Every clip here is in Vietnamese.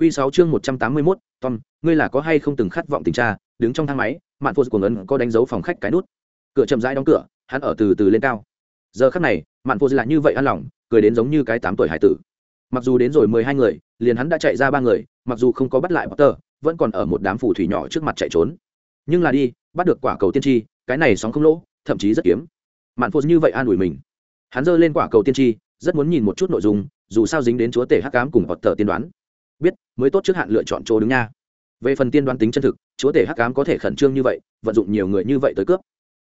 Quy 6 chương 181, Tom, ngươi là có hay không từng khát vọng tình tra, đứng trong thang máy, Mạn Phô của ngấn có đánh dấu phòng khách cái nút. Cửa chậm rãi đóng cửa, hắn ở từ từ lên cao. Giờ khắc này, Mạn Phô là như vậy an lòng, cười đến giống như cái 8 tuổi hải tử. Mặc dù đến rồi 12 người, liền hắn đã chạy ra ba người, mặc dù không có bắt lại Potter, vẫn còn ở một đám phù thủy nhỏ trước mặt chạy trốn. Nhưng là đi, bắt được quả cầu tiên tri, cái này sóng không lỗ, thậm chí rất kiếm. Mạn Phô như vậy an ủi mình. Hắn giơ lên quả cầu tiên tri, rất muốn nhìn một chút nội dung, dù sao dính đến chúa tể hắc ám cùng Potter tiên đoán mới tốt trước hạn lựa chọn chỗ đứng nha. Về phần tiên đoán tính chân thực, chúa tể hắc ám có thể khẩn trương như vậy, vận dụng nhiều người như vậy tới cướp,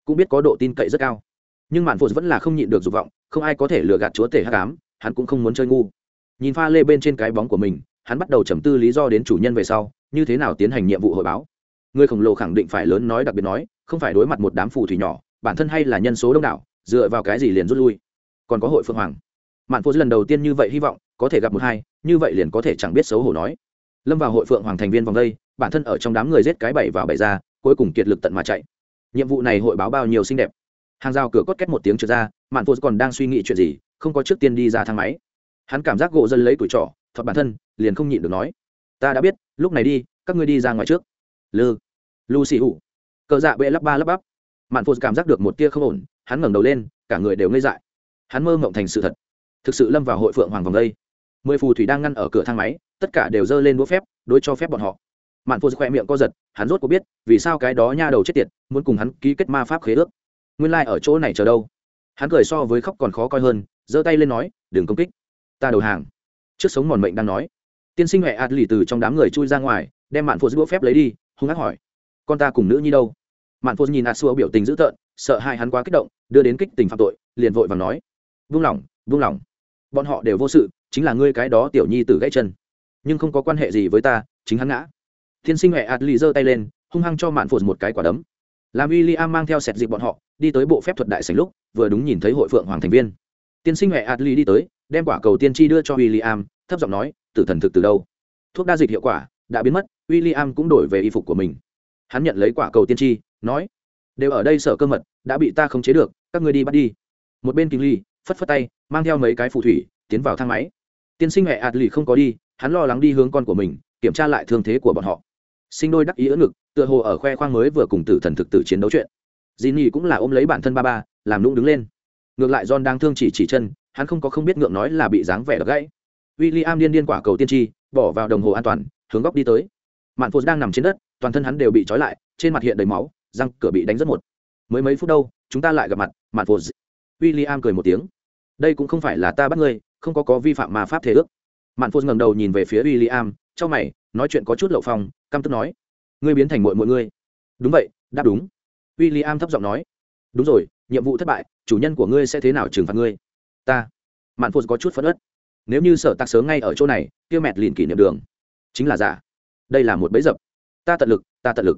cũng biết có độ tin cậy rất cao. Nhưng mạn phụ vẫn là không nhịn được dục vọng, không ai có thể lừa gạt chúa tể hắc ám, hắn cũng không muốn chơi ngu. Nhìn pha lê bên trên cái bóng của mình, hắn bắt đầu trầm tư lý do đến chủ nhân về sau, như thế nào tiến hành nhiệm vụ hội báo. Người khổng lồ khẳng định phải lớn nói đặc biệt nói, không phải đối mặt một đám phù thủy nhỏ, bản thân hay là nhân số đông đảo, dựa vào cái gì liền rút lui. Còn có hội phượng hoàng. Mạn phụ lần đầu tiên như vậy hy vọng có thể gặp một hai, như vậy liền có thể chẳng biết xấu hổ nói. Lâm vào hội phượng hoàng thành viên vòng đây, bản thân ở trong đám người giết cái bảy vào bảy ra, cuối cùng kiệt lực tận mà chạy. Nhiệm vụ này hội báo bao nhiêu xinh đẹp. Hàng rào cửa cốt két một tiếng trượt ra, mạn phụ còn đang suy nghĩ chuyện gì, không có trước tiên đi ra thang máy. Hắn cảm giác gỗ dân lấy tuổi trọ thật bản thân, liền không nhịn được nói. Ta đã biết, lúc này đi, các ngươi đi ra ngoài trước. Lư. Lu xì ủ cờ dạ bệ lắp ba lắp bắp. Mạn phụ cảm giác được một tia không ổn, hắn ngẩng đầu lên, cả người đều ngây dại. Hắn mơ mộng thành sự thật. Thực sự lâm vào hội phượng hoàng vòng đây mười phù thủy đang ngăn ở cửa thang máy, tất cả đều dơ lên đũa phép, đối cho phép bọn họ. Mạn phô khỏe miệng co giật, hắn rốt có biết, vì sao cái đó nha đầu chết tiệt, muốn cùng hắn ký kết ma pháp khế ước. Nguyên lai、like、ở chỗ này chờ đâu? Hắn cười so với khóc còn khó coi hơn, giơ tay lên nói, đừng công kích. Ta đầu hàng. Trước sống mòn mệnh đang nói. Tiên sinh huệ ạt lì từ trong đám người chui ra ngoài, đem mạn phô đũa phép lấy đi, hung hát hỏi, con ta cùng nữ nhi đâu? Mạn phô nhìn ạt xua biểu tình dữ tợn, sợ hai hắn quá kích động, đưa đến kích tình phạm tội, liền vội và nói vung lỏng vung lỏng. Bọn họ đều vô sự chính là ngươi cái đó tiểu nhi tử gãy chân. Nhưng không có quan hệ gì với ta, chính hắn ngã. Tiên sinh huệ adli giơ tay lên, hung hăng cho mạn phụt một cái quả đấm. Làm w i l l i am mang theo sẹt dịp bọn họ, đi tới bộ phép thuật đại sành lúc, vừa đúng nhìn thấy hội phượng hoàng thành viên. Tiên sinh huệ adli đi tới, đem quả cầu tiên tri đưa cho w i l l i am thấp giọng nói, tử thần thực từ đâu? Thuốc đa dịch hiệu quả đã biến mất w i l l i am cũng đổi về y phục của mình. Hắn nhận lấy quả cầu tiên tri, nói, đều ở đây sở cơ mật, đã bị ta khống chế được, các người đi bắt đi. Một bên kinh ly phất phất tay, mang theo mấy cái phù thủy, tiến vào thang máy tiên sinh hệ ạt lì không có đi, hắn lo lắng đi hướng con của mình, kiểm tra lại thương thế của bọn họ. Sinh đôi đắc ý ỡ ngực, tựa hồ ở khoe khoang mới vừa cùng tử thần thực tử chiến đấu chuyện. Dì nhi cũng là ôm lấy bản thân ba ba, làm nũng đứng lên. Ngược lại john đang thương chỉ chỉ chân, hắn không có không biết ngượng nói là bị dáng vẻ đập gãy. W i l l i am điên điên quả cầu tiên tri, bỏ vào đồng hồ an toàn, hướng góc đi tới. Mạn phô đang nằm trên đất, toàn thân hắn đều bị trói lại, trên mặt hiện đầy máu, răng cửa bị đánh rất một. Mới mấy phút đâu, chúng ta lại gặp mặt, mạn phô w i l l i am cười một tiếng. Đây cũng không phải là ta bắt ngươi không có có vi phạm mà pháp thế ước. Mạn phô ngẩng đầu nhìn về phía w i l l i am trong mày, nói chuyện có chút lậu phong, căm tức nói, ngươi biến thành mội mọi ngươi. Đúng vậy, đáp đúng. W i l l i am thấp giọng nói, đúng rồi, nhiệm vụ thất bại, chủ nhân của ngươi sẽ thế nào trừng phạt ngươi? Ta. Mạn phô có chút phất ớt nếu như sở tạc sớm ngay ở chỗ này, kia mẹt liền kỷ niệm đường, chính là giả. Đây là một bẫy dập. Ta tận lực, ta tận lực.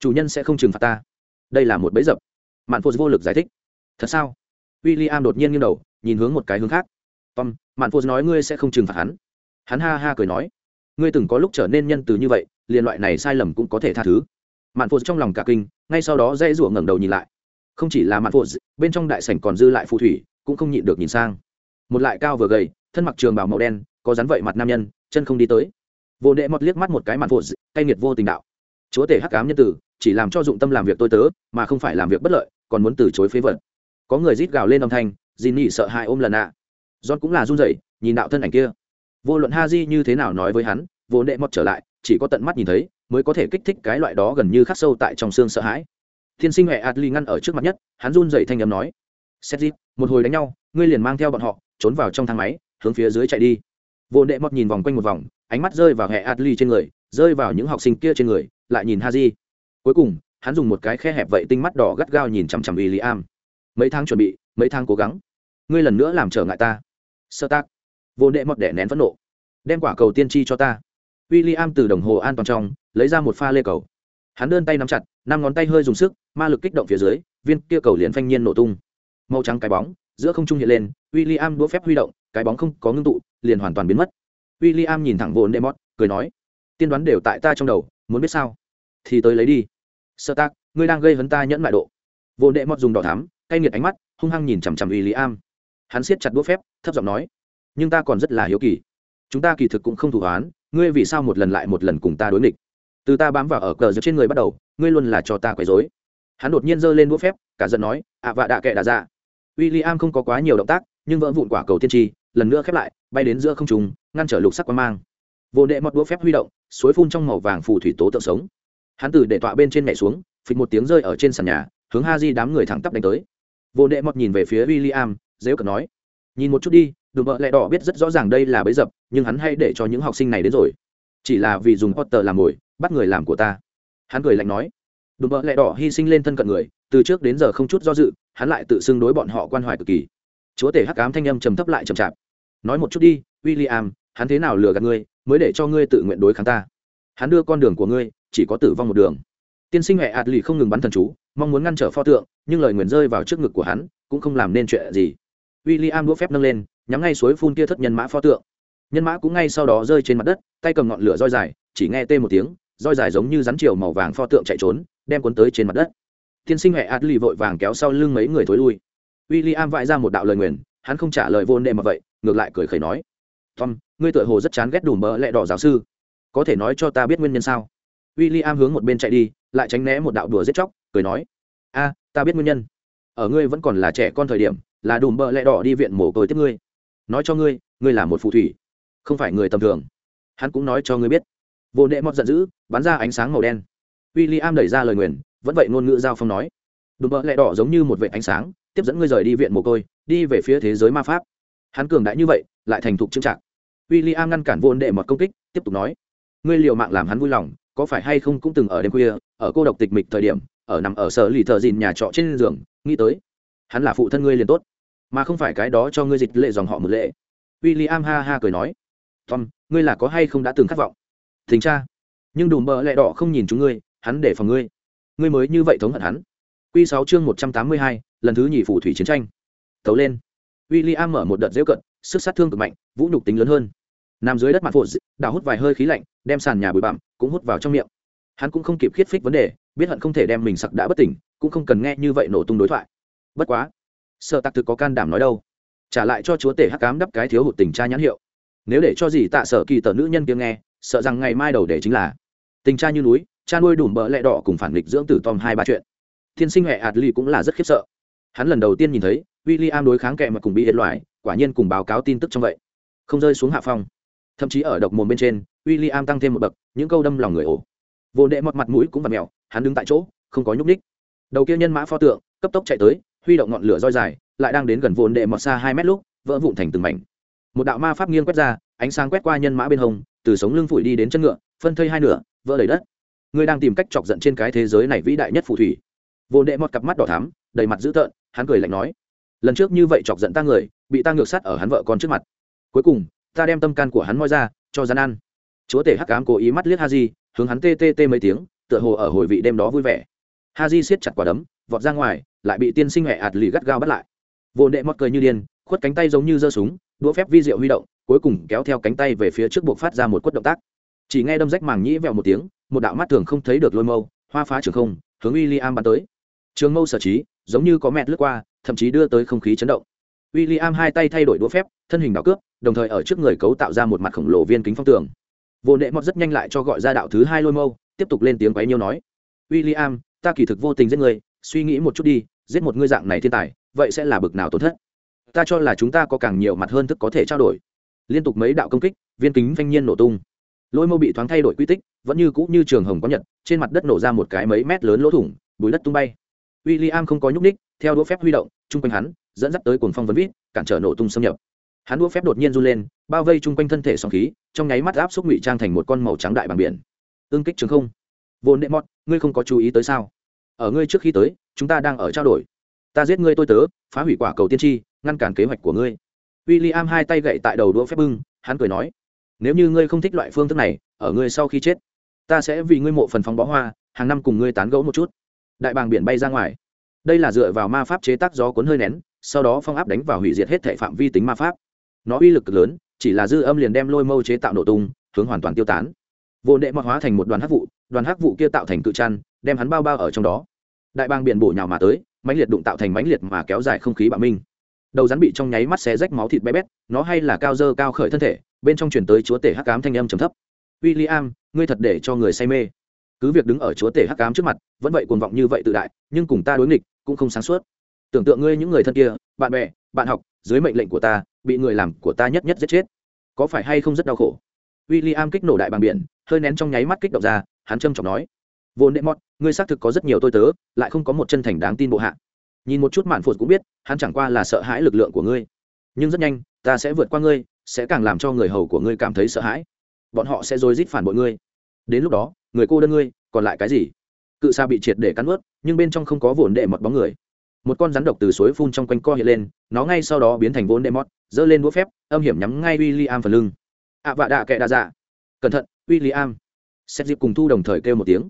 Chủ nhân sẽ không trừng phạt ta. Đây là một bẫy dập. Mạn phô vô lực giải thích. Thật sao? W i l l i am đột nhiên nghiêng đầu, nhìn hướng một cái hướng khác. Tom mạn phô nói ngươi sẽ không trừng phạt hắn. Hắn ha ha cười nói, ngươi từng có lúc trở nên nhân từ như vậy, liền loại này sai lầm cũng có thể tha thứ. Mạn phô trong lòng cả kinh, ngay sau đó dễ rủa ngẩng đầu nhìn lại. Không chỉ là mạn phô, bên trong đại sảnh còn dư lại phù thủy, cũng không nhịn được nhìn sang. Một lại cao vừa gầy, thân mặc trường bào màu đen, có rắn vậy mặt nam nhân, chân không đi tới. Vô đệ mọt liếc mắt một cái mạn phô, cay nghiệt vô tình đạo. Chúa tể hắc ám nhân tử, chỉ làm cho dụng tâm làm việc tôi tớ, mà không phải làm việc bất lợi, còn muốn từ chối phế vật. Có người rít gào lên âm thanh dì nỉ sợ hãi ôm lần ạ john cũng là run rẩy, nhìn đạo thân ảnh kia. Vô luận Haji như thế nào nói với hắn, vô đệ mọt trở lại, chỉ có tận mắt nhìn thấy, mới có thể kích thích cái loại đó gần như khắc sâu tại trong xương sợ hãi. Thiên sinh hệ Adly ngăn ở trước mặt nhất, hắn run rẩy thanh âm nói xét một hồi đánh nhau, ngươi liền mang theo bọn họ, trốn vào trong thang máy, hướng phía dưới chạy đi. Vô đệ mọt nhìn vòng quanh một vòng, ánh mắt rơi vào hệ Adly trên người, rơi vào những học sinh kia trên người, lại nhìn Haji. cuối cùng, hắn dùng một cái khe hẹp vậy tinh mắt đỏ gắt gao nhìn chằm chằm William. mấy tháng chuẩn bị, mấy tháng cố gắng. Ngươi lần nữa làm trở ngại ta sơ tác. Vô đệ mọt đẻ nén phẫn nộ. Đem quả cầu tiên tri cho ta. W i l l i am từ đồng hồ an toàn trong, lấy ra một pha lê cầu. Hắn đơn tay nắm chặt, năm ngón tay hơi dùng sức, ma lực kích động phía dưới, viên kia cầu liền phanh nhiên nổ tung. Màu trắng cái bóng, giữa không trung hiện lên w i l l i am đũa phép huy động, cái bóng không có ngưng tụ, liền hoàn toàn biến mất. W i l l i am nhìn thẳng vô đệ mọt, cười nói, tiên đoán đều tại ta trong đầu, muốn biết sao? Thì tới lấy đi. Sơ tác, ngươi đang gây hấn ta nhẫn mại độ. Vô đệ mọt dùng đỏ thám cay nghiệt ánh mắt, hung hăng nhìn chằm chằm w i l l i am hắn siết chặt đũa phép, thấp giọng nói, nhưng ta còn rất là hiếu kỳ. Chúng ta kỳ thực cũng không thủ hoán ngươi vì sao một lần lại một lần cùng ta đối nghịch? Từ ta bám vào ở cờ giật trên người bắt đầu, ngươi luôn là cho ta quấy dối hắn đột nhiên giơ lên đũa phép, cả giận nói ạ vạ đạ kệ đà ra dạ. w i l l i am không có quá nhiều động tác, nhưng vỡ vụn quả cầu tiên tri, lần nữa khép lại, bay đến giữa không trùng ngăn trở lục sắc quang mang. Vô đệ mọt đũa phép huy động, suối phun trong màu vàng phù thủy tố tượng sống. Hắn từ để tọa bên trên nhảy xuống, phịch một tiếng rơi ở trên sàn nhà, hướng ha di đám người thẳng tắp đánh tới. Vô đệ mọt nhìn về phía w i l l i am dễ cận nói. Nhìn một chút đi, đùm bợ lẹ đỏ biết rất rõ ràng đây là bấy dập, nhưng hắn hay để cho những học sinh này đến rồi. Chỉ là vì dùng potter làm mồi, bắt người làm của ta. Hắn cười lạnh nói. Đùm bợ lẹ đỏ hy sinh lên thân cận người, từ trước đến giờ không chút do dự, hắn lại tự xưng đối bọn họ quan hoài cực kỳ. Chúa tể hắc ám thanh âm trầm thấp lại chậm chạp. Nói một chút đi w i l l i am hắn thế nào lừa gạt ngươi, mới để cho ngươi tự nguyện đối kháng ta? Hắn đưa con đường của ngươi, chỉ có tử vong một đường. Tiên sinh huệ ạt lì không ngừng bắn thần chú, mong muốn ngăn trở pho tượng, nhưng lời nguyền rơi vào trước ngực của hắn, cũng không làm nên chuyện gì w i l l i am đũa phép nâng lên, nhắm ngay suối phun kia thất nhân mã pho tượng. Nhân mã cũng ngay sau đó rơi trên mặt đất, tay cầm ngọn lửa roi dài, chỉ nghe tê một tiếng, roi dài giống như rắn chiều màu vàng pho tượng chạy trốn, đem cuốn tới trên mặt đất. Tiên sinh huệ ạt lì vội vàng kéo sau lưng mấy người thối lui. W i l l i am vãi ra một đạo lời nguyền, hắn không trả lời vô nệ mà vậy, ngược lại cười khẩy nói, tom, ngươi tựa hồ rất chán ghét đủ bỡ lẹ đỏ giáo sư. Có thể nói cho ta biết nguyên nhân sao? William am hướng một bên chạy đi, lại tránh né một đạo đùa giết chóc, cười nói, a, ta biết nguyên nhân. Ở ngươi vẫn còn là trẻ con thời điểm là đùm bợ lẹ đỏ đi viện mổ côi tiếp ngươi. Nói cho ngươi ngươi là một phù thủy, không phải người tầm thường. Hắn cũng nói cho ngươi biết. Vô nệ mọt giận dữ, bắn ra ánh sáng màu đen. W i l l i am đẩy ra lời nguyền, vẫn vậy ngôn ngữ giao phong nói. Đùm bợ lẹ đỏ giống như một vệ ánh sáng, tiếp dẫn ngươi rời đi viện mồ côi, đi về phía thế giới ma pháp. Hắn cường đại như vậy, lại thành thục trưng trạng w i l l i am ngăn cản vô nệ mọt công kích, tiếp tục nói. Ngươi liều mạng làm hắn vui lòng, có phải hay không cũng từng ở đêm khuya, ở cô độc tịch mịch thời điểm, ở nằm ở sở lì thợ dìn nhà trọ trên giường, nghĩ tới. Hắn là phụ thân ngươi liền tốt mà không phải cái đó cho ngươi dịch lệ dòng họ một lệ. W i l l i am ha ha cười nói, tom, ngươi là có hay không đã từng khát vọng? Thính cha, nhưng đùm bợ lẹ đỏ không nhìn chúng ngươi, hắn để phòng ngươi. Ngươi mới như vậy thống hận hắn. Q sáu chương một trăm tám mươi hai, lần thứ nhì phủ thủy chiến tranh. Tấu lên. W i l l i am mở một đợt dễu cận, sức sát thương cực mạnh, vũ nhục tính lớn hơn. Nằm dưới đất mặt phụt, đào hút vài hơi khí lạnh, đem sàn nhà bụi bặm cũng hút vào trong miệng. Hắn cũng không kịp khiết phích vấn đề, biết hận không thể đem mình sặc đã bất tỉnh, cũng không cần nghe như vậy nổ tung đối thoại. Bất quá sợ tặc thực có can đảm nói đâu. Trả lại cho chúa tể hắc cám đắp cái thiếu hụt tình cha nhãn hiệu. Nếu để cho gì tạ sở kỳ tờ nữ nhân kia nghe, sợ rằng ngày mai đầu để chính là. Tình cha như núi, cha nuôi đùm bỡ lẹ đỏ cùng phản nghịch dưỡng tử tom hai ba chuyện. Thiên sinh hệ ạt ly cũng là rất khiếp sợ. Hắn lần đầu tiên nhìn thấy w i l l i am đối kháng kẹ mà cùng bị hết loại, quả nhiên cùng báo cáo tin tức trong vậy. Không rơi xuống hạ phong. Thậm chí ở độc mồm bên trên w i l l i am tăng thêm một bậc, những câu đâm lòng người ổ. Vô đệ mọt mặt mũi cũng vặt mèo, hắn đứng tại chỗ, không có nhúc ních đầu kia nhân mã pho tượng, cấp tốc chạy tới huy động ngọn lửa roi dài, lại đang đến gần vồn đệ mọt xa hai mét lúc, vỡ vụn thành từng mảnh. Một đạo ma pháp nghiêng quét ra, ánh sáng quét qua nhân mã bên hông, từ sống lưng phủi đi đến chân ngựa, phân thây hai nửa, vỡ đầy đất. Ngươi đang tìm cách chọc giận trên cái thế giới này vĩ đại nhất phù thủy. Vồn đệ mọt cặp mắt đỏ thắm, đầy mặt dữ tợn, hắn cười lạnh nói, lần trước như vậy chọc giận ta người, bị ta ngược sát ở hắn vợ con trước mặt. Cuối cùng, ta đem tâm can của hắn moi ra, cho gian ăn chúa tể hắc cám cố ý mắt liếc ha di hướng hắn tê tê tê mấy tiếng, tựa hồ ở hồi vị đêm đó vui vẻ. Ha di siết chặt quả đấm, vọt ra ngoài lại bị tiên sinh hệ ạt lì gắt gao bắt lại. Vô nệ mọt cười như điên, khuất cánh tay giống như giơ súng, đũa phép vi diệu huy động, cuối cùng kéo theo cánh tay về phía trước buộc phát ra một quất động tác. Chỉ nghe đâm rách màng nhĩ vẹo một tiếng, một đạo mắt thường không thấy được lôi mâu, hoa phá trường không, hướng w i l l i am bắn tới. Trường mâu sở trí, giống như có mẹt lướt qua, thậm chí đưa tới không khí chấn động. W i l l i am hai tay thay đổi đũa phép, thân hình đảo cướp đồng thời ở trước người cấu tạo ra một mặt khổng lồ viên kính phong tường. Vô nệ mọt rất nhanh lại cho gọi ra đạo thứ hai lôi mâu, tiếp tục lên tiếng quấy nhiêu nói. W i l l i am ta kỳ thực vô tình giết người, suy nghĩ một chút đi giết một ngươi dạng này thiên tài, vậy sẽ là bực nào tổn thất. Ta cho là chúng ta có càng nhiều mặt hơn thức có thể trao đổi. Liên tục mấy đạo công kích, viên kính phanh nhiên nổ tung. Lôi mâu bị thoáng thay đổi quy tích, vẫn như cũ như trường hồng có nhật, trên mặt đất nổ ra một cái mấy mét lớn lỗ thủng, bùi đất tung bay. W i l l i am không có nhúc ních theo đũa phép huy động, chung quanh hắn, dẫn dắt tới cuồng phong vấn vít, cản trở nổ tung xâm nhập. Hắn đũa phép đột nhiên run lên, bao vây chung quanh thân thể sóng khí, trong nháy mắt áp xúc ngụy trang thành một con màu trắng đại bằng biển. Ương kích trường không. Vồn đệm mọt, ngươi không có chú ý tới sao? Ở ngươi trước khi tới chúng ta đang ở trao đổi. Ta giết ngươi tôi tớ, phá hủy quả cầu tiên tri, ngăn cản kế hoạch của ngươi. W i l l i am hai tay gậy tại đầu đũa phép bưng, hắn cười nói, nếu như ngươi không thích loại phương thức này, ở ngươi sau khi chết, ta sẽ vì ngươi mộ phần phóng bó hoa, hàng năm cùng ngươi tán gẫu một chút. Đại bàng biển bay ra ngoài. Đây là dựa vào ma pháp chế tác gió cuốn hơi nén, sau đó phong áp đánh vào hủy diệt hết thể phạm vi tính ma pháp. Nó uy lực cực lớn, chỉ là dư âm liền đem lôi mâu chế tạo nổ tung, hướng hoàn toàn tiêu tán. Vô đệ mọt hóa thành một đoàn hắc vụ, đoàn hắc vụ kia tạo thành cự chăn đem hắn bao bao ở trong đó đại bang biển bổ nhào mà tới, mãnh liệt đụng tạo thành mãnh liệt mà kéo dài không khí bạo minh. Đầu rắn bị trong nháy mắt xé rách máu thịt bé bét, nó hay là cao dơ cao khởi thân thể, bên trong chuyển tới chúa tể hắc cám thanh âm trầm thấp. W i l l i am ngươi thật để cho người say mê. Cứ việc đứng ở chúa tể hắc cám trước mặt, vẫn vậy cuồng vọng như vậy tự đại, nhưng cùng ta đối nghịch, cũng không sáng suốt. Tưởng tượng ngươi những người thân kia, bạn bè, bạn học, dưới mệnh lệnh của ta, bị người làm của ta nhất nhất giết chết. Có phải hay không rất đau khổ? W i l l i am kích nổ đại bằng biển, hơi nén trong nháy mắt kích động ra, hắn trâm trọng nói. Vốn đệ mọt, ngươi xác thực có rất nhiều tôi tớ lại không có một chân thành đáng tin bộ hạ. Nhìn một chút mạn phụt cũng biết hắn chẳng qua là sợ hãi lực lượng của ngươi. Nhưng rất nhanh ta sẽ vượt qua ngươi sẽ càng làm cho người hầu của ngươi cảm thấy sợ hãi. Bọn họ sẽ dối rít phản bội ngươi. Đến lúc đó người cô đơn ngươi còn lại cái gì? Cự xa bị triệt để cắn ướt nhưng bên trong không có vồn đệ mọt bóng người. Một con rắn độc từ suối phun trong quanh co hiện lên nó ngay sau đó biến thành vốn đệ mọt giơ lên đũa phép âm hiểm nhắm ngay w i l l i am phần lưng. Ạ vạ đạ kệ đa dạ. Cẩn thận w i l l i am xét dịp cùng thu đồng thời kêu một tiếng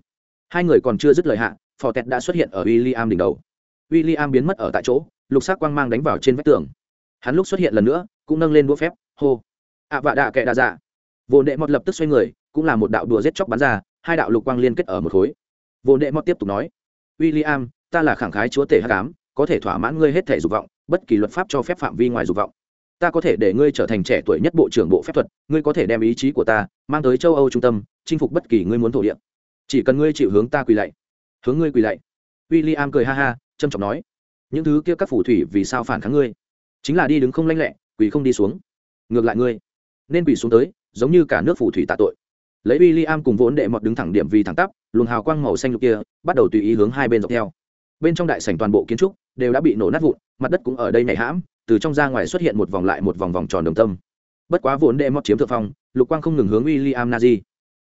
hai người còn chưa dứt lời hạ phò tẹt đã xuất hiện ở w i l l i am đỉnh đầu. W i l l i am biến mất ở tại chỗ, lục sắc quang mang đánh vào trên vách tường. Hắn lúc xuất hiện lần nữa, cũng nâng lên đũa phép, hô. Ạ vạ đạ kệ đa dạ. Vô đệ mọt lập tức xoay người, cũng là một đạo đùa giết chóc bắn ra, hai đạo lục quang liên kết ở một khối. Vô đệ mọt tiếp tục nói w i l l i am ta là khẳng khái chúa tể hát cám có thể thỏa mãn ngươi hết thể dục vọng, bất kỳ luật pháp cho phép phạm vi ngoài dục vọng. Ta có thể để ngươi trở thành trẻ tuổi nhất bộ trưởng bộ phép thuật, ngươi có thể đem ý chí của ta mang tới châu âu trung tâm, chinh phục bất kỳ ngươi muốn thổ địa chỉ cần ngươi chịu hướng ta quỳ lạy. Hướng ngươi quỳ lạy. W i l l i am cười ha ha trâm trọng nói. Những thứ kia các phù thủy vì sao phản kháng ngươi? Chính là đi đứng không lanh lẹ, quỳ không đi xuống. Ngược lại ngươi, nên quỳ xuống tới, giống như cả nước phù thủy tạ tội. Lấy w i l l i am cùng vốn đệ mọt đứng thẳng điểm vì thẳng tắp, luồng hào quang màu xanh lục kia, bắt đầu tùy ý hướng hai bên dọc theo. Bên trong đại sảnh toàn bộ kiến trúc đều đã bị nổ nát vụn, mặt đất cũng ở đây nhảy hãm, từ trong ra ngoài xuất hiện một vòng lại một vòng vòng tròn đồng tâm. Bất quá vốn đệ mọt chiếm thượng phong, lục quang không ngừng hướng w i l l i am nazi.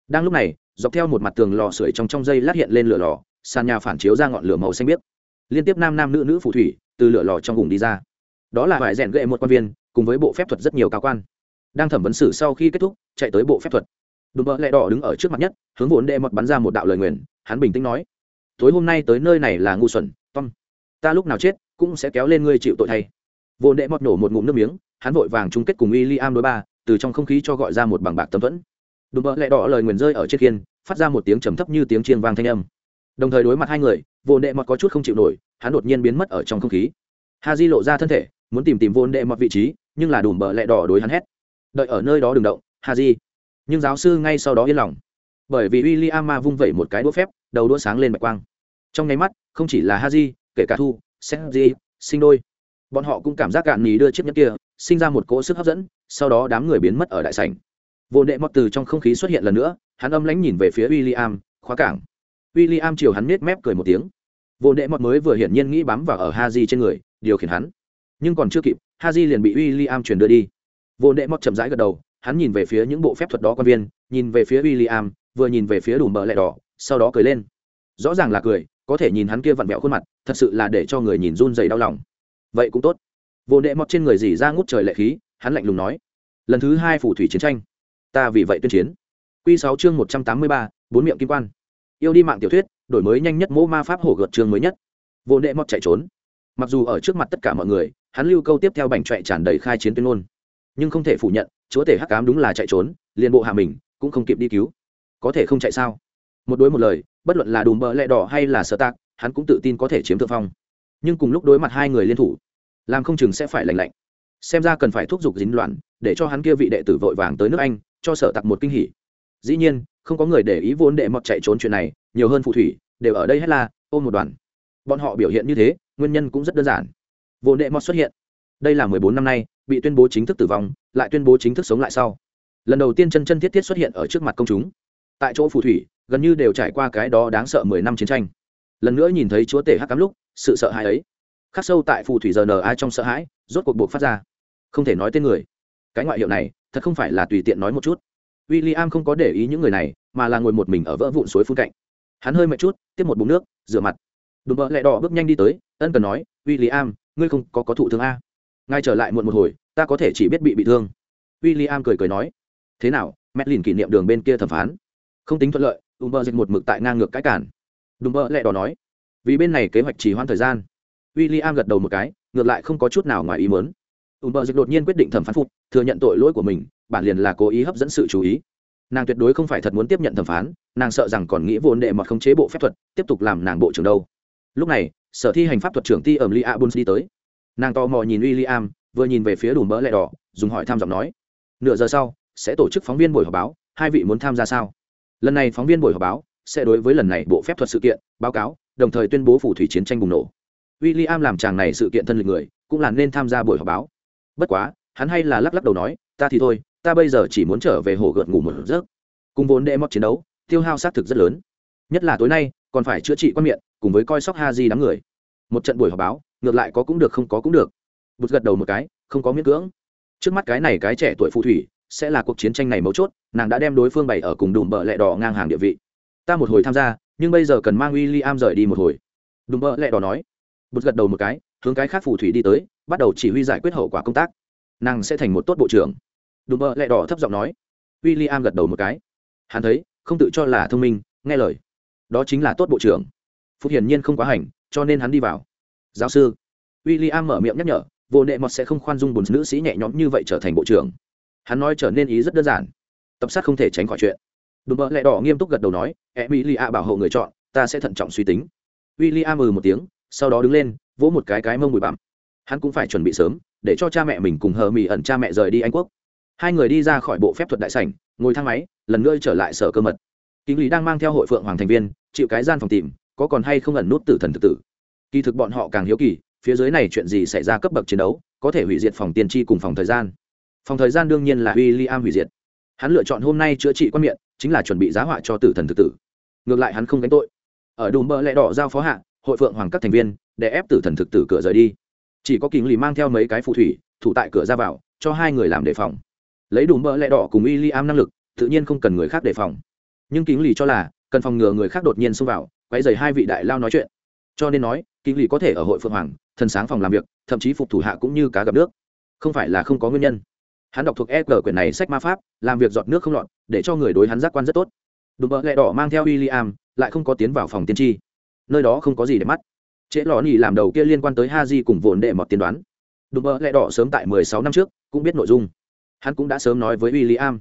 Đang lúc này dọc theo một mặt tường lò sưởi trong trong dây lát hiện lên lửa lò, sàn nhà phản chiếu ra ngọn lửa màu xanh biếc. Liên tiếp nam nam nữ nữ phù thủy từ lửa lò trong vùng đi ra. Đó là vải rèn gậy một quan viên, cùng với bộ phép thuật rất nhiều cao quan. Đang thẩm vấn xử sau khi kết thúc, chạy tới bộ phép thuật. Đùm bỡ lẹ đỏ đứng ở trước mặt nhất, hướng vốn đệ mật bắn ra một đạo lời nguyền, hắn bình tĩnh nói, tối hôm nay tới nơi này là ngu xuẩn, tom. Ta lúc nào chết, cũng sẽ kéo lên ngươi chịu tội thay. Vốn đệ mật nổ một ngụm nước miếng, hắn vội vàng chung kết cùng w i am đối ba, từ trong không khí cho gọi ra một bằng bạc tấm thuẫn đùm bợ lẹ đỏ lời nguyền rơi ở trên kiên phát ra một tiếng trầm thấp như tiếng chiên vang thanh âm. Đồng thời đối mặt hai người, vô Nệ mọt có chút không chịu nổi, hắn đột nhiên biến mất ở trong không khí. Ha di lộ ra thân thể, muốn tìm tìm vô Nệ mọt vị trí, nhưng là đùm bợ lẹ đỏ đối hắn hét. Đợi ở nơi đó đừng động ha di nhưng giáo sư ngay sau đó yên lòng. Bởi vì w i l l i am ma vung vẩy một cái đũa phép, đầu đũa sáng lên bạch quang. Trong nháy mắt, không chỉ là ha di kể cả thu di sinh đôi. Bọn họ cũng cảm giác cạn nhì đưa chiếc nhẫn kia, sinh ra một cỗ sức hấp dẫn, sau đó đám người biến mất ở đại sảnh vô đệ mọt từ trong không khí xuất hiện lần nữa, hắn âm lãnh nhìn về phía w i l l i am khóa cảng. W i l l i am chiều hắn nết mép cười một tiếng. Vô đệ mọt mới vừa hiển nhiên nghĩ bám vào ở ha di trên người, điều khiển hắn. Nhưng còn chưa kịp ha di liền bị w i l l i am chuyển đưa đi. Vô đệ mọt chậm rãi gật đầu, hắn nhìn về phía những bộ phép thuật đó quan viên, nhìn về phía w i l l i am vừa nhìn về phía đủ mờ lẹ đỏ, sau đó cười lên. Rõ ràng là cười, có thể nhìn hắn kia vặn vẹo khuôn mặt, thật sự là để cho người nhìn run dày đau lòng. Vậy cũng tốt. Vô đệ mọt trên người dỉ ra ngút trời lệ khí, hắn lạnh lùng nói. Lần thứ hai phủ thủy chiến tranh ta vì vậy tuyên chiến. Q sáu chương một trăm tám mươi ba, bốn miệng kim quan. Yêu đi mạng tiểu thuyết, đổi mới nhanh nhất mô ma pháp hổ gợt chương mới nhất. Vô đệ mọt chạy trốn. Mặc dù ở trước mặt tất cả mọi người, hắn lưu câu tiếp theo bành trọe tràn đầy khai chiến tuyên ngôn. Nhưng không thể phủ nhận, chúa tể hắc cám đúng là chạy trốn, liền bộ hạ mình cũng không kịp đi cứu. Có thể không chạy sao? Một đối một lời, bất luận là đùm bợ lẹ đỏ hay là sơ tạc, hắn cũng tự tin có thể chiếm thượng phong. Nhưng cùng lúc đối mặt hai người liên thủ, làm không chừng sẽ phải lành lạnh. Xem ra cần phải thúc giục dính loạn, để cho hắn kia vị đệ tử vội vàng tới nước anh cho sở tặc một kinh hỉ. Dĩ nhiên, không có người để ý vốn đệ mọt chạy trốn chuyện này, nhiều hơn phù thủy, đều ở đây hết là ôm một đoàn. Bọn họ biểu hiện như thế, nguyên nhân cũng rất đơn giản. Vốn đệ mọt xuất hiện. Đây là mười bốn năm nay, bị tuyên bố chính thức tử vong, lại tuyên bố chính thức sống lại sau. Lần đầu tiên chân chân thiết thiết xuất hiện ở trước mặt công chúng. Tại chỗ phù thủy, gần như đều trải qua cái đó đáng sợ mười năm chiến tranh. Lần nữa nhìn thấy chúa tể hắc cắm lúc, sự sợ hãi ấy. Khắc sâu tại phù thủy giờ n ai trong sợ hãi, rốt cuộc buộc phát ra. Không thể nói tên người. Cái ngoại hiệu này thật không phải là tùy tiện nói một chút. W i l l i am không có để ý những người này, mà là ngồi một mình ở vỡ vụn suối phun cạnh. Hắn hơi mệt chút, tiếp một bụng nước, rửa mặt. Đùm bợ lẹ đỏ bước nhanh đi tới, ân cần nói w i l l i am ngươi không có có thụ thương a? Ngay trở lại muộn một hồi, ta có thể chỉ biết bị bị thương. W i l l i am cười cười nói, thế nào mẹ lìn kỷ niệm đường bên kia thẩm phán. Không tính thuận lợi, đùm bợ dịch một mực tại ngang ngược cái cản. Đùm bợ lẹ đỏ nói, vì bên này kế hoạch chỉ hoãn thời gian. W i l l i am gật đầu một cái, ngược lại không có chút nào ngoài ý mớn ùm bờ dịch đột nhiên quyết định thẩm phán phục thừa nhận tội lỗi của mình, bản liền là cố ý hấp dẫn sự chú ý. Nàng tuyệt đối không phải thật muốn tiếp nhận thẩm phán, nàng sợ rằng còn nghĩ vốn đệ mọt không chế bộ phép thuật, tiếp tục làm nàng bộ trưởng đâu. Lúc này, sở thi hành pháp thuật trưởng ti ẩm li a buns đi tới. Nàng tò mò nhìn w i l l i am vừa nhìn về phía đùm bỡ lẹ đỏ, dùng hỏi tham giọng nói. Nửa giờ sau, sẽ tổ chức phóng viên buổi họp báo, hai vị muốn tham gia sao? Lần này phóng viên buổi họp báo sẽ đối với lần này bộ phép thuật sự kiện, báo cáo, đồng thời tuyên bố phủ thủy chiến tranh bùng nổ. W i l l i am làm chàng này sự kiện thân lịch người, cũng là nên tham gia buổi họp báo. Bất quá hắn hay là lắc lắc đầu nói, ta thì thôi, ta bây giờ chỉ muốn trở về hồ gợt ngủ một giấc. Cùng vốn đệ mọt chiến đấu, tiêu hao xác thực rất lớn. Nhất là tối nay, còn phải chữa trị quan miệng, cùng với coi sóc ha di đám người. Một trận buổi họp báo, ngược lại có cũng được không có cũng được. Bụt gật đầu một cái, không có miễn cưỡng. Trước mắt cái này cái trẻ tuổi phù thủy, sẽ là cuộc chiến tranh này mấu chốt, nàng đã đem đối phương bày ở cùng đùm bợ lẹ đỏ ngang hàng địa vị. Ta một hồi tham gia, nhưng bây giờ cần mang w i l l i am rời đi một hồi. Đùm bợ lẹ đỏ nói. Bụt gật đầu một cái, hướng cái khác phù thủy đi tới, bắt đầu chỉ huy giải quyết hậu quả công tác nàng sẽ thành một tốt bộ trưởng. Đùm bợ lẹ đỏ thấp giọng nói. W i l l i am gật đầu một cái. Hắn thấy, không tự cho là thông minh, nghe lời. Đó chính là tốt bộ trưởng. Phúc hiển nhiên không quá hành, cho nên hắn đi vào. Giáo sư. W i l l i am mở miệng nhắc nhở, vô nệ mọt sẽ không khoan dung bùn nữ sĩ nhẹ nhõm như vậy trở thành bộ trưởng. Hắn nói trở nên ý rất đơn giản. Tập sát không thể tránh khỏi chuyện. Đùm bợ lẹ đỏ nghiêm túc gật đầu nói e mỹ lì a bảo hộ người chọn, ta sẽ thận trọng suy tính. W i l l i am ừ một tiếng, sau đó đứng lên, vỗ một cái cái mông bụi bặm. Hắn cũng phải chuẩn bị sớm để cho cha mẹ mình cùng hờ mỹ ẩn cha mẹ rời đi anh quốc. Hai người đi ra khỏi bộ phép thuật đại sảnh, ngồi thang máy, lần nữa trở lại sở cơ mật. Kinh lý đang mang theo hội phượng hoàng thành viên, chịu cái gian phòng tìm, có còn hay không ẩn nút tử thần thực tử. Kỳ thực bọn họ càng hiếu kỳ, phía dưới này chuyện gì xảy ra cấp bậc chiến đấu, có thể hủy diệt phòng tiên tri cùng phòng thời gian. Phòng thời gian đương nhiên là w i l l i am hủy diệt. Hắn lựa chọn hôm nay chữa trị quan miệng, chính là chuẩn bị giá họa cho tử thần thực tử. Ngược lại hắn không gánh tội. Ở đùm bờ lẽ đỏ giao phó hạ, hội phượng hoàng các thành viên, để ép tử thần thực tử cửa rời đi chỉ có kính lì mang theo mấy cái phù thủy, thủ tại cửa ra vào, cho hai người làm đề phòng. Lấy đủ mỡ lẽ đỏ cùng y li am năng lực, tự nhiên không cần người khác đề phòng. Nhưng kính lì cho là, cần phòng ngừa người khác đột nhiên xông vào quay dày hai vị đại lao nói chuyện. Cho nên nói kính lì có thể ở hội phượng hoàng, thần sáng phòng làm việc, thậm chí phục thủ hạ cũng như cá gặp nước. Không phải là không có nguyên nhân. Hắn đọc thuộc e g quyển này sách ma pháp, làm việc giọt nước không lọt, để cho người đối hắn giác quan rất tốt. Đùm bợ lẹ đỏ mang theo w i l l i am lại không có tiến vào phòng tiên tri. Nơi đó không có gì để mắt trễ lò nỉ làm đầu kia liên quan tới ha di cùng vồn đệ mọt tiên đoán. Đùm bợ lẹ đỏ sớm tại mười sáu năm trước, cũng biết nội dung. Hắn cũng đã sớm nói với w i l l i am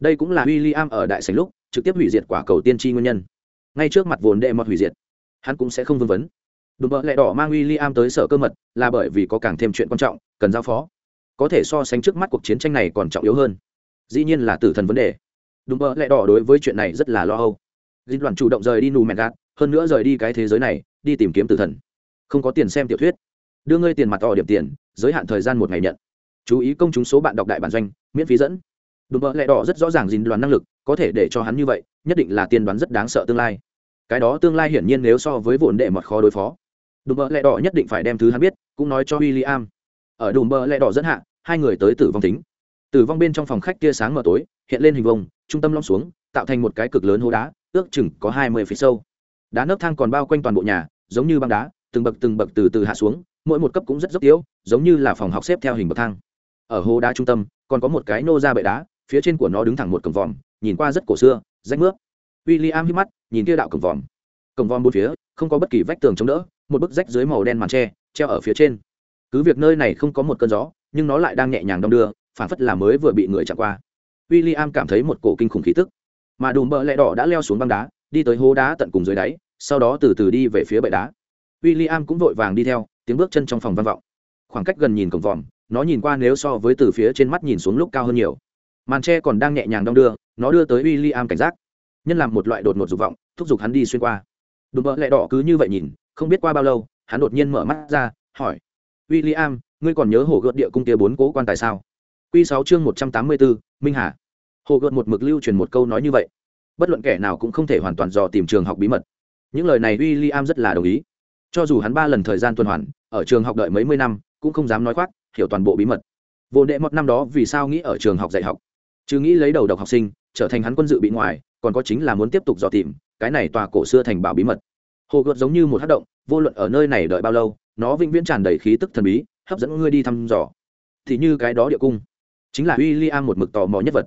đây cũng là w i l l i am ở đại sành lúc, trực tiếp hủy diệt quả cầu tiên tri nguyên nhân. Ngay trước mặt vồn đệ mọt hủy diệt, hắn cũng sẽ không vương vấn. Đùm bợ lẹ đỏ mang w i l l i am tới sở cơ mật, là bởi vì có càng thêm chuyện quan trọng, cần giao phó. Có thể so sánh trước mắt cuộc chiến tranh này còn trọng yếu hơn. Dĩ nhiên là tử thần vấn đề. Đùm bợ lẹ đỏ đối với chuyện này rất là lo âu. Dinh đoàn chủ động rời đi nù mẹt gạt hơn nữa rời đi cái thế giới này, đi tìm kiếm tử thần không có tiền xem tiểu thuyết. Đưa ngươi tiền mặt tỏ điểm tiền, giới hạn thời gian một ngày nhận. Chú ý công chúng số bạn đọc đại bản doanh, miễn phí dẫn. Đùm bợ lẹ đỏ rất rõ ràng dính đoán năng lực, có thể để cho hắn như vậy, nhất định là tiên đoán rất đáng sợ tương lai. Cái đó tương lai hiển nhiên nếu so với vốn đệ mọt khó đối phó. Đùm bợ lẹ đỏ nhất định phải đem thứ hắn biết, cũng nói cho w i l l i am ở đùm bợ lẹ đỏ dẫn hạ, hai người tới tử vong tính tử vong bên trong phòng khách kia sáng mờ tối, hiện lên hình vông trung tâm lõm xuống, tạo thành một cái cực lớn hố đá, ước chừng có hai mươi feet sâu. Đá nấc thang còn bao quanh toàn bộ nhà, giống như băng đá từng bậc từng bậc từ từ hạ xuống, mỗi một cấp cũng rất dốc tiếu, giống như là phòng học xếp theo hình bậc thang. Ở hố đá trung tâm, còn có một cái nô ra bệ đá, phía trên của nó đứng thẳng một cổng vòm, nhìn qua rất cổ xưa, rách nước w i l l i am hít mắt, nhìn kia đạo cổng vòm. Cổng vòm bốn phía, không có bất kỳ vách tường chống đỡ, một bức rách dưới màu đen màn tre, treo ở phía trên. Cứ việc nơi này không có một cơn gió, nhưng nó lại đang nhẹ nhàng đong đưa, phản phất là mới vừa bị người chạm qua. W i l l i am cảm thấy một cổ kinh khủng khí tức. Mà đùm bợ lẹ đỏ đã leo xuống băng đá, đi tới hố đá tận cùng dưới đáy, sau đó từ từ đi về phía bệ đá w i l l i am cũng vội vàng đi theo, tiếng bước chân trong phòng vang vọng. Khoảng cách gần nhìn cổng vòm, nó nhìn qua nếu so với từ phía trên mắt nhìn xuống lúc cao hơn nhiều. Màn tre còn đang nhẹ nhàng đong đưa, nó đưa tới w i l l i am cảnh giác. Nhân làm một loại đột ngột dục vọng, thúc giục hắn đi xuyên qua. Đùm bợ lẹ đỏ cứ như vậy nhìn, không biết qua bao lâu, hắn đột nhiên mở mắt ra, hỏi. W i l l i am ngươi còn nhớ hồ gợt địa cung kia bốn cố quan tài sao? Q sáu chương một trăm tám mươi bốn, minh hà. Hồ gợt một mực lưu truyền một câu nói như vậy. Bất luận kẻ nào cũng không thể hoàn toàn dò tìm trường học bí mật. Những lời này w i l l i am rất là đồng ý cho dù hắn ba lần thời gian tuần hoàn, ở trường học đợi mấy mươi năm, cũng không dám nói khoác, hiểu toàn bộ bí mật. Vô đệ một năm đó vì sao nghĩ ở trường học dạy học? Chứ nghĩ lấy đầu độc học sinh, trở thành hắn quân dự bị ngoài, còn có chính là muốn tiếp tục dò tìm, cái này tòa cổ xưa thành bảo bí mật. Hồ gợt giống như một hát động, vô luận ở nơi này đợi bao lâu, nó vĩnh viễn tràn đầy khí tức thần bí, hấp dẫn ngươi đi thăm dò. Thì như cái đó địa cung, chính là w i l l i am một mực tò mò nhất vật.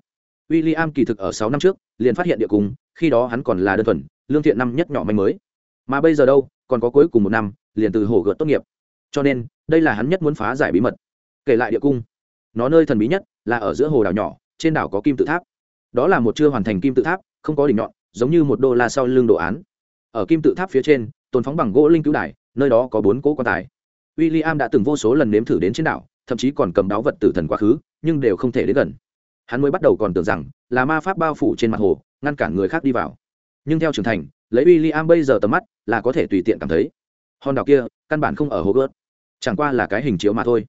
W i l l i am kỳ thực ở sáu năm trước, liền phát hiện địa cung, khi đó hắn còn là đơn thuần, lương thiện năm nhất nhỏ manh mới. Mà bây giờ đâu còn có cuối cùng một năm, liền từ hồ gợt tốt nghiệp. Cho nên, đây là hắn nhất muốn phá giải bí mật. Kể lại địa cung, nó nơi thần bí nhất là ở giữa hồ đảo nhỏ, trên đảo có kim tự tháp. Đó là một chưa hoàn thành kim tự tháp, không có đỉnh nhọn, giống như một đô la sau lưng đồ án. Ở kim tự tháp phía trên, tồn phóng bằng gỗ linh cứu đài, nơi đó có bốn cỗ quan tài. W i l l i am đã từng vô số lần nếm thử đến trên đảo, thậm chí còn cầm đáo vật tử thần quá khứ, nhưng đều không thể đến gần. Hắn mới bắt đầu còn tưởng rằng là ma pháp bao phủ trên mặt hồ, ngăn cản người khác đi vào. Nhưng theo trưởng thành, lấy w i l l i am bây giờ tầm mắt là có thể tùy tiện cảm thấy. Hòn đảo kia, căn bản không ở hồ gớt chẳng qua là cái hình chiếu mà thôi.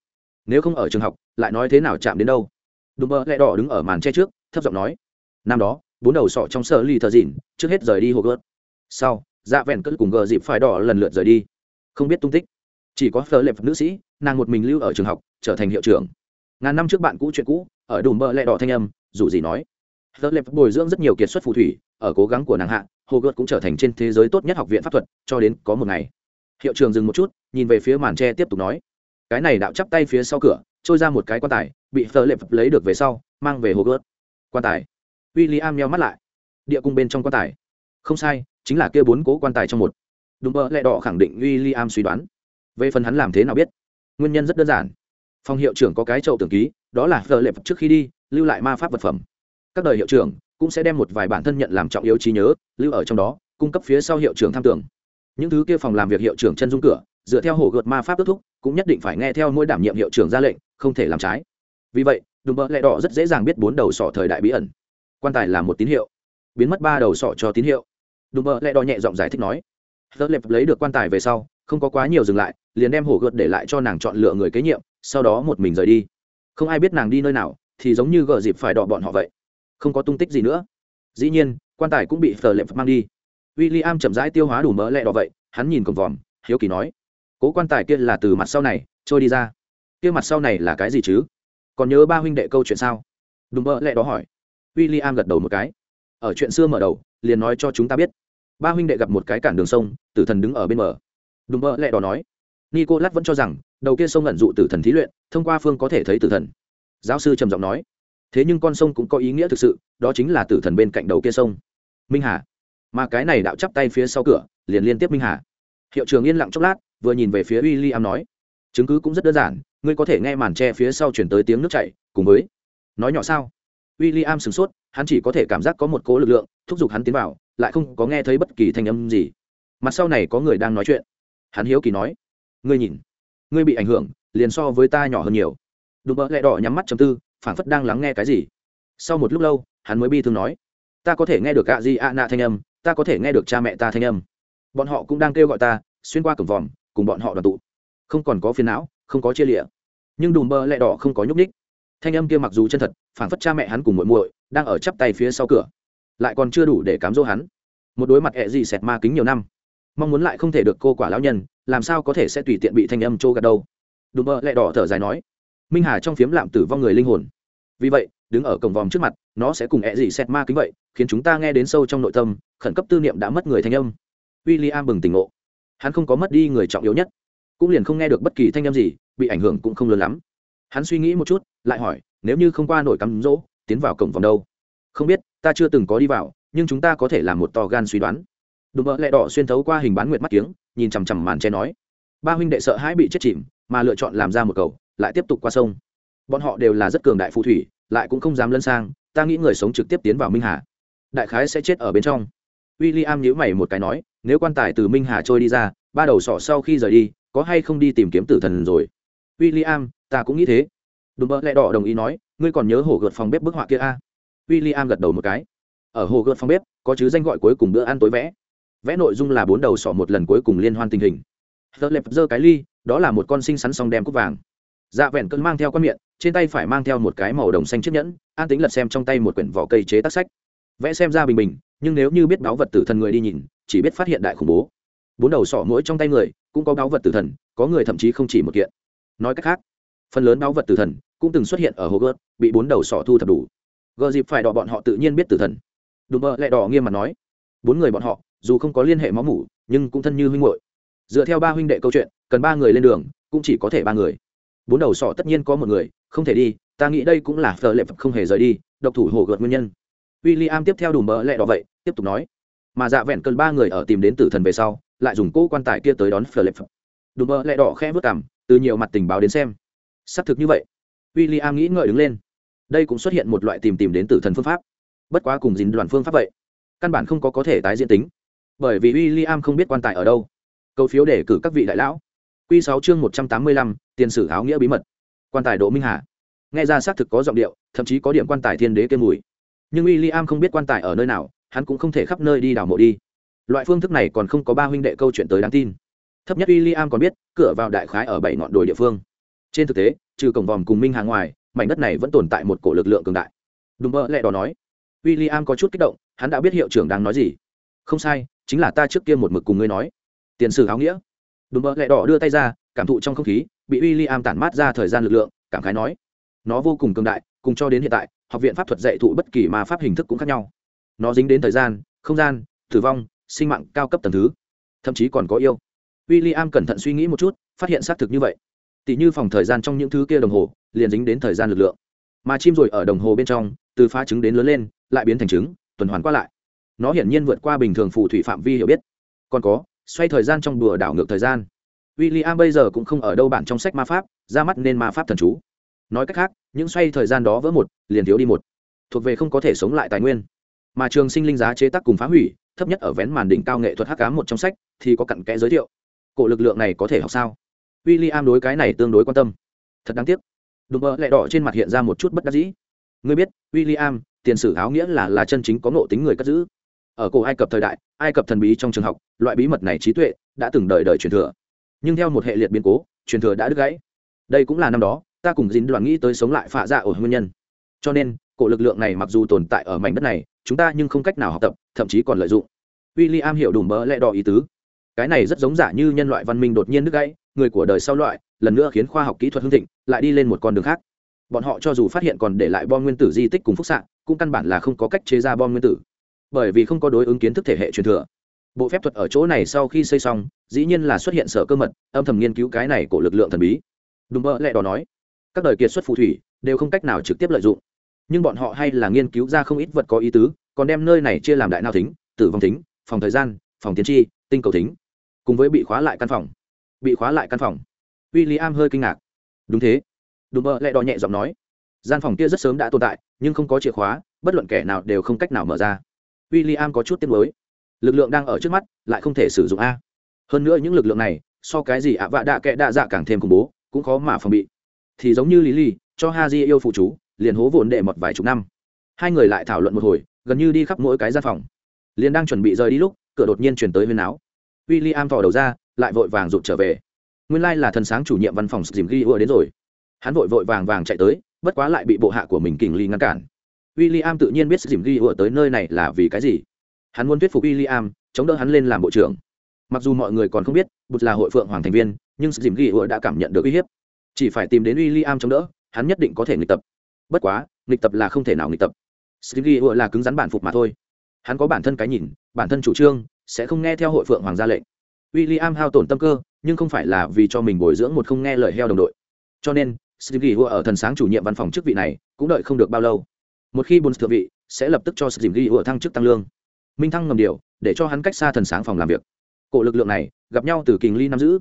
Nếu không ở trường học, lại nói thế nào chạm đến đâu? Đùm bơ lẹ đỏ đứng ở màn che trước, thấp giọng nói. Năm đó, bốn đầu sọ trong sơ ly thờ dịn, trước hết rời đi hồ gớt sau dạ vẹn cất cùng gờ dịp phải đỏ lần lượt rời đi. Không biết tung tích. Chỉ có phở lệp nữ sĩ, nàng một mình lưu ở trường học, trở thành hiệu trưởng. Ngàn năm trước bạn cũ chuyện cũ, ở đùm bơ lẹ đỏ thanh âm, dù gì nói. Phở lệp bồi dưỡng rất nhiều kiệt xuất phù thủy, ở cố gắng của nàng hạ hồ gợt cũng trở thành trên thế giới tốt nhất học viện pháp thuật, cho đến có một ngày. Hiệu trường dừng một chút, nhìn về phía màn tre tiếp tục nói, cái này đạo chắp tay phía sau cửa, trôi ra một cái quan tài, bị phờ lệp lấy được về sau, mang về hồ gợt quan tài. W i l l i am nheo mắt lại. Địa cung bên trong quan tài. Không sai, chính là kia bốn cố quan tài trong một. Đúng mơ lẹ đỏ khẳng định w i l l i am suy đoán. Về phần hắn làm thế nào biết? Nguyên nhân rất đơn giản. Phòng hiệu trưởng có cái chậu tưởng ký, đó là phờ lệp trước khi đi, lưu lại ma pháp vật phẩm. Các đời hiệu trưởng cũng sẽ đem một vài bản thân nhận làm trọng yếu trí nhớ, lưu ở trong đó, cung cấp phía sau hiệu trưởng tham tưởng. Những thứ kia phòng làm việc hiệu trưởng chân dung cửa, dựa theo hổ gợt ma pháp kết thúc, cũng nhất định phải nghe theo mỗi đảm nhiệm hiệu trưởng ra lệnh, không thể làm trái. Vì vậy, đùm bợ lẹ đỏ rất dễ dàng biết bốn đầu sọ thời đại bí ẩn. Quan tài là một tín hiệu. Biến mất ba đầu sọ cho tín hiệu. Đùm bợ lẹ đỏ nhẹ giọng giải thích nói. Tớ lệp lấy được quan tài về sau, không có quá nhiều dừng lại, liền đem hổ gợt để lại cho nàng chọn lựa người kế nhiệm, sau đó một mình rời đi. Không ai biết nàng đi nơi nào, thì giống như gợ dịp phải đọ bọn họ vậy không có tung tích gì nữa. Dĩ nhiên, quan tài cũng bị phờ lệm mang đi. W i l l i am chậm rãi tiêu hóa đủ mỡ lẹ đỏ vậy, hắn nhìn cổng vòm, hiếu kỳ nói, cố quan tài kia là từ mặt sau này, trôi đi ra. Kia mặt sau này là cái gì chứ? Còn nhớ ba huynh đệ câu chuyện sao? Đùm mỡ lẹ đó hỏi. W i l l i am gật đầu một cái. Ở chuyện xưa mở đầu, liền nói cho chúng ta biết. Ba huynh đệ gặp một cái cản đường sông, tử thần đứng ở bên mở đùm mỡ lẹ đó nói. Nico lát vẫn cho rằng, đầu kia sông ẩn dụ tử thần thí luyện, thông qua phương có thể thấy tử thần. Giáo sư trầm giọng nói thế nhưng con sông cũng có ý nghĩa thực sự, đó chính là tử thần bên cạnh đầu kia sông. Minh hà. Mà cái này đạo chắp tay phía sau cửa, liền liên tiếp minh hà. Hiệu trưởng yên lặng chốc lát, vừa nhìn về phía w i l l i am nói, chứng cứ cũng rất đơn giản, ngươi có thể nghe màn tre phía sau chuyển tới tiếng nước chảy, cùng với nói nhỏ sao? W i l l i am sửng sốt, hắn chỉ có thể cảm giác có một cố lực lượng, thúc giục hắn tiến vào, lại không có nghe thấy bất kỳ thanh âm gì. Mặt sau này có người đang nói chuyện. Hắn hiếu kỳ nói, ngươi nhìn, ngươi bị ảnh hưởng, liền so với ta nhỏ hơn nhiều. Đùm bỡ lẹ đỏ nhắm mắt chầm tư phảng phất đang lắng nghe cái gì. Sau một lúc lâu, hắn mới bi thương nói, ta có thể nghe được gạ di a thanh âm, ta có thể nghe được cha mẹ ta thanh âm. Bọn họ cũng đang kêu gọi ta, xuyên qua cổng vòm, cùng bọn họ đoàn tụ. Không còn có phiền não, không có chia lịa. Nhưng đùm bơ lẹ đỏ không có nhúc ních thanh âm kia mặc dù chân thật, phảng phất cha mẹ hắn cùng muội muội đang ở chắp tay phía sau cửa, lại còn chưa đủ để cám dỗ hắn. Một đối mặt ẹ gì sẹt ma kính nhiều năm, mong muốn lại không thể được cô quả lão nhân, làm sao có thể sẽ tùy tiện bị thanh âm trô gạt đâu. Đùm bơ lẹ đỏ thở dài nói, minh hà trong phiếm lạm tử vong người linh hồn vì vậy, đứng ở cổng vòm trước mặt, nó sẽ cùng ẹ gì xẹt ma kính vậy, khiến chúng ta nghe đến sâu trong nội tâm, khẩn cấp tư niệm đã mất người thanh âm. W i l l i am bừng tỉnh ngộ. Hắn không có mất đi người trọng yếu nhất. Cũng liền không nghe được bất kỳ thanh âm gì, bị ảnh hưởng cũng không lớn lắm. Hắn suy nghĩ một chút, lại hỏi, nếu như không qua nổi cắm rỗ tiến vào cổng vòng đâu? Không biết, ta chưa từng có đi vào, nhưng chúng ta có thể làm một to gan suy đoán. Đùm bợ lẹ đỏ xuyên thấu qua hình bán nguyệt mắt kiếng, nhìn chằm chằm màn che nói. Ba huynh đệ sợ hãi bị chết chìm, mà lựa chọn làm ra một cầu, lại tiếp tục qua sông bọn họ đều là rất cường đại phù thủy, lại cũng không dám lân sang, ta nghĩ người sống trực tiếp tiến vào minh hà. Đại khái sẽ chết ở bên trong. W i l l i am nhíu mày một cái nói, nếu quan tài từ minh hà trôi đi ra, ba đầu sọ sau khi rời đi, có hay không đi tìm kiếm tử thần rồi? W i l l i am ta cũng nghĩ thế. Đùm bơ lẹ đỏ đồng ý nói, ngươi còn nhớ hồ gợt phòng bếp bức họa kia a à? w i l l i am gật đầu một cái. Ở hồ gợt phòng bếp, có chứ danh gọi cuối cùng bữa ăn tối vẽ. Vẽ nội dung là bốn đầu sọ một lần cuối cùng liên hoan tình hình. Tờ lẹp giơ cái ly, đó là một con sinh sắn song đem cúc vàng. Dạ vẹn cơn mang theo con miệng trên tay phải mang theo một cái màu đồng xanh chiếc nhẫn, an tính lật xem trong tay một quyển vỏ cây chế tác sách. Vẽ xem ra bình bình, nhưng nếu như biết báo vật tử thần người đi nhìn, chỉ biết phát hiện đại khủng bố. Bốn đầu sỏ mỗi trong tay người, cũng có báo vật tử thần, có người thậm chí không chỉ một kiện. Nói cách khác, phần lớn báo vật tử thần cũng từng xuất hiện ở hồ gớt bị bốn đầu sỏ thu thập đủ. Gờ dịp phải đỏ bọn họ tự nhiên biết tử thần. Đùm bơ lại đỏ nghiêm mặt nói, bốn người bọn họ, dù không có liên hệ máu mủ, nhưng cũng thân như huynh hội dựa theo ba huynh đệ câu chuyện, cần ba người lên đường, cũng chỉ có thể ba người. Bốn đầu sọ tất nhiên có một người không thể đi, ta nghĩ đây cũng là phờ lệ không hề rời đi, độc thủ hồ gợt nguyên nhân. W i l l i am tiếp theo đùm bỡ lẹ đỏ vậy, tiếp tục nói. Mà dạ vẹn cơn ba người ở tìm đến tử thần về sau, lại dùng cỗ quan tài kia tới đón phờ lệ đùm bỡ lẹ đỏ khẽ vớt cảm từ nhiều mặt tình báo đến xem. Xác thực như vậy. W i l l i am nghĩ ngợi đứng lên. Đây cũng xuất hiện một loại tìm tìm đến tử thần phương pháp. Bất quá cùng dính đoàn phương pháp vậy, căn bản không có có thể tái diễn tính. Bởi vì w i l l i am không biết quan tài ở đâu. Câu phiếu để cử các vị đại lão. Q sáu chương một trăm tám mươi lăm, tiền sử áo nghĩa bí mật quan tài đỗ minh hà. Nghe ra xác thực có giọng điệu, thậm chí có điểm quan tài thiên đế kê mùi. Nhưng w i l l i am không biết quan tài ở nơi nào, hắn cũng không thể khắp nơi đi đảo mộ đi. Loại phương thức này còn không có ba huynh đệ câu chuyện tới đáng tin. Thấp nhất w i l l i am còn biết, cửa vào đại khái ở bảy ngọn đồi địa phương. Trên thực tế, trừ cổng vòm cùng minh hàng ngoài, mảnh đất này vẫn tồn tại một cổ lực lượng cường đại. Đùm mơ lẹ đỏ nói. W i l l i am có chút kích động, hắn đã biết hiệu trưởng đang nói gì. Không sai, chính là ta trước kia một mực cùng ngươi nói. Tiền sử áo nghĩa. Đùm mơ lẹ đỏ đưa tay ra, cảm thụ trong không khí bị w i l l i am tản mát ra thời gian lực lượng, cảm khái nói, nó vô cùng cường đại, cùng cho đến hiện tại, học viện pháp thuật dạy thụ bất kỳ mà pháp hình thức cũng khác nhau. Nó dính đến thời gian, không gian, tử vong, sinh mạng cao cấp tầng thứ, thậm chí còn có yêu. W i l l i am cẩn thận suy nghĩ một chút, phát hiện xác thực như vậy. Tỷ như phòng thời gian trong những thứ kia đồng hồ, liền dính đến thời gian lực lượng. Mà chim rồi ở đồng hồ bên trong, từ phá trứng đến lớn lên, lại biến thành trứng, tuần hoàn qua lại. Nó hiển nhiên vượt qua bình thường phù thủy phạm vi hiểu biết. Còn có, xoay thời gian trong đùa đảo ngược thời gian w i l l i am bây giờ cũng không ở đâu bản trong sách ma pháp, ra mắt nên ma pháp thần chú. Nói cách khác, những xoay thời gian đó vỡ một, liền thiếu đi một. Thuộc về không có thể sống lại tài nguyên. Mà trường sinh linh giá chế tác cùng phá hủy, thấp nhất ở vén màn đỉnh cao nghệ thuật hắc cám một trong sách, thì có cặn kẽ giới thiệu. Cổ lực lượng này có thể học sao? W i l l i am đối cái này tương đối quan tâm. Thật đáng tiếc. Đùm bơ lẹ đỏ trên mặt hiện ra một chút bất đắc dĩ. Ngươi biết w i l l i am tiền sử áo nghĩa là là chân chính có ngộ tính người cất giữ. Ở cổ ai cập thời đại, ai cập thần bí trong trường học, loại bí mật này trí tuệ đã từng đời đời truyền thừa nhưng theo một hệ liệt biến cố, truyền thừa đã đứt gãy. Đây cũng là năm đó, ta cùng dính đoàn nghĩ tới sống lại phạ dạ ở nguyên nhân. Cho nên, cổ lực lượng này mặc dù tồn tại ở mảnh đất này, chúng ta nhưng không cách nào học tập, thậm chí còn lợi dụng. W i l l i am hiểu đủ mỡ lẽ đỏ ý tứ. Cái này rất giống giả như nhân loại văn minh đột nhiên đứt gãy, người của đời sau loại, lần nữa khiến khoa học kỹ thuật hưng thịnh, lại đi lên một con đường khác. Bọn họ cho dù phát hiện còn để lại bom nguyên tử di tích cùng phúc xạ, cũng căn bản là không có cách chế ra bom nguyên tử. Bởi vì không có đối ứng kiến thức thể hệ truyền thừa bộ phép thuật ở chỗ này sau khi xây xong, dĩ nhiên là xuất hiện sở cơ mật, âm thầm nghiên cứu cái này của lực lượng thần bí. Đùm bơ lẹ đó nói, các đời kiệt xuất phù thủy đều không cách nào trực tiếp lợi dụng. Nhưng bọn họ hay là nghiên cứu ra không ít vật có ý tứ, còn đem nơi này chia làm đại nao thính, tử vong thính, phòng thời gian, phòng tiến tri tinh cầu thính. Cùng với bị khóa lại căn phòng. Bị khóa lại căn phòng. W i l l i am hơi kinh ngạc. Đúng thế. Đùm bơ lẹ đỏ nhẹ giọng nói, gian phòng kia rất sớm đã tồn tại, nhưng không có chìa khóa, bất luận kẻ nào đều không cách nào mở ra. W i l l i am có chút tiếc mới lực lượng đang ở trước mắt, lại không thể sử dụng a. Hơn nữa những lực lượng này, so cái gì ạ vạ đạ kệ đạ dạ càng thêm khủng bố, cũng khó mà phòng bị. Thì giống như lý ly cho ha di yêu phụ chú, liền hố vồn đệ một vài chục năm. Hai người lại thảo luận một hồi, gần như đi khắp mỗi cái gian phòng. Liền đang chuẩn bị rời đi lúc, cửa đột nhiên chuyển tới huyên áo w i l l i am thò đầu ra, lại vội vàng rụt trở về. Nguyên lai là thần sáng chủ nhiệm văn phòng dìm ghi ưa đến rồi. Hắn vội vội vàng vàng chạy tới, bất quá lại bị bộ hạ của mình kình ly ngăn cản. W i l l i am tự nhiên biết dìm ghi ưa tới nơi này là vì cái gì hắn muốn thuyết phục William chống đỡ hắn lên làm bộ trưởng. Mặc dù mọi người còn không biết bụt là hội phượng hoàng thành viên nhưng dìm ghi ưa đã cảm nhận được uy hiếp. Chỉ phải tìm đến William chống đỡ hắn nhất định có thể nghịch tập. Bất quá nghịch tập là không thể nào nghịch tập. Dìm ghi ưa là cứng rắn bản phục mà thôi. Hắn có bản thân cái nhìn bản thân chủ trương sẽ không nghe theo hội phượng hoàng ra lệnh. William hao tổn tâm cơ nhưng không phải là vì cho mình bồi dưỡng một không nghe lời heo đồng đội. Cho nên Steve Ghi ở thần sáng chủ nhiệm văn phòng chức vị này cũng đợi không được bao lâu. Một khi Bund thượng vị, sẽ lập tức cho Steve Ghi thăng chức tăng lương. Minh thăng ngầm điều, để cho hắn cách xa thần sáng phòng làm việc. Cổ lực lượng này, gặp nhau từ kình ly nắm giữ.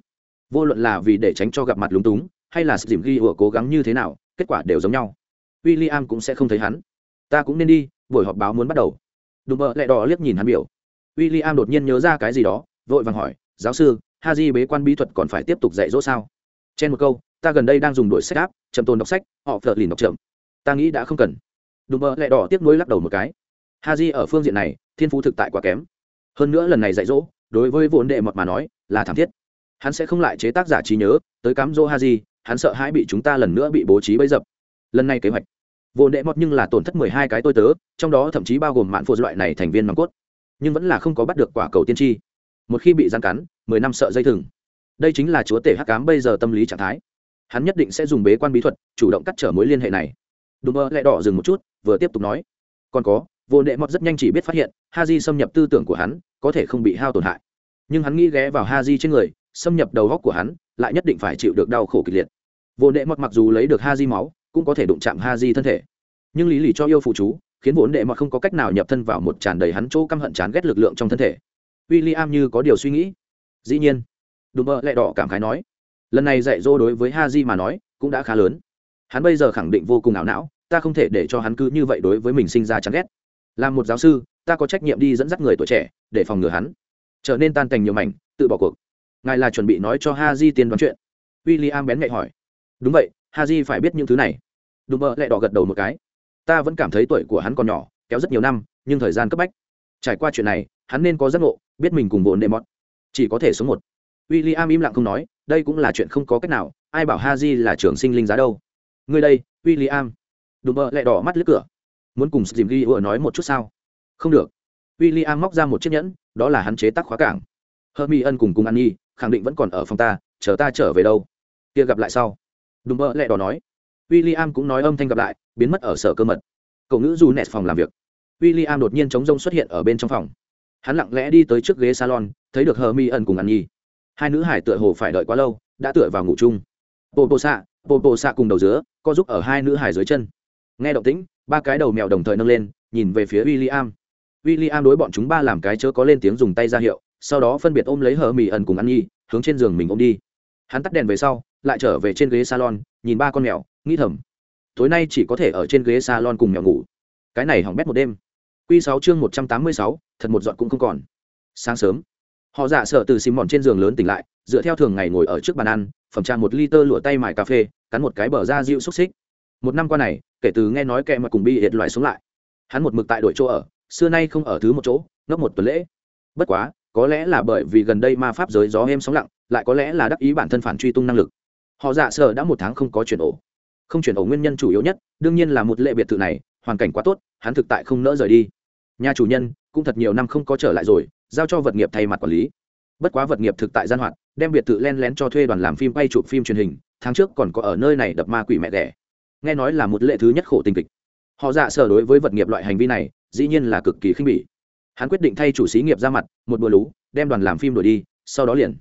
Vô luận là vì để tránh cho gặp mặt lúng túng, hay là dìm Ghi cố gắng như thế nào, kết quả đều giống nhau. William cũng sẽ không thấy hắn. Ta cũng nên đi, buổi họp báo muốn bắt đầu. Đùm bợ lẹ đỏ liếc nhìn hắn biểu. William đột nhiên nhớ ra cái gì đó, vội vàng hỏi, giáo sư, Haji bế quan bí thuật còn phải tiếp tục dạy dỗ sao? Trên một câu, ta gần đây đang dùng đổi sách áp chậm tồn đọc sách họ phật lìn đọc chậm ta nghĩ đã không cần đùm bợ lại đỏ tiếc nuối lắc đầu một cái ha di ở phương diện này, thiên phú thực tại quá kém. Hơn nữa lần này dạy dỗ, đối với vốn đệ mật mà nói, là thảm thiết. Hắn sẽ không lại chế tác giả trí nhớ, tới cám dỗ ha di hắn sợ hãi bị chúng ta lần nữa bị bố trí bấy dập. Lần này kế hoạch, vốn đệ mọt nhưng là tổn thất mười hai cái tôi tớ, trong đó thậm chí bao gồm mạn phụ loại này thành viên nòng cốt. Nhưng vẫn là không có bắt được quả cầu tiên tri. Một khi bị gian cắn, mười năm sợ dây thừng. Đây chính là chúa tể hắc cám bây giờ tâm lý trạng thái. Hắn nhất định sẽ dùng bế quan bí thuật, chủ động cắt trở mối liên hệ này. Đùm mơ lẹ đỏ dừng một chút, vừa tiếp tục nói. Còn có vô nệ mọt rất nhanh chỉ biết phát hiện ha di xâm nhập tư tưởng của hắn có thể không bị hao tổn hại. Nhưng hắn nghĩ ghé vào ha di trên người, xâm nhập đầu góc của hắn, lại nhất định phải chịu được đau khổ kịch liệt. Vô nệ mọt mặc dù lấy được ha di máu, cũng có thể đụng chạm ha di thân thể. Nhưng lý lì cho yêu phụ chú, khiến vốn đệ mọt không có cách nào nhập thân vào một tràn đầy hắn chỗ căm hận chán ghét lực lượng trong thân thể. W i l l i am như có điều suy nghĩ. Dĩ nhiên, đùm mơ lẹ đỏ cảm khái nói, lần này dạy dỗ đối với ha di mà nói, cũng đã khá lớn. Hắn bây giờ khẳng định vô cùng ảo não, ta không thể để cho hắn cứ như vậy đối với mình sinh ra chán ghét làm một giáo sư, ta có trách nhiệm đi dẫn dắt người tuổi trẻ để phòng ngừa hắn. Trở nên tan tành nhiều mảnh, tự bỏ cuộc. Ngài là chuẩn bị nói cho ha di tiên đoán chuyện. W i l l i am bén nhạy hỏi. Đúng vậy ha di phải biết những thứ này. Đùm mơ lẹ đỏ gật đầu một cái. Ta vẫn cảm thấy tuổi của hắn còn nhỏ, kéo rất nhiều năm, nhưng thời gian cấp bách. Trải qua chuyện này, hắn nên có giấc ngộ, biết mình cùng bồn đệ mọt chỉ có thể số một. W i l l i am im lặng không nói, đây cũng là chuyện không có cách nào, ai bảo ha di là trường sinh linh giá đâu. Ngươi đây w i l l i am đùm mơ lẹ đỏ mắt lướt cửa muốn cùng dìm ghi ủa nói một chút sao? Không được. W i l l i am móc ra một chiếc nhẫn, đó là hắn chế tác khóa cảng. Hơ mi ân cùng cùng an nhi khẳng định vẫn còn ở phòng ta, chờ ta trở về đâu. Kia gặp lại sau. Đùm bợ lẹ đỏ nói. W i l l i am cũng nói âm thanh gặp lại, biến mất ở sở cơ mật. Cậu ngữ du nẹt phòng làm việc. W i l l i am đột nhiên chống rông xuất hiện ở bên trong phòng. Hắn lặng lẽ đi tới trước ghế salon, thấy được hờ mi ẩn cùng ăn nhi hai nữ hải tựa hồ phải đợi quá lâu, đã tựa vào ngủ chung. Bồ bồ xạ bồ bồ xạ cùng đầu dứa, co giúp ở hai nữ hải dưới chân. Nghe động tĩnh ba cái đầu mèo đồng thời nâng lên, nhìn về phía w i l l i am w i l l i am đối bọn chúng ba làm cái chớ có lên tiếng dùng tay ra hiệu, sau đó phân biệt ôm lấy hờ mì ẩn cùng ăn nhi, hướng trên giường mình ôm đi. Hắn tắt đèn về sau, lại trở về trên ghế salon, nhìn ba con mèo, nghĩ thầm, tối nay chỉ có thể ở trên ghế salon cùng mèo ngủ. Cái này hỏng bét một đêm. Q sáu chương một trăm tám mươi sáu, thật một dọn cũng không còn. Sáng sớm, họ dạ sợ từ xìm mòn trên giường lớn tỉnh lại, dựa theo thường ngày ngồi ở trước bàn ăn, phẩm trà một ly tơ lụa tay mài cà phê, cắn một cái bờ da dịu xúc xích. Một năm qua này kể từ nghe nói kẹ mà cùng bị hiệt loại xuống lại. Hắn một mực tại đội chỗ ở, xưa nay không ở thứ một chỗ, ngốc một tuần lễ. Bất quá, có lẽ là bởi vì gần đây ma pháp giới gió êm sóng lặng, lại có lẽ là đắc ý bản thân phản truy tung năng lực. Họ dạ sợ đã một tháng không có chuyển ổ. Không chuyển ổ nguyên nhân chủ yếu nhất, đương nhiên là một lệ biệt thự này, hoàn cảnh quá tốt, hắn thực tại không nỡ rời đi. Nhà chủ nhân, cũng thật nhiều năm không có trở lại rồi, giao cho vật nghiệp thay mặt quản lý. Bất quá vật nghiệp thực tại gian hoạt, đem biệt thự len lén cho thuê đoàn làm phim quay chụp phim truyền hình, tháng trước còn có ở nơi này đập ma quỷ mẹ đẻ nghe nói là một lệ thứ nhất khổ tình kịch. Họ dạ sở đối với vật nghiệp loại hành vi này, dĩ nhiên là cực kỳ khinh bỉ. Hắn quyết định thay chủ xí nghiệp ra mặt, một bữa lú, đem đoàn làm phim đổi đi, sau đó liền.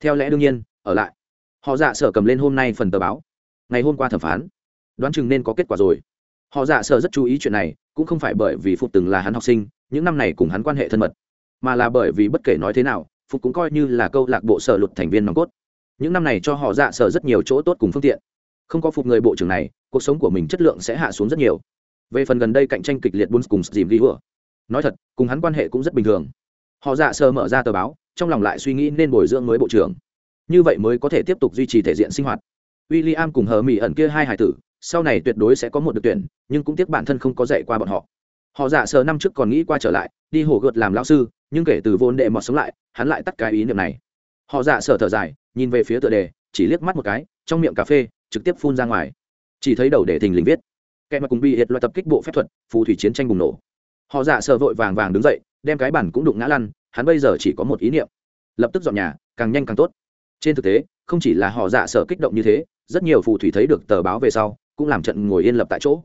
Theo lẽ đương nhiên, ở lại. Họ dạ sở cầm lên hôm nay phần tờ báo. Ngày hôm qua thẩm phán. Đoán chừng nên có kết quả rồi. Họ dạ sở rất chú ý chuyện này, cũng không phải bởi vì phục từng là hắn học sinh, những năm này cùng hắn quan hệ thân mật, mà là bởi vì bất kể nói thế nào phục cũng coi như là câu lạc bộ sở luật thành viên nòng cốt. Những năm này cho họ dạ sở rất nhiều chỗ tốt cùng phương tiện. Không có phục người bộ trưởng này cuộc sống của mình chất lượng sẽ hạ xuống rất nhiều. Về phần gần đây cạnh tranh kịch liệt bun cùng dìm ghi nói thật, cùng hắn quan hệ cũng rất bình thường. Họ dạ sơ mở ra tờ báo, trong lòng lại suy nghĩ nên bồi dưỡng mới bộ trưởng. Như vậy mới có thể tiếp tục duy trì thể diện sinh hoạt. W i l l i am cùng hờ mỹ ẩn kia hai hải tử, sau này tuyệt đối sẽ có một được tuyển, nhưng cũng tiếc bản thân không có dạy qua bọn họ. Họ dạ sờ năm trước còn nghĩ qua trở lại, đi hồ gợt làm lão sư, nhưng kể từ vốn đệ mọt sống lại, hắn lại tắt cái ý niệm này. Họ dạ sờ thở dài, nhìn về phía tựa đề, chỉ liếc mắt một cái, trong miệng cà phê, trực tiếp phun ra ngoài chỉ thấy đầu để thình lình viết. Kẻ mà cùng bị hiệt loại tập kích bộ phép thuật, phù thủy chiến tranh bùng nổ. Họ dạ sờ vội vàng vàng đứng dậy, đem cái bản cũng đụng ngã lăn, hắn bây giờ chỉ có một ý niệm. Lập tức dọn nhà, càng nhanh càng tốt. Trên thực tế, không chỉ là họ dạ sở kích động như thế, rất nhiều phù thủy thấy được tờ báo về sau, cũng làm trận ngồi yên lập tại chỗ.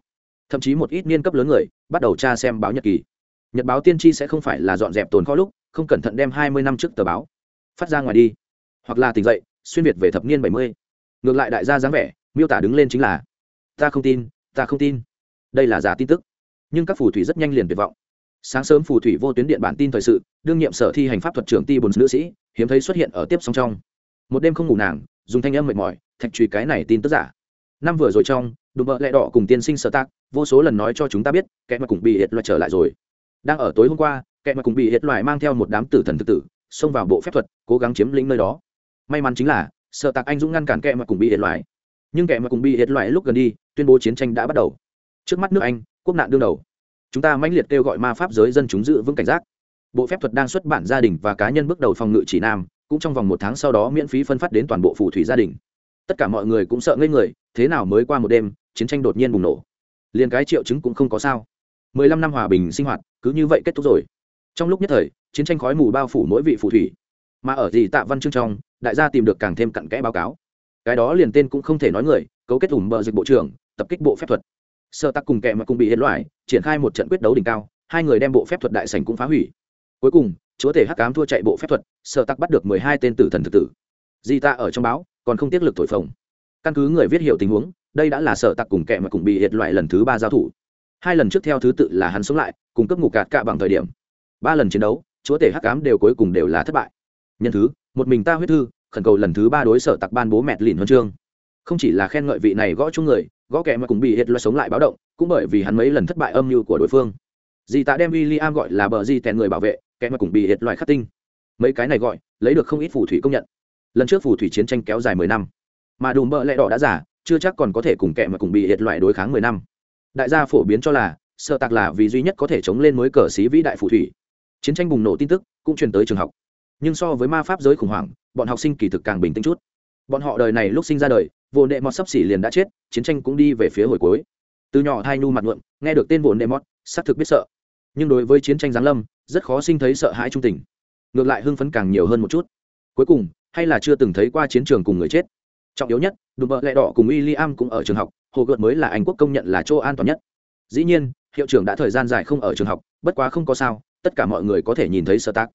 Thậm chí một ít niên cấp lớn người, bắt đầu tra xem báo nhật kỳ nhật báo tiên tri sẽ không phải là dọn dẹp tồn kho lúc, không cẩn thận đem hai mươi năm trước tờ báo phát ra ngoài đi. Hoặc là tỉnh dậy, xuyên việt về thập niên bảy mươi. Ngược lại đại gia dáng vẻ, miêu tả đứng lên chính là ta không tin, ta không tin. Đây là giả tin tức. Nhưng các phù thủy rất nhanh liền tuyệt vọng. Sáng sớm phù thủy vô tuyến điện bản tin thời sự, đương nhiệm sở thi hành pháp thuật trưởng ti bồn nữ sĩ, hiếm thấy xuất hiện ở tiếp song trong. Một đêm không ngủ nàng, dùng thanh âm mệt mỏi, thạch truy cái này tin tức giả. Năm vừa rồi trong, đùm bợ lẹ đỏ cùng tiên sinh sở tác vô số lần nói cho chúng ta biết, kẻ mà cùng bị hiệt loại trở lại rồi. Đang ở tối hôm qua, kẻ mà cùng bị hiệt loại mang theo một đám tử thần thực tử, xông vào bộ phép thuật, cố gắng chiếm lĩnh nơi đó. May mắn chính là, sở tạc anh dũng ngăn cản kẻ mà cùng bị hiệt loại nhưng kẻ mà cùng bị hết loại lúc gần đi, tuyên bố chiến tranh đã bắt đầu. Trước mắt nước anh, quốc nạn đương đầu. Chúng ta mãnh liệt kêu gọi ma pháp giới dân chúng giữ vững cảnh giác. Bộ phép thuật đang xuất bản gia đình và cá nhân bước đầu phòng ngự chỉ nam, cũng trong vòng một tháng sau đó miễn phí phân phát đến toàn bộ phù thủy gia đình. Tất cả mọi người cũng sợ ngây người, thế nào mới qua một đêm, chiến tranh đột nhiên bùng nổ. Liền cái triệu chứng cũng không có sao. Mười lăm năm hòa bình sinh hoạt, cứ như vậy kết thúc rồi. Trong lúc nhất thời, chiến tranh khói mù bao phủ mỗi vị phù thủy. Mà ở gì tạ văn chương trong, đại gia tìm được càng thêm cặn kẽ báo cáo cái đó liền tên cũng không thể nói người, cấu kết ủng bờ dịch bộ trưởng, tập kích bộ phép thuật. Sơ tắc cùng kẹ mà cùng bị hiện loại, triển khai một trận quyết đấu đỉnh cao, hai người đem bộ phép thuật đại sành cũng phá hủy. Cuối cùng, chúa thể hắc cám thua chạy bộ phép thuật sơ tắc bắt được mười hai tên tử thần thực tử. Di ta ở trong báo, còn không tiết lực thổi phồng. Căn cứ người viết hiểu tình huống, đây đã là sở tặc cùng kẻ mà cùng bị hiệt loại lần thứ ba giao thủ. Hai lần trước theo thứ tự là hắn sống lại, cùng cấp ngục cạt cạ bằng thời điểm. Ba lần chiến đấu, chúa tể hắc cám đều cuối cùng đều là thất bại. Nhân thứ, một mình ta huyết thư khẩn cầu lần thứ ba đối sở tặc ban bố mẹt lìn huân chương. Không chỉ là khen ngợi vị này gõ chung người, gõ kẻ mà cũng bị hiệt loại sống lại báo động, cũng bởi vì hắn mấy lần thất bại âm mưu của đối phương. Dì tạ đem w i l l i am gọi là bờ di tèn người bảo vệ, kẻ mà cũng bị hiệt loại khắc tinh. Mấy cái này gọi, lấy được không ít phù thủy công nhận. Lần trước phù thủy chiến tranh kéo dài mười năm, mà đùm bợ lẹ đỏ đã giả chưa chắc còn có thể cùng kẻ mà cùng bị hiệt loại đối kháng mười năm. Đại gia phổ biến cho là sợ tạc là vì duy nhất có thể chống lên mới cờ xí vĩ đại phù thủy. Chiến tranh bùng nổ tin tức, cũng truyền tới trường học nhưng so với ma pháp giới khủng hoảng, bọn học sinh kỳ thực càng bình tĩnh chút. Bọn họ đời này lúc sinh ra đời, vô nệ mọt sắp xỉ liền đã chết, chiến tranh cũng đi về phía hồi cuối. Từ nhỏ hai nhu mặt ngượng nghe được tên vô nệ mọt, xác thực biết sợ. Nhưng đối với chiến tranh giáng lâm, rất khó sinh thấy sợ hãi trung tình. Ngược lại hưng phấn càng nhiều hơn một chút. Cuối cùng, hay là chưa từng thấy qua chiến trường cùng người chết. Trọng yếu nhất, đùm bợ lẹ đỏ cùng w i l l i am cũng ở trường học, hồ gợt mới là anh quốc công nhận là chỗ an toàn nhất. Dĩ nhiên, hiệu trưởng đã thời gian dài không ở trường học, bất quá không có sao, tất cả mọi người có thể nhìn thấy sơ tác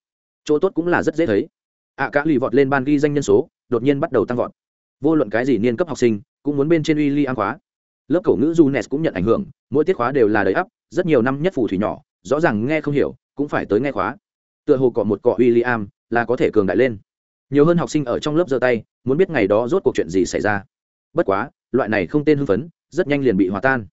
chỗ tốt cũng là rất dễ thấy. Ạ à, cả lì vọt lên ban ghi danh nhân số đột nhiên bắt đầu tăng vọt. Vô luận cái gì niên cấp học sinh cũng muốn bên trên uy ly an khóa. Lớp cổ ngữ du nes cũng nhận ảnh hưởng mỗi tiết khóa đều là đầy ắp rất nhiều năm nhất phù thủy nhỏ rõ ràng nghe không hiểu cũng phải tới nghe khóa. Tựa hồ cọ một cọ uy ly am là có thể cường đại lên. Nhiều hơn học sinh ở trong lớp giơ tay muốn biết ngày đó rốt cuộc chuyện gì xảy ra. Bất quá loại này không tên hưng phấn rất nhanh liền bị hòa tan.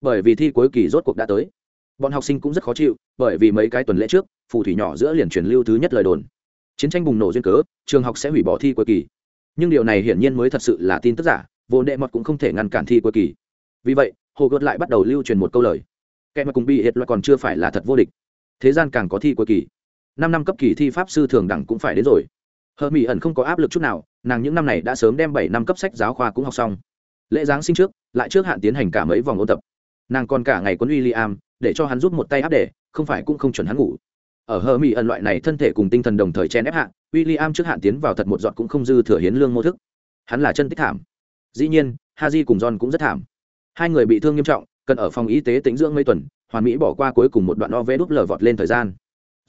Bởi vì thi cuối kỳ rốt cuộc đã tới. Bọn học sinh cũng rất khó chịu bởi vì mấy cái tuần lễ trước phù thủy nhỏ giữa liền truyền lưu thứ nhất lời đồn. Chiến tranh bùng nổ duyên cớ, trường học sẽ hủy bỏ thi cuối kỳ. Nhưng điều này hiển nhiên mới thật sự là tin tức giả vô đệ mọt cũng không thể ngăn cản thi cuối kỳ. Vì vậy, hồ gợt lại bắt đầu lưu truyền một câu lời. Kẻ mà cùng bị hiệt loại còn chưa phải là thật vô địch. Thế gian càng có thi cuối kỳ. Năm năm cấp kỳ thi pháp sư thường đẳng cũng phải đến rồi. Hờ mỹ ẩn không có áp lực chút nào, nàng những năm này đã sớm đem bảy năm cấp sách giáo khoa cũng học xong. Lễ giáng sinh trước, lại trước hạn tiến hành cả mấy vòng ôn tập. Nàng còn cả ngày quân uy li am để cho hắn giúp một tay áp để không phải cũng không chuẩn hắn ngủ ở hờ mỹ ẩn loại này thân thể cùng tinh thần đồng thời chen ép hạ w i l l i am trước hạn tiến vào thật một giọt cũng không dư thừa hiến lương mô thức. Hắn là chân tích thảm. Dĩ nhiên, haji cùng john cũng rất thảm. Hai người bị thương nghiêm trọng, cần ở phòng y tế tĩnh dưỡng mấy tuần, hoàn mỹ bỏ qua cuối cùng một đoạn o vé đúp lờ vọt lên thời gian.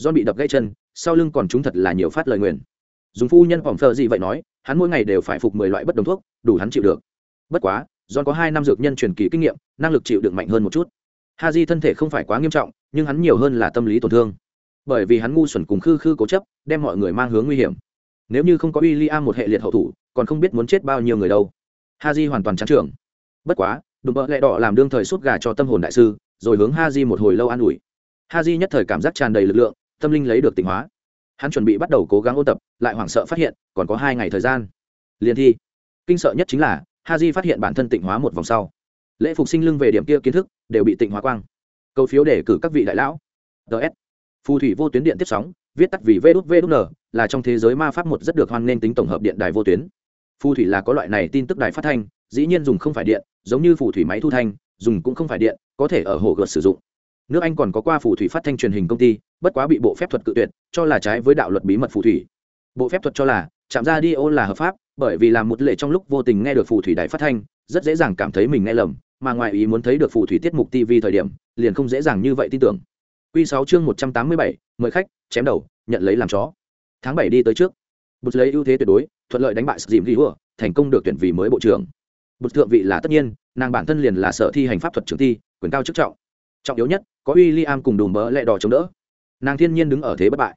John bị đập gãy chân, sau lưng còn chúng thật là nhiều phát lời nguyền. Dùng phu nhân phỏng phờ gì vậy nói, hắn mỗi ngày đều phải phục mười loại bất đồng thuốc, đủ hắn chịu được. Bất quá, john có hai năm dược nhân truyền kỳ kinh nghiệm, năng lực chịu đựng mạnh hơn một chút. Ha di thân thể không phải quá nghiêm trọng, nhưng hắn nhiều hơn là tâm lý tổn thương bởi vì hắn ngu xuẩn cùng khư khư cố chấp, đem mọi người mang hướng nguy hiểm. Nếu như không có w i l l i am một hệ liệt hậu thủ, còn không biết muốn chết bao nhiêu người đâu. Ha di hoàn toàn trắng trưởng bất quá, đùm bợ lẹ đỏ làm đương thời suốt gà cho tâm hồn đại sư, rồi hướng ha di một hồi lâu an ủi. Ha di nhất thời cảm giác tràn đầy lực lượng, tâm linh lấy được tỉnh hóa. Hắn chuẩn bị bắt đầu cố gắng ôn tập, lại hoảng sợ phát hiện, còn có hai ngày thời gian. Liền thi. Kinh sợ nhất chính là ha di phát hiện bản thân tịnh hóa một vòng sau. Lễ phục sinh lưng về điểm kia kiến thức, đều bị tịnh hóa quang. Câu phiếu để cử các vị đại lão. Ts phù thủy vô tuyến điện tiếp sóng, viết tắt vì vđvn là trong thế giới ma pháp một rất được hoan nghênh tính tổng hợp điện đài vô tuyến. Phù thủy là có loại này tin tức đài phát thanh, dĩ nhiên dùng không phải điện, giống như phù thủy máy thu thanh, dùng cũng không phải điện, có thể ở hồ gợt sử dụng. Nước anh còn có qua phù thủy phát thanh truyền hình công ty, bất quá bị bộ phép thuật cự tuyệt, cho là trái với đạo luật bí mật phù thủy. Bộ phép thuật cho là, chạm ra đi ô là hợp pháp, bởi vì làm một lệ trong lúc vô tình nghe được phù thủy đài phát thanh, rất dễ dàng cảm thấy mình nghe lầm, mà ngoài ý muốn thấy được phù thủy tiết mục tv thời điểm, liền không dễ dàng như vậy tin tưởng. Quy sáu chương một trăm tám mươi bảy, mời khách, chém đầu, nhận lấy làm chó. Tháng bảy đi tới trước. Bụt lấy ưu thế tuyệt đối, thuận lợi đánh bại dìm ghi hùa thành công được tuyển vì mới bộ trưởng. Bụt thượng vị là tất nhiên, nàng bản thân liền là sở thi hành pháp thuật trưởng thi, quyền cao chức trọng. Trọng yếu nhất, có William cùng đùm bỡ lẹ đỏ chống đỡ. Nàng thiên nhiên đứng ở thế bất bại.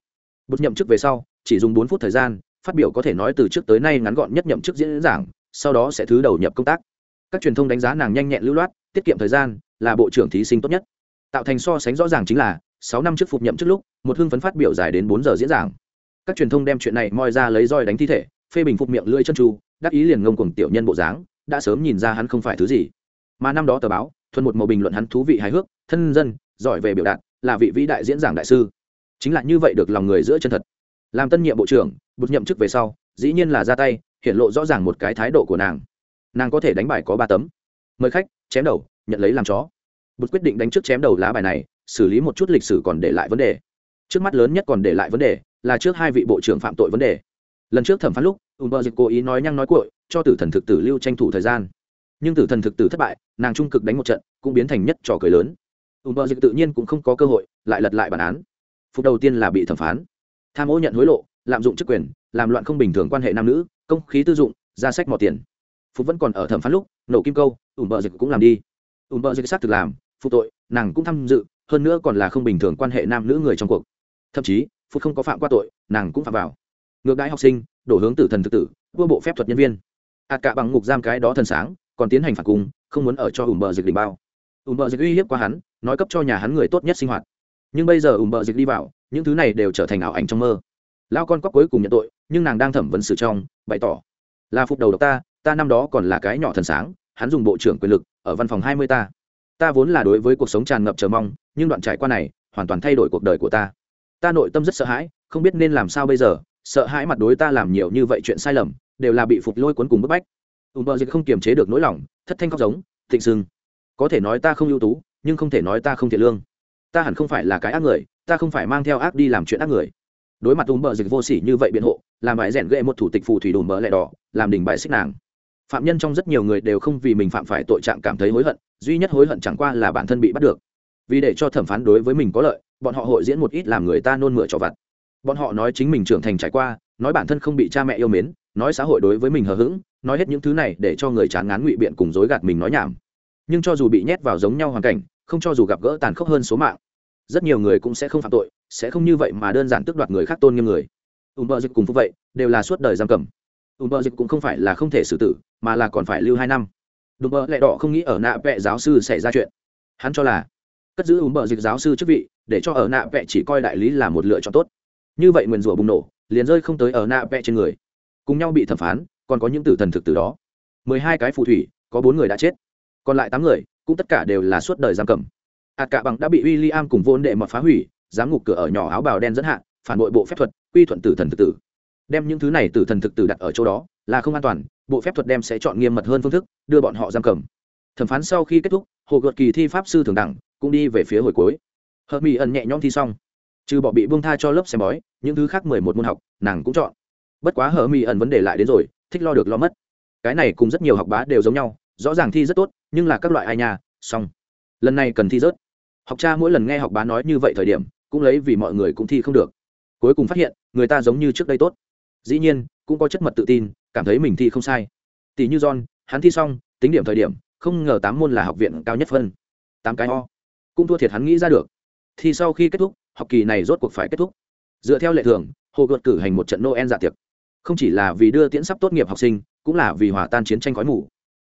Bụt nhậm chức về sau, chỉ dùng bốn phút thời gian, phát biểu có thể nói từ trước tới nay ngắn gọn nhất nhậm chức diễn giảng, sau đó sẽ thứ đầu nhập công tác. Các truyền thông đánh giá nàng nhanh nhẹn lưu loát, tiết kiệm thời gian, là bộ trưởng thí sinh tốt nhất tạo thành so sánh rõ ràng chính là sáu năm trước phục nhậm trước lúc, một hưng phấn phát biểu dài đến bốn giờ diễn giảng. Các truyền thông đem chuyện này moi ra lấy roi đánh thi thể, phê bình phục miệng lưỡi chân tru, đắc ý liền ngông cùng tiểu nhân bộ dáng, đã sớm nhìn ra hắn không phải thứ gì. Mà năm đó tờ báo, thuần một màu bình luận hắn thú vị hài hước, thân dân, giỏi về biểu đạt, là vị vĩ đại diễn giảng đại sư. Chính là như vậy được lòng người giữa chân thật. Làm tân nhiệm bộ trưởng, bụt nhậm chức về sau, dĩ nhiên là ra tay hiện lộ rõ ràng một cái thái độ của nàng. Nàng có thể đánh bài có ba tấm. Mời khách, chém đầu, nhận lấy làm chó bột quyết định đánh trước chém đầu lá bài này, xử lý một chút lịch sử còn để lại vấn đề. Trước mắt lớn nhất còn để lại vấn đề là trước hai vị bộ trưởng phạm tội vấn đề. Lần trước thẩm phán lúc ùm dịch cố ý nói nhăng nói cội cho tử thần thực tử lưu tranh thủ thời gian. Nhưng tử thần thực tử thất bại, nàng trung cực đánh một trận, cũng biến thành nhất trò cười lớn. Ùm dịch tự nhiên cũng không có cơ hội, lại lật lại bản án. Phục đầu tiên là bị thẩm phán. Tham ô nhận hối lộ, lạm dụng chức quyền, làm loạn không bình thường quan hệ nam nữ, công khí tư dụng, ra sách mỏ tiền. Phục vẫn còn ở thẩm phán lúc, nổ kim câu ùm bờ dịch cũng làm đi ùm bờ dịch xác thực làm, phụ tội, nàng cũng tham dự, hơn nữa còn là không bình thường quan hệ nam nữ người trong cuộc. Thậm chí phục không có phạm qua tội, nàng cũng phạm vào. Ngược đãi học sinh, đổ hướng tử thần thực tử, vua bộ phép thuật nhân viên. Ạt cả bằng ngục giam cái đó thần sáng, còn tiến hành phản cung, không muốn ở cho ùm bờ dịch đỉnh bao. Ùm bờ dịch uy hiếp qua hắn, nói cấp cho nhà hắn người tốt nhất sinh hoạt. Nhưng bây giờ ùm bờ dịch đi vào, những thứ này đều trở thành ảo ảnh trong mơ. Lao con cóc cuối cùng nhận tội, nhưng nàng đang thẩm vấn xử trong, bày tỏ, là phục đầu độc ta ta năm đó còn là cái nhỏ thần sáng, hắn dùng bộ trưởng quyền lực ở văn phòng hai mươi ta. Ta vốn là đối với cuộc sống tràn ngập chờ mong, nhưng đoạn trải qua này, hoàn toàn thay đổi cuộc đời của ta. Ta nội tâm rất sợ hãi, không biết nên làm sao bây giờ, sợ hãi mặt đối ta làm nhiều như vậy chuyện sai lầm, đều là bị phục lôi cuốn cùng bức bách. Ùm bờ dịch không kiềm chế được nỗi lòng, thất thanh khóc giống, thịnh sưng có thể nói ta không ưu tú, nhưng không thể nói ta không thiện lương. Ta hẳn không phải là cái ác người, ta không phải mang theo ác đi làm chuyện ác người. Đối mặt ùm bờ dịch vô sỉ như vậy biện hộ, làm bài rèn ghệ một thủ tịch phù thủy đùm bờ lẹ đỏ, làm đỉnh bài xích nàng phạm nhân trong rất nhiều người đều không vì mình phạm phải tội trạng cảm thấy hối hận, duy nhất hối hận chẳng qua là bản thân bị bắt được. Vì để cho thẩm phán đối với mình có lợi, bọn họ hội diễn một ít làm người ta nôn mửa cho vặt. Bọn họ nói chính mình trưởng thành trải qua, nói bản thân không bị cha mẹ yêu mến, nói xã hội đối với mình hờ hững, nói hết những thứ này để cho người chán ngán ngụy biện cùng dối gạt mình nói nhảm. Nhưng cho dù bị nhét vào giống nhau hoàn cảnh, không cho dù gặp gỡ tàn khốc hơn số mạng, rất nhiều người cũng sẽ không phạm tội, sẽ không như vậy mà đơn giản tước đoạt người khác tôn nghiêm người. Ùm bờ dịch cùng phúc vậy, đều là suốt đời giam cầm ùm bờ dịch cũng không phải là không thể xử tử, mà là còn phải lưu hai năm. Đùm bờ lẹ đỏ không nghĩ ở nạ vẹ giáo sư xảy ra chuyện. Hắn cho là, cất giữ ùm bờ dịch giáo sư chức vị, để cho ở nạ vẹ chỉ coi đại lý là một lựa chọn tốt. Như vậy nguyền rủa bùng nổ, liền rơi không tới ở nạ vẹ trên người. Cùng nhau bị thẩm phán, còn có những tử thần thực từ đó. Mười hai cái phù thủy, có bốn người đã chết. Còn lại tám người, cũng tất cả đều là suốt đời giam cầm. Ạt cả bằng đã bị w i l l i am cùng vốn đệ mật phá hủy, giám ngục cửa ở nhỏ áo bào đen dẫn hạ, phản bội bộ phép thuật, quy thuận tử thần thực tử đem những thứ này từ thần thực tử đặt ở chỗ đó, là không an toàn, bộ phép thuật đem sẽ chọn nghiêm mật hơn phương thức, đưa bọn họ giam cầm. Thẩm phán sau khi kết thúc, hồ gợt kỳ thi pháp sư thường đẳng, cũng đi về phía hồi cuối. Hợp mỹ ẩn nhẹ nhõm thi xong. Trừ bỏ bị buông tha cho lớp xem bói, những thứ khác mười một môn học, nàng cũng chọn. Bất quá hở mỹ ẩn vấn đề lại đến rồi, thích lo được lo mất. Cái này cùng rất nhiều học bá đều giống nhau, rõ ràng thi rất tốt, nhưng là các loại ai nhà xong. Lần này cần thi rớt. Học cha mỗi lần nghe học bá nói như vậy thời điểm, cũng lấy vì mọi người cũng thi không được. Cuối cùng phát hiện, người ta giống như trước đây tốt dĩ nhiên, cũng có chất mật tự tin, cảm thấy mình thi không sai. Tỷ như john, hắn thi xong, tính điểm thời điểm, không ngờ tám môn là học viện cao nhất phân. Tám cái o. Cũng thua thiệt hắn nghĩ ra được. Thì sau khi kết thúc, học kỳ này rốt cuộc phải kết thúc. Dựa theo lệ thường, hồ gợt cử hành một trận noel dạ tiệc. Không chỉ là vì đưa tiễn sắp tốt nghiệp học sinh, cũng là vì hòa tan chiến tranh khói mù.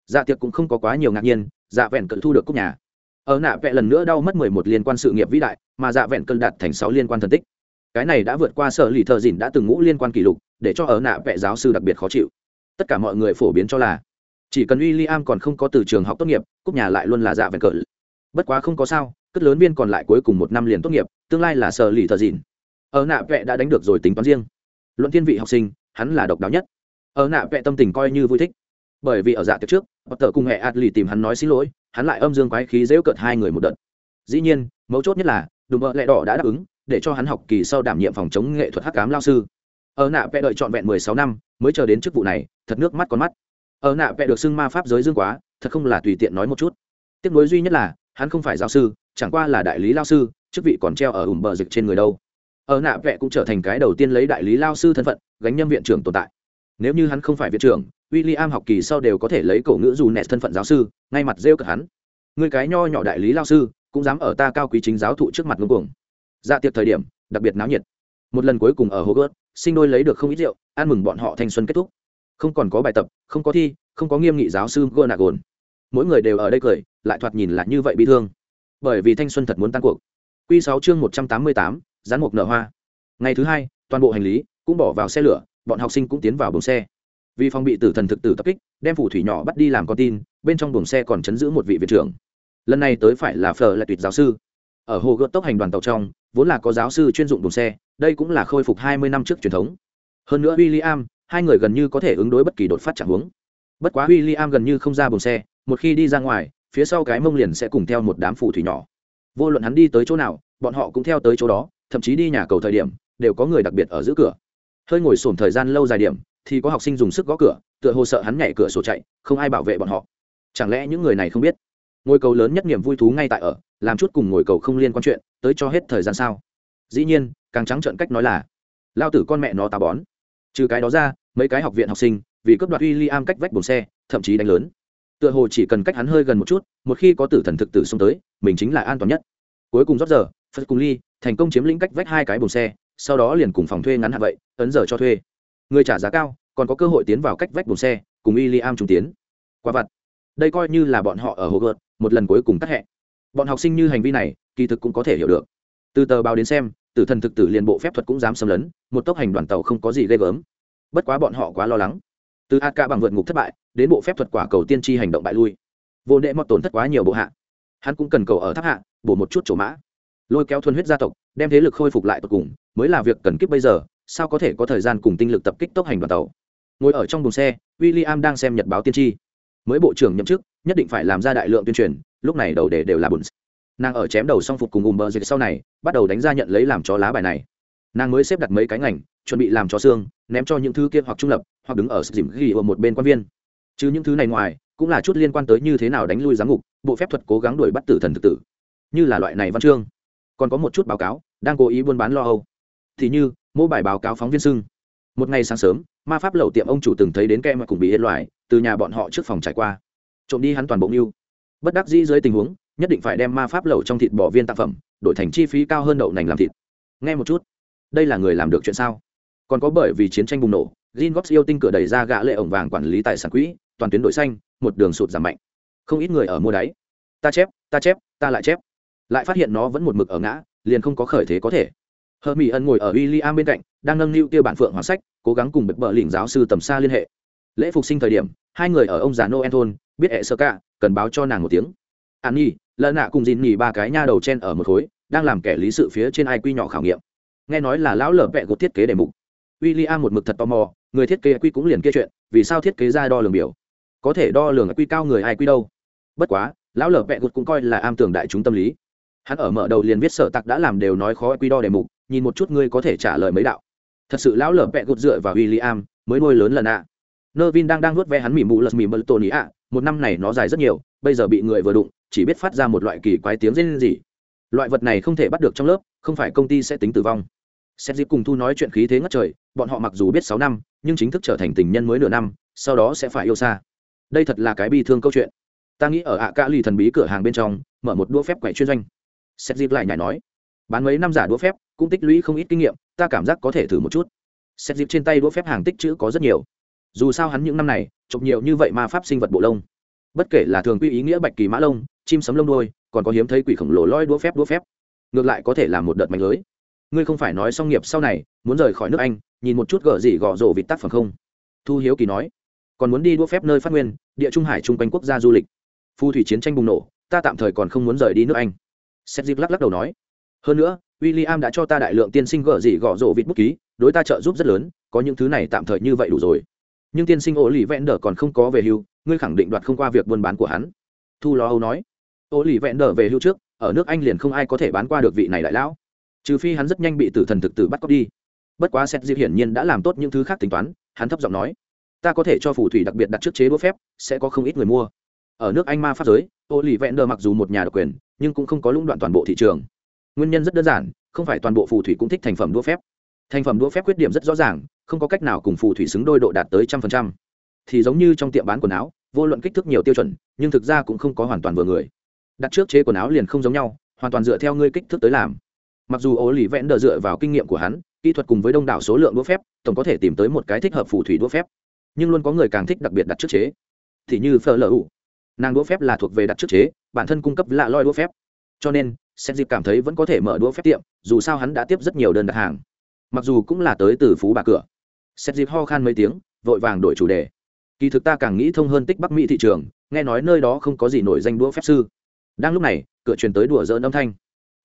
Dạ tiệc cũng không có quá nhiều ngạc nhiên dạ vẹn cận thu được cúc nhà. Ở nạ vẹ lần nữa đau mất mười một liên quan sự nghiệp vĩ đại, mà dạ vẹn cân đạt thành sáu liên quan thần tích. Cái này đã vượt qua sở lì thợ dìn đã từng ngũ liên quan kỷ lục để cho ở nạ vẽ giáo sư đặc biệt khó chịu. Tất cả mọi người phổ biến cho là, chỉ cần w i l l i am còn không có từ trường học tốt nghiệp cúc nhà lại luôn là dạ vẹn cỡ bất quá không có sao, cất lớn viên còn lại cuối cùng một năm liền tốt nghiệp, tương lai là sở lì thờ dịn ở nạ vẽ đã đánh được rồi tính toán riêng. Luận thiên vị học sinh, hắn là độc đáo nhất. Ở nạ vẽ tâm tình coi như vui thích. Bởi vì ở dạ tiệc trước bất tờ cùng hệ lì tìm hắn nói xin lỗi, hắn lại âm dương quái khí dễu cợt hai người một đợt. Dĩ nhiên, mấu chốt nhất là, đùm bợ lẹ đỏ đã đáp ứng, để cho hắn học kỳ sau đảm nhiệm phòng chống nghệ thuật hắc cám lao sư ở nạ vẽ đợi trọn vẹn mười sáu năm mới chờ đến chức vụ này thật nước mắt con mắt ở nạ vẽ được xưng ma pháp giới dương quá thật không là tùy tiện nói một chút tiếc nối duy nhất là hắn không phải giáo sư chẳng qua là đại lý lao sư chức vị còn treo ở ủng bờ dịch trên người đâu ở nạ vẽ cũng trở thành cái đầu tiên lấy đại lý lao sư thân phận gánh nhâm viện trưởng tồn tại nếu như hắn không phải viện trưởng William học kỳ sau đều có thể lấy cổ ngữ dù nẹt thân phận giáo sư, ngay mặt rêu cực hắn. Người cái nho nhỏ đại lý lao sư, cũng dám ở ta cao quý chính giáo thụ trước mặt ngưng cuồng. Dạ tiệc thời điểm, đặc biệt náo nhiệt. Một lần cuối cùng ở Hogwarts, sinh đôi lấy được không ít rượu, ăn mừng bọn họ thanh xuân kết thúc. Không còn có bài tập, không có thi, không có nghiêm nghị giáo sư Gonagon. Mỗi người đều ở đây cười, lại thoạt nhìn là như vậy bị thương. Bởi vì thanh xuân thật muốn tan cuộc. Quy 6 chương 188, gián mục nở hoa. Ngày thứ hai, toàn bộ hành lý cũng bỏ vào xe lửa, bọn học sinh cũng tiến vào buồng xe vì phòng bị tử thần thực tử tập kích đem phủ thủy nhỏ bắt đi làm con tin bên trong buồng xe còn chấn giữ một vị viện trưởng lần này tới phải là phờ lại tuyệt giáo sư ở hồ gợt tốc hành đoàn tàu trong, vốn là có giáo sư chuyên dụng đồn xe, đây cũng là khôi phục hai mươi năm trước truyền thống. Hơn nữa w i l l i am hai người gần như có thể ứng đối bất kỳ đột phát trạng huống. Bất quá w i l l i am gần như không ra buồng xe, một khi đi ra ngoài, phía sau cái mông liền sẽ cùng theo một đám phù thủy nhỏ. Vô luận hắn đi tới chỗ nào, bọn họ cũng theo tới chỗ đó, thậm chí đi nhà cầu thời điểm, đều có người đặc biệt ở giữa cửa. Hơi ngồi sổm thời gian lâu dài điểm, thì có học sinh dùng sức gõ cửa, tựa hồ sợ hắn nhảy cửa sổ chạy, không ai bảo vệ bọn họ. Chẳng lẽ những người này không biết? Ngồi cầu lớn nhất niềm vui thú ngay tại ở, làm chút cùng ngồi cầu không liên quan chuyện, tới cho hết thời gian sao? Dĩ nhiên, càng trắng trợn cách nói là, lao tử con mẹ nó tà bón. Trừ cái đó ra, mấy cái học viện học sinh, vì cấp đoạt w i l l i am cách vách bồn xe, thậm chí đánh lớn. Tựa hồ chỉ cần cách hắn hơi gần một chút, một khi có tử thần thực tử xông tới, mình chính là an toàn nhất. Cuối cùng rót giờ, phật cùng ly thành công chiếm lĩnh cách vách hai cái bồn xe, sau đó liền cùng phòng thuê ngắn hạn vậy, ấn giờ cho thuê. Người trả giá cao, còn có cơ hội tiến vào cách vách buồng xe, cùng w i l l i am trùng tiến. Qua vặt. Đây coi như là bọn họ ở hồ gợt một lần cuối cùng cắt hẹn bọn học sinh như hành vi này, kỳ thực cũng có thể hiểu được. Từ tờ báo đến xem, tử thần thực tử liền bộ phép thuật cũng dám xâm lấn, một tốc hành đoàn tàu không có gì ghê gớm. Bất quá bọn họ quá lo lắng. Từ a ca bằng vượt ngục thất bại, đến bộ phép thuật quả cầu tiên tri hành động bại lui. Vô đệ mọt tổn thất quá nhiều bộ hạ. Hắn cũng cần cầu ở tháp hạ, bổ một chút chỗ mã. Lôi kéo thuần huyết gia tộc, đem thế lực khôi phục lại tột cùng, mới là việc cần kiếp bây giờ, sao có thể có thời gian cùng tinh lực tập kích tốc hành đoàn tàu? Ngồi ở trong buồng xe w i l l i am đang xem nhật báo tiên tri. Mới bộ trưởng nhậm chức nhất định phải làm ra đại lượng tuyên truyền, lúc này đầu đề đều là bùn. Nàng ở chém đầu song phục cùng ùm bờ dịch sau này, bắt đầu đánh ra nhận lấy làm cho lá bài này. Nàng mới xếp đặt mấy cái ngành, chuẩn bị làm cho xương, ném cho những thứ kia hoặc trung lập, hoặc đứng ở dìm ghi ở một bên quan viên. Chứ những thứ này ngoài, cũng là chút liên quan tới như thế nào đánh lui giám ngục, bộ phép thuật cố gắng đuổi bắt tử thần thực tử. Như là loại này văn chương. Còn có một chút báo cáo, đang cố ý buôn bán lo âu. Thì như, mỗi bài báo cáo phóng viên sưng một ngày sáng sớm, ma pháp lầu tiệm ông chủ từng thấy đến kem mà cùng bị yên loại từ nhà bọn họ trước phòng trải qua trộm đi hắn toàn bộ mưu. Bất đắc dĩ dưới tình huống, nhất định phải đem ma pháp lẩu trong thịt bỏ viên tạp phẩm, đổi thành chi phí cao hơn đậu nành làm thịt. Nghe một chút, đây là người làm được chuyện sao? Còn có bởi vì chiến tranh bùng nổ Gin Gops yêu tinh cửa đẩy ra gã lệ ổng vàng quản lý tài sản quỹ, toàn tuyến đội xanh, một đường sụt giảm mạnh. Không ít người ở mua đáy. Ta chép ta chép, ta lại chép. Lại phát hiện nó vẫn một mực ở ngã, liền không có khởi thế có thể. Hờ mỹ ân ngồi ở w i l l i am bên cạnh, đang nâng niu tiêu bản phượng hoàng sách, cố gắng cùng bật bờ lỉnh giáo sư tầm xa liên hệ. Lễ phục sinh thời điểm, hai người ở ông già noel thôn biết hệ sơ ca cần báo cho nàng một tiếng. An nhi lợn nạ cùng dìn nhì ba cái nha đầu chen ở một khối, đang làm kẻ lý sự phía trên ai quy nhỏ khảo nghiệm. Nghe nói là lão lở vẹ gột thiết kế đề mục. W i l l i am một mực thật tò mò, người thiết kế quy cũng liền kia chuyện, vì sao thiết kế ra đo lường biểu? Có thể đo lường quy cao người ai quy đâu? Bất quá, lão lở vẹ gột cũng coi là am tưởng đại chúng tâm lý. Hắn ở mở đầu liền viết sở tặc đã làm đều nói khó quy đo đề mục, nhìn một chút ngươi có thể trả lời mấy đạo. Thật sự lão lở vẹ gột dựa vào w i l l i am mới nuôi lớn lần ạ nơ vin đang đang nuốt ve hắn mỉ mụ lật mỉ mật tôn ý ạ một năm này nó dài rất nhiều, bây giờ bị người vừa đụng, chỉ biết phát ra một loại kỳ quái tiếng rên rỉ. Loại vật này không thể bắt được trong lớp, không phải công ty sẽ tính tử vong. Xét dịp cùng thu nói chuyện khí thế ngất trời, bọn họ mặc dù biết sáu năm, nhưng chính thức trở thành tình nhân mới nửa năm, sau đó sẽ phải yêu xa. Đây thật là cái bi thương câu chuyện. Ta nghĩ ở ạ ca lì thần bí cửa hàng bên trong, mở một đũa phép quậy chuyên doanh. Xét dịp lại nhảy nói, bán mấy năm giả đũa phép, cũng tích lũy không ít kinh nghiệm, ta cảm giác có thể thử một chút. Xét dịp trên tay đũa phép hàng tích chữ có rất nhiều dù sao hắn những năm này, chụp nhiều như vậy ma pháp sinh vật bộ lông. Bất kể là thường quy ý nghĩa bạch kỳ mã lông, chim sấm lông đôi còn có hiếm thấy quỷ khổng lồ loi đũa phép đũa phép. Ngược lại có thể là một đợt mạnh lưới. Ngươi không phải nói xong nghiệp sau này, muốn rời khỏi nước anh, nhìn một chút gở gì gõ rổ vịt tác phẩm không? Thu hiếu kỳ nói. Còn muốn đi đua phép nơi phát nguyên, địa trung hải chung quanh quốc gia du lịch. Phu thủy chiến tranh bùng nổ, ta tạm thời còn không muốn rời đi nước anh. Seth dịp lắc lắc đầu nói. Hơn nữa w i l l i am đã cho ta đại lượng tiên sinh gở gì gõ rổ vịt bút ký, đối ta trợ giúp rất lớn, có những thứ này tạm thời như vậy đủ rồi nhưng tiên sinh ô lì vẹn đờ còn không có về hưu, ngươi khẳng định đoạt không qua việc buôn bán của hắn. Thu lo âu nói. Ô lì vẹn đờ về hưu trước, ở nước anh liền không ai có thể bán qua được vị này đại lão. Trừ phi hắn rất nhanh bị tử thần thực tử bắt cóc đi. Bất quá xét dịp hiển nhiên đã làm tốt những thứ khác tính toán, hắn thấp giọng nói. Ta có thể cho phù thủy đặc biệt đặt trước chế đũa phép, sẽ có không ít người mua. Ở nước anh ma pháp giới, ô lì vẹn đờ mặc dù một nhà độc quyền, nhưng cũng không có lũng đoạn toàn bộ thị trường. Nguyên nhân rất đơn giản, không phải toàn bộ phù thủy cũng thích thành phẩm đũa phép thành phẩm đũa phép khuyết điểm rất rõ ràng, không có cách nào cùng phù thủy xứng đôi độ đạt tới trăm phần trăm. Thì giống như trong tiệm bán quần áo, vô luận kích thước nhiều tiêu chuẩn, nhưng thực ra cũng không có hoàn toàn vừa người. Đặt trước chế quần áo liền không giống nhau, hoàn toàn dựa theo ngươi kích thước tới làm. Mặc dù ố lì vẽn đờ dựa vào kinh nghiệm của hắn, kỹ thuật cùng với đông đảo số lượng đũa phép, tổng có thể tìm tới một cái thích hợp phù thủy đũa phép. Nhưng luôn có người càng thích đặc biệt đặt trước chế. Thì như phở lờ ủ, nàng đũa phép là thuộc về đặt trước chế, bản thân cung cấp lạ loi đũa phép. Cho nên xét dịp cảm thấy vẫn có thể mở đũa phép tiệm, dù sao hắn đã tiếp rất nhiều đơn đặt hàng mặc dù cũng là tới từ phú bà cửa. Xét dịp ho khan mấy tiếng, vội vàng đổi chủ đề. Kỳ thực ta càng nghĩ thông hơn tích bắc mỹ thị trường, nghe nói nơi đó không có gì nổi danh đũa phép sư. Đang lúc này, cửa truyền tới đùa dỡn âm thanh.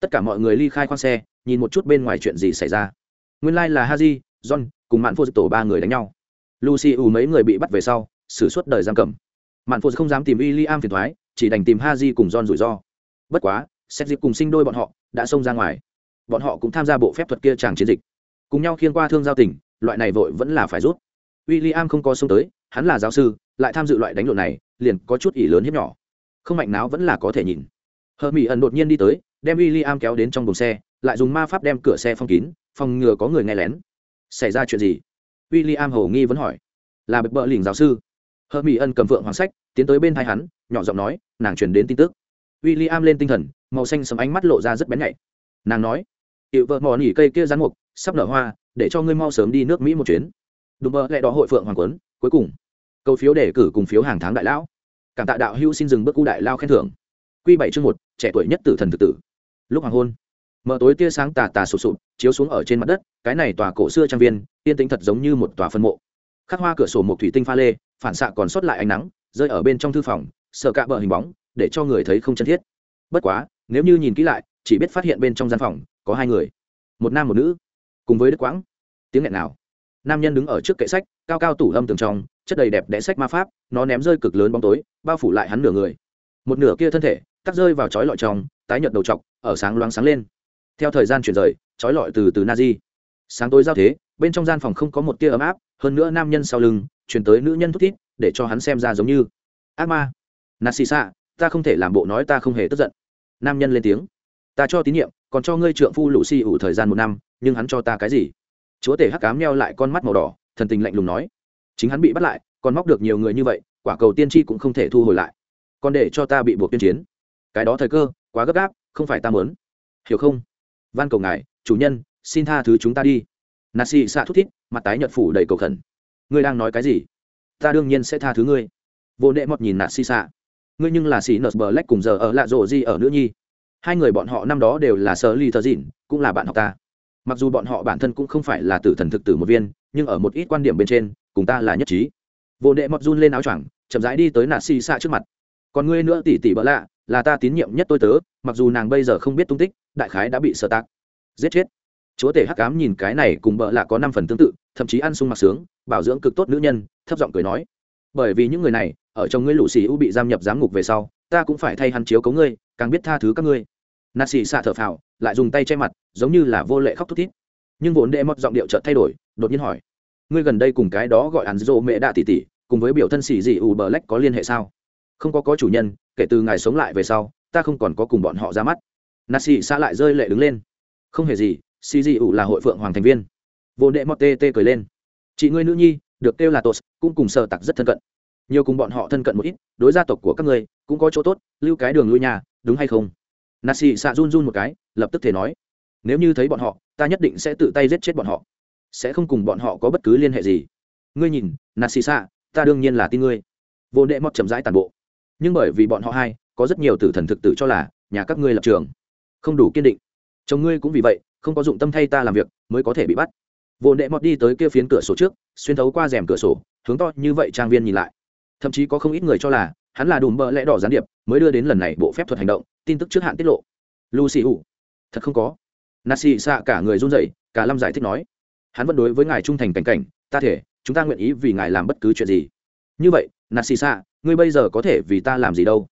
Tất cả mọi người ly khai khoang xe, nhìn một chút bên ngoài chuyện gì xảy ra. Nguyên lai、like、là haji, john, cùng mạn phô tổ ba người đánh nhau. Lucy ủ mấy người bị bắt về sau xử suốt đời giam cầm. Mạn phô không dám tìm y li am phiền thoái, chỉ đành tìm haji cùng john rủi ro. Bất quá xét dịp cùng sinh đôi bọn họ đã xông ra ngoài. Bọn họ cũng tham gia bộ phép thuật kia tràng chiến dịch cùng nhau khiên qua thương giao tình, loại này vội vẫn là phải rút. W i l l i am không có xông tới, hắn là giáo sư, lại tham dự loại đánh lộn này, liền có chút ỷ lớn hiếp nhỏ. Không mạnh não vẫn là có thể nhìn. Hờ mỹ ẩn đột nhiên đi tới, đem w i l l i am kéo đến trong buồng xe, lại dùng ma pháp đem cửa xe phong kín, phòng ngừa có người nghe lén. Xảy ra chuyện gì? W i l l i am hầu nghi vẫn hỏi. Là bực bợ lình giáo sư. Hờ mỹ ân cầm vượng hoàng sách, tiến tới bên thai hắn, nhỏ giọng nói, nàng chuyển đến tin tức. W i l l i am lên tinh thần, màu xanh sầm ánh mắt lộ ra rất bén nhạy. Nàng nói hiệu vợ mò nỉ cây kia rán mục sắp nở hoa, để cho ngươi mau sớm đi nước mỹ một chuyến. Đùm bơ lại đó hội phượng hoàng quấn, cuối cùng câu phiếu đề cử cùng phiếu hàng tháng đại lão. Cảm tạ đạo hữu xin dừng bước cu đại lao khen thưởng. Q bảy chương một, trẻ tuổi nhất tử thần thực tử. Lúc hoàng hôn mở tối tia sáng tà tà sụp sụp, chiếu xuống ở trên mặt đất, cái này tòa cổ xưa trang viên, yên tĩnh thật giống như một tòa phân mộ. Khắc hoa cửa sổ một thủy tinh pha lê, phản xạ còn sót lại ánh nắng, rơi ở bên trong thư phòng, sợ cạ bờ hình bóng, để cho người thấy không chân thiết. Bất quá, nếu như nhìn kỹ lại, chỉ biết phát hiện bên trong gian phòng, có hai người. Một nam một nữ cùng với đức quãng. Tiếng nghẹn nào? Nam nhân đứng ở trước kệ sách, cao cao tủ âm tường trong, chất đầy đẹp đẽ sách ma pháp, nó ném rơi cực lớn bóng tối, bao phủ lại hắn nửa người. Một nửa kia thân thể tắt rơi vào chói lọi trong, tái nhợt đầu t ở sáng loáng sáng lên. Theo thời gian chuyển rời chói lọi từ từ na di sáng tối giao thế, bên trong gian phòng không có một tia ấm áp, hơn nữa nam nhân sau lưng chuyển tới nữ nhân thút thít, để cho hắn xem ra giống như, ác ma. Nassisa ta không thể làm bộ nói ta không hề tức giận. Nam nhân lên tiếng ta cho tín nhiệm, còn cho ngươi trượng phu lũ xì ủ thời gian một năm, nhưng hắn cho ta cái gì? Chúa tể hắc cám neo lại con mắt màu đỏ, thần tình lạnh lùng nói. Chính hắn bị bắt lại, còn móc được nhiều người như vậy, quả cầu tiên tri cũng không thể thu hồi lại. Còn để cho ta bị buộc tuyên chiến. Cái đó thời cơ, quá gấp gáp, không phải ta muốn. Hiểu không? Van cầu ngài, chủ nhân, xin tha thứ chúng ta đi. Nà xì xạ thút thít, mặt tái nhợt phủ đầy cầu khẩn. Ngươi đang nói cái gì? Ta đương nhiên sẽ tha thứ ngươi. Vô nệ mọt nhìn nà xì xạ. Ngươi nhưng là xì nợ bờ lách cùng giờ ở lạ rộ di ở nữ nhi? Hai người bọn họ năm đó đều là sở ly thờ dịn, cũng là bạn học ta. Mặc dù bọn họ bản thân cũng không phải là tử thần thực tử một viên, nhưng ở một ít quan điểm bên trên, cùng ta là nhất trí. Vô đệ mọc run lên áo choàng, chậm rãi đi tới nà xì xạ trước mặt. Còn ngươi nữa tỉ tỉ bỡ lạ, là ta tín nhiệm nhất tôi tớ, mặc dù nàng bây giờ không biết tung tích, đại khái đã bị sơ tạc. Giết chết. Chúa tể hắc cám nhìn cái này cùng bợ lạ có năm phần tương tự, thậm chí ăn sung mặc sướng, bảo dưỡng cực tốt nữ nhân, thấp giọng cười nói. Bởi vì những người này, ở trong ngươi lũ xì u bị giam nhập giám ngục về sau ta cũng phải thay hắn chiếu cấu ngươi, càng biết tha thứ các ngươi. Nà xì xạ thở phào, lại dùng tay che mặt, giống như là vô lệ khóc thút thít. Nhưng vốn đệ mọt giọng điệu chợt thay đổi, đột nhiên hỏi, ngươi gần đây cùng cái đó gọi hắn dỗ mẹ đạ tỷ tỷ, cùng với biểu thân xì dị ù bờ lách có liên hệ sao? Không có có chủ nhân, kể từ ngày sống lại về sau, ta không còn có cùng bọn họ ra mắt. Nà xì xạ lại rơi lệ đứng lên. Không hề gì xì dị ù là hội phượng hoàng thành viên. Vốn đệ mọt tê tê cười lên. Chị ngươi nữ nhi, được kêu là tos, cũng cùng sơ tặc rất thân cận. Nhiều cùng bọn họ thân cận một ít, đối gia tộc của các ngươi cũng có chỗ tốt, lưu cái đường lui nhà, đúng hay không? Nà xì xạ run run một cái, lập tức thể nói, nếu như thấy bọn họ, ta nhất định sẽ tự tay giết chết bọn họ. Sẽ không cùng bọn họ có bất cứ liên hệ gì. Ngươi nhìn nà xì xạ ta đương nhiên là tin ngươi. Vô đệ mọt chậm rãi tàn bộ. Nhưng bởi vì bọn họ hai, có rất nhiều tử thần thực tử cho là, nhà các ngươi lập trường, không đủ kiên định. Chồng ngươi cũng vì vậy, không có dụng tâm thay ta làm việc, mới có thể bị bắt. Vô đệ mọt đi tới kia phiến cửa sổ trước, xuyên thấu qua rèm cửa sổ, hướng to như vậy trang viên nhìn lại. Thậm chí có không ít người cho là hắn là đùm bợ lẽ đỏ gián điệp, mới đưa đến lần này bộ phép thuật hành động, tin tức trước hạn tiết lộ. Lucy ủ thật không có. Nasi xạ cả người run rẩy, cả lâm giải thích nói, hắn vẫn đối với ngài trung thành cảnh cảnh, ta thể, chúng ta nguyện ý vì ngài làm bất cứ chuyện gì. Như vậy, nasi xạ ngươi bây giờ có thể vì ta làm gì đâu?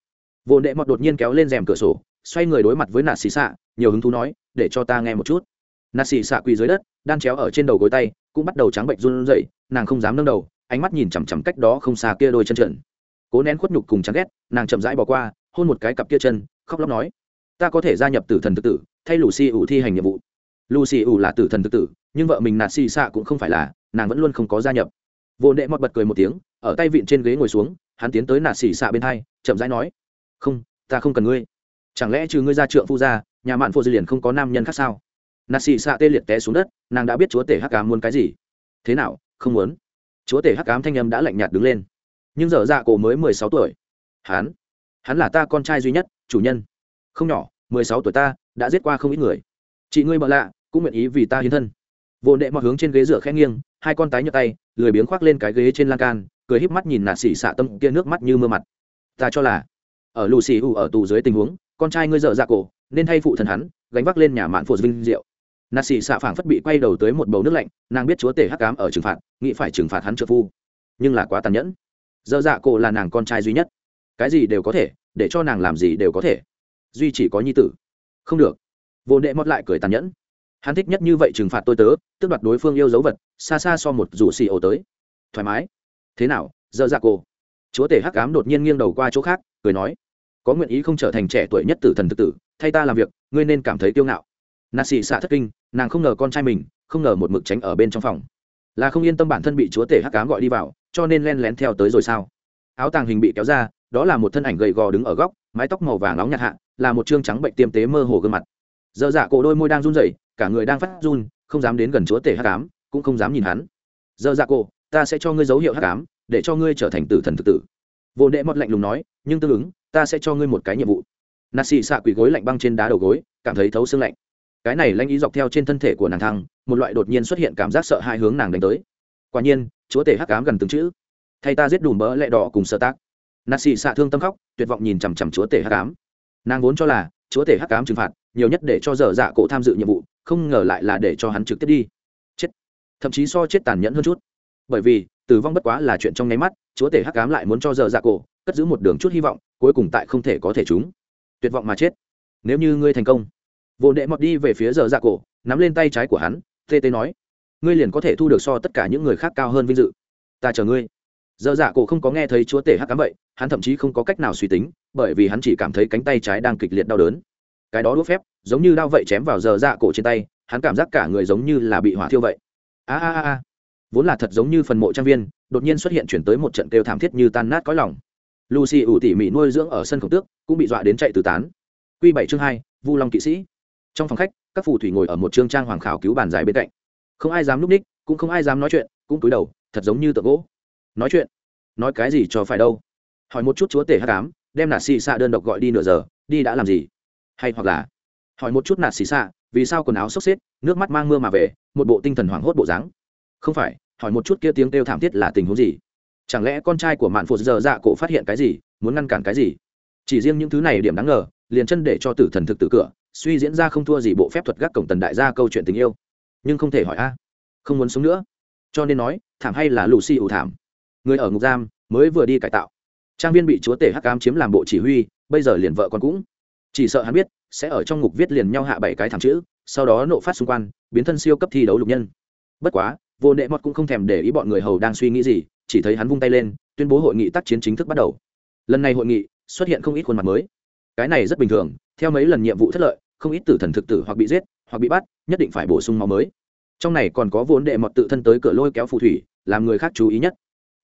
Vô đệ mọt đột nhiên kéo lên rèm cửa sổ, xoay người đối mặt với nasi xạ nhiều hứng thú nói, để cho ta nghe một chút. Nasi xạ quỳ dưới đất, đan chéo ở trên đầu gối tay, cũng bắt đầu trắng bệnh run rẩy, nàng không dám nâng đầu, ánh mắt nhìn chằm chằm cách đó không xa kia đôi chân trần cố nén khuất nhục cùng chán ghét, nàng chậm rãi bỏ qua, hôn một cái cặp kia chân, khóc lóc nói, ta có thể gia nhập tử thần thực tử, thay lucy ủ thi hành nhiệm vụ. Lucy ủ là tử thần thực tử, nhưng vợ mình nạt xì xạ cũng không phải là, nàng vẫn luôn không có gia nhập. Vô nệ mọt bật cười một tiếng, ở tay vịn trên ghế ngồi xuống, hắn tiến tới nạt xì xạ bên hai, chậm rãi nói, không, ta không cần ngươi. Chẳng lẽ trừ ngươi ra trượng phu ra, nhà mạn phụ dư liền không có nam nhân khác sao? Nạt xì xạ tê liệt té xuống đất, nàng đã biết chúa tể hắc cám muốn cái gì. Thế nào, không muốn? Chúa tể hắc ám thanh âm đã lạnh nhạt đứng lên nhưng giờ dạ cổ mới mười sáu tuổi. Hắn hắn là ta con trai duy nhất, chủ nhân. Không nhỏ, mười sáu tuổi ta đã giết qua không ít người. Chị ngươi bợ lạ, cũng nguyện ý vì ta hiến thân. Vô đệ mọi hướng trên ghế dựa khẽ nghiêng, hai con tái nhợt tay, lười biếng khoác lên cái ghế trên lan can, cười híp mắt nhìn nạt xỉ xạ tâm kia nước mắt như mưa mặt. Ta cho là, ở lù xì ủ ở tù dưới tình huống, con trai ngươi dở dạ cổ, nên thay phụ thần hắn, gánh vác lên nhà mạn phụ vinh diệu. Nạt xỉ xạ phảng phất bị quay đầu tới một bầu nước lạnh, nàng biết chúa tể hắc cám ở trừng phạt, nghĩ phải trừng phạt hắn trợ phu. Nhưng là quá tàn nhẫn dở dạ cổ là nàng con trai duy nhất. Cái gì đều có thể, để cho nàng làm gì đều có thể. Duy chỉ có nhi tử. Không được. Vô đệ mót lại cười tàn nhẫn. Hắn thích nhất như vậy trừng phạt tôi tớ tức đoạt đối phương yêu dấu vật, xa xa so một rủ xì ổ tới. Thoải mái. Thế nào dơ dạ cô chúa tể hắc ám đột nhiên nghiêng đầu qua chỗ khác, cười nói. Có nguyện ý không trở thành trẻ tuổi nhất tử thần thực tử, thay ta làm việc, ngươi nên cảm thấy kiêu ngạo. Nà xì xạ thất kinh, nàng không ngờ con trai mình, không ngờ một mực tránh ở bên trong phòng là không yên tâm bản thân bị chúa tể hắc cám gọi đi vào, cho nên len lén theo tới rồi sao? Áo tàng hình bị kéo ra, đó là một thân ảnh gầy gò đứng ở góc, mái tóc màu vàng nóng nhạt hạ, là một trương trắng bệnh tiêm tế mơ hồ gương mặt. Dơ dạ cổ đôi môi đang run rẩy, cả người đang phát run, không dám đến gần chúa tể hắc ám, cũng không dám nhìn hắn. Dơ dạ cổ, ta sẽ cho ngươi dấu hiệu hắc ám, để cho ngươi trở thành tử thần thực tử. Vô đệ mọt lạnh lùng nói, nhưng tương ứng, ta sẽ cho ngươi một cái nhiệm vụ. Nà xì xạ quỳ gối lạnh băng trên đá đầu gối, cảm thấy thấu xương lạnh cái này lanh ý dọc theo trên thân thể của nàng thăng, một loại đột nhiên xuất hiện cảm giác sợ hai hướng nàng đánh tới. Quả nhiên, chúa tể hắc cám gần từng chữ. Thay ta giết đùm bỡ lẹ đỏ cùng sơ tác. Nạt xì xạ thương tâm khóc, tuyệt vọng nhìn chằm chằm chúa tể hắc cám nàng vốn cho là, chúa tể hắc cám trừng phạt, nhiều nhất để cho dở dạ cổ tham dự nhiệm vụ, không ngờ lại là để cho hắn trực tiếp đi. Chết. Thậm chí so chết tàn nhẫn hơn chút. Bởi vì, tử vong bất quá là chuyện trong nháy mắt, chúa tể hắc cám lại muốn cho dở dạ cổ cất giữ một đường chút hy vọng, cuối cùng tại không thể có thể chúng tuyệt vọng mà chết. Nếu như ngươi thành công vô đệ mọt đi về phía giờ dạ cổ, nắm lên tay trái của hắn, tê tê nói, ngươi liền có thể thu được so tất cả những người khác cao hơn vinh dự. Ta chờ ngươi. Giờ dạ cổ không có nghe thấy chúa tể hắc cám vậy, hắn thậm chí không có cách nào suy tính, bởi vì hắn chỉ cảm thấy cánh tay trái đang kịch liệt đau đớn. Cái đó đốt phép, giống như đau vậy chém vào giờ dạ cổ trên tay, hắn cảm giác cả người giống như là bị hỏa thiêu vậy. A a a vốn là thật giống như phần mộ trang viên, đột nhiên xuất hiện chuyển tới một trận kêu thảm thiết như tan nát cõi lòng. Lucy ủ tỉ mỉ nuôi dưỡng ở sân khổng tước, cũng bị dọa đến chạy tứ tán. Q bảy chương hai, vu long kỵ sĩ trong phòng khách, các phù thủy ngồi ở một trương trang hoàng khảo cứu bàn dài bên cạnh. Không ai dám núp ních, cũng không ai dám nói chuyện, cũng cúi đầu, thật giống như tượng gỗ. Nói chuyện? Nói cái gì cho phải đâu? Hỏi một chút chúa tể h tám đem nạt xì xạ đơn độc gọi đi nửa giờ, đi đã làm gì? Hay hoặc là hỏi một chút nạt xì xạ, vì sao quần áo xốc xếp, nước mắt mang mưa mà về, một bộ tinh thần hoảng hốt bộ dáng? Không phải, hỏi một chút kia tiếng kêu thảm thiết là tình huống gì? Chẳng lẽ con trai của mạn phụ giờ dạ cổ phát hiện cái gì, muốn ngăn cản cái gì? Chỉ riêng những thứ này điểm đáng ngờ, liền chân để cho tử thần thực tử cửa suy diễn ra không thua gì bộ phép thuật gác cổng tần đại gia câu chuyện tình yêu. Nhưng không thể hỏi a, không muốn sống nữa. Cho nên nói, thảm hay là lù xì ủ thảm? Người ở ngục giam mới vừa đi cải tạo. Trang viên bị chúa tể hắc cám chiếm làm bộ chỉ huy, bây giờ liền vợ con cũng. Chỉ sợ hắn biết, sẽ ở trong ngục viết liền nhau hạ bảy cái thảm chữ, sau đó nộ phát xung quanh, biến thân siêu cấp thi đấu lục nhân. Bất quá, vô nệ mọt cũng không thèm để ý bọn người hầu đang suy nghĩ gì, chỉ thấy hắn vung tay lên, tuyên bố hội nghị tác chiến chính thức bắt đầu. Lần này hội nghị xuất hiện không ít khuôn mặt mới. Cái này rất bình thường, theo mấy lần nhiệm vụ thất lợi không ít tử thần thực tử hoặc bị giết, hoặc bị bắt, nhất định phải bổ sung máu mới. Trong này còn có vốn đệ mọt tự thân tới cửa lôi kéo phù thủy, làm người khác chú ý nhất.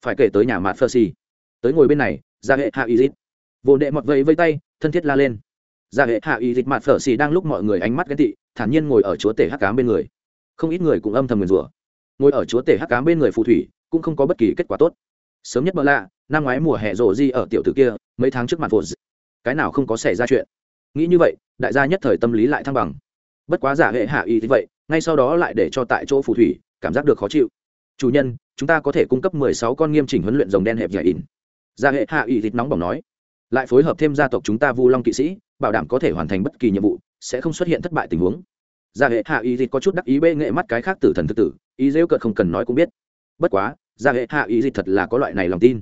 Phải kể tới nhà mạt phơ xì tới ngồi bên này ra hệ hạ y dít vốn đệ mọt vẫy vây tay, thân thiết la lên. Ra hệ hạ y dít mạt phơ xì đang lúc mọi người ánh mắt ghen tị, thản nhiên ngồi ở chúa tể hắc cám bên người. Không ít người cũng âm thầm nguyền rủa. Ngồi ở chúa tể hắc cám bên người phù thủy, cũng không có bất kỳ kết quả tốt. Sớm nhất bỡ lạ, năm ngoái mùa hè rộ di ở tiểu tử kia, mấy tháng trước mặt vô cái nào không có xảy ra chuyện? Nghĩ như vậy, đại gia nhất thời tâm lý lại thăng bằng. Bất quá giả hệ hạ y thế vậy, ngay sau đó lại để cho tại chỗ phù thủy, cảm giác được khó chịu. Chủ nhân, chúng ta có thể cung cấp mười sáu con nghiêm chỉnh huấn luyện rồng đen hẹp dài in giả hệ hạ y thịt nóng bỏng nói. Lại phối hợp thêm gia tộc chúng ta vu long kỵ sĩ, bảo đảm có thể hoàn thành bất kỳ nhiệm vụ, sẽ không xuất hiện thất bại tình huống. Giả hệ hạ y thịt có chút đắc ý bê nghệ mắt cái khác tử thần thực tử, ý rêu cợt không cần nói cũng biết. Bất quá, giả hệ hạ y thịt thật là có loại này lòng tin.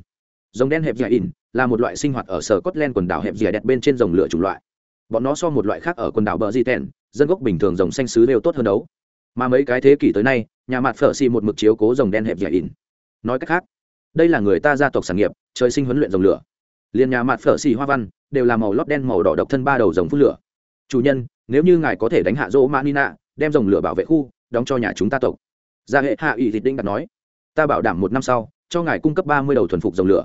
Rồng đen hẹp dài in là một loại sinh hoạt ở sở cốt len quần đảo hẹp dài đẹp bên trên rồng lửa chủng loại bọn nó so một loại khác ở quần đảo bờ di tèn, dân gốc bình thường rồng xanh xứ đều tốt hơn đấu. Mà mấy cái thế kỷ tới nay, nhà mặt phở xì một mực chiếu cố rồng đen hẹp dài in nói cách khác, đây là người ta gia tộc sản nghiệp, trời sinh huấn luyện rồng lửa. Liền nhà mặt phở xì hoa văn đều là màu lót đen màu đỏ độc thân ba đầu rồng phun lửa. Chủ nhân, nếu như ngài có thể đánh hạ dỗ manina đem rồng lửa bảo vệ khu, đóng cho nhà chúng ta tộc. Gia hệ hạ ủy thịt đinh đặt nói, ta bảo đảm một năm sau, cho ngài cung cấp ba mươi đầu thuần phục rồng lửa.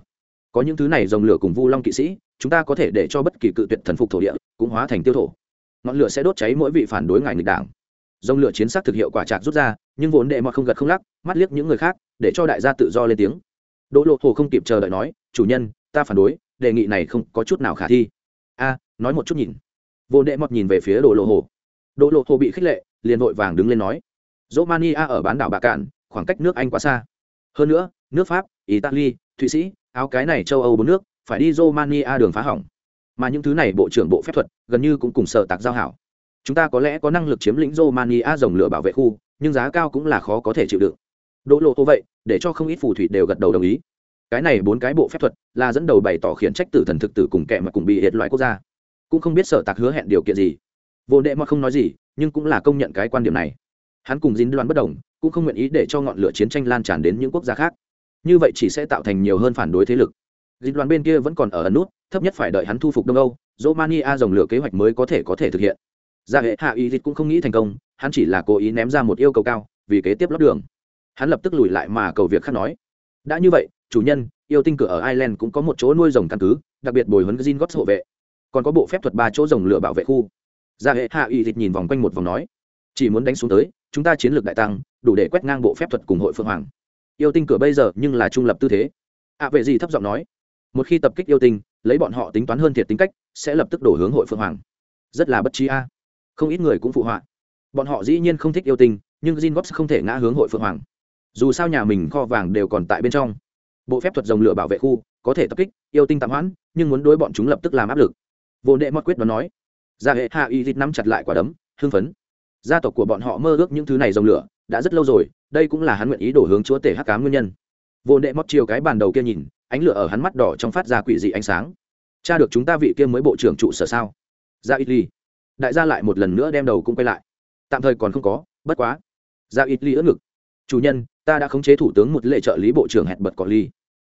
Có những thứ này rồng lửa cùng vu long kỵ sĩ chúng ta có thể để cho bất kỳ cự tuyệt thần phục thổ địa cũng hóa thành tiêu thổ. Ngọn lửa sẽ đốt cháy mỗi vị phản đối ngài nghịch đảng. Dòng lửa chiến sắc thực hiệu quả trạc rút ra, nhưng vốn đệ mọt không gật không lắc, mắt liếc những người khác, để cho đại gia tự do lên tiếng. Đỗ lộ hồ không kịp chờ đợi nói, chủ nhân, ta phản đối, đề nghị này không có chút nào khả thi. A, nói một chút nhìn. Vốn đệ mọt nhìn về phía đỗ lộ hồ. Đỗ lộ hồ bị khích lệ, liền vội vàng đứng lên nói dỗ ở bán đảo bạ cạn, khoảng cách nước anh quá xa. Hơn nữa, nước pháp, italy, thụy sĩ, áo cái này châu âu bốn nước phải đi romania đường phá hỏng. Mà những thứ này bộ trưởng bộ phép thuật gần như cũng cùng sở tạc giao hảo. Chúng ta có lẽ có năng lực chiếm lĩnh romania dòng lửa bảo vệ khu, nhưng giá cao cũng là khó có thể chịu đựng. Đỗ lộ tô vậy, để cho không ít phù thủy đều gật đầu đồng ý. Cái này bốn cái bộ phép thuật là dẫn đầu bày tỏ khiển trách tử thần thực tử cùng kẻ mà cùng bị hiệt loại quốc gia. Cũng không biết sở tạc hứa hẹn điều kiện gì. Vô đệ mà không nói gì, nhưng cũng là công nhận cái quan điểm này. Hắn cùng dính đoán bất đồng, cũng không nguyện ý để cho ngọn lửa chiến tranh lan tràn đến những quốc gia khác. Như vậy chỉ sẽ tạo thành nhiều hơn phản đối thế lực dịch đoàn bên kia vẫn còn ở ẩn nút thấp nhất phải đợi hắn thu phục đông âu romania dòng lửa kế hoạch mới có thể có thể thực hiện. Ra hệ hạ y dịch cũng không nghĩ thành công hắn chỉ là cố ý ném ra một yêu cầu cao vì kế tiếp lót đường. Hắn lập tức lùi lại mà cầu việc khác nói. Đã như vậy chủ nhân yêu tinh cửa ở ireland cũng có một chỗ nuôi rồng căn cứ đặc biệt bồi huấn gin gót hộ vệ. Còn có bộ phép thuật ba chỗ rồng lửa bảo vệ khu. Ra hệ hạ y dịch nhìn vòng quanh một vòng nói. Chỉ muốn đánh xuống tới chúng ta chiến lược đại tăng đủ để quét ngang bộ phép thuật cùng hội phương hoàng. Yêu tinh cửa bây giờ nhưng là trung lập tư thế. Ạ à, vệ gì thấp giọng nói một khi tập kích yêu tinh, lấy bọn họ tính toán hơn thiệt tính cách, sẽ lập tức đổ hướng hội phượng hoàng. Rất là bất trí a. Không ít người cũng phụ họa. Bọn họ dĩ nhiên không thích yêu tinh, nhưng gin góp không thể ngã hướng hội phượng hoàng. Dù sao nhà mình kho vàng đều còn tại bên trong. Bộ phép thuật dòng lửa bảo vệ khu, có thể tập kích, yêu tinh tạm hoãn, nhưng muốn đối bọn chúng lập tức làm áp lực. Vô đệ mót quyết đoán nói. Gia hệ hạ y dít nắm chặt lại quả đấm, hưng phấn. Gia tộc của bọn họ mơ ước những thứ này dòng lửa, đã rất lâu rồi, đây cũng là hắn nguyện ý đổ hướng chúa tể hắc cá nguyên nhân. Vô đệ mót chiều cái bàn đầu kia nhìn ánh lửa ở hắn mắt đỏ trong phát ra quỷ dị ánh sáng. Cha được chúng ta vị kia mới bộ trưởng trụ sở sao? Ra ít ly. Đại gia lại một lần nữa đem đầu cũng quay lại. Tạm thời còn không có, bất quá. Ra ít ly ớt ngực. Chủ nhân, ta đã khống chế thủ tướng một lệ trợ lý bộ trưởng hẹn bật cỏ ly.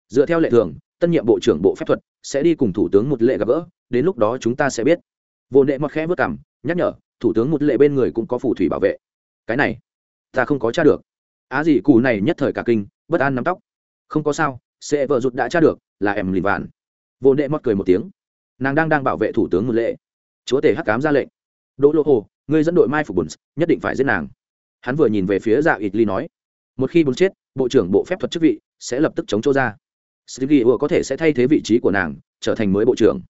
Dựa theo lệ thường, tân nhiệm bộ trưởng bộ phép thuật sẽ đi cùng thủ tướng một lệ gặp gỡ, đến lúc đó chúng ta sẽ biết. Vô nệ mọt khẽ vất cảm nhắc nhở, thủ tướng một lệ bên người cũng có phù thủy bảo vệ. Cái này, ta không có tra được. Á gì củ này nhất thời cả kinh, bất an nắm tóc. Không có sao sẽ vợ rụt đã tra được, là em lìn vạn. Vô nệ mọt cười một tiếng. Nàng đang đang bảo vệ thủ tướng một lệ. Chúa tể hắc cám ra lệnh. Đỗ lô hồ, ngươi dẫn đội mai phục bùn, nhất định phải giết nàng. Hắn vừa nhìn về phía dạ ít ly nói. Một khi bùn chết, bộ trưởng bộ phép thuật chức vị sẽ lập tức chống chỗ ra. Stevie ủa có thể sẽ thay thế vị trí của nàng, trở thành mới bộ trưởng.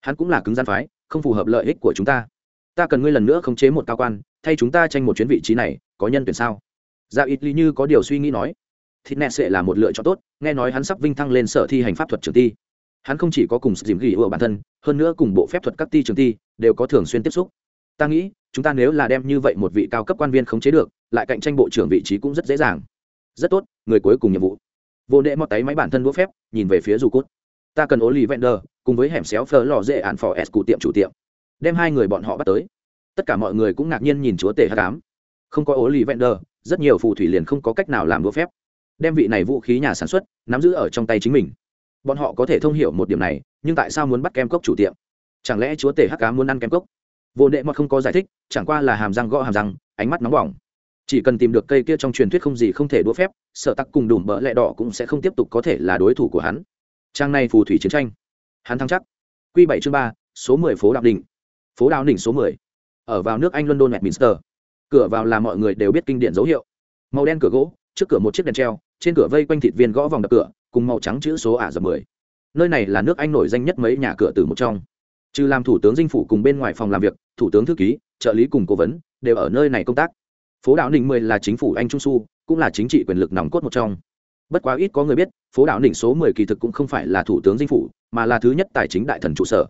Hắn cũng là cứng gian phái, không phù hợp lợi ích của chúng ta. Ta cần ngươi lần nữa khống chế một cao quan, thay chúng ta tranh một chuyến vị trí này, có nhân tuyển sao? Dạ ít ly như có điều suy nghĩ nói thịt nẹ sẽ là một lựa chọn tốt, nghe nói hắn sắp vinh thăng lên sở thi hành pháp thuật trường ti. Hắn không chỉ có cùng dìm ghi ủa bản thân, hơn nữa cùng bộ phép thuật các ti trường ti đều có thường xuyên tiếp xúc. Ta nghĩ, chúng ta nếu là đem như vậy một vị cao cấp quan viên khống chế được, lại cạnh tranh bộ trưởng vị trí cũng rất dễ dàng. Rất tốt, người cuối cùng nhiệm vụ. Vô đệ mọt tay máy bản thân đũa phép, nhìn về phía dù cút ta cần ố lì vender cùng với hẻm xéo phờ lò dễ ạn phò s cụ tiệm chủ tiệm, đem hai người bọn họ bắt tới. Tất cả mọi người cũng ngạc nhiên nhìn chúa tể h tám không có ố lì vender rất nhiều phù thủy liền không có cách nào làm đũa phép đem vị này vũ khí nhà sản xuất nắm giữ ở trong tay chính mình. Bọn họ có thể thông hiểu một điểm này, nhưng tại sao muốn bắt kem cốc chủ tiệm? Chẳng lẽ chúa tể hắc cá muốn ăn kem cốc? Vô nệ mọt không có giải thích, chẳng qua là hàm răng gõ hàm răng, ánh mắt nóng bỏng. Chỉ cần tìm được cây kia trong truyền thuyết không gì không thể đũa phép, sợ tắc cùng đùm bỡ lẹ đỏ cũng sẽ không tiếp tục có thể là đối thủ của hắn. Trang này phù thủy chiến tranh. Hắn thắng chắc. Q bảy chương ba, số mười phố đạo đình phố đạo đình số mười. Ở vào nước anh london, westminster. Cửa vào là mọi người đều biết kinh điển dấu hiệu. Màu đen cửa gỗ trước cửa một chiếc đèn treo, trên cửa vây quanh thịt viên gõ vòng đập cửa, cùng màu trắng chữ số ả rập mười. Nơi này là nước anh nổi danh nhất mấy nhà cửa từ một trong. Trừ làm thủ tướng dinh phủ cùng bên ngoài phòng làm việc, thủ tướng thư ký, trợ lý cùng cố vấn, đều ở nơi này công tác. Phố đảo ninh mười là chính phủ anh trung su, cũng là chính trị quyền lực nòng cốt một trong. Bất quá ít có người biết, phố đảo ninh số mười kỳ thực cũng không phải là thủ tướng dinh phủ, mà là thứ nhất tài chính đại thần trụ sở.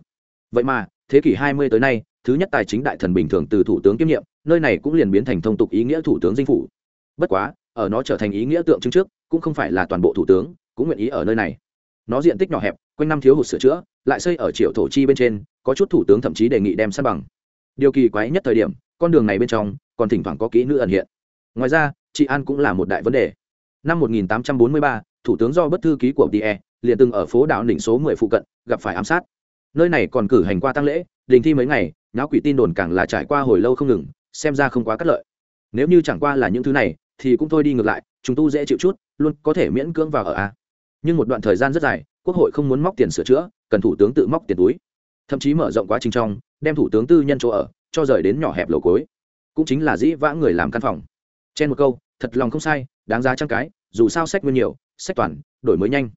Vậy mà, thế kỷ hai mươi tới nay, thứ nhất tài chính đại thần bình thường từ thủ tướng kiêm nhiệm, nơi này cũng liền biến thành thông tục ý nghĩa thủ tướng dinh phủ. Bất quá ở nó trở thành ý nghĩa tượng trưng trước cũng không phải là toàn bộ thủ tướng cũng nguyện ý ở nơi này. Nó diện tích nhỏ hẹp quanh năm thiếu hụt sửa chữa lại xây ở triệu thổ chi bên trên có chút thủ tướng thậm chí đề nghị đem san bằng. Điều kỳ quái nhất thời điểm con đường này bên trong còn thỉnh thoảng có kỹ nữ ẩn hiện. Ngoài ra trị an cũng là một đại vấn đề. Năm 1843, thủ tướng do bất thư ký của tie liền từng ở phố đảo đỉnh số 10 phụ cận gặp phải ám sát. Nơi này còn cử hành qua tăng lễ đình thi mấy ngày nháo quỷ tin đồn càng là trải qua hồi lâu không ngừng xem ra không quá cắt lợi. Nếu như chẳng qua là những thứ này thì cũng thôi đi ngược lại, chúng tu dễ chịu chút, luôn có thể miễn cưỡng vào ở a. Nhưng một đoạn thời gian rất dài, quốc hội không muốn móc tiền sửa chữa, cần thủ tướng tự móc tiền túi. Thậm chí mở rộng quá trình trong, đem thủ tướng tư nhân chỗ ở, cho rời đến nhỏ hẹp lầu cối cũng chính là dĩ vã người làm căn phòng. Trên một câu, thật lòng không sai, đáng giá trăm cái, dù sao sách nguyên nhiều, sách toàn, đổi mới nhanh.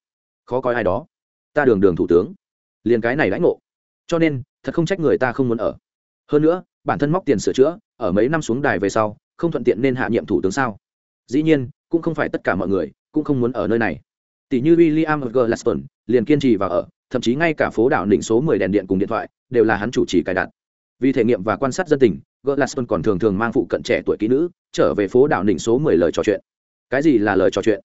Khó coi ai đó. Ta đường đường thủ tướng. Liền cái này lãnh ngộ. Cho nên, thật không trách người ta không muốn ở. Hơn nữa, bản thân móc tiền sửa chữa, ở mấy năm xuống đài về sau, không thuận tiện nên hạ nhiệm thủ tướng sao? Dĩ nhiên, cũng không phải tất cả mọi người cũng không muốn ở nơi này. Tỷ như William G. Laston liền kiên trì và ở, thậm chí ngay cả phố đảo đỉnh số 10 đèn điện cùng điện thoại đều là hắn chủ trì cài đặt. Vì thể nghiệm và quan sát dân tình G. Laston còn thường thường mang phụ cận trẻ tuổi kỹ nữ trở về phố đảo đỉnh số 10 lời trò chuyện. Cái gì là lời trò chuyện?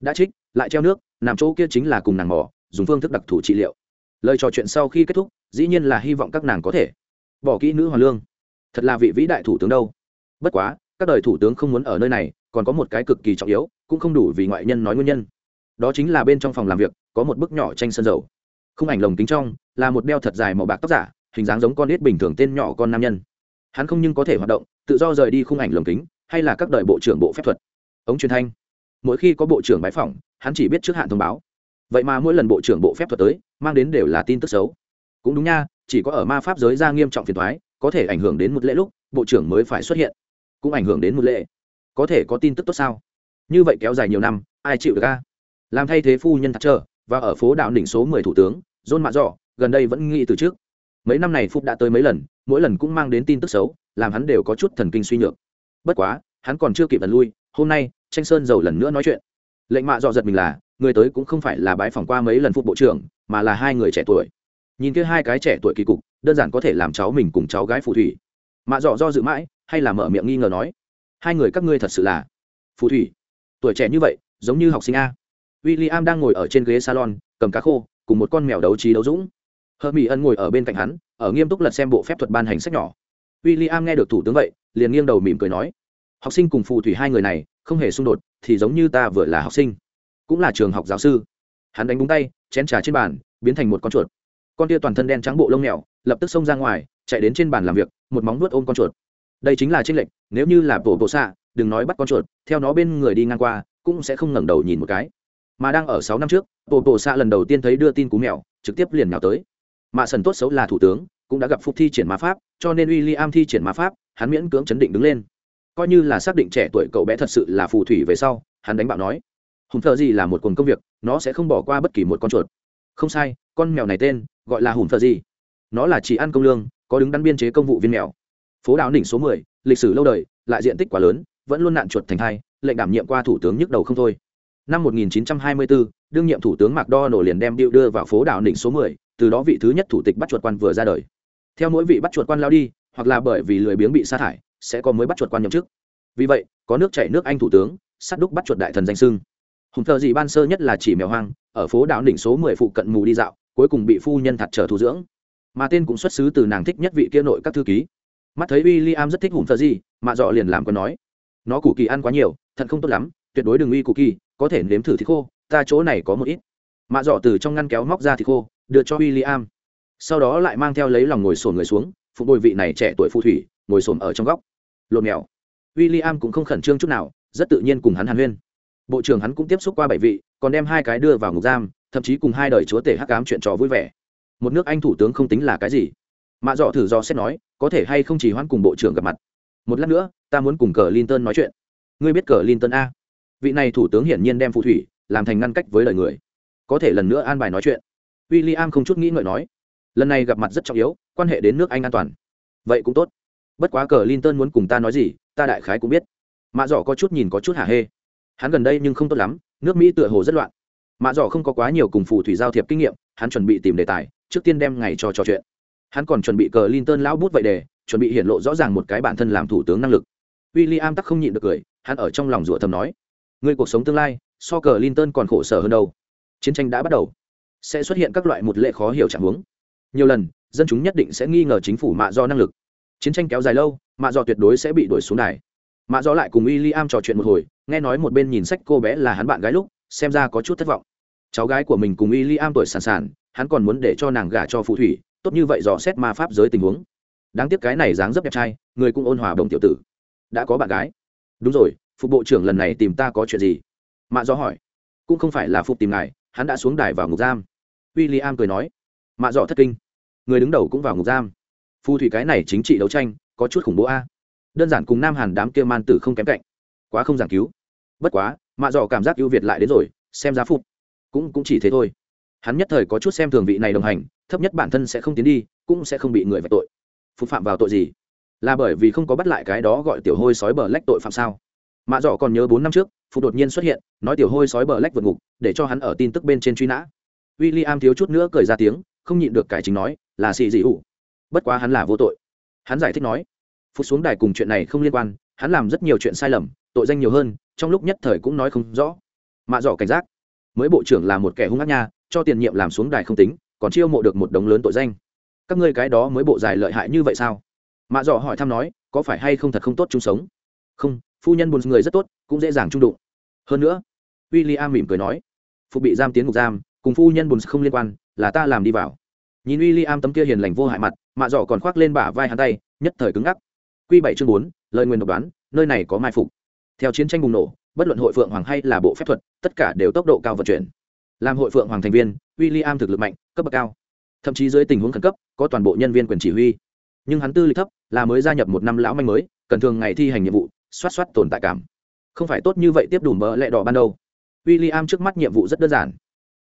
Đã trích, lại treo nước, nằm chỗ kia chính là cùng nàng mỏ dùng phương thức đặc thù trị liệu. Lời trò chuyện sau khi kết thúc, dĩ nhiên là hy vọng các nàng có thể bỏ kỹ nữ hoàn lương. Thật là vị vĩ đại thủ tướng đâu. Bất quá, các đời thủ tướng không muốn ở nơi này còn có một cái cực kỳ trọng yếu, cũng không đủ vì ngoại nhân nói nguyên nhân. Đó chính là bên trong phòng làm việc, có một bức nhỏ tranh sơn dầu. Khung ảnh lồng kính trong, là một đeo thật dài màu bạc tóc giả, hình dáng giống con nít bình thường tên nhỏ con nam nhân. Hắn không nhưng có thể hoạt động, tự do rời đi khung ảnh lồng kính, hay là các đời bộ trưởng bộ phép thuật. Ống truyền thanh. Mỗi khi có bộ trưởng bái phỏng, hắn chỉ biết trước hạn thông báo. Vậy mà mỗi lần bộ trưởng bộ phép thuật tới, mang đến đều là tin tức xấu. Cũng đúng nha, chỉ có ở ma pháp giới ra nghiêm trọng phiền thoái có thể ảnh hưởng đến một lễ lúc, bộ trưởng mới phải xuất hiện. Cũng ảnh hưởng đến một lễ có thể có tin tức tốt sao? Như vậy kéo dài nhiều năm, ai chịu được ca làm thay thế phu nhân thật trở và ở phố đạo đỉnh số mười thủ tướng, john mạ dọ gần đây vẫn nghĩ từ trước. Mấy năm này phúc đã tới mấy lần, mỗi lần cũng mang đến tin tức xấu, làm hắn đều có chút thần kinh suy nhược. Bất quá, hắn còn chưa kịp lần lui, hôm nay, tranh sơn giàu lần nữa nói chuyện. Lệnh mạ dọ giật mình là, người tới cũng không phải là bái phỏng qua mấy lần phục bộ trưởng, mà là hai người trẻ tuổi. Nhìn kia hai cái trẻ tuổi kỳ cục, đơn giản có thể làm cháu mình cùng cháu gái phù thủy. Mạ dọ do dự mãi, hay là mở miệng nghi ngờ nói hai người các ngươi thật sự là phù thủy. Tuổi trẻ như vậy, giống như học sinh a. W i l l i am đang ngồi ở trên ghế salon, cầm cá khô, cùng một con mèo đấu trí đấu dũng. Hờ mỹ ân ngồi ở bên cạnh hắn, ở nghiêm túc lật xem bộ phép thuật ban hành sách nhỏ. W i l l i am nghe được thủ tướng vậy, liền nghiêng đầu mỉm cười nói, học sinh cùng phù thủy hai người này, không hề xung đột, thì giống như ta vừa là học sinh, cũng là trường học giáo sư. Hắn đánh búng tay, chén trà trên bàn, biến thành một con chuột. Con tia toàn thân đen trắng bộ lông mèo, lập tức xông ra ngoài, chạy đến trên bàn làm việc, một móng vuốt ôm con chuột đây chính là tranh lệch, nếu như là bộ bộ xạ, đừng nói bắt con chuột, theo nó bên người đi ngang qua, cũng sẽ không ngẩng đầu nhìn một cái. Mà đang ở sáu năm trước bộ bộ xạ lần đầu tiên thấy đưa tin cú mèo, trực tiếp liền nhào tới. Mạ sần tốt xấu là thủ tướng, cũng đã gặp phục thi triển ma pháp, cho nên w i l l i am thi triển ma pháp, hắn miễn cưỡng chấn định đứng lên. Coi như là xác định trẻ tuổi cậu bé thật sự là phù thủy về sau, hắn đánh bạo nói, hùng thợ gì là một cuồng công việc, nó sẽ không bỏ qua bất kỳ một con chuột. Không sai, con mèo này tên gọi là hùng thợ gì. Nó là chỉ ăn công lương, có đứng đắn biên chế công vụ viên mèo phố Đào đỉnh số mười lịch sử lâu đời lại diện tích quá lớn vẫn luôn nạn chuột thành thai lệnh đảm nhiệm qua thủ tướng nhức đầu không thôi. Năm 1924, đương nhiệm thủ tướng mạc đo nổ liền đem điệu đưa vào phố Đào đỉnh số mười từ đó vị thứ nhất thủ tịch bắt chuột quan vừa ra đời. Theo mỗi vị bắt chuột quan lao đi hoặc là bởi vì lười biếng bị sa thải sẽ có mới bắt chuột quan nhậm chức. Vì vậy có nước chảy nước anh thủ tướng sát đúc bắt chuột đại thần danh sưng hùng thờ gì ban sơ nhất là chỉ mèo hoang ở phố đảo đỉnh số mười phụ cận mù đi dạo cuối cùng bị phu nhân thật trở thu dưỡng. Mà tên cũng xuất xứ từ nàng thích nhất vị kia nội các thư ký mắt thấy w i l l i am rất thích hùm thợ gì, mạ dọ liền làm còn nói nó củ kỳ ăn quá nhiều thận không tốt lắm tuyệt đối đừng uy củ kỳ có thể nếm thử thịt khô ta chỗ này có một ít. Mạ dọ từ trong ngăn kéo móc ra thịt khô đưa cho w i l l i am sau đó lại mang theo lấy lòng ngồi sồn người xuống phụ bồi vị này trẻ tuổi phù thủy ngồi sồn ở trong góc. Lộn mèo. W i l l i am cũng không khẩn trương chút nào rất tự nhiên cùng hắn hàn huyên. Bộ trưởng hắn cũng tiếp xúc qua bảy vị còn đem hai cái đưa vào ngục giam thậm chí cùng hai đời chúa tể hắc cám chuyện trò vui vẻ. Một nước anh thủ tướng không tính là cái gì. Mạ dọ thử do xét nói có thể hay không chỉ hoãn cùng bộ trưởng gặp mặt? Một lát nữa, ta muốn cùng cờ linton nói chuyện. Ngươi biết cờ linton a? Vị này thủ tướng hiển nhiên đem phù thủy làm thành ngăn cách với lời người. Có thể lần nữa an bài nói chuyện. W i l l i am không chút nghĩ ngợi nói. Lần này gặp mặt rất trọng yếu, quan hệ đến nước anh an toàn. Vậy cũng tốt. Bất quá cờ linton muốn cùng ta nói gì, ta đại khái cũng biết. Mạ dọ có chút nhìn có chút hả hê. Hắn gần đây nhưng không tốt lắm, nước mỹ tựa hồ rất loạn. Mạ dọ không có quá nhiều cùng phù thủy giao thiệp kinh nghiệm, hắn chuẩn bị tìm đề tài, trước tiên đem ngày cho trò chuyện hắn còn chuẩn bị cờ linton lão bút vậy để, chuẩn bị hiện lộ rõ ràng một cái bản thân làm thủ tướng năng lực. W i l l i am tắc không nhịn được cười, hắn ở trong lòng rủa thầm nói người cuộc sống tương lai, so cờ linton còn khổ sở hơn đâu. Chiến tranh đã bắt đầu, sẽ xuất hiện các loại một lệ khó hiểu trạng huống. Nhiều lần, dân chúng nhất định sẽ nghi ngờ chính phủ mạ do năng lực. Chiến tranh kéo dài lâu, mạ do tuyệt đối sẽ bị đuổi xuống đài. Mạ do lại cùng w i l l i am trò chuyện một hồi, nghe nói một bên nhìn sách cô bé là hắn bạn gái lúc, xem ra có chút thất vọng. Cháu gái của mình cùng w i l l i am tuổi sàn sàn, hắn còn muốn để cho nàng gả cho phù thủy tốt như vậy dò xét ma pháp giới tình huống. Đáng tiếc cái này dáng dấp đẹp trai, người cũng ôn hòa đồng tiểu tử. Đã có bạn gái. Đúng rồi, phục bộ trưởng lần này tìm ta có chuyện gì? Mạ do hỏi. Cũng không phải là phục tìm ngài, hắn đã xuống đài vào ngục giam. W i l l i am cười nói. Mạ dọ thất kinh. Người đứng đầu cũng vào ngục giam. Phù thủy cái này chính trị đấu tranh, có chút khủng bố a. Đơn giản cùng nam hàn đám kia man tử không kém cạnh. Quá không giảng cứu. Bất quá, mạ dọ cảm giác ưu việt lại đến rồi, xem giá phục cũng cũng chỉ thế thôi hắn nhất thời có chút xem thường vị này đồng hành, thấp nhất bản thân sẽ không tiến đi, cũng sẽ không bị người vạch tội. Phục phạm vào tội gì? Là bởi vì không có bắt lại cái đó gọi tiểu hôi sói bờ lách tội phạm sao? Mạ dọ còn nhớ bốn năm trước, phục đột nhiên xuất hiện, nói tiểu hôi sói bờ lách vượt ngục, để cho hắn ở tin tức bên trên truy nã. W i l l i am thiếu chút nữa cười ra tiếng, không nhịn được cải chính nói, là xì dị ủ bất quá hắn là vô tội. Hắn giải thích nói, phục xuống đài cùng chuyện này không liên quan, hắn làm rất nhiều chuyện sai lầm, tội danh nhiều hơn, trong lúc nhất thời cũng nói không rõ. Mạ dọ cảnh giác, mới bộ trưởng là một kẻ hung ác nha cho tiền nhiệm làm xuống đài không tính, còn chiêu mộ được một đống lớn tội danh. Các ngươi cái đó mới bộ dài lợi hại như vậy sao? Mạ dọ hỏi thăm nói, có phải hay không thật không tốt chung sống? Không, phu nhân buồn người rất tốt, cũng dễ dàng trung đụng. Hơn nữa w i l l i am mỉm cười nói phụ bị giam tiến ngục giam, cùng phu nhân buồn không liên quan, là ta làm đi vào. Nhìn w i l l i am tấm kia hiền lành vô hại mặt, mạ dọ còn khoác lên bả vai hắn tay, nhất thời cứng ngắc. Q bảy chương bốn, lời nguyền độc đoán, nơi này có mai phục. Theo chiến tranh bùng nổ, bất luận hội phượng hoàng hay là bộ phép thuật, tất cả đều tốc độ cao vận chuyển làm hội phượng hoàng thành viên w i l l i am thực lực mạnh, cấp bậc cao. Thậm chí dưới tình huống khẩn cấp, có toàn bộ nhân viên quyền chỉ huy. Nhưng hắn tư lịch thấp, là mới gia nhập một năm lão manh mới, cần thường ngày thi hành nhiệm vụ xoát xoát tồn tại cảm. Không phải tốt như vậy tiếp đủ mỡ lẹ đỏ ban đầu. W i l l i am trước mắt nhiệm vụ rất đơn giản.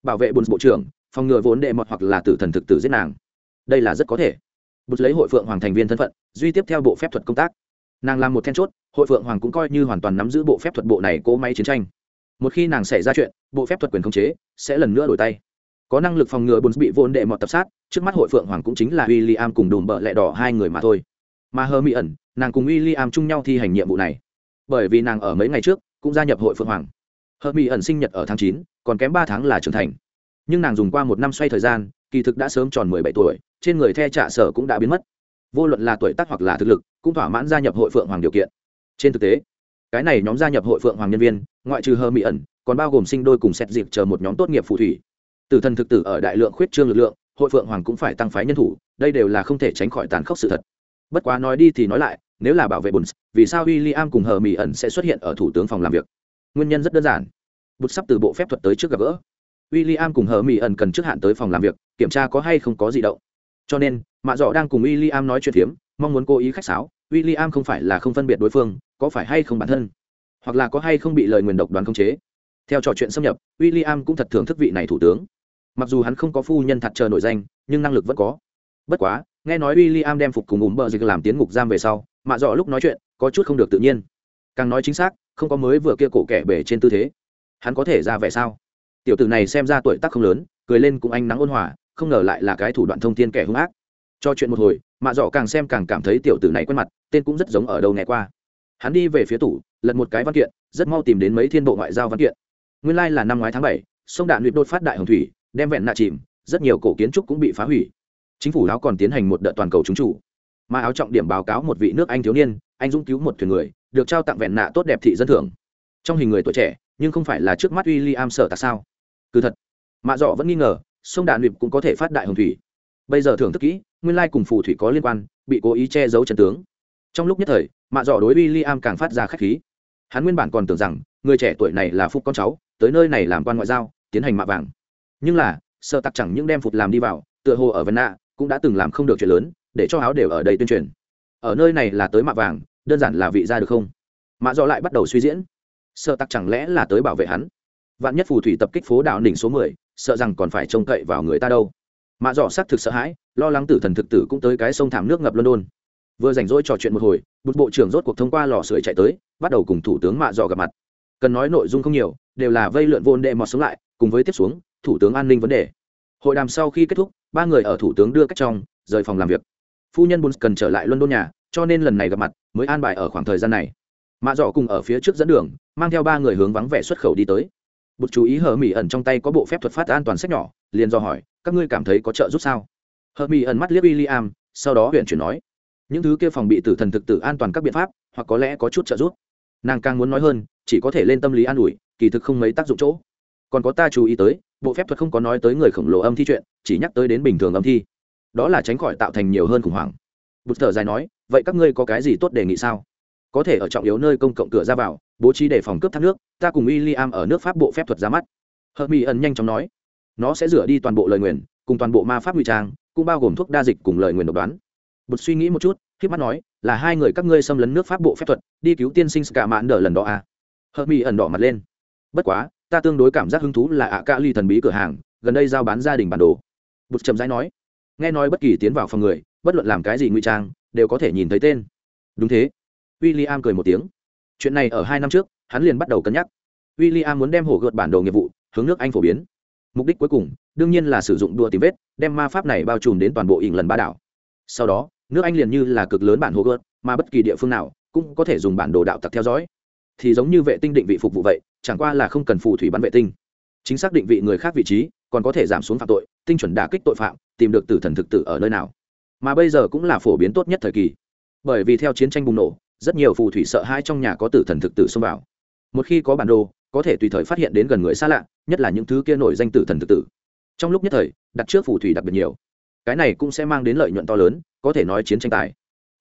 Bảo vệ bùn bộ trưởng, phòng ngừa vốn đệ mọt hoặc là tử thần thực tử giết nàng. Đây là rất có thể. Bụt lấy hội phượng hoàng thành viên thân phận, duy tiếp theo bộ phép thuật công tác. Nàng làm một then chốt, hội phượng hoàng cũng coi như hoàn toàn nắm giữ bộ phép thuật bộ này cố máy chiến tranh một khi nàng xảy ra chuyện, bộ phép thuật quyền khống chế sẽ lần nữa đổi tay. Có năng lực phòng ngừa bùn bị vốn đệ mọt tập sát, trước mắt hội phượng hoàng cũng chính là w i l l i am cùng đùm bợ lẹ đỏ hai người mà thôi. Mà hơ mỹ ẩn, nàng cùng w i l l i am chung nhau thi hành nhiệm vụ này. Bởi vì nàng ở mấy ngày trước cũng gia nhập hội phượng hoàng. Hơ mỹ ẩn sinh nhật ở tháng chín, còn kém ba tháng là trưởng thành. Nhưng nàng dùng qua một năm xoay thời gian, kỳ thực đã sớm tròn mười bảy tuổi, trên người the trả sở cũng đã biến mất. Vô luận là tuổi tác hoặc là thực lực, cũng thỏa mãn gia nhập hội phượng hoàng điều kiện. Trên thực tế cái này nhóm gia nhập hội phượng hoàng nhân viên, ngoại trừ hơ mỹ ẩn, còn bao gồm sinh đôi cùng xét dịp chờ một nhóm tốt nghiệp phù thủy. Tử thần thực tử ở đại lượng khuyết trương lực lượng, hội phượng hoàng cũng phải tăng phái nhân thủ, đây đều là không thể tránh khỏi tàn khốc sự thật. Bất quá nói đi thì nói lại, nếu là bảo vệ bùn vì sao w i l l i am cùng hờ mỹ ẩn sẽ xuất hiện ở thủ tướng phòng làm việc? Nguyên nhân rất đơn giản. Bút sắp từ bộ phép thuật tới trước gặp gỡ. W i l l i am cùng hờ mỹ ẩn cần trước hạn tới phòng làm việc, kiểm tra có hay không có gì đậu cho nên, mạ dọ đang cùng w i l l i am nói chuyện phiếm, mong muốn cố ý khách sáo. W i l l i am không phải là không phân biệt đối phương có phải hay không bản thân? Hoặc là có hay không bị lời nguyền độc đoán khống chế? Theo trò chuyện xâm nhập w i l l i am cũng thật thưởng thức vị này thủ tướng. Mặc dù hắn không có phu nhân thật chờ nổi danh, nhưng năng lực vẫn có. Bất quá, nghe nói w i l l i am đem phục cùng ùm bờ dịch làm tiến ngục giam về sau, mạ dọ lúc nói chuyện, có chút không được tự nhiên. Càng nói chính xác, không có mới vừa kia cổ kẻ bể trên tư thế. Hắn có thể ra vẻ sao? Tiểu tử này xem ra tuổi tác không lớn, cười lên cũng anh nắng ôn hòa, không ngờ lại là cái thủ đoạn thông tin kẻ hung ác. Cho chuyện một hồi, mạ dọ càng xem càng cảm thấy tiểu tử này quen mặt, tên cũng rất giống ở đâu nghe qua hắn đi về phía tủ, lật một cái văn kiện, rất mau tìm đến mấy thiên bộ ngoại giao văn kiện. Nguyên lai là năm ngoái tháng bảy, sông đạn luyện đột phát đại hồng thủy, đem vẹn nạ chìm, rất nhiều cổ kiến trúc cũng bị phá hủy. Chính phủ áo còn tiến hành một đợt toàn cầu trúng chủ. Mà áo trọng điểm báo cáo một vị nước anh thiếu niên, anh dũng cứu một thuyền người, được trao tặng vẹn nạ tốt đẹp thị dân thưởng. Trong hình người tuổi trẻ, nhưng không phải là trước mắt w i l l i am sở tại sao? Cứ thật. Mạ dọ vẫn nghi ngờ, sông đạn luyện cũng có thể phát đại hồng thủy. Bây giờ thưởng thức kỹ, nguyên lai cùng phù thủy có liên quan, bị cố ý che giấu trần tướng. Trong lúc nhất thời mạ dọ đối w i l l i am càng phát ra k h á c h khí. Hắn nguyên bản còn tưởng rằng, người trẻ tuổi này là phúc con cháu, tới nơi này làm quan ngoại giao, tiến hành mạ vàng. Nhưng là, sợ tặc chẳng những đem phục làm đi vào, tựa hồ ở vân nạ cũng đã từng làm không được chuyện lớn, để cho áo đều ở đây tuyên truyền. Ở nơi này là tới mạ vàng, đơn giản là vị ra được không? Mạ dọ lại bắt đầu suy diễn. Sợ tặc chẳng lẽ là tới bảo vệ hắn? Vạn nhất phù thủy tập kích phố đạo đỉnh số mười, sợ rằng còn phải trông cậy vào người ta đâu. Mạ dọ xác thực sợ hãi, lo lắng tử thần thực tử cũng tới cái sông thảm nước ngập london vừa rảnh rỗi trò chuyện một hồi bút bộ trưởng rốt cuộc thông qua lò sưởi chạy tới, bắt đầu cùng thủ tướng mạ dọ gặp mặt. Cần nói nội dung không nhiều, đều là vây lượn vôn đệ mọt sống lại, cùng với tiếp xuống, thủ tướng an ninh vấn đề. Hội đàm sau khi kết thúc, ba người ở thủ tướng đưa cách trong, rời phòng làm việc. Phu nhân bùn cần trở lại london nhà, cho nên lần này gặp mặt mới an bài ở khoảng thời gian này. Mạ dọ cùng ở phía trước dẫn đường, mang theo ba người hướng vắng vẻ xuất khẩu đi tới. Bụt chú ý hờ mỹ ẩn trong tay có bộ phép thuật phát an toàn sách nhỏ, liền do hỏi, các ngươi cảm thấy có trợ giúp sao? Hờ mỹ ẩn mắt liếc w i l l i am sau đó huyện chuyển nói những thứ kia phòng bị tử thần thực tử an toàn các biện pháp, hoặc có lẽ có chút trợ giúp. Nàng càng muốn nói hơn, chỉ có thể lên tâm lý an ủi, kỳ thực không mấy tác dụng chỗ. Còn có ta chú ý tới, bộ phép thuật không có nói tới người khổng lồ âm thi chuyện, chỉ nhắc tới đến bình thường âm thi. Đó là tránh khỏi tạo thành nhiều hơn khủng hoảng. Bụt thở dài nói, vậy các ngươi có cái gì tốt đề nghị sao? Có thể ở trọng yếu nơi công cộng cửa ra vào, bố trí để phòng cướp thác nước, ta cùng w i l l i am ở nước pháp bộ phép thuật ra mắt. Hợp mỹ ẩn nhanh chóng nói, nó sẽ rửa đi toàn bộ lời nguyền, cùng toàn bộ ma pháp ngụy trang, cũng bao gồm thuốc đa dịch cùng lời nguyền độc đoán bột suy nghĩ một chút k mắt nói, là hai người các ngươi xâm lấn nước pháp bộ phép thuật, đi cứu tiên sinh cả mãn đờ lần đó à. hợp mỹ ẩn đỏ mặt lên. Bất quá, ta tương đối cảm giác hứng thú là ạ ca ly thần bí cửa hàng, gần đây giao bán gia đình bản đồ. Bột chậm rãi nói. Nghe nói bất kỳ tiến vào phòng người, bất luận làm cái gì ngụy trang, đều có thể nhìn thấy tên. Đúng thế. W i l l i am cười một tiếng. Chuyện này ở hai năm trước, hắn liền bắt đầu cân nhắc. W i l l i am muốn đem hổ gợt bản đồ nghiệp vụ, hướng nước anh phổ biến. Mục đích cuối cùng, đương nhiên là sử dụng đua tìm vết, đem ma pháp này bao trùm đến toàn bộ ỉng lần ba đảo. Sau đó nước anh liền như là cực lớn bản hồ gợt, mà bất kỳ địa phương nào cũng có thể dùng bản đồ đạo tặc theo dõi. Thì giống như vệ tinh định vị phục vụ vậy, chẳng qua là không cần phù thủy bắn vệ tinh. Chính xác định vị người khác vị trí, còn có thể giảm xuống phạm tội, tinh chuẩn đả kích tội phạm, tìm được tử thần thực tử ở nơi nào. Mà bây giờ cũng là phổ biến tốt nhất thời kỳ. Bởi vì theo chiến tranh bùng nổ, rất nhiều phù thủy sợ hai trong nhà có tử thần thực tử xông vào. Một khi có bản đồ, có thể tùy thời phát hiện đến gần người xa lạ, nhất là những thứ kia nổi danh tử thần thực tử. Trong lúc nhất thời, đặt trước phù thủy đặc biệt nhiều. Cái này cũng sẽ mang đến lợi nhuận to lớn có thể nói chiến tranh tài.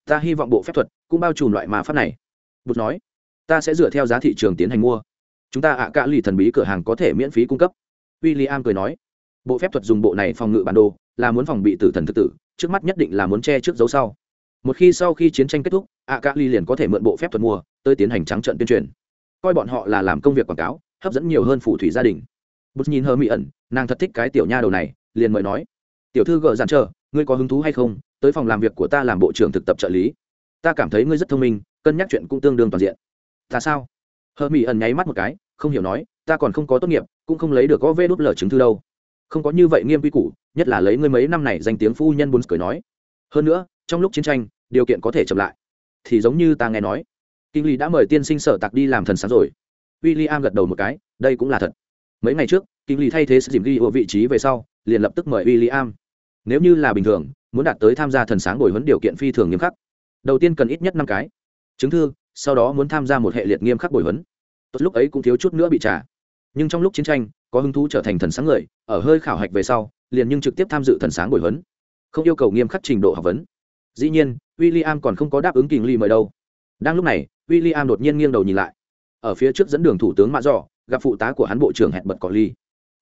Ta hy vọng bộ phép thuật cũng bao trùm loại mà pháp này. Bụt nói, ta sẽ dựa theo giá thị trường tiến hành mua. Chúng ta ạ à cả lì thần bí cửa hàng có thể miễn phí cung cấp. W i l l i am cười nói, bộ phép thuật dùng bộ này phòng ngự bản đồ là muốn phòng bị tử thần thực tử, trước mắt nhất định là muốn che trước dấu sau. Một khi sau khi chiến tranh kết thúc, ạ à cả lì liền có thể mượn bộ phép thuật mua, tới tiến hành trắng trận tuyên truyền. Coi bọn họ là làm công việc quảng cáo, hấp dẫn nhiều hơn phù thủy gia đình. Bút nhìn hơ mỹ ẩn nàng thật thích cái tiểu nha đầu này, liền mời nói, tiểu thư gợ dàn chờ, ngươi có hứng thú hay không? Tới phòng làm việc của ta làm bộ trưởng thực tập trợ lý. Ta cảm thấy ngươi rất thông minh, cân nhắc chuyện cũng tương đương toàn diện. Ta sao? Hờ mỹ ẩn nháy mắt một cái, không hiểu nói, ta còn không có tốt nghiệp, cũng không lấy được có vê đốt lờ chứng thư đâu. Không có như vậy nghiêm quy củ, nhất là lấy ngươi mấy năm này danh tiếng phu nhân bốn cười nói. Hơn nữa, trong lúc chiến tranh, điều kiện có thể chậm lại. Thì giống như ta nghe nói, kinh lý đã mời tiên sinh sở tặc đi làm thần sáng rồi. W i l l i am gật đầu một cái, đây cũng là thật. Mấy ngày trước, kinh lý thay thế sự dìm ghi ở vị trí về sau, liền lập tức mời w i l l i am nếu như là bình thường muốn đạt tới tham gia thần sáng bồi huấn điều kiện phi thường nghiêm khắc. Đầu tiên cần ít nhất năm cái. Chứng thư, sau đó muốn tham gia một hệ liệt nghiêm khắc bồi huấn. Tốt, lúc ấy cũng thiếu chút nữa bị trả. Nhưng trong lúc chiến tranh, có hứng thú trở thành thần sáng người, ở hơi khảo hạch về sau, liền nhưng trực tiếp tham dự thần sáng bồi huấn. Không yêu cầu nghiêm khắc trình độ học vấn. Dĩ nhiên w i l l i am còn không có đáp ứng kỳ ly mời đâu. Đang lúc này w i l l i am đột nhiên nghiêng đầu nhìn lại. Ở phía trước dẫn đường thủ tướng mạ dọ gặp phụ tá của hắn bộ trưởng hẹn bật có ly.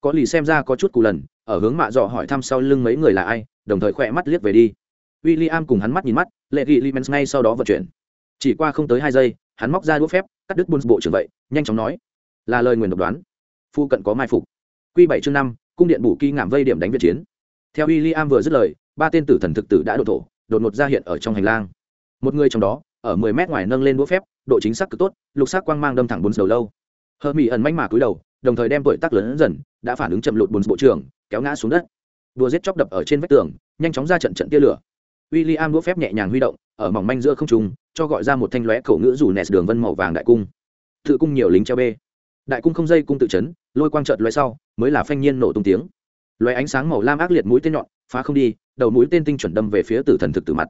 Có ly xem ra có chút cù lần, ở hướng mạ dọ hỏi thăm sau lưng mấy người là ai đồng thời khỏe mắt liếc về đi. W i l l i am cùng hắn mắt nhìn mắt, lệ ghi limens ngay sau đó vận chuyển. Chỉ qua không tới hai giây, hắn móc ra đũa phép, cắt đứt buôn bộ trưởng vậy, nhanh chóng nói, là lời nguyền độc đoán. Phu cận có mai phục. Q bảy chương năm, cung điện bù kỳ ngảm vây điểm đánh việt chiến. Theo w i l l i am vừa dứt lời, ba tên tử thần thực tử đã đột thổ, đột ngột ra hiện ở trong hành lang. Một người trong đó, ở mười mét ngoài nâng lên đũa phép, độ chính xác cực tốt, lục xác quang mang đâm thẳng bốn đầu lâu. Hơ mỹ ẩn mánh mà cúi đầu, đồng thời đem tuổi tác lớn dần, đã phản ứng chậm lụt bốn bộ trưởng, kéo ngã xuống đất đùa giết chóc đập ở trên vách tường, nhanh chóng ra trận trận tia lửa. W i l l i am đũa phép nhẹ nhàng huy động, ở mỏng manh giữa không trung, cho gọi ra một thanh lóe khẩu ngữ rủ nẹt đường vân màu vàng đại cung. Tự cung nhiều lính treo bê. Đại cung không dây cung tự chấn, lôi quang trợt lóe sau, mới là phanh nhiên nổ tung tiếng. Lóe ánh sáng màu lam ác liệt mũi tên nhọn, phá không đi, đầu mũi tên tinh chuẩn đâm về phía tử thần thực tử mặt.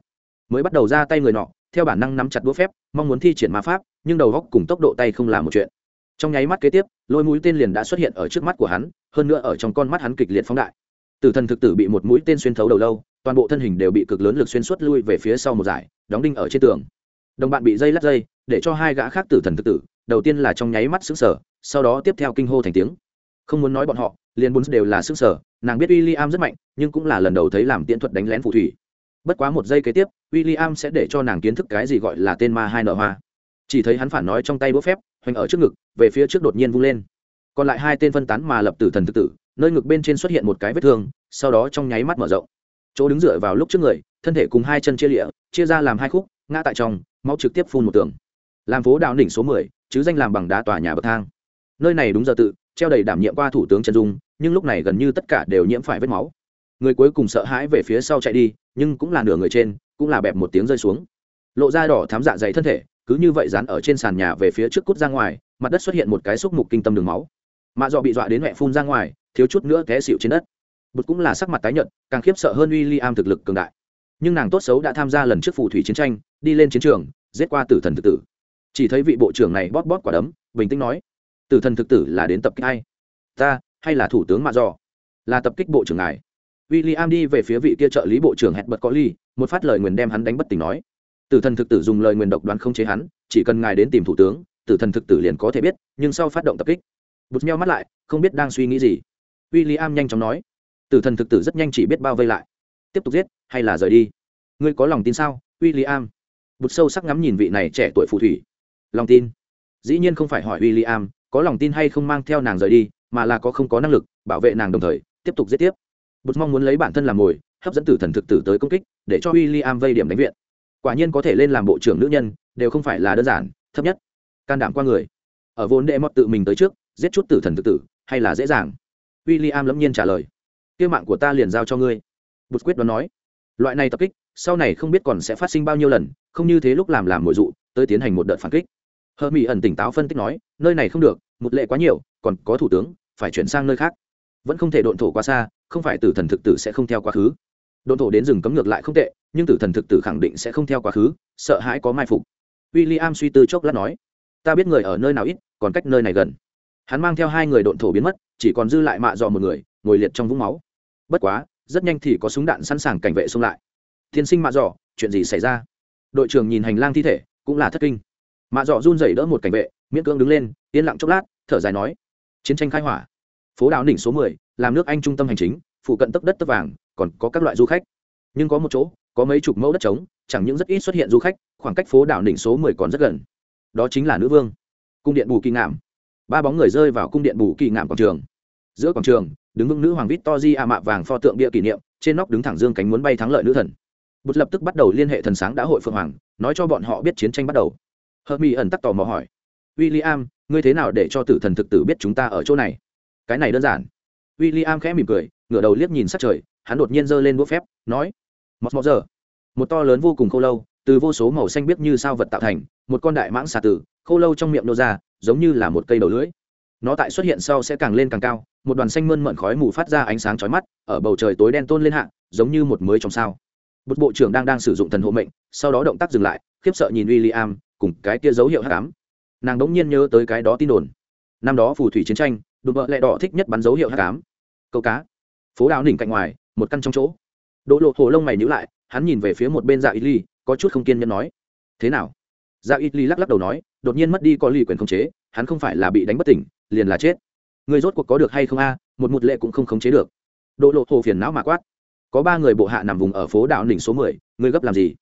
Mới bắt đầu ra tay người nọ, theo bản năng nắm chặt đũa phép, mong muốn thi triển ma pháp, nhưng đầu góc cùng tốc độ tay không làm một chuyện. Trong nháy mắt kế tiếp, lôi mũi tên liền đã xuất hiện ở trước mắt của hắn, hơn nữa ở trong con mắt hắn kịch liệt phóng đại tử thần thực tử bị một mũi tên xuyên thấu đầu lâu, toàn bộ thân hình đều bị cực lớn lực xuyên suốt lui về phía sau một giải đóng đinh ở trên tường. Đồng bạn bị dây lắc dây, để cho hai gã khác tử thần thực tử, đầu tiên là trong nháy mắt xứng sở sau đó tiếp theo kinh hô thành tiếng. Không muốn nói bọn họ, liền bốn đều là xứng sở nàng biết w i l l i am rất mạnh, nhưng cũng là lần đầu thấy làm tiễn thuật đánh lén phù thủy. Bất quá một giây kế tiếp w i l l i am sẽ để cho nàng kiến thức cái gì gọi là tên ma hai nợ hoa. Chỉ thấy hắn phản nói trong tay búa phép, hoành ở trước ngực, về phía trước đột nhiên vung lên. Còn lại hai tên phân tán mà lập tử thần thực tử nơi ngực bên trên xuất hiện một cái vết thương, sau đó trong nháy mắt mở rộng. Chỗ đứng dựa vào lúc trước người, thân thể cùng hai chân chia lịa, chia ra làm hai khúc, ngã tại trong, máu trực tiếp phun một tường. Làm phố đạo đỉnh số mười, chứ danh làm bằng đá tòa nhà bậc thang. Nơi này đúng giờ tự, treo đầy đảm nhiệm qua thủ tướng trần dung, nhưng lúc này gần như tất cả đều nhiễm phải vết máu. Người cuối cùng sợ hãi về phía sau chạy đi, nhưng cũng là nửa người trên, cũng là bẹp một tiếng rơi xuống. Lộ ra đỏ thám dạ dày thân thể, cứ như vậy dán ở trên sàn nhà về phía trước cút ra ngoài, mặt đất xuất hiện một cái xúc mục kinh tâm đường máu. Mạ dọ bị dọa đến mẹ phun ra ngoài thiếu chút nữa té xịu trên đất. Bụt cũng là sắc mặt tái nhợt, càng khiếp sợ hơn w i l l i am thực lực cường đại. Nhưng nàng tốt xấu đã tham gia lần trước phù thủy chiến tranh, đi lên chiến trường, giết qua tử thần thực tử. Chỉ thấy vị bộ trưởng này bóp bóp quả đấm, bình tĩnh nói, tử thần thực tử là đến tập kích ai? Ta, hay là thủ tướng mạ dò? Là tập kích bộ trưởng ngài. W i l l i am đi về phía vị kia trợ lý bộ trưởng hẹn bật có ly một phát lời nguyền đem hắn đánh bất tỉnh nói. Tử thần thực tử dùng lời nguyền độc đoán không chế hắn, chỉ cần ngài đến tìm thủ tướng, tử thần thực tử liền có thể biết, nhưng sau phát động tập kích. Bụt nheo mắt lại, không biết đang suy nghĩ gì w i l l i am nhanh chóng nói. Tử thần thực tử rất nhanh chỉ biết bao vây lại. Tiếp tục giết, hay là rời đi? Ngươi có lòng tin sao w i l l i am bụt sâu sắc ngắm nhìn vị này trẻ tuổi phù thủy. Lòng tin. Dĩ nhiên không phải hỏi w i l l i am có lòng tin hay không mang theo nàng rời đi, mà là có không có năng lực bảo vệ nàng đồng thời, tiếp tục giết tiếp. Bụt mong muốn lấy bản thân làm mồi, hấp dẫn tử thần thực tử tới công kích, để cho w i l l i am vây điểm đánh viện. Quả nhiên có thể lên làm bộ trưởng nữ nhân, đều không phải là đơn giản, thấp nhất. Can đảm qua người. Ở vốn đệ mọt tự mình tới trước, giết chút tử thần thực tử, hay là dễ dàng? W i l l i am lẫm nhiên trả lời. Kêu mạng của ta liền giao cho ngươi. Bụt quyết đoán nói. Loại này tập kích, sau này không biết còn sẽ phát sinh bao nhiêu lần, không như thế lúc làm làm mồi dụ, tới tiến hành một đợt phản kích. Hờ mỹ ẩn tỉnh táo phân tích nói, nơi này không được, một lệ quá nhiều, còn có thủ tướng, phải chuyển sang nơi khác. Vẫn không thể độn thổ quá xa, không phải tử thần thực tử sẽ không theo quá khứ. Độn thổ đến rừng cấm ngược lại không tệ, nhưng tử thần thực tử khẳng định sẽ không theo quá khứ, sợ hãi có mai phục. W i l l i am suy tư chốc lát nói, ta biết người ở nơi nào ít, còn cách nơi này gần hắn mang theo hai người độn thổ biến mất, chỉ còn dư lại mạ dò một người, ngồi liệt trong vũng máu. Bất quá, rất nhanh thì có súng đạn sẵn sàng cảnh vệ xông lại. Tiên sinh mạ dò, chuyện gì xảy ra? Đội trưởng nhìn hành lang thi thể, cũng là thất kinh. Mạ dọ run rẩy đỡ một cảnh vệ, miễn cưỡng đứng lên, yên lặng chốc lát, thở dài nói, chiến tranh khai hỏa. Phố đảo đỉnh số mười, làm nước anh trung tâm hành chính, phụ cận tấp đất tấp vàng, còn có các loại du khách. Nhưng có một chỗ, có mấy chục mẫu đất trống, chẳng những rất ít xuất hiện du khách, khoảng cách phố đảo đỉnh số mười còn rất gần. Đó chính là nữ vương. Cung điện bù kỳ ngạm ba bóng người rơi vào cung điện bù kỳ ngạm quảng trường. Giữa quảng trường, đứng vững nữ hoàng vít to di a mạ vàng pho tượng bia kỷ niệm, trên nóc đứng thẳng dương cánh muốn bay thắng lợi nữ thần. Bút lập tức bắt đầu liên hệ thần sáng đã hội phượng hoàng, nói cho bọn họ biết chiến tranh bắt đầu. Hờ mỹ ẩn tắc tò mò hỏi w i l l i am ngươi thế nào để cho tử thần thực tử biết chúng ta ở chỗ này? Cái này đơn giản. W i l l i am khẽ mỉm cười, ngửa đầu liếc nhìn sát trời, hắn đột nhiên giơ lên đũa phép, nói, mọt mọt giờ. Một to lớn vô cùng khô lâu, từ vô số màu xanh biếc như sao vật tạo thành, một con đại mãng xà tử, khô lâu trong miệng nô ra giống như là một cây đầu lưỡi. Nó tại xuất hiện sau sẽ càng lên càng cao, một đoàn xanh mơn mận khói mù phát ra ánh sáng chói mắt, ở bầu trời tối đen tôn lên hạ, giống như một mới trong sao. Bột bộ trưởng đang đang sử dụng thần hộ mệnh, sau đó động tác dừng lại, khiếp sợ nhìn w i l l i am cùng cái kia dấu hiệu hát cám nàng đ ỗ n g nhiên nhớ tới cái đó tin đồn. Năm đó phù thủy chiến tranh, đùm bợ lẹ đỏ thích nhất bắn dấu hiệu hát cám câu cá. Phố đào đỉnh cạnh ngoài, một căn trong chỗ. Đỗ lộ hồ lông mày nhữ lại, hắn nhìn về phía một bên dạ ít ly có chút không kiên nhẫn nói. Thế nào? Dạ ít ly lắc lắc đầu nói đột nhiên mất đi có lì quyền khống chế, hắn không phải là bị đánh bất tỉnh, liền là chết. Người rốt cuộc có được hay không a? Một một lệ cũng không khống chế được. Đỗ lộ hồ phiền não mà quát. Có ba người bộ hạ nằm vùng ở phố đạo đỉnh số mười, người gấp làm gì?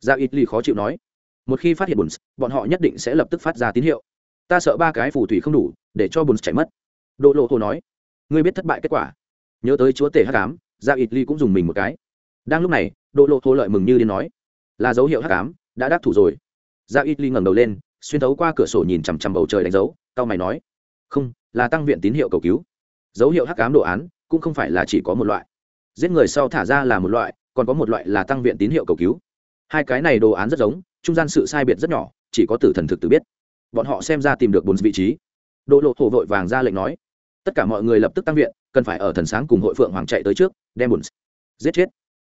Ra ít ly khó chịu nói. Một khi phát hiện bùn, bọn họ nhất định sẽ lập tức phát ra tín hiệu. Ta sợ ba cái phù thủy không đủ, để cho bùn chạy mất. Đỗ lộ hồ nói. Ngươi biết thất bại kết quả. Nhớ tới chúa tể hắc ám ra ít ly cũng dùng mình một cái. Đang lúc này, đỗ lộ hồ lợi mừng như điên nói. Là dấu hiệu hắc ám, đã đắc thủ rồi. Ra ít ly ngẩng đầu lên xuyên thấu qua cửa sổ nhìn chằm chằm bầu trời đánh dấu tao mày nói, không, là tăng viện tín hiệu cầu cứu. Dấu hiệu hắc ám đồ án, cũng không phải là chỉ có một loại. Giết người sau thả ra là một loại, còn có một loại là tăng viện tín hiệu cầu cứu. Hai cái này đồ án rất giống, trung gian sự sai biệt rất nhỏ, chỉ có tử thần thực tự biết. Bọn họ xem ra tìm được bốn vị trí. Độ lộ thổ vội vàng ra lệnh nói, tất cả mọi người lập tức tăng viện, cần phải ở thần sáng cùng hội phượng hoàng chạy tới trước, đem bùn giết chết.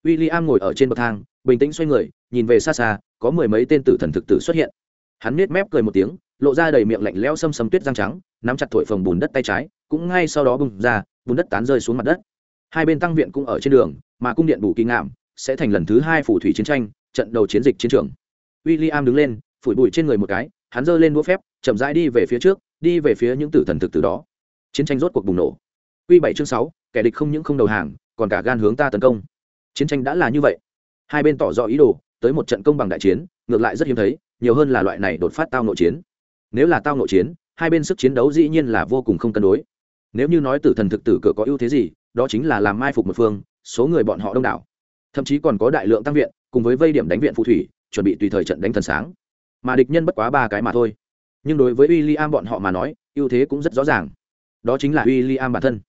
W i l l i am ngồi ở trên bậc thang, bình tĩnh xoay người, nhìn về xa xa, có mười mấy tên tử thần thực tử xuất hiện hắn nết mép cười một tiếng, lộ ra đầy miệng lạnh lẽo xâm xâm tuyết răng trắng, nắm chặt thổi phồng bùn đất tay trái, cũng ngay sau đó bùng ra, bùn đất tán rơi xuống mặt đất. Hai bên tăng viện cũng ở trên đường, mà cung điện bù kỳ ngạm sẽ thành lần thứ hai phủ thủy chiến tranh, trận đầu chiến dịch chiến trường. W i l l i am đứng lên, phủi bụi trên người một cái, hắn giơ lên đũa phép, chậm rãi đi về phía trước, đi về phía những tử thần thực từ đó. Chiến tranh rốt cuộc bùng nổ. Q bảy chương sáu, kẻ địch không những không đầu hàng, còn cả gan hướng ta tấn công. Chiến tranh đã là như vậy. Hai bên tỏ rõ ý đồ, tới một trận công bằng đại chiến, ngược lại rất hiếm thấy nhiều hơn là loại này đột phát tao nội chiến. Nếu là tao nội chiến, hai bên sức chiến đấu dĩ nhiên là vô cùng không cân đối. Nếu như nói tử thần thực tử cửa có ưu thế gì, đó chính là làm mai phục một phương, số người bọn họ đông đảo. Thậm chí còn có đại lượng tăng viện, cùng với vây điểm đánh viện phù thủy, chuẩn bị tùy thời trận đánh thần sáng. Mà địch nhân bất quá ba cái mà thôi. Nhưng đối với w i l l i am bọn họ mà nói, ưu thế cũng rất rõ ràng. Đó chính là w i l l i am bản thân.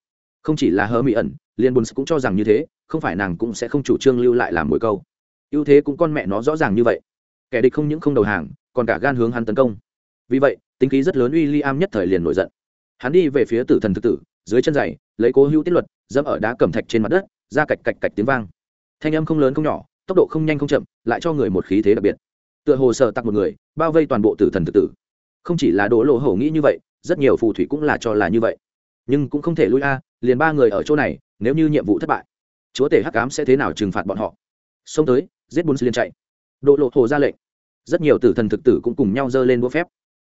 Không chỉ là hơ mỹ ẩn, liên bùn cũng cho rằng như thế, không phải nàng cũng sẽ không chủ trương lưu lại làm mỗi câu. Ưu thế cũng con mẹ nó rõ ràng như vậy kẻ địch không những không đầu hàng, còn cả gan hướng hắn tấn công. Vì vậy, tính khí rất lớn uy li am nhất thời liền nổi giận. Hắn đi về phía tử thần thực tử, dưới chân giày, lấy cố hữu tiết luật, dẫm ở đá cẩm thạch trên mặt đất, ra cạch cạch cạch tiếng vang. Thanh âm không lớn không nhỏ, tốc độ không nhanh không chậm, lại cho người một khí thế đặc biệt. Tựa hồ sợ tặc một người, bao vây toàn bộ tử thần thực tử. Không chỉ là đỗ lộ hổ nghĩ như vậy, rất nhiều phù thủy cũng là cho là như vậy. Nhưng cũng không thể lui a, liền ba người ở chỗ này, nếu như nhiệm vụ thất bại, chúa tể hắc cám sẽ thế nào trừng phạt bọn họ? Xông tới, giết bốn liền chạy độ lộ thổ ra lệnh. Rất nhiều tử thần thực tử cũng cùng nhau giơ lên đũa phép.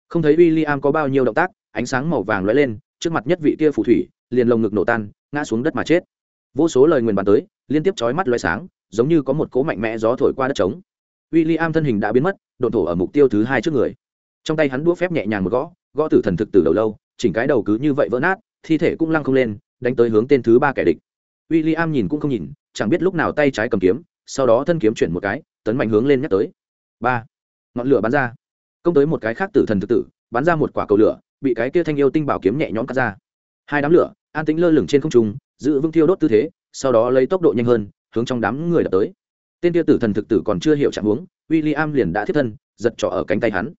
Không thấy w i l l i am có bao nhiêu động tác, ánh sáng màu vàng lóe lên, trước mặt nhất vị kia phù thủy, liền lồng ngực nổ tan, ngã xuống đất mà chết. Vô số lời nguyền bàn tới, liên tiếp chói mắt lóe sáng, giống như có một cỗ mạnh mẽ gió thổi qua đất trống. W i l l i am thân hình đã biến mất, độn thổ ở mục tiêu thứ hai trước người. Trong tay hắn đũa phép nhẹ nhàng một gõ gõ tử thần thực từ đầu lâu, chỉnh cái đầu cứ như vậy vỡ nát, thi thể cũng lăng không lên, đánh tới hướng tên thứ ba kẻ địch. W i l l i am nhìn cũng không nhìn, chẳng biết lúc nào tay trái cầm kiếm, sau đó thân kiếm chuyển một cái tấn mạnh hướng lên nhắc tới. Ba. Ngọn lửa bắn ra. Công tới một cái khác tử thần thực tử, bắn ra một quả cầu lửa, bị cái kia thanh yêu tinh bảo kiếm nhẹ nhõm cắt ra. Hai đám lửa, an tĩnh lơ lửng trên không trung, giữ vững thiêu đốt tư thế, sau đó lấy tốc độ nhanh hơn, hướng trong đám người đập tới. Tên kia tử thần thực tử còn chưa hiểu trạng huống w i l l i am liền đã thiết thân, giật trỏ ở cánh tay hắn.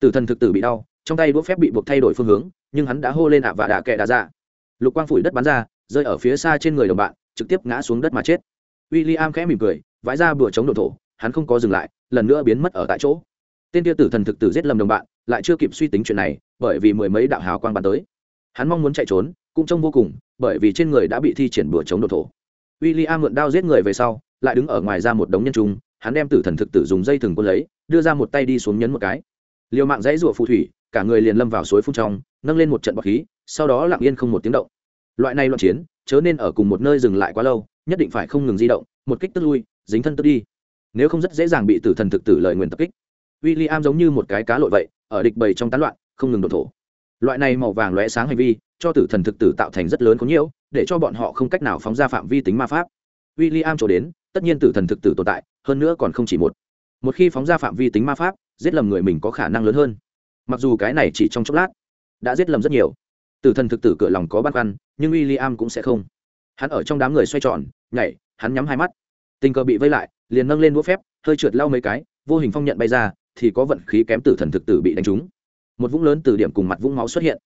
Tử thần thực tử bị đau, trong tay đũa phép bị buộc thay đổi phương hướng, nhưng hắn đã hô lên ạ và đà kẹ đà ra dạ. lục quang phủi đất bắn ra, rơi ở phía xa trên người đồng bạn, trực tiếp ngã xuống đất mà chết. W i l l i am khẽ mỉm cười, vãi ra bừa chống đổ thổ hắn không có dừng lại, lần nữa biến mất ở tại chỗ. Tên kia tử thần thực tử giết lầm đồng bạn, lại chưa kịp suy tính chuyện này, bởi vì mười mấy đạo hào quang bắn tới. Hắn mong muốn chạy trốn, cũng trông vô cùng, bởi vì trên người đã bị thi triển bừa chống độ thổ. W i l l i am mượn đao giết người về sau, lại đứng ở ngoài ra một đống nhân trung, hắn đem tử thần thực tử dùng dây thừng quân lấy, đưa ra một tay đi xuống nhấn một cái. Liều mạng dãy rụa phù thủy, cả người liền lâm vào suối phun trong, nâng lên một trận bọc khí, sau đó lặng yên không một tiếng động. Loại này loạn chiến, chớ nên ở cùng một nơi dừng lại quá lâu, nhất định phải không ngừng di động, một kích tức lui, dính thân tức đi nếu không rất dễ dàng bị tử thần thực tử lời nguyền tập kích. W i l l i am giống như một cái cá lội vậy, ở địch bầy trong tán loạn, không ngừng đột thổ. Loại này màu vàng lóe sáng hành vi, cho tử thần thực tử tạo thành rất lớn có nhiễu, để cho bọn họ không cách nào phóng ra phạm vi tính ma pháp. W i l l i am chỗ đến, tất nhiên tử thần thực tử tồn tại, hơn nữa còn không chỉ một. Một khi phóng ra phạm vi tính ma pháp, giết lầm người mình có khả năng lớn hơn. Mặc dù cái này chỉ trong chốc lát, đã giết lầm rất nhiều. Tử thần thực tử cửa lòng có băn khoăn, nhưng w i l l i am cũng sẽ không. Hắn ở trong đám người xoay tròn, nhảy, hắn nhắm hai mắt. Tình cờ bị vây lại liền nâng lên đũa phép, hơi trượt lau mấy cái, vô hình phong nhận bay ra, thì có vận khí kém tử thần thực tử bị đánh trúng. Một vũng lớn từ điểm cùng mặt vũng máu xuất hiện.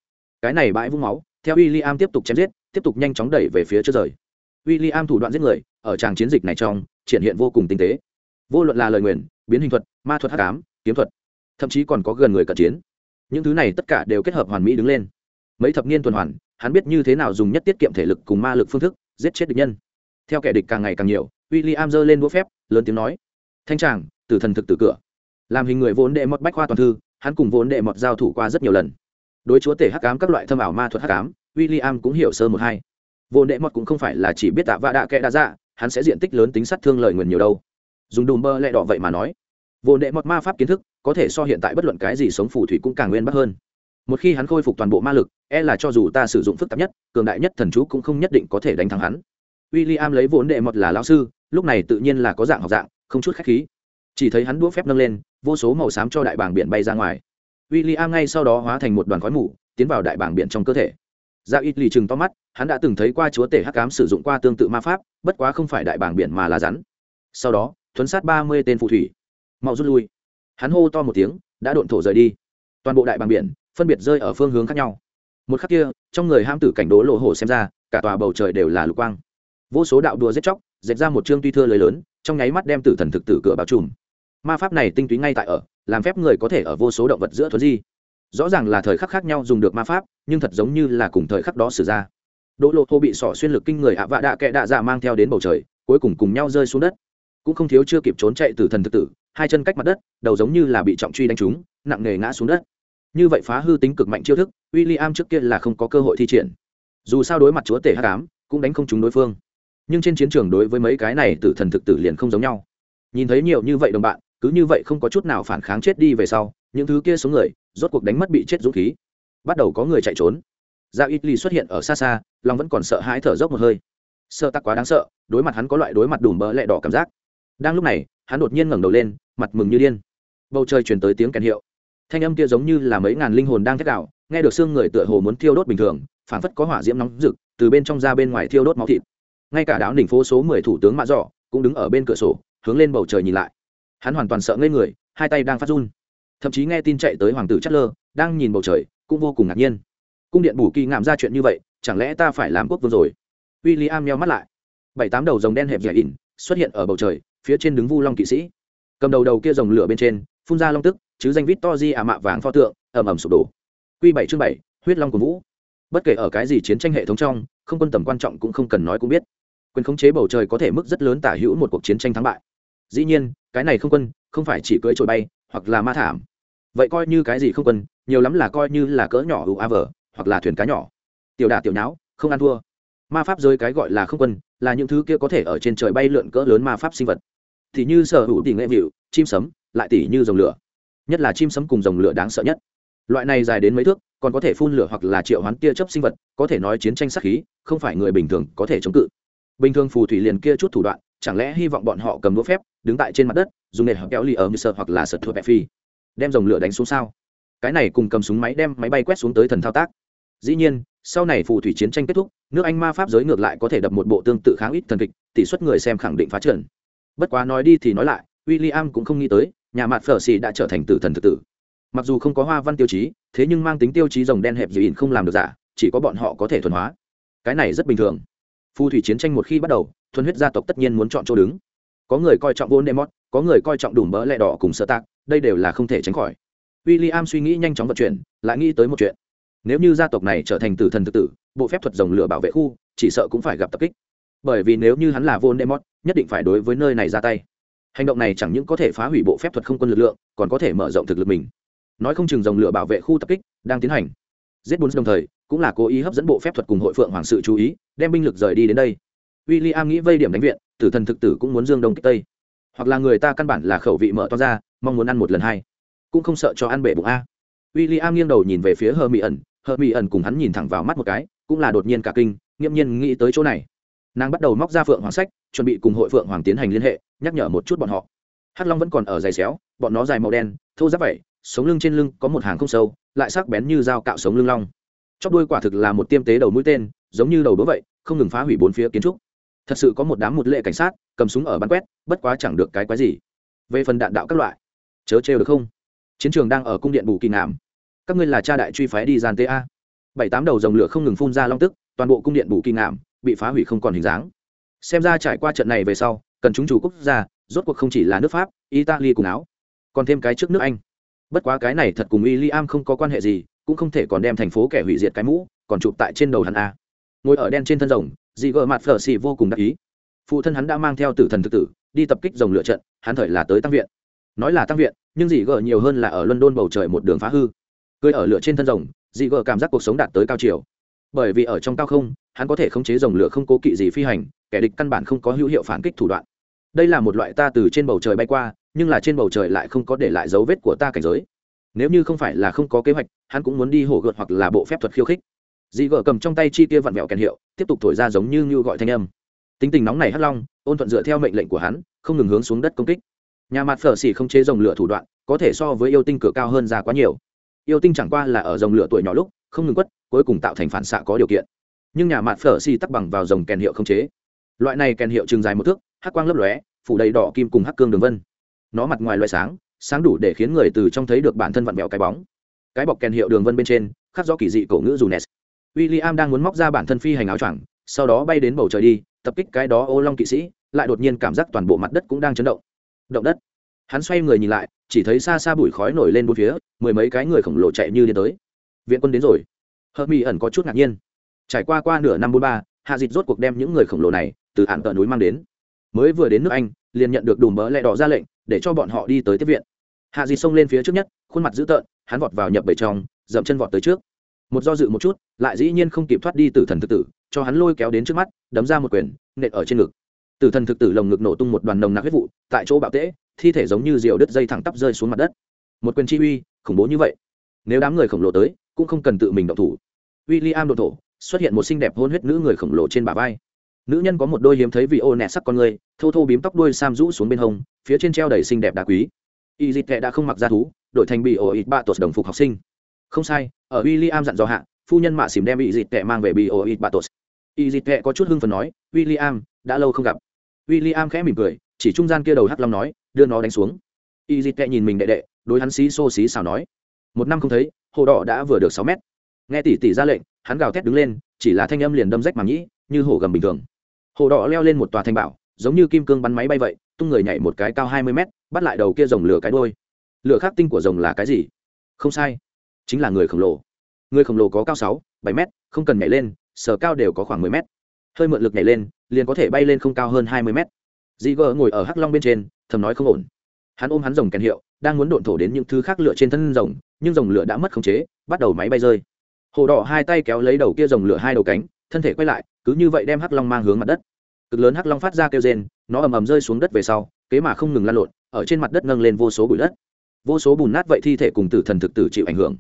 Cái này bãi vũng máu, theo w i l l i am tiếp tục chém giết, tiếp tục nhanh chóng đẩy về phía trước rời. W i l l i am thủ đoạn giết người, ở tràng chiến dịch này trong, triển hiện vô cùng tinh tế. Vô luận là lời nguyền, biến hình thuật, ma thuật h tám kiếm thuật, thậm chí còn có gần người cận chiến. Những thứ này tất cả đều kết hợp hoàn mỹ đứng lên. Mấy thập niên tuần hoàn, hắn biết như thế nào dùng nhất tiết kiệm thể lực cùng ma lực phương thức giết chết địch nhân. Theo kẻ địch càng ngày càng nhiều w i l l i am giơ lên đũa phép, lớn tiếng nói. Thanh tràng tử thần thực tử cửa. Làm hình người vốn đệ mọt bách khoa toàn thư, hắn cùng vốn đệ mọt giao thủ qua rất nhiều lần. Đối chúa tể hắc cám các loại thâm ảo ma thuật hắc cám w i l l i am cũng hiểu sơ một hai. Vốn đệ mọt cũng không phải là chỉ biết tạ vạ đạ kẽ đa ra hắn sẽ diện tích lớn tính sát thương lời nguyền nhiều đâu. Dùng đùm bơ lẹ đỏ vậy mà nói. Vốn đệ mọt ma pháp kiến thức, có thể so hiện tại bất luận cái gì sống phù thủy cũng càng nguyên bắc hơn. Một khi hắn khôi phục toàn bộ ma lực e là cho dù ta sử dụng phức tạp nhất, cường đại nhất thần chú cũng không nhất định có thể đánh thắng hắn. W i l l i am lấy vốn đệ mọt là lao sư lúc này tự nhiên là có dạng học dạng, không chút khách khí. Chỉ thấy hắn đũa phép nâng lên, vô số màu xám cho đại bảng biển bay ra ngoài. W i l l i am ngay sau đó hóa thành một đoàn khói mù, tiến vào đại bảng biển trong cơ thể. Dạ ra ít lì chừng to mắt, hắn đã từng thấy qua chúa tể hắc cám sử dụng qua tương tự ma pháp, bất quá không phải đại bảng biển mà là rắn. Sau đó, thuấn sát ba mươi tên phù thủy. Mau rút lui. Hắn hô to một tiếng, đã độn thổ rời đi. Toàn bộ đại bảng biển, phân biệt rơi ở phương hướng khác nhau. Một khắc kia, trong người ham tử cảnh đố lộ hổ xem ra, cả tòa bầu trời đều là lục quang. Vô số đạo đùa giết chóc dệt ra một chương tuy thưa lời lớn, trong nháy mắt đem tử thần thực tử cửa bao trùm. Ma pháp này tinh túy ngay tại ở, làm phép người có thể ở vô số động vật giữa thuấn di. Rõ ràng là thời khắc khác nhau dùng được ma pháp, nhưng thật giống như là cùng thời khắc đó xử ra. Đỗ lộ thô bị sỏ xuyên lực kinh người ạ vạ đạ kệ đạ dạ mang theo đến bầu trời, cuối cùng cùng nhau rơi xuống đất. Cũng không thiếu chưa kịp trốn chạy từ thần thực tử, hai chân cách mặt đất, đầu giống như là bị trọng truy đánh trúng, nặng nề ngã xuống đất. Như vậy phá hư tính cực mạnh chiêu thức w i l l i am trước kia là không có cơ hội thi triển. Dù sao đối mặt chúa tể h tám cũng đánh không trúng đối phương nhưng trên chiến trường đối với mấy cái này tử thần thực tử liền không giống nhau. Nhìn thấy nhiều như vậy đồng bạn, cứ như vậy không có chút nào phản kháng chết đi về sau, những thứ kia số người, rốt cuộc đánh mất bị chết dũng khí. Bắt đầu có người chạy trốn. Giao ít ly xuất hiện ở xa xa long vẫn còn sợ hãi thở dốc một hơi. Sợ tắc quá đáng sợ, đối mặt hắn có loại đối mặt đùm bỡ lẹ đỏ cảm giác. Đang lúc này, hắn đột nhiên ngẩng đầu lên, mặt mừng như điên. Bầu trời chuyển tới tiếng kèn hiệu. Thanh âm kia giống như là mấy ngàn linh hồn đang thét đạo nghe được xương người tựa hồ muốn thiêu đốt bình thường phản phất có hỏa diễm nóng rực, từ bên trong ra bên ngoài thiêu đốt máu thịt ngay cả đảo đỉnh phố số mười thủ tướng mã dọ cũng đứng ở bên cửa sổ, hướng lên bầu trời nhìn lại. Hắn hoàn toàn sợ ngây người, hai tay đang phát run. Thậm chí nghe tin chạy tới hoàng tử chất lơ, đang nhìn bầu trời, cũng vô cùng ngạc nhiên. Cung điện bù kỳ ngạm ra chuyện như vậy, chẳng lẽ ta phải làm quốc vương rồi? W i l l i am nheo mắt lại. Bảy tám đầu rồng đen hẹp dẻ ỉn xuất hiện ở bầu trời, phía trên đứng vu long kỵ sĩ. Cầm đầu đầu kia rồng lửa bên trên, phun ra long tức, chứ danh vít to di ả mạ vàng pho tượng ẩm ẩm sụp đổ. Q bảy chương bảy, huyết long của vũ. Bất kể ở cái gì chiến tranh hệ thống trong, không quân tầm quan trọng cũng không cần nói cũng biết quyền khống chế bầu trời có thể mức rất lớn tả hữu một cuộc chiến tranh thắng bại. Dĩ nhiên, cái này không quân, không phải chỉ cưỡi trội bay, hoặc là ma thảm. Vậy coi như cái gì không quân, nhiều lắm là coi như là cỡ nhỏ uav hoặc là thuyền cá nhỏ. Tiểu đà tiểu nháo, không ăn thua. Ma pháp rơi cái gọi là không quân, là những thứ kia có thể ở trên trời bay lượn cỡ lớn ma pháp sinh vật. Thì như sở hữu tỷ nghệ vịu, chim sấm, lại tỷ như dòng lửa. Nhất là chim sấm cùng dòng lửa đáng sợ nhất. Loại này dài đến mấy thước, còn có thể phun lửa hoặc là triệu hoán tia chấp sinh vật, có thể nói chiến tranh sắc khí, không phải người bình thường có thể chống cự bình thường phù thủy liền kia chút thủ đoạn, chẳng lẽ hy vọng bọn họ cầm đũa phép, đứng tại trên mặt đất, dùng nền kéo ly ở như sợ hoặc là sợ thua bẹp phi. Đem dòng lửa đánh xuống sao? Cái này cùng cầm súng máy đem máy bay quét xuống tới thần thao tác. Dĩ nhiên, sau này phù thủy chiến tranh kết thúc, nước anh ma pháp giới ngược lại có thể đập một bộ tương tự kháng ít thần kịch, tỷ suất người xem khẳng định phá trần bất quá nói đi thì nói lại w i l l i am cũng không nghĩ tới, nhà mặt phở xì đã trở thành tử thần thực tử. Mặc dù không có hoa văn tiêu chí, thế nhưng mang tính tiêu chí rồng đen hẹp dị ỉn không làm được giả, chỉ có bọn họ có thể thuần hóa. Cái này rất bình thường phù thủy chiến tranh một khi bắt đầu, thuần huyết gia tộc tất nhiên muốn chọn chỗ đứng. Có người coi trọng vốn demot có người coi trọng đủ mỡ lẹ đỏ cùng sơ tạc, đây đều là không thể tránh khỏi. W i l l i am suy nghĩ nhanh chóng vận chuyển, lại nghĩ tới một chuyện. Nếu như gia tộc này trở thành tử thần tự tử, bộ phép thuật dòng lửa bảo vệ khu, chỉ sợ cũng phải gặp tập kích. Bởi vì nếu như hắn là vốn demot nhất định phải đối với nơi này ra tay. Hành động này chẳng những có thể phá hủy bộ phép thuật không quân lực lượng, còn có thể mở rộng thực lực mình. Nói không chừng dòng lửa bảo vệ khu tập kích đang tiến hành giết bốn đồng thời, cũng là cố ý hấp dẫn bộ phép thuật cùng hội phượng hoàng sự chú ý, đem binh lực rời đi đến đây. W i l l i am nghĩ vây điểm đánh viện, tử thần thực tử cũng muốn dương đông kích tây. Hoặc là người ta căn bản là khẩu vị mở to ra, mong muốn ăn một lần hai. Cũng không sợ cho ăn bể bụng a. W i l l i am nghiêng đầu nhìn về phía hờ mỹ ẩn, hờ mỹ ẩn cùng hắn nhìn thẳng vào mắt một cái, cũng là đột nhiên cả kinh, nghiễm nhiên nghĩ tới chỗ này. Nàng bắt đầu móc ra phượng hoàng sách, chuẩn bị cùng hội phượng hoàng tiến hành liên hệ, nhắc nhở một chút bọn họ. Hắc long vẫn còn ở giày xéo, bọn nó dài màu đen, thô giáp vậy sống lưng trên lưng có một hàng không sâu, lại sắc bén như dao cạo sống lưng long. Chóp đuôi quả thực là một tiêm tế đầu mũi tên, giống như đầu đố vậy, không ngừng phá hủy bốn phía kiến trúc. Thật sự có một đám một lệ cảnh sát, cầm súng ở bắn quét, bất quá chẳng được cái quái gì. Về phần đạn đạo các loại, chớ trêu được không? Chiến trường đang ở cung điện bù kỳ nàm các ngươi là cha đại truy phái đi gian ta bảy tám đầu dòng lửa không ngừng phun ra long tức, toàn bộ cung điện bù kỳ nàm bị phá hủy không còn hình dáng. Xem ra trải qua trận này về sau, cần chúng chủ quốc gia, rốt cuộc không chỉ là nước pháp, italy cùng áo, còn thêm cái trước nước anh bất quá cái này thật cùng w i am không có quan hệ gì, cũng không thể còn đem thành phố kẻ hủy diệt cái mũ, còn chụp tại trên đầu hắn a. Ngồi ở đen trên thân rồng, dị gợ mặt phở xì vô cùng đắc ý. Phụ thân hắn đã mang theo tử thần thực tử, đi tập kích rồng lựa trận, hắn thời là tới tăng viện. Nói là tăng viện, nhưng dị gợ nhiều hơn là ở london bầu trời một đường phá hư. Cười ở lửa trên thân rồng, dị gợ cảm giác cuộc sống đạt tới cao chiều. Bởi vì ở trong cao không, hắn có thể khống chế rồng lửa không cố kỵ gì phi hành, kẻ địch căn bản không có hữu hiệu phản kích thủ đoạn. Đây là một loại ta từ trên bầu trời bay qua nhưng là trên bầu trời lại không có để lại dấu vết của ta cảnh giới. Nếu như không phải là không có kế hoạch, hắn cũng muốn đi hổ gợt hoặc là bộ phép thuật khiêu khích. Dị gợ cầm trong tay chi kia vặn vẹo kèn hiệu, tiếp tục thổi ra giống như như gọi thanh âm. Tính tình nóng này hắt long, ôn thuận dựa theo mệnh lệnh của hắn, không ngừng hướng xuống đất công kích. Nhà mặt phở xỉ không chế dòng lửa thủ đoạn, có thể so với yêu tinh cửa cao hơn ra quá nhiều. Yêu tinh chẳng qua là ở dòng lửa tuổi nhỏ lúc, không ngừng quất, cuối cùng tạo thành phản xạ có điều kiện. Nhưng nhà mặt phở xỉ tắc bằng vào dòng kèn hiệu không chế. Loại này kèn hiệu trường dài một thước, hắc quang lấp lóe, phủ đầy đỏ kim cùng hắc cương đường vân nó mặt ngoài loại sáng sáng đủ để khiến người từ trong thấy được bản thân vặn vẹo cái bóng. Cái bọc kèn hiệu đường vân bên trên, khắc do kỳ dị cổ ngữ dù nes William đang muốn móc ra bản thân phi hành áo choàng, sau đó bay đến bầu trời đi, tập kích cái đó ô long kỵ sĩ, lại đột nhiên cảm giác toàn bộ mặt đất cũng đang chấn động. Động đất. Hắn xoay người nhìn lại, chỉ thấy xa xa bụi khói nổi lên bốn phía, mười mấy cái người khổng lồ chạy như điên tới. Viện quân đến rồi. Hợp mỹ ẩn có chút ngạc nhiên. Trải qua qua nửa năm bốn ba, hạ dịch rốt cuộc đem những người khổng lồ này từ hạn tợ núi mang đến. Mới vừa đến nước anh liền nhận được đùm bỡ lẹ đỏ ra lệnh, để cho bọn họ đi tới tiếp viện. Hạ dịch xông lên phía trước nhất, khuôn mặt dữ tợn, hắn vọt vào nhập bầy trong, dậm chân vọt tới trước. Một do dự một chút, lại dĩ nhiên không kịp thoát đi tử thần thực tử, cho hắn lôi kéo đến trước mắt, đấm ra một quyền, nện ở trên ngực. Tử thần thực tử lồng ngực nổ tung một đoàn nồng nặc huyết vụ, tại chỗ bạo tễ, thi thể giống như diều đứt dây thẳng tắp rơi xuống mặt đất. Một quyền chi uy, khủng bố như vậy. Nếu đám người khổng lồ tới, cũng không cần tự mình động thủ. W i l l i am đột thổ, xuất hiện một xinh đẹp hôn huyết nữ người khổng lồ trên bả vai nữ nhân có một đôi hiếm thấy vì ô nẹt sắc con người, thô thô bím tóc đuôi sam rũ xuống bên hông, phía trên treo đầy xinh đẹp đá quý. Y dịt tệ đã không mặc ra thú, đổi thành bị ổ ít ba tột đồng phục học sinh. Không sai, ở w i l l i am dặn dò hạ, phu nhân mạ xìm đem y dịt tệ mang về bị ổ ít ba tột. Y dịt tệ có chút hưng phần nói w i l l i am đã lâu không gặp. W i l l i am khẽ mỉm cười, chỉ trung gian kia đầu hắc long nói, đưa nó đánh xuống. Y dịt tệ nhìn mình đệ đệ, đối hắn xí xô xí xào nói, một năm không thấy, hồ đỏ đã vừa được sáu mét. Nghe tỷ tỷ ra lệnh, hắn gào thét đứng lên, chỉ là thanh âm liền đâm rách mà nhĩ, như hổ gầm bình thường hồ đỏ leo lên một tòa thanh bảo, giống như kim cương bắn máy bay vậy, tung người nhảy một cái cao hai mươi mét, bắt lại đầu kia rồng lửa cái đôi lửa khắc tinh của rồng là cái gì? Không sai, chính là người khổng lồ. Người khổng lồ có cao sáu, bảy mét, không cần nhảy lên, sở cao đều có khoảng mười mét. Hơi mượn lực nhảy lên, liền có thể bay lên không cao hơn hai mươi mét. Dị gờ ngồi ở hắc long bên trên, thầm nói không ổn. Hắn ôm hắn rồng kèn hiệu, đang muốn độn thổ đến những thứ khác lửa trên thân rồng, nhưng rồng lửa đã mất khống chế, bắt đầu máy bay rơi. Hồ đỏ hai tay kéo lấy đầu kia rồng lửa hai đầu cánh, thân thể quay lại cứ như vậy đem hắc long mang hướng mặt đất. Cực lớn hắc long phát ra kêu rên, nó ầm ầm rơi xuống đất về sau, kế mà không ngừng lan lộn, ở trên mặt đất nâng lên vô số bụi đất. Vô số bùn nát vậy thi thể cùng tử thần thực tử chịu ảnh hưởng.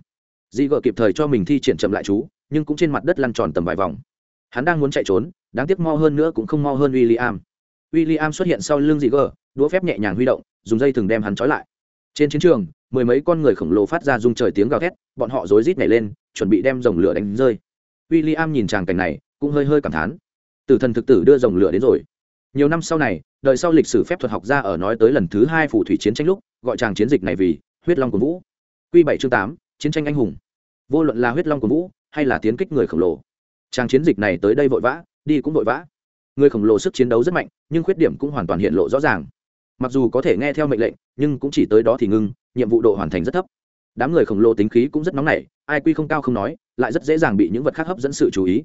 Dị gợ kịp thời cho mình thi triển chậm lại chú, nhưng cũng trên mặt đất lăn tròn tầm vài vòng. Hắn đang muốn chạy trốn, đáng tiếc mo hơn nữa cũng không mo hơn w i l l i am w i l l i am xuất hiện sau lưng dị gợ, đũa phép nhẹ nhàng huy động, dùng dây thừng đem hắn trói lại. Trên chiến trường, mười mấy con người khổng lồ phát ra rung trời tiếng gào thét, bọn họ rối rít nhảy lên, chuẩn bị đem dòng lửa đánh rơi. W i l l i am nhìn tràng cảnh này cũng hơi hơi cảm thán. Tử thần thực tử đưa dòng lửa đến rồi. Nhiều năm sau này đợi sau lịch sử phép thuật học ra ở nói tới lần thứ hai phù thủy chiến tranh lúc, gọi chàng chiến dịch này vì huyết long của vũ. Q bảy chương tám, chiến tranh anh hùng. Vô luận là huyết long của vũ hay là tiến kích người khổng lồ, chàng chiến dịch này tới đây vội vã, đi cũng vội vã. Người khổng lồ sức chiến đấu rất mạnh, nhưng khuyết điểm cũng hoàn toàn hiện lộ rõ ràng. Mặc dù có thể nghe theo mệnh lệnh, nhưng cũng chỉ tới đó thì ngưng, nhiệm vụ độ hoàn thành rất thấp. Đám người khổng lồ tính khí cũng rất nóng nảy, ai quy không cao không nói, lại rất dễ dàng bị những vật khác hấp dẫn sự chú ý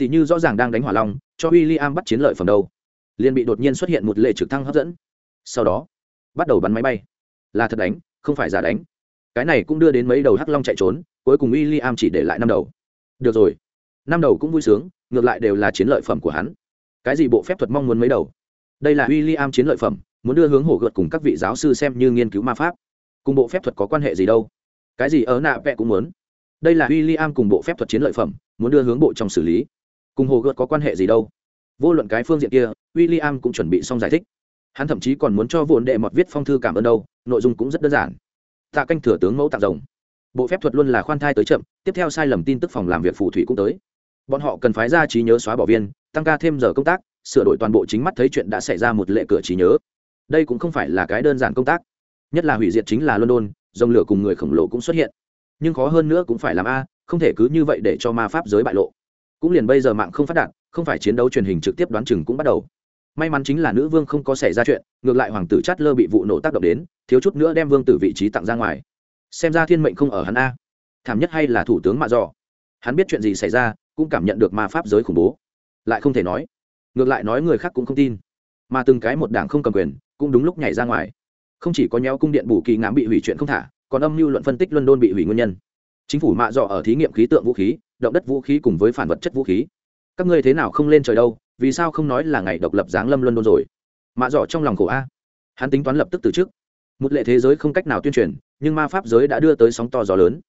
thì như rõ ràng đang đánh hỏa long, cho w i l l i am bắt chiến lợi phẩm đâu. Liền bị đột nhiên xuất hiện một lệ trực thăng hấp dẫn. Sau đó, bắt đầu bắn máy bay. Là thật đánh, không phải giả đánh. Cái này cũng đưa đến mấy đầu hắc long chạy trốn, cuối cùng w i l l i am chỉ để lại năm đầu. Được rồi, năm đầu cũng vui sướng, ngược lại đều là chiến lợi phẩm của hắn. Cái gì bộ phép thuật mong muốn mấy đầu? Đây là w i l l i am chiến lợi phẩm, muốn đưa hướng hổ gợt cùng các vị giáo sư xem như nghiên cứu ma pháp. Cùng bộ phép thuật có quan hệ gì đâu? Cái gì ở nạ vẽ cũng muốn. Đây là w i l l i am cùng bộ phép thuật chiến lợi phẩm, muốn đưa hướng bộ trong xử lý cùng hồ gợt có quan hệ gì đâu. Vô luận cái phương diện kia w i l l i am cũng chuẩn bị xong giải thích. Hắn thậm chí còn muốn cho vốn đệ mọt viết phong thư cảm ơn đâu, nội dung cũng rất đơn giản. Tạ canh thừa tướng mẫu tặng rồng. Bộ phép thuật luôn là khoan thai tới chậm, tiếp theo sai lầm tin tức phòng làm việc phù thủy cũng tới. Bọn họ cần phái ra trí nhớ xóa bỏ viên, tăng ca thêm giờ công tác, sửa đổi toàn bộ chính mắt thấy chuyện đã xảy ra một lệ cửa trí nhớ. Đây cũng không phải là cái đơn giản công tác. Nhất là hủy diệt chính là london, dòng lửa cùng người khổng lồ cũng xuất hiện. Nhưng khó hơn nữa cũng phải làm a, không thể cứ như vậy để cho ma pháp giới bại lộ cũng liền bây giờ mạng không phát đạt, không phải chiến đấu truyền hình trực tiếp đoán chừng cũng bắt đầu. May mắn chính là nữ vương không có xảy ra chuyện, ngược lại hoàng tử chát lơ bị vụ nổ tác động đến, thiếu chút nữa đem vương tử vị trí tặng ra ngoài. Xem ra thiên mệnh không ở hắn a. Thảm nhất hay là thủ tướng mạ dò. Hắn biết chuyện gì xảy ra, cũng cảm nhận được ma pháp giới khủng bố. Lại không thể nói. Ngược lại nói người khác cũng không tin. Mà từng cái một đảng không cầm quyền, cũng đúng lúc nhảy ra ngoài. Không chỉ có nhéo cung điện bù kỳ ngám bị hủy chuyện không thả, còn âm mưu luận phân tích london bị hủy nguyên nhân. Chính phủ mạ dọ ở thí nghiệm khí tượng vũ khí động đất vũ khí cùng với phản vật chất vũ khí. Các ngươi thế nào không lên trời đâu, vì sao không nói là ngày độc lập giáng lâm london rồi? Mạ dọ trong lòng khổ a. Hắn tính toán lập tức từ trước một lệ thế giới không cách nào tuyên truyền, nhưng ma pháp giới đã đưa tới sóng to gió lớn.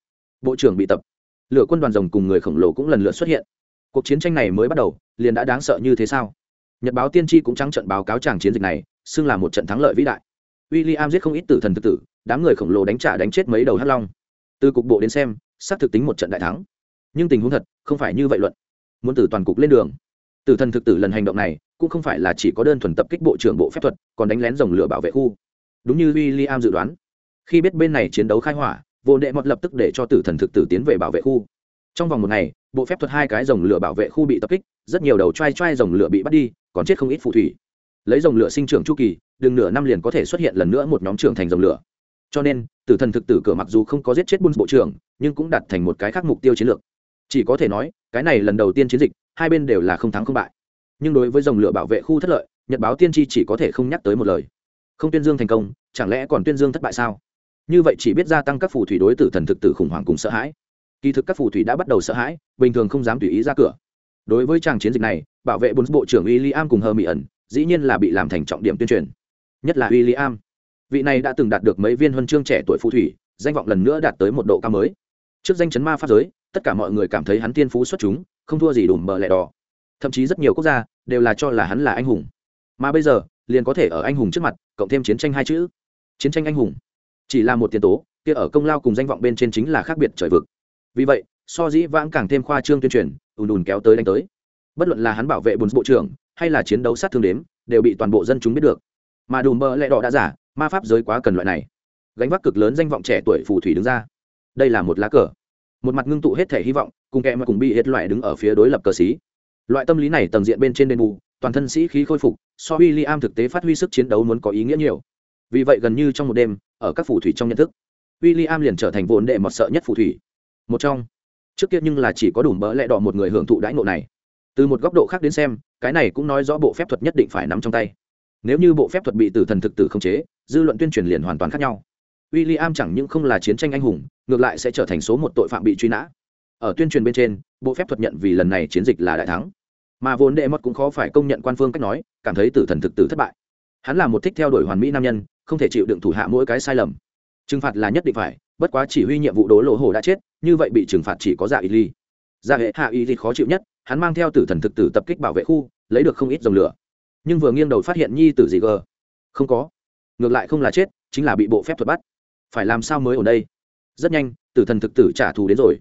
Bộ trưởng bị tập. Lửa quân đoàn rồng cùng người khổng lồ cũng lần lượt xuất hiện. Cuộc chiến tranh này mới bắt đầu, liền đã đáng sợ như thế sao? Nhật báo tiên tri cũng trắng trận báo cáo tràng chiến dịch này, xưng là một trận thắng lợi vĩ đại. W i l l i am giết không ít tử thần tự tử, đám người khổng lồ đánh trả đánh chết mấy đầu hắc long. Từ cục bộ đến xem, xác thực tính một trận đại thắng nhưng tình huống thật, không phải như vậy luận. Muốn tử toàn cục lên đường. Tử thần thực tử lần hành động này, cũng không phải là chỉ có đơn thuần tập kích bộ trưởng bộ phép thuật, còn đánh lén dòng lửa bảo vệ khu. Đúng như w i l l i am dự đoán. Khi biết bên này chiến đấu khai hỏa, vô đệ mọt lập tức để cho tử thần thực tử tiến về bảo vệ khu. Trong vòng một ngày, bộ phép thuật hai cái dòng lửa bảo vệ khu bị tập kích, rất nhiều đầu t r a i t r a i dòng lửa bị bắt đi, còn chết không ít phù thủy. Lấy dòng lửa sinh trưởng chu kỳ, đừng nửa năm liền có thể xuất hiện lần nữa một nhóm trưởng thành dòng lửa. Cho nên, tử thần thực tử cửa mặc dù không có giết chết buôn bộ trưởng, nhưng cũng đặt thành một cái khác mục tiêu chiến lược chỉ có thể nói, cái này lần đầu tiên chiến dịch, hai bên đều là không thắng không bại. Nhưng đối với dòng lửa bảo vệ khu thất lợi, nhật báo tiên tri chỉ có thể không nhắc tới một lời. Không tuyên dương thành công, chẳng lẽ còn tuyên dương thất bại sao? Như vậy chỉ biết gia tăng các phù thủy đối tử thần thực tử khủng hoảng cùng sợ hãi. Kỳ thực các phù thủy đã bắt đầu sợ hãi, bình thường không dám tùy ý ra cửa. Đối với tràng chiến dịch này, bảo vệ bốn bộ trưởng w i l l i am cùng hờ mỹ ẩn, dĩ nhiên là bị làm thành trọng điểm tuyên truyền. Nhất là w i l l i am vị này đã từng đạt được mấy viên huân chương trẻ tuổi phù thủy, danh vọng lần nữa đạt tới một độ cao mới. Trước danh chấn ma pháp giới tất cả mọi người cảm thấy hắn tiên phú xuất chúng, không thua gì đùm bờ lẹ đỏ. Thậm chí rất nhiều quốc gia đều là cho là hắn là anh hùng. Mà bây giờ, liền có thể ở anh hùng trước mặt, cộng thêm chiến tranh hai chữ. Chiến tranh anh hùng. Chỉ là một tiền tố, kia ở công lao cùng danh vọng bên trên chính là khác biệt trời vực. Vì vậy, so dĩ vãng càng thêm khoa trương tuyên truyền, ùn ùn kéo tới đánh tới. Bất luận là hắn bảo vệ bùn bộ trưởng, hay là chiến đấu sát thương đếm, đều bị toàn bộ dân chúng biết được. Mà đùm bơ lẹ đỏ đã giả, ma pháp giới quá cần loại này. Gánh vác cực lớn danh vọng trẻ tuổi phù thủy đứng ra. Đây là một lá cờ một mặt ngưng tụ hết thể hy vọng, cùng kẹ mà cùng bị hết loại đứng ở phía đối lập cờ xí loại tâm lý này tầng diện bên trên đền bù, toàn thân sĩ khí khôi phục, so w i l l i am thực tế phát huy sức chiến đấu muốn có ý nghĩa nhiều. Vì vậy gần như trong một đêm, ở các phù thủy trong nhận thức w i l l i am liền trở thành vốn đệ mọt sợ nhất phù thủy. Một trong. Trước kia nhưng là chỉ có đủ mỡ lẹ đỏ một người hưởng thụ đãi ngộ này. Từ một góc độ khác đến xem, cái này cũng nói rõ bộ phép thuật nhất định phải nắm trong tay. Nếu như bộ phép thuật bị tử thần thực tử khống chế, dư luận tuyên truyền liền hoàn toàn khác nhau w i l l i am chẳng những không là chiến tranh anh hùng, ngược lại sẽ trở thành số một tội phạm bị truy nã. Ở tuyên truyền bên trên, bộ phép thuật nhận vì lần này chiến dịch là đại thắng. Mà vốn đệ mất cũng khó phải công nhận quan phương cách nói, cảm thấy tử thần thực tử thất bại. Hắn là một thích theo đuổi hoàn mỹ nam nhân, không thể chịu đựng thủ hạ mỗi cái sai lầm. Trừng phạt là nhất định phải, bất quá chỉ huy nhiệm vụ đố lộ hồ đã chết, như vậy bị trừng phạt chỉ có dạ y ly. Dạ hệ hạ y khó chịu nhất, hắn mang theo tử thần thực tử tập kích bảo vệ khu, lấy được không ít dòng lửa. Nhưng vừa nghiêng đầu phát hiện nhi tử gì gờ. Không có. Ngược lại không là chết, chính là bị bộ phép thuật bắt phải làm sao mới ở đây? Rất nhanh, tử thần thực tử trả thù đến rồi.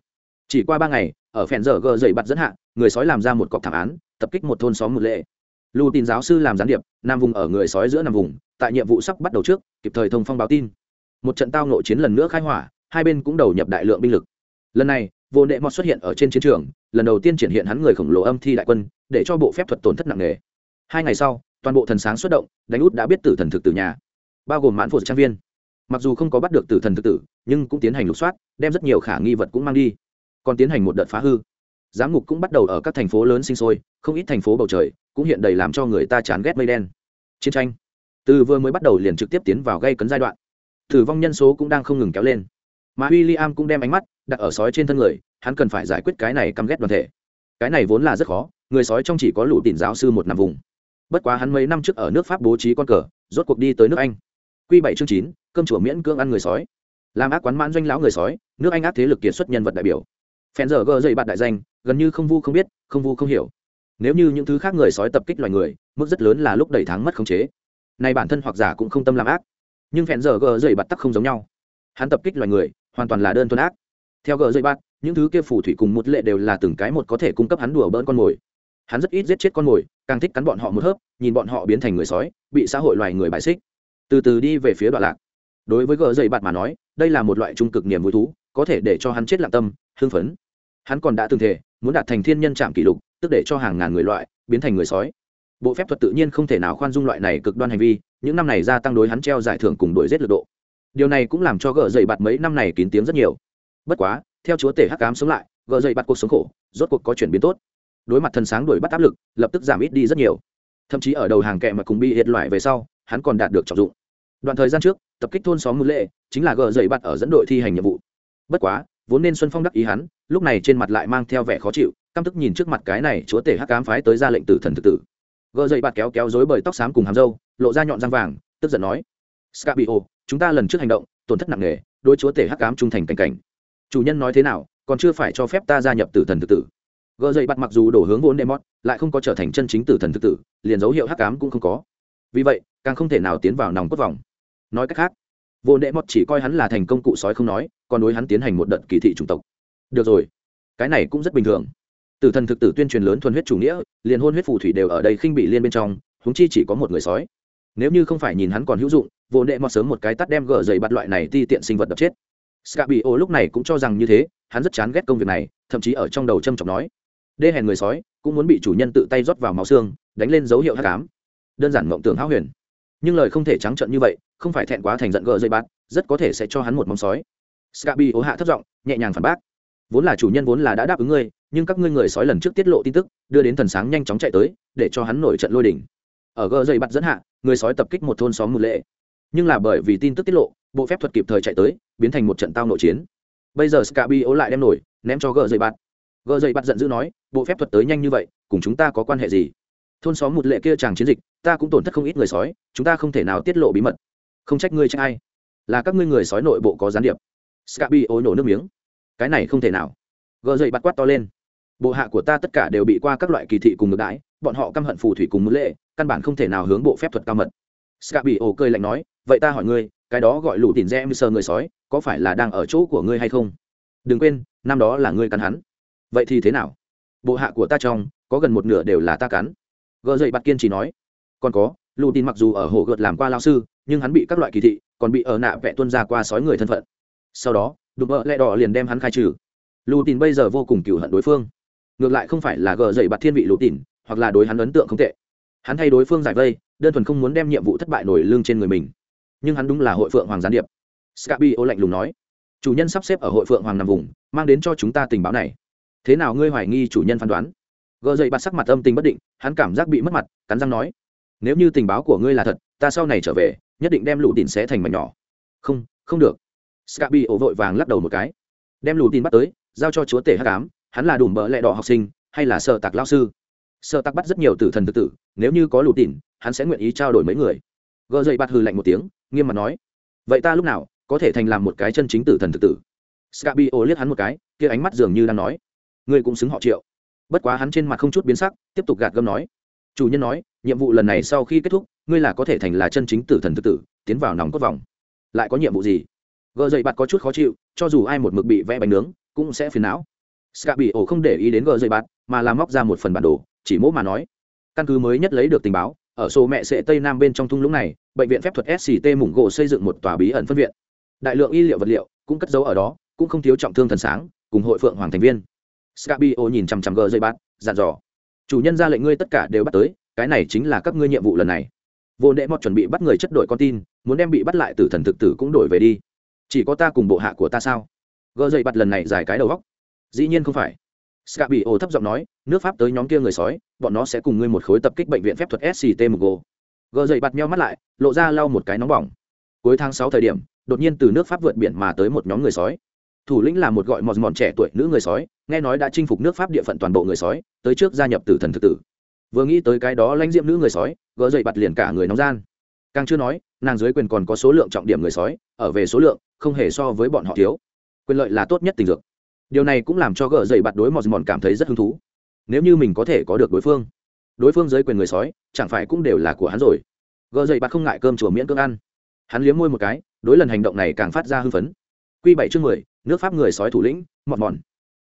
Chỉ qua ba ngày, ở phèn dở gờ dậy bặt dẫn hạ, người sói làm ra một cọc thảm án, tập kích một thôn xóm một lệ. Lưu tin giáo sư làm gián điệp, nam vùng ở người sói giữa nằm vùng, tại nhiệm vụ sắp bắt đầu trước, kịp thời thông phong báo tin. Một trận tao nội chiến lần nữa khai hỏa, hai bên cũng đầu nhập đại lượng binh lực. Lần này, vô nệ mọt xuất hiện ở trên chiến trường, lần đầu tiên triển hiện hắn người khổng lồ âm thi đại quân, để cho bộ phép thuật tổn thất nặng nề. Hai ngày sau, toàn bộ thần sáng xuất động, đánh út đã biết tử thần thực tử nhà, bao gồm mãn phụ trang viên mặc dù không có bắt được tử thần thực tử, nhưng cũng tiến hành lục soát, đem rất nhiều khả nghi vật cũng mang đi. Còn tiến hành một đợt phá hư. Giám ngục cũng bắt đầu ở các thành phố lớn sinh sôi, không ít thành phố bầu trời cũng hiện đầy làm cho người ta chán ghét mây đen. Chiến tranh. Từ vừa mới bắt đầu liền trực tiếp tiến vào gây cấn giai đoạn. Tử vong nhân số cũng đang không ngừng kéo lên. Mà w i l l i am cũng đem ánh mắt đặt ở sói trên thân người, hắn cần phải giải quyết cái này căm ghét đoàn thể. Cái này vốn là rất khó, người sói trong chỉ có lũ tìm giáo sư một nằm vùng. Bất quá hắn mấy năm trước ở nước pháp bố trí con cờ, rốt cuộc đi tới nước anh. Quy bảy chương chín cơm chùa miễn cưỡng ăn người sói. Làm ác quán mãn doanh lão người sói nước anh ác thế lực kiệt xuất nhân vật đại biểu. Phen giờ gờ dậy bạn đại danh gần như không vu không biết không vu không hiểu. Nếu như những thứ khác người sói tập kích loài người mức rất lớn là lúc đẩy thắng mất khống chế. Này bản thân hoặc giả cũng không tâm làm ác. Nhưng phèn giờ gờ dậy bạn tắc không giống nhau. Hắn tập kích loài người hoàn toàn là đơn thuần ác. Theo gờ dây bạn, những thứ kia phù thủy cùng một lệ đều là từng cái một có thể cung cấp hắn đùa bỡn con mồi. Hắn rất ít giết chết con mồi càng thích cắn bọn họ một hớp nhìn bọn họ biến thành người sói bị xã hội loài người bài xích từ từ đi về phía đoạn lạc. Đối với gờ dậy bạt mà nói, đây là một loại trung cực niềm vui thú, có thể để cho hắn chết lặng tâm, hưng phấn. Hắn còn đã từng thể, muốn đạt thành thiên nhân trạm kỷ lục, tức để cho hàng ngàn người loại biến thành người sói. Bộ phép thuật tự nhiên không thể nào khoan dung loại này cực đoan hành vi, những năm này gia tăng đối hắn treo giải thưởng cùng đổi giết lực độ. Điều này cũng làm cho gờ dậy bạt mấy năm này kín tiếng rất nhiều. Bất quá, theo chúa tể hắc cám sống lại, gờ dậy bạt cuộc sống khổ, rốt cuộc có chuyển biến tốt. Đối mặt thần sáng đuổi bắt áp lực, lập tức giảm ít đi rất nhiều. Thậm chí ở đầu hàng kẹ mà cùng bị hiệt loại về sau, hắn còn đạt được trọng dụng đoạn thời gian trước, tập kích thôn xóm mưu lệ chính là gờ dậy bắt ở dẫn đội thi hành nhiệm vụ. Bất quá, vốn nên xuân phong đắc ý hắn, lúc này trên mặt lại mang theo vẻ khó chịu, căm tức nhìn trước mặt cái này chúa tể hắc cám phái tới ra lệnh tử thần thực tử. Gờ dậy bạt kéo kéo dối bởi tóc xám cùng hàm râu, lộ ra nhọn răng vàng, tức giận nói scabio chúng ta lần trước hành động, tổn thất nặng nề đôi chúa tể hắc cám trung thành cảnh cảnh. Chủ nhân nói thế nào, còn chưa phải cho phép ta gia nhập tử thần thực tử. Gờ dậy bạt mặc dù đổ hướng vốn đệ mót lại không có trở thành chân chính tử thần thực tử, liền dấu hiệu hắc cám cũng không có. Vì vậy, càng không thể nào tiến vào nòng cốt vòng nói cách khác, vô đệ mọt chỉ coi hắn là thành công cụ sói không nói, còn đối hắn tiến hành một đợt kỳ thị chủng tộc. Được rồi, cái này cũng rất bình thường. Tử thần thực tử tuyên truyền lớn thuần huyết chủ nghĩa, liền hôn huyết phù thủy đều ở đây khinh bị liên bên trong húng chi chỉ có một người sói. Nếu như không phải nhìn hắn còn hữu dụng, vô đệ mọt sớm một cái tắt đem gỡ dày bắt loại này ti tiện sinh vật đập chết. Scabio lúc này cũng cho rằng như thế, hắn rất chán ghét công việc này, thậm chí ở trong đầu châm trọng nói, đê hèn người sói, cũng muốn bị chủ nhân tự tay rót vào máu xương, đánh lên dấu hiệu hát cám đơn giản mộng tưởng háo huyền. Nhưng lời không thể trắng trợn như vậy không phải thẹn quá thành giận gờ dây bạt rất có thể sẽ cho hắn một móng sói. Scabi ố hạ thất giọng, nhẹ nhàng phản bác. Vốn là chủ nhân vốn là đã đáp ứng ngươi, nhưng các ngươi người sói lần trước tiết lộ tin tức, đưa đến thần sáng nhanh chóng chạy tới, để cho hắn nổi trận lôi đỉnh ở gờ dây bạt dẫn hạ, người sói tập kích một thôn xóm một lệ. Nhưng là bởi vì tin tức tiết lộ, bộ phép thuật kịp thời chạy tới, biến thành một trận tao nội chiến. Bây giờ scabi ố lại đem nổi, ném cho gờ dây bạt gờ dây bạt giận dữ nói, bộ phép thuật tới nhanh như vậy, cùng chúng ta có quan hệ gì? Thôn xóm một lệ kia chàng chiến dịch, ta cũng tổn thất không ít người sói, chúng ta không thể nào tiết lộ bí mật không trách ngươi trách ai. Là các ngươi người sói nội bộ có gián điệp. Scabi ối nổ nước miếng. Cái này không thể nào. Gờ dậy bắt quát to lên. Bộ hạ của ta tất cả đều bị qua các loại kỳ thị cùng ngược đãi, bọn họ căm hận phù thủy cùng mưu lệ, căn bản không thể nào hướng bộ phép thuật cao mật. Scabi ô cười lạnh nói, vậy ta hỏi ngươi, cái đó gọi lũ tìm rẽ mưu sơ người sói, có phải là đang ở chỗ của ngươi hay không? Đừng quên, năm đó là ngươi cắn hắn. Vậy thì thế nào? Bộ hạ của ta trong, có gần một nửa đều là ta cắn. Gờ dậy bắt kiên chỉ nói. Còn có lù tin mặc dù ở hồ gợt làm qua lao sư, nhưng hắn bị các loại kỳ thị, còn bị ở nạ vẽ tuân ra qua sói người thân phận. Sau đó, đùm bợ lẹ đỏ liền đem hắn khai trừ. Lù tin bây giờ vô cùng cựu hận đối phương. Ngược lại không phải là gờ dậy bạt thiên vị lù tin, hoặc là đối hắn ấn tượng không tệ. Hắn thay đối phương giải vây, đơn thuần không muốn đem nhiệm vụ thất bại nổi lương trên người mình. Nhưng hắn đúng là hội phượng hoàng gián điệp. Scabi ô lạnh lùng nói, chủ nhân sắp xếp ở hội phượng hoàng nằm vùng, mang đến cho chúng ta tình báo này. Thế nào ngươi hoài nghi chủ nhân phán đoán? Gờ dậy bạt sắc mặt âm tình bất định, hắn cảm giác bị mất mặt, cắn răng nói nếu như tình báo của ngươi là thật, ta sau này trở về, nhất định đem lũ tin sẽ thành mảnh nhỏ. Không không được. Scabi ổ vội vàng lắc đầu một cái. Đem lũ tin bắt tới, giao cho chúa tể hắc ám. hắn là đùm bỡ lẹ đỏ học sinh, hay là sợ tạc lao sư? Sợ tạc bắt rất nhiều tử thần tự tử, nếu như có lũ tin hắn sẽ nguyện ý trao đổi mấy người. Gờ dậy bạt hư lạnh một tiếng, nghiêm mặt nói, vậy ta lúc nào có thể thành làm một cái chân chính tử thần tự tử? Scabi ổ liếc hắn một cái, kia ánh mắt dường như đang nói, ngươi cũng xứng họ triệu. Bất quá hắn trên mặt không chút biến sắc, tiếp tục gạt gâm nói chủ nhân nói, nhiệm vụ lần này sau khi kết thúc, ngươi là có thể thành là chân chính tử thần tự tử, tiến vào nòng cốt vòng. Lại có nhiệm vụ gì? Gợ dậy bạt có chút khó chịu, cho dù ai một mực bị vẽ bánh nướng, cũng sẽ phiền não. Sca bị ổ không để ý đến gợ dậy bạt, mà làm móc ra một phần bản đồ, chỉ mỗ mà nói. Căn cứ mới nhất lấy được tình báo, ở số mẹ sệ tây nam bên trong thung lũng này, bệnh viện phép thuật sct mủng gỗ xây dựng một tòa bí ẩn phân viện. Đại lượng y liệu vật liệu cũng cất giấu ở đó, cũng không thiếu trọng thương thần sáng, cùng hội phượng hoàng thành viên. Scabio nhìn chằm chằm gờ dây bát dặn dò chủ nhân ra lệnh ngươi tất cả đều bắt tới, cái này chính là các ngươi nhiệm vụ lần này. Vô đệ mọt chuẩn bị bắt người chất đổi con tin, muốn đem bị bắt lại từ thần thực tử cũng đổi về đi. Chỉ có ta cùng bộ hạ của ta sao? Gờ dậy bắt lần này dài cái đầu góc dĩ nhiên không phải. Cạm bị ồ thấp giọng nói, nước pháp tới nhóm kia người sói, bọn nó sẽ cùng ngươi một khối tập kích bệnh viện phép thuật sct một gờ dậy bắt nhau mắt lại, lộ ra lau một cái nóng bỏng. Cuối tháng sáu thời điểm, đột nhiên từ nước pháp vượt biển mà tới một nhóm người sói thủ lĩnh là một gọi mòn mòn trẻ tuổi nữ người sói, nghe nói đã chinh phục nước pháp địa phận toàn bộ người sói, tới trước gia nhập tử thần thực tử. Vừa nghĩ tới cái đó lãnh diệm nữ người sói, gỡ dậy bặt liền cả người nóng gian. Càng chưa nói, nàng dưới quyền còn có số lượng trọng điểm người sói, ở về số lượng, không hề so với bọn họ thiếu. Quyền lợi là tốt nhất tình dược. Điều này cũng làm cho gỡ dậy bặt đối mòn mòn cảm thấy rất hứng thú. Nếu như mình có thể có được đối phương đối phương dưới quyền người sói, chẳng phải cũng đều là của hắn rồi. Gỡ dậy bặt không ngại cơm chùa miễn cưỡng ăn. Hắn liếm môi một cái, đối lần hành động này càng phát ra hưng phấn q bảy chương mười, nước pháp người sói thủ lĩnh, mọt mòn.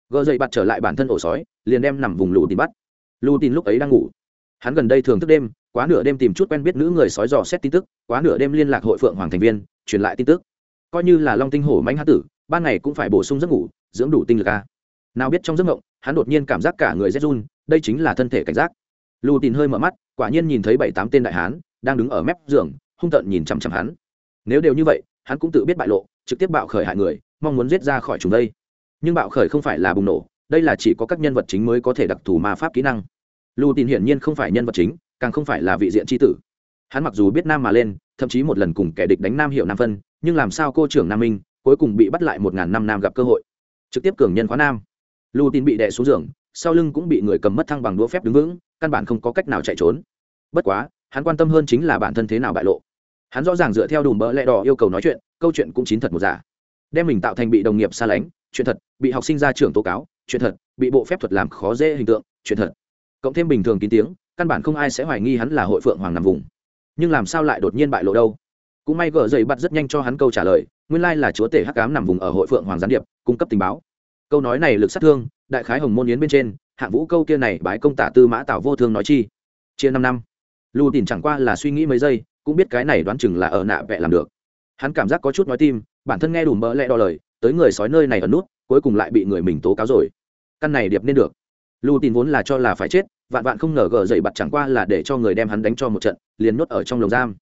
Gờ dậy bặt trở lại bản thân ổ sói, liền đem nằm vùng lù tìm bắt. Lù tìm lúc ấy đang ngủ. Hắn gần đây thường thức đêm, quá nửa đêm tìm chút quen biết nữ người sói dò xét tin tức, quá nửa đêm liên lạc hội phượng hoàng thành viên, truyền lại tin tức. Coi như là long tinh hổ mãnh há tử, ban ngày cũng phải bổ sung giấc ngủ, dưỡng đủ tinh lực a. Nào biết trong giấc ngộng, hắn đột nhiên cảm giác cả người rét run, đây chính là thân thể cảnh giác. Lù tìm hơi mở mắt, quả nhiên nhìn thấy bảy tám tên đại hán đang đứng ở mép giường, hung tợn nhìn chằm chằm hắn. Nếu đều như vậy, hắn cũng tự biết bại lộ trực tiếp bạo khởi hại người, mong muốn giết ra khỏi chúng đây. Nhưng bạo khởi không phải là bùng nổ, đây là chỉ có các nhân vật chính mới có thể đặc thù ma pháp kỹ năng. Lù tin hiển nhiên không phải nhân vật chính, càng không phải là vị diện tri tử. Hắn mặc dù biết nam mà lên, thậm chí một lần cùng kẻ địch đánh nam hiệu nam phân, nhưng làm sao cô trưởng nam minh, cuối cùng bị bắt lại một ngàn năm nam gặp cơ hội. Trực tiếp cường nhân khóa nam. Lù tin bị đè xuống giường, sau lưng cũng bị người cầm mất thăng bằng đũa phép đứng vững, căn bản không có cách nào chạy trốn. Bất quá, hắn quan tâm hơn chính là bản thân thế nào bại lộ hắn rõ ràng dựa theo đùm bỡ lẽ đỏ yêu cầu nói chuyện, câu chuyện cũng chín thật một giả. Đem mình tạo thành bị đồng nghiệp xa lánh, chuyện thật, bị học sinh ra trường tố cáo, chuyện thật, bị bộ phép thuật làm khó dễ hình tượng, chuyện thật. Cộng thêm bình thường kín tiếng, căn bản không ai sẽ hoài nghi hắn là hội phượng hoàng nằm vùng. Nhưng làm sao lại đột nhiên bại lộ đâu? Cũng may gỡ dậy bắt rất nhanh cho hắn câu trả lời, nguyên lai là chúa tể hắc cám nằm vùng ở hội phượng hoàng gián điệp, cung cấp tình báo. Câu nói này lực sát thương, đại khái hồng môn yến bên trên, hạng vũ câu kia này bái công tả tư mã tảo vô thương nói chi. Chia năm năm. Lưu tìm chẳng qua là suy nghĩ mấy giây cũng biết cái này đoán chừng là ở nạ vẽ làm được. Hắn cảm giác có chút nói tim, bản thân nghe đủ mỡ lẽ đo lời, tới người sói nơi này ở nút, cuối cùng lại bị người mình tố cáo rồi. Căn này điệp nên được. Lưu tin vốn là cho là phải chết, vạn vạn không ngờ gờ dậy bặt chẳng qua là để cho người đem hắn đánh cho một trận, liền nhốt ở trong lồng giam.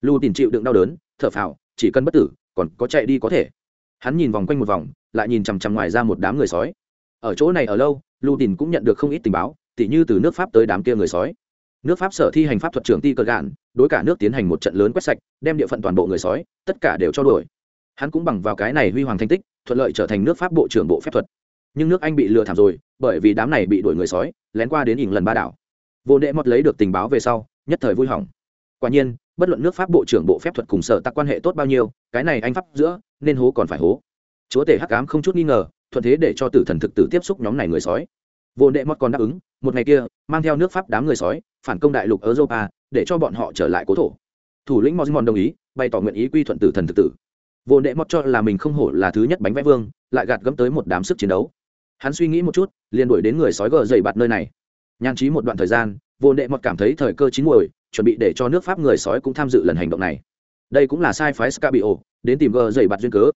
Lưu tin chịu đựng đau đớn, thở phào, chỉ cần bất tử, còn có chạy đi có thể. Hắn nhìn vòng quanh một vòng, lại nhìn chằm chằm ngoài ra một đám người sói. Ở chỗ này ở lâu, lưu tin cũng nhận được không ít tình báo, tỉ như từ nước pháp tới đám kia người sói nước pháp sở thi hành pháp thuật trưởng ti cờ gạn, đối cả nước tiến hành một trận lớn quét sạch, đem địa phận toàn bộ người sói, tất cả đều cho đuổi. Hắn cũng bằng vào cái này huy hoàng thành tích, thuận lợi trở thành nước pháp bộ trưởng bộ phép thuật. Nhưng nước anh bị lừa thảm rồi, bởi vì đám này bị đuổi người sói, lén qua đến ỉng lần ba đảo. Vô đệ mọt lấy được tình báo về sau, nhất thời vui hỏng. Quả nhiên, bất luận nước pháp bộ trưởng bộ phép thuật cùng sở tắc quan hệ tốt bao nhiêu, cái này anh pháp giữa, nên hố còn phải hố. Chúa tể hắc ám không chút nghi ngờ, thuận thế để cho tử thần thực tử tiếp xúc nhóm này người sói. Vô đệ mọt còn đáp ứng, một ngày kia, mang theo nước pháp đám người sói phản công đại lục europa, để cho bọn họ trở lại cố thổ. Thủ lĩnh mosmon đồng ý, bày tỏ nguyện ý quy thuận tử thần thực tử. Vô đệ mọt cho là mình không hổ là thứ nhất bánh vẽ vương, lại gạt gẫm tới một đám sức chiến đấu. Hắn suy nghĩ một chút, liền đuổi đến người sói gờ dày bạt nơi này. Nhan trí một đoạn thời gian, vô đệ mọt cảm thấy thời cơ chín muồi, chuẩn bị để cho nước pháp người sói cũng tham dự lần hành động này. Đây cũng là sai phái scabio, đến tìm gờ dày bạt duyên cớ.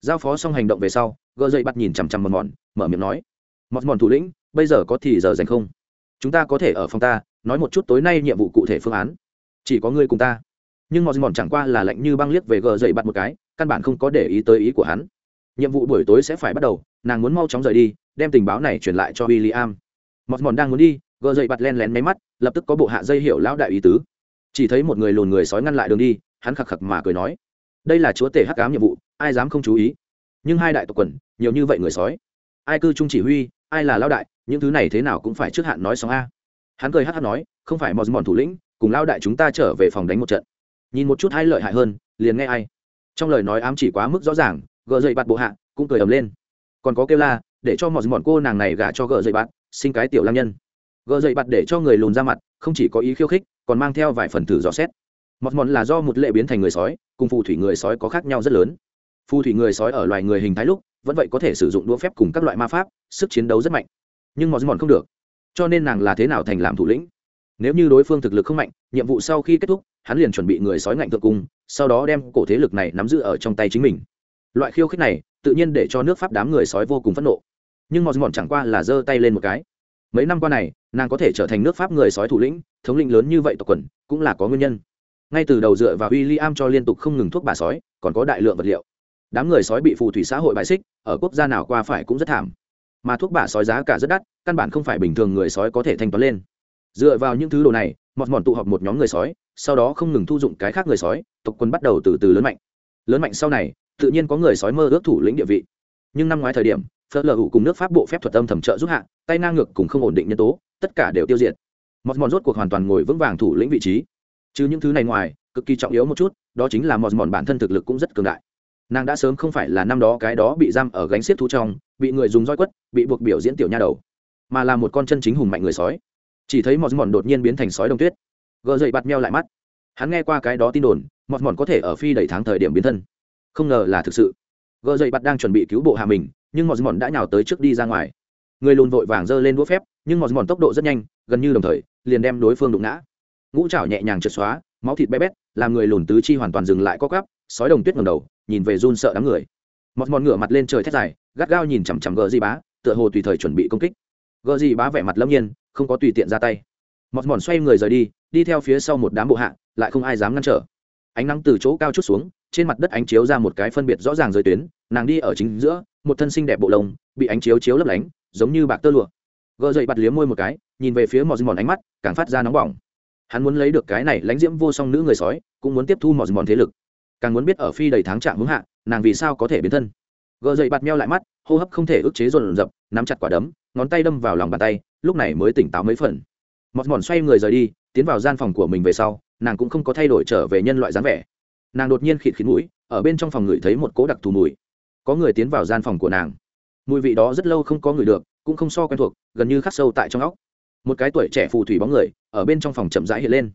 Giao phó xong hành động về sau, gờ dày bạt nhìn chằm chằm mòn mòn mở miệng nói mọt mòn thủ lĩnh, bây giờ có thì giờ dành không? Chúng ta có thể ở phòng ta nói một chút tối nay nhiệm vụ cụ thể phương án. Chỉ có ngươi cùng ta. Nhưng mọt mòn chẳng qua là lạnh như băng liếc về gờ dậy bạt một cái, căn bản không có để ý tới ý của hắn. Nhiệm vụ buổi tối sẽ phải bắt đầu, nàng muốn mau chóng rời đi, đem tình báo này truyền lại cho w i l l i am mọt mòn đang muốn đi, gờ dậy bặt len lén máy mắt, lập tức có bộ hạ dây hiệu lão đại ý tứ. Chỉ thấy một người lùn người sói ngăn lại đường đi, hắn khạc khạc mà cười nói, đây là chúa tể hắc cám nhiệm vụ, ai dám không chú ý? Nhưng hai đại tộc quần, nhiều như vậy người sói, ai cư trung chỉ huy, ai là lão đại, những thứ này thế nào cũng phải trước hạn nói xong a hắn cười hát hát nói, không phải mọt mòn thủ lĩnh, cùng lao đại chúng ta trở về phòng đánh một trận. Nhìn một chút hai lợi hại hơn, liền nghe ai. Trong lời nói ám chỉ quá mức rõ ràng, gờ dậy bạt bộ hạ cũng cười ầm lên. Còn có kêu la, để cho mòn mòn cô nàng này gả cho gờ dậy bạt, sinh cái tiểu lam nhân. Gờ dậy bạt để cho người lùn ra mặt, không chỉ có ý khiêu khích, còn mang theo vài phần thử dò xét. Mọt mòn là do một lệ biến thành người sói, cùng phù thủy người sói có khác nhau rất lớn. Phù thủy người sói ở loài người hình thái lúc, vẫn vậy có thể sử dụng đũa phép cùng các loại ma pháp, sức chiến đấu rất mạnh. Nhưng mọt mòn không được cho nên nàng là thế nào thành làm thủ lĩnh? Nếu như đối phương thực lực không mạnh, nhiệm vụ sau khi kết thúc, hắn liền chuẩn bị người sói ngạnh thượng cung, sau đó đem cổ thế lực này nắm giữ ở trong tay chính mình. Loại khiêu khích này, tự nhiên để cho nước pháp đám người sói vô cùng phẫn nộ. Nhưng mọt mòn chẳng qua là giơ tay lên một cái. Mấy năm qua này, nàng có thể trở thành nước pháp người sói thủ lĩnh, thống lĩnh lớn như vậy tộc quần, cũng là có nguyên nhân. Ngay từ đầu dựa vào w i l l i am cho liên tục không ngừng thuốc bà sói, còn có đại lượng vật liệu. Đám người sói bị phù thủy xã hội bài xích, ở quốc gia nào qua phải cũng rất thảm mà thuốc bả sói giá cả rất đắt, căn bản không phải bình thường người sói có thể thanh toán lên. Dựa vào những thứ đồ này, mọt mòn tụ họp một nhóm người sói, sau đó không ngừng thu dụng cái khác người sói, tộc quân bắt đầu từ từ lớn mạnh. Lớn mạnh sau này, tự nhiên có người sói mơ ước thủ lĩnh địa vị. Nhưng năm ngoái thời điểm phớt lờ hụ cùng nước pháp bộ phép thuật âm thẩm trợ giúp hạ, tay ngang ngược cùng không ổn định nhân tố, tất cả đều tiêu diệt. Mọt mòn rốt cuộc hoàn toàn ngồi vững vàng thủ lĩnh vị trí. Chứ những thứ này ngoài, cực kỳ trọng yếu một chút, đó chính là mọt mòn bản thân thực lực cũng rất cường đại nàng đã sớm không phải là năm đó cái đó bị giam ở gánh xiết thú trong, bị người dùng roi quất, bị buộc biểu diễn tiểu nha đầu, mà là một con chân chính hùng mạnh người sói. Chỉ thấy mọt mòn đột nhiên biến thành sói đông tuyết. Gờ dậy bạt meo lại mắt. Hắn nghe qua cái đó tin đồn mọt mòn có thể ở phi đầy tháng thời điểm biến thân. Không ngờ là thực sự. Gờ dậy bạt đang chuẩn bị cứu bộ hạ mình, nhưng mọt mòn đã nhào tới trước đi ra ngoài. Người lùn vội vàng giơ lên đũa phép, nhưng mọt mòn tốc độ rất nhanh, gần như đồng thời, liền đem đối phương đụng ngã. Ngũ chảo nhẹ nhàng trượt xóa, máu thịt bé bét, làm người lùn tứ chi hoàn toàn dừng lại co cắp sói đồng tuyết ngầm đầu nhìn về run sợ đám người. Mọt mòn ngửa mặt lên trời thét dài, gắt gao nhìn chằm chằm gờ di bá, tựa hồ tùy thời chuẩn bị công kích. Gờ di bá vẻ mặt lâm nhiên, không có tùy tiện ra tay. Mọt mòn xoay người rời đi đi theo phía sau một đám bộ hạ, lại không ai dám ngăn trở. Ánh nắng từ chỗ cao chút xuống, trên mặt đất ánh chiếu ra một cái phân biệt rõ ràng giới tuyến, nàng đi ở chính giữa, một thân xinh đẹp bộ lông, bị ánh chiếu chiếu lấp lánh, giống như bạc tơ lụa. Gờ dậy bặt liếm môi một cái, nhìn về phía mọt mòn ánh mắt, càng phát ra nóng bỏng. Hắn muốn lấy được cái này lãnh diễm vô song nữ người sói, cũng muốn tiếp thu mọt mòn thế lực càng muốn biết ở phi đầy tháng trạng hướng hạ, nàng vì sao có thể biến thân. Gờ dậy bạt meo lại mắt, hô hấp không thể ức chế dồn dập, nắm chặt quả đấm, ngón tay đâm vào lòng bàn tay, lúc này mới tỉnh táo mấy phần. Mọt mòn xoay người rời đi, tiến vào gian phòng của mình về sau, nàng cũng không có thay đổi trở về nhân loại dáng vẻ. Nàng đột nhiên khịt khịt mũi, ở bên trong phòng ngửi thấy một cỗ đặc thù mùi. Có người tiến vào gian phòng của nàng. Mùi vị đó rất lâu không có người được, cũng không so quen thuộc, gần như khắc sâu tại trong óc. Một cái tuổi trẻ phù thủy bóng người, ở bên trong phòng chậm rãi hiện lên.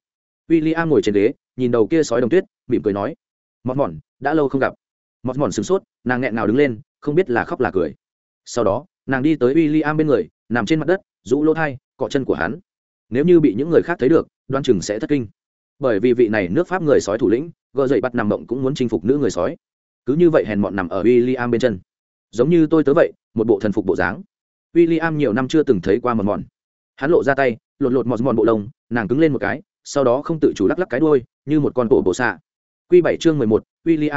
W i l l i am ngồi trên ghế, nhìn đầu kia sói đồng tuyết, mỉm cười nói mọt mòn đã lâu không gặp. Mọt mòn sửng sốt, nàng nghẹn nào đứng lên, không biết là khóc là cười. Sau đó, nàng đi tới w i l l i am bên người, nằm trên mặt đất, rũ lỗ thai, cọ chân của hắn. Nếu như bị những người khác thấy được đoan chừng sẽ thất kinh. Bởi vì vị này nước pháp người sói thủ lĩnh gợ dậy bắt nằm mộng cũng muốn chinh phục nữ người sói. Cứ như vậy hèn mọn nằm ở w i l l i am bên chân. Giống như tôi tớ vậy, một bộ thần phục bộ dáng. W i l l i am nhiều năm chưa từng thấy qua mòn mòn hắn lộ ra tay, lột lột mọt mòn bộ lông, nàng cứng lên một cái, sau đó không tự chủ lắc lắc cái đôi như một con cổ bộ xạ. Quy bảy chương mười một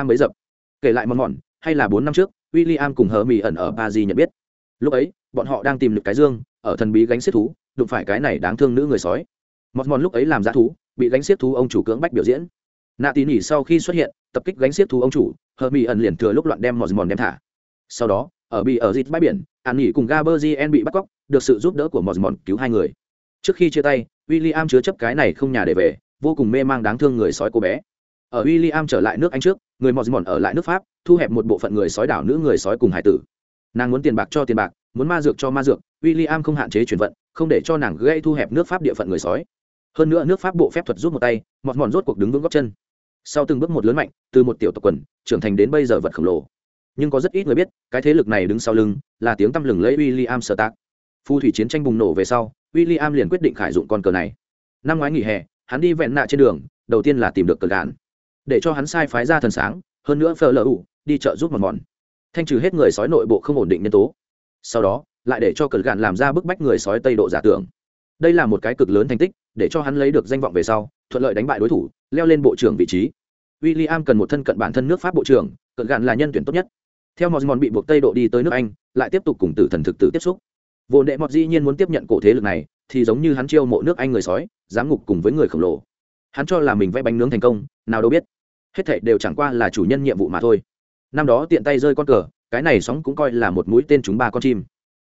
mới dập. Kể lại mòn mòn, hay là bốn năm trước, William cùng hờ ẩn ở Paris nhận biết. Lúc ấy, bọn họ đang tìm được cái dương, ở thần bí gánh xếp thú, đụng phải cái này đáng thương nữ người sói. Mọt mòn lúc ấy làm giá thú, bị gánh xiết thú ông chủ cưỡng bách biểu diễn. Nạ tỉ nỉ sau khi xuất hiện, tập kích gánh xiết thú ông chủ hờ ẩn liền thừa lúc loạn đem mọt mòn đem thả. Sau đó, ở bị ở dịch bãi biển, an nỉ cùng gaberzien bị bắt cóc, được sự giúp đỡ của mọt mòn cứu hai người. Trước khi chia tay, William chứa chấp cái này không nhà để về, vô cùng mê mang đáng thương người sói cô bé ở w i l l i am trở lại nước anh trước, người mọt mòn ở lại nước pháp, thu hẹp một bộ phận người sói đảo nữ người sói cùng hải tử. Nàng muốn tiền bạc cho tiền bạc, muốn ma dược cho ma dược w i l l i am không hạn chế chuyển vận, không để cho nàng gây thu hẹp nước pháp địa phận người sói. Hơn nữa nước pháp bộ phép thuật rút một tay mọt mòn rốt cuộc đứng vững góc chân. Sau từng bước một lớn mạnh, từ một tiểu tộc quần, trưởng thành đến bây giờ vật khổng lồ. Nhưng có rất ít người biết, cái thế lực này đứng sau lưng, là tiếng tăm lừng lẫy w i l l i am sơ tác phù thủy chiến tranh bùng nổ về sau w i l l i am liền quyết định khải dụng con cờ này. Năm ngoái nghỉ hè, hắn đi vẹn nạ trên đường, đầu tiên là tìm được cờ gạn để cho hắn sai phái ra thần sáng, hơn nữa phờ lờ ủ, đi chợ giúp mòn mòn thanh trừ hết người sói nội bộ không ổn định nhân tố. Sau đó, lại để cho cờ gạn làm ra bức bách người sói tây độ giả tưởng. Đây là một cái cực lớn thành tích, để cho hắn lấy được danh vọng về sau, thuận lợi đánh bại đối thủ, leo lên bộ trưởng vị trí. W i l l i am cần một thân cận bản thân nước pháp bộ trưởng cận gạn là nhân tuyển tốt nhất. Theo mòn mòn bị buộc tây độ đi tới nước anh, lại tiếp tục cùng tử thần thực tử tiếp xúc. Vô đệ mọt dĩ nhiên muốn tiếp nhận cổ thế lực này, thì giống như hắn chiêu mộ nước anh người sói dám ngục cùng với người khổng lồ. Hắn cho là mình vẽ bánh nướng thành công, nào đâu biết hết thảy đều chẳng qua là chủ nhân nhiệm vụ mà thôi. Năm đó tiện tay rơi con cờ, cái này sóng cũng coi là một mũi tên chúng ba con chim.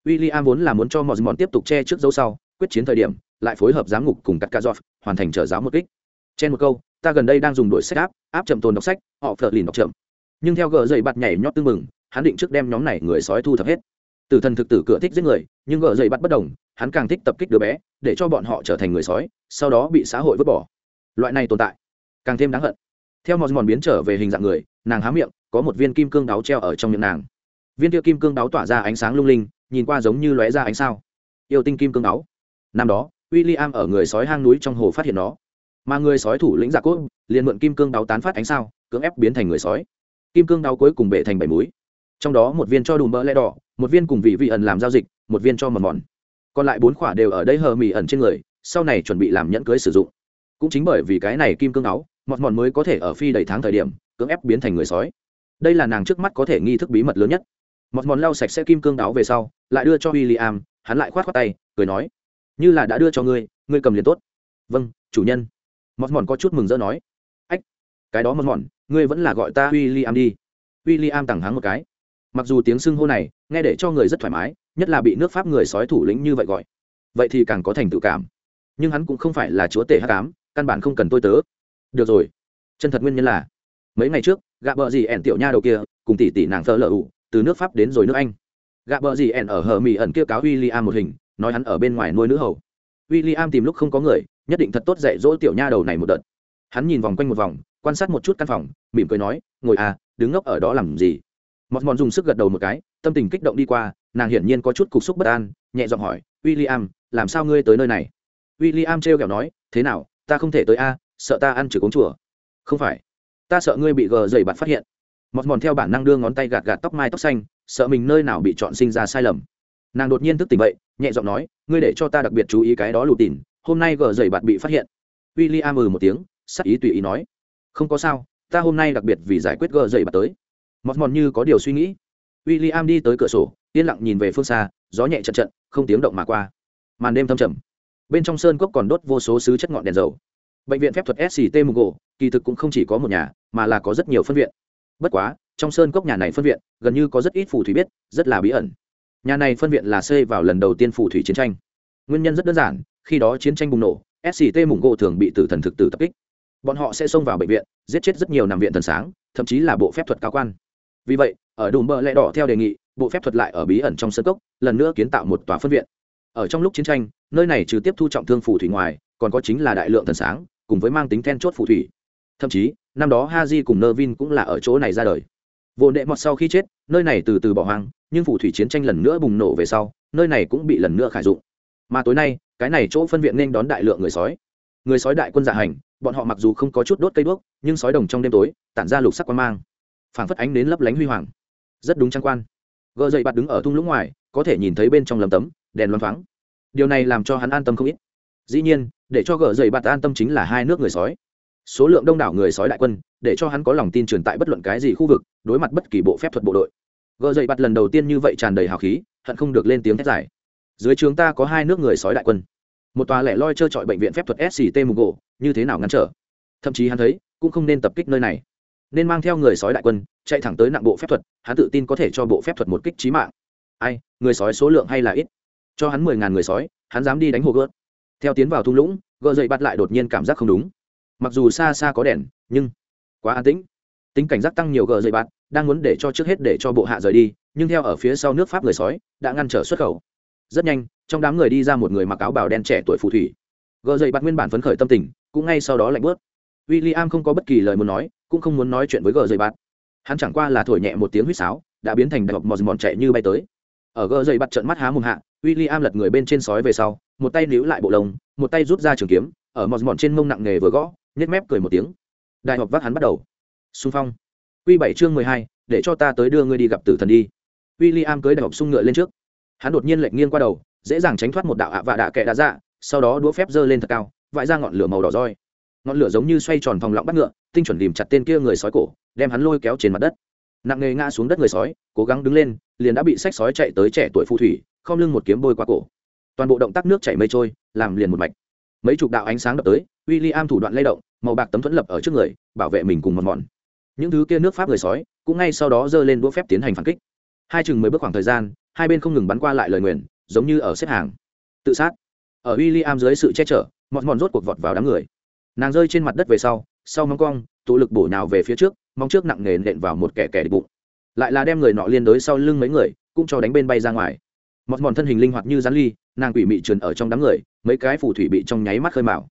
William vốn là muốn cho mọi mòn tiếp tục che trước dấu sau, quyết chiến thời điểm, lại phối hợp giám ngục cùng cắt ca hoàn thành trở giáo một kích. Trên một câu, ta gần đây đang dùng đổi sách áp áp chậm tồn đọc sách, họ phật lìn đọc chậm. Nhưng theo gờ dậy bạt nhảy nhót tương mừng hắn định trước đem nhóm này người sói thu thập hết. Tử thần thực tử cửa thích giết người, nhưng gờ dậy bắt bất đồng, hắn càng thích tập kích đứa bé, để cho bọn họ trở thành người sói, sau đó bị xã hội vứt bỏ. Loại này tồn tại, càng thêm đáng hận theo mòn mòn biến trở về hình dạng người, nàng há miệng, có một viên kim cương đáo treo ở trong miệng nàng. Viên kia kim cương đáo tỏa ra ánh sáng lung linh, nhìn qua giống như lóe ra ánh sao. Yêu tinh kim cương đáo. Năm đó w i l l i am ở người sói hang núi trong hồ phát hiện nó. Mà người sói thủ lĩnh giả cốt, liền mượn kim cương đáo tán phát ánh sao, cưỡng ép biến thành người sói. Kim cương đáo cuối cùng bể thành bảy múi trong đó một viên cho đùm bỡ lẽ đỏ, một viên cùng vị vị ẩn làm giao dịch, một viên cho mòn mòn. Còn lại bốn khỏa đều ở đây hờ mì ẩn trên người, sau này chuẩn bị làm nhẫn cưới sử dụng. Cũng chính bởi vì cái này kim cương áo mọt mòn mới có thể ở phi đầy tháng thời điểm, cưỡng ép biến thành người sói. Đây là nàng trước mắt có thể nghi thức bí mật lớn nhất. Mọt mòn lau sạch sẽ kim cương đáo về sau, lại đưa cho w i l l i am hắn lại khoát khoác tay, cười nói, như là đã đưa cho ngươi ngươi cầm liền tốt. Vâng chủ nhân. Mọt mòn có chút mừng rỡ nói, ách, cái đó mọt mòn ngươi vẫn là gọi ta w i l l i am đi. W i l l i am tẳng hắng một cái. Mặc dù tiếng xưng hô này nghe để cho người rất thoải mái, nhất là bị nước pháp người sói thủ lĩnh như vậy gọi, vậy thì càng có thành tự cảm. Nhưng hắn cũng không phải là chúa tể hát cám căn bản không cần tôi tớ được rồi. Chân thật nguyên nhân là, mấy ngày trước, gạ bờ gì ẻn tiểu nha đầu kia, cùng tỷ tỷ nàng thơ lợ ủ, từ nước pháp đến rồi nước anh. Gạ bờ gì ẻn ở hờ mỹ ẩn kia cáo w i l l i am một hình, nói hắn ở bên ngoài nuôi nữ hầu. W i l l i am tìm lúc không có người, nhất định thật tốt dạy dỗ tiểu nha đầu này một đợt. Hắn nhìn vòng quanh một vòng, quan sát một chút căn phòng, mỉm cười nói, ngồi à đứng ngốc ở đó làm gì? Mọt mòn dùng sức gật đầu một cái, tâm tình kích động đi qua, nàng hiển nhiên có chút cục xúc bất an, nhẹ giọng hỏi w i l l i am làm sao ngươi tới nơi này? W i l l i am trêu kẹo nói, thế nào, ta không thể tới a sợ ta ăn trừ cống chùa. Không phải. Ta sợ ngươi bị gờ dày bạt phát hiện. Mọt mòn theo bản năng đưa ngón tay gạt gạt tóc mai tóc xanh, sợ mình nơi nào bị chọn sinh ra sai lầm. Nàng đột nhiên thức tỉnh vậy, nhẹ giọng nói, ngươi để cho ta đặc biệt chú ý cái đó lụt tỉn, hôm nay gờ dày bạt bị phát hiện. W i l l i am ừ một tiếng, sắc ý tùy ý nói, không có sao, ta hôm nay đặc biệt vì giải quyết gờ dày bạt tới. Mọt mòn như có điều suy nghĩ. W i l l i am đi tới cửa sổ, yên lặng nhìn về phương xa, gió nhẹ chật trận không tiếng động mà qua. Màn đêm thâm trầm. Bên trong sơn cốc còn đốt vô số sứ chất ngọn đèn dầu bệnh viện phép thuật sct mugo kỳ thực cũng không chỉ có một nhà, mà là có rất nhiều phân viện. Bất quá, trong sơn cốc nhà này phân viện, gần như có rất ít phù thủy biết, rất là bí ẩn. Nhà này phân viện là xây vào lần đầu tiên phù thủy chiến tranh. Nguyên nhân rất đơn giản, khi đó chiến tranh bùng nổ sct mùng gỗ thường bị tử thần thực tử tập kích. Bọn họ sẽ xông vào bệnh viện, giết chết rất nhiều nằm viện thần sáng, thậm chí là bộ phép thuật cao quan. Vì vậy, ở đùm bờ lẽ đỏ theo đề nghị, bộ phép thuật lại ở bí ẩn trong sân cốc, lần nữa kiến tạo một tòa phân viện. Ở trong lúc chiến tranh, nơi này trừ tiếp thu trọng thương phù thủy ngoài, còn có chính là đại lượng thần sáng cùng với mang tính then chốt phù thủy. Thậm chí, năm đó haji cùng nơ vin cũng là ở chỗ này ra đời. Vô đệ mọt sau khi chết, nơi này từ từ bỏ hoang, nhưng phù thủy chiến tranh lần nữa bùng nổ về sau, nơi này cũng bị lần nữa khải dụng. Mà tối nay, cái này chỗ phân viện nên đón đại lượng người sói. Người sói đại quân dạ hành, bọn họ mặc dù không có chút đốt cây đuốc, nhưng sói đồng trong đêm tối, tản ra lục sắc quan mang. Phảng phất ánh đến lấp lánh huy hoàng. Rất đúng trang quan. Gơ dậy bạt đứng ở thung lũng ngoài, có thể nhìn thấy bên trong lầm tấm, đèn loang thoáng. Điều này làm cho hắn an tâm không ít dĩ nhiên, để cho gỡ dày bạt an tâm chính là hai nước người sói. Số lượng đông đảo người sói đại quân, để cho hắn có lòng tin truyền tại bất luận cái gì khu vực, đối mặt bất kỳ bộ phép thuật bộ đội. Gỡ dậy bạt lần đầu tiên như vậy tràn đầy hào khí, hận không được lên tiếng thét giải dưới trường ta có hai nước người sói đại quân. Một tòa lẻ loi trơ trọi bệnh viện phép thuật sct mục gỗ như thế nào ngăn trở? Thậm chí hắn thấy, cũng không nên tập kích nơi này. Nên mang theo người sói đại quân, chạy thẳng tới nặng bộ phép thuật, hắn tự tin có thể cho bộ phép thuật một kích trí mạng. Ai, người sói số lượng hay là ít? Cho hắn mười ngàn người sói, hắn dám đi đánh hồ gớt theo tiến vào thung lũng gợ dậy bắt lại đột nhiên cảm giác không đúng. Mặc dù xa xa có đèn, nhưng quá an tĩnh. Tính cảnh giác tăng nhiều gợ dậy bắt, đang muốn để cho trước hết để cho bộ hạ rời đi, nhưng theo ở phía sau nước pháp người sói, đã ngăn trở xuất khẩu. Rất nhanh, trong đám người đi ra một người mặc áo bào đen trẻ tuổi phù thủy. Gợ dậy bắt nguyên bản phấn khởi tâm tình, cũng ngay sau đó lạnh bớt. W i l l i am không có bất kỳ lời muốn nói, cũng không muốn nói chuyện với gờ dây bạt hắn chẳng qua là thổi nhẹ một tiếng huýt sáo, đã biến thành đại học mòn mòn chạy như bay tới. Ở gờ dây bạt trận mắt há mồm hạ w i l l i am lật người bên trên sói về sau, một tay níu lại bộ lông, một tay rút ra trường kiếm, ở mọt mòn trên mông nặng nghề vừa gõ, nhếch mép cười một tiếng. Đại học vác hắn bắt đầu. Xung phong. Q bảy chương mười hai, để cho ta tới đưa ngươi đi gặp tử thần đi. W i l l i am cưới đại học sung ngựa lên trước. Hắn đột nhiên lệch nghiêng qua đầu, dễ dàng tránh thoát một đạo ạ và đạ kệ đá dạ sau đó đũa phép giơ lên thật cao, vãi ra ngọn lửa màu đỏ roi. Ngọn lửa giống như xoay tròn vòng lọng bắt ngựa, tinh chuẩn tìm chặt tên kia người sói cổ, đem hắn lôi kéo trên mặt đất. Nặng nề ngã xuống đất người sói, cố gắng đứng lên, liền đã bị sách sói chạy tới trẻ tuổi phù thủy khom lưng một kiếm bôi qua cổ. Toàn bộ động tác nước chảy mây trôi, làm liền một mạch. Mấy chục đạo ánh sáng đập tới w i l l i am thủ đoạn lay động, màu bạc tấm thuẫn lập ở trước người, bảo vệ mình cùng một mòn những thứ kia nước pháp người sói, cũng ngay sau đó giơ lên đũa phép tiến hành phản kích. Hai chừng mới bước khoảng thời gian, hai bên không ngừng bắn qua lại lời nguyền, giống như ở xếp hàng. Tự sát. Ở w i l l i am dưới sự che chở mọt mòn rốt cuộc vọt vào đám người. Nàng rơi trên mặt đất về sau sau móng cong, tụ lực bổ nào về phía trước, móng trước nặng nề nện vào một kẻ kẻ địch bụng. Lại là đem người nọ liên đối sau lưng mấy người, cũng cho đánh bên bay ra ngoài mọt mòn thân hình linh hoạt như rắn ly, nàng quỷ mị trườn ở trong đám người, mấy cái phù thủy bị trong nháy mắt khơi mạo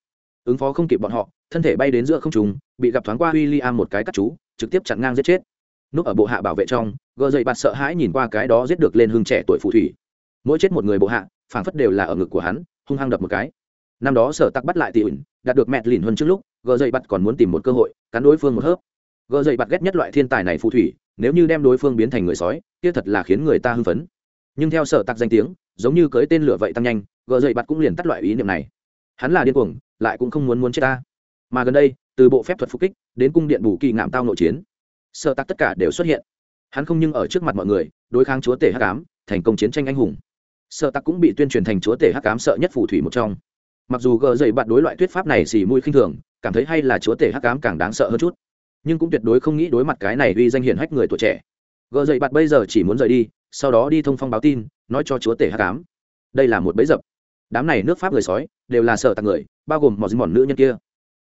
ứng phó không kịp bọn họ, thân thể bay đến giữa không trùng bị gặp thoáng qua w i l l i am một cái cắt chú, trực tiếp chặn ngang giết chết. Núp ở bộ hạ bảo vệ trong, gờ dậy bạt sợ hãi nhìn qua cái đó giết được lên hương trẻ tuổi phù thủy. Mỗi chết một người bộ hạ, phảng phất đều là ở ngực của hắn, hung hăng đập một cái. Năm đó sở tắc bắt lại tỷ ẩn đạt được mẹ lìn hơn trước lúc, gờ dậy bạt còn muốn tìm một cơ hội, cắn đối phương một hớp. Gờ dậy bạt ghét nhất loại thiên tài này phù thủy, nếu như đem đối phương biến thành người sói, kia thật là khiến người ta hưng phấn nhưng theo sở tạc danh tiếng, giống như cưới tên lửa vậy tăng nhanh, gờ dậy bắt cũng liền tắt loại ý niệm này. Hắn là điên cuồng, lại cũng không muốn muốn chết ta. Mà gần đây, từ bộ phép thuật phục kích đến cung điện bù kỳ ngạm tao nội chiến, sở tạc tất cả đều xuất hiện. Hắn không nhưng ở trước mặt mọi người, đối kháng chúa tể hắc ám, thành công chiến tranh anh hùng. Sở tạc cũng bị tuyên truyền thành chúa tể hắc ám sợ nhất phù thủy một trong. Mặc dù gờ dậy bạn đối loại thuyết pháp này xì mũi khinh thường, cảm thấy hay là chúa tể hắc ám càng đáng sợ hơn chút. Nhưng cũng tuyệt đối không nghĩ đối mặt cái này uy danh hiển hách người tuổi trẻ. Gờ dậy bạn bây giờ chỉ muốn rời đi sau đó đi thông phong báo tin nói cho chúa tể hắc ám. Đây là một bẫy dập. Đám này nước pháp người sói đều là sợ tặc người bao gồm mọt mòn nữ nhân kia.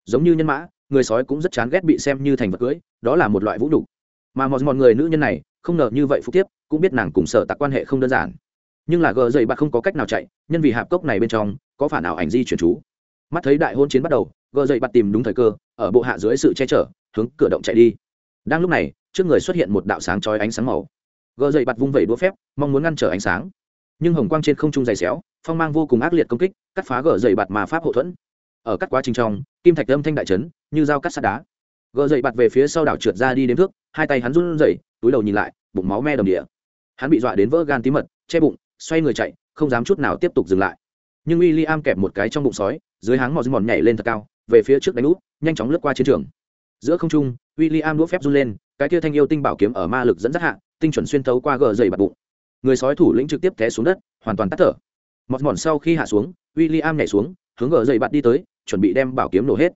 Giống như nhân mã người sói cũng rất chán ghét bị xem như thành vật cưới, đó là một loại vũ đủ. mà mọt mòn người nữ nhân này không ngờ như vậy phúc tiếp cũng biết nàng cùng sợ tặc quan hệ không đơn giản. Nhưng là gờ dậy bạn không có cách nào chạy nhân vì hạp cốc này bên trong có phản ảo ảnh di chuyển chú. Mắt thấy đại hôn chiến bắt đầu gờ dậy bạn tìm đúng thời cơ ở bộ hạ dưới sự che chở hướng cửa động chạy đi. Đang lúc này trước người xuất hiện một đạo sáng chói ánh sáng màu gờ dậy bặt vung vẩy đũa phép, mong muốn ngăn trở ánh sáng. Nhưng hồng quang trên không trung dày xéo, phong mang vô cùng ác liệt công kích, cắt phá gờ dậy bạt mà pháp hậu thuẫn. Ở các quá trình trong, kim thạch âm thanh đại trấn như dao cắt sắt đá. Gờ dậy bạt về phía sau đảo trượt ra đi đến thước, hai tay hắn run rẩy, túi đầu nhìn lại, bụng máu me đầm địa hắn bị dọa đến vỡ gan tí mật, che bụng, xoay người chạy, không dám chút nào tiếp tục dừng lại. Nhưng w i l l i am kẹp một cái trong bụng sói, dưới háng mọt mòn nhảy lên thật cao, về phía trước đánh úp, nhanh chóng lướt qua chiến trường. Giữa không trung w i l l i am đũa phép run lên, cái kia thanh yêu tinh bảo kiếm ở ma lực dẫn dắt hạ tinh chuẩn xuyên thấu qua gờ dày bạt bụng. Người sói thủ lĩnh trực tiếp té xuống đất, hoàn toàn tắt thở. Mọt mòn sau khi hạ xuống w i l l i am nhảy xuống, hướng gờ dày bạt đi tới, chuẩn bị đem bảo kiếm nổ hết.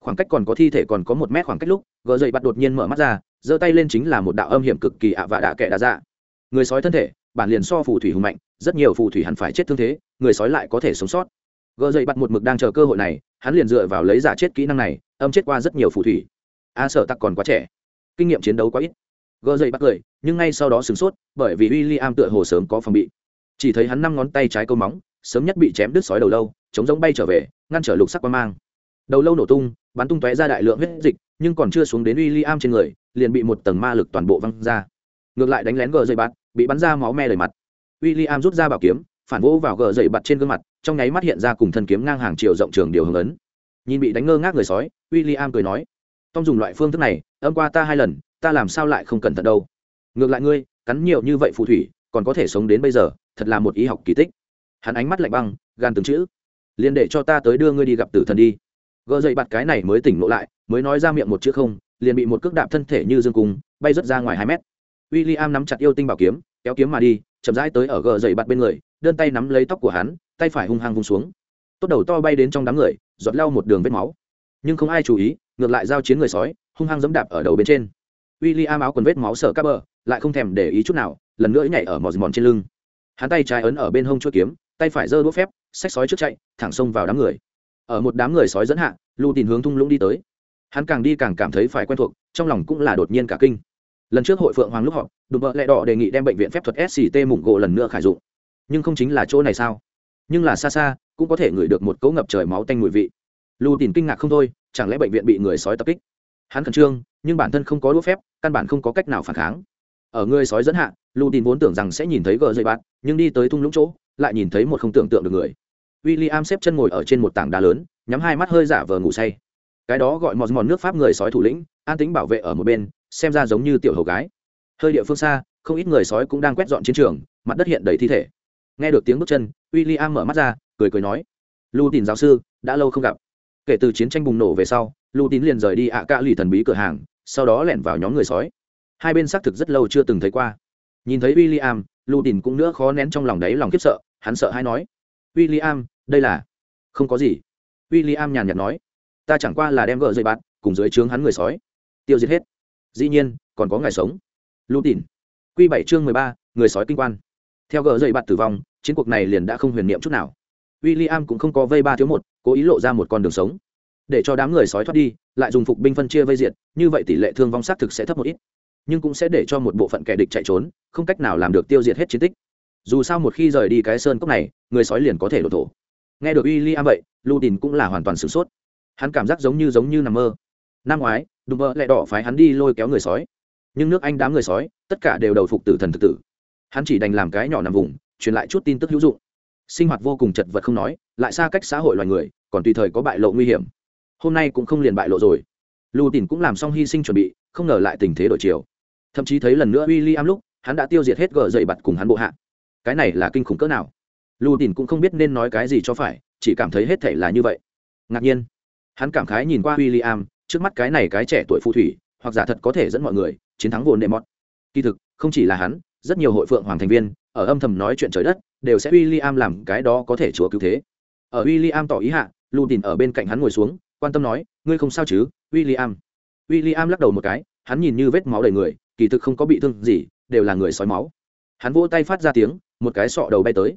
Khoảng cách còn có thi thể còn có một mét khoảng cách lúc, gờ dày bạt đột nhiên mở mắt ra, giơ tay lên chính là một đạo âm hiểm cực kỳ ạ và đạ kẻ đạ dạ. Người sói thân thể, bản liền so phù thủy hùng mạnh, rất nhiều phù thủy hẳn phải chết thương thế, người sói lại có thể sống sót. Gờ dậy bắt một mực đang chờ cơ hội này, hắn liền dựa vào lấy giả chết kỹ năng này, âm chết qua rất nhiều phù thủy. A sợ tặc còn quá trẻ. Kinh nghiệm chiến đấu quá ít gờ dậy bắt cười, nhưng ngay sau đó sửng sốt, bởi vì w i l l i am tựa hồ sớm có phòng bị. Chỉ thấy hắn năm ngón tay trái câu móng, sớm nhất bị chém đứt sói đầu lâu, chống giống bay trở về, ngăn trở lục sắc qua mang. Đầu lâu nổ tung, bắn tung tóe ra đại lượng huyết dịch, nhưng còn chưa xuống đến w i l l i am trên người, liền bị một tầng ma lực toàn bộ văng ra. Ngược lại đánh lén gờ dậy bạt, bị bắn ra máu me đầy mặt. W i l l i am rút ra bảo kiếm, phản vỗ vào gờ dậy bạt trên gương mặt, trong nháy mắt hiện ra cùng thân kiếm ngang hàng chiều rộng trường điều hướng ấn. Nhìn bị đánh ngơ ngác người sói w i l l i am cười nói tom dùng loại phương thức này âm qua ta hai lần ta làm sao lại không cẩn thận đâu? Ngược lại ngươi, cắn nhiều như vậy phù thủy, còn có thể sống đến bây giờ, thật là một y học kỳ tích. Hắn ánh mắt lạnh băng, gan từng chữ. Liền để cho ta tới đưa ngươi đi gặp tử thần đi. Gỡ dậy bạt cái này mới tỉnh ngộ lại, mới nói ra miệng một chữ không, liền bị một cước đạp thân thể như dương cung, bay rớt ra ngoài hai mét. W i l l i am nắm chặt yêu tinh bảo kiếm, kéo kiếm mà đi, chậm rãi tới ở gờ dậy bạt bên người, đơn tay nắm lấy tóc của hắn, tay phải hung hăng vung xuống. Tốt đầu to bay đến trong đám người, giọt lau một đường vết máu. Nhưng không ai chú ý, ngược lại giao chiến người sói, hung hăng dẫm đạp ở đầu bên trên w i l l i am áo quần vết máu sợ các bờ lại không thèm để ý chút nào lần nữa nhảy ở mòn mòn trên lưng. Hắn tay trái ấn ở bên hông chuỗi kiếm tay phải giơ đũa phép xách sói trước chạy thẳng xông vào đám người. Ở một đám người sói dẫn hạ Lu tìm hướng thung lũng đi tới. Hắn càng đi càng cảm thấy phải quen thuộc trong lòng cũng là đột nhiên cả kinh. Lần trước hội phượng hoàng lúc họ, đùm bợ lẹ đỏ đề nghị đem bệnh viện phép thuật sct mủng gỗ lần nữa khải dụng. Nhưng không chính là chỗ này sao? Nhưng là xa xa cũng có thể ngửi được một cấu ngập trời máu tanh mùi vị. Lu tìm kinh ngạc không thôi chẳng lẽ bệnh viện bị người sói tập kích? Hắn khẩn trương, nhưng bản thân không có đũa phép, căn bản không có cách nào phản kháng. Ở người sói dẫn hạ lù tin vốn tưởng rằng sẽ nhìn thấy gờ dây bạt, nhưng đi tới thung lũng chỗ, lại nhìn thấy một không tưởng tượng được người. W i l l i am xếp chân ngồi ở trên một tảng đá lớn, nhắm hai mắt hơi giả vờ ngủ say. Cái đó gọi mòn mòn nước pháp người sói thủ lĩnh, an tính bảo vệ ở một bên, xem ra giống như tiểu hầu gái. Hơi địa phương xa, không ít người sói cũng đang quét dọn chiến trường, mặt đất hiện đầy thi thể. Nghe được tiếng bước chân w i l l i am mở mắt ra, cười cười nói lu tín giáo sư, đã lâu không gặp. Kể từ chiến tranh bùng nổ về sau Lưu tín liền rời đi ạ à lì thần bí cửa hàng, sau đó lẻn vào nhóm người sói. Hai bên xác thực rất lâu chưa từng thấy qua. Nhìn thấy w i l l i am lu tín cũng nữa khó nén trong lòng đáy lòng khiếp sợ, hắn sợ hay nói w i l l i am đây là không có gì. W i l l i am nhàn nhạt nói, ta chẳng qua là đem vợ dây bạn, cùng dưới trướng hắn người sói. Tiêu diệt hết. Dĩ nhiên, còn có ngày sống. Lưu tín. Q bảy chương mười ba, người sói kinh quan. Theo gờ dây bạn tử vong, chiến cuộc này liền đã không huyền niệm chút nào. W i l l i am cũng không có vây ba thiếu một, cố ý lộ ra một con đường sống để cho đám người sói thoát đi, lại dùng phục binh phân chia vây diệt, như vậy tỷ lệ thương vong xác thực sẽ thấp một ít. Nhưng cũng sẽ để cho một bộ phận kẻ địch chạy trốn, không cách nào làm được tiêu diệt hết chiến tích. Dù sao một khi rời đi cái sơn cốc này, người sói liền có thể đổ thổ. Nghe được w am vậy Ludin cũng là hoàn toàn sửng sốt. Hắn cảm giác giống như giống như nằm mơ. Năm ngoái, đùm mơ lại đỏ phái hắn đi lôi kéo người sói. Nhưng nước anh đám người sói, tất cả đều đầu phục tử thần thực tử. Hắn chỉ đành làm cái nhỏ nằm vùng, truyền lại chút tin tức hữu dụng. Sinh hoạt vô cùng chật vật không nói, lại xa cách xã hội loài người, còn tùy thời có bại lộ nguy hiểm hôm nay cũng không liền bại lộ rồi. Lù tìn cũng làm xong hy sinh chuẩn bị, không ngờ lại tình thế đổi chiều. Thậm chí thấy lần nữa w i l l i am lúc, hắn đã tiêu diệt hết gờ dậy bặt cùng hắn bộ hạ. Cái này là kinh khủng cỡ nào? Lù tìn cũng không biết nên nói cái gì cho phải, chỉ cảm thấy hết thể là như vậy. Ngạc nhiên. Hắn cảm khái nhìn qua w i l l i am trước mắt cái này cái trẻ tuổi phù thủy, hoặc giả thật có thể dẫn mọi người, chiến thắng vồn đệ mọt kỳ thực, không chỉ là hắn, rất nhiều hội phượng hoàng thành viên, ở âm thầm nói chuyện trời đất, đều sẽ w i l l i am làm cái đó có thể chúa cứu thế. Ở w i l l i am tỏ ý hạ lù tìm ở bên cạnh hắn ngồi xuống quan tâm nói, ngươi không sao chứ w i l l i am w i l l i am lắc đầu một cái, hắn nhìn như vết máu đầy người, kỳ thực không có bị thương gì, đều là người sói máu. Hắn vỗ tay phát ra tiếng, một cái sọ đầu bay tới.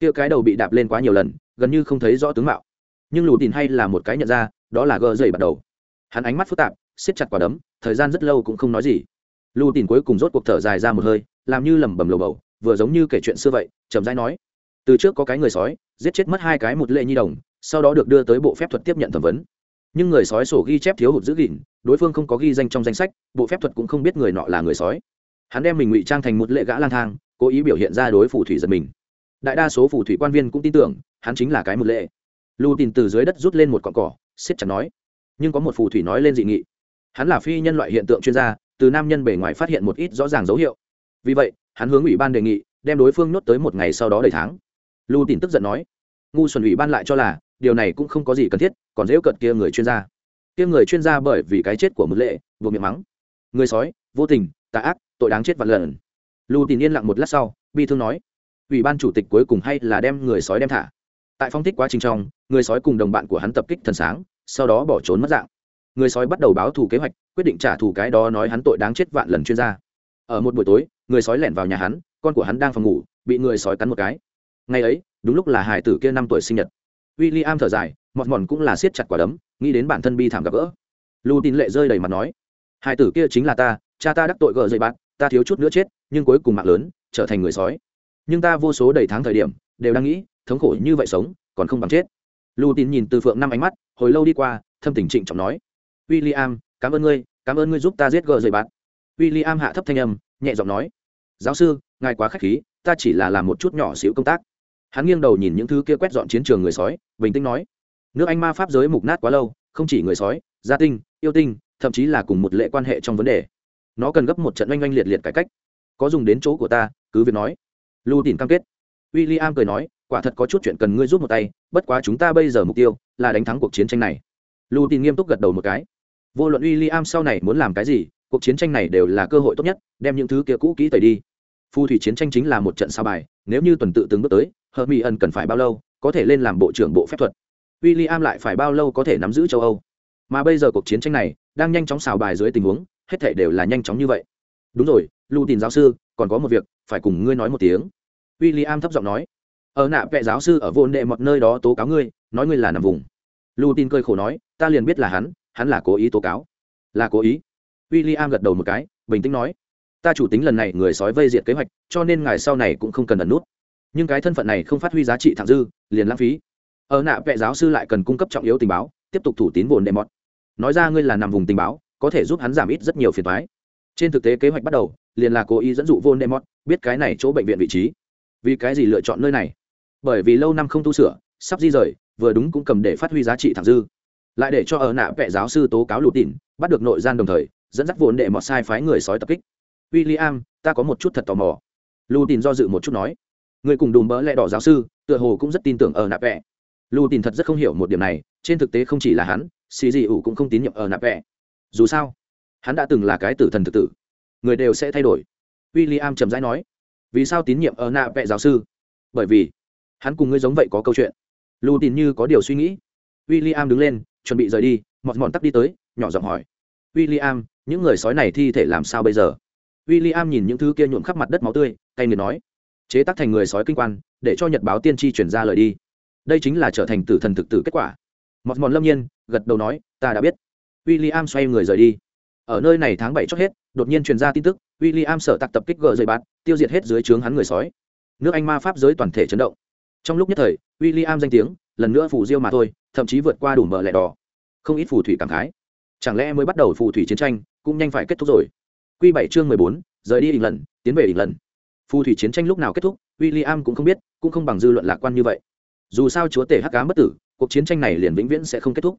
Kia cái đầu bị đạp lên quá nhiều lần, gần như không thấy rõ tướng mạo. Nhưng lù tìm hay là một cái nhận ra, đó là gờ dày bắt đầu. Hắn ánh mắt phức tạp, siết chặt quả đấm, thời gian rất lâu cũng không nói gì. Lù tìm cuối cùng rốt cuộc thở dài ra một hơi, làm như lẩm bẩm lầu bầu, vừa giống như kể chuyện xưa vậy, chậm rãi nói, từ trước có cái người sói, giết chết mất hai cái một lệ nhi đồng, sau đó được đưa tới bộ phép thuật tiếp nhận thẩm vấn nhưng người sói sổ ghi chép thiếu hụt giữ gìn, đối phương không có ghi danh trong danh sách, bộ phép thuật cũng không biết người nọ là người sói. Hắn đem mình ngụy trang thành một lệ gã lang thang, cố ý biểu hiện ra đối phù thủy giật mình. Đại đa số phù thủy quan viên cũng tin tưởng, hắn chính là cái một lệ. Lưu tìm từ dưới đất rút lên một cọn cỏ, siết chặt nói, nhưng có một phù thủy nói lên dị nghị. Hắn là phi nhân loại hiện tượng chuyên gia, từ nam nhân bề ngoài phát hiện một ít rõ ràng dấu hiệu. Vì vậy, hắn hướng ủy ban đề nghị, đem đối phương nhốt tới một ngày sau đó đầy tháng. Lưu tìm tức giận nói, ngu xuẩn ủy ban lại cho là điều này cũng không có gì cần thiết, còn dễ cận kia người chuyên gia. Kia người chuyên gia bởi vì cái chết của mực lệ, buộc miệng mắng. Người sói, vô tình, tà ác, tội đáng chết vạn lần. Lưu tín yên lặng một lát sau, bi thương nói, ủy ban chủ tịch cuối cùng hay là đem người sói đem thả? Tại phong thích quá trình trong, người sói cùng đồng bạn của hắn tập kích thần sáng, sau đó bỏ trốn mất dạng. Người sói bắt đầu báo thù kế hoạch, quyết định trả thù cái đó nói hắn tội đáng chết vạn lần chuyên gia. Ở một buổi tối, người sói lẻn vào nhà hắn, con của hắn đang phòng ngủ, bị người sói cắn một cái. Ngày ấy, đúng lúc là hải tử kia năm tuổi sinh nhật w i l l i am thở dài, mọt mòn cũng là siết chặt quả đấm, nghĩ đến bản thân bi thảm gặp gỡ. Lu tin lệ rơi đầy mặt nói, Hai tử kia chính là ta, cha ta đắc tội gờ dậy bạn ta thiếu chút nữa chết, nhưng cuối cùng mạng lớn, trở thành người sói. Nhưng ta vô số đầy tháng thời điểm, đều đang nghĩ, thống khổ như vậy sống, còn không bằng chết. Lu tin nhìn từ phượng năm ánh mắt, hồi lâu đi qua, thâm tình trịnh trọng nói w i l l i am cảm ơn ngươi, cảm ơn ngươi giúp ta giết gờ dậy bạn w i l l i am hạ thấp thanh âm, nhẹ giọng nói, giáo sư, ngài quá k h á c h khí, ta chỉ là làm một chút nhỏ xíu công tác hắn nghiêng đầu nhìn những thứ kia quét dọn chiến trường người sói, bình tĩnh nói, nước anh ma pháp giới mục nát quá lâu, không chỉ người sói, gia tinh, yêu tinh, thậm chí là cùng một lệ quan hệ trong vấn đề. Nó cần gấp một trận oanh oanh liệt liệt cải cách. Có dùng đến chỗ của ta, cứ việc nói. Lưu tìm cam kết. W i l l i am cười nói, quả thật có chút chuyện cần ngươi giúp một tay, bất quá chúng ta bây giờ mục tiêu là đánh thắng cuộc chiến tranh này. Lưu tìm nghiêm túc gật đầu một cái. Vô luận w i l l i am sau này muốn làm cái gì, cuộc chiến tranh này đều là cơ hội tốt nhất, đem những thứ kia cũ kỹ tẩy đi. Phù thủy chiến tranh chính là một trận sao bài, nếu như tuần tự từng bước tới hờ mỹ ẩn cần phải bao lâu có thể lên làm bộ trưởng bộ phép thuật? W i l l i am lại phải bao lâu có thể nắm giữ châu âu? Mà bây giờ cuộc chiến tranh này đang nhanh chóng xào bài dưới tình huống, hết thể đều là nhanh chóng như vậy. Đúng rồi, lưu tin giáo sư, còn có một việc, phải cùng ngươi nói một tiếng. W i l l i am thấp giọng nói. Ở nạ vệ giáo sư ở vô đệ một nơi đó tố cáo ngươi, nói ngươi là nằm vùng. Lưu tin cơi khổ nói, ta liền biết là hắn hắn là cố ý tố cáo. Là cố ý. W i l l i am gật đầu một cái, bình tĩnh nói. Ta chủ tính lần này người sói vây diệt kế hoạch, cho nên ngài sau này cũng không cần ẩn nút nhưng cái thân phận này không phát huy giá trị thẳng dư, liền lãng phí. Ở nạ vệ giáo sư lại cần cung cấp trọng yếu tình báo, tiếp tục thủ tín vồn đệ mọt. Nói ra ngươi là nằm vùng tình báo, có thể giúp hắn giảm ít rất nhiều phiền thoái trên thực tế kế hoạch bắt đầu, liền là cố ý dẫn dụ vồn đệ mọt biết cái này chỗ bệnh viện vị trí. Vì cái gì lựa chọn nơi này? Bởi vì lâu năm không tu sửa, sắp di rời, vừa đúng cũng cầm để phát huy giá trị thẳng dư. Lại để cho ở nạ vệ giáo sư tố cáo lụt tỉn bắt được nội gian đồng thời, dẫn dắt vốn đệ mọt sai phái người sói tập kích. W i l l i am ta có một chút thật tò mò. Lù tin do dự một chút nói người cùng đùm bỡ lẹ đỏ giáo sư, tựa hồ cũng rất tin tưởng ở nạp vẽ. lù tin thật rất không hiểu một điểm này, trên thực tế không chỉ là hắn, xì dị ủ cũng không tín nhiệm ở nạp vẽ. dù sao, hắn đã từng là cái tử thần thực tử. Người đều sẽ thay đổi. W i l l i am trầm rãi nói, vì sao tín nhiệm ở nạ vẽ giáo sư? Bởi vì hắn cùng ngươi giống vậy có câu chuyện. Lù tin như có điều suy nghĩ. W i l l i am đứng lên, chuẩn bị rời đi, mọt mọn tắt đi tới, nhỏ giọng hỏi w i l l i am những người sói này thi thể làm sao bây giờ? W i l l i am nhìn những thứ kia nhuộm khắp mặt đất máu tươi, cay nghiệt nói chế tác thành người sói kinh quan, để cho nhật báo tiên tri chuyển ra lời đi. Đây chính là trở thành tử thần thực tử kết quả. Mọt mòn lâm nhiên gật đầu nói, ta đã biết. W i l l i am xoay người rời đi. Ở nơi này tháng bảy chót hết, đột nhiên truyền ra tin tức w i l l i am sở tặc tập kích gờ dây bạt tiêu diệt hết dưới trướng hắn người sói. Nước anh ma pháp giới toàn thể chấn động. Trong lúc nhất thời w i l l i am danh tiếng lần nữa phủ diêu mà thôi, thậm chí vượt qua đủ mở lẻ đỏ. Không ít phù thủy cảm khái. Chẳng lẽ mới bắt đầu phù thủy chiến tranh, cũng nhanh phải kết thúc rồi? Q bảy chương mười bốn, rời đi ỉ lần tiến về ỉ lần phù thủy chiến tranh lúc nào kết thúc w i l l i am cũng không biết, cũng không bằng dư luận lạc quan như vậy. Dù sao chúa tể hắc cá bất tử, cuộc chiến tranh này liền vĩnh viễn sẽ không kết thúc.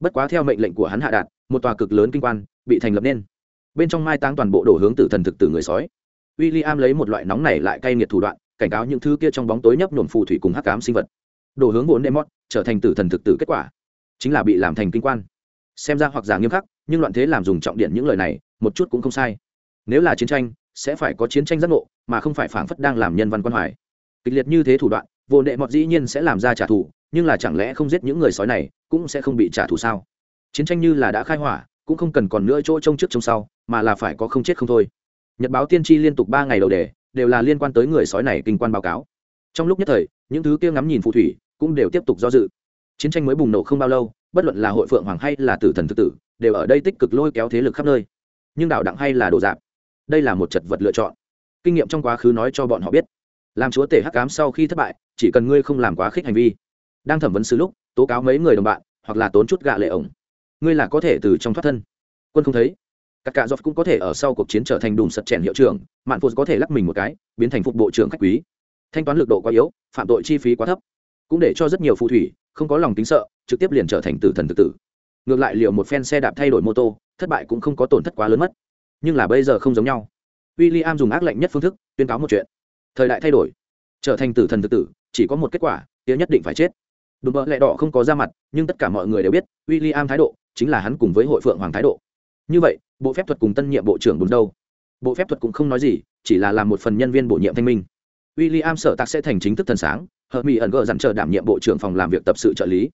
Bất quá theo mệnh lệnh của hắn hạ đạt, một tòa cực lớn kinh quan bị thành lập nên. Bên trong mai táng toàn bộ đổ hướng tử thần thực tử người sói. W i l l i am lấy một loại nóng này lại cay nghiệt thủ đoạn, cảnh cáo những thứ kia trong bóng tối nhấp nổm phù thủy cùng hắc cám sinh vật. Đổ hướng vốn demot trở thành tử thần thực tử kết quả, chính là bị làm thành kinh quan. Xem ra hoặc giả nghiêm khắc, nhưng loạn thế làm dùng trọng điện những lời này, một chút cũng không sai. Nếu là chiến tranh sẽ phải có chiến tranh giác ngộ, mà không phải phảng phất đang làm nhân văn quan hoài. Kịch liệt như thế thủ đoạn, vô đệ mọt dĩ nhiên sẽ làm ra trả thù, nhưng là chẳng lẽ không giết những người sói này cũng sẽ không bị trả thù sao? Chiến tranh như là đã khai hỏa, cũng không cần còn nữa chỗ trông trước trông sau, mà là phải có không chết không thôi. Nhật báo tiên tri liên tục ba ngày đầu đề, đều là liên quan tới người sói này kinh quan báo cáo. Trong lúc nhất thời, những thứ kia ngắm nhìn phù thủy cũng đều tiếp tục do dự. Chiến tranh mới bùng nổ không bao lâu, bất luận là hội phượng hoàng hay là tử thần thực tử, đều ở đây tích cực lôi kéo thế lực khắp nơi. Nhưng đạo đặng hay là đồ dạp đây là một chật vật lựa chọn. Kinh nghiệm trong quá khứ nói cho bọn họ biết. Làm chúa tể hắc cám sau khi thất bại, chỉ cần ngươi không làm quá khích hành vi. Đang thẩm vấn sứ lúc, tố cáo mấy người đồng bạn, hoặc là tốn chút gạ lệ ổng. Ngươi là có thể từ trong thoát thân. Quân không thấy. Các cạ dọc cũng có thể ở sau cuộc chiến trở thành đùm sật chèn hiệu trưởng, mạn phô có thể lắc mình một cái, biến thành phục bộ trưởng khách quý. Thanh toán lực độ quá yếu, phạm tội chi phí quá thấp. Cũng để cho rất nhiều phù thủy, không có lòng tính sợ, trực tiếp liền trở thành tử thần tự tử. Ngược lại liệu một phen xe đạp thay đổi mô tô, thất bại cũng không có tổn thất quá lớn mất nhưng là bây giờ không giống nhau. W i l l i am dùng ác lệnh nhất phương thức tuyên cáo một chuyện. Thời đại thay đổi, trở thành tử thần thực tử, chỉ có một kết quả tía nhất định phải chết. Đùm bợ lẹ đỏ không có ra mặt, nhưng tất cả mọi người đều biết w i l l i am thái độ chính là hắn cùng với hội phượng hoàng thái độ. Như vậy, bộ phép thuật cùng tân nhiệm bộ trưởng bùn đâu? Bộ phép thuật cũng không nói gì, chỉ là làm một phần nhân viên bổ nhiệm thanh minh. W i l l i am sở tạc sẽ thành chính thức thần sáng, hợp mỹ ẩn gờ dặn chờ đảm nhiệm bộ trưởng phòng làm việc tập sự trợ lý.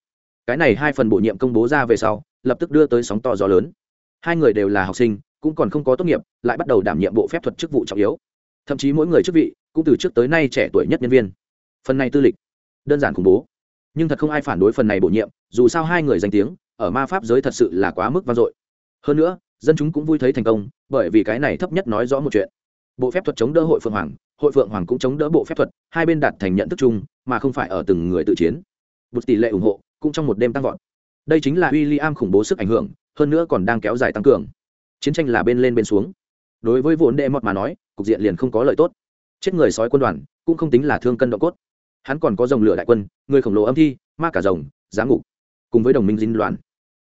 Cái này hai phần bổ nhiệm công bố ra về sau, lập tức đưa tới sóng to gió lớn. Hai người đều là học sinh cũng còn không có tốt nghiệp, lại bắt đầu đảm nhiệm bộ phép thuật chức vụ trọng yếu. Thậm chí mỗi người chức vị, cũng từ trước tới nay trẻ tuổi nhất nhân viên. Phần này tư lịch, đơn giản khủng bố. Nhưng thật không ai phản đối phần này bổ nhiệm, dù sao hai người danh tiếng, ở ma pháp giới thật sự là quá mức vang dội. Hơn nữa, dân chúng cũng vui thấy thành công, bởi vì cái này thấp nhất nói rõ một chuyện. Bộ phép thuật chống đỡ hội phượng hoàng, hội phượng hoàng cũng chống đỡ bộ phép thuật, hai bên đạt thành nhận thức chung, mà không phải ở từng người tự chiến. Một tỷ lệ ủng hộ, cũng trong một đêm tăng vọt. Đây chính là w i l l i am khủng bố sức ảnh hưởng, hơn nữa còn đang kéo dài tăng cường chiến tranh là bên lên bên xuống. Đối với vốn đệ mọt mà nói, cục diện liền không có lợi tốt. Chết người sói quân đoàn, cũng không tính là thương cân độ cốt. Hắn còn có dòng lửa đại quân, người khổng lồ âm thi, ma cả rồng giá ngục, cùng với đồng minh dinh đoàn.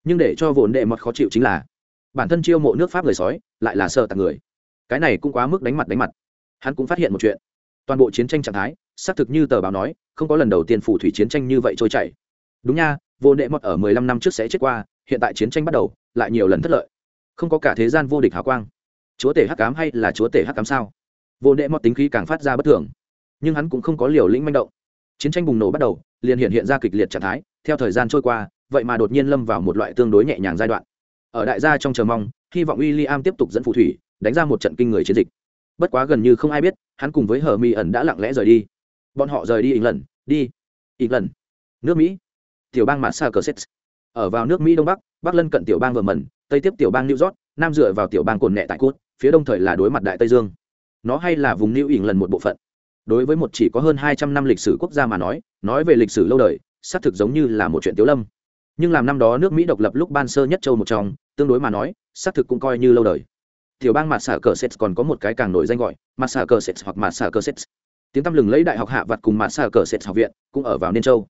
Nhưng để cho vốn đệ mọt khó chịu chính là, bản thân chiêu mộ nước pháp người sói, lại là sợ tạc người. Cái này cũng quá mức đánh mặt đánh mặt. Hắn cũng phát hiện một chuyện. Toàn bộ chiến tranh trạng thái, xác thực như tờ báo nói, không có lần đầu tiên phủ thủy chiến tranh như vậy trôi chảy. Đúng nha vô đệ mọt ở mười lăm năm trước sẽ chết qua, hiện tại chiến tranh bắt đầu, lại nhiều lần thất lợi không có cả thế gian vô địch hào quang. Chúa tể hắc cám hay là chúa tể hắc cám sao? Vô đệ mọt tính khí càng phát ra bất thường. Nhưng hắn cũng không có liều lĩnh manh động. Chiến tranh bùng nổ bắt đầu, liền hiện hiện ra kịch liệt trạng thái. Theo thời gian trôi qua, vậy mà đột nhiên lâm vào một loại tương đối nhẹ nhàng giai đoạn. Ở đại gia trong chờ mong, hy vọng w i l l i am tiếp tục dẫn phù thủy, đánh ra một trận kinh người chiến dịch. Bất quá gần như không ai biết, hắn cùng với hờ mi ẩn đã lặng lẽ rời đi. Bọn họ rời đi ít lần đi ít lần nước mỹ. Tiểu bang massachusetts. Ở vào nước mỹ đông bắc bắc lân cận tiểu bang vợ mẩn tây tiếp tiểu bang new york, nam dựa vào tiểu bang cồn nẹ tại cốt phía đông thời là đối mặt đại tây dương. nó hay là vùng new ỉng lần một bộ phận. đối với một chỉ có hơn hai trăm năm lịch sử quốc gia mà nói nói về lịch sử lâu đời, xác thực giống như là một chuyện tiếu lâm. nhưng làm năm đó nước mỹ độc lập lúc ban sơ nhất châu một trong, tương đối mà nói, xác thực cũng coi như lâu đời. tiểu bang mặt xả cờ sets còn có một cái càng nổi danh gọi mặt xả cờ sets hoặc mặt xả cờ sets tiếng tăm lừng lấy đại học hạ vặt cùng mặt xả cờ sets học viện cũng ở vào niên châu.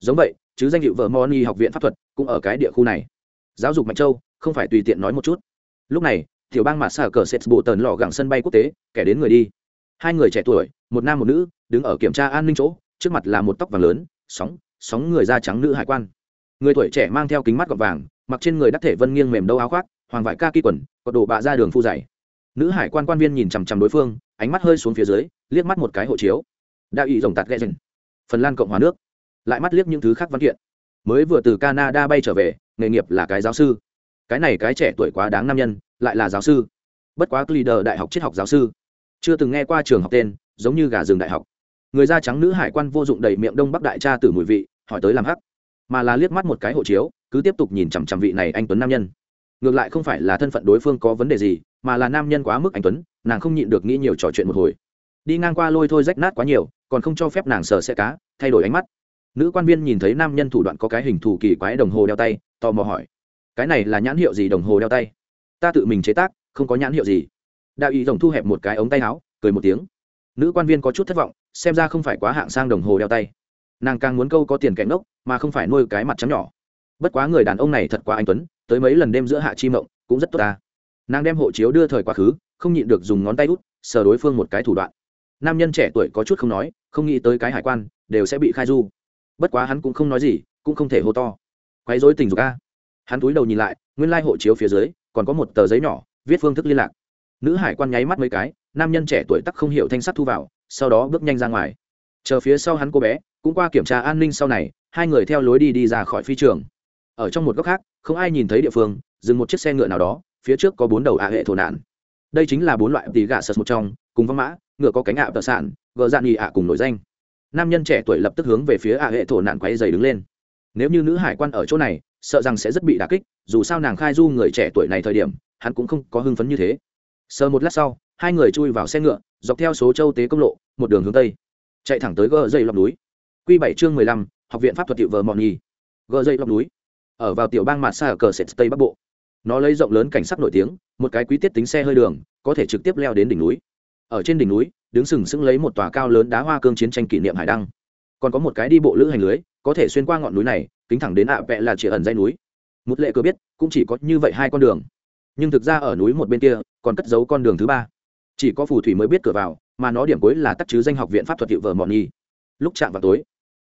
giống vậy, chứ danh hiệu vợ moni học viện pháp thuật cũng ở cái địa khu này. giáo dục mạnh châu không phải tùy tiện nói một chút. Lúc này, tiểu bang mặt xả cờ sệt bộ tần lò gẳng sân bay quốc tế, kẻ đến người đi. Hai người trẻ tuổi, một nam một nữ, đứng ở kiểm tra an ninh chỗ, trước mặt là một tóc vàng lớn, sóng sóng người da trắng nữ hải quan. Người tuổi trẻ mang theo kính mắt gọt vàng, mặc trên người đắc thể vân nghiêng mềm đâu áo khoác, hoàng vải ca kỳ quần, có đồ bạ ra đường phu dày. Nữ hải quan quan viên nhìn chằm chằm đối phương, ánh mắt hơi xuống phía dưới, liếc mắt một cái hộ chiếu. Đã ủy rồng tạt ghẹ dần phần lan cộng hòa nước. Lại mắt liếc những thứ khác văn kiện. Mới vừa từ canada bay trở về, nghề nghiệp là cái giáo sư cái này cái trẻ tuổi quá đáng nam nhân, lại là giáo sư. Bất quá leader đại học triết học giáo sư. Chưa từng nghe qua trường học tên, giống như gà rừng đại học. Người da trắng nữ hải quan vô dụng đầy miệng đông bắc đại cha từ mùi vị, hỏi tới làm hắc. Mà là liếc mắt một cái hộ chiếu, cứ tiếp tục nhìn chằm chằm vị này anh tuấn nam nhân. Ngược lại không phải là thân phận đối phương có vấn đề gì, mà là nam nhân quá mức anh tuấn, nàng không nhịn được nghĩ nhiều trò chuyện một hồi. Đi ngang qua lôi thôi rách nát quá nhiều, còn không cho phép nàng sờ xe cá, thay đổi ánh mắt. Nữ quan viên nhìn thấy nam nhân thủ đoạn có cái hình thù kỳ quái đồng hồ đeo tay, tò mò hỏi cái này là nhãn hiệu gì đồng hồ đeo tay? Ta tự mình chế tác, không có nhãn hiệu gì. Đạo ý rồng thu hẹp một cái ống tay áo, cười một tiếng. Nữ quan viên có chút thất vọng, xem ra không phải quá hạng sang đồng hồ đeo tay. Nàng càng muốn câu có tiền kẹn ngốc, mà không phải nuôi cái mặt trắng nhỏ. Bất quá người đàn ông này thật quá anh tuấn, tới mấy lần đêm giữa hạ chi mộng, cũng rất tốt ta. Nàng đem hộ chiếu đưa thời quá khứ, không nhịn được dùng ngón tay út, sờ đối phương một cái thủ đoạn. Nam nhân trẻ tuổi có chút không nói, không nghĩ tới cái hải quan, đều sẽ bị khai du. Bất quá hắn cũng không nói gì, cũng không thể hô to. Quấy dối tình dục a hắn túi đầu nhìn lại, nguyên lai hộ chiếu phía dưới còn có một tờ giấy nhỏ, viết phương thức liên lạc. Nữ hải quan nháy mắt mấy cái, nam nhân trẻ tuổi tắc không hiểu thanh sắt thu vào, sau đó bước nhanh ra ngoài. Chờ phía sau hắn cô bé, cũng qua kiểm tra an ninh sau này, hai người theo lối đi đi ra khỏi phi trường. Ở trong một góc khác, không ai nhìn thấy địa phương, dừng một chiếc xe ngựa nào đó, phía trước có bốn đầu ạ hệ thổ nạn. Đây chính là bốn loại tỷ gà sật một trong, cùng văn mã, ngựa có cánh ạ tợ sản gờ dạn nhì ạ cùng nổi danh. Nam nhân trẻ tuổi lập tức hướng về phía ạ hệ thổ nạn quay dày đứng lên. Nếu như nữ hải quan ở chỗ này sợ rằng sẽ rất bị đà kích, dù sao nàng khai du người trẻ tuổi này thời điểm, hắn cũng không có hưng phấn như thế. Sờ một lát sau, hai người chui vào xe ngựa, dọc theo số châu tế công lộ, một đường hướng tây. Chạy thẳng tới gờ dây lọc núi. Q bảy chương mười lăm, học viện pháp thuật tiệu vờ mọn nhì. Gờ dây lọc núi. Ở vào tiểu bang mạt xa ở cờ sệt tây bắc bộ. Nó lấy rộng lớn cảnh sắc nổi tiếng, một cái quý tiết tính xe hơi đường, có thể trực tiếp leo đến đỉnh núi. Ở trên đỉnh núi, đứng sừng sững lấy một tòa cao lớn đá hoa cương chiến tranh kỷ niệm hải đăng. Còn có một cái đi bộ lữ hành lưới, có thể xuyên qua ngọn núi này kính thẳng đến ạ vẹ là chỉ ẩn dây núi. Một lệ cửa biết, cũng chỉ có như vậy hai con đường. Nhưng thực ra ở núi một bên kia, còn cất giấu con đường thứ ba. Chỉ có phù thủy mới biết cửa vào, mà nó điểm cuối là tắc chứ danh học viện pháp thuật hiệu vợ mọn nhi lúc chạm vào tối,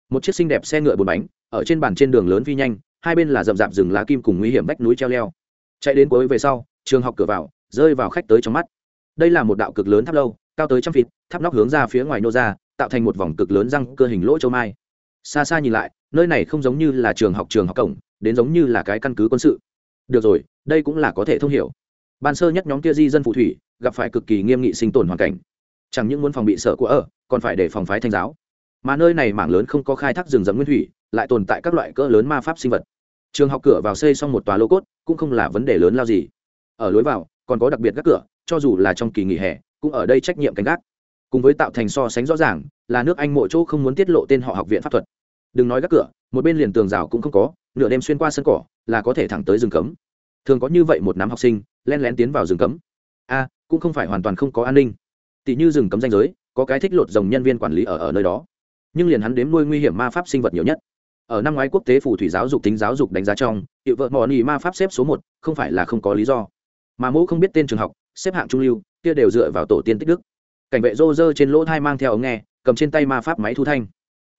một chiếc xinh đẹp xe ngựa bốn bánh, ở trên bàn trên đường lớn phi nhanh, hai bên là rậm rạp rừng lá kim cùng nguy hiểm vách núi treo leo. Chạy đến cuối về sau, trường học cửa vào, rơi vào khách tới trong mắt. Đây là một đạo cực lớn tháp lâu, cao tới trăm feet, tháp nóc hướng ra phía ngoài nô ra, tạo thành một vòng cực lớn răng cơ hình lỗ châu mai. Xa xa nhìn lại nơi này không giống như là trường học trường học cổng, đến giống như là cái căn cứ quân sự. Được rồi, đây cũng là có thể thông hiểu. Ban sơ nhất nhóm kia di dân phù thủy, gặp phải cực kỳ nghiêm nghị sinh tồn hoàn cảnh. Chẳng những muốn phòng bị sợ của ở, còn phải để phòng phái thanh giáo. Mà nơi này mảng lớn không có khai thác rừng rậm nguyên thủy, lại tồn tại các loại cỡ lớn ma pháp sinh vật. Trường học cửa vào xây xong một tòa lô cốt, cũng không là vấn đề lớn lao gì. Ở lối vào, còn có đặc biệt các cửa, cho dù là trong kỳ nghỉ hè, cũng ở đây trách nhiệm canh gác. Cùng với tạo thành so sánh rõ ràng, là nước anh mỗi chỗ không muốn tiết lộ tên họ học viện pháp thuật đừng nói các cửa, một bên liền tường rào cũng không có, nửa đêm xuyên qua sân cỏ, là có thể thẳng tới rừng cấm. Thường có như vậy một nắm học sinh len lén tiến vào rừng cấm. A, cũng không phải hoàn toàn không có an ninh. Tỷ như rừng cấm danh giới, có cái thích lột dòng nhân viên quản lý ở ở nơi đó. Nhưng liền hắn đếm nuôi nguy hiểm ma pháp sinh vật nhiều nhất. Ở năm ngoái quốc tế phù thủy giáo dục tính giáo dục đánh giá trong hiệu vợ mò nỉ ma pháp xếp số một, không phải là không có lý do. Mà mẫu không biết tên trường học, xếp hạng trung lưu, kia đều dựa vào tổ tiên tích đức. Cảnh vệ rô rơ trên lỗ thai mang theo ống nghe, cầm trên tay ma pháp máy thu thanh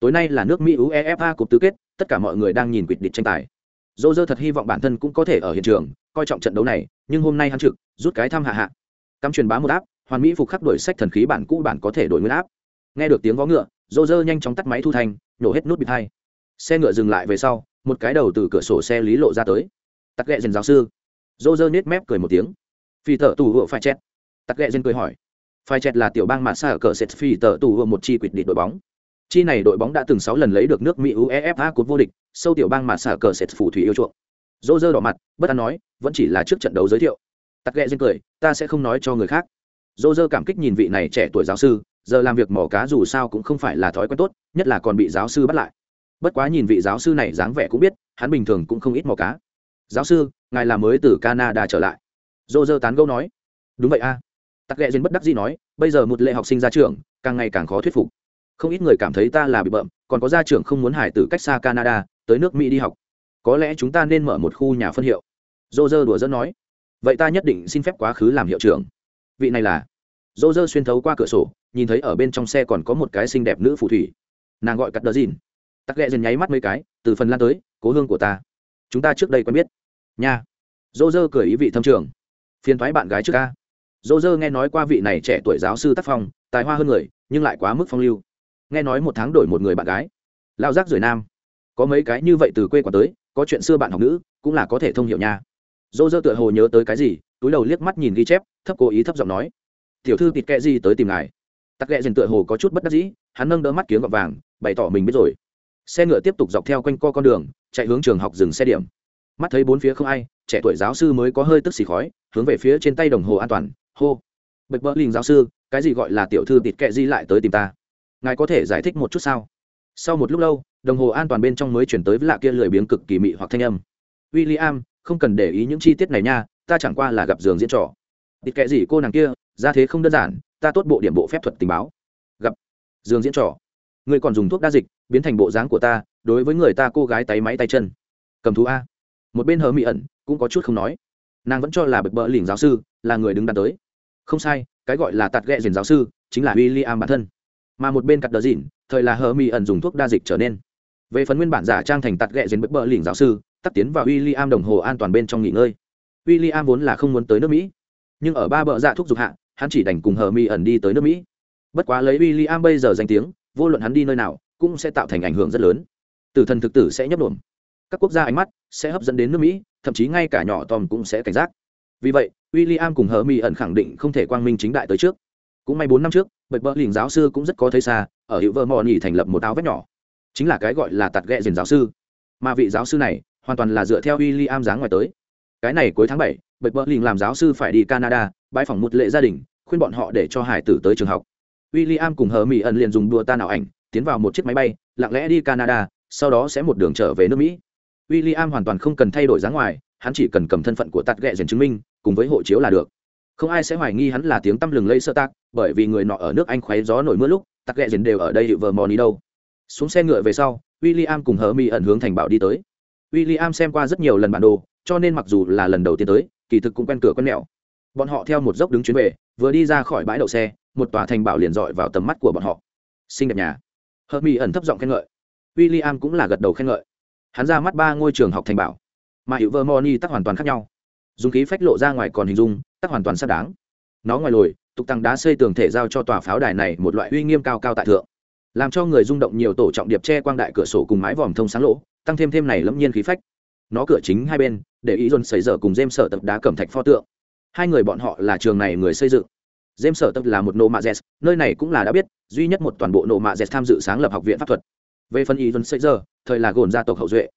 tối nay là nước mỹ uefa cục tứ kết, tất cả mọi người đang nhìn quỵt địch tranh tài. Dô dơ thật hy vọng bản thân cũng có thể ở hiện trường, coi trọng trận đấu này, nhưng hôm nay hắn trực, rút cái thăm hạ hạ. Cắm truyền bá một áp, hoàn mỹ phục khắc đổi sách thần khí bản cũ bản có thể đổi nguyên áp. Nghe được tiếng vó ngựa dô dơ nhanh chóng tắt máy thu thanh, nhổ hết nút bịt hai. Xe ngựa dừng lại về sau, một cái đầu từ cửa sổ xe lý lộ ra tới. Tắc ghẹ dần giáo sư. Dô dơ nết mép cười một tiếng. Phi thợ tù hựa phải chết. Tắc ghẹ dần cười hỏi. Phải chẹt là tiểu bang mà xa ở cờ sệt, phi tợ tù hựa một chi quỵt địch đội bóng chi này đội bóng đã từng sáu lần lấy được nước mỹ uefa cúp vô địch, sâu tiểu bang mà xả cờ sệt phù thủy yêu chuộng. Roger đỏ mặt, bất an nói, vẫn chỉ là trước trận đấu giới thiệu. Tắc ghẹ giên cười, ta sẽ không nói cho người khác. Roger cảm kích nhìn vị này trẻ tuổi giáo sư, giờ làm việc mỏ cá dù sao cũng không phải là thói quen tốt, nhất là còn bị giáo sư bắt lại. Bất quá nhìn vị giáo sư này dáng vẻ cũng biết, hắn bình thường cũng không ít mò cá. Giáo sư, ngài là mới từ canada trở lại. Roger tán gẫu nói, đúng vậy a. Tắc ghẹ giên bất đắc dĩ nói, bây giờ một lệ học sinh ra trường, càng ngày càng khó thuyết phục không ít người cảm thấy ta là bị bợm, còn có gia trưởng không muốn hải tử cách xa canada, tới nước mỹ đi học. Có lẽ chúng ta nên mở một khu nhà phân hiệu. Dô dơ đùa dẫn nói. Vậy ta nhất định xin phép quá khứ làm hiệu trưởng. Vị này là dô dơ xuyên thấu qua cửa sổ, nhìn thấy ở bên trong xe còn có một cái xinh đẹp nữ phù thủy. Nàng gọi cắt đờ dìn. Tắc ghẹ dần nháy mắt mấy cái, từ phần lan tới, cố hương của ta. Chúng ta trước đây quen biết. Nha. Dô dơ cười ý vị thâm trường. Phiền thoái bạn gái trước ca. Dô dơ nghe nói qua vị này trẻ tuổi giáo sư tác phong, tài hoa hơn người, nhưng lại quá mức phong lưu nghe nói một tháng đổi một người bạn gái. Lao giác rời nam. Có mấy cái như vậy từ quê qua tới, có chuyện xưa bạn học nữ, cũng là có thể thông hiểu nha. Dô dơ tựa hồ nhớ tới cái gì, túi đầu liếc mắt nhìn ghi chép, thấp cố ý thấp giọng nói, tiểu thư thịt kệ gì tới tìm ngài? Tắc kệ dền tựa hồ có chút bất đắc dĩ, hắn nâng đỡ mắt kiếng gọt vàng, bày tỏ mình biết rồi. Xe ngựa tiếp tục dọc theo quanh co con đường, chạy hướng trường học dừng xe điểm. Mắt thấy bốn phía không ai, trẻ tuổi giáo sư mới có hơi tức xì khói, hướng về phía trên tay đồng hồ an toàn, hô. Bạch bỡ linh giáo sư, cái gì gọi là tiểu thư thịt kệ gì lại tới tìm ta? Ngài có thể giải thích một chút sao? Sau một lúc lâu, đồng hồ an toàn bên trong mới chuyển tới với lạ kia lười biếng cực kỳ mị hoặc thanh âm. W i l l i am không cần để ý những chi tiết này nha, ta chẳng qua là gặp giường diễn trò. Tịt kệ gì cô nàng kia, ra thế không đơn giản, ta tốt bộ điểm bộ phép thuật tình báo. Gặp. Giường diễn trò. Người còn dùng thuốc đa dịch, biến thành bộ dáng của ta, đối với người ta cô gái tay máy tay chân. Cầm thú a. Một bên hờ mị ẩn, cũng có chút không nói. Nàng vẫn cho là bực bỡ lỉnh giáo sư, là người đứng đắn tới. Không sai, cái gọi là tạt ghẹ diền giáo sư, chính là w i l l i am bản thân mà một bên cắt đờ dìn, thời là hờ mỹ ẩn dùng thuốc đa dịch trở nên. Về phần nguyên bản giả trang thành tạt ghẹ dền bức bờ lỉnh giáo sư tắt tiến vào w i l l i am đồng hồ an toàn bên trong nghỉ ngơi. W i l l i am vốn là không muốn tới nước mỹ, nhưng ở ba bờ dạ thuốc dục hạ, hắn chỉ đành cùng hờ mỹ ẩn đi tới nước mỹ. Bất quá lấy w i l l i am bây giờ danh tiếng, vô luận hắn đi nơi nào, cũng sẽ tạo thành ảnh hưởng rất lớn. Tử thần thực tử sẽ nhấp đổm các quốc gia ánh mắt sẽ hấp dẫn đến nước mỹ, thậm chí ngay cả nhỏ tòm cũng sẽ cảnh giác. Vì vậy w i l l i am cùng hờ mỹ ẩn khẳng định không thể quang minh chính đại tới trước cũng may bốn năm trước bệnh bỡ lìn giáo sư cũng rất có thấy xa, ở hiệu vợ mò nhì thành lập một áo vét nhỏ. Chính là cái gọi là tạt ghẹ dền giáo sư. Mà vị giáo sư này, hoàn toàn là dựa theo w i l l i am dáng ngoài tới. Cái này cuối tháng bảy bệnh bỡ lìn làm giáo sư phải đi canada bãi phòng một lệ gia đình, khuyên bọn họ để cho hải tử tới trường học. W i l l i am cùng hờ mỹ ẩn liền dùng đua ta nào ảnh, tiến vào một chiếc máy bay, lặng lẽ đi canada, sau đó sẽ một đường trở về nước mỹ. W i l l i am hoàn toàn không cần thay đổi dáng ngoài, hắn chỉ cần cầm thân phận của tạt ghẹ dền chứng minh, cùng với hộ chiếu là được. Không ai sẽ hoài nghi hắn là tiếng tăm lừng lây sơ tác bởi vì người nọ ở nước anh khoáy gió nổi mưa lúc, tắc ghẹ dền đều ở đây hiệu vờ mò ní đâu. Xuống xe ngựa về sau w i l l i am cùng hờ mi ẩn hướng thành bảo đi tới. W i l l i am xem qua rất nhiều lần bản đồ, cho nên mặc dù là lần đầu tiên tới, kỳ thực cũng quen cửa quen mẹo. Bọn họ theo một dốc đứng chuyến về, vừa đi ra khỏi bãi đậu xe, một tòa thành bảo liền dọi vào tầm mắt của bọn họ. Xinh đẹp nhà. Hờ mi ẩn thấp giọng khen ngợi. W i l l i am cũng là gật đầu khen ngợi. Hắn ra mắt ba ngôi trường học thành bảo. Mà hiệu vợ moni tắc hoàn toàn khác nhau. Dùng khí phách lộ ra ngoài còn hình dung, tắc hoàn toàn xác đáng. Nó ngoài lồi tục tăng đá xây tường thể giao cho tòa pháo đài này một loại uy nghiêm cao cao tại thượng, làm cho người rung động nhiều tổ trọng điệp che quang đại cửa sổ cùng mái vòm thông sáng lỗ, tăng thêm thêm này lẫm nhiên khí phách. Nó cửa chính hai bên, để ý dồn xây dở cùng dêm sở tập đá cẩm thạch pho tượng. Hai người bọn họ là trường này người xây dựng. Dêm sở tập là một nô mạ z nơi này cũng là đã biết, duy nhất một toàn bộ nô mạ z tham dự sáng lập học viện pháp thuật. Về phần ý dồn xây dở, thời là gồn gia tộc hậu duệ.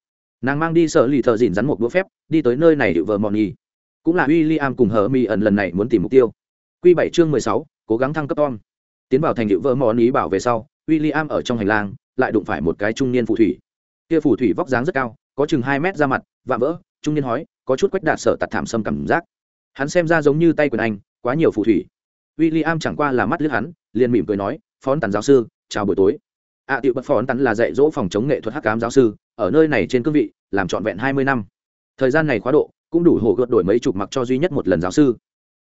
Nàng mang đi sở lì thợ dìn rắn một bữa phép, đi tới nơi này hiệu vợ mòn nhi cũng là w i l l i am cùng hờ mi ẩn lần này muốn tìm mục tiêu. Quy 7 chương mười sáu cố gắng thăng cấp tom. Tiến vào thành điệu vợ mòn ý bảo về sau William ở trong hành lang lại đụng phải một cái trung niên phù thủy. Kia phù thủy vóc dáng rất cao có chừng hai mét ra mặt vạm vỡ trung niên hói có chút quách đạt sở tạt thảm sâm cảm giác. Hắn xem ra giống như tay quyền anh quá nhiều phù thủy. William chẳng qua là mắt liếc hắn liền mỉm cười nói phó tần giáo sư chào buổi tối. Ạ à, tiệu bất phó tần là dạy dỗ phòng chống nghệ thuật hắc cám giáo sư ở nơi này trên cương vị làm trọn vẹn hai mươi năm. Thời gian này khóa độ cũng đủ hổ gợt đổi mấy chục mặc cho duy nhất một lần giáo sư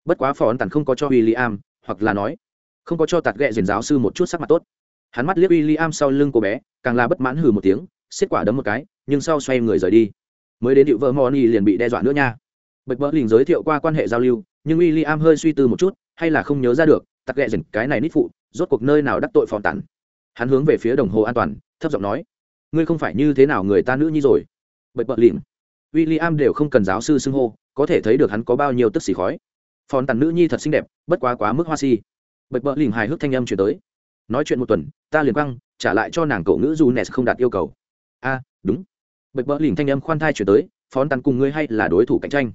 bất quá phó tần không có cho w i l l i am hoặc là nói, không có cho tạt ghẹ diền giáo sư một chút sắc mặt tốt. Hắn mắt liếc w i l l i am sau lưng cô bé, càng là bất mãn hừ một tiếng, xiết quả đấm một cái, nhưng sau xoay người rời đi. Mới đến điệu vợ moni liền bị đe dọa nữa nha. Bạch bỡ lình giới thiệu qua quan hệ giao lưu, nhưng w i l l i am hơi suy tư một chút, hay là không nhớ ra được tặc ghẹ dần cái này nít phụ, rốt cuộc nơi nào đắc tội phòn tản hắn hướng về phía đồng hồ an toàn, thấp giọng nói, ngươi không phải như thế nào người ta nữ nhi rồi? Bạch bỡ lình. W i l l i am đều không cần giáo sư xưng hô, có thể thấy được hắn có bao nhiêu tức xì khói phòn tản nữ nhi thật xinh đẹp, bất quá quá mức hoa si. Bạch bỡ lìm hài hước thanh âm chuyển tới. Nói chuyện một tuần, ta liền quăng, trả lại cho nàng cậu nữ du nes không đạt yêu cầu. A, đúng. Bạch bỡ lìm thanh âm khoan thai chuyển tới phón tàn cùng ngươi hay là đối thủ cạnh tranh.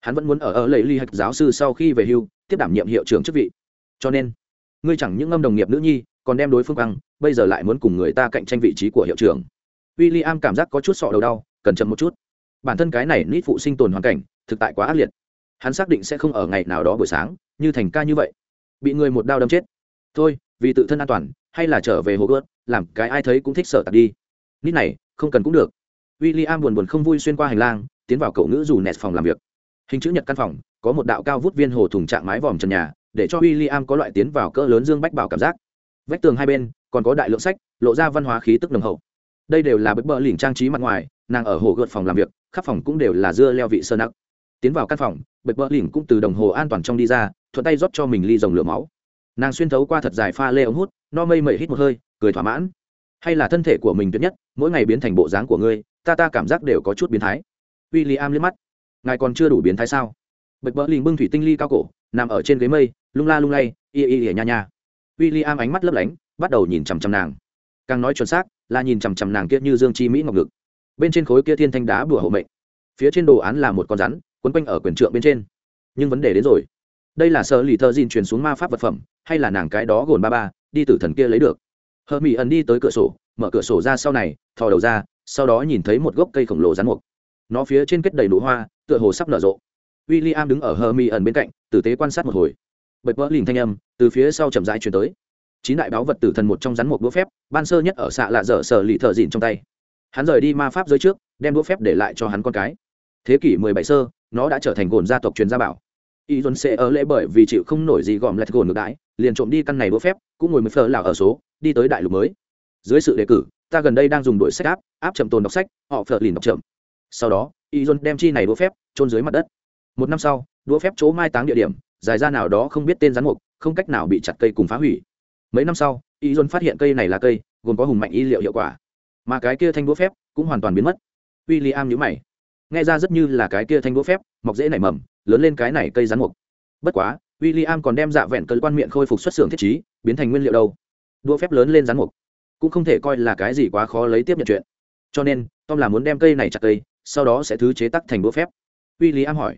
Hắn vẫn muốn ở ở lầy ly hạch giáo sư sau khi về hưu, tiếp đảm nhiệm hiệu trưởng chức vị. Cho nên, ngươi chẳng những âm đồng nghiệp nữ nhi, còn đem đối phương quăng, bây giờ lại muốn cùng người ta cạnh tranh vị trí của hiệu trưởng. W i l l i am cảm giác có chút sọ đầu đau cần chậm một chút. Bản thân cái này nít phụ sinh tồn hoàn cảnh, thực tại quá ác liệt hắn xác định sẽ không ở ngày nào đó buổi sáng như thành ca như vậy. Bị người một đao đâm chết. Thôi vì tự thân an toàn hay là trở về hồ gươm, làm cái ai thấy cũng thích sợ tạt đi. Nít này không cần cũng được. W i l l i am buồn buồn không vui xuyên qua hành lang tiến vào cậu ngữ dù nẹt phòng làm việc. Hình chữ nhật căn phòng có một đạo cao vút viên hồ thùng trạng mái vòm trần nhà để cho w i l l i am có loại tiến vào cỡ lớn dương bách bảo cảm giác. Vách tường hai bên còn có đại lượng sách lộ ra văn hóa khí tức nồng hậu. Đây đều là bức bờ lỉnh trang trí mặt ngoài nàng ở hồ gợt phòng làm việc khắp phòng cũng đều là dưa leo vị sơ nặng tiến vào căn phòng, bạch bỡ lỉnh cũng từ đồng hồ an toàn trong đi ra, thuận tay rót cho mình ly dòng lửa máu. Nàng xuyên thấu qua thật dài pha lê ống hút, no mây mẩy hít một hơi, cười thỏa mãn. Hay là thân thể của mình tuyệt nhất, mỗi ngày biến thành bộ dáng của ngươi, ta ta cảm giác đều có chút biến thái. W i l l i am liếc mắt. Ngài còn chưa đủ biến thái sao? Bạch bỡ lỉnh bưng thủy tinh ly cao cổ, nằm ở trên ghế mây, lung la lung lay, y y y nha nha. W i l l i am ánh mắt lấp lánh, bắt đầu nhìn chằm chằm nàng. Càng nói chuẩn xác, là nhìn chằm chằm nàng kia như dương chi mỹ ngọc ngực. Bên trên khối kia thiên thanh đá bùa hộ mệnh phía trên đồ án là một con rắn, quấn quanh ở quyền trượng bên trên. Nhưng vấn đề đến rồi. Đây là sợ lì thơ dìn truyền xuống ma pháp vật phẩm, hay là nàng cái đó gồn ba ba, đi từ thần kia lấy được? Hờ mỹ ẩn đi tới cửa sổ, mở cửa sổ ra sau này, thò đầu ra, sau đó nhìn thấy một gốc cây khổng lồ rắn mục. Nó phía trên kết đầy nụ hoa, tựa hồ sắp nở rộ. W i l l i am đứng ở hờ mỹ ẩn bên cạnh, tử tế quan sát một hồi. Bật vỡ lìn thanh âm từ phía sau chậm rãi chuyển tới. Chín đại báo vật tử thần một trong rắn một đũa phép, ban sơ nhất ở xạ lạ dở sợ lì thợ dìn trong tay. Hắn rời đi ma pháp giới trước, đem đũa phép để lại cho hắn con cái thế kỷ mười bảy sơ, nó đã trở thành gồn gia tộc truyền gia bảo. Y dồn sẽ ở lễ bởi vì chịu không nổi gì gòm lẹt gồn ngược đãi, liền trộm đi căn này đũa phép, cũng ngồi mới phở lào ở số, đi tới đại lục mới. Dưới sự đề cử, ta gần đây đang dùng đổi sách áp áp chậm tồn đọc sách, họ phở lìn đọc chậm. Sau đó, y dồn đem chi này đũa phép trôn dưới mặt đất. Một năm sau, đũa phép chỗ mai táng địa điểm, dài ra nào đó không biết tên rắn mục, không cách nào bị chặt cây cùng phá hủy. Mấy năm sau, y dồn phát hiện cây này là cây, gồm có hùng mạnh y liệu hiệu quả. Mà cái kia thanh đũa phép cũng hoàn toàn biến mất. William nhíu mày nghe ra rất như là cái kia thanh đũa phép, mọc dễ nảy mầm, lớn lên cái này cây rắn mục. Bất quá w i l l i am còn đem dạ vẹn cơn quan miệng khôi phục xuất xưởng thiết chí biến thành nguyên liệu đâu. Đũa phép lớn lên rắn mục. Cũng không thể coi là cái gì quá khó lấy tiếp nhận chuyện. Cho nên, tom là muốn đem cây này chặt cây, sau đó sẽ thứ chế tắc thành đũa phép. W i l l i am hỏi,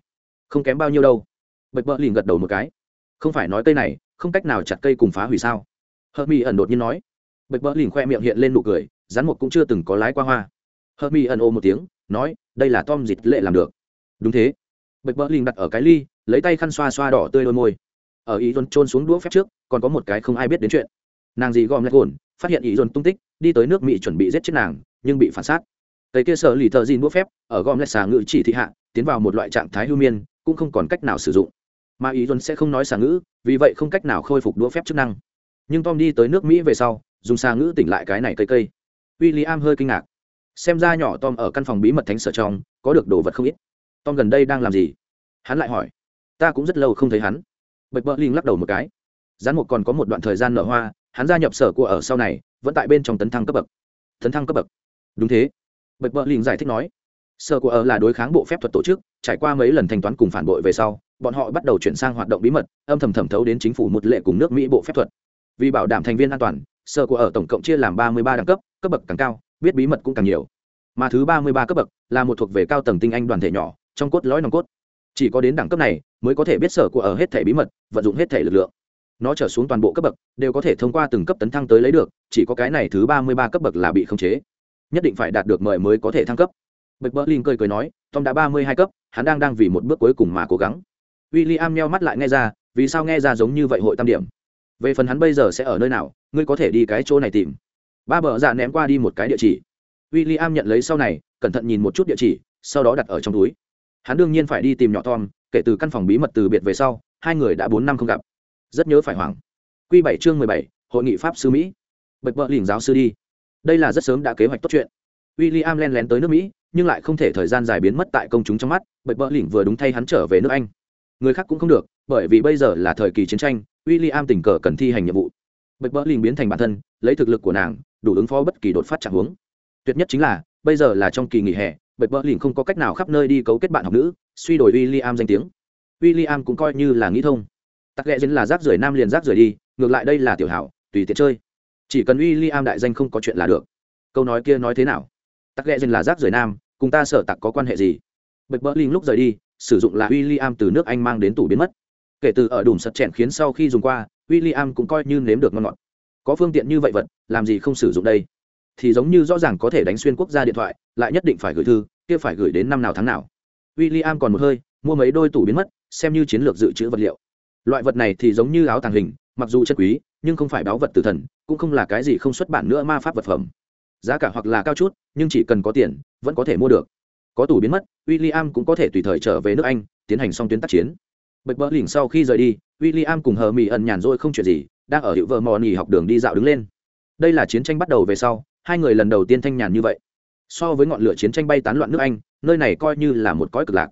không kém bao nhiêu đâu? Bạch bợ lìn gật đầu một cái. Không phải nói cây này, không cách nào chặt cây cùng phá hủy sao? Hợp mi ẩn đột nhiên nói. Bạch bợ lìn khoe miệng hiện lên nụ cười, rắn mục cũng chưa từng có lái qua hoa. Hợp mi ẩn ô một tiếng nói, đây là tom dịch lệ làm được. Đúng thế. Bạch bỡ liền đặt ở cái ly, lấy tay khăn xoa xoa đỏ tươi đôi môi. Ở ý dồn trôn xuống đũa phép trước, còn có một cái không ai biết đến chuyện. Nàng gì gom lại hồn, phát hiện ý dồn tung tích, đi tới nước mỹ chuẩn bị giết chết nàng, nhưng bị phản sát cây kia sở lì thợ dìn đũa phép, ở gom lại xà ngự chỉ thị hạ, tiến vào một loại trạng thái hưu miên, cũng không còn cách nào sử dụng. Mà ý dồn sẽ không nói xà ngữ, vì vậy không cách nào khôi phục đũa phép chức năng. Nhưng tom đi tới nước mỹ về sau, dùng xà ngữ tỉnh lại cái này cây cây. W i l l i am hơi kinh ngạc xem ra nhỏ tom ở căn phòng bí mật thánh sở trong, có được đồ vật không ít. Tom gần đây đang làm gì? Hắn lại hỏi. Ta cũng rất lâu không thấy hắn. Bạch bờ linh lắc đầu một cái. Gián mục còn có một đoạn thời gian nở hoa, hắn gia nhập sở của ở sau này, vẫn tại bên trong tấn thăng cấp bậc. Tấn thăng cấp bậc. Đúng thế. Bạch bờ linh giải thích nói. Sở của ở là đối kháng bộ phép thuật tổ chức, trải qua mấy lần thanh toán cùng phản bội về sau, bọn họ bắt đầu chuyển sang hoạt động bí mật, âm thầm thẩm thấu đến chính phủ một lệ cùng nước mỹ bộ phép thuật. Vì bảo đảm thành viên an toàn, sở của ở tổng cộng chia làm ba mươi ba đẳng cấp cấp bậc càng cao biết bí mật cũng càng nhiều. Mà thứ ba mươi ba cấp bậc là một thuộc về cao tầng tinh anh đoàn thể nhỏ, trong cốt lõi nòng cốt. Chỉ có đến đẳng cấp này mới có thể biết sở của ở hết thể bí mật, vận dụng hết thể lực lượng. Nó trở xuống toàn bộ cấp bậc đều có thể thông qua từng cấp tấn thăng tới lấy được, chỉ có cái này thứ ba mươi ba cấp bậc là bị khống chế. Nhất định phải đạt được mời mới có thể thăng cấp. Bạch berlin cười cười nói, tom đã ba mươi hai cấp, hắn đang đang vì một bước cuối cùng mà cố gắng. W i l l i am nheo mắt lại nghe ra, vì sao nghe ra giống như vậy hội tam điểm? Về phần hắn bây giờ sẽ ở nơi nào, ngươi có thể đi cái chỗ này tìm ba bờ dạ ném qua đi một cái địa chỉ. W i l l i am nhận lấy sau này, cẩn thận nhìn một chút địa chỉ, sau đó đặt ở trong túi. Hắn đương nhiên phải đi tìm nhỏ tom, kể từ căn phòng bí mật từ biệt về sau, hai người đã bốn năm không gặp. Rất nhớ phải hoảng. Q bảy chương mười bảy, hội nghị pháp sư mỹ. Bật vợ lỉnh giáo sư đi. Đây là rất sớm đã kế hoạch tốt chuyện. W i l l i am len lén tới nước mỹ, nhưng lại không thể thời gian dài biến mất tại công chúng trong mắt bật vợ lỉnh vừa đúng thay hắn trở về nước anh. Người khác cũng không được, bởi vì bây giờ là thời kỳ chiến tranh w i l l i am tình cờ cần thi hành nhiệm vụ bật bỡ lỉnh biến thành bản thân, lấy thực lực của nàng, đủ ứng phó bất kỳ đột phát trạng huống. Tuyệt nhất chính là, bây giờ là trong kỳ nghỉ hè bật bỡ lỉnh không có cách nào khắp nơi đi cấu kết bạn học nữ, suy đổi w i l l i am danh tiếng. W i l l i am cũng coi như là nghĩ thông. Tắc ghẹ dính là rác rưởi nam liền rác rưởi đi, ngược lại đây là tiểu hảo, tùy tiện chơi. Chỉ cần w i l l i am đại danh không có chuyện là được. Câu nói kia nói thế nào? Tắc ghẹ dính là rác rưởi nam, cùng ta sở tặc có quan hệ gì? Bật bỡ lỉnh lúc rời đi, sử dụng là w i l l i am từ nước anh mang đến tủ biến mất. Kể từ ở đùm sật chèn khiến sau khi dùng qua w i l l i am cũng coi như nếm được ngon ngọt. Có phương tiện như vậy vật, làm gì không sử dụng đây? Thì giống như rõ ràng có thể đánh xuyên quốc gia điện thoại, lại nhất định phải gửi thư, kia phải gửi đến năm nào tháng nào. W i l l i am còn một hơi, mua mấy đôi tủ biến mất, xem như chiến lược dự trữ vật liệu. Loại vật này thì giống như áo tàng hình, mặc dù chất quý, nhưng không phải báo vật tử thần, cũng không là cái gì không xuất bản nữa ma pháp vật phẩm. Giá cả hoặc là cao chút, nhưng chỉ cần có tiền, vẫn có thể mua được. Có tủ biến mất w i l l i am cũng có thể tùy thời trở về nước anh, tiến hành xong tuyến tác chiến. Bạch bỡ lỉnh sau khi rời đi w i l l i am cùng hờ mỹ ẩn nhàn rỗi không chuyện gì, đang ở hiệu vợ mò nỉ học đường đi dạo đứng lên. Đây là chiến tranh bắt đầu về sau, hai người lần đầu tiên thanh nhàn như vậy. So với ngọn lửa chiến tranh bay tán loạn nước anh, nơi này coi như là một cõi cực lạc.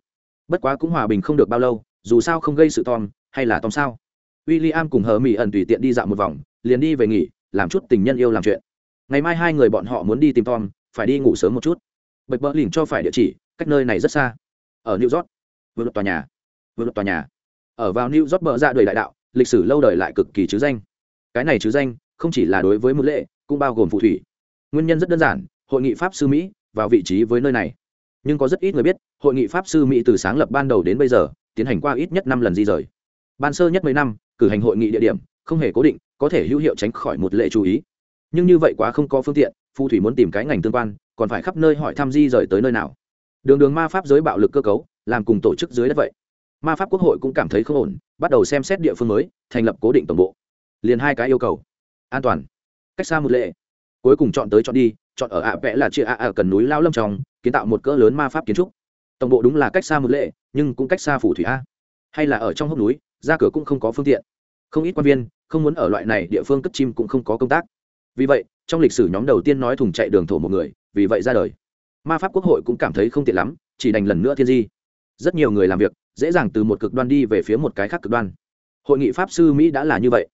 Bất quá cũng hòa bình không được bao lâu, dù sao không gây sự tom, hay là tom sao? W i l l i am cùng hờ mỹ ẩn tùy tiện đi dạo một vòng, liền đi về nghỉ, làm chút tình nhân yêu làm chuyện. Ngày mai hai người bọn họ muốn đi tìm tom, phải đi ngủ sớm một chút. Bạch bỡ lỉnh cho phải địa chỉ, cách nơi này rất xa. Ở new york. Vượt luật tòa nhà. Vượt luật tòa nhà ở vào new york bờ ra đời đại đạo, lịch sử lâu đời lại cực kỳ chứ danh. Cái này chứ danh, không chỉ là đối với một lệ cũng bao gồm phù thủy. Nguyên nhân rất đơn giản, hội nghị pháp sư mỹ vào vị trí với nơi này. Nhưng có rất ít người biết, hội nghị pháp sư mỹ từ sáng lập ban đầu đến bây giờ, tiến hành qua ít nhất năm lần di rời. Ban sơ nhất mấy năm, cử hành hội nghị địa điểm, không hề cố định, có thể hữu hiệu tránh khỏi một lệ chú ý. Nhưng như vậy quá không có phương tiện, phù thủy muốn tìm cái ngành tương quan, còn phải khắp nơi hỏi thăm di rời tới nơi nào. Đường đường ma pháp giới bạo lực cơ cấu, làm cùng tổ chức dưới đất vậy ma pháp quốc hội cũng cảm thấy không ổn, bắt đầu xem xét địa phương mới, thành lập cố định tổng bộ. Liền hai cái yêu cầu. An toàn. Cách xa một lệ. Cuối cùng chọn tới chọn đi, chọn ở ạ vẽ là chia ạ à cần núi lao lâm trong, kiến tạo một cỡ lớn ma pháp kiến trúc. Tổng bộ đúng là cách xa một lệ, nhưng cũng cách xa phủ thủy a. Hay là ở trong hốc núi, ra cửa cũng không có phương tiện. Không ít quan viên, không muốn ở loại này địa phương cất chim cũng không có công tác. Vì vậy, trong lịch sử nhóm đầu tiên nói thùng chạy đường thổ một người, vì vậy ra đời. Ma pháp quốc hội cũng cảm thấy không tiện lắm, chỉ đành lần nữa thiên di. Rất nhiều người làm việc dễ dàng từ một cực đoan đi về phía một cái khác cực đoan. Hội nghị pháp sư mỹ đã là như vậy.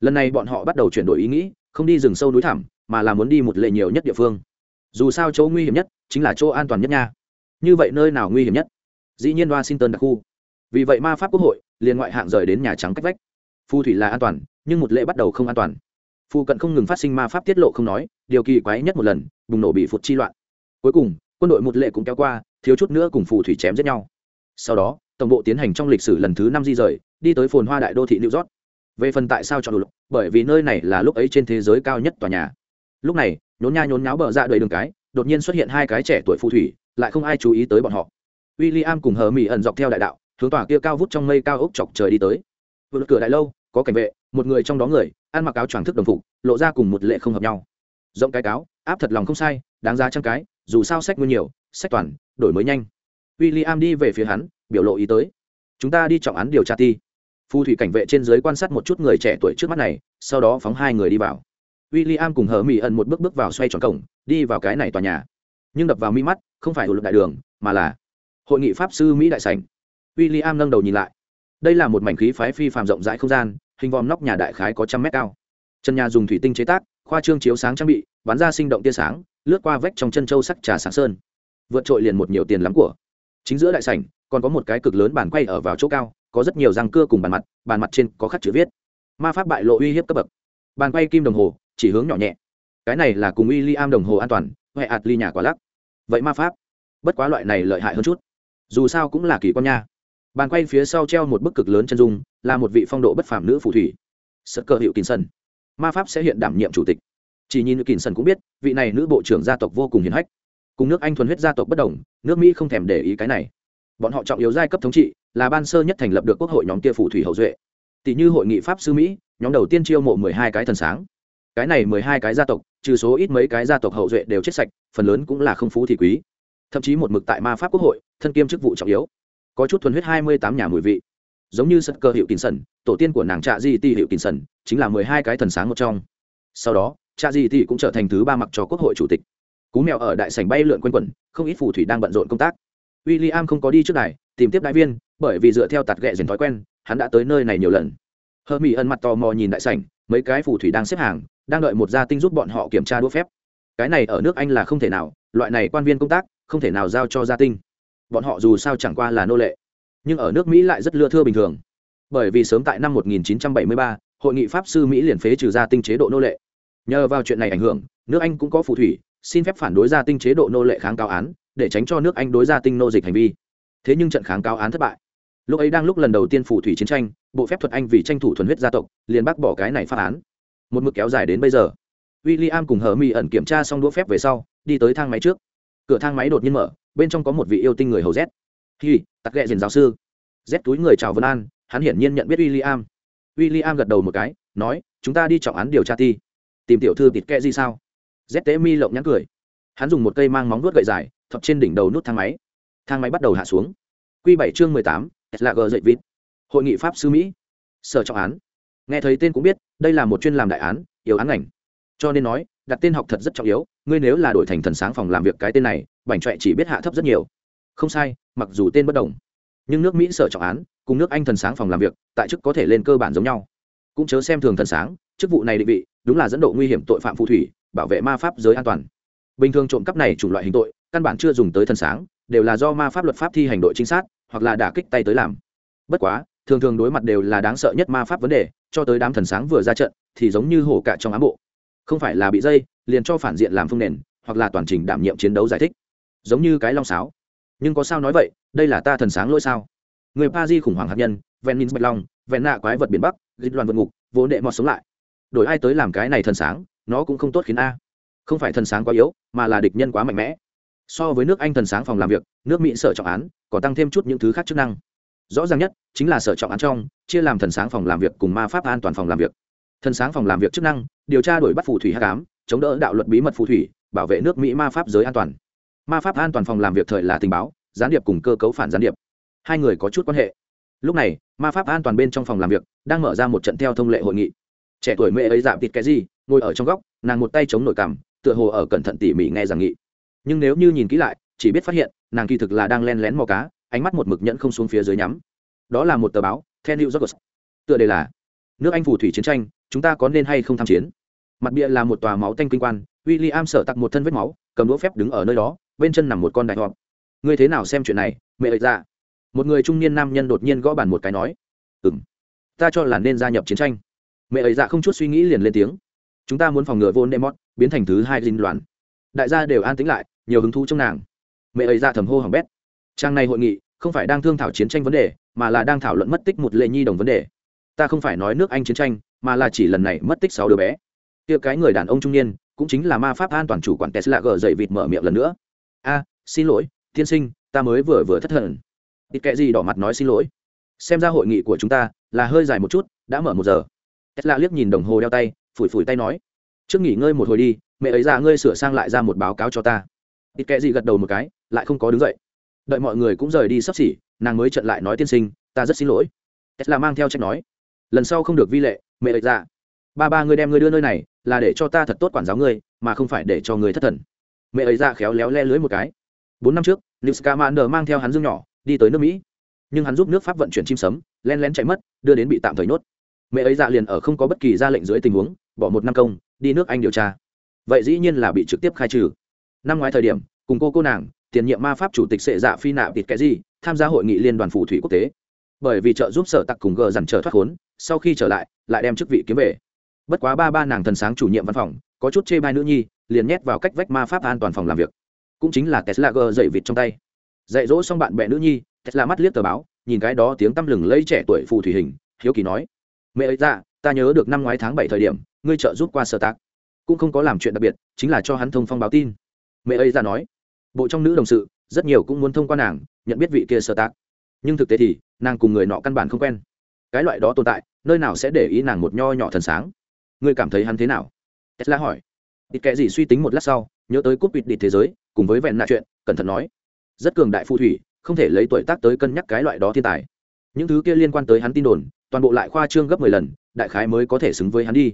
Lần này bọn họ bắt đầu chuyển đổi ý nghĩ, không đi rừng sâu núi thẳm, mà là muốn đi một lệ nhiều nhất địa phương. Dù sao chỗ nguy hiểm nhất chính là chỗ an toàn nhất nha. Như vậy nơi nào nguy hiểm nhất? Dĩ nhiên washington đặc khu. Vì vậy ma pháp quốc hội liền ngoại hạng rời đến nhà trắng cách vách. Phù thủy là an toàn, nhưng một lệ bắt đầu không an toàn. Phù cận không ngừng phát sinh ma pháp tiết lộ không nói, điều kỳ quái nhất một lần, bùng nổ bị phụt chi loạn. Cuối cùng, quân đội một lệ cũng kéo qua, thiếu chút nữa cùng phù thủy chém giết nhau. Sau đó tổng bộ tiến hành trong lịch sử lần thứ năm di rời, đi tới phồn hoa đại đô thị new york. Về phần tại sao chọn lục bởi vì nơi này là lúc ấy trên thế giới cao nhất tòa nhà. Lúc này, nhốn nha nhốn nháo bờ ra đầy đường cái, đột nhiên xuất hiện hai cái trẻ tuổi phù thủy, lại không ai chú ý tới bọn họ. W i l l i am cùng hờ mỹ ẩn dọc theo đại đạo, hướng tòa kia cao vút trong mây cao ốc chọc trời đi tới. Vừa cửa đại lâu, có cảnh vệ, một người trong đó người, ăn mặc áo choàng thức đồng phục, lộ ra cùng một lệ không hợp nhau. Rộng cái cáo, áp thật lòng không sai, đáng giá trăm cái, dù sao sách nguyên nhiều, sách toàn, đổi mới nhanh. W i l l i am đi về phía hắn biểu lộ ý tới. Chúng ta đi trọng án điều tra ti. Phù thủy cảnh vệ trên dưới quan sát một chút người trẻ tuổi trước mắt này, sau đó phóng hai người đi vào. W i l l i am cùng hờ mỹ ẩn một bước bước vào xoay tròn cổng, đi vào cái này tòa nhà. Nhưng đập vào mi mắt, không phải hồ lực đại đường, mà là hội nghị pháp sư mỹ đại sành w i l l i am nâng đầu nhìn lại. Đây là một mảnh khí phái phi phàm rộng rãi không gian, hình vòm nóc nhà đại khái có trăm mét cao. Chân nhà dùng thủy tinh chế tác, khoa trương chiếu sáng trang bị, bắn ra sinh động tia sáng, lướt qua vách trong chân châu sắc trà sáng sơn. Vượt trội liền một nhiều tiền lắm của chính giữa đại sảnh, còn có một cái cực lớn bàn quay ở vào chỗ cao, có rất nhiều răng cưa cùng bàn mặt bàn mặt trên có khắc chữ viết. Ma pháp bại lộ uy hiếp cấp bậc. Bàn quay kim đồng hồ, chỉ hướng nhỏ nhẹ. Cái này là cùng uy ly am đồng hồ an toàn, huệ ạt ly nhà quả lắc. Vậy ma pháp, bất quá loại này lợi hại hơn chút. Dù sao cũng là kỳ quan nha. Bàn quay phía sau treo một bức cực lớn chân dung, là một vị phong độ bất phàm nữ phù thủy. Sất cơ hiệu kín sân ma pháp sẽ hiện đảm nhiệm chủ tịch. Chỉ nhìn nữ kín sân cũng biết, vị này nữ bộ trưởng gia tộc vô cùng hiền hách cùng nước anh thuần huyết gia tộc bất đồng, nước mỹ không thèm để ý cái này. Bọn họ trọng yếu giai cấp thống trị là ban sơ nhất thành lập được quốc hội nhóm kia phủ thủy hậu duệ. Tỷ như hội nghị pháp sư mỹ, nhóm đầu tiên chiêu mộ mười hai cái thần sáng. Cái này mười hai cái gia tộc, trừ số ít mấy cái gia tộc hậu duệ đều chết sạch, phần lớn cũng là không phú thì quý. Thậm chí một mực tại ma pháp quốc hội, thân kiêm chức vụ trọng yếu. Có chút thuần huyết hai mươi tám nhà mùi vị. Giống như sân cơ hiệu kín sần tổ tiên của nàng trạ di ti hiệu kín sần chính là mười hai cái thần sáng một trong. Sau đó, trạ di ti cũng trở thành thứ ba mặc cho quốc hội chủ tịch cú mèo ở đại sảnh bay lượn quanh quẩn không ít phù thủy đang bận rộn công tác. W i l l i am không có đi trước này tìm tiếp đại viên bởi vì dựa theo tạt ghẹ dền thói quen hắn đã tới nơi này nhiều lần. Hơ mỹ ân mặt tò mò nhìn đại sảnh mấy cái phù thủy đang xếp hàng đang đợi một gia tinh giúp bọn họ kiểm tra đũa phép. Cái này ở nước anh là không thể nào loại này quan viên công tác không thể nào giao cho gia tinh. Bọn họ dù sao chẳng qua là nô lệ nhưng ở nước mỹ lại rất lưa thưa bình thường. Bởi vì sớm tại năm 1973, hội nghị pháp sư mỹ liền phế trừ gia tinh chế độ nô lệ. Nhờ vào chuyện này ảnh hưởng nước anh cũng có phù thủy xin phép phản đối gia tinh chế độ nô lệ kháng cáo án, để tránh cho nước anh đối gia tinh nô dịch hành vi. Thế nhưng trận kháng cáo án thất bại. Lúc ấy đang lúc lần đầu tiên phù thủy chiến tranh, bộ phép thuật anh vì tranh thủ thuần huyết gia tộc, liền bác bỏ cái này phát án. Một mực kéo dài đến bây giờ. W i l l i am cùng hờ mi ẩn kiểm tra xong đũa phép về sau, đi tới thang máy trước. Cửa thang máy đột nhiên mở, bên trong có một vị yêu tinh người hầu z. Hi, tặc ghẹ diền giáo sư. Z túi người chào vân an, hắn hiển nhiên nhận biết w i l l i am w i l l i am gật đầu một cái, nói, chúng ta đi trọng án điều tra ti. Tìm tiểu thư tịt kẹ gì sao? Z tế mi lộng nhắn cười. Hắn dùng một cây mang móng nuốt gậy dài thọc trên đỉnh đầu nút thang máy. Thang máy bắt đầu hạ xuống. Q bảy chương mười tám là g dậy vịt. Hội nghị pháp sư mỹ. Sở trọng án. Nghe thấy tên cũng biết, đây là một chuyên làm đại án, yếu án ngành. Cho nên nói, đặt tên học thật rất trọng yếu, ngươi nếu là đổi thành thần sáng phòng làm việc cái tên này, bảnh trọe chỉ biết hạ thấp rất nhiều. Không sai, mặc dù tên bất đồng, nhưng nước mỹ sở trọng án cùng nước anh thần sáng phòng làm việc, tại chức có thể lên cơ bản giống nhau. Cũng chớ xem thường thần sáng, chức vụ này định vị, đúng là dẫn độ nguy hiểm tội phạm phù thủy bảo vệ ma pháp giới an toàn. Bình thường trộm cắp này chủng loại hình tội, căn bản chưa dùng tới thần sáng, đều là do ma pháp luật pháp thi hành đội trinh sát, hoặc là đả kích tay tới làm. Bất quá, thường thường đối mặt đều là đáng sợ nhất ma pháp vấn đề, cho tới đám thần sáng vừa ra trận, thì giống như hổ cả trong ám bộ. Không phải là bị dây, liền cho phản diện làm phương nền, hoặc là toàn trình đảm nhiệm chiến đấu giải thích. Giống như cái long sáo. Nhưng có sao nói vậy, đây là ta thần sáng lỗi sao? Người pa di khủng hoảng hạt nhân, ven minh bạch long, ven nạ quái vật biển bắc dịch loạn vượt ngục vốn đệ mọt sống lại. Đổi ai tới làm cái này thần sáng nó cũng không tốt khiến a. Không phải thần sáng quá yếu, mà là địch nhân quá mạnh mẽ. So với nước anh thần sáng phòng làm việc, nước mỹ sở trọng án, còn tăng thêm chút những thứ khác chức năng. Rõ ràng nhất, chính là sở trọng án trong, chia làm thần sáng phòng làm việc cùng ma pháp an toàn phòng làm việc. Thần sáng phòng làm việc chức năng, điều tra đổi bắt phù thủy h tám chống đỡ đạo luật bí mật phù thủy, bảo vệ nước mỹ ma pháp giới an toàn. Ma pháp an toàn phòng làm việc thời là tình báo, gián điệp cùng cơ cấu phản gián điệp. Hai người có chút quan hệ. Lúc này, ma pháp an toàn bên trong phòng làm việc đang mở ra một trận theo thông lệ hội nghị. Trẻ tuổi mẹ ấy dạm thịt cái gì? Ngồi ở trong góc, nàng một tay chống nổi cằm, tựa hồ ở cẩn thận tỉ mỉ nghe giảng nghị. Nhưng nếu như nhìn kỹ lại, chỉ biết phát hiện, nàng kỳ thực là đang len lén mò cá, ánh mắt một mực nhẫn không xuống phía dưới nhắm. Đó là một tờ báo The new york tựa đề là, nước anh phù thủy chiến tranh, chúng ta có nên hay không tham chiến? Mặt bia là một tòa máu tanh kinh quan w i l l i am sợ tặc một thân vết máu, cầm đũa phép đứng ở nơi đó, bên chân nằm một con đại họp ngươi thế nào xem chuyện này, mẹ ơi ra một người trung niên nam nhân đột nhiên gõ bàn một cái nói ừ m ta cho là nên gia nhập chiến tranh. Mẹ ấy dạ không chút suy nghĩ liền lên tiếng chúng ta muốn phòng ngừa vô Demot biến thành thứ hai dinh loạn đại gia đều an tĩnh lại, nhiều hứng thú trong nàng. Mẹ ấy ra thầm hô hỏng bét. Trang này hội nghị, không phải đang thương thảo chiến tranh vấn đề, mà là đang thảo luận mất tích một lệ nhi đồng vấn đề. Ta không phải nói nước anh chiến tranh, mà là chỉ lần này mất tích sáu đứa bé. Kia cái người đàn ông trung niên, cũng chính là ma pháp an toàn chủ quản tesla gờ dậy vịt mở miệng lần nữa. A, xin lỗi, tiên sinh, ta mới vừa vừa thất thần. Ít kệ gì đỏ mặt nói xin lỗi. Xem ra hội nghị của chúng ta là hơi dài một chút, đã mở một giờ. Tesla liếc nhìn đồng hồ đeo tay phủi phủi tay nói, trước nghỉ ngơi một hồi đi, mẹ ấy ra ngươi sửa sang lại ra một báo cáo cho ta. Ít kệ gì gật đầu một cái, lại không có đứng dậy. Đợi mọi người cũng rời đi sắp xỉ, nàng mới trận lại nói tiên sinh, ta rất xin lỗi. Tesla mang theo trách nói, lần sau không được vi lệ, mẹ ấy ra ba ba ngươi đem ngươi đưa nơi này, là để cho ta thật tốt quản giáo ngươi, mà không phải để cho ngươi thất thần. Mẹ ấy ra khéo léo le lưới một cái. Bốn năm trước niska mander mang theo hắn dương nhỏ, đi tới nước mỹ. Nhưng hắn giúp nước pháp vận chuyển chim sấm, len lén chạy mất, đưa đến bị tạm thời nhốt. Mẹ ấy dạ liền ở không có bất kỳ ra lệnh dưới tình huống bỏ một năm công, đi nước anh điều tra. Vậy dĩ nhiên là bị trực tiếp khai trừ. Năm ngoái thời điểm, cùng cô cô nàng, tiền nhiệm ma pháp chủ tịch sệ dạ phi nạ tịt cái gì tham gia hội nghị liên đoàn phù thủy quốc tế. Bởi vì trợ giúp sở tặc cùng gờ dằn trở thoát khốn, sau khi trở lại lại đem chức vị kiếm về. Bất quá ba ba nàng thần sáng chủ nhiệm văn phòng, có chút chê bai nữ nhi, liền nhét vào cách vách ma pháp an toàn phòng làm việc. Cũng chính là tesla g dậy vịt trong tay. Dạy dỗ xong bạn bè nữ nhi, tesla mắt liếc tờ báo, nhìn cái đó tiếng tăm lừng lấy trẻ tuổi phù thủy hình, hiếu kỳ nói, mẹ ấy ra dạ, ta nhớ được năm ngoái tháng bảy thời điểm ngươi trợ giúp qua sở tác cũng không có làm chuyện đặc biệt, chính là cho hắn thông phong báo tin. Mẹ ấy ra nói, bộ trong nữ đồng sự, rất nhiều cũng muốn thông qua nàng, nhận biết vị kia sở tác nhưng thực tế thì, nàng cùng người nọ căn bản không quen. Cái loại đó tồn tại, nơi nào sẽ để ý nàng một nho nhỏ thần sáng? Ngươi cảm thấy hắn thế nào? Tesla hỏi. Ít kệ gì suy tính một lát sau, nhớ tới cúp vịt địch thế giới, cùng với vẹn nạ chuyện, cẩn thận nói. Rất cường đại phù thủy, không thể lấy tuổi tác tới cân nhắc cái loại đó thiên tài. Những thứ kia liên quan tới hắn tin đồn, toàn bộ lại khoa trương gấp mười lần, đại khái mới có thể xứng với hắn đi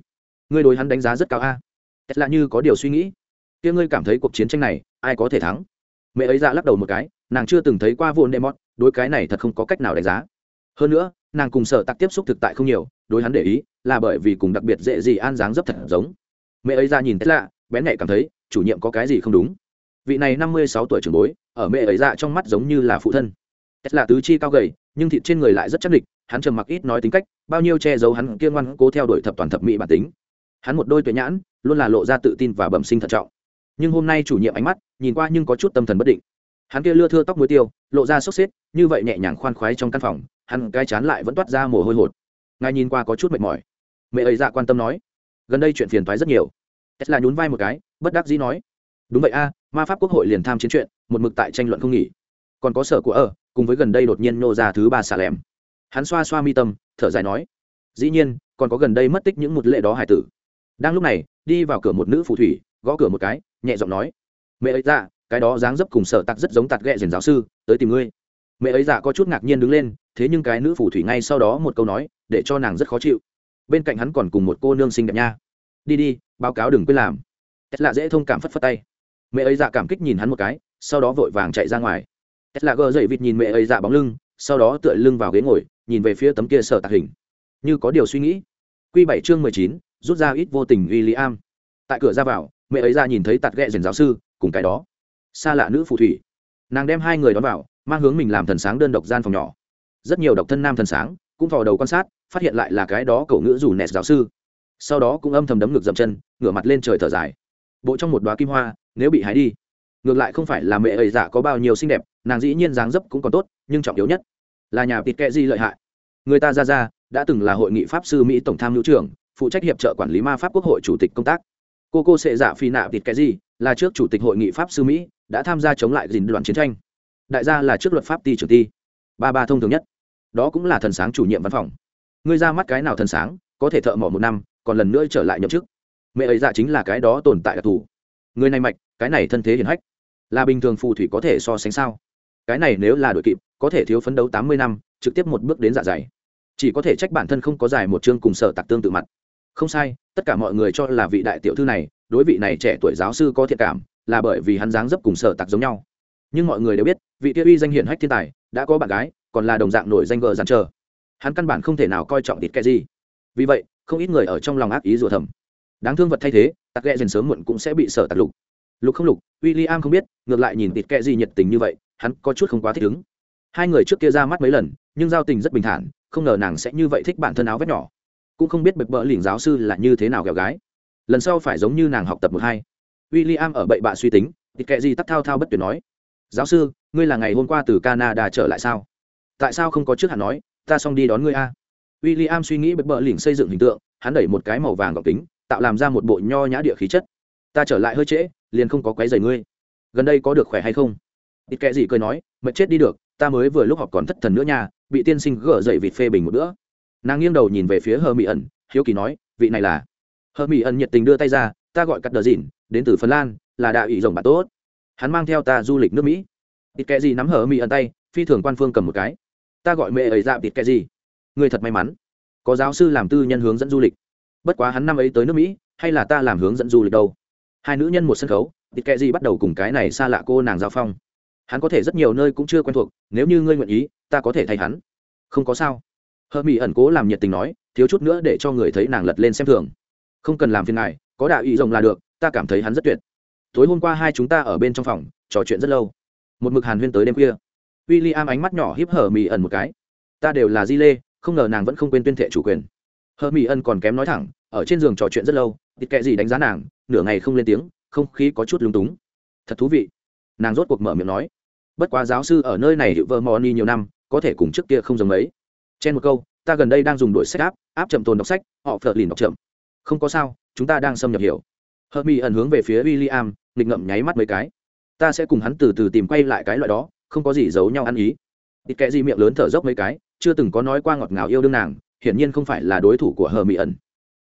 ngươi đối hắn đánh giá rất cao a. Tesla như có điều suy nghĩ. Kia ngươi cảm thấy cuộc chiến tranh này, ai có thể thắng? Mẹ ấy ra lắc đầu một cái, nàng chưa từng thấy qua vồn mọt đối cái này thật không có cách nào đánh giá. Hơn nữa, nàng cùng sở tặc tiếp xúc thực tại không nhiều, đối hắn để ý, là bởi vì cùng đặc biệt dễ gì an dáng dấp thật giống. Mẹ ấy ra nhìn tesla bén nhạy cảm thấy, chủ nhiệm có cái gì không đúng. Vị này năm mươi sáu tuổi trưởng bối, ở mẹ ấy ra trong mắt giống như là phụ thân. Tesla tứ chi cao gầy, nhưng thịt trên người lại rất chắc địch, hắn trầm mặc ít nói tính cách, bao nhiêu che giấu hắn kiên ngoan cố theo đuổi thập toàn thập mỹ bản tính hắn một đôi tuệ nhãn, luôn là lộ ra tự tin và bẩm sinh thận trọng. Nhưng hôm nay chủ nhiệm ánh mắt, nhìn qua nhưng có chút tâm thần bất định. Hắn kia lưa thưa tóc muối tiêu, lộ ra sốc xếp, như vậy nhẹ nhàng khoan khoái trong căn phòng, hắn cai chán lại vẫn toát ra mồ hôi hột. Ngài nhìn qua có chút mệt mỏi. Mẹ ấy dạ quan tâm nói. Gần đây chuyện phiền thoái rất nhiều. Tesla nhún vai một cái, bất đắc dĩ nói. Đúng vậy a, ma pháp quốc hội liền tham chiến chuyện, một mực tại tranh luận không nghỉ. Còn có sở của ở, cùng với gần đây đột nhiên nô ra thứ ba xà lèm. hắn xoa xoa mi tâm, thở dài nói. Dĩ nhiên, còn có gần đây mất tích những một lệ đó hải tử đang lúc này, đi vào cửa một nữ phù thủy, gõ cửa một cái, nhẹ giọng nói, mẹ ấy dạ cái đó dáng dấp cùng sở tặc rất giống tạt ghẹ rền giáo sư, tới tìm ngươi. Mẹ ấy dạ có chút ngạc nhiên đứng lên, thế nhưng cái nữ phù thủy ngay sau đó một câu nói, để cho nàng rất khó chịu. Bên cạnh hắn còn cùng một cô nương xinh đẹp nha. Đi đi, báo cáo đừng quên làm. Tesla dễ thông cảm phất phất tay. Mẹ ấy dạ cảm kích nhìn hắn một cái, sau đó vội vàng chạy ra ngoài. Tesla gờ dậy vịt nhìn mẹ ấy dạ bóng lưng, sau đó tựa lưng vào ghế ngồi, nhìn về phía tấm kia sở tạc hình. Như có điều suy nghĩ. Q bảy chương mười chín rút ra ít vô tình w i l l i am tại cửa ra vào, mẹ ấy ra nhìn thấy tạt ghẹ rèn giáo sư, cùng cái đó. Xa lạ nữ phù thủy. Nàng đem hai người đón vào, mang hướng mình làm thần sáng đơn độc gian phòng nhỏ. Rất nhiều độc thân nam thần sáng, cũng vào đầu quan sát, phát hiện lại là cái đó cậu ngữ rủ nẹt giáo sư. Sau đó cũng âm thầm đấm ngược dậm chân, ngửa mặt lên trời thở dài. Bộ trong một đoá kim hoa, nếu bị hái đi, ngược lại không phải là mẹ ấy giả có bao nhiêu xinh đẹp, nàng dĩ nhiên dáng dấp cũng còn tốt, nhưng trọng yếu nhất là nhà vịt kệ di lợi hại. Người ta ra ra, đã từng là hội nghị pháp sư mỹ tổng tham hữu trưởng phụ trách hiệp trợ quản lý ma pháp quốc hội chủ tịch công tác. Cô cô sệ dạ phi nạ vịt cái gì là trước chủ tịch hội nghị pháp sư mỹ, đã tham gia chống lại dình đoàn chiến tranh. Đại gia là trước luật pháp ti trưởng ti. Ba ba thông thường nhất. Đó cũng là thần sáng chủ nhiệm văn phòng. Ngươi ra mắt cái nào thần sáng, có thể thợ mỏ một năm, còn lần nữa trở lại nhậm chức. Mẹ ấy dạ chính là cái đó tồn tại đặc thù. Người này mạch, cái này thân thế hiển hách. Là bình thường phù thủy có thể so sánh sao? Cái này nếu là đội kịp, có thể thiếu phấn đấu tám mươi năm, trực tiếp một bước đến dạ dày. Chỉ có thể trách bản thân không có giải một chương cùng sở tạc tương tự mặt không sai, tất cả mọi người cho là vị đại tiểu thư này, đối vị này trẻ tuổi giáo sư có thiện cảm, là bởi vì hắn dáng dấp cùng sở tạc giống nhau. Nhưng mọi người đều biết, vị tiêu uy danh hiển hách thiên tài, đã có bạn gái, còn là đồng dạng nổi danh vợ dàn chờ. Hắn căn bản không thể nào coi trọng thịt cái gì. Vì vậy, không ít người ở trong lòng ác ý rủa thầm. Đáng thương vật thay thế tặc ghẹ dần sớm muộn cũng sẽ bị sở tặc lục. Lục không lục w i l l i am không biết, ngược lại nhìn thịt kệ gì nhiệt tình như vậy, hắn có chút không quá thích ứng. Hai người trước kia ra mắt mấy lần, nhưng giao tình rất bình thản, không ngờ nàng sẽ như vậy thích bản thân áo vét nhỏ cũng không biết bực bỡ lỉnh giáo sư là như thế nào kẹo gái. Lần sau phải giống như nàng học tập một hai. W i l l i am ở bậy bạ suy tính, thì kệ gì tắt thao thao bất tuyệt nói, giáo sư, ngươi là ngày hôm qua từ canada trở lại sao? Tại sao không có trước hạn nói, ta xong đi đón ngươi a? W i l l i am suy nghĩ bực bỡ lỉnh xây dựng hình tượng, hắn đẩy một cái màu vàng gọc tính tạo làm ra một bộ nho nhã địa khí chất. Ta trở lại hơi trễ, liền không có quấy giày ngươi. Gần đây có được khỏe hay không? Ít kệ gì cười nói, mệt chết đi được, ta mới vừa lúc học còn thất thần nữa nha, bị tiên sinh gỡ dậy vịt phê bình một bữa nàng nghiêng đầu nhìn về phía hờ mỹ ẩn, hiếu kỳ nói, vị này là? Hờ mỹ ẩn nhiệt tình đưa tay ra, ta gọi cắt đờ dìn, đến từ phần lan, là đạo ủy rồng bạn tốt. Hắn mang theo ta du lịch nước mỹ. Tịt kệ gì nắm hờ mỹ ẩn tay, phi thường quan phương cầm một cái. Ta gọi mẹ ấy ra tịt kệ gì người thật may mắn. Có giáo sư làm tư nhân hướng dẫn du lịch. Bất quá hắn năm ấy tới nước mỹ, hay là ta làm hướng dẫn du lịch đâu? Hai nữ nhân một sân khấu, tịt kệ gì bắt đầu cùng cái này xa lạ cô nàng giao phong. Hắn có thể rất nhiều nơi cũng chưa quen thuộc, nếu như ngươi nguyện ý, ta có thể thay hắn. Không có sao hờ mỹ ẩn cố làm nhiệt tình nói, thiếu chút nữa để cho người thấy nàng lật lên xem thường. Không cần làm phiền ngài, có đạo ý rồng là được, ta cảm thấy hắn rất tuyệt. Tối hôm qua hai chúng ta ở bên trong phòng, trò chuyện rất lâu. Một mực hàn huyên tới đêm khuya. W i l l i am ánh mắt nhỏ híp hở mỹ ẩn một cái. Ta đều là di lê, không ngờ nàng vẫn không quên tuyên thệ chủ quyền. Hờ mỹ ẩn còn kém nói thẳng, ở trên giường trò chuyện rất lâu tịt kệ gì đánh giá nàng, nửa ngày không lên tiếng, không khí có chút lúng túng. Thật thú vị. Nàng rốt cuộc mở miệng nói, bất quá giáo sư ở nơi này hiệu vơ mò ni nhiều năm, có thể cùng trước kia không giống mấy. Chen một câu, ta gần đây đang dùng đổi sách áp áp chậm tồn đọc sách, họ phật lìn đọc chậm. Không có sao, chúng ta đang xâm nhập hiểu. Hợp mỹ ẩn hướng về phía w i l l i am nghịch ngậm nháy mắt mấy cái. Ta sẽ cùng hắn từ từ tìm quay lại cái loại đó, không có gì giấu nhau ăn ý. Ít kệ gì miệng lớn thở dốc mấy cái, chưa từng có nói qua ngọt ngào yêu đương nàng, hiển nhiên không phải là đối thủ của hờ mỹ ẩn.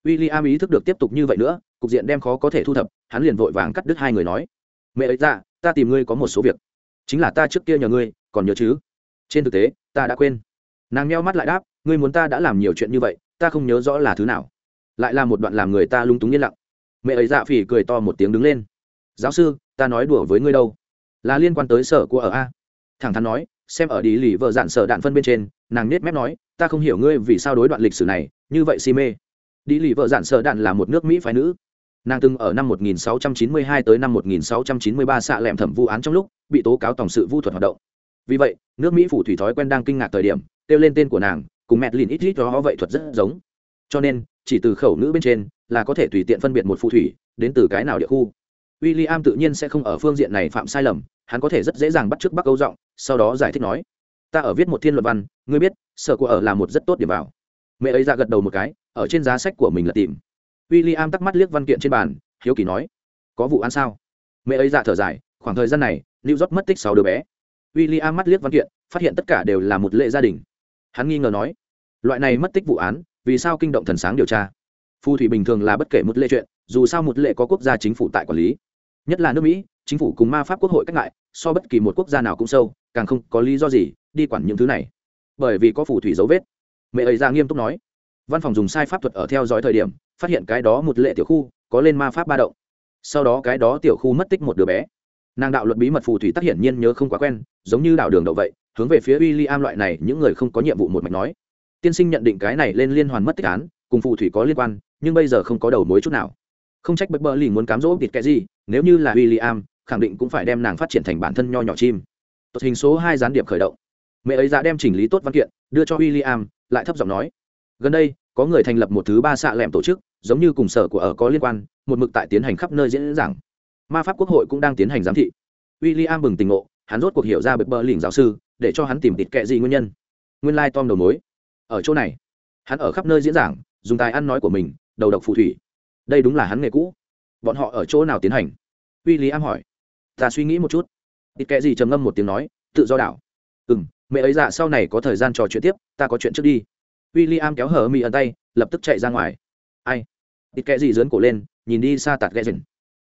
W i l l i am ý thức được tiếp tục như vậy nữa, cục diện đem khó có thể thu thập, hắn liền vội vàng cắt đứt hai người nói. Mẹ ấy ra dạ, ta tìm ngươi có một số việc. Chính là ta trước kia nhờ ngươi, còn nhớ chứ? Trên thực tế, ta đã quên nàng meo mắt lại đáp, ngươi muốn ta đã làm nhiều chuyện như vậy, ta không nhớ rõ là thứ nào. Lại là một đoạn làm người ta lung túng yên lặng. Mẹ ấy dạ phỉ cười to một tiếng đứng lên. Giáo sư, ta nói đùa với ngươi đâu? Là liên quan tới sở của ở a. Thẳng thắn nói, xem ở đi lì vợ dạn sở đạn phân bên trên, nàng nết mép nói, ta không hiểu ngươi vì sao đối đoạn lịch sử này, như vậy si mê. Đi lì vợ dạn sở đạn là một nước mỹ phái nữ. Nàng từng ở năm 1692 tới năm 1693 xạ lẹm thẩm vụ án trong lúc, bị tố cáo tổng sự vu thuật hoạt động vì vậy, nước mỹ phủ thủy thói quen đang kinh ngạc thời điểm, kêu lên tên của nàng, cùng mẹ lìn ít ít đó vậy thuật rất giống. Cho nên, chỉ từ khẩu ngữ bên trên là có thể tùy tiện phân biệt một phù thủy đến từ cái nào địa khu. W i l l i am tự nhiên sẽ không ở phương diện này phạm sai lầm, hắn có thể rất dễ dàng bắt t r ư ớ c bắc câu giọng, sau đó giải thích nói, ta ở viết một thiên luật văn, ngươi biết, sở của ở là một rất tốt điểm vào. Mẹ ấy ra gật đầu một cái, ở trên giá sách của mình là tìm. W i l l i am tắc mắt liếc văn kiện trên bàn, hiếu kỳ nói, có vụ án sao? Mẹ ấy dạ thở dài, khoảng thời gian này, new york mất tích sáu đứa bé w i l l i am mắt liếc văn kiện phát hiện tất cả đều là một lệ gia đình. Hắn nghi ngờ nói loại này mất tích vụ án vì sao kinh động thần sáng điều tra? Phù thủy bình thường là bất kể một lệ chuyện dù sao một lệ có quốc gia chính phủ tại quản lý. Nhất là nước mỹ chính phủ cùng ma pháp quốc hội cách lại, so bất kỳ một quốc gia nào cũng sâu càng không có lý do gì đi quản những thứ này. Bởi vì có phù thủy dấu vết. Mẹ ấy ra nghiêm túc nói. Văn phòng dùng sai pháp thuật ở theo dõi thời điểm phát hiện cái đó một lệ tiểu khu có lên ma pháp ba động. Sau đó cái đó tiểu khu mất tích một đứa bé nàng đạo luật bí mật phù thủy tác hiển nhiên nhớ không quá quen, giống như đảo đường đậu vậy, hướng về phía w i l l i am loại này, những người không có nhiệm vụ một mạch nói. Tiên sinh nhận định cái này lên liên hoàn mất tích án, cùng phù thủy có liên quan, nhưng bây giờ không có đầu mối chút nào. Không trách bậc bờ lì muốn cám dỗ kịt cái gì nếu như là w i l l i am khẳng định cũng phải đem nàng phát triển thành bản thân nho nhỏ chim. Tốt hình số hai gián điệp khởi động. Mẹ ấy ra đem chỉnh lý tốt văn kiện, đưa cho w i l l i am lại thấp giọng nói. Gần đây, có người thành lập một thứ ba xạ lẻm tổ chức, giống như cùng sở của ở có liên quan, một mực tại tiến hành khắp nơi diễn giảng ma pháp quốc hội cũng đang tiến hành giám thị. W i l l i am bừng tỉnh ngộ, hắn rốt cuộc hiểu ra bực bờ lỉnh giáo sư, để cho hắn tìm tịt kệ gì nguyên nhân. Nguyên lai tom đầu mối, ở chỗ này. Hắn ở khắp nơi diễn giảng, dùng tài ăn nói của mình, đầu độc phù thủy. Đây đúng là hắn nghề cũ. Bọn họ ở chỗ nào tiến hành? W i l l i am hỏi. Ta suy nghĩ một chút. Tịt kệ gì trầm ngâm một tiếng nói, tự do đảo. Ừ m mẹ ấy dạ sau này có thời gian trò chuyện tiếp, ta có chuyện trước đi. W i l l i am kéo hở mi ẩn tay, lập tức chạy ra ngoài. Ai? Tịt kệ gì dớn cổ lên, nhìn đi xa tạt ghe rừng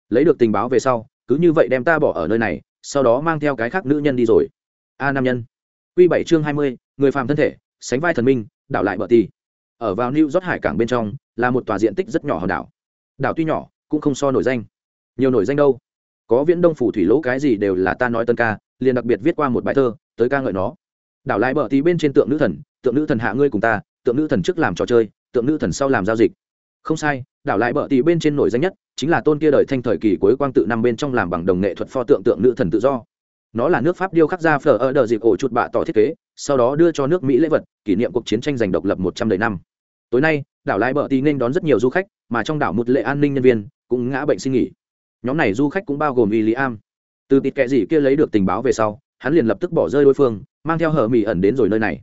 lấy được tình báo về sau, cứ như vậy đem ta bỏ ở nơi này, sau đó mang theo cái khác nữ nhân đi rồi. A nam nhân. Q bảy chương hai mươi, người phàm thân thể, sánh vai thần minh, đảo lại bờ ti ở vào new rót hải cảng bên trong, là một tòa diện tích rất nhỏ hòn đảo. Đảo tuy nhỏ, cũng không so nổi danh. Nhiều nổi danh đâu? Có viễn đông phủ thủy lỗ cái gì đều là ta nói tân ca, liền đặc biệt viết qua một bài thơ, tới ca ngợi nó. Đảo lại bờ tí bên trên tượng nữ thần, tượng nữ thần hạ ngươi cùng ta, tượng nữ thần trước làm trò chơi, tượng nữ thần sau làm giao dịch. Không sai, đảo lại bờ tí bên trên nổi danh nhất chính là tôn kia đời thanh thời kỳ cuối quang tự năm bên trong làm bằng đồng nghệ thuật pho tượng tượng nữ thần tự do. Nó là nước pháp điêu khắc ra phở ở đời dịp ổ chuột bạ tỏ thiết kế, sau đó đưa cho nước mỹ lễ vật, kỷ niệm cuộc chiến tranh giành độc lập một trăm đời năm. Tối nay, đảo lai bờ tì nên đón rất nhiều du khách, mà trong đảo một lệ an ninh nhân viên, cũng ngã bệnh xin nghỉ. Nhóm này du khách cũng bao gồm y lý am từ tịt kệ gì kia lấy được tình báo về sau, hắn liền lập tức bỏ rơi đối phương, mang theo hở mỹ ẩn đến rồi nơi này.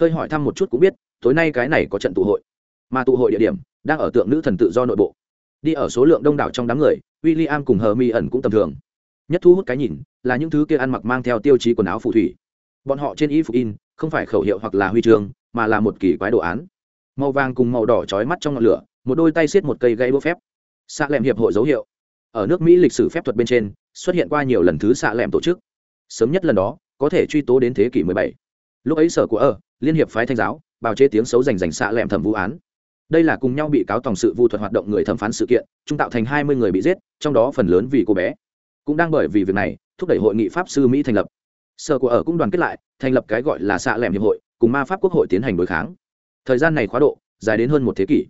Hơi hỏi thăm một chút cũng biết, tối nay cái này có trận tụ hội. Mà tụ hội địa điểm, đang ở tượng nữ thần tự do nội bộ đi ở số lượng đông đảo trong đám người w i l l i am cùng hờ mi ẩn cũng tầm thường. Nhất thu hút cái nhìn là những thứ kia ăn mặc mang theo tiêu chí quần áo phù thủy. Bọn họ trên y phục in, không phải khẩu hiệu hoặc là huy chương, mà là một kỳ quái đồ án. Màu vàng cùng màu đỏ trói mắt trong ngọn lửa, một đôi tay xiết một cây gây bốc phép. Xạ lẹm hiệp hội dấu hiệu. Ở nước mỹ lịch sử phép thuật bên trên, xuất hiện qua nhiều lần thứ xạ lẹm tổ chức. Sớm nhất lần đó, có thể truy tố đến thế kỷ 17. lúc ấy sở của ở, liên hiệp phái thanh giáo, bào chế tiếng xấu giành giành xạ lẹm thẩm vụ án đây là cùng nhau bị cáo tòng sự vu thuật hoạt động người thẩm phán sự kiện trung tạo thành hai mươi người bị giết, trong đó phần lớn vì cô bé. Cũng đang bởi vì việc này, thúc đẩy hội nghị pháp sư mỹ thành lập. Sở của ở cũng đoàn kết lại, thành lập cái gọi là xạ lẻm hiệp hội, cùng ma pháp quốc hội tiến hành đối kháng. Thời gian này khóa độ, dài đến hơn một thế kỷ.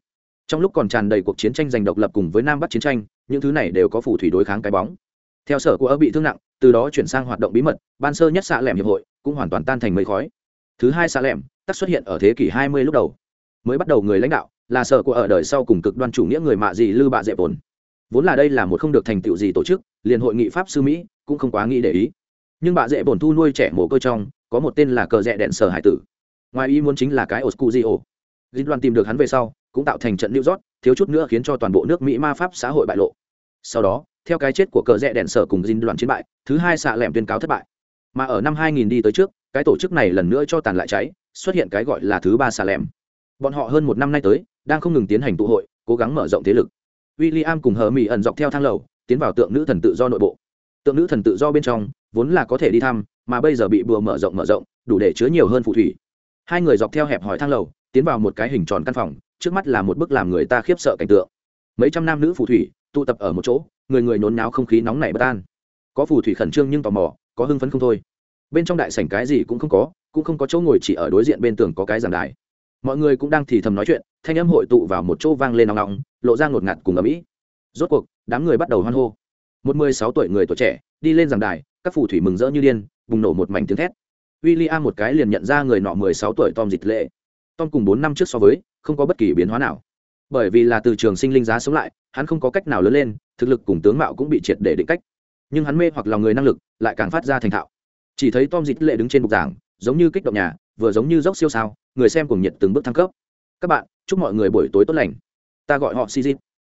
Trong lúc còn tràn đầy cuộc chiến tranh giành độc lập cùng với nam bắc chiến tranh, những thứ này đều có phù thủy đối kháng cái bóng. Theo sở của ở bị thương nặng, từ đó chuyển sang hoạt động bí mật, ban sơ nhất xạ lẻm hiệp hội cũng hoàn toàn tan thành mây khói. Thứ hai xạ lẻm, tắc xuất hiện ở thế kỷ 20 lúc đầu. Mới bắt đầu người lãnh đạo là sở của ở đời sau cùng cực đoan chủ nghĩa người mạ gì lư bạ dễ ổn. Vốn là đây là một không được thành tựu gì tổ chức, liền hội nghị pháp sư mỹ cũng không quá nghĩ để ý. Nhưng bạ dễ ổn thu nuôi trẻ mồ côi trong, có một tên là cờ rẽ đèn sở hải tử. Ngoài ý muốn chính là cái oscuzio. Dĩ đoan tìm được hắn về sau, cũng tạo thành trận lưu rót thiếu chút nữa khiến cho toàn bộ nước mỹ ma pháp xã hội bại lộ. Sau đó, theo cái chết của cờ rẽ đèn sở cùng dinh đoàn chiến bại, thứ hai xạ lẻm tuyên cáo thất bại. Mà ở năm 2000 đi tới trước, cái tổ chức này lần nữa cho tàn lại cháy, xuất hiện cái gọi là thứ ba xạ lẻm bọn họ hơn một năm nay tới, đang không ngừng tiến hành tụ hội, cố gắng mở rộng thế lực. William cùng hờ mỹ ẩn dọc theo thang lầu, tiến vào tượng nữ thần tự do nội bộ. Tượng nữ thần tự do bên trong, vốn là có thể đi thăm, mà bây giờ bị bừa mở rộng mở rộng, đủ để chứa nhiều hơn phù thủy. Hai người dọc theo hẹp hỏi thang lầu, tiến vào một cái hình tròn căn phòng, trước mắt là một bức làm người ta khiếp sợ cảnh tượng. Mấy trăm nam nữ phù thủy, tụ tập ở một chỗ, người người nhốn náo không khí nóng nảy bất an. Có phù thủy khẩn trương nhưng tò mò, có hưng phấn không thôi. Bên trong đại sảnh cái gì cũng không có, cũng không có chỗ ngồi chỉ ở đối diện bên tường có cái giảng đài mọi người cũng đang thì thầm nói chuyện, thanh âm hội tụ vào một chỗ vang lên nóng nóng, lộ ra ngột ngạt cùng ở mỹ rốt cuộc, đám người bắt đầu hoan hô. Một mười sáu tuổi người tuổi trẻ, đi lên giảng đài, các phù thủy mừng rỡ như điên, bùng nổ một mảnh tiếng thét. W i l l i am một cái liền nhận ra người nọ mười sáu tuổi tom dịch lệ. Tom cùng bốn năm trước so với, không có bất kỳ biến hóa nào. Bởi vì là từ trường sinh linh giá sống lại, hắn không có cách nào lớn lên, thực lực cùng tướng mạo cũng bị triệt để định cách. Nhưng hắn mê hoặc lòng người năng lực, lại càng phát ra thành thạo. Chỉ thấy tom dịch lệ đứng trên bục giảng, giống như kích động nhà, vừa giống như dốc siêu sao người xem cùng nhiệt từng bước thăng cấp. Các bạn, chúc mọi người buổi tối tốt lành. Ta gọi họ si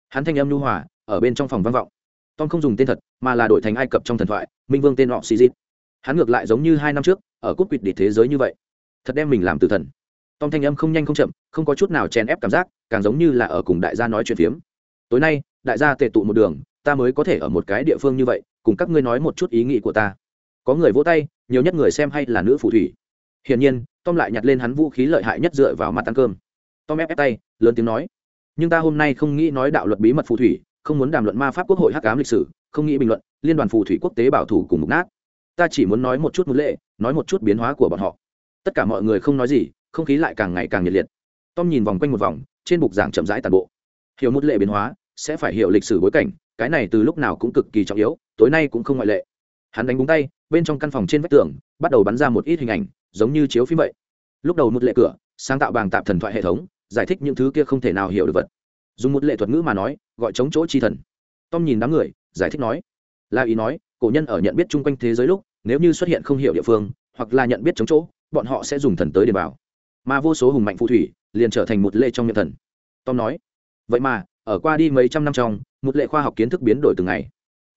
hắn thanh âm nhu hòa, ở bên trong phòng vang vọng. Tom không dùng tên thật, mà là đổi thành ai cập trong thần thoại, minh vương tên họ si hắn ngược lại giống như hai năm trước, ở cúp quỵt địch thế giới như vậy. Thật đem mình làm từ thần. Tom thanh âm không nhanh không chậm, không có chút nào chèn ép cảm giác, càng giống như là ở cùng đại gia nói chuyện phiếm. Tối nay, đại gia tề tụ một đường, ta mới có thể ở một cái địa phương như vậy, cùng các ngươi nói một chút ý nghĩ của ta. Có người vỗ tay, nhiều nhất người xem hay là nữ phù thủy hiển nhiên, tom lại nhặt lên hắn vũ khí lợi hại nhất dựa vào mặt ăn cơm. Tom ép ép tay, lớn tiếng nói, nhưng ta hôm nay không nghĩ nói đạo luật bí mật phù thủy, không muốn đàm luận ma pháp quốc hội hắc ám lịch sử, không nghĩ bình luận, liên đoàn phù thủy quốc tế bảo thủ cùng mục nát. Ta chỉ muốn nói một chút một lệ, nói một chút biến hóa của bọn họ. Tất cả mọi người không nói gì, không khí lại càng ngày càng nhiệt liệt. Tom nhìn vòng quanh một vòng, trên bục giảng chậm rãi toàn bộ. Hiểu một lệ biến hóa, sẽ phải hiểu lịch sử bối cảnh, cái này từ lúc nào cũng cực kỳ trọng yếu, tối nay cũng không ngoại lệ. Hắn đánh búng tay, bên trong căn phòng trên vách tường, bắt đầu bắn ra một ít hình ảnh giống như chiếu phim vậy. Lúc đầu một lệ cửa, sáng tạo bảng tạp thần thoại hệ thống, giải thích những thứ kia không thể nào hiểu được vật. Dùng một lệ thuật ngữ mà nói, gọi chống chỗ chi thần. Tom nhìn đám người, giải thích nói la ý nói, cổ nhân ở nhận biết chung quanh thế giới lúc, nếu như xuất hiện không hiểu địa phương, hoặc là nhận biết chống chỗ, bọn họ sẽ dùng thần tới để bảo. Mà vô số hùng mạnh phù thủy, liền trở thành một lệ trong miệng thần. Tom nói, vậy mà, ở qua đi mấy trăm năm trong, một lệ khoa học kiến thức biến đổi từng ngày.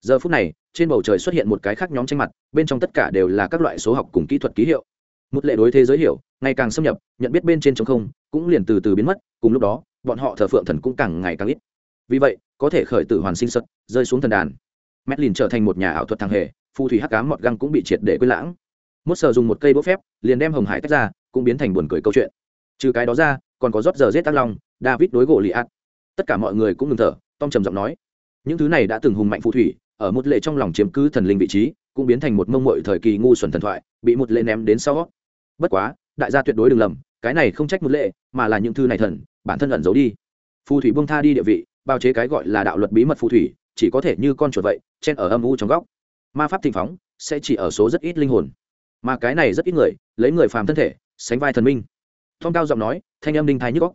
Giờ phút này, trên bầu trời xuất hiện một cái khác nhóm tranh mặt, bên trong tất cả đều là các loại số học cùng kỹ thuật ký hiệu một lệ đối thế giới hiểu, ngày càng xâm nhập, nhận biết bên trên chống không, cũng liền từ từ biến mất, cùng lúc đó, bọn họ thờ phượng thần cũng càng ngày càng ít. Vì vậy, có thể khởi tử hoàn sinh sật, rơi xuống thần đàn. Medlin trở thành một nhà ảo thuật thằng hề, phù thủy hắc cám mọt găng cũng bị triệt để quên lãng. Mốt sờ dùng một cây búa phép, liền đem hồng hải tách ra, cũng biến thành buồn cười câu chuyện. Trừ cái đó ra, còn có rót giờ giết tác long, david đối gỗ lì ạt. Tất cả mọi người cũng ngừng thở, tom trầm giọng nói. Những thứ này đã từng hùng mạnh phù thủy, ở một lệ trong lòng chiếm cứ thần linh vị trí, cũng biến thành một mông mội thời kỳ ngu xuẩn thần thoại, bị một lệ ném đến sau bất quá, đại gia tuyệt đối đừng lầm, cái này không trách một lệ, mà là những thư này thần, bản thân ẩn giấu đi. Phù thủy buông tha đi địa vị, bao chế cái gọi là đạo luật bí mật phù thủy, chỉ có thể như con chuột vậy, chen ở âm u trong góc. Ma pháp thịnh phóng, sẽ chỉ ở số rất ít linh hồn. Mà cái này rất ít người, lấy người phàm thân thể, sánh vai thần minh. Thông cao giọng nói, thanh âm đinh thái nhức góc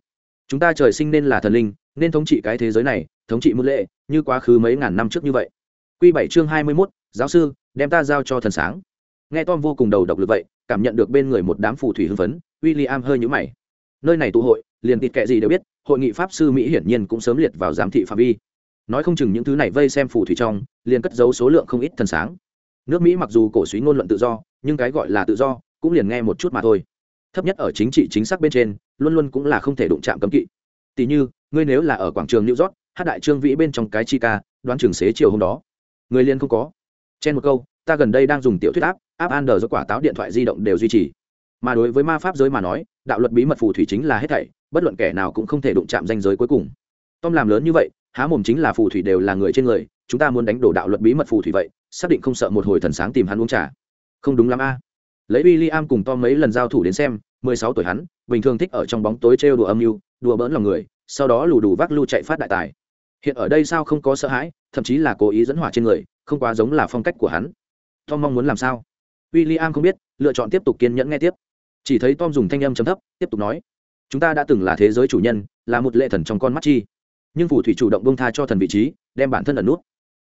chúng ta trời sinh nên là thần linh, nên thống trị cái thế giới này, thống trị mưu lệ, như quá khứ mấy ngàn năm trước như vậy. Q bảy chương hai mươi mốt, giáo sư, đem ta giao cho thần sáng. Nghe tom vô cùng đầu độc lực vậy cảm nhận được bên người một đám phù thủy hưng phấn, William hơi nhíu mày. Nơi này tụ hội, liền tịt kệ gì đều biết, hội nghị pháp sư mỹ hiển nhiên cũng sớm liệt vào giám thị phạm vi. Nói không chừng những thứ này vây xem phù thủy trong, liền cất giấu số lượng không ít thần sáng. Nước mỹ mặc dù cổ suý ngôn luận tự do, nhưng cái gọi là tự do, cũng liền nghe một chút mà thôi. Thấp nhất ở chính trị chính xác bên trên, luôn luôn cũng là không thể đụng chạm cấm kỵ. Tỷ như, ngươi nếu là ở quảng trường new york, hát đại trương vĩ bên trong cái chi ca đoán trường xế chiều hôm đó. Người liền không có. Trên một câu ta gần đây đang dùng tiểu thuyết áp áp an đờ do quả táo điện thoại di động đều duy trì. Mà đối với ma pháp giới mà nói, đạo luật bí mật phù thủy chính là hết thảy, bất luận kẻ nào cũng không thể đụng chạm danh giới cuối cùng. Tom làm lớn như vậy, há mồm chính là phù thủy đều là người trên người, chúng ta muốn đánh đổ đạo luật bí mật phù thủy vậy, xác định không sợ một hồi thần sáng tìm hắn uống trà. Không đúng lắm a. Lấy w i l l i am cùng tom mấy lần giao thủ đến xem, mười sáu tuổi hắn, bình thường thích ở trong bóng tối trêu đùa âm mưu, đùa bỡn lòng người, sau đó lù đủ vác lưu chạy phát đại tài. Hiện ở đây sao không có sợ hãi, thậm chí là cố ý dẫn hỏa trên người, không quá giống là phong cách của hắn tom mong muốn làm sao? William không biết, lựa chọn tiếp tục kiên nhẫn nghe tiếp. Chỉ thấy tom dùng thanh âm trầm thấp, tiếp tục nói, chúng ta đã từng là thế giới chủ nhân, là một lệ thần trong con mắt chi. Nhưng phù thủy chủ động buông tha cho thần vị trí, đem bản thân ẩn nút.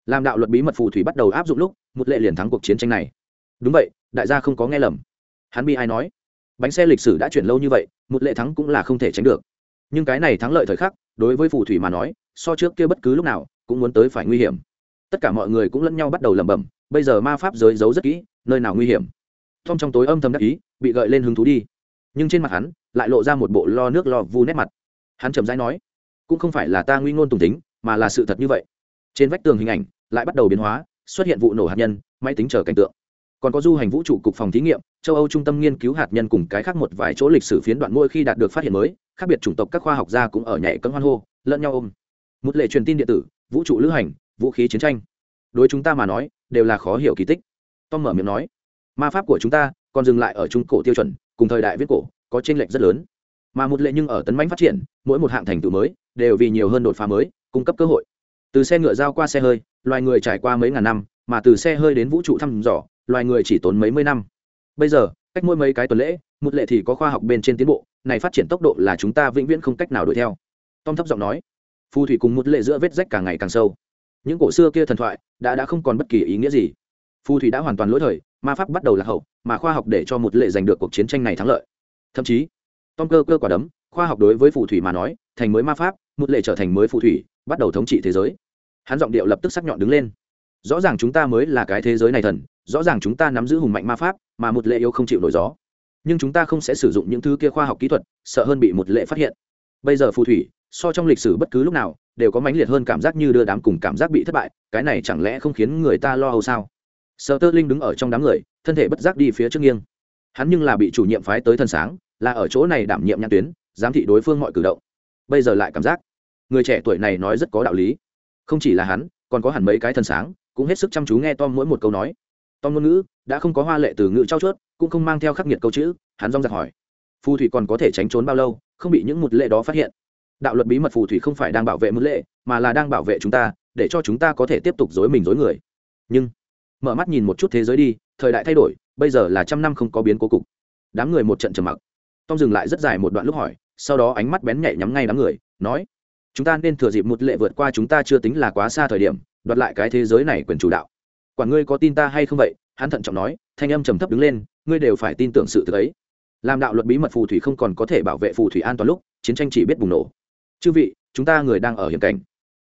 Làm đạo luật bí mật phù thủy bắt đầu áp dụng lúc, một lệ liền thắng cuộc chiến tranh này. Đúng vậy, đại gia không có nghe lầm. Hắn bị ai nói, bánh xe lịch sử đã chuyển lâu như vậy, một lệ thắng cũng là không thể tránh được. Nhưng cái này thắng lợi thời khắc, đối với phù thủy mà nói, so trước kia bất cứ lúc nào, cũng muốn tới phải nguy hiểm. Tất cả mọi người cũng lẫn nhau bắt đầu lẩm bẩm bây giờ ma pháp giới giấu rất kỹ, nơi nào nguy hiểm? Tom trong tối âm thầm đắc ý, bị gợi lên hứng thú đi. Nhưng trên mặt hắn, lại lộ ra một bộ lo nước lo vu nét mặt. Hắn chầm rãi nói, cũng không phải là ta nguy ngôn tùng tính, mà là sự thật như vậy. Trên vách tường hình ảnh lại bắt đầu biến hóa, xuất hiện vụ nổ hạt nhân, máy tính chờ cảnh tượng. Còn có du hành vũ trụ cục phòng thí nghiệm, châu âu trung tâm nghiên cứu hạt nhân cùng cái khác một vài chỗ lịch sử phiến đoạn mỗi khi đạt được phát hiện mới, khác biệt chủng tộc các khoa học gia cũng ở nhảy cấm hoan hô, lẫn nhau ôm. Một lệ truyền tin điện tử, vũ trụ lữ hành, vũ khí chiến tranh. Đối chúng ta mà nói đều là khó hiểu kỳ tích. Tom mở miệng nói, ma pháp của chúng ta còn dừng lại ở trung cổ tiêu chuẩn, cùng thời đại viết cổ, có t r ê n lệch rất lớn. Mà một lệ nhưng ở tấn bánh phát triển, mỗi một hạng thành tựu mới, đều vì nhiều hơn đột phá mới, cung cấp cơ hội. Từ xe ngựa giao qua xe hơi, loài người trải qua mấy ngàn năm, mà từ xe hơi đến vũ trụ thăm dò, loài người chỉ tốn mấy mươi năm. Bây giờ, cách mỗi mấy cái tuần lễ, một lệ thì có khoa học bên trên tiến bộ, này phát triển tốc độ là chúng ta vĩnh viễn không cách nào đuổi theo. Tom thấp giọng nói. Phù thủy cùng một lệ giữa vết rách càng ngày càng sâu. Những cổ xưa kia thần thoại đã đã không còn bất kỳ ý nghĩa gì. Phù thủy đã hoàn toàn lỗi thời, ma pháp bắt đầu là hậu, mà khoa học để cho một lệ giành được cuộc chiến tranh này thắng lợi. Thậm chí, tom cơ cơ quả đấm, khoa học đối với phù thủy mà nói, thành mới ma pháp, một lệ trở thành mới phù thủy, bắt đầu thống trị thế giới. Hắn giọng điệu lập tức sắc nhọn đứng lên. Rõ ràng chúng ta mới là cái thế giới này thần, rõ ràng chúng ta nắm giữ hùng mạnh ma pháp, mà một lệ yêu không chịu nổi gió. Nhưng chúng ta không sẽ sử dụng những thứ kia khoa học kỹ thuật, sợ hơn bị một lệ phát hiện. Bây giờ phù thủy, so trong lịch sử bất cứ lúc nào đều có mãnh liệt hơn cảm giác như đưa đám cùng cảm giác bị thất bại, cái này chẳng lẽ không khiến người ta lo âu sao? Sợ tơ linh đứng ở trong đám người, thân thể bất giác đi phía trước nghiêng. Hắn nhưng là bị chủ nhiệm phái tới thân sáng, là ở chỗ này đảm nhiệm nhãn tuyến, giám thị đối phương mọi cử động. Bây giờ lại cảm giác, người trẻ tuổi này nói rất có đạo lý. Không chỉ là hắn, còn có hẳn mấy cái thân sáng, cũng hết sức chăm chú nghe tom mỗi một câu nói. Tom ngôn ngữ, đã không có hoa lệ từ ngữ trao chuốt, cũng không mang theo khắc nghiệt câu chữ, hắn rong giặc hỏi. Phù thủy còn có thể tránh trốn bao lâu, không bị những một lệ đó phát hiện đạo luật bí mật phù thủy không phải đang bảo vệ mưu lệ, mà là đang bảo vệ chúng ta, để cho chúng ta có thể tiếp tục dối mình dối người. Nhưng, mở mắt nhìn một chút thế giới đi, thời đại thay đổi, bây giờ là trăm năm không có biến cố cục. Đám người một trận trầm mặc. Tom dừng lại rất dài một đoạn lúc hỏi, sau đó ánh mắt bén nhạy nhắm ngay đám người, nói, chúng ta nên thừa dịp một lệ vượt qua chúng ta chưa tính là quá xa thời điểm, đoạt lại cái thế giới này quyền chủ đạo. Quản ngươi có tin ta hay không vậy? Hắn thận trọng nói, thanh âm trầm thấp đứng lên, ngươi đều phải tin tưởng sự thực ấy. Làm đạo luật bí mật phù thủy không còn có thể bảo vệ phù thủy an toàn lúc, chiến tranh chỉ biết bùng nổ chư vị, chúng ta người đang ở hiểm cảnh.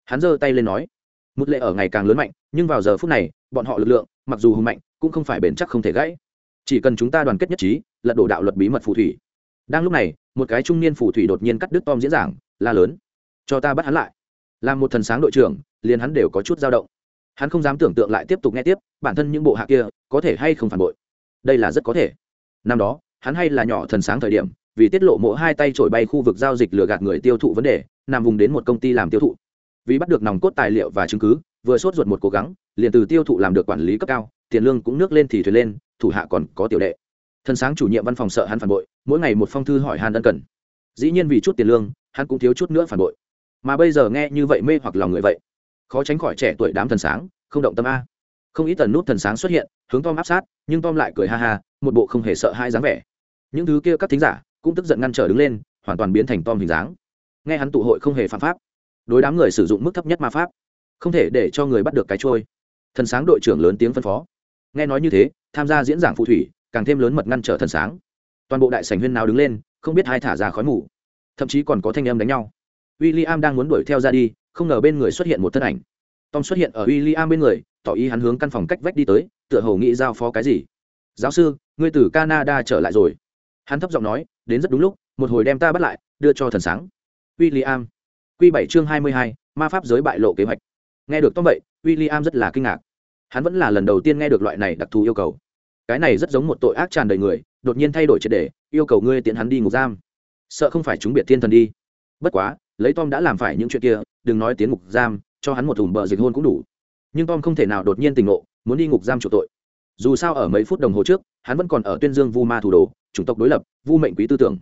Hắn giơ tay lên nói. Một lệ ở ngày càng lớn mạnh, nhưng vào giờ phút này, bọn họ lực lượng, mặc dù hùng mạnh, cũng không phải bền chắc không thể gãy. Chỉ cần chúng ta đoàn kết nhất trí, lật đổ đạo luật bí mật phù thủy. Đang lúc này, một cái trung niên phù thủy đột nhiên cắt đứt tom diễn giảng, la lớn. Cho ta bắt hắn lại. Làm một thần sáng đội trưởng, liền hắn đều có chút dao động. Hắn không dám tưởng tượng lại tiếp tục nghe tiếp, bản thân những bộ hạ kia, có thể hay không phản bội? Đây là rất có thể. Năm đó, hắn hay là nhỏ thần sáng thời điểm vì tiết lộ mỗi hai tay trổi bay khu vực giao dịch lừa gạt người tiêu thụ vấn đề, nằm vùng đến một công ty làm tiêu thụ. Vì bắt được nòng cốt tài liệu và chứng cứ, vừa sốt ruột một cố gắng, liền từ tiêu thụ làm được quản lý cấp cao, tiền lương cũng nước lên thì thuyền lên, thủ hạ còn có tiểu đệ. Thân sáng chủ nhiệm văn phòng sợ hắn phản bội, mỗi ngày một phong thư hỏi hàn ân cần. Dĩ nhiên vì chút tiền lương, hắn cũng thiếu chút nữa phản bội. Mà bây giờ nghe như vậy mê hoặc lòng người vậy, khó tránh khỏi trẻ tuổi đám thần sáng, không động tâm a. Không ít tần nút thần sáng xuất hiện, hướng tom áp sát, nhưng tom lại cười ha ha, một bộ không hề sợ hai dáng vẻ. Những thứ kia các thính giả cũng tức giận ngăn trở đứng lên, hoàn toàn biến thành tom hình dáng. Nghe hắn tụ hội không hề phạm pháp, đối đám người sử dụng mức thấp nhất ma pháp, không thể để cho người bắt được cái trôi. Thần sáng đội trưởng lớn tiếng phân phó. Nghe nói như thế, tham gia diễn giảng phù thủy, càng thêm lớn mật ngăn trở thần sáng. Toàn bộ đại sảnh huyên nào đứng lên, không biết hai thả ra khói mù. Thậm chí còn có thanh âm đánh nhau. W i l l i am đang muốn đuổi theo ra đi, không ngờ bên người xuất hiện một thân ảnh. Tom xuất hiện ở w i l l i am bên người, tỏ ý hắn hướng căn phòng cách vách đi tới, tựa hồ nghĩ giao phó cái gì. Giáo sư, ngươi từ canada trở lại rồi hắn thấp giọng nói, đến rất đúng lúc, một hồi đem ta bắt lại, đưa cho thần sáng. W i l l i am q bảy chương hai mươi hai, ma pháp giới bại lộ kế hoạch. Nghe được tom vậy w i l l i am rất là kinh ngạc. Hắn vẫn là lần đầu tiên nghe được loại này đặc thù yêu cầu. Cái này rất giống một tội ác tràn đầy người, đột nhiên thay đổi triệt đề yêu cầu ngươi tiện hắn đi ngục giam. Sợ không phải chúng biệt thiên thần đi. Bất quá, lấy tom đã làm phải những chuyện kia, đừng nói tiến ngục giam, cho hắn một thùng bờ dịch hôn cũng đủ. Nhưng tom không thể nào đột nhiên tình ngộ, muốn đi ngục giam chủ tội. Dù sao ở mấy phút đồng hồ trước, hắn vẫn còn ở tuyên dương vu ma thủ đồ chủng tộc đối lập vu mệnh quý tư tưởng.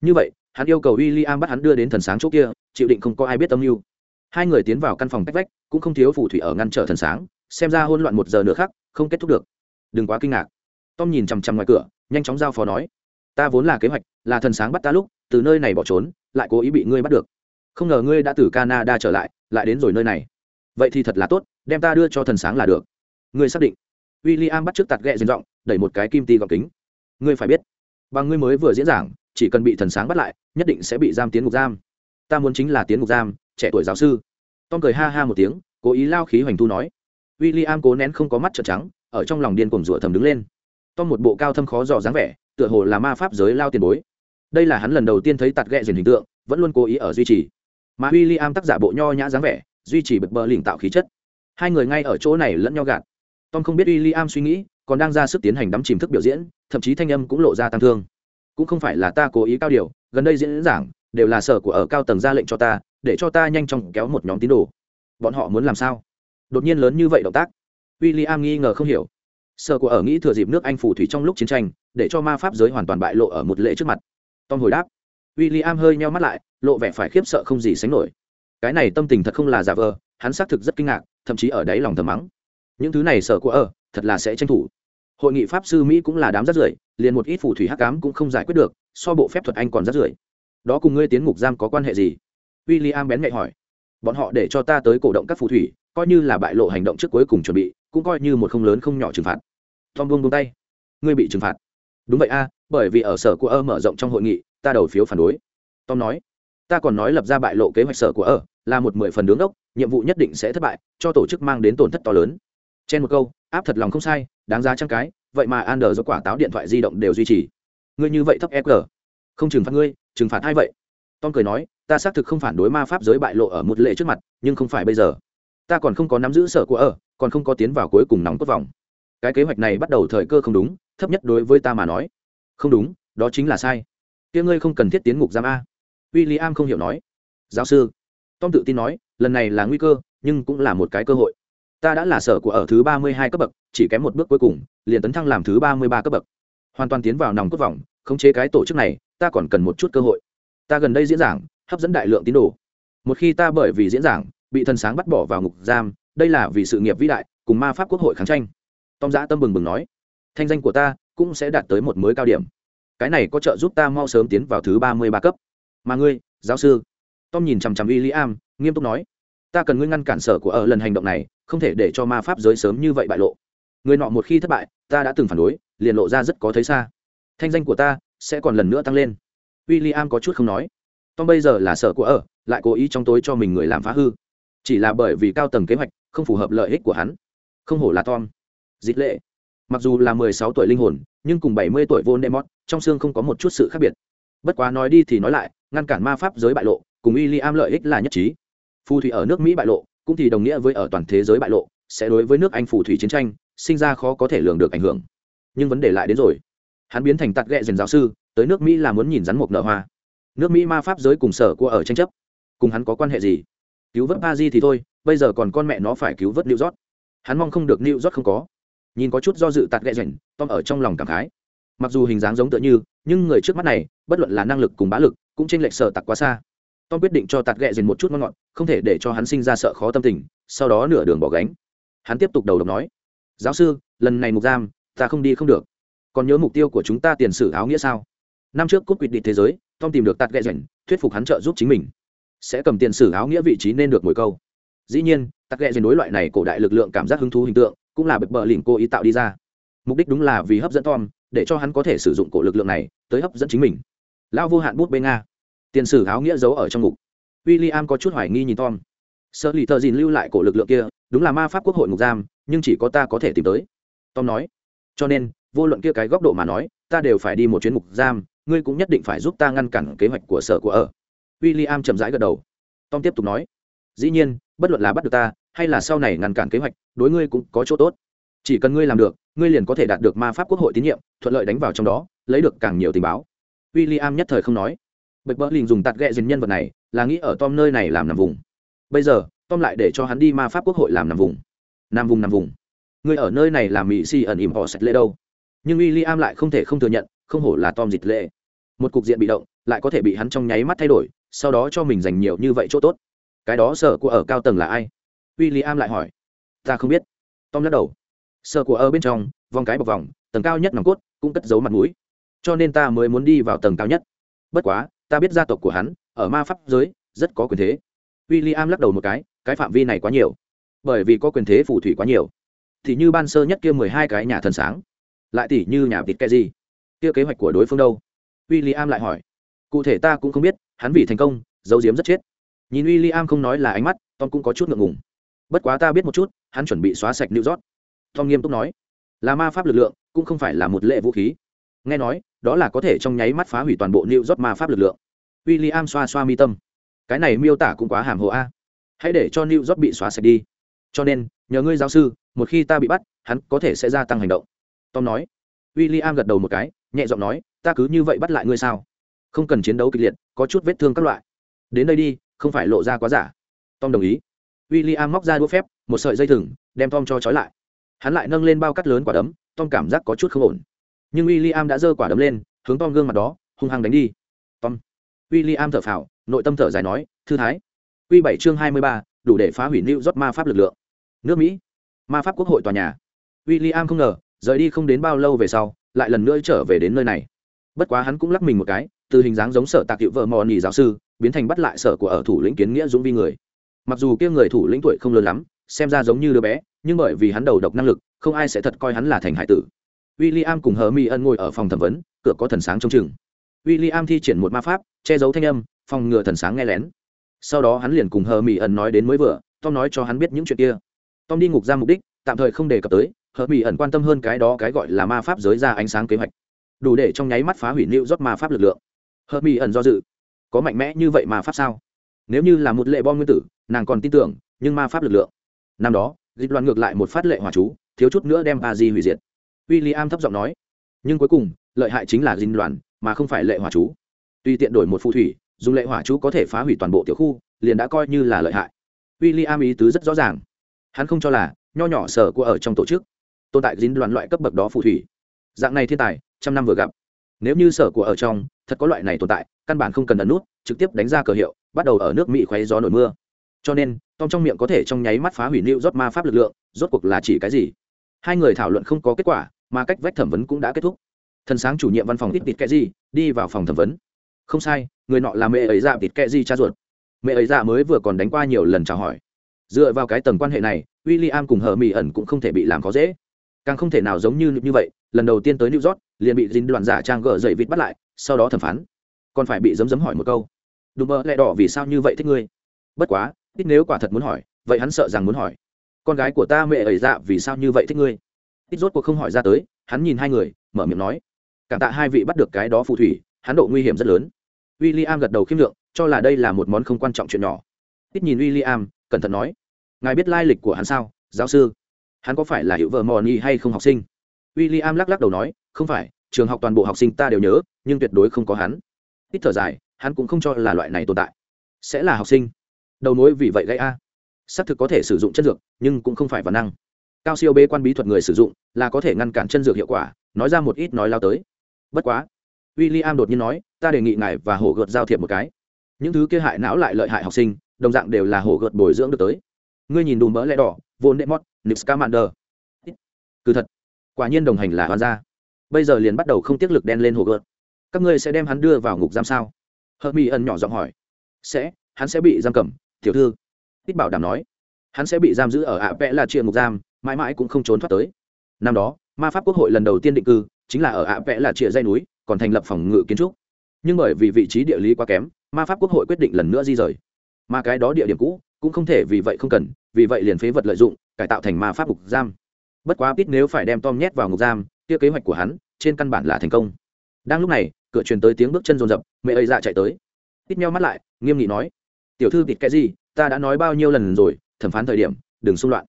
Như vậy hắn yêu cầu w i l l i am bắt hắn đưa đến thần sáng chỗ kia chịu định không có ai biết âm mưu. Hai người tiến vào căn phòng cách vách cũng không thiếu phù thủy ở ngăn trở thần sáng xem ra hôn loạn một giờ nữa khác không kết thúc được. Đừng quá kinh ngạc. Tom nhìn chằm chằm ngoài cửa nhanh chóng giao phó nói ta vốn là kế hoạch là thần sáng bắt ta lúc từ nơi này bỏ trốn lại cố ý bị ngươi bắt được. Không ngờ ngươi đã từ canada trở lại lại đến rồi nơi này. Vậy thì thật là tốt đem ta đưa cho thần sáng là được. Ngươi xác định. W i l l i am bắt trước tạt ghẹ diên rộng, đẩy một cái kim ti gọc kính. Ngươi phải biết bằng ngươi mới vừa diễn giảng, chỉ cần bị thần sáng bắt lại, nhất định sẽ bị giam tiến ngục giam. Ta muốn chính là tiến ngục giam, trẻ tuổi giáo sư. Tom cười ha ha một tiếng, cố ý lao khí hoành thu nói. W i l l i am cố nén không có mắt trợn trắng, ở trong lòng điên cuồng rủa thầm đứng lên. Tom một bộ cao thâm khó dò dáng vẻ, tựa hồ là ma pháp giới lao tiền bối. Đây là hắn lần đầu tiên thấy tạt ghẹ diền hình tượng, vẫn luôn cố ý ở duy trì. Mà w i l l i am tác giả bộ nho nhã dáng vẻ, duy trì bật bờ lỉnh tạo khí chất. Hai người ngay ở chỗ này lẫn nhau gạt. Tom không biết w i l l i am suy nghĩ còn đang ra sức tiến hành đắm chìm thức biểu diễn, thậm chí thanh âm cũng lộ ra tăng thương. Cũng không phải là ta cố ý cao điều, gần đây diễn giảng, đều là sở của ở cao tầng ra lệnh cho ta, để cho ta nhanh chóng kéo một nhóm tín đồ. Bọn họ muốn làm sao? Đột nhiên lớn như vậy động tác. W i l l i am nghi ngờ không hiểu. Sở của ở nghĩ thừa dịp nước anh phù thủy trong lúc chiến tranh, để cho ma pháp giới hoàn toàn bại lộ ở một lễ trước mặt. Tom hồi đáp. W i l l i am hơi nheo mắt lại, lộ vẻ phải khiếp sợ không gì sánh nổi. Cái này tâm tình thật không là giả vờ, hắn xác thực rất kinh ngạc, thậm chí ở đáy lòng thầm mắng. Những thứ này sở của ở, thật là sẽ tranh thủ hội nghị pháp sư mỹ cũng là đám rắt rưởi, liền một ít phù thủy hắc cám cũng không giải quyết được, so bộ phép thuật anh còn rắt rưởi. Đó cùng ngươi tiến ngục giam có quan hệ gì? W i l l i am bén nhạy hỏi. Bọn họ để cho ta tới cổ động các phù thủy, coi như là bại lộ hành động trước cuối cùng chuẩn bị, cũng coi như một không lớn không nhỏ trừng phạt. Tom buông buông tay. Ngươi bị trừng phạt. Đúng vậy a, bởi vì ở sở của ơ mở rộng trong hội nghị, ta đầu phiếu phản đối. Tom nói. Ta còn nói lập ra bại lộ kế hoạch sở của ơ, là một mười phần đứng đốc nhiệm vụ nhất định sẽ thất bại, cho tổ chức mang đến tổn thất to lớn trên một câu, áp thật lòng không sai, đáng giá trăm cái, vậy mà an đờ do quả táo điện thoại di động đều duy trì. Ngươi như vậy thấp fg không trừng phạt ngươi, trừng phạt ai vậy? Tom cười nói, ta xác thực không phản đối ma pháp giới bại lộ ở một lệ trước mặt, nhưng không phải bây giờ. Ta còn không có nắm giữ sở của ở, còn không có tiến vào cuối cùng nóng cốt vòng. Cái kế hoạch này bắt đầu thời cơ không đúng, thấp nhất đối với ta mà nói. Không đúng, đó chính là sai. Kia ngươi không cần thiết tiến ngục giam a. W i l l i am không hiểu nói. Giáo sư. Tom tự tin nói, lần này là nguy cơ, nhưng cũng là một cái cơ hội ta đã là sở của ở thứ ba mươi hai cấp bậc, chỉ kém một bước cuối cùng, liền tấn thăng làm thứ ba mươi ba cấp bậc. Hoàn toàn tiến vào nòng cốt vòng, khống chế cái tổ chức này, ta còn cần một chút cơ hội. Ta gần đây diễn giảng, hấp dẫn đại lượng tín đồ. Một khi ta bởi vì diễn giảng, bị thần sáng bắt bỏ vào ngục giam, đây là vì sự nghiệp vĩ đại, cùng ma pháp quốc hội kháng tranh. Tom giã tâm bừng bừng nói, thanh danh của ta cũng sẽ đạt tới một mới cao điểm. Cái này có trợ giúp ta mau sớm tiến vào thứ ba mươi ba cấp. Mà ngươi, giáo sư? Tom nhìn chằm chằm w i l l i am nghiêm túc nói, ta cần ngươi ngăn cản sở của ở lần hành động này không thể để cho ma pháp giới sớm như vậy bại lộ. Người nọ một khi thất bại, ta đã từng phản đối, liền lộ ra rất có thấy xa. Thanh danh của ta sẽ còn lần nữa tăng lên. W i l l i am có chút không nói. Tom bây giờ là sở của ở, lại cố ý trong tối cho mình người làm phá hư. Chỉ là bởi vì cao tầng kế hoạch, không phù hợp lợi ích của hắn. Không hổ là tom. Dịch lệ. Mặc dù là mười sáu tuổi linh hồn, nhưng cùng bảy mươi tuổi vô nemot trong xương không có một chút sự khác biệt. Bất quá nói đi thì nói lại, ngăn cản ma pháp giới bại lộ, cùng w i l l i am lợi ích là nhất trí. Phù thủy ở nước mỹ bại lộ cũng thì đồng nghĩa với ở toàn thế giới bại lộ, sẽ đối với nước anh phù thủy chiến tranh, sinh ra khó có thể lường được ảnh hưởng. Nhưng vấn đề lại đến rồi. Hắn biến thành tạt ghẹ dần giáo sư, tới nước mỹ là muốn nhìn rắn mộc nở hoa. Nước mỹ ma pháp giới cùng sở của ở tranh chấp. Cùng hắn có quan hệ gì? Cứu vớt ba di thì thôi, bây giờ còn con mẹ nó phải cứu vớt new york. Hắn mong không được new york không có. Nhìn có chút do dự tạt ghẹ dần tom ở trong lòng cảm khái. Mặc dù hình dáng giống tựa như, nhưng người trước mắt này, bất luận là năng lực cùng bá lực, cũng trên lệch sở tặc quá xa tom quyết định cho tạt ghẹ dần một chút ngon ngọt, không thể để cho hắn sinh ra sợ khó tâm tình, sau đó nửa đường bỏ gánh. Hắn tiếp tục đầu độc nói, giáo sư, lần này mục giam, ta không đi không được. Còn nhớ mục tiêu của chúng ta tiền sử áo nghĩa sao? Năm trước cúp quyết định thế giới, tom tìm được tạt ghẹ dần thuyết phục hắn trợ giúp chính mình. Sẽ cầm tiền sử áo nghĩa vị trí nên được mỗi câu. Dĩ nhiên, tạt ghẹ dần đối loại này cổ đại lực lượng cảm giác hứng thú hình tượng, cũng là bập bờ lỉnh cô ý tạo đi ra. Mục đích đúng là vì hấp dẫn tom, để cho hắn có thể sử dụng cổ lực lượng này, tới hấp dẫn chính mình. Lão vô hạn bút bê nga tiền sử áo nghĩa giấu ở trong ngục. W i l l i am có chút hoài nghi nhìn tom. Sợ lì thợ dìn lưu lại cổ lực lượng kia, đúng là ma pháp quốc hội ngục giam, nhưng chỉ có ta có thể tìm tới. Tom nói, cho nên, vô luận kia cái góc độ mà nói, ta đều phải đi một chuyến ngục giam, ngươi cũng nhất định phải giúp ta ngăn cản kế hoạch của sở của ở. W i l l i am chậm rãi gật đầu. Tom tiếp tục nói, dĩ nhiên, bất luận là bắt được ta, hay là sau này ngăn cản kế hoạch, đối ngươi cũng có chỗ tốt. Chỉ cần ngươi làm được, ngươi liền có thể đạt được ma pháp quốc hội tín nhiệm, thuận lợi đánh vào trong đó, lấy được càng nhiều tình báo. W i l l i am nhất thời không nói bạch bỡ lình dùng tạt ghẹ dình nhân vật này, là nghĩ ở tom nơi này làm nằm vùng. Bây giờ, tom lại để cho hắn đi ma pháp quốc hội làm nằm vùng. Nằm vùng nằm vùng. Người ở nơi này làm mỹ si ẩn ỉm họ sạch lễ đâu. Nhưng w i l l i am lại không thể không thừa nhận, không hổ là tom dịch lễ. Một cục diện bị động, lại có thể bị hắn trong nháy mắt thay đổi, sau đó cho mình dành nhiều như vậy chỗ tốt. Cái đó sợ của ở cao tầng là ai? W i l l i am lại hỏi. Ta không biết. Tom lắc đầu. Sợ của ở bên trong, vòng cái bọc vòng, tầng cao nhất nòng cốt, cũng cất giấu mặt mũi. Cho nên ta mới muốn đi vào tầng cao nhất. Bất quá ta biết gia tộc của hắn, ở ma pháp giới, rất có quyền thế. W i l l i am lắc đầu một cái cái phạm vi này quá nhiều. Bởi vì có quyền thế phù thủy quá nhiều. Thì như ban sơ nhất kia mười hai cái nhà thần sáng. Lại tỉ như nhà vịt cái gì kia kế hoạch của đối phương đâu? W i l l i am lại hỏi. Cụ thể ta cũng không biết, hắn vì thành công, giấu diếm rất chết. Nhìn w i l l i am không nói là ánh mắt, tom cũng có chút ngượng ngùng. Bất quá ta biết một chút, hắn chuẩn bị xóa sạch new york. Tom nghiêm túc nói. Là ma pháp lực lượng, cũng không phải là một lệ vũ khí. Nghe nói đó là có thể trong nháy mắt phá hủy toàn bộ new york ma pháp lực lượng. William xoa xoa mi tâm. Cái này miêu tả cũng quá hàm hồ a. Hãy để cho new york bị xóa sạch đi. Cho nên, nhờ ngươi giáo sư, một khi ta bị bắt, hắn có thể sẽ gia tăng hành động. Tom nói. William gật đầu một cái, nhẹ giọng nói, ta cứ như vậy bắt lại ngươi sao? Không cần chiến đấu kịch liệt, có chút vết thương các loại. Đến đây đi, không phải lộ ra quá giả. Tom đồng ý. William móc ra đũa phép, một sợi dây thừng, đem tom cho trói lại. Hắn lại nâng lên bao cắt lớn quả đấm, tom cảm giác có chút không ổn nhưng w i l l i am đã giơ quả đấm lên, hướng tom gương mặt đó, hung hăng đánh đi. Tom. W i l l i am thở phào, nội tâm thở dài nói, thư thái. Q bảy chương hai mươi ba, đủ để phá hủy lưu rót ma pháp lực lượng. Nước mỹ. Ma pháp quốc hội tòa nhà. W i l l i am không ngờ, rời đi không đến bao lâu về sau, lại lần nữa trở về đến nơi này. Bất quá hắn cũng lắc mình một cái, từ hình dáng giống sở tạc hiệu vợ mò nhì giáo sư, biến thành bắt lại sở của ở thủ lĩnh kiến nghĩa dũng vi người. Mặc dù kia người thủ lĩnh tuổi không lớn lắm, xem ra giống như đứa bé, nhưng bởi vì hắn đầu độc năng lực, không ai sẽ thật coi hắn là thành hải tử w i l l i am cùng hờ mi ân ngồi ở phòng thẩm vấn, cửa có thần sáng trong chừng. W i l l i am thi triển một ma pháp, che giấu thanh âm, phòng ngừa thần sáng nghe lén. Sau đó hắn liền cùng hờ mi ân nói đến mới vừa, tom nói cho hắn biết những chuyện kia. Tom đi ngục ra mục đích, tạm thời không đề cập tới, hờ mi ẩn quan tâm hơn cái đó cái gọi là ma pháp giới ra ánh sáng kế hoạch. Đủ để trong nháy mắt phá hủy lưu rót ma pháp lực lượng. Hờ mi ẩn do dự. Có mạnh mẽ như vậy ma pháp sao? Nếu như là một lệ bom nguyên tử, nàng còn tin tưởng, nhưng ma pháp lực lượng. Năm đó, dịch loạn ngược lại một phát lệ hỏa chú, thiếu chút nữa đem ba di hủy diệt w i l l i am thấp giọng nói, nhưng cuối cùng, lợi hại chính là dinh loạn mà không phải lệ hỏa chú. Tuy tiện đổi một phù thủy, dùng lệ hỏa chú có thể phá hủy toàn bộ tiểu khu, liền đã coi như là lợi hại. W i l l i am ý tứ rất rõ ràng. Hắn không cho là nho nhỏ sở của ở trong tổ chức, tồn tại dính đoàn loại cấp bậc đó phù thủy. Dạng này thiên tài, trăm năm vừa gặp. Nếu như sở của ở trong, thật có loại này tồn tại, căn bản không cần ấn nút, trực tiếp đánh ra cờ hiệu, bắt đầu ở nước mỹ khoáy gió nổi mưa. Cho nên, tom trong miệng có thể trong nháy mắt phá hủy lưu rót ma pháp lực lượng, rốt cuộc là chỉ cái gì? Hai người thảo luận không có kết quả mà cách vách thẩm vấn cũng đã kết thúc. Thần sáng chủ nhiệm văn phòng ít tịt kệ gì đi vào phòng thẩm vấn. Không sai, người nọ là mẹ ấy dạ tịt kệ gì cha ruột. Mẹ ấy dạ mới vừa còn đánh qua nhiều lần chào hỏi. Dựa vào cái tầng quan hệ này w i l l i am cùng hờ mỹ ẩn cũng không thể bị làm khó dễ. Càng không thể nào giống như như vậy, lần đầu tiên tới new york, liền bị dính đoàn giả trang gỡ dậy vịt bắt lại, sau đó thẩm phán. Còn phải bị dấm dấm hỏi một câu. Đùm mơ lẹ đỏ vì sao như vậy thích ngươi? Bất quá, ít nếu quả thật muốn hỏi, vậy hắn sợ rằng muốn hỏi. Con gái của ta mẹ ấy dạ vì sao như vậy thích ngươi? Ít rốt cuộc không hỏi ra tới, hắn nhìn hai người, mở miệng nói, cảm tạ hai vị bắt được cái đó phù thủy, hắn độ nguy hiểm rất lớn. W i l l i am gật đầu khiêm lượng, cho là đây là một món không quan trọng chuyện nhỏ. Ít nhìn w i l l i am cẩn thận nói, ngài biết lai lịch của hắn sao, giáo sư? Hắn có phải là hiệu vợ mò ni hay không học sinh? W i l l i am lắc lắc đầu nói, không phải, trường học toàn bộ học sinh ta đều nhớ, nhưng tuyệt đối không có hắn. Ít thở dài, hắn cũng không cho là loại này tồn tại. Sẽ là học sinh. Đầu nối vì vậy gây a. Xác thực có thể sử dụng chất dược, nhưng cũng không phải văn năng cao siêu bê quan bí thuật người sử dụng là có thể ngăn cản chân dược hiệu quả, nói ra một ít nói lao tới. Bất quá w i l l i am đột nhiên nói, ta đề nghị ngài và hổ gợt giao thiệp một cái. Những thứ kia hại não lại lợi hại học sinh, đồng dạng đều là hổ gợt bồi dưỡng được tới. Ngươi nhìn đùm mỡ lẽ đỏ vốn đệ mót nix camander cứ thật, quả nhiên đồng hành là hoàn gia. Bây giờ liền bắt đầu không tiết lực đen lên hổ gợt. Các ngươi sẽ đem hắn đưa vào ngục giam sao? Hờ mỹ ẩn nhỏ giọng hỏi. Sẽ, hắn sẽ bị giam cầm, tiểu thư. Ít bảo đảm nói. Hắn sẽ bị giam giữ ở ạ vẽ là chuyện ngục giam mãi mãi cũng không trốn thoát tới. Năm đó, ma pháp quốc hội lần đầu tiên định cư, chính là ở ạ vẽ là chia dây núi, còn thành lập phòng ngự kiến trúc. Nhưng bởi vì vị trí địa lý quá kém, ma pháp quốc hội quyết định lần nữa di rời. Mà cái đó địa điểm cũ, cũng không thể vì vậy không cần, vì vậy liền phế vật lợi dụng, cải tạo thành ma pháp ngục giam. Bất quá ít nếu phải đem tom nhét vào ngục giam, kia kế hoạch của hắn, trên căn bản là thành công. Đang lúc này, cửa truyền tới tiếng bước chân rồn rập, mẹ ấy dạ chạy tới. Ít meo mắt lại, nghiêm nghị nói, tiểu thư bịt cái gì ta đã nói bao nhiêu lần rồi, thẩm phán thời điểm, đừng xung loạn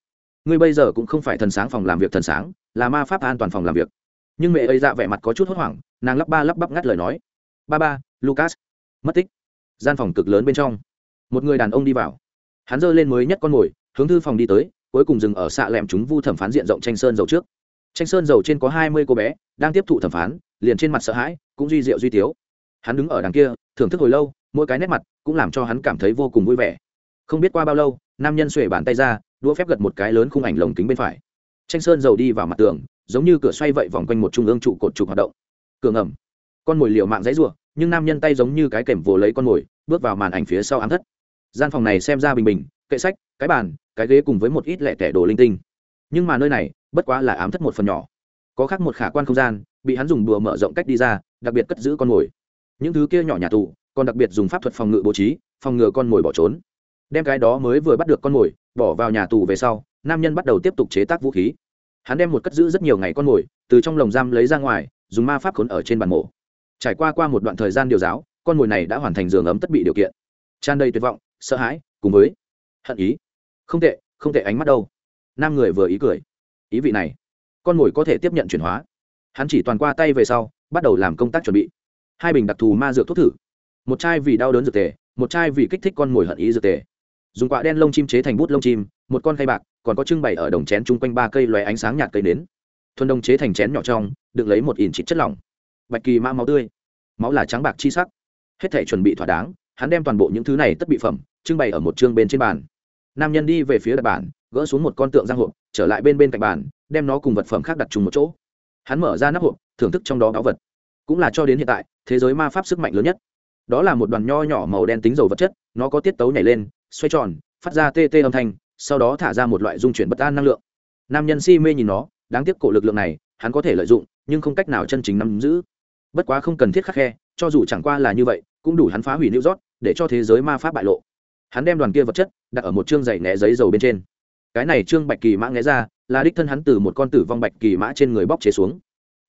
ngươi bây giờ cũng không phải thần sáng phòng làm việc thần sáng, là ma pháp an toàn phòng làm việc. Nhưng mẹ ấy dạ vẻ mặt có chút hốt hoảng, nàng lắp ba lắp bắp ngắt lời nói. Ba ba, lucas. Mất tích. Gian phòng cực lớn bên trong. Một người đàn ông đi vào. Hắn giơ lên mới nhất con mồi hướng thư phòng đi tới, cuối cùng dừng ở xạ lẹm chúng vu thẩm phán diện rộng tranh sơn dầu trước. Tranh sơn dầu trên có hai mươi cô bé, đang tiếp thụ thẩm phán, liền trên mặt sợ hãi, cũng duy diệu duy tiếu. Hắn đứng ở đằng kia, thưởng thức hồi lâu, mỗi cái nét mặt cũng làm cho hắn cảm thấy vô cùng vui vẻ. Không biết qua bao lâu, nam nhân xuể bàn tay ra đũa phép gật một cái lớn khung ảnh lồng kính bên phải. Tranh sơn dầu đi vào mặt tường, giống như cửa xoay vậy vòng quanh một trung ương trụ cột trục hoạt động. Cường ẩm con mồi liều mạng dãy rủa, nhưng nam nhân tay giống như cái kềm vồ lấy con mồi, bước vào màn ảnh phía sau ám thất. Gian phòng này xem ra bình bình, kệ sách, cái bàn, cái ghế cùng với một ít lẻ tẻ đồ linh tinh. Nhưng mà nơi này, bất quá là ám thất một phần nhỏ. Có khác một khả quan không gian, bị hắn dùng đùa mở rộng cách đi ra, đặc biệt cất giữ con mồi. Những thứ kia nhỏ nhà tù, còn đặc biệt dùng pháp thuật phòng ngự bố trí, phòng ngừa con mồi bỏ trốn đem cái đó mới vừa bắt được con mồi, bỏ vào nhà tù về sau, nam nhân bắt đầu tiếp tục chế tác vũ khí. Hắn đem một cất giữ rất nhiều ngày con mồi, từ trong lồng giam lấy ra ngoài, dùng ma pháp khốn ở trên bàn mổ. Trải qua qua một đoạn thời gian điều giáo, con mồi này đã hoàn thành giường ấm tất bị điều kiện. Tràn đầy tuyệt vọng, sợ hãi, cùng với hận ý. Không tệ không tệ ánh mắt đâu. Nam người vừa ý cười. Ý vị này, con mồi có thể tiếp nhận chuyển hóa. Hắn chỉ toàn qua tay về sau, bắt đầu làm công tác chuẩn bị. Hai bình đặc thù ma dược thuốc thử. Một chai vì đau đớn dược tề, một chai vì kích thích con mồi hận ý dược tề dùng quạ đen lông chim chế thành bút lông chim, một con khay bạc, còn có trưng bày ở đồng chén chung quanh ba cây loé ánh sáng nhạt cây nến. Thuần đồng chế thành chén nhỏ trong, được lấy một ỉn chít chất lỏng. Bạch kỳ mã máu tươi. Máu là trắng bạc chi sắc. Hết thể chuẩn bị thỏa đáng, hắn đem toàn bộ những thứ này tất bị phẩm, trưng bày ở một chương bên trên bàn. Nam nhân đi về phía đặt bàn, gỡ xuống một con tượng giang hộp, trở lại bên bên cạnh bàn, đem nó cùng vật phẩm khác đặt chung một chỗ. Hắn mở ra nắp hộp, thưởng thức trong đó báu vật. Cũng là cho đến hiện tại, thế giới ma pháp sức mạnh lớn nhất. Đó là một đoàn nho nhỏ màu đen tính dầu vật chất, nó có tiết tấu nhảy lên xoay tròn, phát ra tê tê âm thanh, sau đó thả ra một loại dung chuyển bất an năng lượng. Nam nhân si mê nhìn nó, đáng tiếc cổ lực lượng này, hắn có thể lợi dụng, nhưng không cách nào chân chính nắm giữ. Bất quá không cần thiết khắc khe, cho dù chẳng qua là như vậy, cũng đủ hắn phá hủy new rót để cho thế giới ma pháp bại lộ. Hắn đem đoàn kia vật chất, đặt ở một chương dày né giấy dầu bên trên. Cái này trương bạch kỳ mã nghe ra, là đích thân hắn từ một con tử vong bạch kỳ mã trên người bóc chế xuống.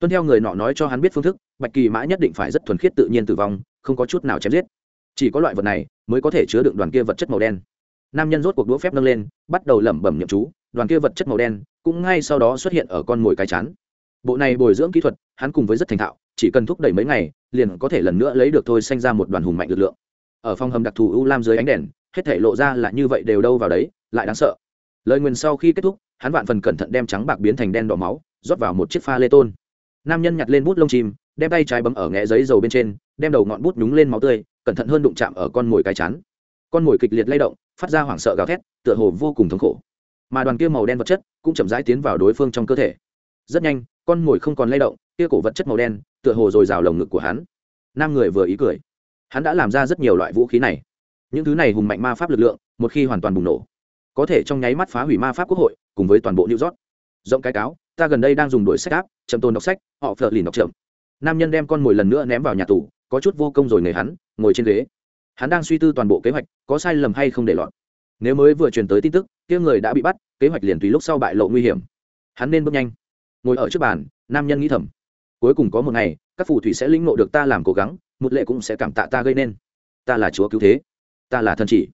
Tuân theo người nọ nói cho hắn biết phương thức, bạch kỳ mã nhất định phải rất thuần khiết tự nhiên tử vong, không có chút nào chém giết chỉ có loại vật này mới có thể chứa đựng đoàn kia vật chất màu đen. Nam nhân rốt cuộc đũa phép nâng lên, bắt đầu lẩm bẩm nhậm chú, đoàn kia vật chất màu đen cũng ngay sau đó xuất hiện ở con mồi cái chán. Bộ này bồi dưỡng kỹ thuật, hắn cùng với rất thành thạo, chỉ cần thúc đẩy mấy ngày, liền có thể lần nữa lấy được thôi sanh ra một đoàn hùng mạnh lực lượng. Ở phòng hầm đặc thù u lam dưới ánh đèn, hết thể lộ ra là như vậy đều đâu vào đấy, lại đáng sợ. Lời nguyền sau khi kết thúc, hắn vạn phần cẩn thận đem trắng bạc biến thành đen đỏ máu, rót vào một chiếc pha lê tôn. Nam nhân nhặt lên bút lông chim, đem tay trái bấm ở nghẽ giấy dầu bên trên, đem đầu ngọn bút nhúng lên máu tươi cẩn thận hơn đụng chạm ở con mồi cái chắn con mồi kịch liệt lay động, phát ra hoảng sợ gào thét, tựa hồ vô cùng thống khổ. Mà đoàn kia màu đen vật chất cũng chậm rãi tiến vào đối phương trong cơ thể. Rất nhanh, con mồi không còn lay động, kia cổ vật chất màu đen tựa hồ rồi rào lồng ngực của hắn. Nam người vừa ý cười. Hắn đã làm ra rất nhiều loại vũ khí này. Những thứ này hùng mạnh ma pháp lực lượng, một khi hoàn toàn bùng nổ, có thể trong nháy mắt phá hủy ma pháp quốc hội, cùng với toàn bộ new york. Rộng cái cáo, ta gần đây đang dùng đổi sách áp, chậm tôn đọc sách, họ phờ lìn đọc chậm nam nhân đem con mồi lần nữa ném vào nhà tù, có chút vô công rồi người hắn, ngồi trên ghế. Hắn đang suy tư toàn bộ kế hoạch, có sai lầm hay không để lọt. Nếu mới vừa truyền tới tin tức, kia người đã bị bắt, kế hoạch liền tùy lúc sau bại lộ nguy hiểm. Hắn nên bước nhanh. Ngồi ở trước bàn, nam nhân nghĩ thầm. Cuối cùng có một ngày, các phù thủy sẽ lĩnh ngộ được ta làm cố gắng, một lệ cũng sẽ cảm tạ ta gây nên. Ta là chúa cứu thế. Ta là thân chỉ.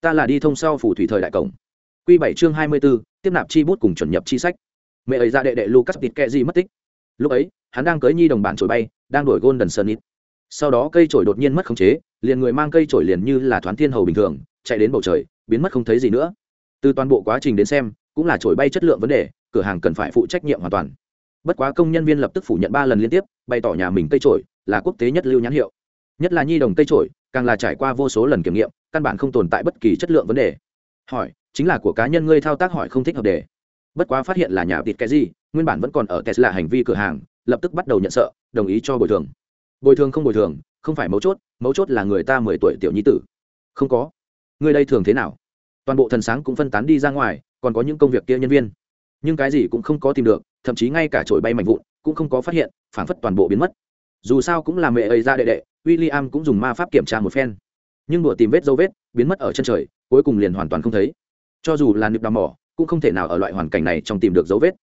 Ta là đi thông sau phù thủy thời đại cổng q bảy chương hai mươi b ố tiếp nạp chi bút cùng chuẩn nhập chi sách. Mẹ ấy ra đệ đệ lucas tịt kẹ gì mất tích lúc ấy, hắn đang cưới nhi đồng bản trổi bay, đang đổi golden sunit sau đó cây trổi đột nhiên mất khống chế, liền người mang cây trổi liền như là thoáng thiên hầu bình thường, chạy đến bầu trời, biến mất không thấy gì nữa. Từ toàn bộ quá trình đến xem, cũng là trổi bay chất lượng vấn đề, cửa hàng cần phải phụ trách nhiệm hoàn toàn. Bất quá công nhân viên lập tức phủ nhận ba lần liên tiếp, bày tỏ nhà mình cây trổi là quốc tế nhất lưu nhãn hiệu. Nhất là nhi đồng cây trổi, càng là trải qua vô số lần kiểm nghiệm, căn bản không tồn tại bất kỳ chất lượng vấn đề. Hỏi, chính là của cá nhân ngươi thao tác hỏi không thích hợp đề. Bất quá phát hiện là nhà vịt cái gì nguyên bản vẫn còn ở tesla hành vi cửa hàng, lập tức bắt đầu nhận sợ, đồng ý cho bồi thường. Bồi thường không bồi thường, không phải mấu chốt mấu chốt là người ta mười tuổi tiểu nhi tử. Không có. Người đây thường thế nào? Toàn bộ thần sáng cũng phân tán đi ra ngoài, còn có những công việc kia nhân viên. Nhưng cái gì cũng không có tìm được, thậm chí ngay cả trội bay mạnh vụn, cũng không có phát hiện, phản phất toàn bộ biến mất. Dù sao cũng là mẹ ấy ra đệ đệ w i l l i am cũng dùng ma pháp kiểm tra một phen. Nhưng đùa tìm vết dấu vết, biến mất ở chân trời, cuối cùng liền hoàn toàn không thấy. Cho dù là nịp đào mỏ, cũng không thể nào ở loại hoàn cảnh này trong tìm được dấu vết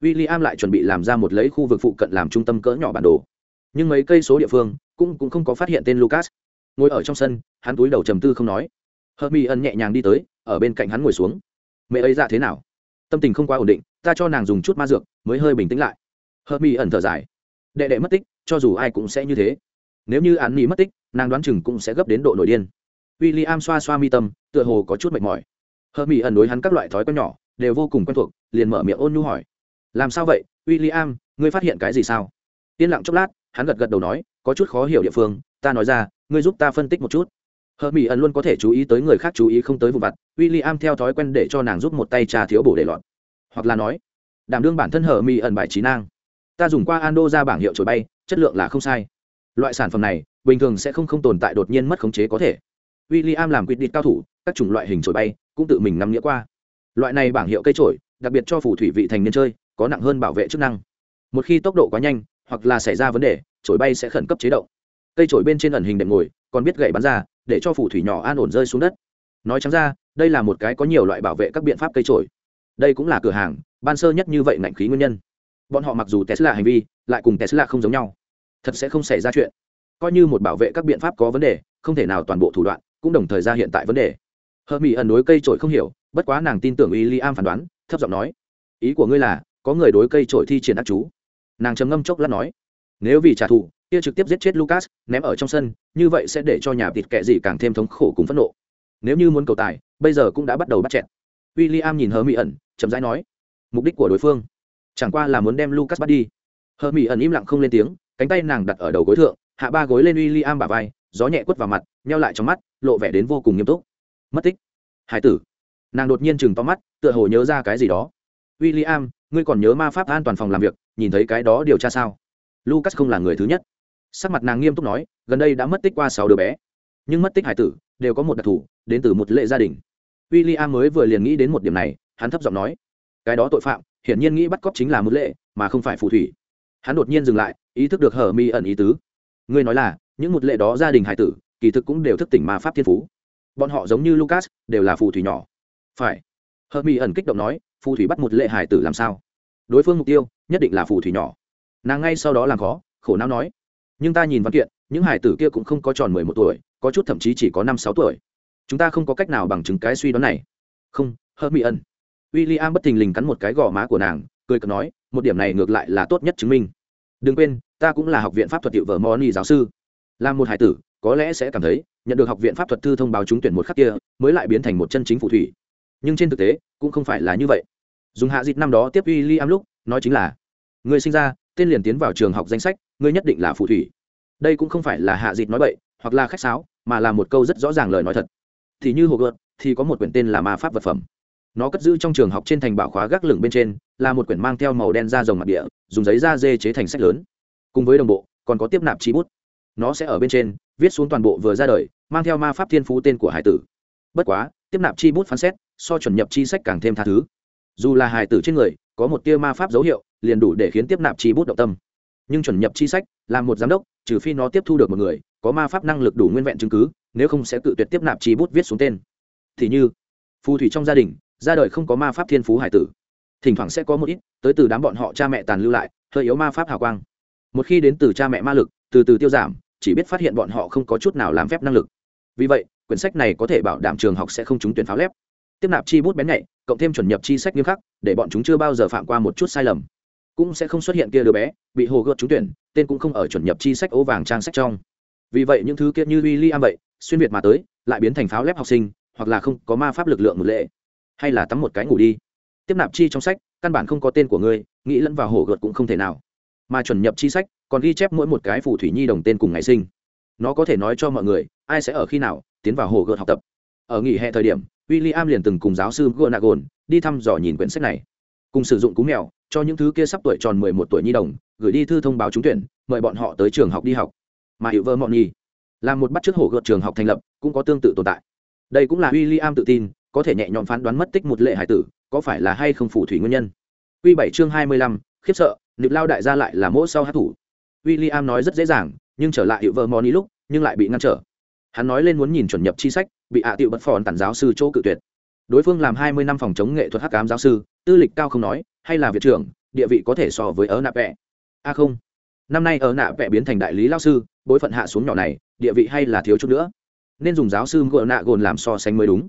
w i l l i am lại chuẩn bị làm ra một lấy khu vực phụ cận làm trung tâm cỡ nhỏ bản đồ. Nhưng mấy cây số địa phương cũng, cũng không có phát hiện tên lucas. Ngồi ở trong sân hắn túi đầu trầm tư không nói. Hờ mỹ ẩn nhẹ nhàng đi tới ở bên cạnh hắn ngồi xuống. Mẹ ấy ra thế nào? Tâm tình không quá ổn định ta cho nàng dùng chút ma dược mới hơi bình tĩnh lại. Hờ mỹ ẩn thở dài. Đệ đệ mất tích cho dù ai cũng sẽ như thế. Nếu như án mỹ mất tích nàng đoán chừng cũng sẽ gấp đến độ nổi điên. W i l l i am xoa xoa mi tâm tựa hồ có chút mệt mỏi. Hờ mỹ ẩn đối hắn các loại thói quen nhỏ đều vô cùng quen thuộc liền mở miệng ôn nhu hỏi làm sao vậy w i l l i am ngươi phát hiện cái gì sao? Yên lặng chốc lát, hắn gật gật đầu nói, có chút khó hiểu địa phương, ta nói ra, ngươi giúp ta phân tích một chút. Hờ mỹ ẩn luôn có thể chú ý tới người khác chú ý không tới vụ vặt w i l l i am theo thói quen để cho nàng giúp một tay trà thiếu bổ để lọt. Hoặc là nói, đảm đương bản thân hờ mỹ ẩn bài trí nang ta dùng qua ando ra bảng hiệu trồi bay, chất lượng là không sai. Loại sản phẩm này, bình thường sẽ không không tồn tại đột nhiên mất khống chế có thể. W i l l i am làm quyết định cao thủ, các chủng loại hình trồi bay cũng tự mình nắm nghĩa qua. Loại này bảng hiệu cây trổi, đặc biệt cho phù thủy vị thành niên chơi có nặng hơn bảo vệ chức năng. Một khi tốc độ quá nhanh, hoặc là xảy ra vấn đề trổi bay sẽ khẩn cấp chế động. Cây trổi bên trên ẩn hình đệm ngồi, còn biết gậy bắn ra, để cho phù thủy nhỏ an ổn rơi xuống đất. Nói chẳng ra, đây là một cái có nhiều loại bảo vệ các biện pháp cây trổi đây cũng là cửa hàng, ban sơ nhất như vậy ngạnh khí nguyên nhân. Bọn họ mặc dù tesla hành vi, lại cùng tesla không giống nhau. Thật sẽ không xảy ra chuyện. Coi như một bảo vệ các biện pháp có vấn đề, không thể nào toàn bộ thủ đoạn, cũng đồng thời ra hiện tại vấn đề. Hơ mỹ ẩn đối cây trổi không hiểu, bất quá nàng tin tưởng w i l l i am phán đoán, thấp giọng nói, ý của ngươi là có người đối cây trổi thi triển ác chú. Nàng trầm ngâm chốc lát nói, nếu vì trả thù, kia trực tiếp giết chết lucas, ném ở trong sân, như vậy sẽ để cho nhà vịt kệ gì càng thêm thống khổ cùng phẫn nộ. Nếu như muốn cầu tài, bây giờ cũng đã bắt đầu bắt chẹt. W i l l i am nhìn hờ mỹ ẩn, chậm rãi nói, mục đích của đối phương, chẳng qua là muốn đem lucas bắt đi. Hờ mỹ ẩn im lặng không lên tiếng, cánh tay nàng đặt ở đầu gối thượng, hạ ba gối lên w i l l i am bà vai, gió nhẹ quất vào mặt neo lại trong mắt, lộ vẻ đến vô cùng nghiêm túc. Mất tích. Hải tử. Nàng đột nhiên chừng to mắt, tựa hồ nhớ ra cái gì đó. W i l l i am ngươi còn nhớ ma pháp an toàn phòng làm việc, nhìn thấy cái đó điều tra sao? Lucas không là người thứ nhất. Sắc mặt nàng nghiêm túc nói, gần đây đã mất tích qua sáu đứa bé. Nhưng mất tích hải tử, đều có một đặc thù, đến từ một lệ gia đình. W i l l i am mới vừa liền nghĩ đến một điểm này, hắn thấp giọng nói, cái đó tội phạm, hiển nhiên nghĩ bắt cóc chính là một lệ, mà không phải phù thủy. Hắn đột nhiên dừng lại, ý thức được hở mi ẩn ý tứ. Ngươi nói là, những một lệ đó gia đình hải tử, kỳ thực cũng đều thức tỉnh ma pháp thiên phú. Bọn họ giống như lucas, đều là phù thủy nhỏ. Phải. Hờ mỹ ẩn kích động nói phù thủy bắt một lệ hải tử làm sao? Đối phương mục tiêu nhất định là phù thủy nhỏ. Nàng ngay sau đó làm khó, khổ não nói, nhưng ta nhìn văn kiện, những hải tử kia cũng không có tròn mười một tuổi, có chút thậm chí chỉ có năm sáu tuổi. Chúng ta không có cách nào bằng chứng cái suy đoán này. Không hớt mỹ ẩn w i l l i am bất thình lình cắn một cái gò má của nàng, cười cợt nói, một điểm này ngược lại là tốt nhất chứng minh. Đừng quên, ta cũng là học viện pháp thuật hiệu vợ moni giáo sư. Là một hải tử, có lẽ sẽ cảm thấy, nhận được học viện pháp thuật thư thông báo trúng tuyển một khắc kia, mới lại biến thành một chân chính phù thủy nhưng trên thực tế cũng không phải là như vậy. Dùng hạ dịt năm đó tiếp uy li am lúc, nói chính là người sinh ra, tên liền tiến vào trường học danh sách người nhất định là phù thủy. Đây cũng không phải là hạ dịt nói bậy, hoặc là khách sáo, mà là một câu rất rõ ràng lời nói thật. Thì như hồ gợt, thì có một quyển tên là ma pháp vật phẩm. Nó cất giữ trong trường học trên thành bảo khóa gác lửng bên trên, là một quyển mang theo màu đen da rồng mặt địa, dùng giấy da dê chế thành sách lớn. Cùng với đồng bộ, còn có tiếp nạp chi bút. Nó sẽ ở bên trên, viết xuống toàn bộ vừa ra đời, mang theo ma pháp thiên phú tên của hải tử. Bất quá tiếp nạp chi bút phán xét, so chuẩn nhập chi sách càng thêm tha thứ. Dù là hải tử trên người, có một tia ma pháp dấu hiệu, liền đủ để khiến tiếp nạp chi bút động tâm. Nhưng chuẩn nhập chi sách, là một giám đốc, trừ phi nó tiếp thu được một người, có ma pháp năng lực đủ nguyên vẹn chứng cứ, nếu không sẽ tự tuyệt tiếp nạp chi bút viết xuống tên. Thì như, phù thủy trong gia đình, ra đời không có ma pháp thiên phú hải tử. Thỉnh thoảng sẽ có một ít, tới từ đám bọn họ cha mẹ tàn lưu lại, hơi yếu ma pháp hào quang. Một khi đến từ cha mẹ ma lực, từ từ tiêu giảm, chỉ biết phát hiện bọn họ không có chút nào làm phép năng lực. Vì vậy quyển sách này có thể bảo đảm trường học sẽ không trúng tuyển pháo lép. Tiếp nạp chi bút bén nhạy, cộng thêm chuẩn nhập chi sách nghiêm khắc, để bọn chúng chưa bao giờ phạm qua một chút sai lầm. Cũng sẽ không xuất hiện kia đứa bé, bị hồ gợt trúng tuyển, tên cũng không ở chuẩn nhập chi sách ố vàng trang sách trong. Vì vậy những thứ kia như w i am vậy, xuyên việt mà tới, lại biến thành pháo lép học sinh, hoặc là không có ma pháp lực lượng một lệ. Hay là tắm một cái ngủ đi. Tiếp nạp chi trong sách, căn bản không có tên của ngươi, nghĩ lẫn vào hồ gợt cũng không thể nào. Mà chuẩn nhập chi sách, còn ghi chép mỗi một cái phù thủy nhi đồng tên cùng ngày sinh. Nó có thể nói cho mọi người, ai sẽ ở khi nào tiến vào hồ gợt học tập. Ở nghỉ hè thời điểm w i l l i am liền từng cùng giáo sư gonagon đi thăm dò nhìn quyển sách này. Cùng sử dụng cú mèo, cho những thứ kia sắp tuổi tròn mười một tuổi nhi đồng, gửi đi thư thông báo trúng tuyển, mời bọn họ tới trường học đi học. Mà hiệu vơ mọn nhi là một bắt chước hồ gợt trường học thành lập, cũng có tương tự tồn tại. Đây cũng là w i l l i am tự tin, có thể nhẹ nhõm phán đoán mất tích một lệ hải tử, có phải là hay không phủ thủy nguyên nhân. Q bảy chương hai mươi lăm, khiếp sợ nịp lao đại gia lại là mỗi sau hát thủ. W i l l i am nói rất dễ dàng, nhưng trở lại hiệu vợ moni lúc, nhưng lại bị ngăn trở hắn nói lên muốn nhìn chuẩn nhập chi sách, bị ạ à tiệu bật phòn tản giáo sư chỗ cự tuyệt. Đối phương làm hai mươi năm phòng chống nghệ thuật hắc cám giáo sư, tư lịch cao không nói, hay là viện trưởng, địa vị có thể so với ở nạ vẽ a à không. Năm nay ở nạ vẽ biến thành đại lý lao sư, bối phận hạ xuống nhỏ này, địa vị hay là thiếu chút nữa. Nên dùng giáo sư gợ nạ gồn làm so sánh mới đúng.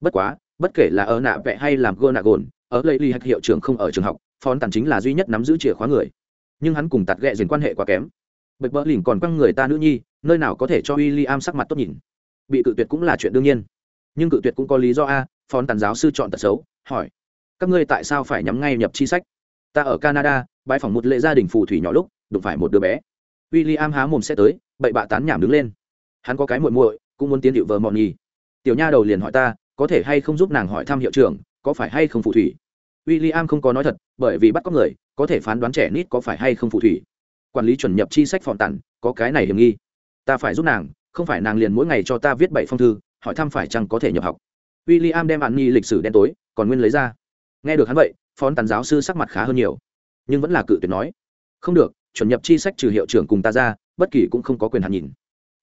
Bất quá, bất kể là ở nạ vẽ hay làm gợ nạ gồn, ở lấy ly hạch hiệu trưởng không ở trường học, phòn tản chính là duy nhất nắm giữ chìa khóa người. Nhưng hắn cùng tạt ghẹ dền quan hệ quá kém. Bạch bỡ lỉnh còn quăng người ta nữ nhi nơi nào có thể cho w i l l i am sắc mặt tốt nhìn. Bị cự tuyệt cũng là chuyện đương nhiên. Nhưng cự tuyệt cũng có lý do a phòn tàn giáo sư chọn tật xấu, hỏi. Các ngươi tại sao phải nhắm ngay nhập chi sách? Ta ở canada bãi phòng một lệ gia đình phù thủy nhỏ lúc, đụng phải một đứa bé. W i l l i am há mồm sẽ tới, bậy bạ tán nhảm đứng lên. Hắn có cái muội muội, cũng muốn tiến hiệu vợ mọn nhì. Tiểu nha đầu liền hỏi ta, có thể hay không giúp nàng hỏi thăm hiệu trưởng, có phải hay không phù thủy? W i l l i am không có nói thật, bởi vì bắt có người, có thể phán đoán trẻ nít có phải hay không phù thủy. Quản lý chuẩn nhập chi sách phòn tặng có cái này hiểm nghi ta phải giúp nàng, không phải nàng liền mỗi ngày cho ta viết bảy phong thư, hỏi thăm phải chăng có thể nhập học. W i l l i am đem ăn nhi lịch sử đen tối, còn nguyên lấy ra. Nghe được hắn vậy, Phón tàn giáo sư sắc mặt khá hơn nhiều. Nhưng vẫn là cự tuyệt nói, không được, chuẩn nhập chi sách trừ hiệu trưởng cùng ta ra, bất kỳ cũng không có quyền hạn nhìn.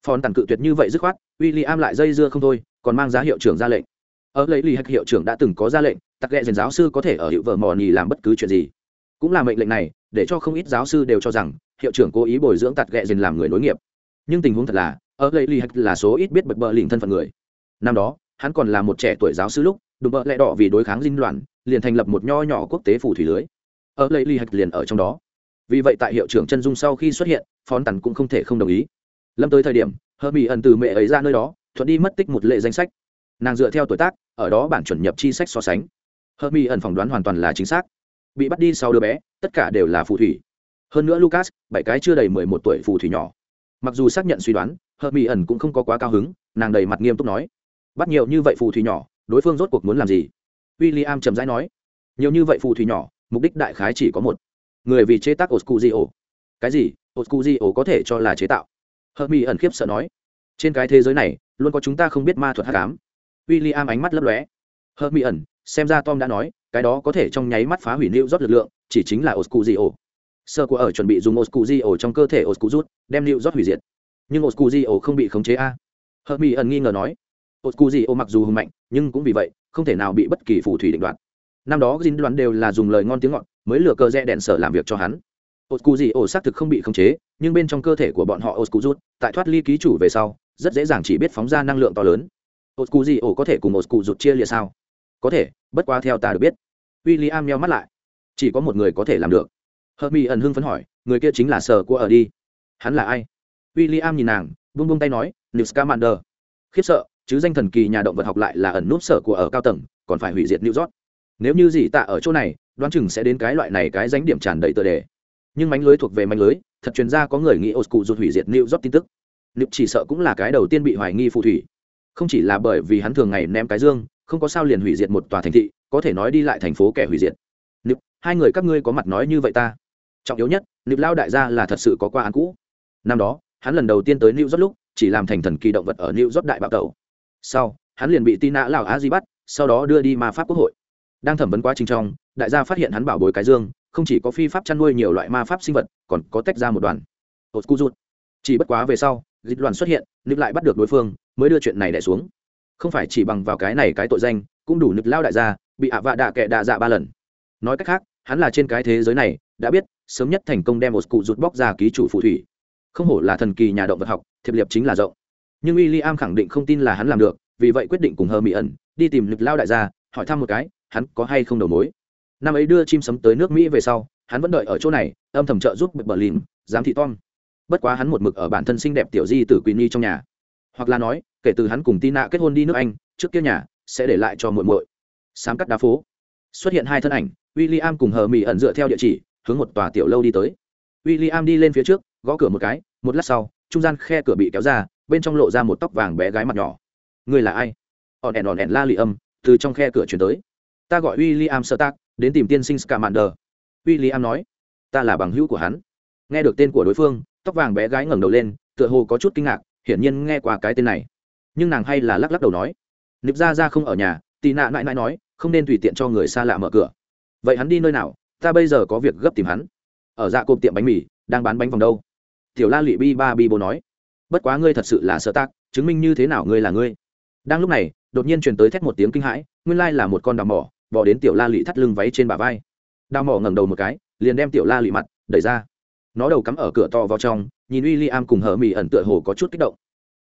Phón tàn cự tuyệt như vậy dứt khoát w i l l i am lại dây dưa không thôi, còn mang giá hiệu trưởng ra lệnh. Ở lấy lì hạch hiệu trưởng đã từng có ra lệnh, tặc ghẹ dền giáo sư có thể ở hiệu vợ mò nhì làm bất cứ chuyện gì. Cũng là mệnh lệnh này, để cho không ít giáo sư đều cho rằng, hiệu trưởng cố ý bồi dưỡng tặc ghẹ dền làm người nối nghiệp nhưng tình huống thật là, ở đây lì hạch là số ít biết bật bờ lỉnh thân phận người. Năm đó, hắn còn là một trẻ tuổi giáo sư lúc đùm bợ lẹ đỏ vì đối kháng dinh loạn, liền thành lập một nho nhỏ quốc tế phù thủy lưới. Ở đây lì hạch liền ở trong đó. Vì vậy tại hiệu trưởng chân dung sau khi xuất hiện, phón tần cũng không thể không đồng ý. Lâm tới thời điểm hơ mỹ ẩn từ mẹ ấy ra nơi đó, thuận đi mất tích một lệ danh sách. Nàng dựa theo tuổi tác, ở đó bản chuẩn nhập chi sách so sánh. Hơ mỹ ẩn phỏng đoán hoàn toàn là chính xác. Bị bắt đi sau đứa bé, tất cả đều là phù thủy. Hơn nữa lucas, bảy cái chưa đầy mười một tuổi phù thủy nhỏ mặc dù xác nhận suy đoán, hợp mỹ ẩn cũng không có quá cao hứng, nàng đầy mặt nghiêm túc nói. Bắt nhiều như vậy phù thủy nhỏ, đối phương rốt cuộc muốn làm gì? W i l l i am trầm rãi nói. Nhiều như vậy phù thủy nhỏ, mục đích đại khái chỉ có một. Người vì chế tác oscuzio. Cái gì? Oscuzio có thể cho là chế tạo. Hợp mỹ ẩn khiếp sợ nói. Trên cái thế giới này, luôn có chúng ta không biết ma thuật hát cám w i l l i am ánh mắt lấp lóe. Hợp mỹ ẩn, xem ra tom đã nói, cái đó có thể trong nháy mắt phá hủy lưu rót lực lượng, chỉ chính là oscuzio sơ của ở chuẩn bị dùng oscuzio trong cơ thể oscuzut, đem liệu rót hủy diệt. Nhưng oscuzio không bị khống chế a. Hợp mỹ ẩn nghi ngờ nói, oscuzio mặc dù hùng mạnh, nhưng cũng vì vậy, không thể nào bị bất kỳ phù thủy định đoạt. Năm đó dính đoán đều là dùng lời ngon tiếng ngọt, mới lừa cơ rẽ đèn sở làm việc cho hắn. Oscuzio xác thực không bị khống chế, nhưng bên trong cơ thể của bọn họ oscuzut, tại thoát ly ký chủ về sau, rất dễ dàng chỉ biết phóng ra năng lượng to lớn. Oscuzio có thể cùng oscuzut chia lìa sao? Có thể, bất quá theo ta được biết. W i l l i am mắt lại. Chỉ có một người có thể làm được hợp mỹ ẩn hưng phấn hỏi, người kia chính là sở của ở đi. Hắn là ai? W i l l i am nhìn nàng bung bung tay nói nữ scamander. Khiếp sợ, chứ danh thần kỳ nhà động vật học lại là ẩn núp sở của ở cao tầng, còn phải hủy diệt new york. Nếu như gì tạ ở chỗ này, đoán chừng sẽ đến cái loại này cái danh điểm tràn đầy tựa đề. Nhưng mánh lưới thuộc về mánh lưới, thật chuyên gia có người nghĩ ô cụ rụt hủy diệt new york tin tức. Nữ chỉ sợ cũng là cái đầu tiên bị hoài nghi phù thủy. Không chỉ là bởi vì hắn thường ngày ném cái dương, không có sao liền hủy diệt một tòa thành thị, có thể nói đi lại thành phố kẻ hủy diệt. Nữ hai người các ngươi có mặt nói như vậy ta? Trọng yếu nhất nịp lao đại gia là thật sự có qua án cũ. Năm đó, hắn lần đầu tiên tới new york lúc, chỉ làm thành thần kỳ động vật ở new york đại bạo tẩu. Sau, hắn liền bị tina lào á di bắt, sau đó đưa đi ma pháp quốc hội. Đang thẩm vấn quá trình trong, đại gia phát hiện hắn bảo bối cái dương, không chỉ có phi pháp chăn nuôi nhiều loại ma pháp sinh vật, còn có tách ra một đoàn. Hột cu rút chỉ bất quá về sau, dịch đoàn xuất hiện nịp lại bắt được đối phương, mới đưa chuyện này đẻ xuống. Không phải chỉ bằng vào cái này cái tội danh, cũng đủ nịp lao đại gia, bị ạ vạ đạ kệ đạ dạ ba lần. Nói cách khác, hắn là trên cái thế giới này, đã biết sớm nhất thành công đem một cụ rút bóc ra ký chủ phù thủy. Không hổ là thần kỳ nhà động vật học, thiệp liệp chính là rộng. Nhưng w i l l i am khẳng định không tin là hắn làm được, vì vậy quyết định cùng hờ mỹ ẩn đi tìm lực lao đại gia, hỏi thăm một cái, hắn có hay không đầu mối. Năm ấy đưa chim sấm tới nước mỹ về sau, hắn vẫn đợi ở chỗ này, âm thầm trợ giúp berlin, giám thị tom. Bất quá hắn một mực ở bản thân xinh đẹp tiểu di từ quỳnh nhi trong nhà. Hoặc là nói, kể từ hắn cùng tina kết hôn đi nước anh, trước kia nhà sẽ để lại cho muội muội. Sám cắt đá phố. Xuất hiện hai thân ảnh w i l l i am cùng hờ mỹ ẩn dựa theo địa chỉ hướng một tòa tiểu lâu đi tới. W i l l i am đi lên phía trước, gõ cửa một cái, một lát sau, trung gian khe cửa bị kéo ra, bên trong lộ ra một tóc vàng bé gái mặt nhỏ. Người là ai? Ỏn ẻn ỏn ẻn la lì âm, từ trong khe cửa chuyển tới. Ta gọi w i l l i am sơ tác đến tìm tiên sinh scamander. W i l l i am nói, ta là bằng hữu của hắn. Nghe được tên của đối phương, tóc vàng bé gái ngẩng đầu lên, tựa hồ có chút kinh ngạc, hiển nhiên nghe qua cái tên này. Nhưng nàng hay là lắc lắc đầu nói, nịp ra ra không ở nhà tì nạ mãi mãi nói, không nên tùy tiện cho người xa lạ mở cửa. Vậy hắn đi nơi nào? Ta bây giờ có việc gấp tìm hắn. Ở dạ cộp tiệm bánh mì, đang bán bánh vòng đâu? Tiểu la lụy bi ba bi bố nói. Bất quá ngươi thật sự là sợ tác chứng minh như thế nào ngươi là ngươi? Đang lúc này, đột nhiên truyền tới thét một tiếng kinh hãi, nguyên lai là một con đào mỏ, bỏ đến tiểu la lụy thắt lưng váy trên bả vai. Đào mỏ ngẩng đầu một cái, liền đem tiểu la Lụy mặt đẩy ra. Nó đầu cắm ở cửa to vào trong, nhìn w i l l i am cùng hờ mỹ ẩn tựa hồ có chút kích động.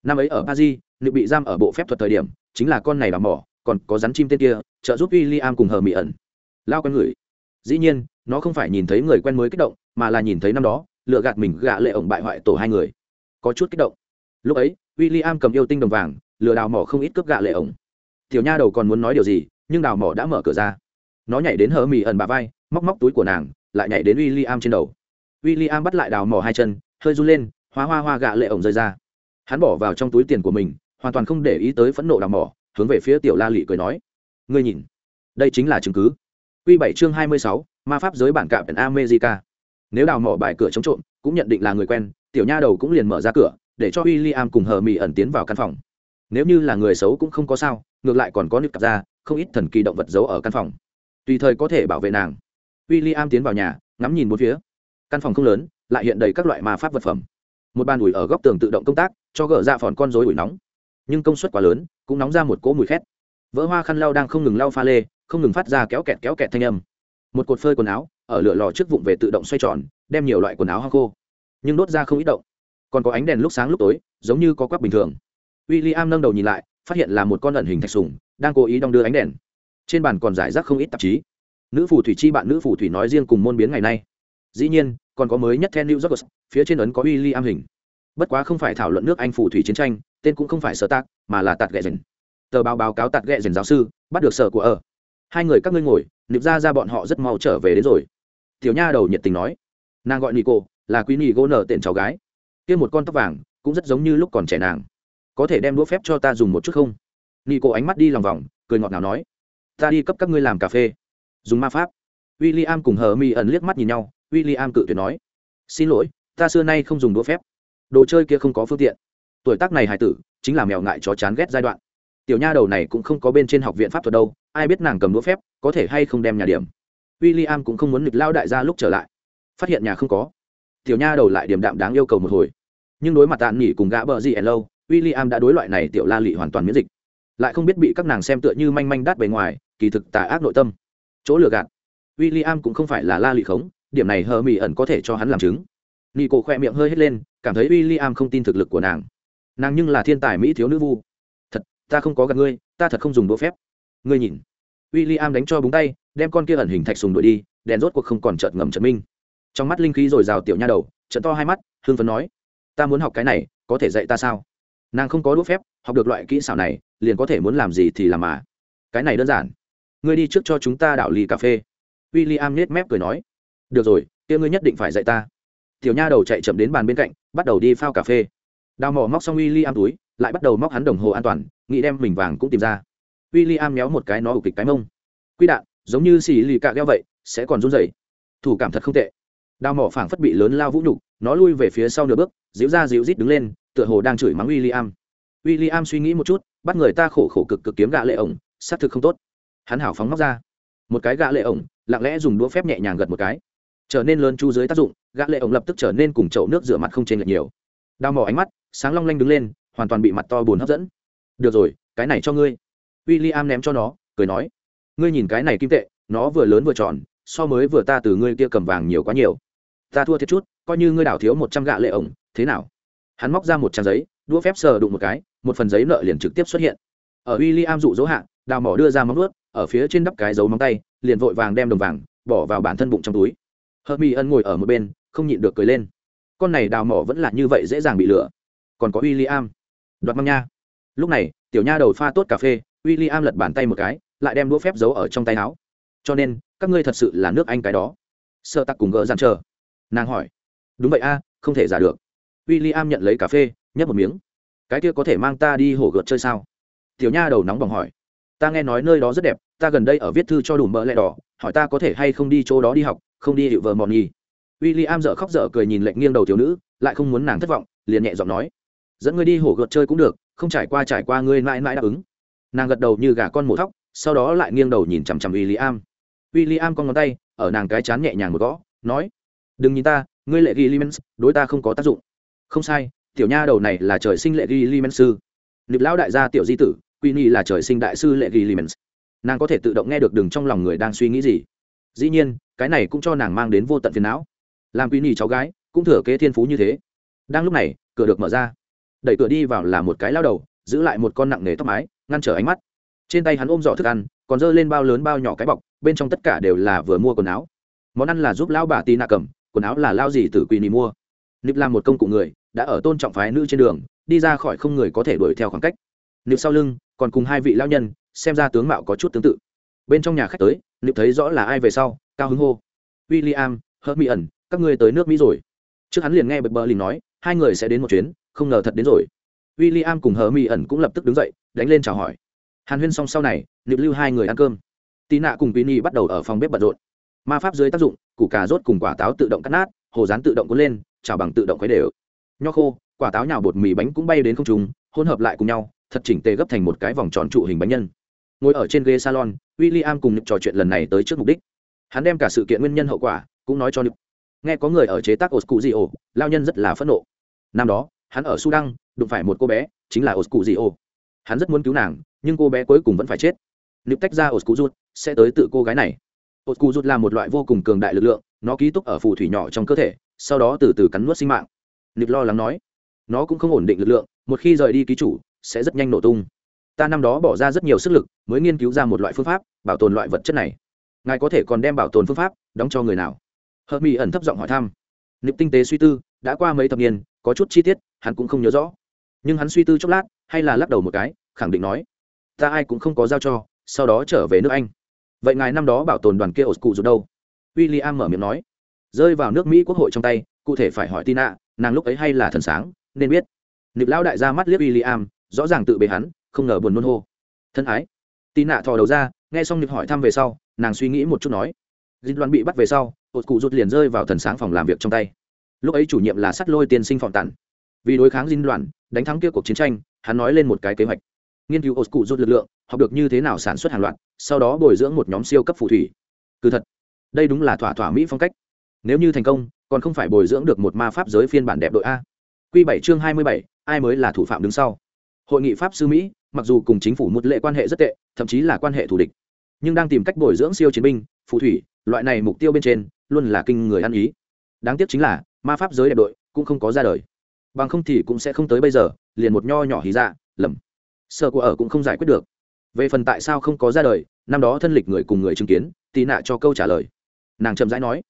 Năm ấy ở paris, nữ bị giam ở bộ phép thuật thời điểm, chính là con này đào mỏ, còn có rắn chim tên kia, trợ giúp w i l l i am cùng hờ mỹ ẩn. Lao con người dĩ nhiên, nó không phải nhìn thấy người quen mới kích động, mà là nhìn thấy năm đó lựa gạt mình gạ lệ ổng bại hoại tổ hai người. Có chút kích động. Lúc ấy w i l l i am cầm yêu tinh đồng vàng, lừa đào mỏ không ít cướp gạ lệ ổng. Tiểu nha đầu còn muốn nói điều gì, nhưng đào mỏ đã mở cửa ra. Nó nhảy đến hờ mì ẩn bà vai, móc móc túi của nàng, lại nhảy đến w i l l i am trên đầu. W i l l i am bắt lại đào mỏ hai chân, hơi run lên hoa hoa hoa gạ lệ ổng rơi ra. Hắn bỏ vào trong túi tiền của mình, hoàn toàn không để ý tới phẫn nộ đào mỏ, hướng về phía tiểu la lị cười nói, ngươi nhìn, đây chính là chứng cứ. Quy 7 chương hai mươi sáu, ma pháp giới bản cạm america. Nếu đào mỏ bài cửa chống trộm, cũng nhận định là người quen, tiểu nha đầu cũng liền mở ra cửa, để cho william cùng hờ mị ẩn tiến vào căn phòng. Nếu như là người xấu cũng không có sao, ngược lại còn có nịp cặp ra, không ít thần kỳ động vật giấu ở căn phòng. Tùy thời có thể bảo vệ nàng. William tiến vào nhà, ngắm nhìn bốn phía. Căn phòng không lớn, lại hiện đầy các loại ma pháp vật phẩm. Một bàn ủi ở góc tường tự động công tác, cho gỡ ra phòn con rối ủi nóng. Nhưng công suất quá lớn, cũng nóng ra một cỗ mùi khét. Vỡ hoa khăn lau đang không ngừng lau pha lê không ngừng phát ra kéo kẹt kéo kẹt thanh âm. Một cột phơi quần áo, ở lửa lò trước vụng về tự động xoay tròn, đem nhiều loại quần áo hoa khô. Nhưng đốt ra không ít động. Còn có ánh đèn lúc sáng lúc tối, giống như có quắc bình thường. W i l l i am nâng đầu nhìn lại, phát hiện là một con ẩn hình thạch sùng, đang cố ý đong đưa ánh đèn. Trên bàn còn giải rác không ít tạp chí. Nữ phù thủy chi bạn nữ phù thủy nói riêng cùng môn biến ngày nay. Dĩ nhiên, còn có mới nhất then new york phía trên ấn có w i l l i am hình. Bất quá không phải thảo luận nước anh phù thủy chiến tranh, tên cũng không phải sở tạc, mà là tạt ghẹ dần tờ báo báo cáo tạt ghẹ dần giáo sư, bắt được sở của ở hai người các ngươi ngồi, nịp ra ra bọn họ rất mau trở về đến rồi. Tiểu nha đầu nhiệt tình nói, nàng gọi nico, là quý nị gỗ nở tên cháu gái. Kia một con tóc vàng, cũng rất giống như lúc còn trẻ nàng. Có thể đem đũa phép cho ta dùng một chút không? Nico ánh mắt đi lòng vòng, cười ngọt ngào nói, ta đi cấp các ngươi làm cà phê. Dùng ma pháp. W i l l i am cùng hờ mi ẩn liếc mắt nhìn nhau w i l l i am cự tuyệt nói, xin lỗi, ta xưa nay không dùng đũa phép. Đồ chơi kia không có phương tiện. Tuổi tác này hài tử, chính là mèo ngại chó chán ghét giai đoạn. Tiểu nha đầu này cũng không có bên trên học viện pháp thuật đâu ai biết nàng cầm đũa phép, có thể hay không đem nhà điểm. W i l l i am cũng không muốn nghịch lao đại gia lúc trở lại. Phát hiện nhà không có. Tiểu nha đầu lại điểm đạm đáng yêu cầu một hồi. Nhưng đối mặt tàn nghỉ cùng gã bờ gì ẩn lâu w i l l i am đã đối loại này tiểu la lị hoàn toàn miễn dịch. Lại không biết bị các nàng xem tựa như manh manh đắt bề ngoài, kỳ thực tà ác nội tâm. Chỗ lừa gạt. W i l l i am cũng không phải là la lị khống, điểm này hờ mỹ ẩn có thể cho hắn làm chứng. Nị cổ khoe miệng hơi hết lên, cảm thấy w i l l i am không tin thực lực của nàng. Nàng nhưng là thiên tài mỹ thiếu nữ vu. Thật, ta không có gặp ngươi, ta thật không dùng đũa phép ngươi nhìn. W i l l i am đánh cho búng tay, đem con kia ẩn hình thạch sùng đuổi đi, đèn rốt cuộc không còn trợt ngầm trật minh. Trong mắt linh khí r ồ i r à o tiểu nha đầu, trận to hai mắt hương phấn nói, ta muốn học cái này, có thể dạy ta sao? Nàng không có đũa phép, học được loại kỹ xảo này, liền có thể muốn làm gì thì làm mà. Cái này đơn giản. Ngươi đi trước cho chúng ta đảo ly cà phê. W i l l i am nết mép cười nói, được rồi, kia ngươi nhất định phải dạy ta. Tiểu nha đầu chạy chậm đến bàn bên cạnh, bắt đầu đi phao cà phê. Đào mỏ móc xong w i l l i am túi, lại bắt đầu móc hắn đồng hồ an toàn, nghĩ đem mình vàng cũng tìm ra w i l l i am méo một cái nó ủ kịch cái mông. Quy đạn, giống như xì lì cạ gheo vậy, sẽ còn run rẩy. Thủ cảm thật không tệ. Đào mỏ phảng phất bị lớn lao vũ nhục, nó lui về phía sau nửa bước, díu ra díu rít đứng lên, tựa hồ đang chửi mắng w i l l i am w i l l i am suy nghĩ một chút, bắt người ta khổ khổ cực cực kiếm gạ lệ ổng, xác thực không tốt. Hắn hảo phóng móc ra. Một cái gạ lệ ổng, lặng lẽ dùng đũa phép nhẹ nhàng gật một cái. Trở nên lớn chu dưới tác dụng gã lệ ổng lập tức trở nên cùng chậu nước rửa mặt không chênh lệch nhiều. Đào mỏ ánh mắt, sáng long lanh đứng lên, hoàn toàn bị mặt to buồn hấp dẫn. Được rồi, cái này cho ngươi. William ném cho nó, cười nói, ngươi nhìn cái này kim tệ, nó vừa lớn vừa tròn, so mới vừa ta từ ngươi kia cầm vàng nhiều quá nhiều. Ta thua thiệt chút, coi như ngươi đảo thiếu một trăm gạ lệ ổng, thế nào? Hắn móc ra một trang giấy đũa phép sờ đụng một cái, một phần giấy nợ liền trực tiếp xuất hiện. Ở William dụ dỗ hạ, đào mỏ đưa ra móng ướt ở phía trên đắp cái dấu móng tay, liền vội vàng đem đồng vàng bỏ vào bản thân bụng trong túi. Hờ mỹ ân ngồi ở một bên, không nhịn được cười lên. Con này đào mỏ vẫn là như vậy dễ dàng bị lửa còn có w i l l i am đoạt măng nha. Lúc này, tiểu nha đầu pha tốt cà phê w i l l i am lật bàn tay một cái, lại đem đũa phép giấu ở trong tay áo. Cho nên, các ngươi thật sự là nước anh cái đó. Sợ tặc cùng gỡ dàn chờ. Nàng hỏi. Đúng vậy a, không thể giả được. W i l l i am nhận lấy cà phê, nhấp một miếng. Cái kia có thể mang ta đi hổ gợt chơi sao? Tiểu nha đầu nóng bỏng hỏi. Ta nghe nói nơi đó rất đẹp, ta gần đây ở viết thư cho đủ mỡ lẹ đỏ, hỏi ta có thể hay không đi chỗ đó đi học, không đi hiệu vợ mòn nhì w i l l i am dợ khóc dở cười nhìn lệnh nghiêng đầu thiếu nữ, lại không muốn nàng thất vọng, liền nhẹ giọng nói. Dẫn ngươi đi hổ gợt chơi cũng được, không trải qua trải qua ngươi mãi mãi đáp ứng nàng gật đầu như gà con mổ thóc, sau đó lại nghiêng đầu nhìn chằm chằm w i l l i am w i l l i am con ngón tay, ở nàng cái chán nhẹ nhàng một gõ, nói, đừng nhìn ta, ngươi lệ ghi limens, đối ta không có tác dụng. Không sai, tiểu nha đầu này là trời sinh lệ ghi limens sư. Nịp lão đại gia tiểu di tử, quy nhi là trời sinh đại sư lệ ghi limens. Nàng có thể tự động nghe được đừng trong lòng người đang suy nghĩ gì. Dĩ nhiên, cái này cũng cho nàng mang đến vô tận phiền não. Làm quy nhi cháu gái, cũng thừa kế thiên phú như thế. Đang lúc này, cửa được mở ra. Đẩy cửa đi vào là một cái lao đầu, giữ lại một con nặng nề tóc mái ngăn trở ánh mắt. Trên tay hắn ôm giỏ thức ăn còn giơ lên bao lớn bao nhỏ cái bọc bên trong tất cả đều là vừa mua quần áo. Món ăn là giúp lão bà tì nạ cầm quần áo là lao gì từ quỳ nì mua. Nịp làm một công cụ người đã ở tôn trọng phái nữ trên đường đi ra khỏi không người có thể đuổi theo khoảng cách. Nịp sau lưng còn cùng hai vị lao nhân xem ra tướng mạo có chút tương tự. Bên trong nhà khách tới nịp thấy rõ là ai về sau cao hứng hô. William, hớt mỹ ẩn các ngươi tới nước mỹ rồi. Trước hắn liền nghe bật bờ lình nói hai người sẽ đến một chuyến không ngờ thật đến rồi w i l l i am cùng hờ mỹ ẩn cũng lập tức đứng dậy, đánh lên chào hỏi. Hàn huyên xong sau này nịp lưu hai người ăn cơm. Tì nạ cùng Nhi bắt đầu ở phòng bếp bận rộn. Ma pháp dưới tác dụng, củ cà rốt cùng quả táo tự động cắt nát, hồ rán tự động cuốn lên, chảo bằng tự động khuấy đều. Nho khô, quả táo nhào bột mì bánh cũng bay đến không trùng hỗn hợp lại cùng nhau, thật chỉnh tề gấp thành một cái vòng tròn trụ hình bánh nhân. Ngồi ở trên ghế salon w i l l i am cùng Nịp trò chuyện lần này tới trước mục đích. Hắn đem cả sự kiện nguyên nhân hậu quả cũng nói cho Nịp. nghe có người ở chế tác ổ cụ di ổ lao nhân rất là phẫn nộ. Năm đó, hắn ở sudan đụng phải một cô bé, chính là ổ cụ di ô hắn rất muốn cứu nàng, nhưng cô bé cuối cùng vẫn phải chết. Nếu tách ra ổ cụ rút sẽ tới tự cô gái này. Ổ cụ rút là một loại vô cùng cường đại lực lượng, nó ký túc ở phù thủy nhỏ trong cơ thể, sau đó từ từ cắn nuốt sinh mạng. Nịp lo lắng nói, nó cũng không ổn định lực lượng, một khi rời đi ký chủ, sẽ rất nhanh nổ tung. Ta năm đó bỏ ra rất nhiều sức lực, mới nghiên cứu ra một loại phương pháp, bảo tồn loại vật chất này. Ngài có thể còn đem bảo tồn phương pháp, đóng cho người nào? Hợp mỹ ẩn thấp giọng hỏi thăm. Nịp tinh tế suy tư, đã qua mấy thập niên, có chút chi tiết, hắn cũng không nhớ rõ nhưng hắn suy tư chốc lát, hay là lắc đầu một cái, khẳng định nói, ta ai cũng không có giao cho, sau đó trở về nước anh. Vậy ngài năm đó bảo tồn đoàn kia ổ cụ rụt đâu? W i l l i am mở miệng nói. Rơi vào nước mỹ quốc hội trong tay, cụ thể phải hỏi tina, nàng lúc ấy hay là thần sáng, nên biết. Nịp lão đại ra mắt liếc w i l l i am rõ ràng tự bề hắn, không ngờ buồn nôn hô. Thân ái. Tina thò đầu ra, nghe xong nịp hỏi thăm về sau, nàng suy nghĩ một chút nói. Dinh đoàn bị bắt về sau ổ cụ rụt liền rơi vào thần sáng phòng làm việc trong tay. Lúc ấy chủ nhiệm là sắt lôi tiên sinh phòng tản vì đối kháng dinh đoàn, đánh thắng kia cuộc chiến tranh, hắn nói lên một cái kế hoạch. Nghiên cứu ột cụ rút lực lượng, học được như thế nào sản xuất hàng loạt, sau đó bồi dưỡng một nhóm siêu cấp phù thủy. Cứ thật, đây đúng là thỏa thỏa mỹ phong cách. Nếu như thành công, còn không phải bồi dưỡng được một ma pháp giới phiên bản đẹp đội a. Q bảy chương hai mươi bảy, ai mới là thủ phạm đứng sau? Hội nghị pháp sư mỹ, mặc dù cùng chính phủ một lệ quan hệ rất tệ, thậm chí là quan hệ thù địch, nhưng đang tìm cách bồi dưỡng siêu chiến binh, phù thủy, loại này mục tiêu bên trên, luôn là kinh người ăn ý. Đáng tiếc chính là, ma pháp giới đẹp đội cũng không có ra đời bằng không thì cũng sẽ không tới bây giờ, liền một nho nhỏ hí dạ lầm. Sợ của ở cũng không giải quyết được. Về phần tại sao không có ra đời, năm đó thân lịch người cùng người chứng kiến, tì nạ cho câu trả lời. Nàng chậm rãi nói,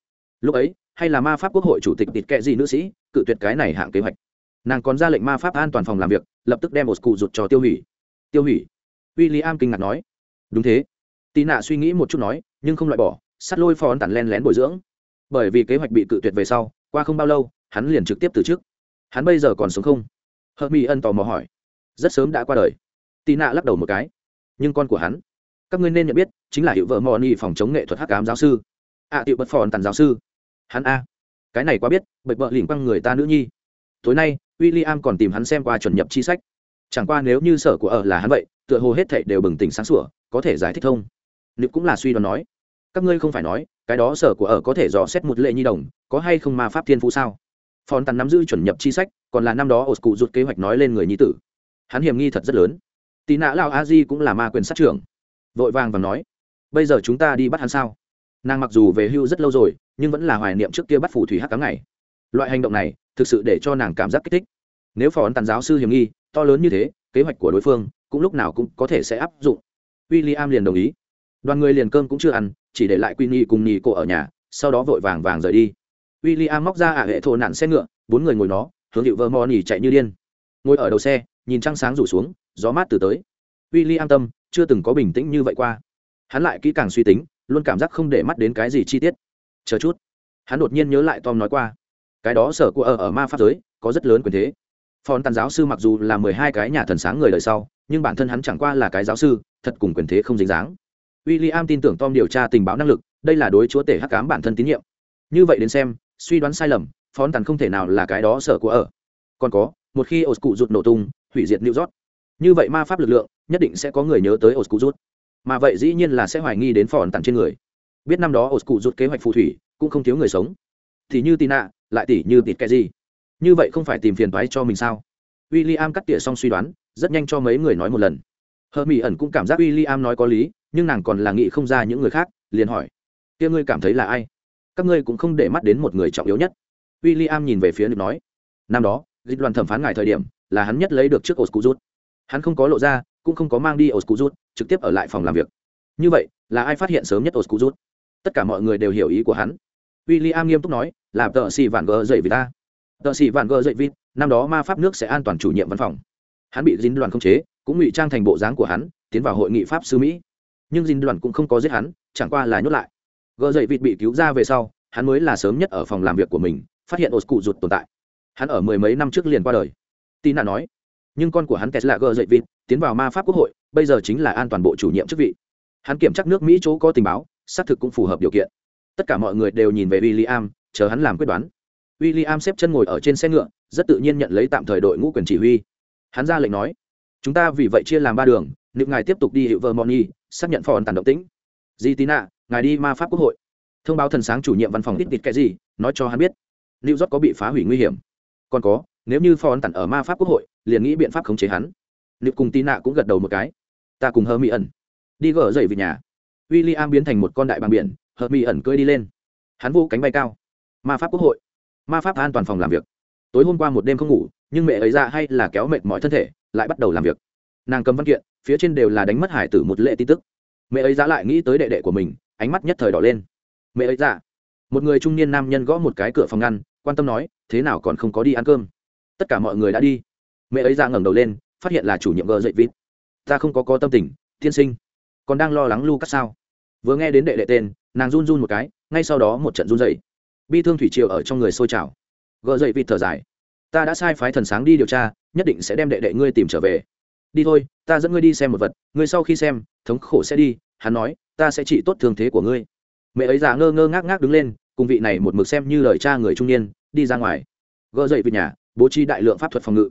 lúc ấy, hay là ma pháp quốc hội chủ tịch tịt kệ gì nữ sĩ, cự tuyệt cái này hạng kế hoạch. Nàng còn ra lệnh ma pháp an toàn phòng làm việc, lập tức đem một cụ rụt cho tiêu hủy. Tiêu hủy? W i l l i am kinh ngạc nói, đúng thế. Tì nạ suy nghĩ một chút nói, nhưng không loại bỏ, sắt lôi phòn tản len lén bồi dưỡng. Bởi vì kế hoạch bị cự tuyệt về sau, qua không bao lâu, hắn liền trực tiếp từ chức hắn bây giờ còn sống không? Hợp mỹ ân tò mò hỏi. Rất sớm đã qua đời. Tị nạ lắc đầu một cái. Nhưng con của hắn các ngươi nên nhận biết chính là hiệu vợ mò ni phòng chống nghệ thuật hắc cám giáo sư. Ạ à, tiệu bật phòn tàn giáo sư. Hắn a. Cái này quá biết bậy bợ lỉnh quăng người ta nữ nhi. Tối nay w i l l i am còn tìm hắn xem qua chuẩn nhập chi sách. Chẳng qua nếu như sở của ở là hắn vậy tựa hồ hết thệ đều bừng tỉnh sáng sủa có thể giải thích thông nữ cũng là suy đoán nói. Các ngươi không phải nói cái đó sở của ở có thể dò xét một lệ nhi đồng có hay không ma pháp thiên phú sao? Phòn tàn nắm giữ chuẩn nhập chi sách, còn là năm đó ổ cụ rút kế hoạch nói lên người nhi tử. Hắn hiểm nghi thật rất lớn. Tì nã lao a di cũng là ma quyền sát trưởng. Vội vàng và nói, bây giờ chúng ta đi bắt hắn sao? Nàng mặc dù về hưu rất lâu rồi, nhưng vẫn là hoài niệm trước kia bắt phủ thủy hắc cám ngày. Loại hành động này thực sự để cho nàng cảm giác kích thích. Nếu phó ấn tàn giáo sư hiểm nghi, to lớn như thế, kế hoạch của đối phương cũng lúc nào cũng có thể sẽ áp dụng. W i l l i am liền đồng ý. Đoàn người liền cơm cũng chưa ăn, chỉ để lại quy nhi cùng nhì cô ở nhà, sau đó vội vàng vàng rời đi w i l l i am móc ra ả hệ thổ nạn xe ngựa, bốn người ngồi nó, hướng hiệu vợ mò nỉ chạy như điên. Ngồi ở đầu xe, nhìn trăng sáng rủ xuống, gió mát từ tới. W i l l i am tâm, chưa từng có bình tĩnh như vậy qua. Hắn lại kỹ càng suy tính, luôn cảm giác không để mắt đến cái gì chi tiết. Chờ chút. Hắn đột nhiên nhớ lại tom nói qua. Cái đó sở của ở ở ma pháp giới, có rất lớn quyền thế. Phòn tàn giáo sư mặc dù là mười hai cái nhà thần sáng người đời sau, nhưng bản thân hắn chẳng qua là cái giáo sư, thật cùng quyền thế không dính dáng. W i l l i am tin tưởng tom điều tra tình báo năng lực, đây là đối chúa tể hắc cám bản thân tín nhiệm. Như vậy đến xem suy đoán sai lầm, phón tàn không thể nào là cái đó sở của ở. Còn có, một khi ổ cụ rụt nổ tung, hủy diệt new york. Như vậy ma pháp lực lượng, nhất định sẽ có người nhớ tới ổ cụ rút mà vậy dĩ nhiên là sẽ hoài nghi đến phòn tàn trên người. Biết năm đó ổ cụ rút kế hoạch phù thủy, cũng không thiếu người sống. Thì như tì nạ lại tỉ như tịt cái gì như vậy không phải tìm phiền toái cho mình sao? W i l l i am cắt tỉa xong suy đoán, rất nhanh cho mấy người nói một lần. Hờ mỹ ẩn cũng cảm giác w i l l i am nói có lý, nhưng nàng còn là nghĩ không ra những người khác, liền hỏi. Kia ngươi cảm thấy là ai? Các ngươi cũng không để mắt đến một người trọng yếu nhất. W i l l i am nhìn về phía nữ nói, năm đó, dịch đoàn thẩm phán ngài thời điểm là hắn nhất lấy được trước ổ rút hắn không có lộ ra, cũng không có mang đi ổ rút trực tiếp ở lại phòng làm việc. Như vậy, là ai phát hiện sớm nhất ổ rút tất cả mọi người đều hiểu ý của hắn. W i l l i am nghiêm túc nói, là tợ xì vạn gờ dậy vì ta. Tợ xì vạn gờ dậy vì, năm đó ma pháp nước sẽ an toàn chủ nhiệm văn phòng. Hắn bị dính đoàn không chế, cũng ngụy trang thành bộ dáng của hắn, tiến vào hội nghị pháp sư mỹ. Nhưng dính đoàn cũng không có giết hắn, chẳng qua là nhốt lại gờ dậy vịt bị cứu ra về sau, hắn mới là sớm nhất ở phòng làm việc của mình, phát hiện ô cụ rụt tồn tại. Hắn ở mười mấy năm trước liền qua đời. Tina nói, nhưng con của hắn là gờ dậy vịt, tiến vào ma pháp quốc hội, bây giờ chính là an toàn bộ chủ nhiệm chức vị. Hắn kiểm tra nước mỹ chỗ có tình báo, xác thực cũng phù hợp điều kiện. Tất cả mọi người đều nhìn về w i l l i am chờ hắn làm quyết đoán. W i l l i am xếp chân ngồi ở trên xe ngựa, rất tự nhiên nhận lấy tạm thời đội ngũ quyền chỉ huy. Hắn ra lệnh nói, chúng ta vì vậy chia làm ba đường, nếu ngài tiếp tục đi hiệu vermont xác nhận phòn tàn động tĩnh. Di Tí ạ ngài đi ma pháp quốc hội. Thông báo thần sáng chủ nhiệm văn phòng ít tịt cái gì nói cho hắn biết. New york có bị phá hủy nguy hiểm. Còn có, nếu như phòn tàn ở ma pháp quốc hội, liền nghĩ biện pháp khống chế hắn. Liệu cùng tí nạ cũng gật đầu một cái. Ta cùng hơ mỹ ẩn. Đi gỡ dậy về nhà. W i l l i am biến thành một con đại bằng biển, hơ mỹ ẩn cưỡi đi lên. Hắn vô cánh bay cao. Ma pháp quốc hội. Ma pháp an toàn phòng làm việc. Tối hôm qua một đêm không ngủ, nhưng mẹ ấy ra hay là kéo mệt mọi thân thể, lại bắt đầu làm việc. Nàng cầm văn kiện, phía trên đều là đánh mất hải tử một lệ tin tức. Mẹ ấy ra lại nghĩ tới đệ đệ của mình ánh mắt nhất thời đỏ lên. Mẹ ấy ra dạ. một người trung niên nam nhân gõ một cái cửa phòng ngăn, quan tâm nói, thế nào còn không có đi ăn cơm? Tất cả mọi người đã đi. Mẹ ấy ra ngẩng đầu lên, phát hiện là chủ nhiệm gờ dậy vịt. Ta không có có tâm tình, tiên sinh. Còn đang lo lắng lu cắt sao? Vừa nghe đến đệ đệ tên, nàng run run một cái, ngay sau đó một trận run dậy bi thương thủy triều ở trong người sôi trào. Gờ dậy vịt thở dài. Ta đã sai phái thần sáng đi điều tra, nhất định sẽ đem đệ đệ ngươi tìm trở về. Đi thôi, ta dẫn ngươi đi xem một vật, ngươi sau khi xem, thống khổ sẽ đi. Hắn nói ta sẽ trị tốt thương thế của ngươi. Mẹ ấy già ngơ ngơ ngác ngác đứng lên, cùng vị này một mực xem như lời cha người trung niên, đi ra ngoài. Gỡ dậy về nhà, bố trí đại lượng pháp thuật phòng ngự.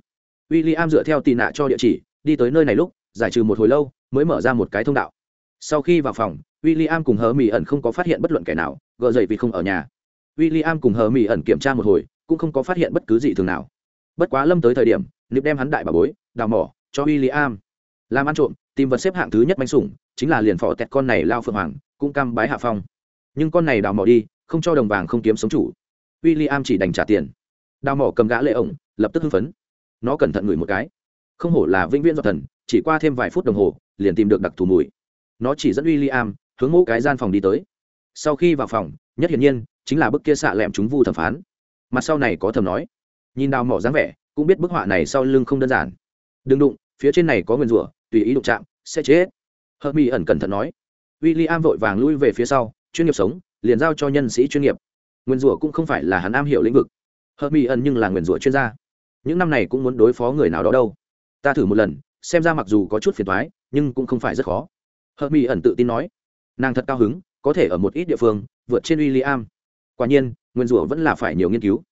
W i l l i am dựa theo tì nạ cho địa chỉ, đi tới nơi này lúc, giải trừ một hồi lâu, mới mở ra một cái thông đạo. Sau khi vào phòng w i l l i am cùng hờ mỹ ẩn không có phát hiện bất luận kẻ nào, gỡ dậy vì không ở nhà. W i l l i am cùng hờ mỹ ẩn kiểm tra một hồi, cũng không có phát hiện bất cứ gì thường nào. Bất quá lâm tới thời điểm, nịp đem hắn đại bà bối, đào mỏ, cho w i l l i am làm ăn trộm, tìm vật xếp hạng thứ nhất manh sủng chính là liền phò tẹt con này lao phượng hoàng, cũng cam bái hạ phong. Nhưng con này đào mỏ đi, không cho đồng vàng không kiếm sống chủ. W i l l i am chỉ đành trả tiền. Đào mỏ cầm gã lệ ổng, lập tức hưng phấn. Nó cẩn thận ngửi một cái. Không hổ là vĩnh viễn do thần, chỉ qua thêm vài phút đồng hồ, liền tìm được đặc thù mùi. Nó chỉ dẫn w i l l i am hướng mẫu cái gian phòng đi tới. Sau khi vào phòng, nhất hiển nhiên, chính là bức kia xạ lẹm chúng vu thẩm phán. Mặt sau này có thầm nói. Nhìn đào mỏ dáng vẻ, cũng biết bức họa này sau lưng không đơn giản. Đừng đụng, phía trên này có nguyên rủa, tùy ý đụng chạm, sẽ chết hợp mỹ ẩn cẩn thận nói. W i l l i am vội vàng lui về phía sau, chuyên nghiệp sống, liền giao cho nhân sĩ chuyên nghiệp. Nguyên rủa cũng không phải là hắn am hiểu lĩnh vực. Hợp mỹ ẩn nhưng là nguyên rủa chuyên gia. Những năm này cũng muốn đối phó người nào đó đâu. Ta thử một lần, xem ra mặc dù có chút phiền thoái nhưng cũng không phải rất khó. Hợp mỹ ẩn tự tin nói. Nàng thật cao hứng, có thể ở một ít địa phương, vượt trên w i l l i am quả nhiên, nguyên rủa vẫn là phải nhiều nghiên cứu.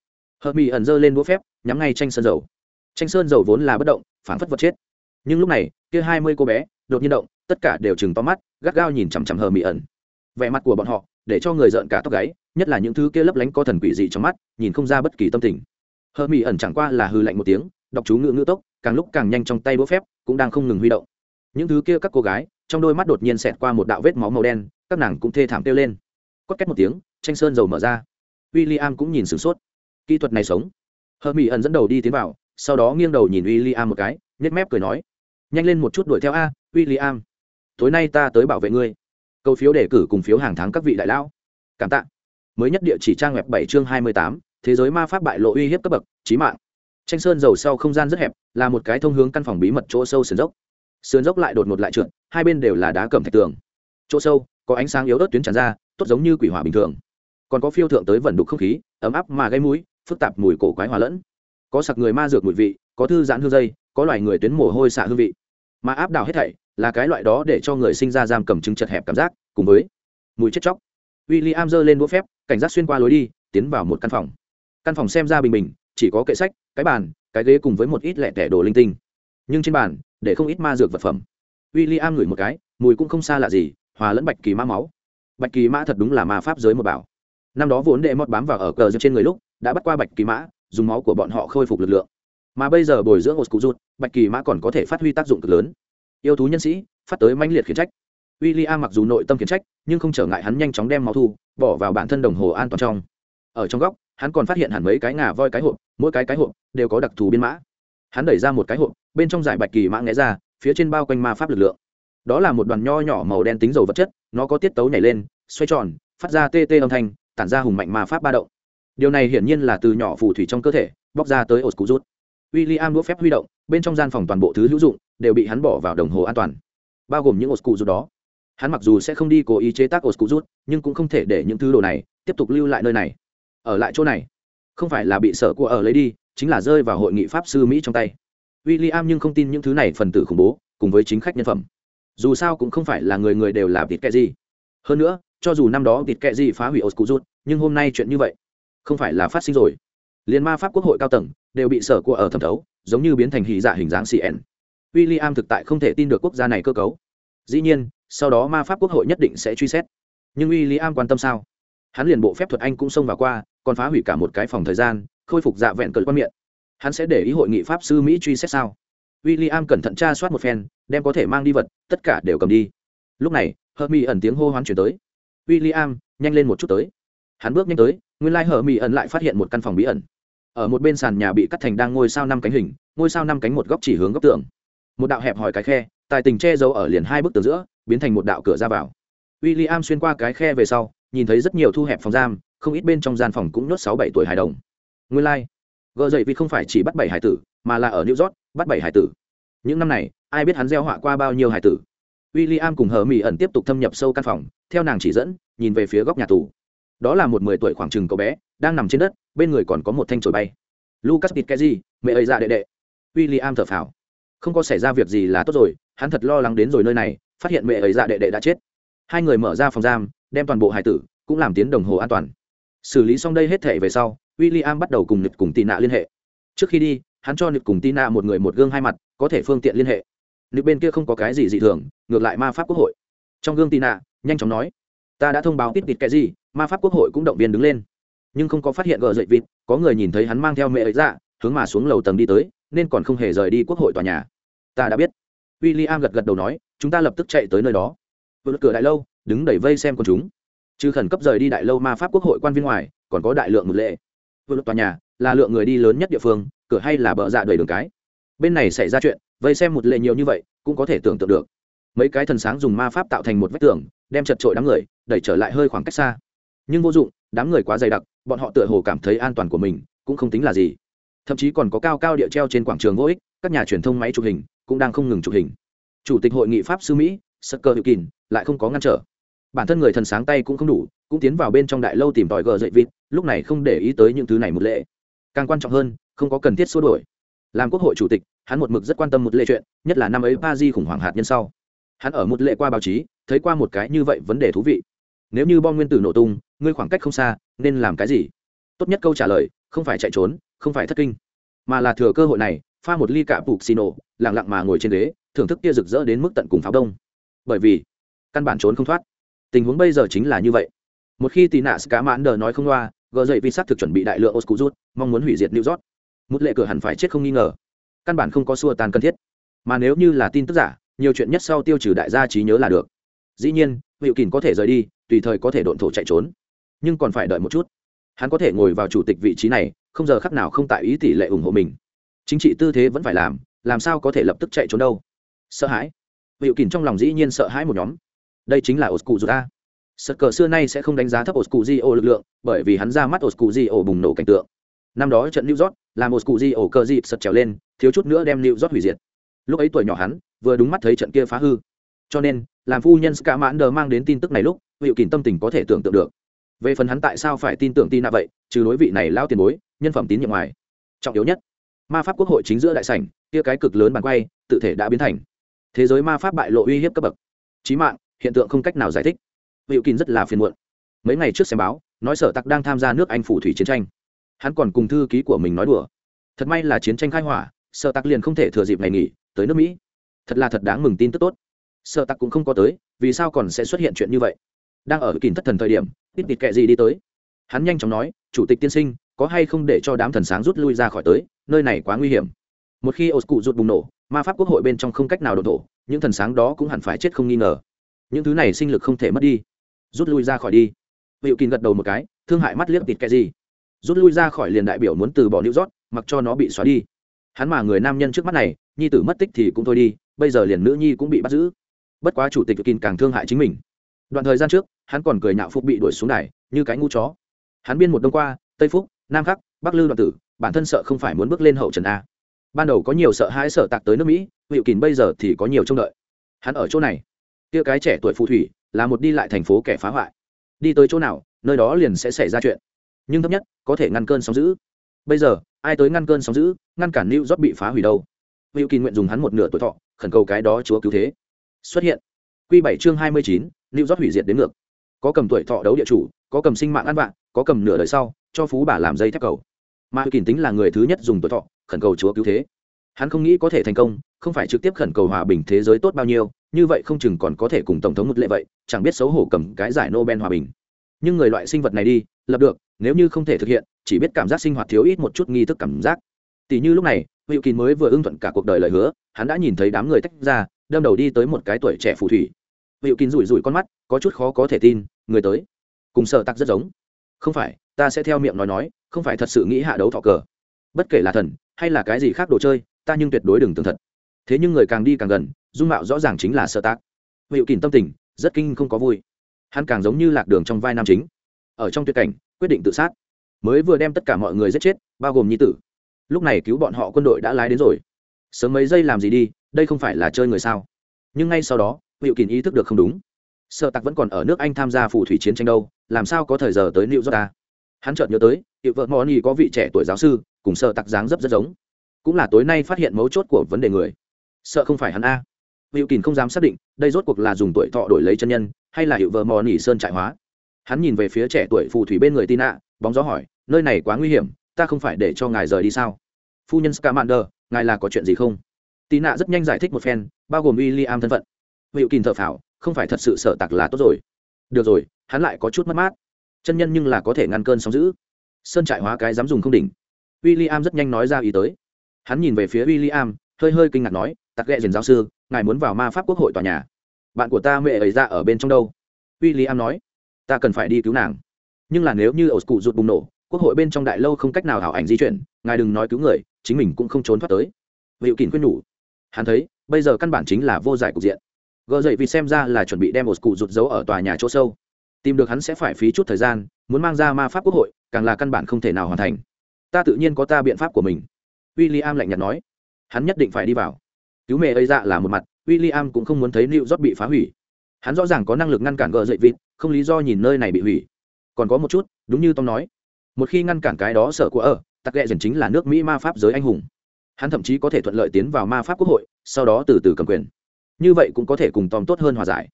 Hợp mỹ ẩn giơ lên đũa phép, nhắm ngay tranh sơn dầu. Tranh sơn dầu vốn là bất động phản phất vật chết. Nhưng lúc này, kia hai mươi cô bé, đột nhiên động tất cả đều chừng to mắt, gắt gao nhìn chằm chằm hờ mỹ ẩn. Vẻ mặt của bọn họ, để cho người giận cả tóc gáy, nhất là những thứ kia lấp lánh có thần quỷ dị trong mắt, nhìn không ra bất kỳ tâm tình. Hờ mỹ ẩn chẳng qua là hư lạnh một tiếng, đọc chú ngữ ngữ tốc, càng lúc càng nhanh trong tay búa phép, cũng đang không ngừng huy động. Những thứ kia các cô gái, trong đôi mắt đột nhiên xẹt qua một đạo vết máu màu đen, các nàng cũng thê thảm kêu lên. Cốt két một tiếng, tranh sơn dầu mở ra. W i l l i am cũng nhìn sửng sốt. Kỹ thuật này sống. Hờ mỹ ẩn dẫn đầu đi tiến vào, sau đó nghiêng đầu nhìn w i l l i am một cái, nhếch mép cười nói, nhanh lên một chút đuổi theo a w i l l i am tối nay ta tới bảo vệ ngươi. Câu phiếu đề cử cùng phiếu hàng tháng các vị đại lão. Cảm tạ. Mới nhất địa chỉ trang web bảy chương hai mươi tám, thế giới ma pháp bại lộ uy hiếp cấp bậc trí mạng. Tranh sơn giàu sau không gian rất hẹp, là một cái thông hướng căn phòng bí mật chỗ sâu sườn dốc. Sườn dốc lại đột ngột lại trượt, hai bên đều là đá cẩm thạch tường. Chỗ sâu, có ánh sáng yếu ớt tuyến tràn ra, tốt giống như quỷ hỏa bình thường. Còn có phiêu thượng tới vẩn đục không khí, ấm áp mà gây mũi, phức tạp mùi cổ quái hòa lẫn. Có sặc người ma dược mùi vị, có thư giãn hương dây, có loài người tuyến mồ hôi xạ hương vị. Mà áp đảo hết thảy là cái loại đó để cho người sinh ra giam cầm chứng chật hẹp cảm giác, cùng với mùi chết chóc. W i l l i am giơ lên đũa phép, cảnh giác xuyên qua lối đi, tiến vào một căn phòng. Căn phòng xem ra bình bình, chỉ có kệ sách, cái bàn, cái ghế cùng với một ít lẹ tẻ đồ linh tinh. Nhưng trên bàn, để không ít ma dược vật phẩm. W i l l i am ngửi một cái, mùi cũng không xa lạ gì, hòa lẫn bạch kỳ mã máu. Bạch kỳ mã thật đúng là ma pháp giới một bảo. Năm đó vốn đệ mót bám vào ở cờ trên người lúc, đã bắt qua bạch kỳ mã dùng máu của bọn họ khôi phục lực lượng. Mà bây giờ bồi dưỡng một cụ rút bạch kỳ mã còn có thể phát huy tác dụng cực lớn yêu thú nhân sĩ, phát tới manh liệt khiển trách. W i l l i am mặc dù nội tâm khiển trách, nhưng không trở ngại hắn nhanh chóng đem máu thu, bỏ vào bản thân đồng hồ an toàn trong. Ở trong góc, hắn còn phát hiện hẳn mấy cái ngà voi cái hộp, mỗi cái cái hộp đều có đặc thù biên mã. Hắn đẩy ra một cái hộp, bên trong giải bạch kỳ mã nghẽ ra, phía trên bao quanh ma pháp lực lượng. Đó là một đoàn nho nhỏ màu đen tính dầu vật chất, nó có tiết tấu nhảy lên, xoay tròn, phát ra tê tê âm thanh, tản ra hùng mạnh ma pháp ba động. Điều này hiển nhiên là từ nhỏ phù thủy trong cơ thể, bóc ra tới ổ cú rút w i l l i am đũa phép huy động bên trong gian phòng toàn bộ thứ hữu dụng đều bị hắn bỏ vào đồng hồ an toàn, bao gồm những ổ cụ rút đó. Hắn mặc dù sẽ không đi cố ý chế tác ổ cụ rút, nhưng cũng không thể để những thứ đồ này tiếp tục lưu lại nơi này. Ở lại chỗ này, không phải là bị sợ của ở lấy đi, chính là rơi vào hội nghị pháp sư mỹ trong tay. W i l l i am nhưng không tin những thứ này phần tử khủng bố, cùng với chính khách nhân phẩm. Dù sao cũng không phải là người người đều là vịt kệ gì. Hơn nữa, cho dù năm đó vịt kệ gì phá hủy ổ cụ rút, nhưng hôm nay chuyện như vậy không phải là phát sinh rồi. Liên ma pháp quốc hội cao tầng đều bị sở của ở thẩm thấu giống như biến thành hỉ dạ hình dáng cn w i l l i am thực tại không thể tin được quốc gia này cơ cấu. Dĩ nhiên, sau đó ma pháp quốc hội nhất định sẽ truy xét. Nhưng w i l l i am quan tâm sao? Hắn liền bộ phép thuật anh cũng xông vào qua, còn phá hủy cả một cái phòng thời gian, khôi phục dạ vẹn cờ quan miệng. Hắn sẽ để ý hội nghị pháp sư mỹ truy xét sao? W i l l i am cẩn thận tra soát một phen, đem có thể mang đi vật, tất cả đều cầm đi. Lúc này hờ mỹ ẩn tiếng hô hoán chuyển tới. W i l l i am nhanh lên một chút tới. Hắn bước nhanh tới, nguyên lai hờ mỹ ẩn lại phát hiện một căn phòng bí ẩn ở một bên sàn nhà bị cắt thành đang ngôi sao năm cánh hình, ngôi sao năm cánh một góc chỉ hướng góc tường. Một đạo hẹp hỏi cái khe, tài tình che giấu ở liền hai bức tường giữa, biến thành một đạo cửa ra vào. W i l l i am xuyên qua cái khe về sau, nhìn thấy rất nhiều thu hẹp phòng giam, không ít bên trong gian phòng cũng nhốt sáu bảy tuổi hài đồng. Nguyên lai、like. gợ dậy vì không phải chỉ bắt bảy hải tử, mà là ở new york, bắt bảy hải tử. Những năm này, ai biết hắn gieo họa qua bao nhiêu hải tử. W i l l i am cùng hờ mỹ ẩn tiếp tục thâm nhập sâu căn phòng, theo nàng chỉ dẫn, nhìn về phía góc nhà tù. Đó là một mười tuổi khoảng chừng cậu bé đang nằm trên đất, bên người còn có một thanh chổi bay. Lucas tít cái gì mẹ ấy ra đệ đệ. W i l l i am thở phào. Không có xảy ra việc gì là tốt rồi, hắn thật lo lắng đến rồi nơi này, phát hiện mẹ ấy ra đệ đệ đã chết. Hai người mở ra phòng giam, đem toàn bộ hải tử, cũng làm tiến đồng hồ an toàn. Xử lý xong đây hết thể về sau w i l l i am bắt đầu cùng nhật cùng tị nạ liên hệ. Trước khi đi, hắn cho nhật cùng tị nạ một người một gương hai mặt, có thể phương tiện liên hệ. Nếu bên kia không có cái gì dị thường, ngược lại ma pháp quốc hội. Trong gương tị nạ nhanh chóng nói, ta đã thông báo tít tịt cái gì ma pháp quốc hội cũng động viên đứng lên nhưng không có phát hiện gờ dậy vịt, có người nhìn thấy hắn mang theo mẹ ấy ra, hướng mà xuống lầu tầng đi tới, nên còn không hề rời đi quốc hội tòa nhà. Ta đã biết. W i l l i am gật gật đầu nói, chúng ta lập tức chạy tới nơi đó. Vượt cửa đại lâu, đứng đẩy vây xem con chúng. Trừ khẩn cấp rời đi đại lâu ma pháp quốc hội quan viên ngoài, còn có đại lượng một lệ. Vượt tòa nhà, là lượng người đi lớn nhất địa phương, cửa hay là bờ dạ đầy đường cái. Bên này xảy ra chuyện, vây xem một lệ nhiều như vậy, cũng có thể tưởng tượng được. Mấy cái thần sáng dùng ma pháp tạo thành một vách tường, đem chật trội đám người, đẩy trở lại hơi khoảng cách xa. Nhưng vô dụng, đám người quá dày đặc bọn họ tựa hồ cảm thấy an toàn của mình cũng không tính là gì. Thậm chí còn có cao cao địa treo trên quảng trường vô ích, các nhà truyền thông máy chụp hình cũng đang không ngừng chụp hình. Chủ tịch hội nghị pháp sư mỹ sắc cơ hữu kín lại không có ngăn trở. Bản thân người thần sáng tay cũng không đủ, cũng tiến vào bên trong đại lâu tìm tòi gờ dậy vịt, lúc này không để ý tới những thứ này một lệ. Càng quan trọng hơn, không có cần thiết xua đổi làm quốc hội chủ tịch, hắn một mực rất quan tâm một lệ chuyện, nhất là năm ấy pa di khủng hoảng hạt nhân sau. Hắn ở một lệ qua báo chí, thấy qua một cái như vậy vấn đề thú vị. Nếu như bom nguyên tử nổ tung, ngươi khoảng cách không xa nên làm cái gì? Tốt nhất câu trả lời, không phải chạy trốn, không phải thất kinh, mà là thừa cơ hội này, pha một ly cạ bục xì nổ lẳng lặng mà ngồi trên ghế, thưởng thức kia rực rỡ đến mức tận cùng pháo đông. Bởi vì, căn bản trốn không thoát. Tình huống bây giờ chính là như vậy. Một khi tì nạ ska mãn đờ nói không loa gờ dậy vì sát thực chuẩn bị đại lượng oscu rút mong muốn hủy diệt new york. Một lệ cửa hẳn phải chết không nghi ngờ. Căn bản không có xua tan cần thiết. Mà nếu như là tin tức giả, nhiều chuyện nhất sau tiêu trừ đại gia trí nhớ là được. Dĩ nhiên hiệu kỳn có thể rời đi, tùy thời có thể độn thổ chạy trốn nhưng còn phải đợi một chút. Hắn có thể ngồi vào chủ tịch vị trí này, không giờ khắc nào không tại ý tỷ lệ ủng hộ mình. Chính trị tư thế vẫn phải làm làm sao có thể lập tức chạy trốn đâu? Sợ hãi. Hiệu kỳn trong lòng dĩ nhiên sợ hãi một nhóm. Đây chính là oscu ta sật cờ xưa nay sẽ không đánh giá thấp oscu lực lượng, bởi vì hắn ra mắt oscu bùng nổ cảnh tượng. Năm đó trận new york, làm oscu cơ dịp sật trèo lên, thiếu chút nữa đem new york hủy diệt. Lúc ấy tuổi nhỏ hắn, vừa đúng mắt thấy trận kia phá hư. Cho nên, làm phu nhân ska mãn đờ mang đến tin tức này lúc hiệu kỳn tâm tình có thể tưởng tượng được về phần hắn tại sao phải tin tưởng tin nạ vậy, trừ đối vị này lao tiền bối, nhân phẩm tín nhiệm ngoài. Trọng yếu nhất, ma pháp quốc hội chính giữa đại sảnh, kia cái cực lớn bàn quay, tự thể đã biến thành. Thế giới ma pháp bại lộ uy hiếp cấp bậc. Chí mạng, hiện tượng không cách nào giải thích. Hiệu kín rất là phiền muộn. Mấy ngày trước xem báo, nói sở tặc đang tham gia nước anh phủ thủy chiến tranh. Hắn còn cùng thư ký của mình nói đùa. Thật may là chiến tranh khai hỏa, sở tặc liền không thể thừa dịp ngày nghỉ, tới nước mỹ. Thật là thật đáng mừng tin tức tốt. Sở tặc cũng không có tới, vì sao còn sẽ xuất hiện chuyện như vậy? Đang ở kín thất thần thời điểm, ít tịt kệ gì đi tới. Hắn nhanh chóng nói, chủ tịch tiên sinh, có hay không để cho đám thần sáng rút lui ra khỏi tới? Nơi này quá nguy hiểm. Một khi ô cụ rút bùng nổ, ma pháp quốc hội bên trong không cách nào đổ thổ, những thần sáng đó cũng hẳn phải chết không nghi ngờ. Những thứ này sinh lực không thể mất đi. Rút lui ra khỏi đi. Hiệu kín gật đầu một cái, thương hại mắt liếc tịt kệ gì. Rút lui ra khỏi liền đại biểu muốn từ bỏ nữ rót mặc cho nó bị xóa đi. Hắn mà người nam nhân trước mắt này, nhi tử mất tích thì cũng thôi đi, bây giờ liền nữ nhi cũng bị bắt giữ. Bất quá chủ tịch kín càng thương hại chính mình. Đoạn thời gian trước hắn còn cười nhạo phúc bị đuổi xuống đài, như cái ngu chó. Hắn biên một đông qua, tây phúc, nam khắc, bắc lư đoạn tử, bản thân sợ không phải muốn bước lên hậu trần a. Ban đầu có nhiều sợ hãi sợ tạc tới nước mỹ, hiệu kín bây giờ thì có nhiều trông đợi. Hắn ở chỗ này. Kia cái trẻ tuổi phù thủy, là một đi lại thành phố kẻ phá hoại. Đi tới chỗ nào, nơi đó liền sẽ xảy ra chuyện. Nhưng thấp nhất, có thể ngăn cơn sóng giữ bây giờ, ai tới ngăn cơn sóng giữ ngăn cản new Rót bị phá hủy đâu? Hữu kỳ nguyện dùng hắn một nửa tuổi thọ, khẩn cầu cái đó chúa cứu thế. Xuất hiện. Q bảy chương hai mươi chín, new Rót hủy diệt đến ngược có cầm tuổi thọ đấu địa chủ, có cầm sinh mạng ăn vạn có cầm nửa đời sau, cho phú bà làm dây thép cầu. Mà hữu kỳ tính là người thứ nhất dùng tuổi thọ, khẩn cầu chúa cứu thế. Hắn không nghĩ có thể thành công, không phải trực tiếp khẩn cầu hòa bình thế giới tốt bao nhiêu, như vậy không chừng còn có thể cùng tổng thống một lệ vậy, chẳng biết xấu hổ cầm cái giải nobel hòa bình. Nhưng người loại sinh vật này đi, lập được, nếu như không thể thực hiện, chỉ biết cảm giác sinh hoạt thiếu ít một chút nghi thức cảm giác. Tỷ như lúc này, hữu kín mới vừa ưng thuận cả cuộc đời lời hứa, hắn đã nhìn thấy đám người tách ra, đâm đầu đi tới một cái tuổi trẻ phù thủy. Hữu kín rủi rủi con mắt, có chút khó có thể tin người tới. Cùng sợ tặc rất giống. Không phải, ta sẽ theo miệng nói nói, không phải thật sự nghĩ hạ đấu thọ cờ. Bất kể là thần, hay là cái gì khác đồ chơi, ta nhưng tuyệt đối đừng tưởng thật. Thế nhưng người càng đi càng gần, dung mạo rõ ràng chính là sơ tác hiệu kìm tâm tình, rất kinh không có vui. Hắn càng giống như lạc đường trong vai nam chính. Ở trong tuyệt cảnh, quyết định tự sát. Mới vừa đem tất cả mọi người giết chết, bao gồm nhi tử. Lúc này cứu bọn họ quân đội đã lái đến rồi. Sớm mấy giây làm gì đi, đây không phải là chơi người sao? Nhưng ngay sau đó hiệu kìm ý thức được không đúng sợ tặc vẫn còn ở nước anh tham gia phù thủy chiến tranh đâu, làm sao có thời giờ tới new york ta hắn chợt nhớ tới hiệu vợ moni có vị trẻ tuổi giáo sư, cùng sợ tặc dáng dấp rất giống. Cũng là tối nay phát hiện mấu chốt của vấn đề người. Sợ không phải hắn a. Hiệu kìn không dám xác định, đây rốt cuộc là dùng tuổi thọ đổi lấy chân nhân, hay là hiệu vợ mò nỉ sơn trại hóa. Hắn nhìn về phía trẻ tuổi phù thủy bên người tina, bóng gió hỏi, nơi này quá nguy hiểm, ta không phải để cho ngài rời đi sao? Phu nhân scamander, ngài là có chuyện gì không? Tina rất nhanh giải thích một phen, bao gồm w i l l i am thân phận. Hiệu kìn thợ phảo không phải thật sự sợ tặc là tốt rồi. Được rồi, hắn lại có chút mất mát. Chân nhân nhưng là có thể ngăn cơn sóng giữ sơn trại hóa cái dám dùng không đỉnh. W i l l i am rất nhanh nói ra ý tới. Hắn nhìn về phía w i l l i am hơi hơi kinh ngạc nói, tặc ghẹ dền giáo sư, ngài muốn vào ma pháp quốc hội tòa nhà. Bạn của ta mẹ ấy ra ở bên trong đâu? W i l l i am nói, ta cần phải đi cứu nàng. Nhưng là nếu như ẩu cụ rụt bùng nổ, quốc hội bên trong đại lâu không cách nào hảo ảnh di chuyển, ngài đừng nói cứu người, chính mình cũng không trốn thoát tới. Vị kín khuyên nhủ. Hắn thấy, bây giờ căn bản chính là vô giải cục diện gợ dậy vì xem ra là chuẩn bị đem ổ cụ rụt giấu ở tòa nhà chỗ sâu. Tìm được hắn sẽ phải phí chút thời gian, muốn mang ra ma pháp quốc hội, càng là căn bản không thể nào hoàn thành. Ta tự nhiên có ta biện pháp của mình. W i l l i am lạnh nhạt nói. Hắn nhất định phải đi vào. Cứu mẹ ấy dạ là một mặt w i l l i am cũng không muốn thấy New York bị phá hủy. Hắn rõ ràng có năng lực ngăn cản gợ dậy vịt, không lý do nhìn nơi này bị hủy. Còn có một chút, đúng như tom nói. Một khi ngăn cản cái đó sở của ở tắc ghẹ dần chính là nước mỹ ma pháp giới anh hùng. Hắn thậm chí có thể thuận lợi tiến vào ma pháp quốc hội, sau đó từ từ cầm quyền như vậy cũng có thể cùng tom tốt hơn hòa giải.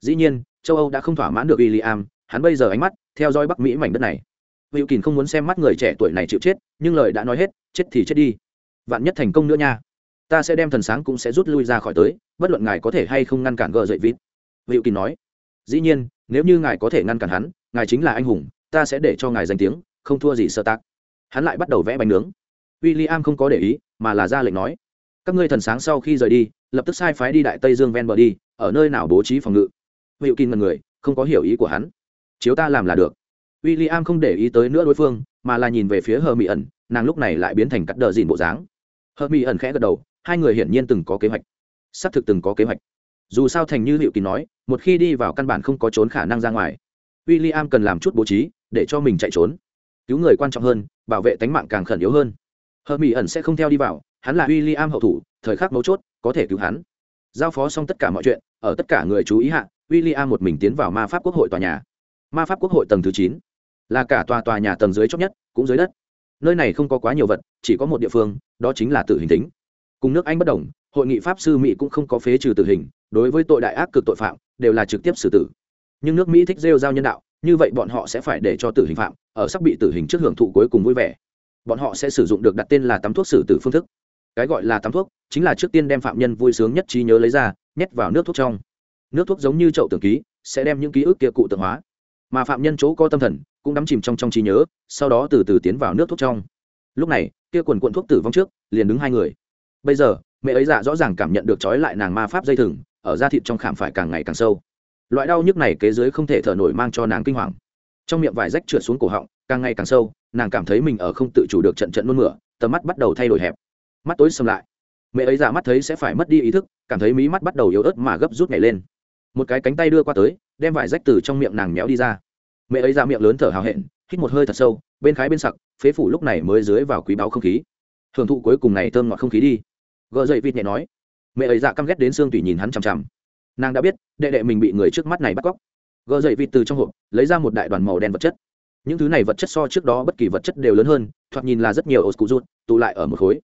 Dĩ nhiên châu âu đã không thỏa mãn được William, hắn bây giờ ánh mắt theo dõi bắc mỹ mảnh đất này. Hữu kín không muốn xem mắt người trẻ tuổi này chịu chết nhưng lời đã nói hết chết thì chết đi. Vạn nhất thành công nữa nha. Ta sẽ đem thần sáng cũng sẽ rút lui ra khỏi tới bất luận ngài có thể hay không ngăn cản gờ dậy vít hữu kín nói. Dĩ nhiên nếu như ngài có thể ngăn cản hắn ngài chính là anh hùng ta sẽ để cho ngài danh tiếng không thua gì sơ tác hắn lại bắt đầu vẽ bánh nướng. W i l l i am không có để ý mà là ra lệnh nói. Các ngươi thần sáng sau khi rời đi lập tức sai phái đi đại tây dương ven bờ đi, ở nơi nào bố trí phòng ngự. Hữu kín mật người, không có hiểu ý của hắn. Chiếu ta làm là được. W i l l i am không để ý tới nữa đối phương, mà là nhìn về phía hờ mỹ ẩn, nàng lúc này lại biến thành cắt đờ dìn bộ dáng. Hờ mỹ ẩn khẽ gật đầu, hai người hiển nhiên từng có kế hoạch. Xác thực từng có kế hoạch. Dù sao thành như hiệu kỳ nói, một khi đi vào căn bản không có trốn khả năng ra ngoài. W i l l i am cần làm chút bố trí, để cho mình chạy trốn. Cứu người quan trọng hơn, bảo vệ tánh mạng càng khẩn yếu hơn. Hờ mỹ ẩn sẽ không theo đi vào, hắn là w i l l i am hậu thủ, thời khắc mấu chốt có thể cứu hắn. Giao phó xong tất cả mọi chuyện, ở tất cả người chú ý hạ w i l l i am một mình tiến vào ma pháp quốc hội tòa nhà. Ma pháp quốc hội tầng thứ chín, là cả tòa tòa nhà tầng dưới chót nhất, cũng dưới đất. Nơi này không có quá nhiều vật, chỉ có một địa phương, đó chính là tử hình tính cùng nước anh bất đồng, hội nghị pháp sư mỹ cũng không có phế trừ tử hình, đối với tội đại ác cực tội phạm, đều là trực tiếp xử tử. Nhưng nước mỹ thích rêu giao nhân đạo, như vậy bọn họ sẽ phải để cho tử hình phạm, ở sắp bị tử hình trước hưởng thụ cuối cùng vui vẻ. Bọn họ sẽ sử dụng được đặt tên là tắm thuốc xử tử phương thức cái gọi là tắm thuốc, chính là trước tiên đem phạm nhân vui sướng nhất trí nhớ lấy ra, nhét vào nước thuốc trong. Nước thuốc giống như chậu tưởng ký, sẽ đem những ký ức kia cụ tượng hóa. Mà phạm nhân chỗ có tâm thần, cũng đắm chìm trong trong trí nhớ, sau đó từ từ tiến vào nước thuốc trong. Lúc này, kia quần cuộn thuốc tử vong trước, liền đứng hai người. Bây giờ, mẹ ấy dạ rõ ràng cảm nhận được trói lại nàng ma pháp dây thừng, ở da thịt trong khảm phải càng ngày càng sâu. Loại đau nhức này kế dưới không thể thở nổi mang cho nàng kinh hoàng. Trong miệng vải rách trượt xuống cổ họng, càng ngày càng sâu, nàng cảm thấy mình ở không tự chủ được trận trận nôn mửa, tầm mắt bắt đầu thay đổi hẹp mắt tối sầm lại. Mẹ ấy giả mắt thấy sẽ phải mất đi ý thức, cảm thấy mí mắt bắt đầu yếu ớt mà gấp rút nhảy lên. Một cái cánh tay đưa qua tới, đem vải rách từ trong miệng nàng méo đi ra. Mẹ ấy ra miệng lớn thở hào hẹn, hít một hơi thật sâu, bên khái bên sặc, phế phủ lúc này mới dưới vào quý báo không khí. Hưởng thụ cuối cùng này thơm ngọt không khí đi. Gợ dậy vịt nhẹ nói. Mẹ ấy dạ căm ghét đến xương tùy nhìn hắn chằm chằm. Nàng đã biết, đệ đệ mình bị người trước mắt này bắt cóc. Gợ dậy vịt từ trong hộp, lấy ra một đại đoàn màu đen vật chất. Những thứ này vật chất so trước đó bất kỳ vật chất đều lớn hơn, thoạt nhìn là rất nhiều ô cụ rút tụ lại ở một khối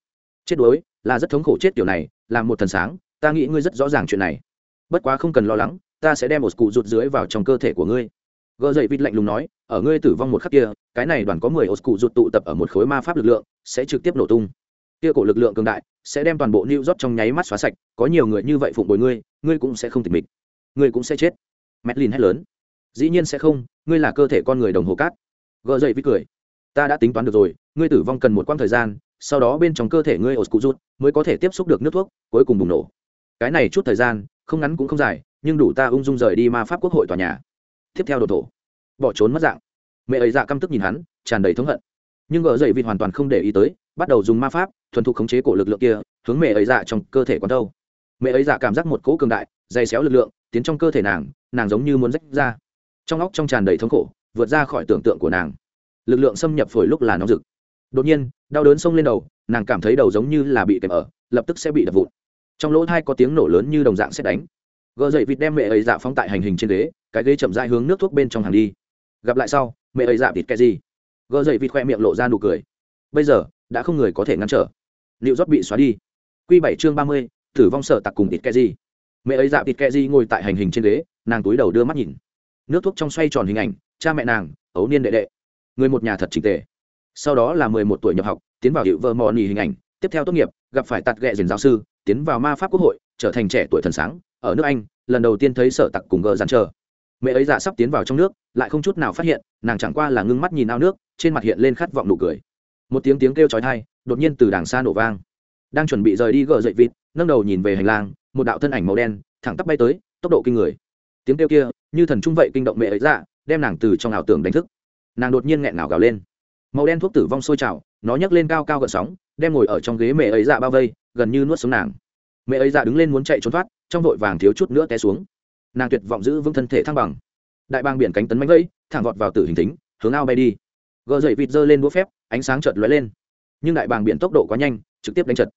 chết đuối, là rất thống khổ chết kiểu này, là một thần sáng, ta nghĩ ngươi rất rõ ràng chuyện này. Bất quá không cần lo lắng, ta sẽ đem một cụ rụt dưới vào trong cơ thể của ngươi. Gợ dậy vịt lạnh lùng nói, ở ngươi tử vong một khắc kia, cái này đoàn có mười ô cụ rụt tụ tập ở một khối ma pháp lực lượng, sẽ trực tiếp nổ tung. Kia cổ lực lượng cường đại, sẽ đem toàn bộ new rót trong nháy mắt xóa sạch, có nhiều người như vậy phụng bồi ngươi ngươi cũng sẽ không tỉnh mịch. Ngươi cũng sẽ chết. Madeline hét lớn. Dĩ nhiên sẽ không, ngươi là cơ thể con người đồng hồ cát. Gợ dậy vít cười. Ta đã tính toán được rồi, ngươi tử vong cần một quãng thời gian sau đó bên trong cơ thể ngươi ổ cụ rút mới có thể tiếp xúc được nước thuốc, cuối cùng bùng nổ. Cái này chút thời gian, không ngắn cũng không dài, nhưng đủ ta ung dung rời đi ma pháp quốc hội tòa nhà. Tiếp theo đồ thổ. Bỏ trốn mất dạng. Mẹ ấy dạ căm tức nhìn hắn, tràn đầy thống hận. Nhưng gờ dậy vịt hoàn toàn không để ý tới, bắt đầu dùng ma pháp, thuần thục khống chế cổ lực lượng kia, hướng mẹ ấy dạ trong cơ thể quán đâu mẹ ấy dạ cảm giác một cỗ cường đại, dày xéo lực lượng, tiến trong cơ thể nàng nàng giống như muốn rách ra. Trong óc trong tràn đầy thống khổ, vượt ra khỏi tưởng tượng của nàng. Lực lượng xâm nhập phổi lúc là nóng rực đột nhiên, đau đớn xông lên đầu, nàng cảm thấy đầu giống như là bị kẹp ở, lập tức sẽ bị đập vụn. Trong lỗ thai có tiếng nổ lớn như đồng dạng xét đánh. Gờ dậy vịt đem mẹ ấy dạ phóng tại hành hình trên ghế, cái ghế chậm dại hướng nước thuốc bên trong hàng đi. Gặp lại sau, mẹ ấy dạ vịt cái gì? Gờ dậy vịt khoe miệng lộ ra nụ cười. Bây giờ, đã không người có thể ngăn trở. Liệu rót bị xóa đi. Q bảy chương ba mươi, tử vong sợ tặc cùng thịt ke gì. Mẹ ấy dạ thịt ke gì ngồi tại hành hình trên ghế, nàng túi đầu đưa mắt nhìn. Nước thuốc trong xoay tròn hình ảnh, cha mẹ nàng, ấu niên đệ đệ. Người một nhà thật trình tề sau đó là mười một tuổi nhập học, tiến vào hiệu vợ mò nỉ hình ảnh, tiếp theo tốt nghiệp, gặp phải tạt ghẹ dền giáo sư, tiến vào ma pháp quốc hội, trở thành trẻ tuổi thần sáng, ở nước anh, lần đầu tiên thấy sở tặc cùng gờ dàn chờ. Mẹ ấy dạ sắp tiến vào trong nước, lại không chút nào phát hiện, nàng chẳng qua là ngưng mắt nhìn ao nước, trên mặt hiện lên khát vọng nụ cười. Một tiếng tiếng kêu chói tai, đột nhiên từ đàng xa nổ vang. Đang chuẩn bị rời đi gờ dậy vịt, nâng đầu nhìn về hành lang, một đạo thân ảnh màu đen, thẳng tắp bay tới, tốc độ kinh người. Tiếng kêu kia, như thần trung vậy kinh động mẹ ấy dạ đem nàng từ trong ảo tưởng đánh thức. Nàng đột nhiên nghẹn ngào gào lên màu đen thuốc tử vong sôi trào, nó nhấc lên cao cao gợn sóng, đem ngồi ở trong ghế mẹ ấy dạ bao vây, gần như nuốt xuống nàng. Mẹ ấy dạ đứng lên muốn chạy trốn thoát, trong vội vàng thiếu chút nữa té xuống. Nàng tuyệt vọng giữ vững thân thể thăng bằng. Đại bang biển cánh tấn mánh vây thẳng vọt vào tử hình thính, hướng ao bay đi. Gờ dậy vịt giơ lên đũa phép, ánh sáng chợt lóe lên. Nhưng đại bàng biển tốc độ quá nhanh, trực tiếp đánh chật.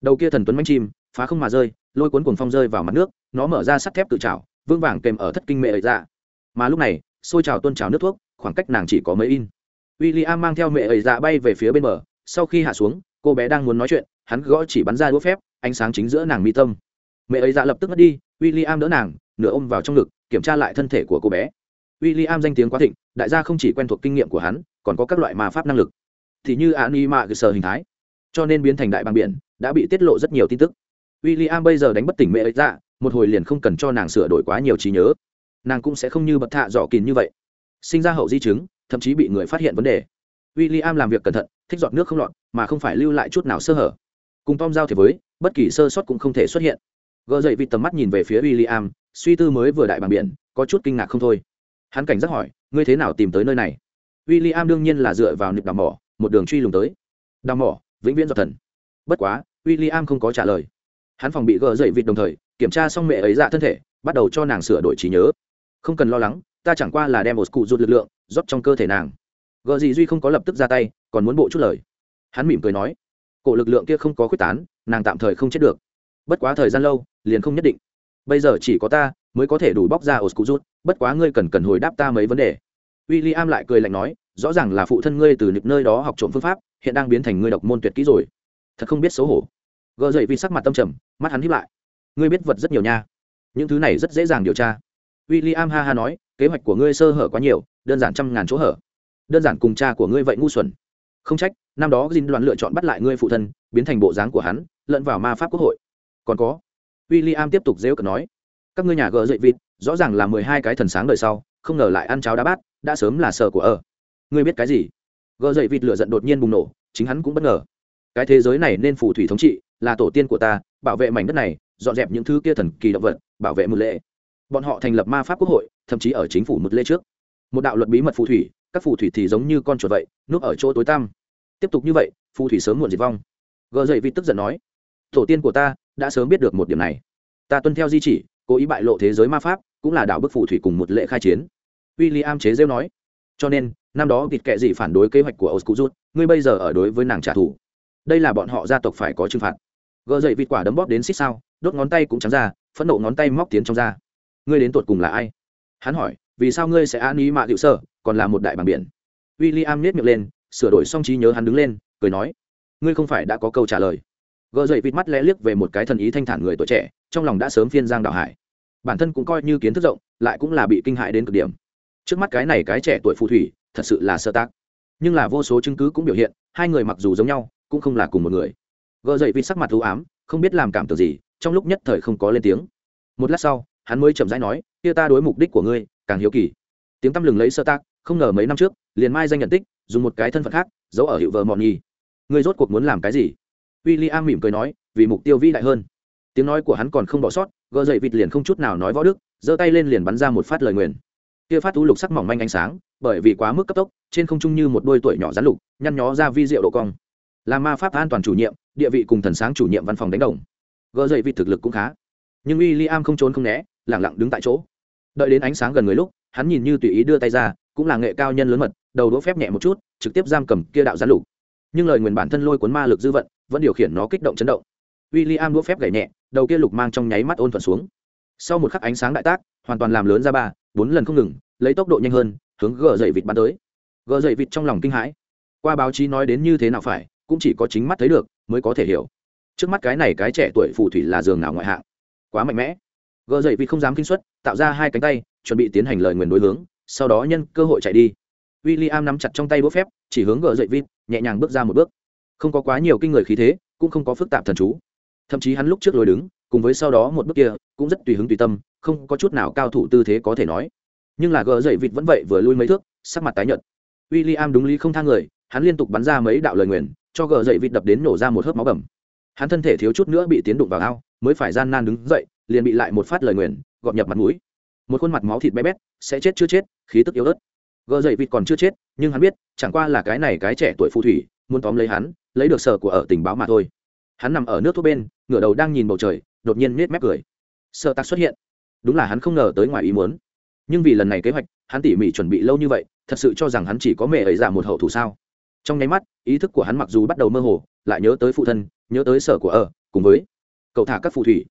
Đầu kia thần tuấn mánh chim, phá không mà rơi, lôi cuốn cuồng phong rơi vào mặt nước, nó mở ra sắt thép tự trào vương vàng kèm ở thất kinh mẹ ấy dạ. mà lúc này xôi trào tuôn trào nước thuốc, khoảng cách nàng chỉ có mấy in w i l l i am mang theo mẹ ấy dạ bay về phía bên bờ. Sau khi hạ xuống, cô bé đang muốn nói chuyện, hắn gõ chỉ bắn ra đũa phép, ánh sáng chính giữa nàng mi tâm. Mẹ ấy dạ lập tức mất đi w i l l i am đỡ nàng, nửa ôm vào trong ngực, kiểm tra lại thân thể của cô bé. W i l l i am danh tiếng quá thịnh, đại gia không chỉ quen thuộc kinh nghiệm của hắn, còn có các loại ma pháp năng lực. Thì như ani mạ cơ sở hình thái. Cho nên biến thành đại bằng biển, đã bị tiết lộ rất nhiều tin tức. W i l l i am bây giờ đánh bất tỉnh mẹ ấy dạ một hồi liền không cần cho nàng sửa đổi quá nhiều trí nhớ. Nàng cũng sẽ không như bật thạ dọ kín như vậy. Sinh ra hậu di chứng thậm chí bị người phát hiện vấn đề. W i l l i am làm việc cẩn thận, thích dọn nước không lọt, mà không phải lưu lại chút nào sơ hở. Cùng tom giao thế với, bất kỳ sơ sót cũng không thể xuất hiện. Gợ dậy vì tầm mắt nhìn về phía w i l l i am suy tư mới vừa đại bằng biển, có chút kinh ngạc không thôi. Hắn cảnh giác hỏi, ngươi thế nào tìm tới nơi này? W i l l i am đương nhiên là dựa vào nịp đào mỏ, một đường truy lùng tới. Đào mỏ, vĩnh viễn giọt thần. Bất quá w i l l i am không có trả lời. Hắn phòng bị gợ dậy vịt đồng thời, kiểm tra xong mẹ ấy dạ thân thể, bắt đầu cho nàng sửa đổi trí nhớ. Không cần lo lắng, ta chẳng qua là đem một cụ rụt lực lượng rót trong cơ thể nàng. Gợ gì duy không có lập tức ra tay, còn muốn bộ chút lời. Hắn mỉm cười nói, cổ lực lượng kia không có quyết tán, nàng tạm thời không chết được. Bất quá thời gian lâu, liền không nhất định. Bây giờ chỉ có ta mới có thể đủ bóc ra ổ cụ rút bất quá ngươi cần cần hồi đáp ta mấy vấn đề. W i l l i am lại cười lạnh nói, rõ ràng là phụ thân ngươi từ nịp nơi đó học trộm phương pháp, hiện đang biến thành ngươi độc môn tuyệt kỹ rồi. Thật không biết xấu hổ. Gợ dậy vì sắc mặt tâm trầm, mắt hắn hiếp lại. Ngươi biết vật rất nhiều nha. Những thứ này rất dễ dàng điều tra. W i l l i am ha ha nói kế hoạch của ngươi sơ hở quá nhiều, đơn giản trăm ngàn chỗ hở. Đơn giản cùng cha của ngươi vậy ngu xuẩn. Không trách, năm đó dinh đoàn lựa chọn bắt lại ngươi phụ thân, biến thành bộ dáng của hắn, lẫn vào ma pháp quốc hội. Còn có w i l l i am tiếp tục dễu cợt nói, các ngươi nhà gờ dậy vịt, rõ ràng là mười hai cái thần sáng đời sau, không ngờ lại ăn cháo đá bát, đã sớm là sợ của ở. Ngươi biết cái gì? Gờ dậy vịt lửa giận đột nhiên bùng nổ, chính hắn cũng bất ngờ. Cái thế giới này nên phù thủy thống trị, là tổ tiên của ta, bảo vệ mảnh đất này, dọn dẹp những thứ kia thần kỳ động vật, bảo vệ mưu lệ. Bọn họ thành lập ma pháp quốc hội thậm chí ở chính phủ một lê trước. Một đạo luật bí mật phù thủy, các phù thủy thì giống như con chuột vậy, núp ở chỗ tối tăm. Tiếp tục như vậy, phù thủy sớm muộn diệt vong. Gờ dậy vì tức giận nói, tổ tiên của ta đã sớm biết được một điểm này. Ta tuân theo di chỉ, cố ý bại lộ thế giới ma pháp, cũng là đạo bức phù thủy cùng một lệ khai chiến. William chế rêu nói, cho nên, năm đó vịt kệ gì phản đối kế hoạch của oscuzut ngươi bây giờ ở đối với nàng trả thù. Đây là bọn họ gia tộc phải có trừng phạt. Gờ dậy vịt quả đấm bóp đến xích sao, đốt ngón tay cũng trắng ra, phẫn nộ ngón tay móc tiến trong da ngươi đến tuột cùng là ai? Hắn hỏi, vì sao ngươi sẽ an ý mạ hữu sơ, còn là một đại bằng biển? W i l l i am nhét miệng lên, sửa đổi xong trí nhớ hắn đứng lên, cười nói, ngươi không phải đã có câu trả lời. Gợ dậy vịt mắt lẽ liếc về một cái thần ý thanh thản người tuổi trẻ, trong lòng đã sớm phiên giang đạo hải. Bản thân cũng coi như kiến thức rộng, lại cũng là bị kinh hại đến cực điểm. Trước mắt cái này cái trẻ tuổi phù thủy, thật sự là sơ tác nhưng là vô số chứng cứ cũng biểu hiện, hai người mặc dù giống nhau, cũng không là cùng một người. Gợ dậy vịt sắc mặt thú ám, không biết làm cảm tưởng gì, trong lúc nhất thời không có lên tiếng. Một lát sau, hắn mới chậm rãi nói kia ta đối mục đích của ngươi, càng hiếu kỳ. Tiếng tăm lừng lấy sơ tác, không ngờ mấy năm trước, liền mai danh nhận tích, dùng một cái thân phận khác, giấu ở hiệu vợ mọn nhi ngươi rốt cuộc muốn làm cái gì? W i l l i am mỉm cười nói, vì mục tiêu vĩ đại hơn. Tiếng nói của hắn còn không bỏ sót gỡ dậy vịt liền không chút nào nói võ đức, giơ tay lên liền bắn ra một phát lời nguyền. Kia phát thú lục sắc mỏng manh ánh sáng, bởi vì quá mức cấp tốc, trên không trung như một đôi tuổi nhỏ rắn lục, nhăn nhó ra vi diệu độ cong. Là ma pháp an toàn chủ nhiệm, địa vị cùng thần sáng chủ nhiệm văn phòng đánh đồng. Gỡ dậy vịt thực lực cũng khá. Nhưng w i l l i am không trốn không né, lẳng lặng đứng tại chỗ đợi đến ánh sáng gần người lúc, hắn nhìn như tùy ý đưa tay ra, cũng là nghệ cao nhân lớn mật, đầu đũa phép nhẹ một chút, trực tiếp giam cầm kia đạo gián lục. Nhưng lời nguyền bản thân lôi cuốn ma lực dư vận, vẫn điều khiển nó kích động chấn động. W i l l i am đũa phép gảy nhẹ, đầu kia lục mang trong nháy mắt ôn thuận xuống. Sau một khắc ánh sáng đại tác, hoàn toàn làm lớn ra ba, bốn lần không ngừng, lấy tốc độ nhanh hơn, hướng gờ dậy vịt bắn tới. Gờ dậy vịt trong lòng kinh hãi. Qua báo chí nói đến như thế nào phải, cũng chỉ có chính mắt thấy được, mới có thể hiểu. Trước mắt cái này cái trẻ tuổi phù thủy là giường nào ngoại hạng? Quá mạnh mẽ gờ dậy vì không dám kinh xuất tạo ra hai cánh tay, chuẩn bị tiến hành lời nguyền đối hướng, sau đó nhân cơ hội chạy đi. W i l l i am nắm chặt trong tay búa phép, chỉ hướng gờ dậy vịt, nhẹ nhàng bước ra một bước. Không có quá nhiều kinh người khí thế, cũng không có phức tạp thần chú. Thậm chí hắn lúc trước lối đứng, cùng với sau đó một bước kia, cũng rất tùy hứng tùy tâm, không có chút nào cao thủ tư thế có thể nói. Nhưng là gờ dậy vịt vẫn vậy vừa lui mấy thước, sắc mặt tái nhợt. W i l l i am đúng lý không thang người, hắn liên tục bắn ra mấy đạo lời nguyền, cho gờ dậy vịt đập đến nổ ra một hớp máu bầm. Hắn thân thể thiếu chút nữa bị tiến đụng vào ao, mới phải gian nan đứng dậy liền bị lại một phát lời nguyền, gọt nhập mặt mũi. Một khuôn mặt máu thịt bé bét, sẽ chết chưa chết, khí tức yếu ớt. Gờ dậy vịt còn chưa chết, nhưng hắn biết, chẳng qua là cái này cái trẻ tuổi phù thủy, muốn tóm lấy hắn, lấy được sở của ở tình báo mà thôi. Hắn nằm ở nước thuốc bên, ngửa đầu đang nhìn bầu trời, đột nhiên nết mép cười. Sợ tạc xuất hiện. Đúng là hắn không ngờ tới ngoài ý muốn. Nhưng vì lần này kế hoạch, hắn tỉ mỉ chuẩn bị lâu như vậy, thật sự cho rằng hắn chỉ có mẹ ấy giả một hậu thủ sao? Trong nháy mắt, ý thức của hắn mặc dù bắt đầu mơ hồ, lại nhớ tới phụ thân, nhớ tới sở của ở, cùng với cậu thả các phù thủy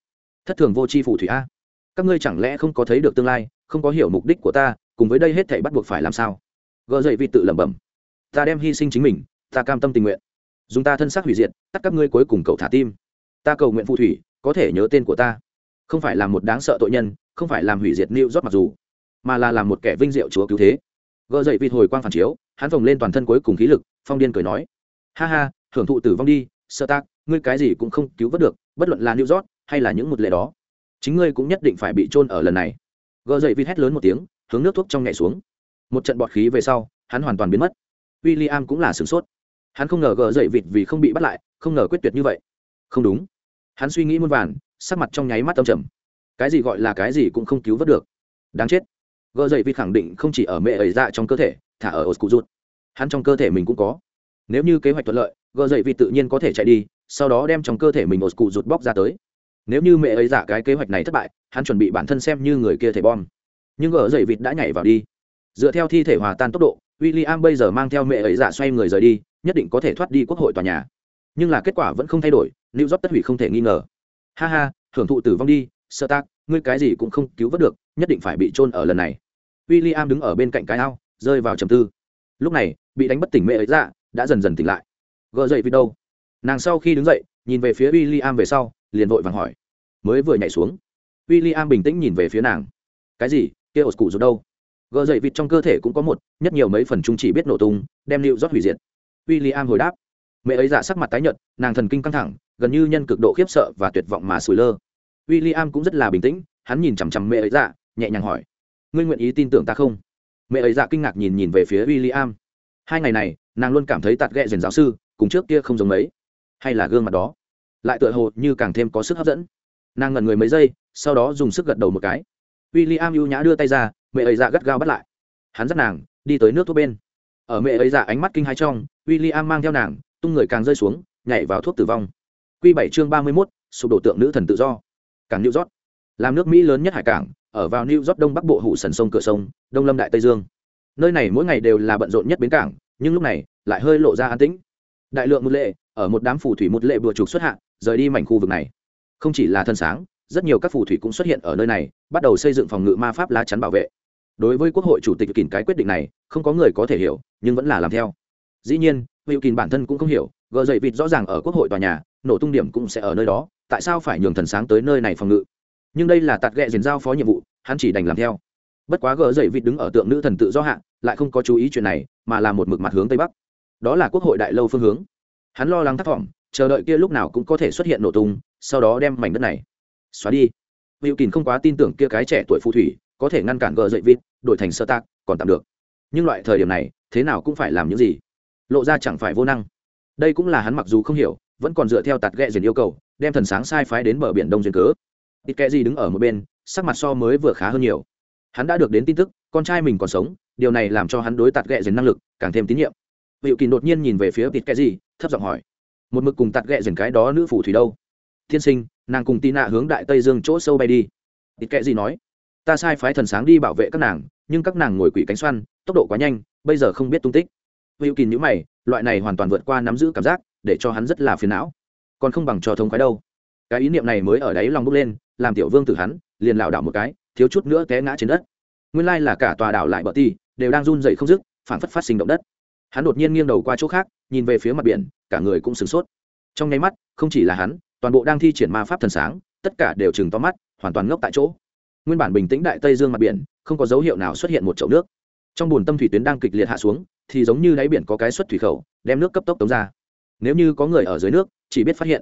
thất thường vô c h i phù thủy a. Các ngươi chẳng lẽ không có thấy được tương lai, không có hiểu mục đích của ta, cùng với đây hết thể bắt buộc phải làm sao? Gợ dậy vị tự lẩm bẩm. Ta đem hy sinh chính mình, ta cam tâm tình nguyện. Dùng ta thân xác hủy diệt, tắt các ngươi cuối cùng cậu thả tim. Ta cầu nguyện phù thủy, có thể nhớ tên của ta. Không phải là một đáng sợ tội nhân, không phải làm hủy diệt nịu rót mặc dù, mà là làm một kẻ vinh diệu chúa cứu thế. Gợ dậy vịt hồi quang phản chiếu, hắn vồng lên toàn thân cuối cùng khí lực, phong điên cười nói. Ha ha, hưởng thụ tử vong đi, sơ tác ngươi cái gì cũng không cứu vớt được, bất luận là nịu rót hay là những một lệ đó? Chính ngươi cũng nhất định phải bị trôn ở lần này. Gờ dậy vịt hét lớn một tiếng, hướng nước thuốc trong nhảy xuống. Một trận bọt khí về sau, hắn hoàn toàn biến mất. W i l l i am cũng là sửng sốt. Hắn không ngờ gờ dậy vịt vì không bị bắt lại, không ngờ quyết tuyệt như vậy. Không đúng. Hắn suy nghĩ muôn vàn, sắc mặt trong nháy mắt tâm trầm. Cái gì gọi là cái gì cũng không cứu vớt được. Đáng chết. Gờ dậy vịt khẳng định không chỉ ở mẹ ấy ra trong cơ thể, thả ở ô cụ rút hắn trong cơ thể mình cũng có. Nếu như kế hoạch thuận lợi, gờ dậy vịt tự nhiên có thể chạy đi, sau đó đem trong cơ thể mình ô cụ rút bóc ra tới nếu như mẹ ấy giả cái kế hoạch này thất bại, hắn chuẩn bị bản thân xem như người kia thể bom. Nhưng gỡ dậy vịt đã nhảy vào đi. Dựa theo thi thể hòa tan tốc độ w i l l i am bây giờ mang theo mẹ ấy giả xoay người rời đi, nhất định có thể thoát đi quốc hội tòa nhà. Nhưng là kết quả vẫn không thay đổi lưu rót tất hủy không thể nghi ngờ. Ha ha hưởng thụ tử vong đi, sơ tác, ngươi cái gì cũng không cứu vớt được, nhất định phải bị trôn ở lần này. W i l l i am đứng ở bên cạnh cái ao, rơi vào trầm tư. Lúc này, bị đánh bất tỉnh mẹ ấy dạ đã dần dần tỉnh lại. Gỡ dậy vì đâu? Nàng sau khi đứng dậy, nhìn về phía w i l l i am về sau liền vội vàng hỏi. Mới vừa nhảy xuống w i l l i am bình tĩnh nhìn về phía nàng. Cái gì? Kia ột cụ rồi đâu? Gờ dậy vịt trong cơ thể cũng có một, nhất nhiều mấy phần chúng chỉ biết nổ tung, đem liệu rót hủy diệt. W i l l i am hồi đáp. Mẹ ấy dạ sắc mặt tái nhợt, nàng thần kinh căng thẳng, gần như nhân cực độ khiếp sợ và tuyệt vọng mà sủi lơ. W i l l i am cũng rất là bình tĩnh, hắn nhìn chằm chằm mẹ ấy dạ nhẹ nhàng hỏi. Ngươi nguyện ý tin tưởng ta không? Mẹ ấy dạ kinh ngạc nhìn nhìn về phía w i l l i am hai ngày này, nàng luôn cảm thấy tạt ghẹ dền giáo sư, cùng trước kia không giống mấy. Hay là gương mặt đó? Lại tựa hồ như càng thêm có sức hấp dẫn. Nàng ngẩn người mấy giây, sau đó dùng sức gật đầu một cái. W i l l i am ưu nhã đưa tay ra, mẹ ấy dạ gắt gao bắt lại. Hắn dắt nàng, đi tới nước thuốc bên. Ở mẹ ấy dạ ánh mắt kinh hai trong w i l l i am mang theo nàng, tung người càng rơi xuống, nhảy vào thuốc tử vong. Q bảy chương ba mươi mốt, sụp đổ tượng nữ thần tự do. Cảng new york. Làm nước mỹ lớn nhất hải cảng, ở vào new york đông bắc bộ hủ sần sông cửa sông, đông lâm đại tây dương. Nơi này mỗi ngày đều là bận rộn nhất bến cảng, nhưng lúc này lại hơi lộ ra an tĩnh đại lượng một lệ, ở một đám phù thủy một lệ bùa trục xuất hạ, rời đi mảnh khu vực này. Không chỉ là thân sáng, rất nhiều các phù thủy cũng xuất hiện ở nơi này, bắt đầu xây dựng phòng ngự ma pháp lá chắn bảo vệ. Đối với quốc hội chủ tịch kìm cái quyết định này, không có người có thể hiểu, nhưng vẫn là làm theo. Dĩ nhiên, hữu kìm bản thân cũng không hiểu gờ dậy vịt rõ ràng ở quốc hội tòa nhà, nổ tung điểm cũng sẽ ở nơi đó, tại sao phải nhường thần sáng tới nơi này phòng ngự? Nhưng đây là tạt ghẹ diền giao phó nhiệm vụ, hắn chỉ đành làm theo. Bất quá gờ dậy vịt đứng ở tượng nữ thần tự do hạ, lại không có chú ý chuyện này, mà là một mực mặt hướng tây bắc đó là quốc hội đại lâu phương hướng. Hắn lo lắng thất vọng, chờ đợi kia lúc nào cũng có thể xuất hiện nổ tung, sau đó đem mảnh đất này xóa đi. Hữu kín không quá tin tưởng kia cái trẻ tuổi phù thủy có thể ngăn cản gờ dậy vịt, đổi thành sơ tác còn tạm được. Nhưng loại thời điểm này, thế nào cũng phải làm những gì. Lộ ra chẳng phải vô năng. Đây cũng là hắn mặc dù không hiểu, vẫn còn dựa theo tạt ghẹ dền yêu cầu, đem thần sáng sai phái đến bờ biển đông duyên cớ. Ít kệ gì đứng ở một bên, sắc mặt so mới vừa khá hơn nhiều. Hắn đã được đến tin tức, con trai mình còn sống, điều này làm cho hắn đối tạt ghẹ dền năng lực càng thêm tín nhiệm hiệu kỳ đột nhiên nhìn về phía Tịt kệ gì, thấp giọng hỏi, một mực cùng tạt ghẹ dần cái đó nữ phù thủy đâu? Tiên sinh, nàng cùng tị nạ hướng đại tây dương chỗ sâu bay đi. Tịt kệ gì nói, ta sai phái thần sáng đi bảo vệ các nàng, nhưng các nàng ngồi quỷ cánh xoăn, tốc độ quá nhanh, bây giờ không biết tung tích. Hữu kỳ nhữ mày, loại này hoàn toàn vượt qua nắm giữ cảm giác, để cho hắn rất là phiền não. Còn không bằng cho thông khoái đâu. Cái ý niệm này mới ở đáy lòng bốc lên, làm tiểu vương tử hắn, liền lảo đảo một cái, thiếu chút nữa té ngã trên đất. Nguyên lai là cả tòa đảo lại bờ ti, đều đang run dậy không dứt phản phất phát sinh động đất hắn đột nhiên nghiêng đầu qua chỗ khác, nhìn về phía mặt biển, cả người cũng sửng sốt. Trong nháy mắt, không chỉ là hắn, toàn bộ đang thi triển ma pháp thần sáng, tất cả đều chừng to mắt, hoàn toàn ngốc tại chỗ. Nguyên bản bình tĩnh đại tây dương mặt biển, không có dấu hiệu nào xuất hiện một chậu nước. Trong bùn tâm thủy tuyến đang kịch liệt hạ xuống, thì giống như đáy biển có cái xuất thủy khẩu, đem nước cấp tốc tống ra. Nếu như có người ở dưới nước, chỉ biết phát hiện,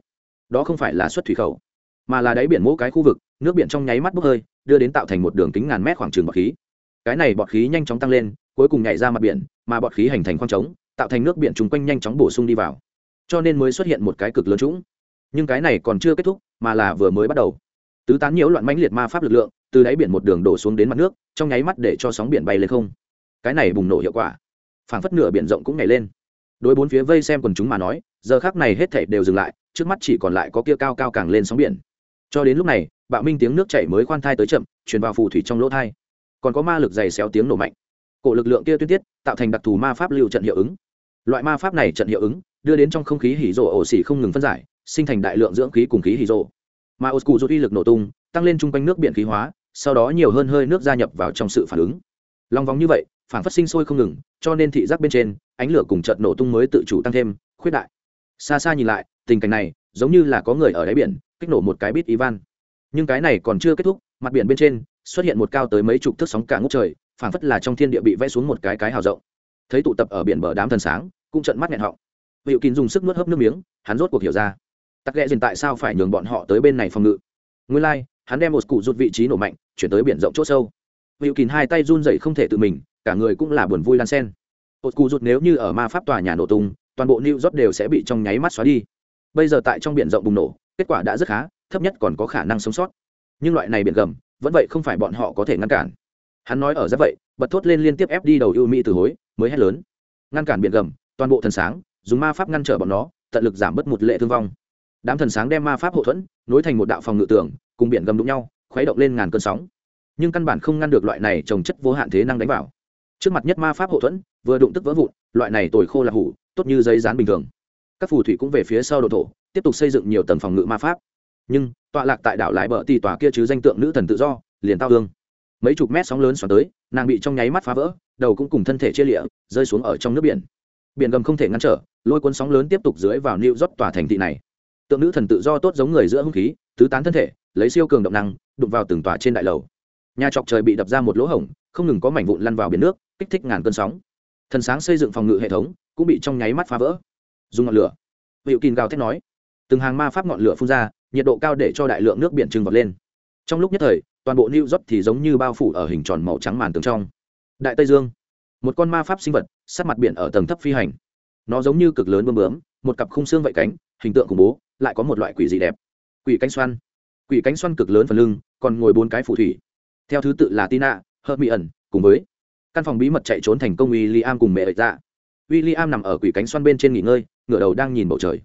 đó không phải là xuất thủy khẩu, mà là đáy biển mỗi cái khu vực, nước biển trong nháy mắt bốc hơi, đưa đến tạo thành một đường kính ngàn mét khoảng trường bọt khí. Cái này bọt khí nhanh chóng tăng lên, cuối cùng nhảy ra mặt biển mà bọt khí hành thành khoang trống, tạo thành nước biển chung quanh nhanh chóng bổ sung đi vào. Cho nên mới xuất hiện một cái cực lớn trũng. Nhưng cái này còn chưa kết thúc, mà là vừa mới bắt đầu. Tứ tán nhiễu loạn mãnh liệt ma pháp lực lượng, từ đáy biển một đường đổ xuống đến mặt nước, trong nháy mắt để cho sóng biển bay lên không. Cái này bùng nổ hiệu quả. Phảng phất nửa biển rộng cũng nhảy lên. Đối bốn phía vây xem quần chúng mà nói, giờ khác này hết thảy đều dừng lại, trước mắt chỉ còn lại có kia cao cao càng lên sóng biển. Cho đến lúc này, bạo minh tiếng nước chảy mới khoan thai tới chậm, truyền vào phù thủy trong lỗ thai. Còn có ma lực dày xéo tiếng nổ mạnh cổ lực lượng kia tuyên tiết, tạo thành đặc thù ma pháp lưu trận hiệu ứng. Loại ma pháp này trận hiệu ứng, đưa đến trong không khí hỉ rộ ổ xỉ không ngừng phân giải, sinh thành đại lượng dưỡng khí cùng khí hỉ rộ. Mà ô cụ rút uy lực nổ tung, tăng lên chung quanh nước biển khí hóa, sau đó nhiều hơn hơi nước gia nhập vào trong sự phản ứng. Lòng vòng như vậy, phản phát sinh sôi không ngừng, cho nên thị giác bên trên, ánh lửa cùng trận nổ tung mới tự chủ tăng thêm, khuyết đại. Xa xa nhìn lại, tình cảnh này, giống như là có người ở đáy biển, kích nổ một cái bít ivan. Nhưng cái này còn chưa kết thúc, mặt biển bên trên, xuất hiện một cao tới mấy chục thước sóng cả ngút trời Phảng phất là trong thiên địa bị vẽ xuống một cái cái hào rộng. Thấy tụ tập ở biển bờ đám thần sáng cũng trận mắt nghẹn họng. Hiệu kín dùng sức nuốt hớp nước miếng hắn rốt cuộc hiểu ra. Tắc ghẹ dền tại sao phải nhường bọn họ tới bên này phòng ngự? Nguyên lai、like, hắn đem một cụ rút vị trí nổ mạnh chuyển tới biển rộng c h ỗ sâu. Hiệu kín hai tay run dậy không thể tự mình cả người cũng là buồn vui lan sen một cụ rút nếu như ở ma pháp tòa nhà nổ tung toàn bộ new york đều sẽ bị trong nháy mắt xóa đi. Bây giờ tại trong biển rộng bùng nổ kết quả đã rất khá thấp nhất còn có khả năng sống sót. Nhưng loại này biển gầm vẫn vậy không phải bọn họ có thể ngăn cản hắn nói ở ra vậy, bật thốt lên liên tiếp ép đi đầu ưu mỹ từ hối, mới hét lớn. Ngăn cản biển gầm, toàn bộ thần sáng, dùng ma pháp ngăn trở bọn nó, tận lực giảm bớt một lệ thương vong. Đám thần sáng đem ma pháp hậu thuẫn, nối thành một đạo phòng ngự tường, cùng biển gầm đụng nhau, khuấy động lên ngàn cơn sóng. Nhưng căn bản không ngăn được loại này trồng chất vô hạn thế năng đánh vào. Trước mặt nhất ma pháp hậu thuẫn, vừa đụng tức vỡ vụn, loại này tồi khô là hủ, tốt như giấy dán bình thường. Các phù thủy cũng về phía sau đồ thổ, tiếp tục xây dựng nhiều tầng phòng ngự ma pháp. Nhưng, tọa lạc tại đảo lại bờ tì tòa kia chứ danh tượng nữ thần tự do, liền tao hương mấy chục mét sóng lớn xoắn tới, nàng bị trong nháy mắt phá vỡ, đầu cũng cùng thân thể chia lịa, rơi xuống ở trong nước biển. Biển gầm không thể ngăn trở, lôi cuốn sóng lớn tiếp tục dưới vào nịu rót tòa thành thị này. Tượng nữ thần tự do tốt giống người giữa hung khí, tứ tán thân thể, lấy siêu cường động năng, đụng vào từng tòa trên đại lầu. Nhà trọc trời bị đập ra một lỗ hổng, không ngừng có mảnh vụn lăn vào biển nước, kích thích ngàn cơn sóng. Thần sáng xây dựng phòng ngự hệ thống, cũng bị trong nháy mắt phá vỡ. Dùng ngọn lửa. Hiệu kín gào thét nói. Từng hàng ma pháp ngọn lửa phun ra, nhiệt độ cao để cho đại lượng nước biển trừng vọt lên. Trong lúc nhất thời toàn bộ new york thì giống như bao phủ ở hình tròn màu trắng màn tường trong. Đại tây dương, một con ma pháp sinh vật, sát mặt biển ở tầng thấp phi hành. Nó giống như cực lớn bơm bướm, một cặp khung xương vậy cánh, hình tượng khủng bố, lại có một loại quỷ dị đẹp. Quỷ cánh xoăn. Quỷ cánh xoăn cực lớn phần lưng, còn ngồi bốn cái phù thủy. Theo thứ tự là tina hớt mỹ ẩn cùng với căn phòng bí mật chạy trốn thành công w i l l i am cùng mẹ ợi ra. w i l l i am nằm ở quỷ cánh xoăn bên trên nghỉ ngơi, ngửa đầu đang nhìn bầu trời.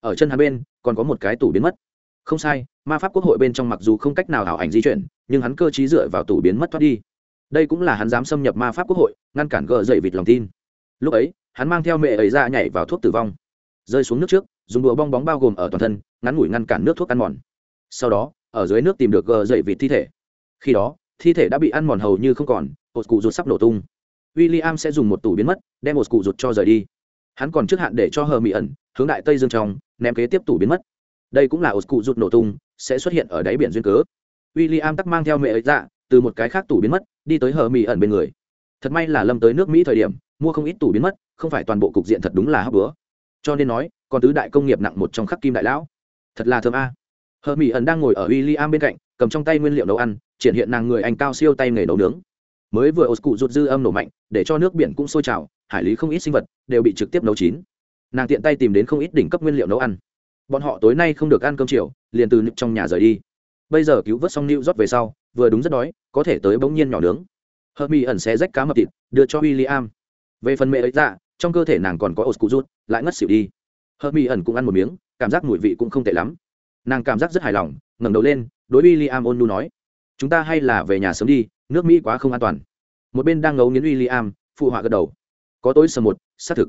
Ở chân hắn bên, còn có một cái tủ biến mất. Không sai, ma pháp quốc hội bên trong mặc dù không cách nào hảo ảnh di chuyển nhưng hắn cơ t dựa vào tủ biến mất thoát đi. Đây cũng là hắn dám xâm nhập ma pháp quốc hội, ngăn cản gờ dậy vịt lòng tin. Lúc ấy, hắn mang theo mẹ ấy ra nhảy vào thuốc tử vong. Rơi xuống nước trước, dùng đùa bong bóng bao gồm ở toàn thân, ngắn ngủi ngăn cản nước thuốc ăn mòn. Sau đó, ở dưới nước tìm được gờ dậy vịt thi thể. Khi đó, thi thể đã bị ăn mòn hầu như không còn ột cụ rụt sắp nổ tung. W i l l i am sẽ dùng một tủ biến mất, đem một cụ rụt cho rời đi. Hắn còn trước hạn để cho hờ mỹ ẩn, hướng đại tây dương trong, ném kế tiếp tủ biến mất. Đây cũng là ột cụ rụt nổ tung, sẽ xuất hiện ở đáy biển duyên cớ w i l l i am tắc mang theo mẹ ấy dạ từ một cái khác tủ biến mất, đi tới hờ mỹ ẩn bên người. Thật may là lâm tới nước mỹ thời điểm, mua không ít tủ biến mất, không phải toàn bộ cục diện thật đúng là hấp bữa. Cho nên nói, còn tứ đại công nghiệp nặng một trong khắc kim đại lão. Thật là thơm a. Hờ mỹ ẩn đang ngồi ở w i l l i am bên cạnh, cầm trong tay nguyên liệu nấu ăn, triển hiện nàng người anh cao siêu tay nghề nấu nướng. Mới vừa ô cụ rụt dư âm nổ mạnh, để cho nước biển cũng sôi trào, hải lý không ít sinh vật đều bị trực tiếp nấu chín. Nàng tiện tay tìm đến không ít đỉnh cấp nguyên liệu nấu ăn. Bọn họ tối nay không được ăn cơm chiều, liền từ nịp trong nhà rời đi bây giờ cứu vớt xong new rót về sau, vừa đúng rất đói, có thể tới bỗng nhiên nhỏ nướng. Hờ mỹ ẩn xé rách cá mập thịt, đưa cho w i l l i am về phần mẹ ấy dạ trong cơ thể nàng còn có ột cụ rút lại ngất xỉu đi. Hờ mỹ ẩn cũng ăn một miếng, cảm giác mùi vị cũng không tệ lắm. Nàng cảm giác rất hài lòng, ngẩng đầu lên, đối w i l l i am ôn nu nói, chúng ta hay là về nhà sớm đi, nước mỹ quá không an toàn. Một bên đang ngấu nghiến w i l l i am phụ họa gật đầu, có tối sầm một, xác thực.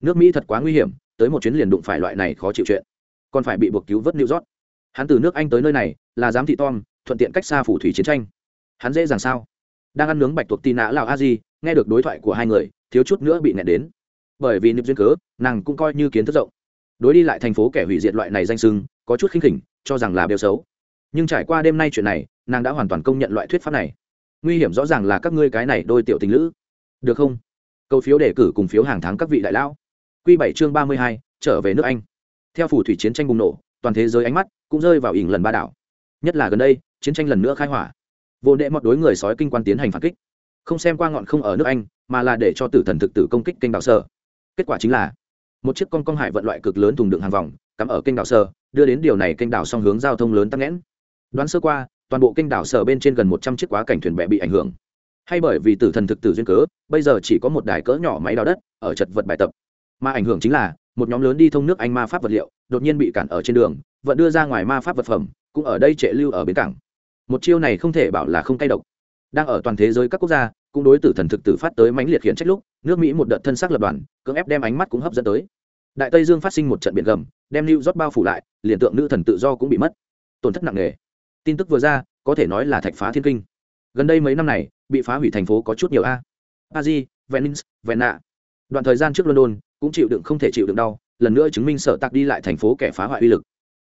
Nước mỹ thật quá nguy hiểm, tới một chuyến liền đụng phải loại này khó chịu chuyện. Còn phải bị buộc cứu vớt new york hắn từ nước anh tới nơi này là giám thị tom, thuận tiện cách xa phủ thủy chiến tranh. Hắn dễ dàng sao? Đang ăn nướng bạch tuộc tì nã lào a di, nghe được đối thoại của hai người, thiếu chút nữa bị nẹt đến. Bởi vì niệm duyên cớ, nàng cũng coi như kiến thức rộng. Đối đi lại thành phố kẻ hủy diệt loại này danh sưng, có chút khinh khỉnh, cho rằng là bêu xấu. Nhưng trải qua đêm nay chuyện này, nàng đã hoàn toàn công nhận loại thuyết pháp này. Nguy hiểm rõ ràng là các ngươi cái này đôi tiểu tình lữ. Được không? Câu phiếu đề cử cùng phiếu hàng tháng các vị đại lão. Q bảy chương ba mươi hai, trở về nước anh. Theo phủ thủy chiến tranh bùng nổ, toàn thế giới ánh mắt cũng rơi vào ỉng lần ba đảo. Nhất là gần đây, chiến tranh lần nữa khai hỏa. Vô đệ mọt đối người sói kinh quan tiến hành phản kích. Không xem qua ngọn không ở nước anh, mà là để cho tử thần thực tử công kích kênh đảo sơ. Kết quả chính là, một chiếc con công hải vận loại cực lớn thùng đựng hàng vòng, cắm ở kênh đảo sơ, đưa đến điều này kênh đảo song hướng giao thông lớn tắc nghẽn. Đoán sơ qua, toàn bộ kênh đảo sở bên trên gần một trăm chiếc quá cảnh thuyền bè bị ảnh hưởng. Hay bởi vì tử thần thực tử duyên cớ, bây giờ chỉ có một đài cỡ nhỏ máy đào đất ở chật vật bài tập. Mà ảnh hưởng chính là, một nhóm lớn đi thông nước anh ma pháp vật liệu, đột nhiên bị cản ở trên đường vận đưa ra ngoài ma pháp vật phẩm, cũng ở đây trệ lưu ở bến cảng. Một chiêu này không thể bảo là không cay độc. Đang ở toàn thế giới các quốc gia, cũng đối tử thần thực tử phát tới mãnh liệt khiển trách lúc, nước mỹ một đợt thân xác lập đoàn, cưỡng ép đem ánh mắt cũng hấp dẫn tới. Đại tây dương phát sinh một trận biển gầm, đem lưu rót bao phủ lại, liền tượng nữ thần tự do cũng bị mất. Tổn thất nặng nề. Tin tức vừa ra, có thể nói là thạch phá thiên kinh. Gần đây mấy năm này, bị phá hủy thành phố có chút nhiều a. Paris, venice vena đoạn thời gian trước london, cũng chịu đựng không thể chịu đựng đau, lần nữa chứng minh sợ tặc đi lại thành phố kẻ phá hoại uy lực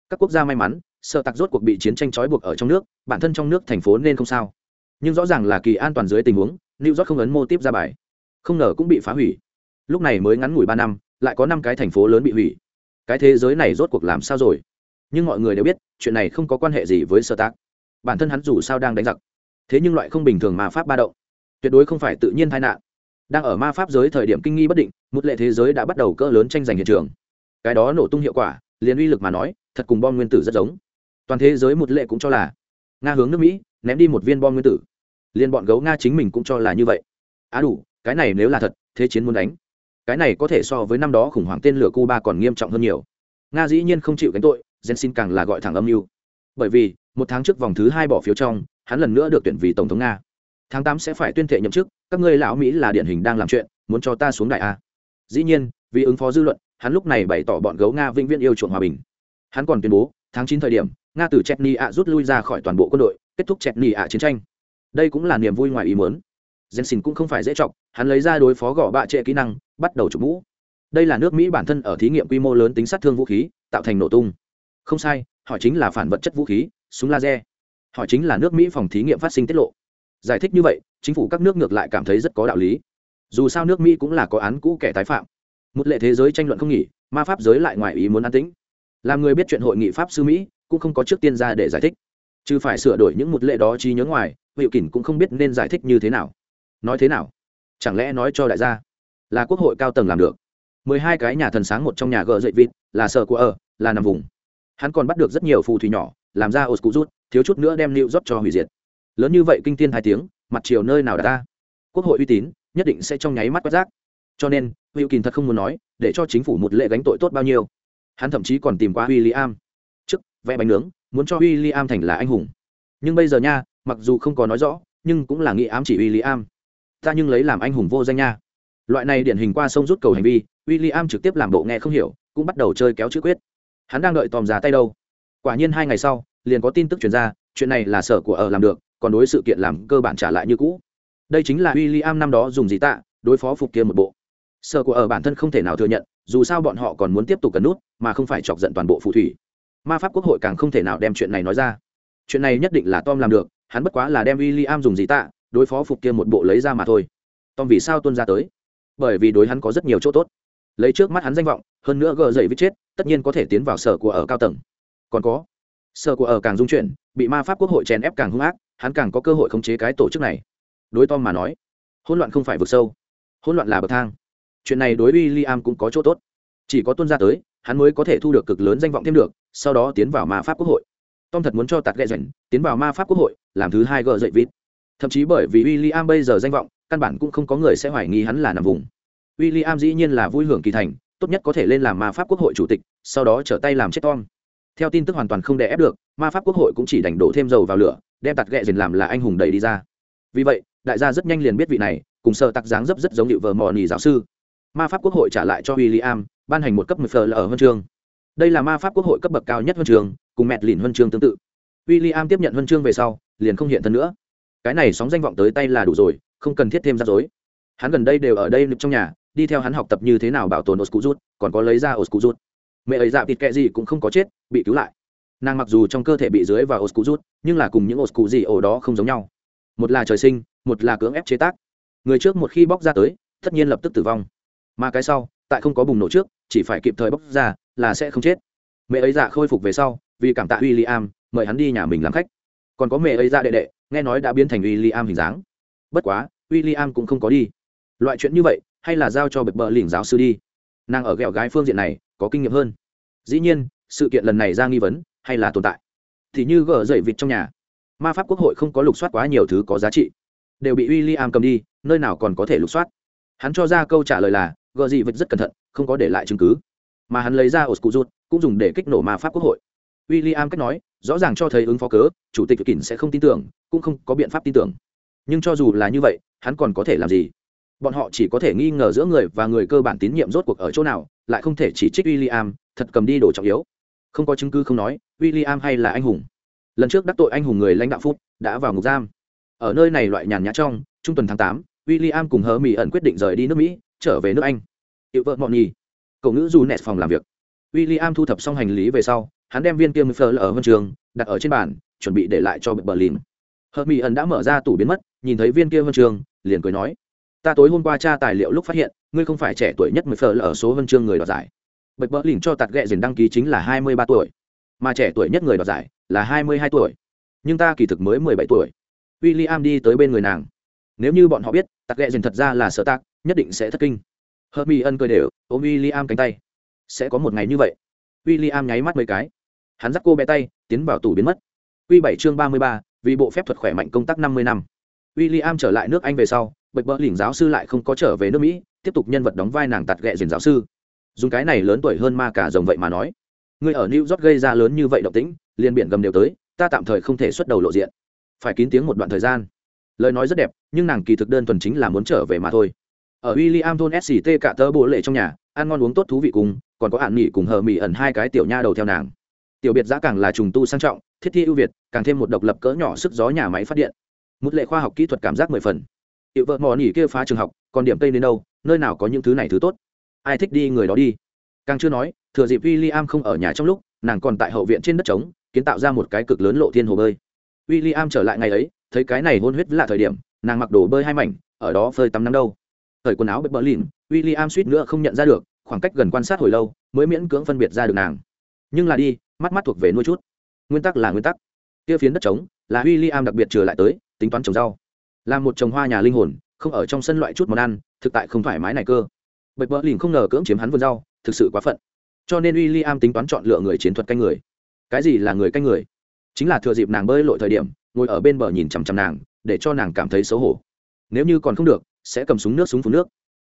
các quốc gia may mắn, sợ tặc rốt cuộc bị chiến tranh trói buộc ở trong nước, bản thân trong nước thành phố nên không sao. Nhưng rõ ràng là kỳ an toàn dưới tình huống, new york không ấn mô tiếp ra bài. Không ngờ cũng bị phá hủy. Lúc này mới ngắn ngủi ba năm, lại có năm cái thành phố lớn bị hủy. Cái thế giới này rốt cuộc làm sao rồi? Nhưng mọi người đều biết, chuyện này không có quan hệ gì với sơ tác bản thân hắn dù sao đang đánh giặc. Thế nhưng loại không bình thường mà pháp ba động, tuyệt đối không phải tự nhiên tai nạn. Đang ở ma pháp giới thời điểm kinh nghi bất định, một lệ thế giới đã bắt đầu cỡ lớn tranh giành hiện trường. Cái đó nổ tung hiệu quả liền uy lực mà nói, thật cùng bom nguyên tử rất giống. Toàn thế giới một lệ cũng cho là, nga hướng nước mỹ, ném đi một viên bom nguyên tử. Liên bọn gấu nga chính mình cũng cho là như vậy. Á à đủ, cái này nếu là thật, thế chiến muốn đánh. Cái này có thể so với năm đó khủng hoảng tên lửa cuba còn nghiêm trọng hơn nhiều. Nga dĩ nhiên không chịu gánh tội, jensen càng là gọi thẳng âm mưu. Bởi vì, một tháng trước vòng thứ hai bỏ phiếu trong, hắn lần nữa được tuyển vì tổng thống nga. Tháng tám sẽ phải tuyên thệ nhậm chức, các ngươi lão mỹ là điển hình đang làm chuyện, muốn cho ta xuống đại a. Dĩ nhiên, vì ứng phó dư luận hắn lúc này bày tỏ bọn gấu nga vĩnh viễn yêu chuộng hòa bình. Hắn còn tuyên bố, tháng chín thời điểm, nga từ chetny ạ rút lui ra khỏi toàn bộ quân đội, kết thúc chetny ạ chiến tranh. Đây cũng là niềm vui ngoài ý muốn. Jensen cũng không phải dễ chọc, hắn lấy ra đối phó gõ bạ trệ kỹ năng, bắt đầu chụp mũ. Đây là nước mỹ bản thân ở thí nghiệm quy mô lớn tính sát thương vũ khí, tạo thành nổ tung. Không sai, họ chính là phản vật chất vũ khí, súng laser. Họ chính là nước mỹ phòng thí nghiệm phát sinh tiết lộ. Giải thích như vậy, chính phủ các nước ngược lại cảm thấy rất có đạo lý. Dù sao nước mỹ cũng là có án cũ kẻ tái phạm một lệ thế giới tranh luận không nghỉ, ma pháp giới lại ngoài ý muốn an tĩnh. Làm người biết chuyện hội nghị pháp sư mỹ, cũng không có trước tiên ra để giải thích. Chứ phải sửa đổi những một lệ đó chi nhớ ngoài hiệu kỳnh cũng không biết nên giải thích như thế nào. Nói thế nào? Chẳng lẽ nói cho đại gia là quốc hội cao tầng làm được? Mười hai cái nhà thần sáng một trong nhà gờ dậy vịt, là sở của ở, là nằm vùng. Hắn còn bắt được rất nhiều phù thủy nhỏ, làm ra ô cụ rút thiếu chút nữa đem nịu rót cho hủy diệt. Lớn như vậy kinh thiên hai tiếng, mặt chiều nơi nào đã ta quốc hội uy tín, nhất định sẽ trong nháy mắt quét rác cho nên hữu kín thật không muốn nói, để cho chính phủ một lệ gánh tội tốt bao nhiêu. Hắn thậm chí còn tìm qua w i l l i am trước, vẽ bánh nướng, muốn cho w i l l i am thành là anh hùng. Nhưng bây giờ nha, mặc dù không có nói rõ, nhưng cũng là nghĩ ám chỉ w i l l i am ta nhưng lấy làm anh hùng vô danh nha. Loại này điển hình qua sông rút cầu hành vi w i l l i am trực tiếp làm bộ nghe không hiểu, cũng bắt đầu chơi kéo chữ quyết. Hắn đang đợi tòm giá tay đâu. Quả nhiên hai ngày sau, liền có tin tức chuyển ra, chuyện này là sở của ở làm được, còn đối sự kiện làm cơ bản trả lại như cũ. Đây chính là w i l l i am năm đó dùng gì tạ, đối phó phục kia một bộ sở của ở bản thân không thể nào thừa nhận, dù sao bọn họ còn muốn tiếp tục cần nút, mà không phải chọc giận toàn bộ phù thủy. Ma pháp quốc hội càng không thể nào đem chuyện này nói ra. Chuyện này nhất định là tom làm được, hắn bất quá là đem w i l l i am dùng gì tạ, đối phó phục kia một bộ lấy ra mà thôi. Tom vì sao tuân ra tới? Bởi vì đối hắn có rất nhiều chỗ tốt. Lấy trước mắt hắn danh vọng, hơn nữa gờ dậy viết chết, tất nhiên có thể tiến vào sở của ở cao tầng. Còn có, sở của ở càng dung chuyển, bị ma pháp quốc hội chèn ép càng hung ác, hắn càng có cơ hội khống chế cái tổ chức này. Đối tom mà nói, hỗn loạn không phải vực sâu, hỗn loạn là bậc thang chuyện này đối với Liam cũng có chỗ tốt. Chỉ có tuân ra tới, hắn mới có thể thu được cực lớn danh vọng thêm được, sau đó tiến vào ma pháp quốc hội. Tom thật muốn cho tạt gậy dành tiến vào ma pháp quốc hội, làm thứ hai gờ dậy vịt. thậm chí bởi vì William bây giờ danh vọng, căn bản cũng không có người sẽ hoài nghi hắn là nằm vùng. William dĩ nhiên là vui hưởng kỳ thành, tốt nhất có thể lên làm ma pháp quốc hội chủ tịch, sau đó trở tay làm chết tom. Theo tin tức hoàn toàn không đè ép được, ma pháp quốc hội cũng chỉ đành đổ thêm dầu vào lửa, đem tạt gậy dền làm là anh hùng đầy đi ra. Vì vậy, đại gia rất nhanh liền biết vị này, cùng sợ tặc dáng dấp rất giống điệu vợ mò nỉ giáo sư ma pháp quốc hội trả lại cho w i l l i am ban hành một cấp mười phờ ở huân chương. Đây là ma pháp quốc hội cấp bậc cao nhất huân chương, cùng mẹt lìn huân chương tương tự. W i l l i am tiếp nhận huân chương về sau, liền không hiện thân nữa. Cái này sóng danh vọng tới tay là đủ rồi, không cần thiết thêm rắc rối. Hắn gần đây đều ở đây trong nhà, đi theo hắn học tập như thế nào bảo tồn oscu rút còn có lấy ra oscu rút mẹ ấy dạ thịt kệ gì cũng không có chết, bị cứu lại. Nàng mặc dù trong cơ thể bị dưới và oscu rút nhưng là cùng những oscu gì ổ đó không giống nhau. Một là trời sinh, một là cưỡng ép chế tác. Người trước một khi bóc ra tới, tất nhiên lập tức tử vong mà cái sau, tại không có bùng nổ trước, chỉ phải kịp thời bóc ra, là sẽ không chết. Mẹ ấy dạ khôi phục về sau, vì cảm tạ w i l l i am mời hắn đi nhà mình làm khách. Còn có mẹ ấy dạ đệ đệ, nghe nói đã biến thành w i l l i am hình dáng. Bất quá w i l l i am cũng không có đi. Loại chuyện như vậy, hay là giao cho bậc bờ lỉnh giáo sư đi. Nàng ở ghẹo gái phương diện này, có kinh nghiệm hơn. Dĩ nhiên, sự kiện lần này ra nghi vấn, hay là tồn tại. Thì như gỡ dậy vịt trong nhà. Ma pháp quốc hội không có lục soát quá nhiều thứ có giá trị. Đều bị w i l l i am cầm đi, nơi nào còn có thể lục soát. Hắn cho ra câu trả lời là gờ gì vịt rất cẩn thận, không có để lại chứng cứ. Mà hắn lấy ra ổ cụ rút cũng dùng để kích nổ ma pháp quốc hội. W i l l i am cách nói, rõ ràng cho thấy ứng phó cớ, chủ tịch kỳn sẽ không tin tưởng, cũng không có biện pháp tin tưởng. Nhưng cho dù là như vậy, hắn còn có thể làm gì? Bọn họ chỉ có thể nghi ngờ giữa người và người cơ bản tín nhiệm rốt cuộc ở chỗ nào, lại không thể chỉ trích w i l l i am thật cầm đi đồ trọng yếu. Không có chứng cứ không nói w i l l i am hay là anh hùng. Lần trước đắc tội anh hùng người lãnh đạo phút đã vào ngục giam. Ở nơi này loại nhàn nhã trong, trung tuần tháng tám w i l l i am cùng hờ mỹ ẩn quyết định rời đi nước mỹ trở về nước anh. Hiệu vợ mọn nhì, cậu ngữ dù nẹt phòng làm việc. W i l l i am thu thập xong hành lý về sau hắn đem viên kiêm phơ ở vân trường đặt ở trên bàn chuẩn bị để lại cho berlin hờ mỹ ẩn đã mở ra tủ biến mất nhìn thấy viên kia vân trường liền cười nói ta tối hôm qua tra tài liệu lúc phát hiện ngươi không phải trẻ tuổi nhất mười phở ở số vân chương người đoạt giải. Bạch bỡ lỉnh cho tạt ghẹ dền đăng ký chính là hai mươi ba tuổi mà trẻ tuổi nhất người đoạt giải là hai mươi hai tuổi. Nhưng ta kỳ thực mới mười bảy tuổi. W i l l i am đi tới bên người nàng nếu như bọn họ biết, tặc ghẹ dền thật ra là sợ tạc nhất định sẽ thất kinh. Hớt mi ân cười đều, ôm w i l l i am cánh tay. Sẽ có một ngày như vậy. W i l l i am nháy mắt mấy cái. Hắn dắt cô bé tay, tiến vào tủ biến mất. Q bảy chương ba mươi ba, vì bộ phép thuật khỏe mạnh công tác năm mươi năm. W i l l i am trở lại nước anh về sau, bạch bỡ lỉnh giáo sư lại không có trở về nước mỹ, tiếp tục nhân vật đóng vai nàng tạt ghẹ dền giáo sư. Dùng cái này lớn tuổi hơn ma cả rồng vậy mà nói. Người ở new york gây ra lớn như vậy động tĩnh, liền biển gầm đều tới, ta tạm thời không thể xuất đầu lộ diện. Phải kín tiếng một đoạn thời gian lời nói rất đẹp, nhưng nàng kỳ thực đơn thuần chính là muốn trở về mà thôi. Ở w i l l i am thôn sct cả tơ bộ lệ trong nhà, ăn ngon uống tốt thú vị cùng, còn có ạn nghỉ cùng hờ mỹ ẩn hai cái tiểu nha đầu theo nàng. Tiểu biệt giã càng là trùng tu sang trọng, thiết thi ưu việt, càng thêm một độc lập cỡ nhỏ sức gió nhà máy phát điện. Một lệ khoa học kỹ thuật cảm giác mười phần. Hiệu vợ mò nỉ kia phá trường học, còn điểm tây đến đâu, nơi nào có những thứ này thứ tốt. Ai thích đi người đó đi. Càng chưa nói, thừa dịp w i l l i am không ở nhà trong lúc, nàng còn tại hậu viện trên đất trống, kiến tạo ra một cái cực lớn lộ thiên hồ bơi. W i l l i am trở lại ngày ấy thấy cái này hôn huyết là thời điểm, nàng mặc đồ bơi hai mảnh, ở đó phơi tắm nắng đâu. Thời quần áo bật bỡ lìn w i l l i am suýt nữa không nhận ra được, khoảng cách gần quan sát hồi lâu, mới miễn cưỡng phân biệt ra được nàng. Nhưng là đi, mắt mắt thuộc về nuôi chút. Nguyên tắc là nguyên tắc. Kia phiến đất trống, là w i l l i am đặc biệt trở lại tới, tính toán trồng rau. Là một trồng hoa nhà linh hồn, không ở trong sân loại chút món ăn, thực tại không thoải mái này cơ. Bạch bỡ lìn không ngờ cưỡng chiếm hắn vườn rau, thực sự quá phận. Cho nên w i l l i am tính toán chọn lựa người chiến thuật canh người. Cái gì là người canh người? Chính là thừa dịp nàng bơi lội thời điểm, ngồi ở bên bờ nhìn chằm chằm nàng, để cho nàng cảm thấy xấu hổ. Nếu như còn không được, sẽ cầm súng nước súng phun nước.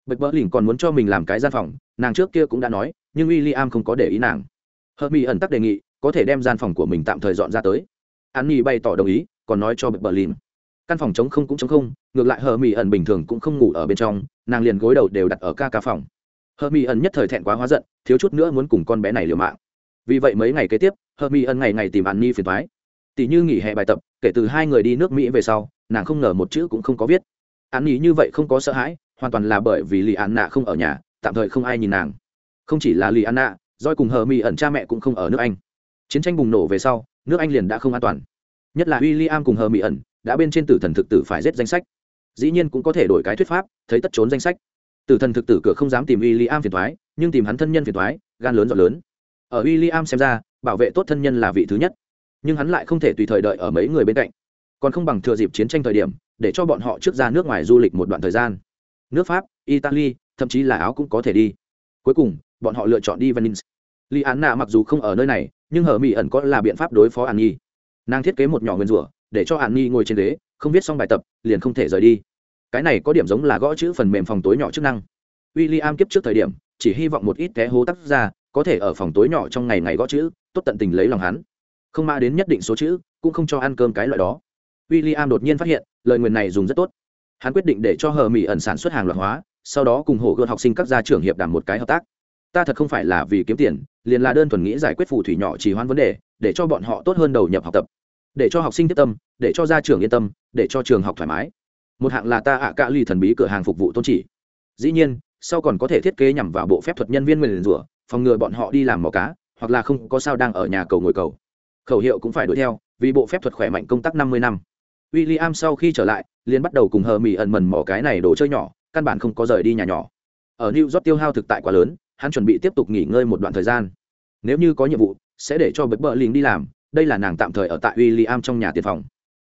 Bạch bờ lỉnh còn muốn cho mình làm cái gian phòng, nàng trước kia cũng đã nói, nhưng w i l l i am không có để ý nàng. Hợp mỹ ẩn tắc đề nghị, có thể đem gian phòng của mình tạm thời dọn ra tới. An nhi bày tỏ đồng ý, còn nói cho bạch bờ lỉnh căn phòng chống không cũng chống không, ngược lại hờ mỹ ẩn bình thường cũng không ngủ ở bên trong, nàng liền gối đầu đều đặt ở ca ca phòng. Hờ mỹ ẩn nhất thời thẹn quá hóa giận, thiếu chút nữa muốn cùng con bé này liều mạng. Vì vậy mấy ngày kế tiếp hờ mỹ ẩn ngày ngày tìm an nhi phiền thoái tỷ như nghỉ hè bài tập, kể từ hai người đi nước mỹ về sau, nàng không ngờ một chữ cũng không có viết. An nghĩ như vậy không có sợ hãi, hoàn toàn là bởi vì lì an nạ không ở nhà, tạm thời không ai nhìn nàng. Không chỉ là lì an nạ doi cùng hờ mỹ ẩn cha mẹ cũng không ở nước anh. Chiến tranh bùng nổ về sau, nước anh liền đã không an toàn. Nhất là w i l l i am cùng hờ mỹ ẩn đã bên trên tử thần thực tử phải rết danh sách. Dĩ nhiên cũng có thể đổi cái thuyết pháp, thấy tất trốn danh sách. Tử thần thực tử cửa không dám tìm w i l l i am phiền thoái nhưng tìm hắn thân nhân phiền thoái gan lớn dọn lớn. Ở w i l l i am xem ra, bảo vệ tốt thân nhân là vị thứ nhất nhưng hắn lại không thể tùy thời đợi ở mấy người bên cạnh. Còn không bằng thừa dịp chiến tranh thời điểm, để cho bọn họ trước ra nước ngoài du lịch một đoạn thời gian. Nước pháp, italy, thậm chí là áo cũng có thể đi. Cuối cùng, bọn họ lựa chọn đi venice. Li án nạ mặc dù không ở nơi này, nhưng hở mỹ ẩn có là biện pháp đối phó an nhi. Nàng thiết kế một nhỏ nguyên rủa, để cho an nhi ngồi trên ghế, không viết xong bài tập, liền không thể rời đi. Cái này có điểm giống là gõ chữ phần mềm phòng tối nhỏ chức năng. W i l l i am kiếp trước thời điểm, chỉ hy vọng một ít té hố tắc ra, có thể ở phòng tối nhỏ trong ngày ngày gõ chữ, tốt tận tình lấy lòng hắn không mã đến nhất định số chữ, cũng không cho ăn cơm cái loại đó. W i l l i am đột nhiên phát hiện, lời nguyền này dùng rất tốt. Hắn quyết định để cho hờ mỹ ẩn sản xuất hàng loạt hóa, sau đó cùng hổ gợn học sinh các gia trưởng hiệp đàm một cái hợp tác. Ta thật không phải là vì kiếm tiền, liền là đơn thuần nghĩ giải quyết phù thủy nhỏ chỉ hoãn vấn đề, để cho bọn họ tốt hơn đầu nhập học tập. Để cho học sinh tiếp tâm, để cho gia trưởng yên tâm, để cho trường học thoải mái. Một hạng là ta ạ à cạ lì thần bí cửa hàng phục vụ tôn chỉ. Dĩ nhiên, sau còn có thể thiết kế nhằm vào bộ phép thuật nhân viên nguyền rủa, phòng ngừa bọn họ đi làm mò cá, hoặc là không có sao đang ở nhà cầu ngồi cầu khẩu hiệu cũng phải đuổi theo, vì bộ phép thuật khỏe mạnh công tác năm mươi năm. W i l l i am sau khi trở lại, liền bắt đầu cùng hờ mỹ ẩn mần mỏ cái này đồ chơi nhỏ, căn bản không có rời đi nhà nhỏ. Ở new york tiêu hao thực tại quá lớn, hắn chuẩn bị tiếp tục nghỉ ngơi một đoạn thời gian. Nếu như có nhiệm vụ, sẽ để cho bật bờ lính đi làm, đây là nàng tạm thời ở tại w i l l i am trong nhà tiền phòng.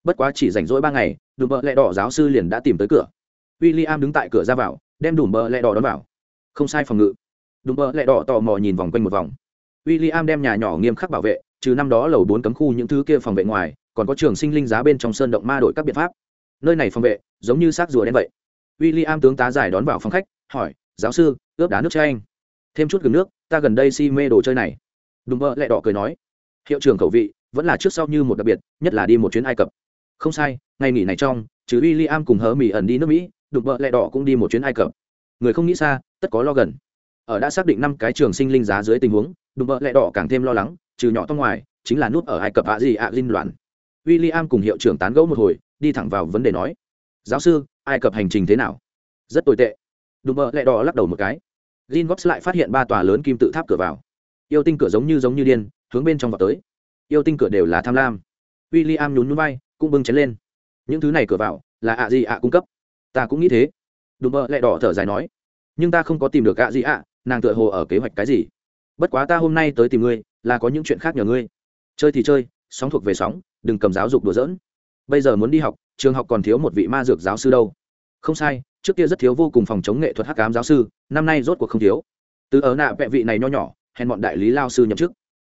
Bất quá chỉ rảnh rỗi ba ngày, đùm bờ lẹ đỏ giáo sư liền đã tìm tới cửa. W i l l i am đứng tại cửa ra vào, đem đùm bờ lẹ đỏ đón vào. Không sai phòng ngự. Đùm bờ lẹ đỏ tò mò nhìn vòng quanh một vòng. W i l l i am đem nhà nhỏ nghiêm khắc bảo vệ trừ năm đó lầu bốn cấm khu những thứ kia phòng vệ ngoài, còn có trường sinh linh giá bên trong sơn động ma đội các biện pháp. Nơi này phòng vệ, giống như xác rùa đen vậy. W i l l i am tướng tá giải đón vào phòng khách, hỏi, giáo sư, ướp đá nước cho anh. Thêm chút gừng nước, ta gần đây si mê đồ chơi này. Đùm bơ lẹ đỏ cười nói, hiệu trưởng khẩu vị, vẫn là trước sau như một đặc biệt, nhất là đi một chuyến ai cập. Không sai, ngày nghỉ này trong chứ w i l l i am cùng hớ mỹ ẩn đi nước mỹ đùm vợ lẹ đỏ cũng đi một chuyến ai cập. Người không nghĩ xa, tất có lo gần. Ở đã xác định năm cái trường sinh linh giá dưới tình huống đùm vợ lẹ đỏ càng thêm lo lắng trừ nhỏ to ngoài chính là nút ở ai cập ạ gì ạ linh loạn w i l l i am cùng hiệu trưởng tán gẫu một hồi đi thẳng vào vấn đề nói giáo sư ai cập hành trình thế nào rất tồi tệ đùm bợ lẹ đỏ lắc đầu một cái Gin Gops lại phát hiện ba tòa lớn kim tự tháp cửa vào. Yêu tinh cửa giống như giống như điên, hướng bên trong vào tới. Yêu tinh cửa đều là tham lam. William nhún nhún bay cũng bưng chén lên. Những thứ này cửa vào, là ạ gì ạ cung cấp. Ta cũng nghĩ thế. Đùm bợ lẹ đỏ thở dài nói. Nhưng ta không có tìm được ạ gì ạ, nàng tựa hồ ở kế hoạch cái gì. Bất quá ta hôm nay tới tìm ngươi, là có những chuyện khác nhờ ngươi. Chơi thì chơi, sóng thuộc về sóng, đừng cầm giáo dục đùa giỡn. Bây giờ muốn đi học, trường học còn thiếu một vị ma dược giáo sư đâu. Không sai, trước kia rất thiếu vô cùng phòng chống nghệ thuật hắc cám giáo sư năm nay rốt cuộc không thiếu từ ở nạ vẹ vị này nho nhỏ hèn bọn đại lý lao sư nhậm chức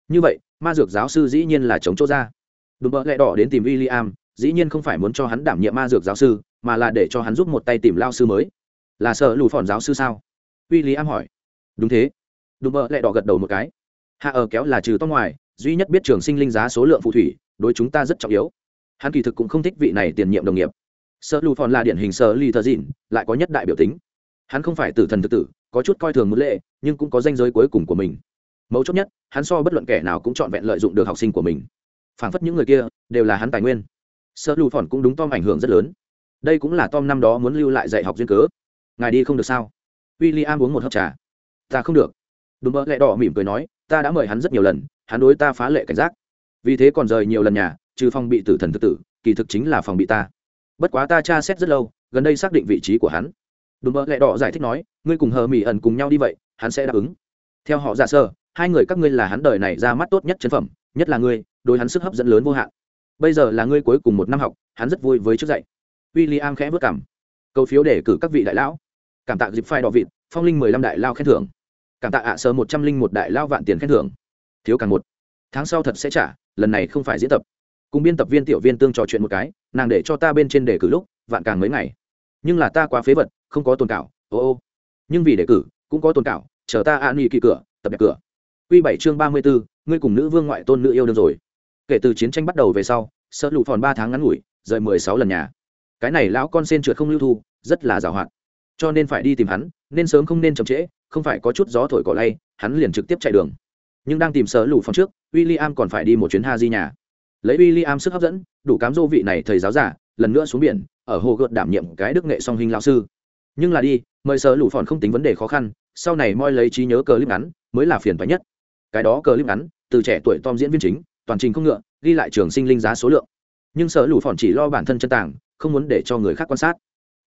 như vậy ma dược giáo sư dĩ nhiên là chống chỗ ra đùm bỡ lẹ đỏ đến tìm w i l l i am dĩ nhiên không phải muốn cho hắn đảm nhiệm ma dược giáo sư mà là để cho hắn giúp một tay tìm lao sư mới là sợ lù phòn giáo sư sao w i l l i am hỏi đúng thế đùm bợ lại đỏ gật đầu một cái. Hạ ở kéo là trừ to ngoài, duy nhất biết trường sinh linh giá số lượng phù thủy, đối chúng ta rất trọng yếu. Hắn kỳ thực cũng không thích vị này tiền nhiệm đồng nghiệp. Sợ lù phòn là điển hình sợ ly thờ dịn, lại có nhất đại biểu tính. Hắn không phải tử thần thực tử, có chút coi thường muốn lệ, nhưng cũng có danh giới cuối cùng của mình. Mấu chốt nhất, hắn so bất luận kẻ nào cũng trọn vẹn lợi dụng được học sinh của mình. Phảng phất những người kia, đều là hắn tài nguyên. Sợ lù phòn cũng đúng tom ảnh hưởng rất lớn. Đây cũng là tom năm đó muốn lưu lại dạy học duyên cớ. Ngài đi không được sao? W i l l i am uống một hớp trà. Ta không được đùm bơ lẹ đỏ mỉm cười nói, ta đã mời hắn rất nhiều lần, hắn đối ta phá lệ cảnh giác. Vì thế còn rời nhiều lần nhà, trừ phòng bị tử thần tự tử, kỳ thực chính là phòng bị ta. Bất quá ta tra xét rất lâu, gần đây xác định vị trí của hắn. Đùm bơ lẹ đỏ giải thích nói, ngươi cùng hờ mỹ ẩn cùng nhau đi vậy, hắn sẽ đáp ứng. Theo họ giả sơ hai người các ngươi là hắn đời này ra mắt tốt nhất chân phẩm, nhất là ngươi, đối hắn sức hấp dẫn lớn vô hạn. Bây giờ là ngươi cuối cùng một năm học, hắn rất vui với trước dạy. W i l l i am khẽ vất cảm câu phiếu để cử các vị đại lão. Cảm tạ dịp phai đỏ vịt, phong linh mười lăm đại lao khen thưởng cảm tạ ạ, sơ một trăm linh một đại lao vạn tiền khen thưởng. Thiếu càng một. Tháng sau thật sẽ trả, lần này không phải diễn tập. Cùng biên tập viên tiểu viên tương trò chuyện một cái, nàng để cho ta bên trên đề cử lúc, vạn càng mấy ngày. Nhưng là ta quá phế vật, không có tồn cảo, ô ô. Nhưng vì đề cử, cũng có tồn cảo, chờ ta ạ nghị kỳ cửa, tập đẹp cửa. Q bảy chương ba mươi bốn ngươi cùng nữ vương ngoại tôn nữ yêu đương rồi. Kể từ chiến tranh bắt đầu về sau, sợ lụ phòn ba tháng ngắn ngủi, rời mười sáu lần nhà. Cái này lão con sen trượt không lưu thu, rất là giàu hạn cho nên phải đi tìm hắn, nên sớm không nên chậm trễ, không phải có chút gió thổi cỏ lay, hắn liền trực tiếp chạy đường. Nhưng đang tìm sở lũ phòng trước w i l l i am còn phải đi một chuyến ha di nhà. Lấy w i l l i am sức hấp dẫn, đủ cám dô vị này thầy giáo giả, lần nữa xuống biển, ở hồ gợt đảm nhiệm cái đức nghệ song hình lao sư. Nhưng là đi, mời sở lũ phòn không tính vấn đề khó khăn, sau này moi lấy trí nhớ cờ clip ngắn, mới là phiền phái nhất. Cái đó cờ clip ngắn, từ trẻ tuổi tom diễn viên chính, toàn trình không ngựa, ghi lại trường sinh linh giá số lượng. Nhưng sở lũ phòn chỉ lo bản thân chân tàng, không muốn để cho người khác quan sát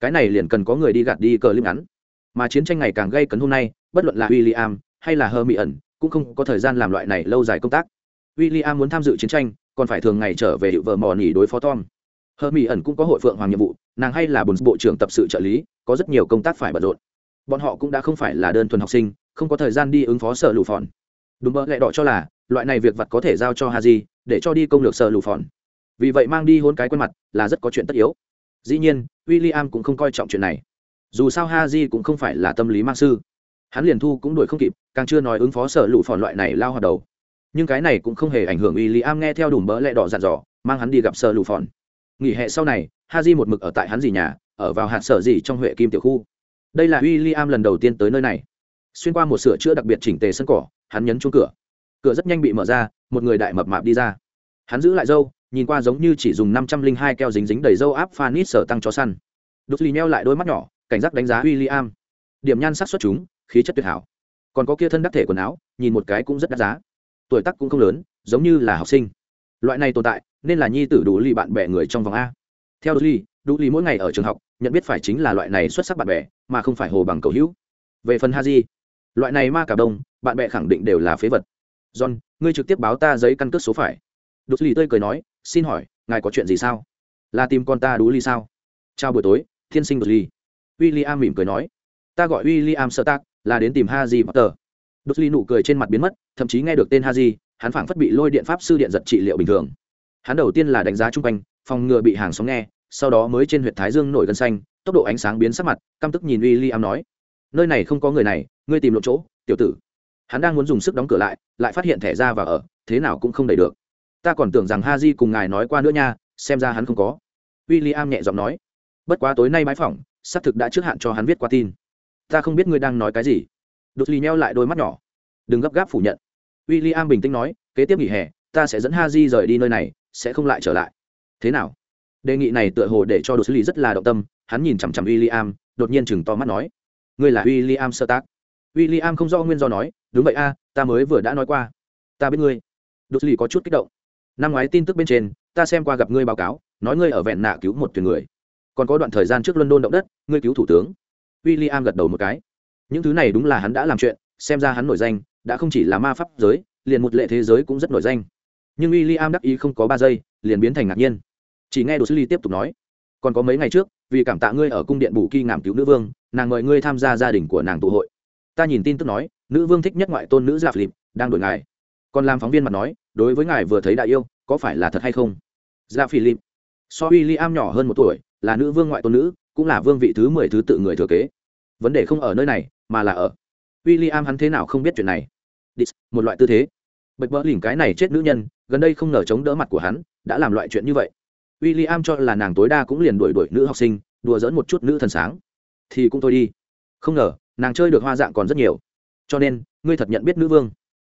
cái này liền cần có người đi gạt đi cờ lim ngắn. Mà chiến tranh ngày càng gây cấn hôm nay, bất luận là w i l l i am hay là hơ mỹ ẩn cũng không có thời gian làm loại này lâu dài công tác. W i l l i am muốn tham dự chiến tranh, còn phải thường ngày trở về hiệu vợ mò nỉ đối phó tom. Hơ mỹ ẩn cũng có hội phượng hoàng nhiệm vụ, nàng hay là bồn bộ trưởng tập sự trợ lý, có rất nhiều công tác phải bận rộn. Bọn họ cũng đã không phải là đơn thuần học sinh, không có thời gian đi ứng phó sở lù phòn. Đúng mơ lẽ đỏ cho là, loại này việc vặt có thể giao cho ha di để cho đi công lược sở lù phòn. Vì vậy mang đi hôn cái quen mặt là rất có chuyện tất yếu dĩ nhiên w i l l i am cũng không coi trọng chuyện này. Dù sao ha cũng không phải là tâm lý mang sư. Hắn liền thu cũng đuổi không kịp, càng chưa nói ứng phó sở lụ phòn loại này lao hoạt đầu. Nhưng cái này cũng không hề ảnh hưởng w i l l i am nghe theo đùm bỡ lẹ đỏ dặn dò, mang hắn đi gặp sở lụ phòn nghỉ hè sau này ha một mực ở tại hắn dì nhà, ở vào hạt sở dì trong huệ kim tiểu khu. Đây là w i l l i am lần đầu tiên tới nơi này. Xuyên qua một sửa chữa đặc biệt chỉnh tề sân cỏ, hắn nhấn chuông cửa. Cửa rất nhanh bị mở ra, một người đại mập mạp đi ra. Hắn giữ lại dâu nhìn qua giống như chỉ dùng năm trăm linh hai keo dính dính đầy dâu áp phanit sở tăng cho săn. Đục lì neo lại đôi mắt nhỏ, cảnh giác đánh giá w i l l i am điểm nhan sắc xuất chúng, khí chất tuyệt hảo. Còn có kia thân đắc thể quần áo, nhìn một cái cũng rất đắt giá. Tuổi tác cũng không lớn, giống như là học sinh. Loại này tồn tại, nên là nhi tử đủ lì bạn bè người trong vòng a. Theo đủ lì mỗi ngày ở trường học, nhận biết phải chính là loại này xuất sắc bạn bè, mà không phải hồ bằng cầu hữu. Về phần Haji, loại này ma cả đông, bạn bè khẳng định đều là phế vật. John, ngươi trực tiếp báo ta giấy căn cước số phải. Đủ tươi cười nói xin hỏi ngài có chuyện gì sao là tìm con ta đú ly sao chào buổi tối thiên sinh đủ ly w i l l i am mỉm cười nói ta gọi w i l l i am sơ tác là đến tìm Ha Haji Potter. Đột Ly nụ cười trên mặt biến mất, thậm chí nghe được tên Ha Haji, hắn phảng phất bị lôi điện pháp sư điện giật trị liệu bình thường. Hắn đầu tiên là đánh giá trung quanh, phòng ngừa bị hàng sóng nghe, sau đó mới trên huyệt thái dương nổi gân xanh, tốc độ ánh sáng biến sắc mặt, căm tức nhìn William nói: "Nơi này không có người này, ngươi tìm lộ chỗ, tiểu tử." Hắn đang muốn dùng sức đóng cửa lại, lại phát hiện thẻ ra và ở, thế nào cũng không đẩy được. Ta còn tưởng rằng Haji cùng ngài nói qua nữa nha, xem ra hắn không có. William nhẹ giọng nói: "Bất quá tối nay bái phỏng, xác thực đã trước hạn cho hắn viết qua tin." ta không biết ngươi đang nói cái gì. Đột lì nheo lại đôi mắt nhỏ. Đừng gấp gáp phủ nhận. W i l l i am bình tĩnh nói kế tiếp nghỉ hè ta sẽ dẫn ha di rời đi nơi này sẽ không lại trở lại. Thế nào? Đề nghị này tựa hồ để cho đột lì rất là động tâm hắn nhìn chằm chằm w i l l i am đột nhiên chừng to mắt nói. Ngươi là w i l l i am sơ tác w i l l i am không do nguyên do nói đúng vậy a ta mới vừa đã nói qua. Ta biết ngươi. Đột lì có chút kích động năm ngoái tin tức bên trên ta xem qua gặp ngươi báo cáo nói ngươi ở vẹn nạ cứu một thuyền người còn có đoạn thời gian trước london động đất ngươi cứu thủ tướng William gật đầu một cái. Những thứ này đúng là hắn đã làm chuyện, xem ra hắn nổi danh, đã không chỉ là ma pháp giới, liền một lệ thế giới cũng rất nổi danh. Nhưng William đắc ý không có ba giây, liền biến thành ngạc nhiên. Chỉ nghe Đồ Sư Ly tiếp tục nói, còn có mấy ngày trước, vì cảm tạ ngươi ở cung điện bù kỳ ngảm cứu nữ vương, nàng mời ngươi tham gia gia đình của nàng tụ hội. Ta nhìn tin tức nói, nữ vương thích nhất ngoại tôn nữ Dạ Philip, đang đổi ngài. Còn làm phóng viên mà nói, đối với ngài vừa thấy đại yêu, có phải là thật hay không? Dạ Philip, so William nhỏ hơn một tuổi, là nữ vương ngoại tôn nữ, cũng là vương vị thứ mười thứ tự người thừa kế. Vấn đề không ở nơi này mà là ở w i l l i am hắn thế nào không biết chuyện này. Dis, một loại tư thế. Bạch bỡ lỉnh cái này chết nữ nhân gần đây không ngờ chống đỡ mặt của hắn đã làm loại chuyện như vậy. W i l l i am cho là nàng tối đa cũng liền đuổi đuổi nữ học sinh đùa dỡn một chút nữ thần sáng. Thì cũng thôi đi. Không ngờ nàng chơi được hoa dạng còn rất nhiều. Cho nên ngươi thật nhận biết nữ vương.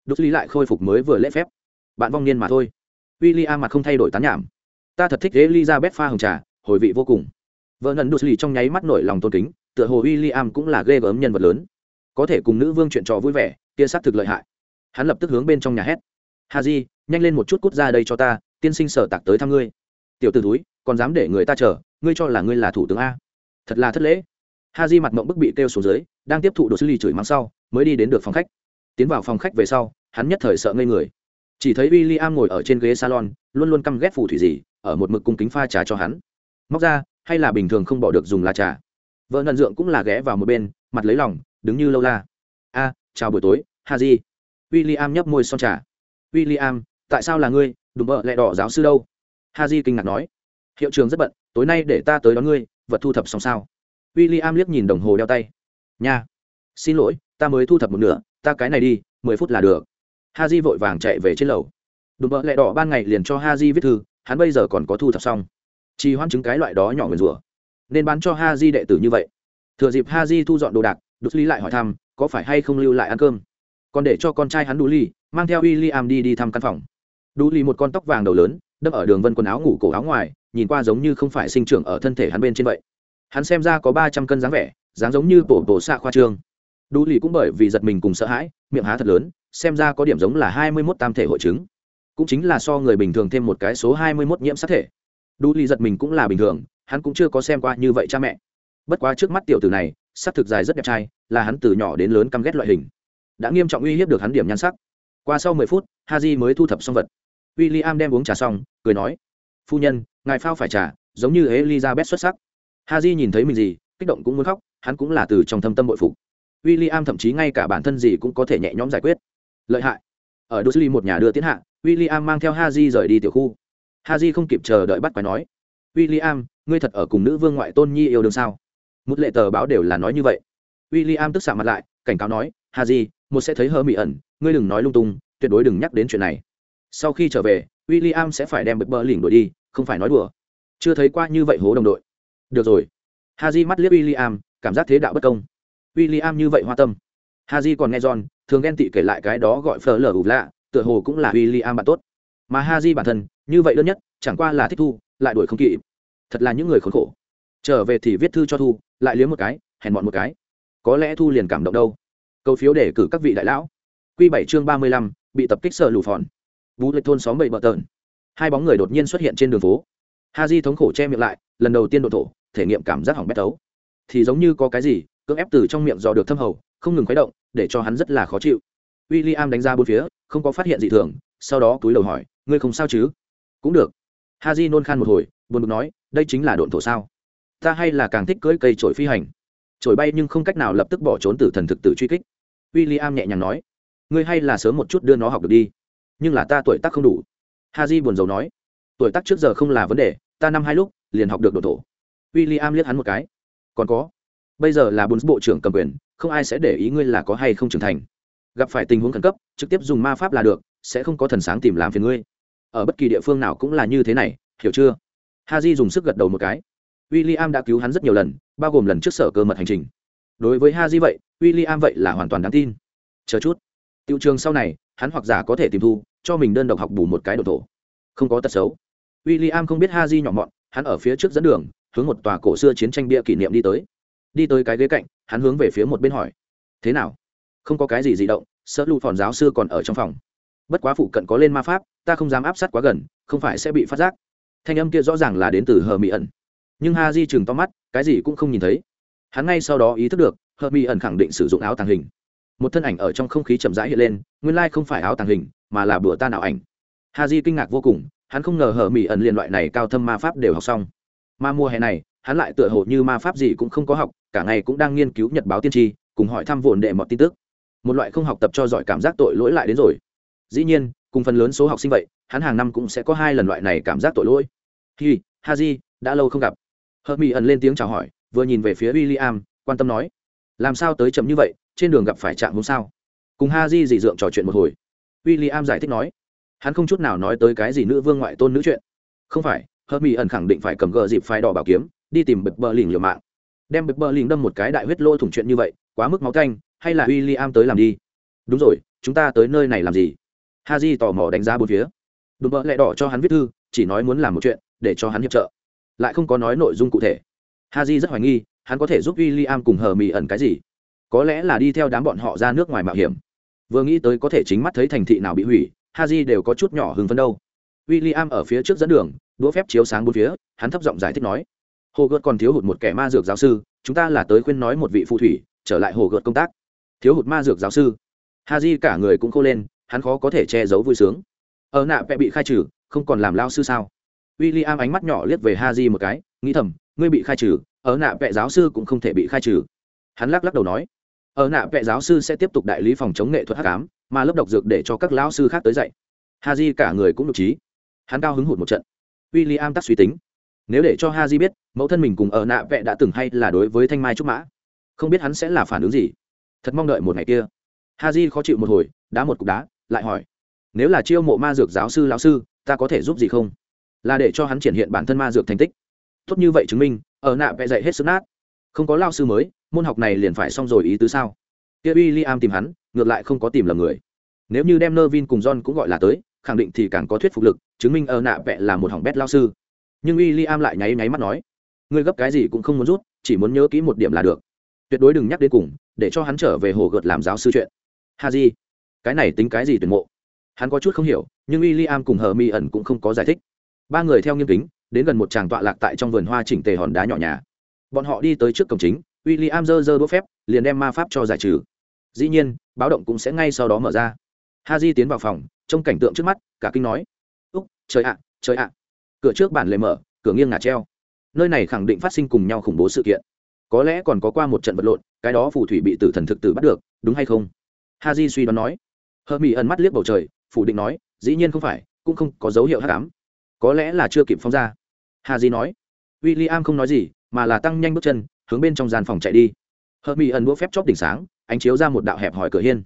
Đúc lý lại khôi phục mới vừa lễ phép bạn vong niên mà thôi. William mặt không thay đổi tán nhảm. Ta thật thích elizabeth pha hồng trà, hồi vị vô cùng. Vợ nần đột lì trong nháy mắt nổi lòng tôn kính, tựa hồ William cũng là ghê gớm nhân vật lớn. Có thể cùng nữ vương chuyện trò vui vẻ, kia sát thực lợi hại. Hắn lập tức hướng bên trong nhà hét. Ha nhanh lên một chút cút ra đây cho ta, tiên sinh sở tạc tới thăm ngươi. Tiểu t ử túi còn dám để người ta chờ, ngươi cho là ngươi là thủ tướng a. Thật là thất lễ. Ha mặt mộng bức bị kêu xuống dưới, đang tiếp thụ đồ sư lì chửi mắng sau, mới đi đến được phòng khách. Tiến vào phòng khách về sau, hắn nhất thời sợ ngây người chỉ thấy w i l l i am ngồi ở trên ghế salon, luôn luôn căm ghét phù thủy gì, ở một mực cung kính pha trà cho hắn. Móc ra, hay là bình thường không bỏ được dùng lá trà. Vợ nần dượng cũng là ghé vào một bên, mặt lấy lòng, đứng như lâu la. A, chào buổi tối, ha di. W i l l i am nhấp môi son trà. W i l l i am tại sao là ngươi? Đùm vợ lẹ đỏ giáo sư đâu? Ha di kinh ngạc nói. Hiệu trường rất bận, tối nay để ta tới đón ngươi, vật thu thập xong sao? W i l l i am liếc nhìn đồng hồ đeo tay. Nha, xin lỗi, ta mới thu thập một nửa, ta cái này đi, mười phút là được ha di vội vàng chạy về trên lầu. Đùm bợ lẹ đỏ ban ngày liền cho ha di viết thư, hắn bây giờ còn có thu thập xong. Chỉ hoan chứng cái loại đó nhỏ nguyền rủa. Nên bán cho ha di đệ tử như vậy. Thừa dịp ha di thu dọn đồ đạc đút lý lại hỏi thăm, có phải hay không lưu lại ăn cơm? Còn để cho con trai hắn đu ly mang theo w i l l i am đi đi thăm căn phòng. Đu ly một con tóc vàng đầu lớn, đâm ở đường vân quần áo ngủ cổ áo ngoài, nhìn qua giống như không phải sinh trưởng ở thân thể hắn bên trên vậy. Hắn xem ra có ba trăm cân dáng vẻ, dáng giống như tổ tổ xạ khoa trương. Đu ly cũng bởi vì giật mình cùng sợ hãi, miệng há thật lớn xem ra có điểm giống là hai mươi mốt tam thể hội chứng. Cũng chính là so người bình thường thêm một cái số hai mươi mốt nhiễm sát thể. Đủ ly giật mình cũng là bình thường, hắn cũng chưa có xem qua như vậy cha mẹ. Bất quá trước mắt tiểu tử này, sắc thực dài rất đẹp trai, là hắn từ nhỏ đến lớn căm ghét loại hình. Đã nghiêm trọng uy hiếp được hắn điểm nhan sắc. Qua sau mười phút, haji mới thu thập xong vật. W i l l i am đem uống trà xong, cười nói, phu nhân, ngài phao phải trà, giống như elizabeth xuất sắc. Haji nhìn thấy mình gì, kích động cũng muốn khóc, hắn cũng là từ trong thâm tâm bội phục. W i l l i am thậm chí ngay cả bản thân gì cũng có thể nhẹ nhõm giải quyết lợi hại. Ở đô một nhà đưa tiến hạ w i l l i am mang theo haji rời đi tiểu khu. Haji không kịp chờ đợi bắt quái nói w i l l i am ngươi thật ở cùng nữ vương ngoại tôn nhi yêu đương sao? Một lệ tờ báo đều là nói như vậy. W i l l i am tức xạ mặt lại, cảnh cáo nói, haji, một sẽ thấy hơ mị ẩn, ngươi đừng nói lung tung, tuyệt đối đừng nhắc đến chuyện này. Sau khi trở về w i l l i am sẽ phải đem bực bờ lỉnh đổi đi, không phải nói đùa. Chưa thấy qua như vậy hố đồng đội. Được rồi. Ha j mắt liếc w i l l i am cảm giác thế đạo bất công. W i l l i am như vậy hoa tâm ha j còn nghe john, thường ghen tị kể lại cái đó gọi phở lở ụp lạ, tựa hồ cũng là w i l l i am bạn tốt. Mà ha j bản thân, như vậy đơn nhất, chẳng qua là thích thu, lại đuổi không kịp. Thật là những người khốn khổ. Trở về thì viết thư cho thu, lại liếm một cái, hèn mọn một cái. Có lẽ thu liền cảm động đâu. Câu phiếu để cử các vị đại lão. Q bảy chương ba mươi lăm, bị tập kích sợ lù phòn. Vũ lệch thôn xóm bậy bờ tợn hai bóng người đột nhiên xuất hiện trên đường phố. Ha di thống khổ che miệng lại, lần đầu tiên độ thổ, thể nghiệm cảm giác hỏng bét tấu thì giống như có cái gì, cưỡng ép từ trong miệng dò được thâm hầu không ngừng khuấy động, để cho hắn rất là khó chịu. W i l l i am đánh ra bốn phía, không có phát hiện gì thường, sau đó túi đầu hỏi, ngươi không sao chứ? Cũng được. Ha nôn khan một hồi, buồn bực nói, đây chính là độn thổ sao? Ta hay là càng thích cưỡi cây trổi phi hành. Trổi bay nhưng không cách nào lập tức bỏ trốn từ thần thực tử truy kích. W i l l i am nhẹ nhàng nói, ngươi hay là sớm một chút đưa nó học được đi, nhưng là ta tuổi tác không đủ. Ha j buồn rầu nói, tuổi tác trước giờ không là vấn đề, ta năm hai lúc liền học được độn thổ. W i l l i am liếc hắn một cái, còn có, bây giờ là bốn bộ trưởng cầm quyền không ai sẽ để ý ngươi là có hay không trưởng thành. Gặp phải tình huống khẩn cấp trực tiếp dùng ma pháp là được sẽ không có thần sáng tìm làm phiền ngươi. Ở bất kỳ địa phương nào cũng là như thế này hiểu chưa? Ha j dùng sức gật đầu một cái. W i l l i am đã cứu hắn rất nhiều lần bao gồm lần trước sở cơ mật hành trình. Đối với ha j vậy w i l l i am vậy là hoàn toàn đáng tin. Chờ chút. Tiêu trường sau này, hắn hoặc giả có thể tìm thu, cho mình đơn độc học bù một cái đồ thổ. Không có tật xấu. William không biết Ha Haji nhỏ mọn, hắn ở phía trước dẫn đường, hướng một tòa cổ xưa chiến tranh bia kỷ niệm đi tới. Đi tới cái ghế cạnh, hắn hướng về phía một bên hỏi: "Thế nào?" Không có cái gì dị động, sợ Lụ Phòn giáo sư còn ở trong phòng. Bất quá phụ cận có lên ma pháp, ta không dám áp sát quá gần, không phải sẽ bị phát giác. Thanh âm kia rõ ràng là đến từ Hờ Mị ẩn. Nhưng Ha Di chừng to mắt, cái gì cũng không nhìn thấy. Hắn ngay sau đó ý thức được, Hờ Mị ẩn khẳng định sử dụng áo tàng hình một thân ảnh ở trong không khí chậm rãi hiện lên nguyên lai không phải áo tàng hình mà là bữa ta nào ảnh ha di kinh ngạc vô cùng hắn không ngờ hờ mỹ ẩn liên loại này cao thâm ma pháp đều học xong mà mùa hè này hắn lại tựa hồ như ma pháp gì cũng không có học, cả ngày cũng đang nghiên cứu nhật báo tiên tri, cùng hỏi thăm vồn đệ mọt tin tức. Một loại không học tập cho giỏi cảm giác tội lỗi lại đến rồi. Dĩ nhiên, cùng phần lớn số học sinh vậy, hắn hàng năm cũng sẽ có hai lần loại này cảm giác tội lỗi. Hi ha di đã lâu không gặp. Hờ mỹ ẩn lên tiếng chào hỏi, vừa nhìn về phía w i l l i am quan tâm nói, làm sao tới chậm như vậy, trên đường gặp phải trạm hôm sao? Cùng ha di dị dượng trò chuyện một hồi. W i l l i am giải thích nói, hắn không chút nào nói tới cái gì nữ vương ngoại tôn nữ chuyện. Không phải hơ mỹ ẩn khẳng định phải cầm gờ dịp phái đỏ bảo kiếm đi tìm bập bờ lỉnh liều mạng. Đem bập bờ lỉnh đâm một cái đại huyết lôi thủng chuyện như vậy, quá mức máu canh hay là w i l l i am tới làm đi? Đúng rồi, chúng ta tới nơi này làm gì? Ha di tò mò đánh giá bốn phía. Đùm bợ lẹ đỏ cho hắn viết thư, chỉ nói muốn làm một chuyện, để cho hắn hiệp trợ. Lại không có nói nội dung cụ thể. Ha di rất hoài nghi, hắn có thể giúp w i l l i am cùng hờ mì ẩn cái gì? Có lẽ là đi theo đám bọn họ ra nước ngoài mạo hiểm. Vừa nghĩ tới có thể chính mắt thấy thành thị nào bị hủy ha j đều có chút nhỏ hưng phấn đâu. W i l l i am ở phía trước dẫn đường, đũa phép chiếu sáng bốn phía, hắn thấp giọng giải thích nói hồ gợt còn thiếu hụt một kẻ ma dược giáo sư, chúng ta là tới khuyên nói một vị phù thủy, trở lại hồ gợt công tác. Thiếu hụt ma dược giáo sư. Ha di cả người cũng khô lên, hắn khó có thể che giấu vui sướng. Ở nạ, vẽ bị khai trừ, không còn làm lao sư sao? W i l l i am ánh mắt nhỏ liếc về ha di một cái, nghĩ thầm, ngươi bị khai trừ ở nạ, vẽ giáo sư cũng không thể bị khai trừ. Hắn lắc lắc đầu nói ở nạ, vẽ giáo sư sẽ tiếp tục đại lý phòng chống nghệ thuật hát cám mà lớp độc dược để cho các lão sư khác tới dạy. Ha di cả người cũng được trí hắn cao hứng hụt một trận. W i l l i am tắt suy tính nếu để cho ha di biết, mẫu thân mình cùng ở nạ vẽ đã từng hay là đối với thanh mai trúc mã, không biết hắn sẽ là phản ứng gì. Thật mong đợi một ngày kia. Ha di khó chịu một hồi, đá một cục đá, lại hỏi, nếu là chiêu mộ ma dược giáo sư lão sư, ta có thể giúp gì không? Là để cho hắn triển hiện bản thân ma dược thành tích. Tốt như vậy chứng minh, ở nạ vẽ dạy hết sức nát. Không có lao sư mới, môn học này liền phải xong rồi ý tứ sao? Kia w i am tìm hắn, ngược lại không có tìm lầm người. Nếu như đem nơ vin cùng john cũng gọi là tới, khẳng định thì càng có thuyết phục lực, chứng minh ở nạ vẽ là một hỏng bét lao sư nhưng w i l l i am lại nháy nháy mắt nói, ngươi gấp cái gì cũng không muốn rút, chỉ muốn nhớ kỹ một điểm là được. Tuyệt đối đừng nhắc đến cùng, để cho hắn trở về hồ gợt làm giáo sư chuyện. Ha di, cái này tính cái gì tuyển mộ? Hắn có chút không hiểu, nhưng w i l l i am cùng hờ mi ẩn cũng không có giải thích. Ba người theo nghiêm kính, đến gần một tràng tọa lạc tại trong vườn hoa chỉnh tề hòn đá nhỏ nhà. Bọn họ đi tới trước cổng chính w i l l i am dơ dơ đũa phép, liền đem ma pháp cho giải trừ. Dĩ nhiên, báo động cũng sẽ ngay sau đó mở ra. Ha di tiến vào phòng trong cảnh tượng trước mắt, cả kinh nói, úc, trời ạ trời ạ cửa trước bản lề mở, cửa nghiêng ngả treo. Nơi này khẳng định phát sinh cùng nhau khủng bố sự kiện. Có lẽ còn có qua một trận vật lộn, cái đó phù thủy bị tử thần thực tử bắt được, đúng hay không? Ha di suy đoán nói. Hơ mỹ ẩn mắt liếc bầu trời, phủ định nói, dĩ nhiên không phải, cũng không có dấu hiệu hát cám có lẽ là chưa kịp phong ra. Ha di nói. W i l l i am không nói gì, mà là tăng nhanh bước chân, hướng bên trong gian phòng chạy đi. Hơ mỹ ẩn đũa phép chóp đỉnh sáng, ánh chiếu ra một đạo hẹp hỏi cửa hiên.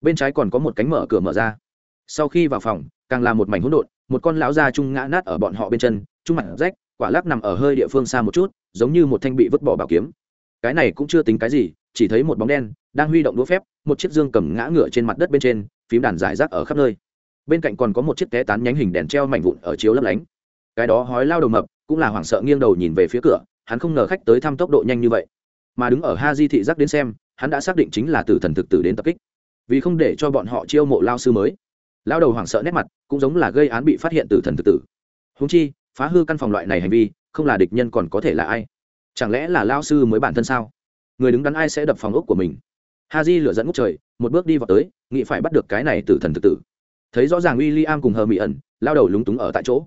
Bên trái còn có một cánh mở cửa mở ra sau khi vào phòng, càng là một mảnh hỗn độn, một con lão da trung ngã nát ở bọn họ bên chân, trung mặt rách, quả lắc nằm ở hơi địa phương xa một chút, giống như một thanh bị vứt bỏ bảo kiếm. Cái này cũng chưa tính cái gì, chỉ thấy một bóng đen đang huy động đũa phép, một chiếc dương cầm ngã ngựa trên mặt đất bên trên, phím đàn giải rác ở khắp nơi. Bên cạnh còn có một chiếc té tán nhánh hình đèn treo mảnh vụn ở chiếu lấp lánh. Cái đó hói lao đầu mập, cũng là hoảng sợ nghiêng đầu nhìn về phía cửa, hắn không ngờ khách tới thăm tốc độ nhanh như vậy. Mà đứng ở ha di thị giác đến xem, hắn đã xác định chính là tử thần thực tử đến tập kích. Vì không để cho bọn họ chiêu mộ lao sư mới lao đầu hoảng sợ nét mặt, cũng giống là gây án bị phát hiện từ thần tự tử. Húng chi, phá hư căn phòng loại này hành vi, không là địch nhân còn có thể là ai? Chẳng lẽ là lao sư mới bản thân sao? Người đứng đắn ai sẽ đập phòng ốc của mình? Ha di lửa dẫn ngốc trời, một bước đi vào tới, nghĩ phải bắt được cái này từ thần tự tử. Thấy rõ ràng w i l l i am cùng hờ mỹ ẩn lao đầu lúng túng ở tại chỗ.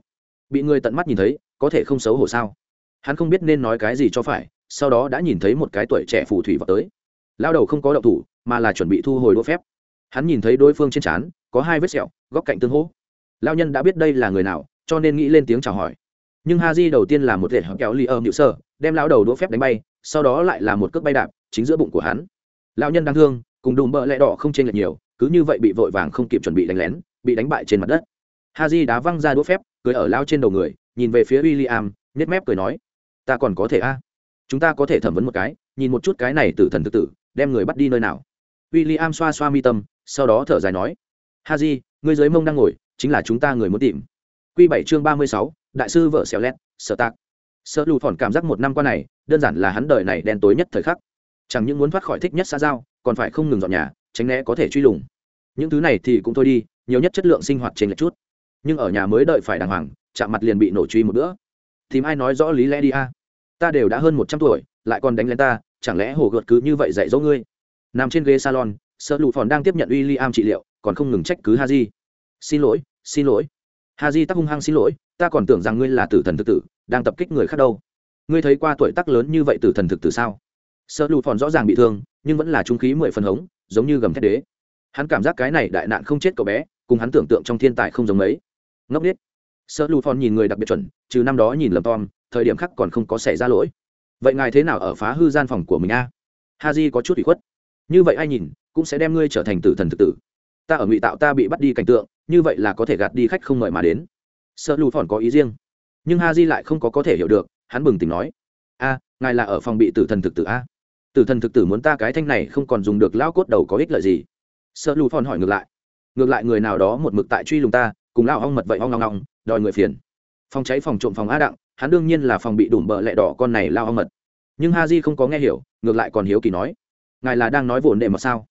Bị người tận mắt nhìn thấy, có thể không xấu hổ sao? Hắn không biết nên nói cái gì cho phải, sau đó đã nhìn thấy một cái tuổi trẻ phù thủy vào tới. Lao đầu không có đậu thủ, mà là chuẩn bị thu hồi đũa phép hắn nhìn thấy đối phương trên trán, có hai vết sẹo, góc cạnh tương hỗ. Lao nhân đã biết đây là người nào, cho nên nghĩ lên tiếng chào hỏi. Nhưng ha di đầu tiên là một thể kéo ly ơ nhự sơ, đem lao đầu đũa phép đánh bay, sau đó lại là một cước bay đạp, chính giữa bụng của hắn. Lao nhân đang thương, cùng đùm bợ lẹ đỏ không chênh lệch nhiều, cứ như vậy bị vội vàng không kịp chuẩn bị đánh lén, bị đánh bại trên mặt đất. Ha di đá văng ra đũa phép, cười ở lao trên đầu người, nhìn về phía w i l l i am nhét mép cười nói, ta còn có thể a? Chúng ta có thể thẩm vấn một cái, nhìn một chút cái này tử thần tự tử, đem người bắt đi nơi nào? W i l l i am xoa xoa mi tâm sau đó thở dài nói, ha di, ngươi dưới mông đang ngồi, chính là chúng ta người muốn tìm. Q bảy chương ba mươi sáu, đại sư vợ xẻo lét, sợ tạc. Sợ lụt phỏn cảm giác một năm qua này, đơn giản là hắn đời này đen tối nhất thời khắc. Chẳng những muốn thoát khỏi thích nhất xã giao, còn phải không ngừng dọn nhà, tránh né có thể truy lùng. Những thứ này thì cũng thôi đi, nhiều nhất chất lượng sinh hoạt trên lệch chút. Nhưng ở nhà mới đợi phải đàng hoàng, chạm mặt liền bị nổ truy một bữa. Tìm ai nói rõ lý lẽ đi a? Ta đều đã hơn một trăm tuổi, lại còn đánh lên ta, chẳng lẽ hồ gợt cứ như vậy dạy dỗ ngươi? Nằm trên ghế salon sợ lụ phòn đang tiếp nhận w i l l i am trị liệu, còn không ngừng trách cứ ha di xin lỗi xin lỗi. Ha di tắc hung hăng xin lỗi, ta còn tưởng rằng ngươi là tử thần thực tử, đang tập kích người khác đâu. Ngươi thấy qua tuổi tác lớn như vậy tử thần thực tử sao? Sợ lụ phòn rõ ràng bị thương, nhưng vẫn là trung khí mười phần hống, giống như gầm thét đế. Hắn cảm giác cái này đại nạn không chết cậu bé, cùng hắn tưởng tượng trong thiên tài không giống mấy. Ngốc n sợ lụ phòn nhìn người đặc biệt chuẩn, trừ năm đó nhìn lầm tom, thời điểm khác còn không có xảy ra lỗi. Vậy ngài thế nào ở phá hư gian phòng của mình a? Ha di có chút bị khuất. Như vậy ai nhìn cũng sẽ đem ngươi trở thành tử thần thực tử. Ta ở ngụy tạo ta bị bắt đi cảnh tượng, như vậy là có thể gạt đi khách không mời mà đến. Sợ lù phòn có ý riêng. Nhưng ha di lại không có có thể hiểu được, hắn bừng tỉnh nói. A, ngài là ở phòng bị tử thần thực tử a. Tử thần thực tử muốn ta cái thanh này không còn dùng được lao cốt đầu có ích lợi gì? Sợ lù phòn hỏi ngược lại. Ngược lại người nào đó một mực tại truy lùng ta, cùng lao ong mật vậy ong ngong ngong đòi người phiền. Phòng cháy phòng trộm phòng a đặng, hắn đương nhiên là phòng bị đủm bợ lẹ đỏ con này lao ong mật. Nhưng ha di không có nghe hiểu, ngược lại còn hiếu kỳ nói. Ngài là đang nói vồn đệ mà sao?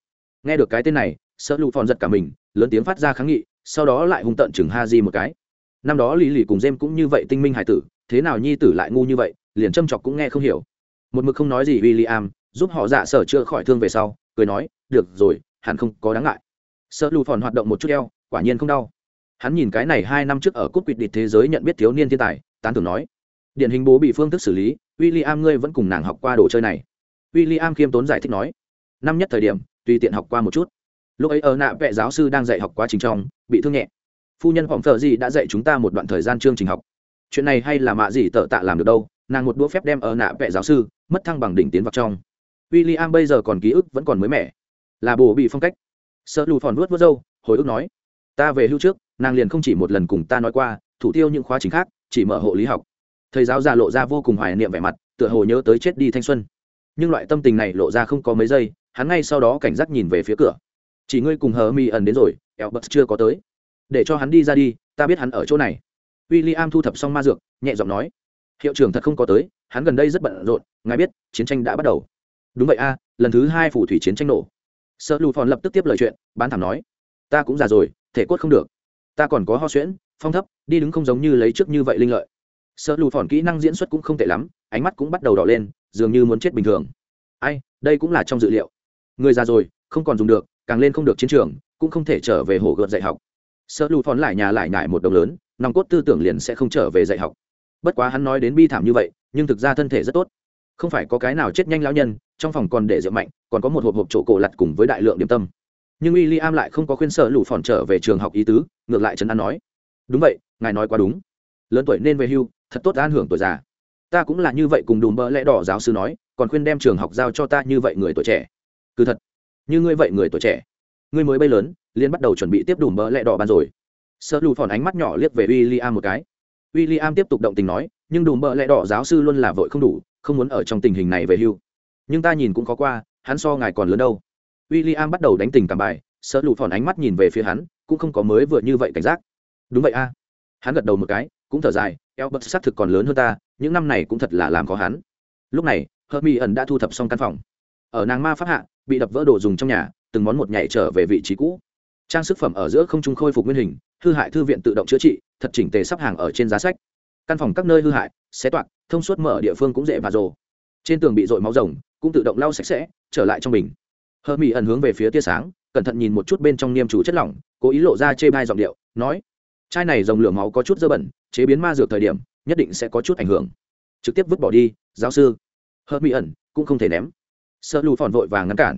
Nghe được cái tên này sợ lụ phòn giật cả mình, lớn tiếng phát ra kháng nghị, sau đó lại hung tận chừng ha di một cái. Năm đó lý lì cùng jem cũng như vậy tinh minh hải tử, thế nào nhi tử lại ngu như vậy, liền châm chọc cũng nghe không hiểu. Một mực không nói gì w i l l i am giúp họ dạ sở chữa khỏi thương về sau, cười nói, được rồi, hẳn không có đáng ngại. Sợ lụ phòn hoạt động một chút eo, quả nhiên không đau. Hắn nhìn cái này hai năm trước ở cúp quỵt địch thế giới nhận biết thiếu niên thiên tài, tán tưởng nói, điển hình bố bị phương thức xử lý w i l l i am ngươi vẫn cùng nàng học qua đồ chơi này. W i l l i am khiêm tốn giải thích nói, năm nhất thời điểm tùy tiện học qua một chút. Lúc ấy ở nạ vệ giáo sư đang dạy học quá trình trong, bị thương nhẹ. Phu nhân phỏng thợ gì đã dạy chúng ta một đoạn thời gian chương trình học. Chuyện này hay là mạ gì tợ tạ làm được đâu, nàng một đũa phép đem ở nạ vẽ giáo sư, mất thăng bằng đỉnh tiến vào trong. W i l l i am bây giờ còn ký ức vẫn còn mới mẻ. Là bồ bị phong cách. Sợ lù phòn vuốt vớt râu, hồi ức nói, ta về hưu trước, nàng liền không chỉ một lần cùng ta nói qua, thủ tiêu những khóa chính khác, chỉ mở hộ lý học. Thầy giáo già lộ ra vô cùng hoài niệm vẻ mặt, tựa hồ nhớ tới chết đi thanh xuân. Nhưng loại tâm tình này lộ ra không có mấy giây hắn ngay sau đó cảnh giác nhìn về phía cửa. Chỉ ngươi cùng hờ mi ẩn đến rồi eo bật chưa có tới. Để cho hắn đi ra đi, ta biết hắn ở chỗ này. W i l l i am thu thập xong ma dược, nhẹ giọng nói. Hiệu trưởng thật không có tới, hắn gần đây rất bận rộn, ngài biết, chiến tranh đã bắt đầu. Đúng vậy a, lần thứ hai phủ thủy chiến tranh nổ. Sợ lù phòn lập tức tiếp lời chuyện, bán thảm nói. Ta cũng già rồi, thể cốt không được. Ta còn có ho xuyễn, phong thấp, đi đứng không giống như lấy trước như vậy linh lợi. Sợ lù phòn kỹ năng diễn xuất cũng không tệ lắm, ánh mắt cũng bắt đầu đỏ lên, dường như muốn chết bình thường. Ai, đây cũng là trong dự liệu người già rồi, không còn dùng được, càng lên không được chiến trường, cũng không thể trở về hồ gợt dạy học. Sợ lụt phòn lại nhà lại nhải một đồng lớn, nòng cốt tư tưởng liền sẽ không trở về dạy học. Bất quá hắn nói đến bi thảm như vậy, nhưng thực ra thân thể rất tốt. Không phải có cái nào chết nhanh lão nhân, trong phòng còn để rượu mạnh, còn có một hộp hộp chỗ cổ lặt cùng với đại lượng điểm tâm. Nhưng w i l l i am lại không có khuyên sợ lù phòn trở về trường học ý tứ, ngược lại trấn an nói, đúng vậy, ngài nói quá đúng. Lớn tuổi nên về hưu, thật tốt an hưởng tuổi già. Ta cũng là như vậy cùng đùm bỡ lẽ đỏ giáo sư nói, còn khuyên đem trường học giao cho ta như vậy người tuổi trẻ cứ thật. Như ngươi vậy người tuổi trẻ, ngươi mới bay lớn liên bắt đầu chuẩn bị tiếp đùm mỡ lẹ đỏ ban rồi. Sợ lù phòn ánh mắt nhỏ liếc về w i l l i am một cái. W i l l i am tiếp tục động tình nói, nhưng đùm mỡ lẹ đỏ giáo sư luôn là vội không đủ, không muốn ở trong tình hình này về hưu. Nhưng ta nhìn cũng khó qua, hắn so ngài còn lớn đâu. W i l l i am bắt đầu đánh tình cảm bài sợ lù phòn ánh mắt nhìn về phía hắn, cũng không có mới vừa như vậy cảnh giác. Đúng vậy a. Hắn gật đầu một cái, cũng thở dài eo bật xác thực còn lớn hơn ta, những năm này cũng thật là làm khó hắn. Lúc này hơ mi ẩn đã thu thập xong căn phòng. Ở nàng ma pháp hạ bị đập vỡ đồ dùng trong nhà, từng món một nhảy trở về vị trí cũ. Trang sức phẩm ở giữa không trung khôi phục nguyên hình, hư hại thư viện tự động chữa trị, thật chỉnh tề sắp hàng ở trên giá sách. Căn phòng các nơi hư hại, xé toạc, thông suốt mở địa phương cũng dễ và rồ. Trên tường bị dội máu rồng, cũng tự động lau sạch sẽ, trở lại trong bình hơ mỹ ẩn hướng về phía tia sáng, cẩn thận nhìn một chút bên trong niêm chủ chất lỏng, cố ý lộ ra chê bai giọng điệu, nói, chai này dòng lửa máu có chút dơ bẩn, chế biến ma dược thời điểm, nhất định sẽ có chút ảnh hưởng. Trực tiếp vứt bỏ đi, giáo sư. Hơ mỹ ẩn cũng không thể ném sợ lù phòn vội và ngăn cản.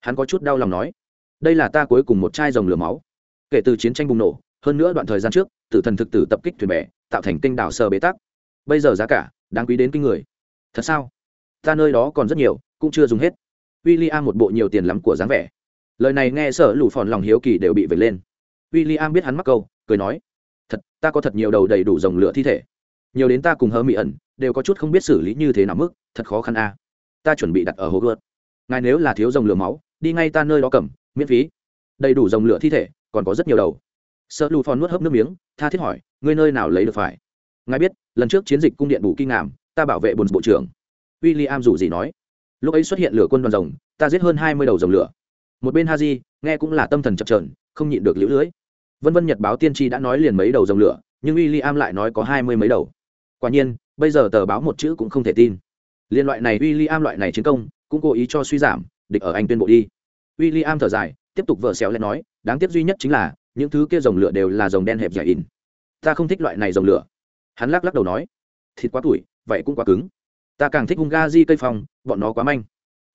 Hắn có chút đau lòng nói, đây là ta cuối cùng một chai dòng lửa máu. Kể từ chiến tranh bùng nổ, hơn nữa đoạn thời gian trước, tử thần thực tử tập kích thuyền bè, tạo thành kênh đảo sờ bế tắc. Bây giờ giá cả đáng quý đến kinh người. Thật sao? Ta nơi đó còn rất nhiều, cũng chưa dùng hết. W i l l i am một bộ nhiều tiền lắm của dáng vẻ. Lời này nghe sợ lù phòn lòng hiếu kỳ đều bị vẩy lên. W i l l i am biết hắn mắc câu, cười nói, thật, ta có thật nhiều đầu đầy đủ dòng lửa thi thể. Nhiều đến ta cùng hơ mị ẩn, đều có chút không biết xử lý như thế nào mức, thật khó khăn a ta chuẩn bị đặt ở hồ gươm. ngài nếu là thiếu dòng lửa máu, đi ngay ta nơi đó cầm, miễn phí. Đầy đủ dòng lửa thi thể, còn có rất nhiều đầu. Sợ lù phòn nuốt hớp nước miếng, tha thiết hỏi, ngươi nơi nào lấy được phải? Ngài biết, lần trước chiến dịch cung điện bù kinh ngàm ta bảo vệ bồn bộ trưởng. W i l l i am dù gì nói, lúc ấy xuất hiện lửa quân đoàn rồng, ta giết hơn hai mươi đầu rồng lửa. Một bên ha di nghe cũng là tâm thần chập trờn không nhịn được lũ lưới. Vân vân nhật báo tiên tri đã nói liền mấy đầu rồng lửa, nhưng w i l l i am lại nói có hai mươi mấy đầu. Quả nhiên, bây giờ tờ báo một chữ cũng không thể tin liên loại này w i l l i am loại này chiến công, cũng cố ý cho suy giảm, địch ở anh tuyên bộ đi. W i l l i am thở dài, tiếp tục vợ xéo lên nói, đáng tiếc duy nhất chính là, những thứ kia rồng lửa đều là rồng đen hẹp dài in ta không thích loại này rồng lửa. Hắn lắc lắc đầu nói, thịt quá tuổi vậy cũng quá cứng. Ta càng thích hung ga di cây phòng bọn nó quá manh.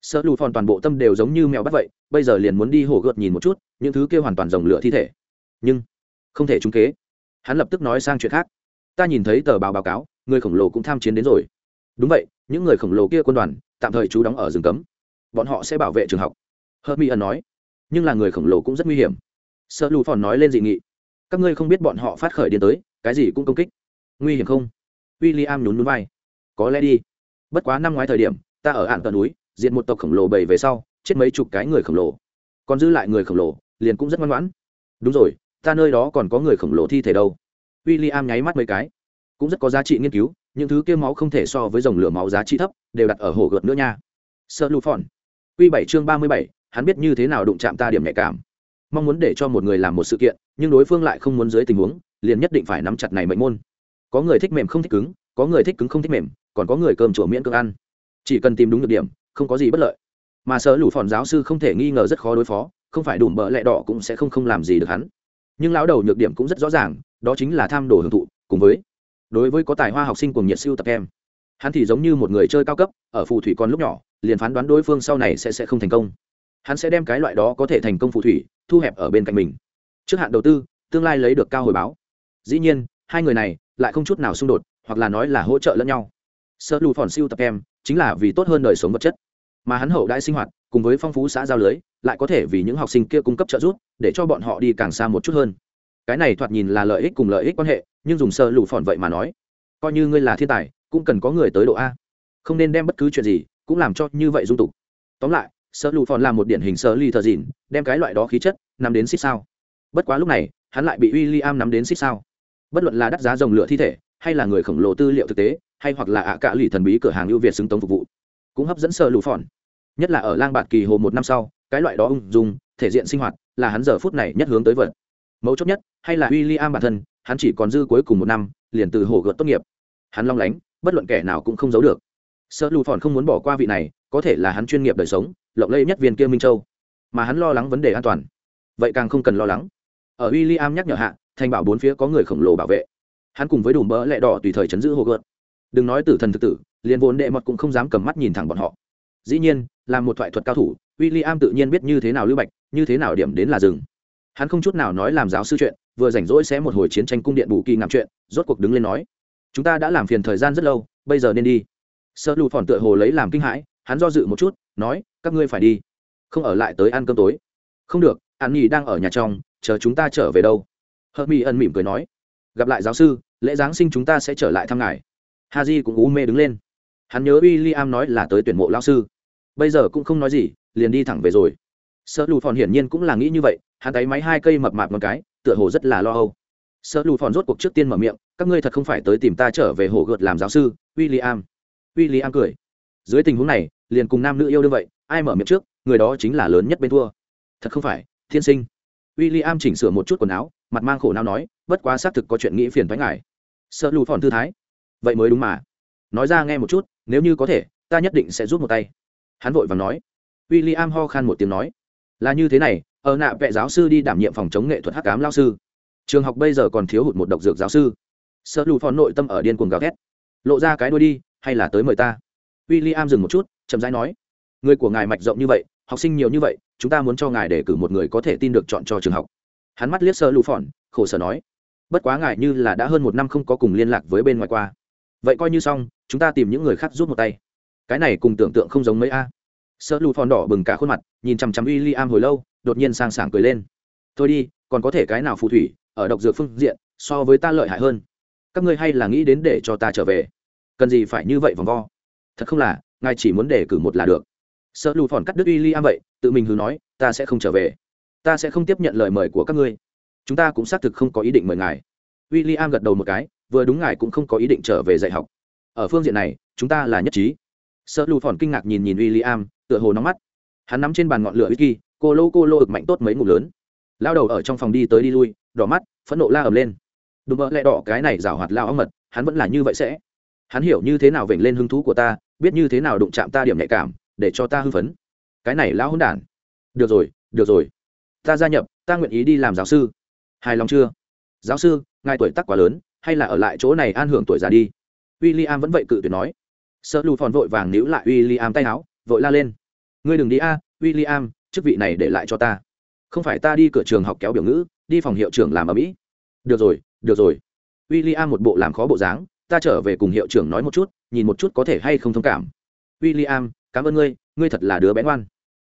Sợ lù phòn toàn bộ tâm đều giống như mèo bắt vậy, bây giờ liền muốn đi hổ gợt nhìn một chút, những thứ kia hoàn toàn rồng lửa thi thể. Nhưng, không thể trúng kế. Hắn lập tức nói sang chuyện khác. Ta nhìn thấy tờ báo báo cáo, người khổng lồ cũng tham chiến đến rồi đúng vậy, những người khổng lồ kia quân đoàn, tạm thời trú đóng ở rừng cấm. Bọn họ sẽ bảo vệ trường học. Hớt mi ẩn nói. Nhưng là người khổng lồ cũng rất nguy hiểm. Sợ lù phòn nói lên dị nghị. Các ngươi không biết bọn họ phát khởi điên tới, cái gì cũng công kích. Nguy hiểm không? W i l l i am nhún núi vai. Có lẽ đi. Bất quá năm ngoái thời điểm, ta ở ạn tận núi diện một tộc khổng lồ bầy về sau, chết mấy chục cái người khổng lồ. Còn giữ lại người khổng lồ, liền cũng rất ngoan ngoãn. Đúng rồi, ta nơi đó còn có người khổng lồ thi thể đâu. W i l l i am nháy mắt mấy cái. Cũng rất có giá trị nghiên cứu những thứ kia máu không thể so với dòng lửa máu giá trị thấp, đều đặt ở hồ gợt nữa nha. Sợ lụ phòn. Q bảy chương ba mươi bảy, hắn biết như thế nào đụng chạm ta điểm nhạy cảm. Mong muốn để cho một người làm một sự kiện, nhưng đối phương lại không muốn dưới tình huống, liền nhất định phải nắm chặt này mệnh môn. Có người thích mềm không thích cứng, có người thích cứng không thích mềm, còn có người cơm chùa miễn cưỡng ăn. Chỉ cần tìm đúng được điểm, không có gì bất lợi. Mà sợ lũ phòn giáo sư không thể nghi ngờ rất khó đối phó, không phải đủ bợ lẹ đỏ cũng sẽ không không làm gì được hắn. Nhưng lão đầu nhược điểm cũng rất rõ ràng, đó chính là tham đồ hưởng thụ, cùng với đối với có tài hoa học sinh cùng nhiệt siêu tập em. Hắn thì giống như một người chơi cao cấp, ở phù thủy còn lúc nhỏ, liền phán đoán đối phương sau này sẽ sẽ không thành công. Hắn sẽ đem cái loại đó có thể thành công phù thủy, thu hẹp ở bên cạnh mình. Trước hạn đầu tư, tương lai lấy được cao hồi báo. Dĩ nhiên, hai người này lại không chút nào xung đột, hoặc là nói là hỗ trợ lẫn nhau. Sơ lù phòn siêu tập em, chính là vì tốt hơn đời sống vật chất. Mà hắn hậu đãi sinh hoạt, cùng với phong phú xã giao lưới, lại có thể vì những học sinh kia cung cấp trợ giúp, để cho bọn họ đi càng xa một chút hơn. Cái này thoạt nhìn là lợi ích cùng lợi ích quan hệ nhưng dùng sơ lụ phòn vậy mà nói, coi như ngươi là thiên tài, cũng cần có người tới độ a. Không nên đem bất cứ chuyện gì cũng làm cho như vậy dung tục. Tóm lại, sơ lụ phòn là một điển hình sơ ly thờ dìn, đem cái loại đó khí chất nắm đến xích sao. Bất quá lúc này, hắn lại bị w i l l i am nắm đến xích sao. Bất luận là đắt giá dòng lửa thi thể, hay là người khổng lồ tư liệu thực tế, hay hoặc là ạ cạ lì thần bí cửa hàng ưu việt xứng tống phục vụ, cũng hấp dẫn sơ lụ phòn. Nhất là ở lang bạt kỳ hồ một năm sau, cái loại đó ung dung, thể diện sinh hoạt, là hắn giờ phút này nhất hướng tới vật mấu chốt nhất, hay là w i l l i am bản thân hắn chỉ còn dư cuối cùng một năm, liền từ hồ gợt tốt nghiệp. Hắn long lánh, bất luận kẻ nào cũng không giấu được. Sợ lù phòn không muốn bỏ qua vị này, có thể là hắn chuyên nghiệp đời sống, lộng lẫy nhất viên kia minh châu. Mà hắn lo lắng vấn đề an toàn. Vậy càng không cần lo lắng. Ở w i l l i am nhắc nhở hạ, thành bảo bốn phía có người khổng lồ bảo vệ. Hắn cùng với đủ mỡ lẹ đỏ tùy thời chấn giữ hồ gợt. Đừng nói tử thần thực tử, liền vốn đệ mọt cũng không dám cầm mắt nhìn thẳng bọn họ. Dĩ nhiên, là một thoại thuật cao thủ w i l l i am tự nhiên biết như thế nào lưu bạch, như thế nào điểm đến là rừng hắn không chút nào nói làm giáo sư chuyện, vừa rảnh rỗi sẽ một hồi chiến tranh cung điện bù kỳ ngắm chuyện, rốt cuộc đứng lên nói, chúng ta đã làm phiền thời gian rất lâu, bây giờ nên đi. Sợ lụt phòn tựa hồ lấy làm kinh hãi, hắn do dự một chút, nói, các ngươi phải đi, không ở lại tới ăn cơm tối. Không được, an nhi đang ở nhà trong, chờ chúng ta trở về đâu. Hờ mỹ ân mỉm cười nói, gặp lại giáo sư, lễ giáng sinh chúng ta sẽ trở lại thăm ngài. Ha j cũng u mê đứng lên. Hắn nhớ w i l l i am nói là tới tuyển mộ lao sư. Bây giờ cũng không nói gì, liền đi thẳng về rồi sợ lù phòn hiển nhiên cũng là nghĩ như vậy, hắn tay máy hai cây mập mạp một cái, tựa hồ rất là lo âu. Sợ lù phòn rốt cuộc trước tiên mở miệng, các ngươi thật không phải tới tìm ta trở về hồ gợt làm giáo sư w i l l i am w i l l i am cười. Dưới tình huống này, liền cùng nam nữ yêu đương vậy, ai mở miệng trước, người đó chính là lớn nhất bên thua. Thật không phải, thiên sinh. W i l l i am chỉnh sửa một chút quần áo, mặt mang khổ nào nói, bất quá xác thực có chuyện nghĩ phiền thoái ngại sợ lù phòn thư thái. Vậy mới đúng mà. Nói ra nghe một chút, nếu như có thể, ta nhất định sẽ rút một tay. Hắn vội và nói. W i l l i am ho khan một tiếng nói là như thế này, ở nạ vệ giáo sư đi đảm nhiệm phòng chống nghệ thuật hắc cám lao sư. Trường học bây giờ còn thiếu hụt một độc dược giáo sư. Sợ lù phòn nội tâm ở điên cuồng gào thét. Lộ ra cái đuôi đi, hay là tới mời ta? W i l l i am dừng một chút, chậm rãi nói. Người của ngài mạch rộng như vậy, học sinh nhiều như vậy, chúng ta muốn cho ngài để cử một người có thể tin được chọn cho trường học. Hắn mắt liếc sợ lù phòn, khổ sở nói. Bất quá ngài như là đã hơn một năm không có cùng liên lạc với bên ngoài qua. Vậy coi như xong, chúng ta tìm những người khác rút một tay. Cái này cùng tưởng tượng không giống mấy a sợ lù phòn đỏ bừng cả khuôn mặt, nhìn chằm chằm w i l l i am hồi lâu, đột nhiên sang sảng cười lên. Thôi đi, còn có thể cái nào phù thủy, ở độc dược phương diện, so với ta lợi hại hơn. Các ngươi hay là nghĩ đến để cho ta trở về? Cần gì phải như vậy vòng vo? Thật không là, ngài chỉ muốn để cử một là được. Sợ lù phòn cắt đứt w i l l i am vậy, tự mình hứ nói, ta sẽ không trở về. Ta sẽ không tiếp nhận lời mời của các ngươi. Chúng ta cũng xác thực không có ý định mời ngài. W i l l i am gật đầu một cái, vừa đúng ngài cũng không có ý định trở về dạy học. Ở phương diện này, chúng ta là nhất trí. Sợ lù phòn kinh ngạc nhìn nhìn w i l l i am tựa hồ nóng mắt. Hắn nắm trên bàn ngọn lửa whisky cô lô cô lô ực mạnh tốt mấy ngủ lớn. Lao đầu ở trong phòng đi tới đi lui, đỏ mắt, phẫn nộ la ầm lên. Đùm bỡ lẹ đỏ, cái này rào hoạt lao óng mật, hắn vẫn là như vậy sẽ. Hắn hiểu như thế nào vểnh lên hứng thú của ta, biết như thế nào đụng chạm ta điểm nhạy cảm, để cho ta hưng phấn. Cái này lão hôn đản. Được rồi được rồi. Ta gia nhập, ta nguyện ý đi làm giáo sư. Hài lòng chưa? Giáo sư, ngài tuổi tác quá lớn, hay là ở lại chỗ này an hưởng tuổi già đi? W i l l i am vẫn vậy cự tuyệt nói. Sợ lù phòn vội vàng níu lại w i l l i am tay áo, vội la lên ngươi đừng đi a w chức vị này để lại cho ta. Không phải ta đi cửa trường học kéo biểu ngữ, đi phòng hiệu trưởng làm ở mỹ. Được rồi được rồi. W i l l i am một bộ làm khó bộ dáng, ta trở về cùng hiệu trưởng nói một chút, nhìn một chút có thể hay không thông cảm. W i l l i am cảm ơn ngươi ngươi thật là đứa bé ngoan.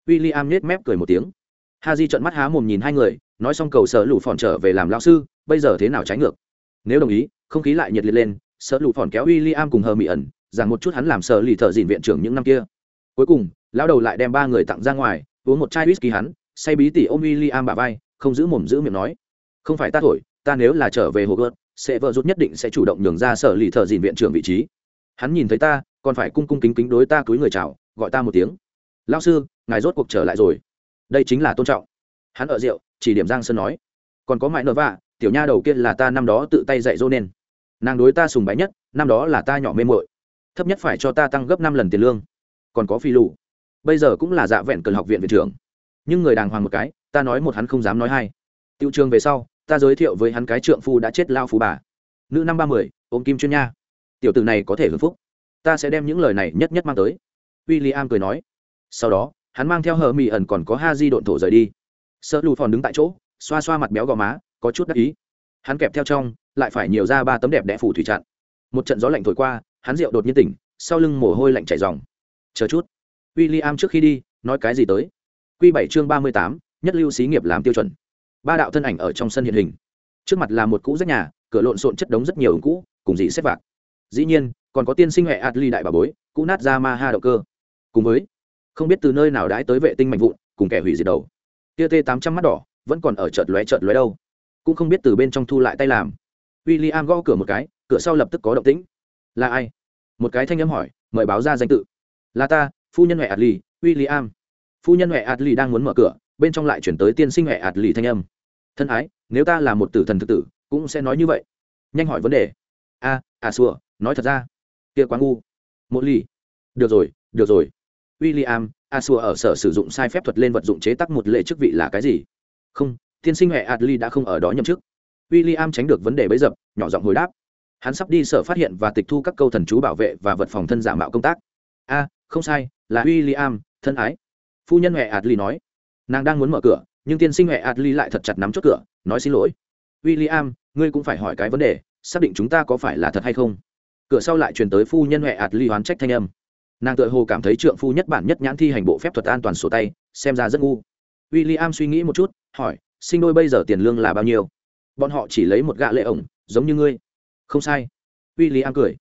W i l l i am nết mép cười một tiếng. Ha di trận mắt há mồm nhìn hai người, nói xong cầu sở lụ phòn trở về làm lao sư, bây giờ thế nào trái ngược? Nếu đồng ý, không khí lại nhiệt liệt lên, sở lụ phòn kéo w i l l i am cùng hờ mỹ ẩn rằng một chút hắn làm sở lì thợ dìn viện trưởng những năm kia. Cuối cùng lão đầu lại đem ba người tặng ra ngoài, uống một chai whisky hắn, say bí tỉ ôm w i l l i am bà vai, không giữ mồm giữ miệng nói. Không phải ta thổi, ta nếu là trở về hồ gợt sẽ vợ rút nhất định sẽ chủ động nhường ra sở lì thợ dìn viện trưởng vị trí. Hắn nhìn thấy ta, còn phải cung cung kính kính đối ta cúi người chào, gọi ta một tiếng. Lao sư, ngài rốt cuộc trở lại rồi. Đây chính là tôn trọng. Hắn ở rượu, chỉ điểm giang sơn nói. Còn có mãi nợ vạ, tiểu nha đầu kia là ta năm đó tự tay dạy dỗ nên. Nàng đối ta sùng bái nhất, năm đó là ta nhỏ mê mội thấp nhất phải cho ta tăng gấp năm lần tiền lương. Còn có phi lụ bây giờ cũng là dạ vẹn cần học viện viện trưởng. Nhưng người đàng hoàng một cái, ta nói một hắn không dám nói hai. Tiêu trường về sau, ta giới thiệu với hắn cái trượng phu đã chết lao phú bà. Nữ năm ba mươi ôm kim chuyên nha. Tiểu tử này có thể hưng phúc. Ta sẽ đem những lời này nhất nhất mang tới. W i l l i am cười nói. Sau đó, hắn mang theo hờ mỹ ẩn còn có ha di độn thổ rời đi. Sợ lù phòn đứng tại chỗ, xoa xoa mặt béo gò má, có chút đắc ý. Hắn kẹp theo trong, lại phải nhiều ra ba tấm đẹp đẽ phủ thủy chặn. Một trận gió lạnh thổi qua, hắn rượu đột nhiên tỉnh, sau lưng mồ hôi lạnh chảy dòng chờ chút w i l l i am trước khi đi, nói cái gì tới? Q bảy chương ba mươi tám, nhất lưu xí nghiệp làm tiêu chuẩn. Ba đạo thân ảnh ở trong sân hiện hình. Trước mặt là một cũ rách nhà, cửa lộn xộn chất đống rất nhiều ứng cũ, cùng dị xếp vạc. Dĩ nhiên, còn có tiên sinh huệ adli đại bà bối, cũ nát ra ma ha động cơ. Cùng với, không biết từ nơi nào đãi tới vệ tinh mạnh vụn, cùng kẻ hủy diệt đầu. Tia t tám trăm mắt đỏ, vẫn còn ở chợt lóe chợt lóe đâu. Cũng không biết từ bên trong thu lại tay làm. W i l l i am gõ cửa một cái, cửa sau lập tức có động tĩnh. Là ai? Một cái thanh âm hỏi, mời báo ra danh tự. Là ta phu nhân huệ adli w i l l i am phu nhân huệ adli đang muốn mở cửa, bên trong lại chuyển tới tiên sinh huệ adli thanh âm. Thân ái, nếu ta là một tử thần thực tử, cũng sẽ nói như vậy. Nhanh hỏi vấn đề. A à xua nói thật ra. Kia quá ngu. Một ly được rồi được rồi. W i l l i am a xua ở sở sử dụng sai phép thuật lên vật dụng chế tắc một lệ chức vị là cái gì? Không, tiên sinh huệ adli đã không ở đó nhậm chức. W i l l i am tránh được vấn đề bấy dập, nhỏ giọng hồi đáp. Hắn sắp đi sở phát hiện và tịch thu các câu thần chú bảo vệ và vật phòng thân giả mạo công tác. A, không sai là w i l l i am thân ái. Phu nhân huệ adli nói. Nàng đang muốn mở cửa, nhưng tiên sinh huệ adli lại thật chặt nắm chốt cửa, nói xin lỗi. W i l l i am ngươi cũng phải hỏi cái vấn đề, xác định chúng ta có phải là thật hay không? Cửa sau lại truyền tới phu nhân huệ adli hoán trách thanh âm. Nàng tự hồ cảm thấy trượng phu nhất bản nhất nhãn thi hành bộ phép thuật an toàn sổ tay, xem ra rất ngu. W i l l i am suy nghĩ một chút, hỏi, sinh đôi bây giờ tiền lương là bao nhiêu? Bọn họ chỉ lấy một gạ lệ ổng, giống như ngươi. Không sai. W i l l i am cười.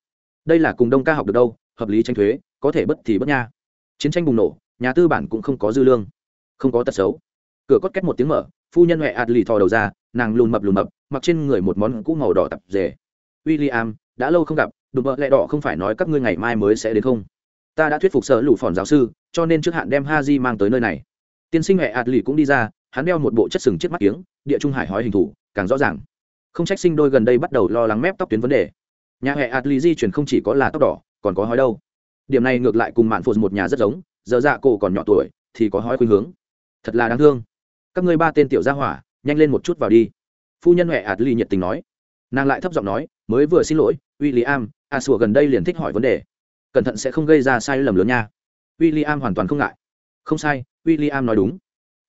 Đây là cùng đông ca học được đâu, hợp lý tranh thuế, có thể bất thì bất nha chiến tranh bùng nổ, nhà tư bản cũng không có dư lương, không có tật xấu. Cửa cốt két một tiếng mở, phu nhân huệ ạt lì thò đầu ra, nàng lùn mập lùn mập, mặc trên người một món cũ màu đỏ tập rề w i l l i am đã lâu không gặp, đùm bợ lẹ đỏ không phải nói các ngươi ngày mai mới sẽ đến không? Ta đã thuyết phục sở lũ phòn giáo sư, cho nên trước hạn đem ha di mang tới nơi này. Tiên sinh huệ ạt lì cũng đi ra, hắn đeo một bộ chất sừng chiếc mắt kiếng, địa trung hải hói hình thủ, càng rõ ràng. Không trách sinh đôi gần đây bắt đầu lo lắng mép tóc tuyến vấn đề. Nhà hệ lì di chuyển không chỉ có là tóc đỏ, còn có hói đâu? Điểm này ngược lại cùng mạn phụt một nhà rất giống, giờ dạ cổ còn nhỏ tuổi, thì có hói khuynh hướng. Thật là đáng thương. Các ngươi ba tên tiểu gia hỏa, nhanh lên một chút vào đi. Phu nhân huệ ly nhiệt tình nói. Nàng lại thấp giọng nói, mới vừa xin lỗi w i l l i am à a sùa gần đây liền thích hỏi vấn đề. Cẩn thận sẽ không gây ra sai lầm lớn nha. W i l l i am hoàn toàn không ngại. Không sai w i l l i am nói đúng.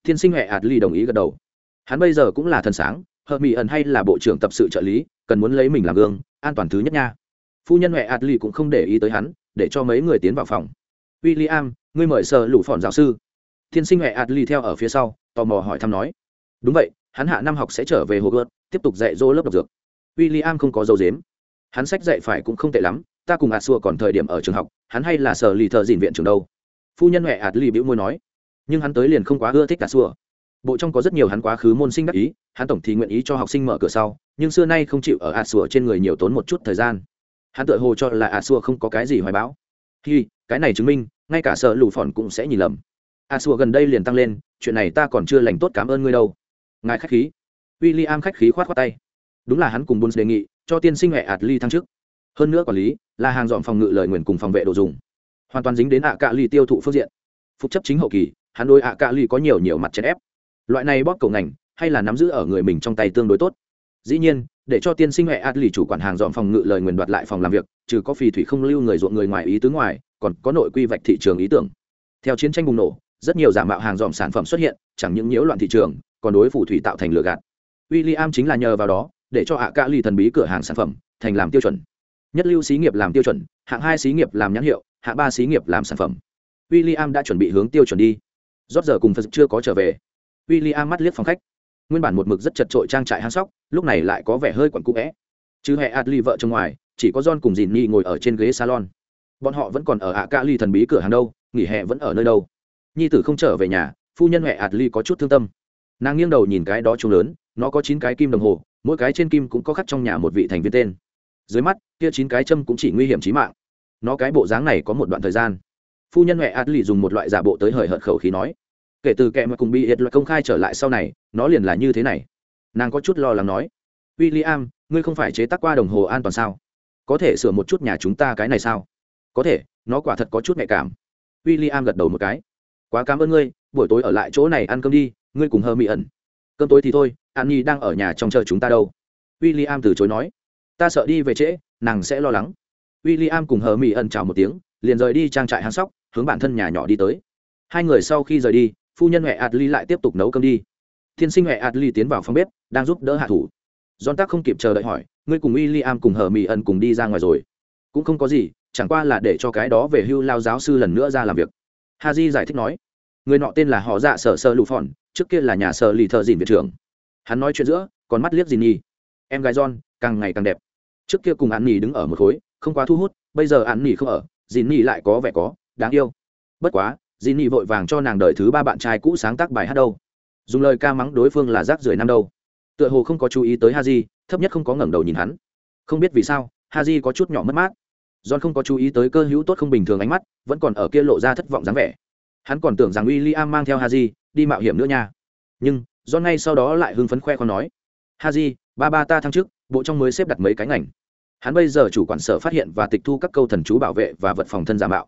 Thiên sinh huệ ly đồng ý gật đầu. Hắn bây giờ cũng là thần sáng, hợp mỹ ẩn hay là bộ trưởng tập sự trợ lý, cần muốn lấy mình làm gương, an toàn thứ nhất nha phu nhân huệ adli cũng không để ý tới hắn, để cho mấy người tiến vào phòng. W i l l i am ngươi mời sợ lũ phòn giáo sư. Tiên sinh huệ adli theo ở phía sau, tò mò hỏi thăm nói. Đúng vậy, hắn hạ năm học sẽ trở về hồ gợt tiếp tục dạy dỗ lớp độc dược. W i l l i am không có dấu dếm hắn sách dạy phải cũng không tệ lắm, ta cùng ạt xua còn thời điểm ở trường học, hắn hay là sở lì thợ dìn viện trường đâu. Phu nhân huệ adli bĩu môi nói. Nhưng hắn tới liền không quá ưa thích ạt xua bộ trong có rất nhiều hắn quá khứ môn sinh đắc ý, hắn tổng thì nguyện ý cho học sinh mở cửa sau, nhưng xưa nay không chịu ở ạt sùa trên người nhiều tốn một chút thời gian hắn tự hồ cho là a Xua không có cái gì hoài báo hi, cái này chứng minh, ngay cả sợ lù phòn cũng sẽ nhìn lầm. A Xua gần đây liền tăng lên, chuyện này ta còn chưa lành tốt cảm ơn ngươi đâu. Ngài khách khí. W i l l i am khách khí khoát khoác tay. Đúng là hắn cùng bôn đề nghị, cho tiên sinh mẹ ạt ly thăng chức. Hơn nữa quản lý, là hàng dọn phòng ngự lời nguyền cùng phòng vệ đồ dùng. Hoàn toàn dính đến ạ cạ ly tiêu thụ phương diện. Phục chấp chính hậu kỳ, hắn đôi ạ cạ ly có nhiều nhiều mặt chèn ép. Loại này bóp cầu ngành, hay là nắm giữ ở người mình trong tay tương đối tốt. Dĩ nhiên để cho tiên sinh huệ át lì chủ quản hàng dọn phòng ngự lời nguyền đoạt lại phòng làm việc, trừ có phì thủy không lưu người ruộng người ngoài ý tứ ngoài, còn có nội quy vạch thị trường ý tưởng. Theo chiến tranh bùng nổ, rất nhiều giả mạo hàng dọn sản phẩm xuất hiện, chẳng những nhiễu loạn thị trường, còn đối phủ thủy tạo thành lừa gạt. W i am chính là nhờ vào đó, để cho hạ ca ly thần bí cửa hàng sản phẩm, thành làm tiêu chuẩn. Nhất lưu xí nghiệp làm tiêu chuẩn, hạng hai xí nghiệp làm nhãn hiệu, hạng ba xí nghiệp làm sản phẩm. W i l l i am đã chuẩn bị hướng tiêu chuẩn đi. Rót giờ cùng phật chưa có trở về. W i l l i am mắt liếc phòng khách nguyên bản một mực rất chật trội trang trại hang sóc, lúc này lại có vẻ hơi quặn cũ vẽ chứ hệ adli vợ chồng ngoài, chỉ có john cùng dìn nhi ngồi ở trên ghế salon. Bọn họ vẫn còn ở ạ ca ly thần bí cửa hàng đâu, nghỉ hè vẫn ở nơi đâu. Nhi tử không trở về nhà, phu nhân hệ adli có chút thương tâm. Nàng nghiêng đầu nhìn cái đó trông lớn, nó có chín cái kim đồng hồ, mỗi cái trên kim cũng có khắc trong nhà một vị thành viên tên. Dưới mắt, kia chín cái châm cũng chỉ nguy hiểm trí mạng. Nó cái bộ dáng này có một đoạn thời gian. Phu nhân huệ adli dùng một loại giả bộ tới hời hợt khẩu khí nói kể từ kẻ mà cùng bị hiệt loại công khai trở lại sau này, nó liền là như thế này. Nàng có chút lo lắng nói w i l l i am ngươi không phải chế tác qua đồng hồ an toàn sao? Có thể sửa một chút nhà chúng ta cái này sao? Có thể, nó quả thật có chút nhạy cảm. W i l l i am gật đầu một cái, quá cảm ơn ngươi, buổi tối ở lại chỗ này ăn cơm đi, ngươi cùng hơ mỹ ẩn. Cơm tối thì thôi an nhi đang ở nhà trong chờ chúng ta đâu. W i l l i am từ chối nói, ta sợ đi về trễ, nàng sẽ lo lắng. W i l l i am cùng hờ mỹ ẩn chào một tiếng, liền rời đi trang trại hang sóc, hướng bản thân nhà nhỏ đi tới. Hai người sau khi rời đi phu nhân huệ adli lại tiếp tục nấu cơm đi. Tiên sinh huệ adli tiến vào phòng bếp, đang giúp đỡ hạ thủ. John tắc không kịp chờ đợi hỏi, ngươi cùng w i l l i am cùng hờ mỹ ẩn cùng đi ra ngoài rồi? Cũng không có gì, chẳng qua là để cho cái đó về hưu lao giáo sư lần nữa ra làm việc. Ha j giải thích nói. Người nọ tên là họ dạ sở sơ lụ phòn, trước kia là nhà sở lì thợ dìn viện trưởng. Hắn nói chuyện giữa, còn mắt liếc dìn nhi. Em gái john càng ngày càng đẹp. Trước kia cùng an nhi đứng ở một khối, không quá thu hút, bây giờ an nhi không ở, dìn nhi lại có vẻ có, đáng yêu. Bất quá dìn nị vội vàng cho nàng đợi thứ ba bạn trai cũ sáng tác bài hát đâu. Dùng lời ca mắng đối phương là rác rưởi năm đâu. Tựa hồ không có chú ý tới ha di thấp nhất không có ngẩng đầu nhìn hắn. Không biết vì sao ha di có chút nhỏ mất mát. John không có chú ý tới cơ hữu tốt không bình thường ánh mắt, vẫn còn ở kia lộ ra thất vọng dáng vẻ. Hắn còn tưởng rằng w i l l i am mang theo ha di đi mạo hiểm nữa nha. Nhưng, john ngay sau đó lại hưng phấn khoe con nói ha di ba ba ta thăng chức, bộ trong mới xếp đặt mấy cái ngành. Hắn bây giờ chủ quản sở phát hiện và tịch thu các câu thần chú bảo vệ và vật phòng thân giả mạo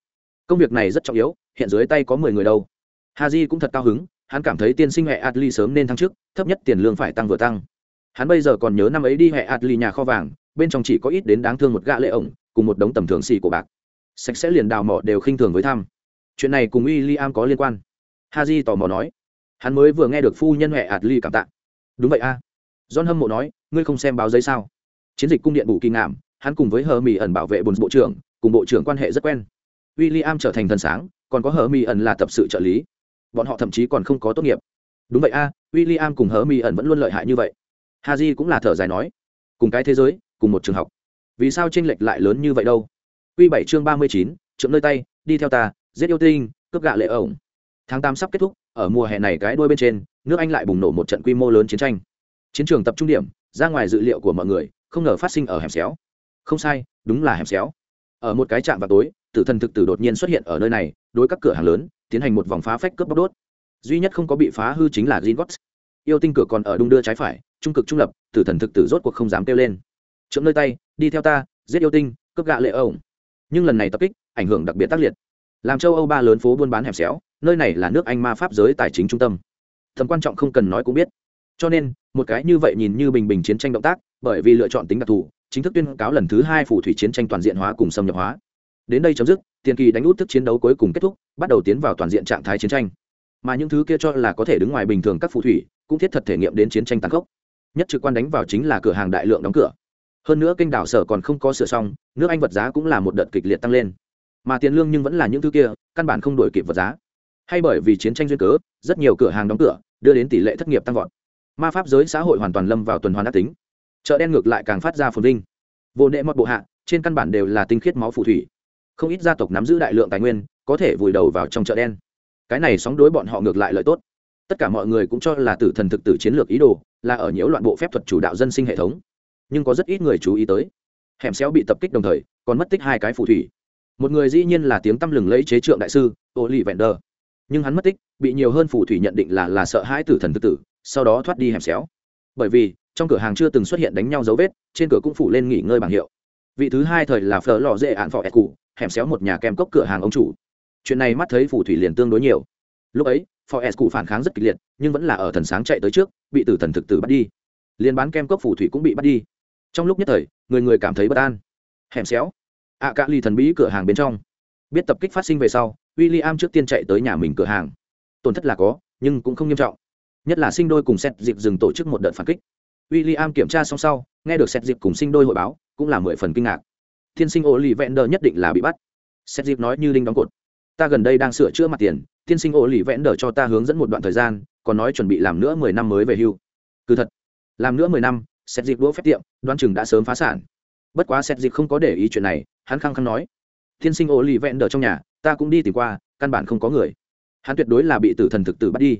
công việc này rất trọng yếu, hiện dưới tay có mười người đâu. Haji di cũng thật cao hứng, hắn cảm thấy tiên sinh hệ adli sớm nên thăng chức, thấp nhất tiền lương phải tăng vừa tăng. Hắn bây giờ còn nhớ năm ấy đi hệ adli nhà kho vàng, bên trong chỉ có ít đến đáng thương một gã lệ ổng, cùng một đống tầm thường xì của bạc. Sạch sẽ liền đào mỏ đều khinh thường với thăm chuyện này cùng w i am có liên quan. Haji tò mò nói. Hắn mới vừa nghe được phu nhân huệ adli cảm tạ. Đúng vậy a. À. john hâm mộ nói, ngươi không xem báo giấy sao? Chiến dịch cung điện bù kỳ ngảm hắn cùng với hờ mỹ ẩn bảo vệ bồn bộ trưởng, cùng bộ trưởng quan hệ rất quen w i l l i am trở thành thần sáng còn có hờ mỹ ẩn là tập sự trợ lý. Bọn họ thậm chí còn không có tốt nghiệp. Đúng vậy a à, w i l l i am cùng hờ mỹ ẩn vẫn luôn lợi hại như vậy. Haji cũng là thở dài nói cùng cái thế giới cùng một trường học. Vì sao tranh lệch lại lớn như vậy đâu? Quy bảy chương ba mươi chín trượng nơi tay đi theo ta giết yêu tinh cướp gạ lệ ổng. Tháng tám sắp kết thúc ở mùa hè này cái đuôi bên trên nước anh lại bùng nổ một trận quy mô lớn chiến tranh. Chiến trường tập trung điểm ra ngoài dự liệu của mọi người không ngờ phát sinh ở hẻm xéo. Không sai đúng là hẻm xéo. Ở một cái trạm vào tối tử thần thực tử đột nhiên xuất hiện ở nơi này, đối các cửa hàng lớn, tiến hành một vòng phá phách cướp bóc đốt. Duy nhất không có bị phá hư chính là Gringotts. yêu tinh cửa còn ở đung đưa trái phải, trung cực trung lập, tử thần thực tử rốt cuộc không dám kêu lên. Trộm nơi tay, đi theo ta, giết yêu tinh, cướp gạ lệ ổng. Nhưng lần này tập kích, ảnh hưởng đặc biệt tác liệt. Làm châu âu ba lớn phố buôn bán hẻm xéo, nơi này là nước anh ma pháp giới tài chính trung tâm. Tầm quan trọng không cần nói cũng biết. Cho nên, một cái như vậy nhìn như bình bình chiến tranh động tác, bởi vì lựa chọn tính đặc thù, chính thức tuyên cáo lần thứ hai phù thủy chiến tranh toàn diện hóa cùng xâm nhập hóa đến đây chấm dứt, tiền kỳ đánh út thức chiến đấu cuối cùng kết thúc, bắt đầu tiến vào toàn diện trạng thái chiến tranh. Mà những thứ kia cho là có thể đứng ngoài bình thường các phù thủy, cũng thiết thật thể nghiệm đến chiến tranh tàn khốc. Nhất trực quan đánh vào chính là cửa hàng đại lượng đóng cửa. Hơn nữa kênh đảo sở còn không có sửa xong, nước anh vật giá cũng là một đợt kịch liệt tăng lên. Mà tiền lương nhưng vẫn là những thứ kia, căn bản không đổi kịp vật giá. Hay bởi vì chiến tranh duyên cớ, rất nhiều cửa hàng đóng cửa, đưa đến tỷ lệ thất nghiệp tăng vọt. Ma pháp giới xã hội hoàn toàn lâm vào tuần hoàn ác tính. Chợ đen ngược lại càng phát ra phồn vinh. Vô nệ mọt bộ hạ, trên căn bản đều là tinh khiết máu phù thủy không ít gia tộc nắm giữ đại lượng tài nguyên, có thể vùi đầu vào trong chợ đen. Cái này sóng đối bọn họ ngược lại lợi tốt. Tất cả mọi người cũng cho là tử thần thực tử chiến lược ý đồ là ở nhiễu loạn bộ phép thuật chủ đạo dân sinh hệ thống. Nhưng có rất ít người chú ý tới. Hẻm xéo bị tập kích đồng thời, còn mất tích hai cái phù thủy. Một người dĩ nhiên là tiếng tăm lừng lấy chế trượng đại sư ô lì vẹn đờ nhưng hắn mất tích, bị nhiều hơn phù thủy nhận định là là sợ hãi tử thần tự tử, sau đó thoát đi hẻm xéo. Bởi vì, trong cửa hàng chưa từng xuất hiện đánh nhau dấu vết, trên cửa cũng phủ lên nghỉ ngơi bảng hiệu. Vị thứ hai thời là phở lò dễ ạn phò ẹt cụ hẻm xéo một nhà kem cốc cửa hàng ông chủ. Chuyện này mắt thấy phù thủy liền tương đối nhiều. Lúc ấy phò ép cụ phản kháng rất kịch liệt nhưng vẫn là ở thần sáng chạy tới trước bị tử thần thực tử bắt đi. Liền bán kem cốc phù thủy cũng bị bắt đi. Trong lúc nhất thời người người cảm thấy bất an. Hẻm xéo. Ạ à, cả ly thần bí cửa hàng bên trong. Biết tập kích phát sinh về sau w i l l i am trước tiên chạy tới nhà mình cửa hàng. Tổn thất là có nhưng cũng không nghiêm trọng. Nhất là sinh đôi cùng xét dịp dừng tổ chức một đợt phản kích. W i l l i am kiểm tra xong sau nghe được xét dịp cùng sinh đôi hội báo cũng là mười phần kinh ngạc thiên sinh ô lì vẹn đờ nhất định là bị bắt. Xét dịp nói như đinh đóng cột. Ta gần đây đang sửa chữa mặt tiền tiên sinh ô lì Vẹn đờ cho ta hướng dẫn một đoạn thời gian, còn nói chuẩn bị làm nữa mười năm mới về hưu. Cứ thật, làm nữa mười năm xét dịp đũa phép tiệm đoan chừng đã sớm phá sản. Bất quá xét dịp không có để ý chuyện này, hắn khăng khăng nói tiên sinh ô lì vẹn đờ trong nhà, ta cũng đi tìm qua, căn bản không có người. Hắn tuyệt đối là bị tử thần thực tử bắt đi.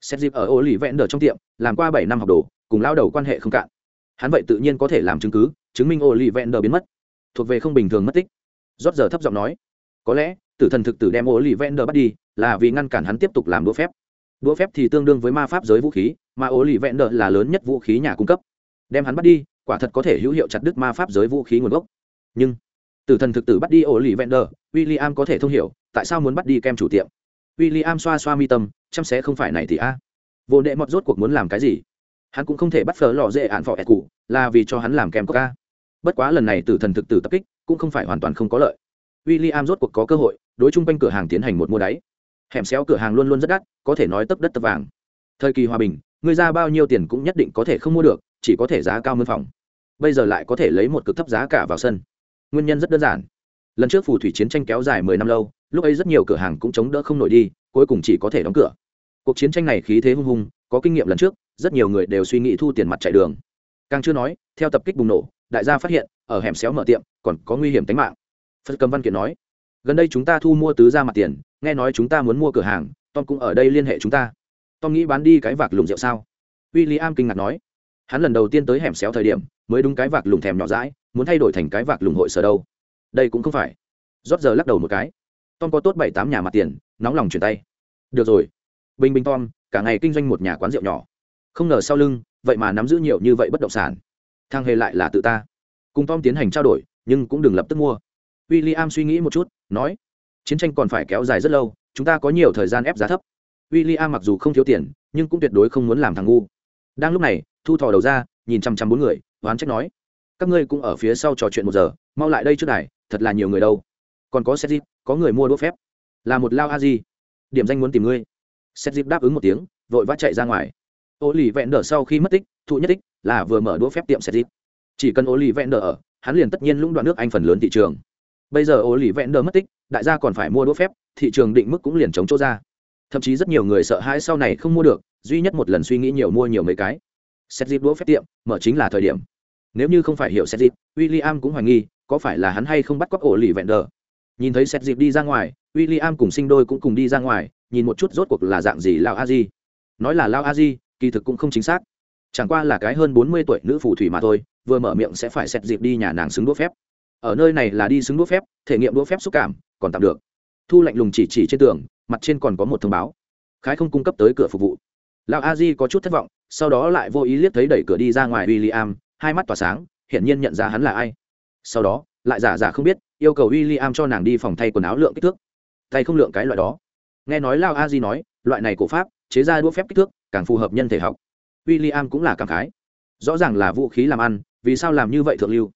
Xét dịp ở ô lì vẹn đờ trong tiệm, làm qua bảy năm học đồ, cùng lao đầu quan hệ không cạn. Hắn vậy tự nhiên có thể làm chứng cứ, chứng minh ô lì vẹn đờ biến mất thuộc về không bình thường mất tích. Rót giờ thấp giọng nói, có lẽ, tử thần thực tử đem ô lì vẹn đờ bắt đi là vì ngăn cản hắn tiếp tục làm đũa phép. Đũa phép thì tương đương với ma pháp giới vũ khí, mà ô lì vẹn đờ là lớn nhất vũ khí nhà cung cấp. Đem hắn bắt đi, quả thật có thể hữu hiệu chặt đứt ma pháp giới vũ khí nguồn gốc. Nhưng, tử thần thực tử bắt đi ổ lì vender w i l l i am có thể thông hiểu, tại sao muốn bắt đi kem chủ tiệm. W i l l i am xoa xoa mi tâm, chăm sẽ không phải này thì a. À. vô đệ mọt rốt cuộc muốn làm cái gì? Hắn cũng không thể bắt phở lò dễ ạn phỏ ẹt cụ, là vì cho hắn làm kem coca bất quá lần này tử thần thực tử tập kích cũng không phải hoàn toàn không có lợi. W i l l i am rốt cuộc có cơ hội đối chung quanh cửa hàng tiến hành một mua đáy. Hẻm xéo cửa hàng luôn luôn rất đắt, có thể nói tấp đất tấp vàng. Thời kỳ hòa bình, người ra bao nhiêu tiền cũng nhất định có thể không mua được, chỉ có thể giá cao mân phòng. Bây giờ lại có thể lấy một cực thấp giá cả vào sân. Nguyên nhân rất đơn giản. Lần trước phù thủy chiến tranh kéo dài mười năm lâu, lúc ấy rất nhiều cửa hàng cũng chống đỡ không nổi đi, cuối cùng chỉ có thể đóng cửa. Cuộc chiến tranh này khí thế hung hùng, có kinh nghiệm lần trước, rất nhiều người đều suy nghĩ thu tiền mặt chạy đường. Càng chưa nói, theo tập kích bùng nổ đại gia phát hiện, ở hẻm xéo mở tiệm, còn có nguy hiểm tính mạng. Phật cầm văn kiện nói, gần đây chúng ta thu mua tứ ra mặt tiền, nghe nói chúng ta muốn mua cửa hàng, tom cũng ở đây liên hệ chúng ta. Tom nghĩ bán đi cái vạc lùng rượu sao? W i l l i am kinh ngạc nói, hắn lần đầu tiên tới hẻm xéo thời điểm, mới đúng cái vạc lùng thèm nhỏ rãi muốn thay đổi thành cái vạc lùng hội sở đâu. Đây cũng không phải. Rót giờ lắc đầu một cái, tom có tốt bảy tám nhà mặt tiền, nóng lòng chuyển tay. Được rồi. Bình bình tom, cả ngày kinh doanh một nhà quán rượu nhỏ. Không ngờ sau lưng, vậy mà nắm giữ nhiều như vậy bất động sản thang hề lại là tự ta. Cùng tom tiến hành trao đổi, nhưng cũng đừng lập tức mua. W i l l i am suy nghĩ một chút, nói, chiến tranh còn phải kéo dài rất lâu, chúng ta có nhiều thời gian ép giá thấp. W i l l i am mặc dù không thiếu tiền, nhưng cũng tuyệt đối không muốn làm thằng ngu. Đang lúc này, thu thò đầu ra, nhìn chăm chăm bốn người, oán trách nói, các ngươi cũng ở phía sau trò chuyện một giờ, mau lại đây trước này thật là nhiều người đâu. Còn có set dịp có người mua đỗ phép. Là một lao a di điểm danh muốn tìm ngươi. Set dịp đáp ứng một tiếng, vội vã chạy ra ngoài. Ô lì vẹn đở sau khi mất tích thụ nhất tích là vừa mở đũa phép tiệm xét dịp. Chỉ cần ô lì vẹn đờ ở, hắn liền tất nhiên lũng đoạn nước anh phần lớn thị trường. Bây giờ ô lì vẹn đờ mất tích, đại gia còn phải mua đũa phép, thị trường định mức cũng liền chống chỗ ra. Thậm chí rất nhiều người sợ hãi sau này không mua được, duy nhất một lần suy nghĩ nhiều mua nhiều mấy cái. Xét dịp đũa phép tiệm, mở chính là thời điểm. Nếu như không phải hiểu xét dịp w i l l i am cũng hoài nghi, có phải là hắn hay không bắt cóc ổ lì vẹn đờ nhìn thấy xét dịp đi ra ngoài w i l l i am cùng sinh đôi cũng cùng đi ra ngoài, nhìn một chút rốt cuộc là dạng gì lao a di. Nói là lao a di, kỳ thực cũng không chính xác chẳng qua là cái hơn bốn mươi tuổi nữ phù thủy mà thôi, vừa mở miệng sẽ phải xét dịp đi nhà nàng xứng đũa phép. Ở nơi này là đi xứng đũa phép, thể nghiệm đũa phép xúc cảm, còn tạm được. Thu lạnh lùng chỉ chỉ trên tường, mặt trên còn có một thông báo. Khái không cung cấp tới cửa phục vụ. Lão a di có chút thất vọng, sau đó lại vô ý liếc thấy đẩy cửa đi ra ngoài w i l l i am hai mắt tỏa sáng, hiển nhiên nhận ra hắn là ai. Sau đó, lại giả giả không biết, yêu cầu w i l l i am cho nàng đi phòng thay quần áo lượng kích thước. Thay không lượng cái loại đó. Nghe nói lao a di nói, loại này cổ pháp, chế ra đũa phép kích thước, càng phù hợp nhân thể học w i l l i am cũng là cảm khái. Rõ ràng là vũ khí làm ăn, vì sao làm như vậy thượng lưu?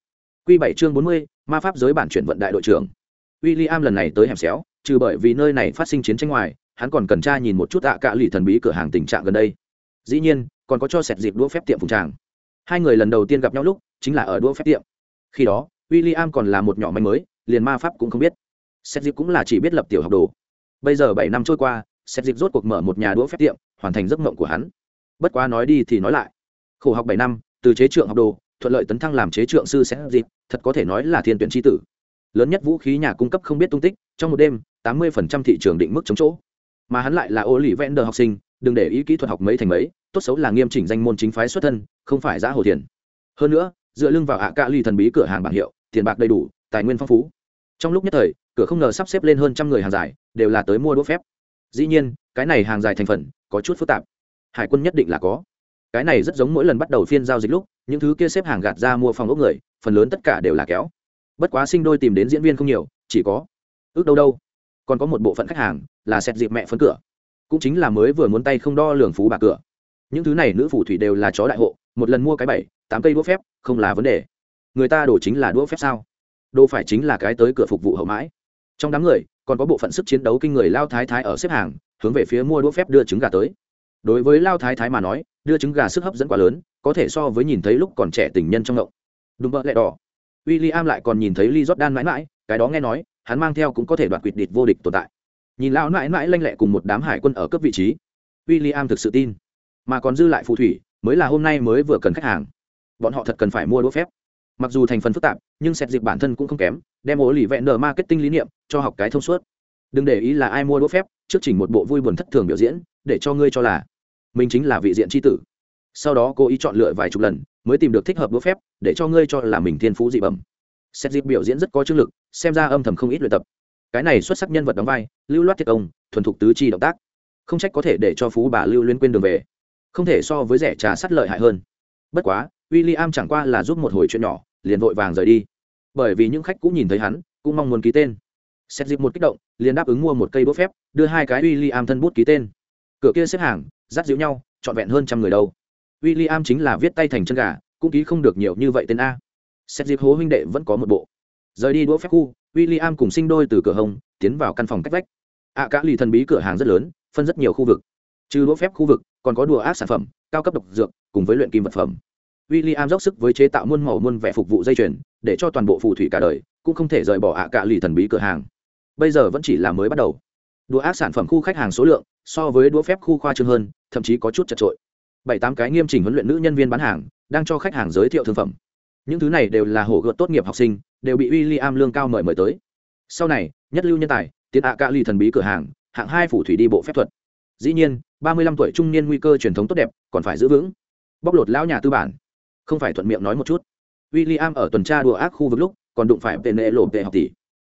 Q bảy chương bốn mươi, ma pháp giới bản chuyển vận đại đội trưởng. W i l l i am lần này tới hẻm xéo, trừ bởi vì nơi này phát sinh chiến tranh ngoài, hắn còn cần tra nhìn một chút tạ cả lì thần bí cửa hàng tình trạng gần đây. Dĩ nhiên, còn có cho sẹt dịp đũa phép tiệm phùng tràng. Hai người lần đầu tiên gặp nhau lúc, chính là ở đũa phép tiệm. Khi đó w i l l i am còn là một nhỏ manh mới, liền ma pháp cũng không biết. Sẹt dịp cũng là chỉ biết lập tiểu học đồ. Bây giờ bảy năm trôi qua sẹt dịp rốt cuộc mở một nhà đũa phép tiệm, hoàn thành giấc mộng của hắn bất quá nói đi thì nói lại. Khổ học bảy năm, từ chế trượng học đồ, thuận lợi tấn thăng làm chế trượng sư sẽ dịp, thật có thể nói là thiên tuyển tri tử. Lớn nhất vũ khí nhà cung cấp không biết tung tích, trong một đêm, tám mươi thị trường định mức chống chỗ. Mà hắn lại là ô lì vẽ đờ học sinh, đừng để ý kỹ thuật học mấy thành mấy, tốt xấu là nghiêm chỉnh danh môn chính phái xuất thân, không phải giá hồ thiền. hơn nữa, dựa lưng vào ạ cạ ly thần bí cửa hàng bảng hiệu, tiền bạc đầy đủ, tài nguyên phong phú. Trong lúc nhất thời, cửa không ngờ sắp xếp lên hơn trăm người hàng dài, đều là tới mua đũa phép. Dĩ nhiên, cái này hàng dài thành phần, có chút phức tạp hải quân nhất định là có. Cái này rất giống mỗi lần bắt đầu phiên giao dịch lúc, những thứ kia xếp hàng gạt ra mua phòng ốc người, phần lớn tất cả đều là kéo. Bất quá sinh đôi tìm đến diễn viên không nhiều, chỉ có ước đâu đâu. Còn có một bộ phận khách hàng là xét dịp mẹ phấn cửa. Cũng chính là mới vừa muốn tay không đo lường phú bà cửa. Những thứ này nữ phù thủy đều là chó đại hộ, một lần mua cái bảy, tám cây đũa phép, không là vấn đề. Người ta đổ chính là đũa phép sao? Đô phải chính là cái tới cửa phục vụ hậu mãi. Trong đám người, còn có bộ phận sức chiến đấu kinh người lao thái thái ở xếp hàng, hướng về phía mua đũa phép đưa trứng gà tới đối với lao thái thái mà nói, đưa trứng gà sức hấp dẫn quá lớn, có thể so với nhìn thấy lúc còn trẻ tình nhân trong ngộng. Đúng vợ lẹ đỏ. W i l l i am lại còn nhìn thấy lee jordan mãi mãi, cái đó nghe nói, hắn mang theo cũng có thể đoạt quỵt địch vô địch tồn tại. Nhìn lão mãi mãi lanh lẹ cùng một đám hải quân ở cấp vị trí w i l l i am thực sự tin. Mà còn dư lại phù thủy, mới là hôm nay mới vừa cần khách hàng. Bọn họ thật cần phải mua đũa phép. Mặc dù thành phần phức tạp, nhưng xét dịp bản thân cũng không kém, đem ố lì vẹn nờ marketing lý niệm, cho học cái thông suốt. Đừng để ý là ai mua đũa phép, trước chỉnh một bộ vui buồn thất thường biểu diễn, để cho ngươi cho là mình chính là vị diện tri tử. Sau đó cô ý chọn lựa vài chục lần, mới tìm được thích hợp đũa phép, để cho ngươi cho là mình thiên phú dị bẩm. Xét dịp biểu diễn rất có chương lực, xem ra âm thầm không ít luyện tập. Cái này xuất sắc nhân vật đóng vai, lưu loát thiết công, thuần thục tứ chi động tác. Không trách có thể để cho phú bà lưu liên quên đường về. Không thể so với rẻ trà sắt lợi hại hơn. Bất quá w i l l i am chẳng qua là giúp một hồi chuyện nhỏ, liền vội vàng rời đi. Bởi vì những khách cũng nhìn thấy hắn, cũng mong muốn ký tên. Xét dịp một kích động, liền đáp ứng mua một cây bút phép, đưa hai cái w i l l i am thân bút ký tên. Cửa kia xếp hàng dắt díu nhau trọn vẹn hơn trăm người đâu. W i l l i am chính là viết tay thành chân gà cũng ký không được nhiều như vậy tên a. Xét dịp hố huynh đệ vẫn có một bộ. Rời đi đũa phép khu w i l l i am cùng sinh đôi từ cửa hồng tiến vào căn phòng cách vách. Ạ à, cả lì thần bí cửa hàng rất lớn phân rất nhiều khu vực. Trừ đũa phép khu vực còn có đùa ác sản phẩm cao cấp độc dược cùng với luyện kim vật phẩm. William dốc sức với chế tạo muôn màu muôn vẻ phục vụ dây chuyền để cho toàn bộ phù thủy cả đời cũng không thể rời bỏ ạ cả lì thần bí cửa hàng. Bây giờ vẫn chỉ là mới bắt đầu đũa ác sản phẩm khu khách hàng số lượng so với đũa phép khu khoa trương hơn, thậm chí có chút chật trội. Bảy tám cái nghiêm chỉnh huấn luyện nữ nhân viên bán hàng đang cho khách hàng giới thiệu thương phẩm. Những thứ này đều là hổ gợt tốt nghiệp học sinh, đều bị William lương cao mời mời tới. Sau này, nhất lưu nhân tài, tiến ạ cạ ly thần bí cửa hàng, hạng hai phủ thủy đi bộ phép thuật. Dĩ nhiên, ba mươi lăm tuổi trung niên nguy cơ truyền thống tốt đẹp, còn phải giữ vững. Bóc lột lão nhà tư bản. Không phải thuận miệng nói một chút. William ở tuần tra đùa ác khu vực lúc, còn đụng phải tên nệ lộp tệ học tỷ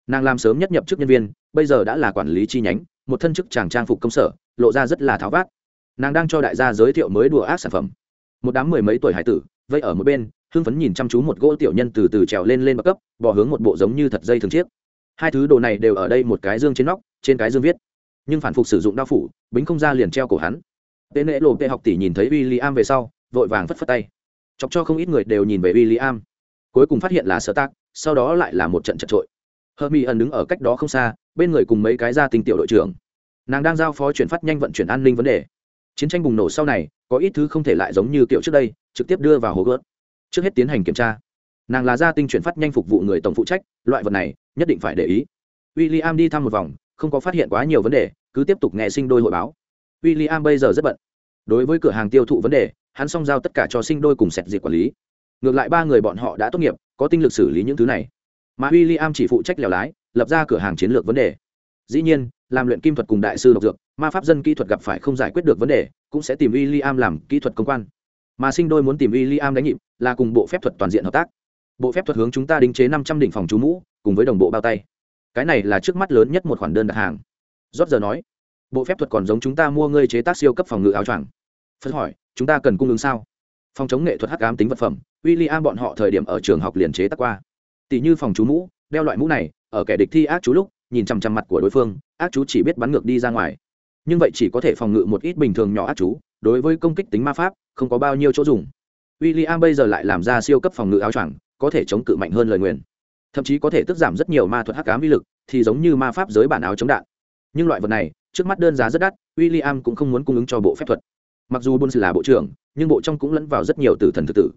nàng làm sớm nhất nhập chức nhân viên bây giờ đã là quản lý chi nhánh, một thân chức chàng trang phục công sở, lộ ra rất là tháo vát. Nàng đang cho đại gia giới thiệu mới đùa ác sản phẩm. Một đám mười mấy tuổi hải tử, vây ở một bên, hưng phấn nhìn chăm chú một gỗ tiểu nhân từ từ trèo lên lên bậc cấp bỏ hướng một bộ giống như thật dây thường chiếc. Hai thứ đồ này đều ở đây một cái dương trên nóc, trên cái dương viết. Nhưng phản phục sử dụng đao phủ, bính không ra liền treo cổ hắn. Tên lễ lộ tệ học tỷ nhìn thấy w i l l i am về sau, vội vàng phất phất tay. Chọc cho không ít người đều nhìn về w i l l i am cuối cùng phát hiện là sở tác sau đó lại là một trận chật trội. Hơ mi ẩn đứng ở cách đó không xa bên người cùng mấy cái gia tinh tiểu đội trưởng. Nàng đang giao phó chuyển phát nhanh vận chuyển an ninh vấn đề. Chiến tranh bùng nổ sau này, có ít thứ không thể lại giống như kiểu trước đây, trực tiếp đưa vào hồ gớt. Trước hết tiến hành kiểm tra. Nàng là gia tinh chuyển phát nhanh phục vụ người tổng phụ trách, loại vật này, nhất định phải để ý. W i l l i am đi thăm một vòng, không có phát hiện quá nhiều vấn đề, cứ tiếp tục nghe sinh đôi hội báo. W i l l i am bây giờ rất bận. Đối với cửa hàng tiêu thụ vấn đề, hắn xong giao tất cả cho sinh đôi cùng sẹt dịp quản lý. Ngược lại ba người bọn họ đã tốt nghiệp, có tinh lực xử lý những thứ này. Mà w i l l i am chỉ phụ trách lèo lái lập ra cửa hàng chiến lược vấn đề. Dĩ nhiên, làm luyện kim thuật cùng đại sư độc dược, ma pháp dân kỹ thuật gặp phải không giải quyết được vấn đề, cũng sẽ tìm w i l l i am làm kỹ thuật công quan. Mà sinh đôi muốn tìm w i l l i am đánh nhịp là cùng bộ phép thuật toàn diện hợp tác. Bộ phép thuật hướng chúng ta đính chế năm trăm đỉnh phòng chú mũ, cùng với đồng bộ bao tay. Cái này là trước mắt lớn nhất một khoản đơn đặt hàng. Rót giờ nói, bộ phép thuật còn giống chúng ta mua ngươi chế tác siêu cấp phòng ngự áo choàng. Phật hỏi, chúng ta cần cung ứng sao? Phòng chống nghệ thuật hắc ám tính vật phẩm w i l l i am bọn họ thời điểm ở trường học liền chế tác qua. Tỷ như phòng chú mũ đeo loại mũ này, ở kẻ địch thi ác chú lúc, nhìn chằm chằm mặt của đối phương, ác chú chỉ biết bắn ngược đi ra ngoài. Nhưng vậy chỉ có thể phòng ngự một ít bình thường nhỏ ác chú, đối với công kích tính ma pháp, không có bao nhiêu chỗ dùng. W i l l i am bây giờ lại làm ra siêu cấp phòng ngự áo choàng, có thể chống cự mạnh hơn lời nguyền. Thậm chí có thể tức giảm rất nhiều ma thuật hắc ám vi lực, thì giống như ma pháp giới bản áo chống đạn. Nhưng loại vật này, trước mắt đơn giá rất đắt w i l l i am cũng không muốn cung ứng cho bộ phép thuật. Mặc dù Bones là bộ trưởng, nhưng bộ trong cũng lẫn vào rất nhiều tử thần thực tử.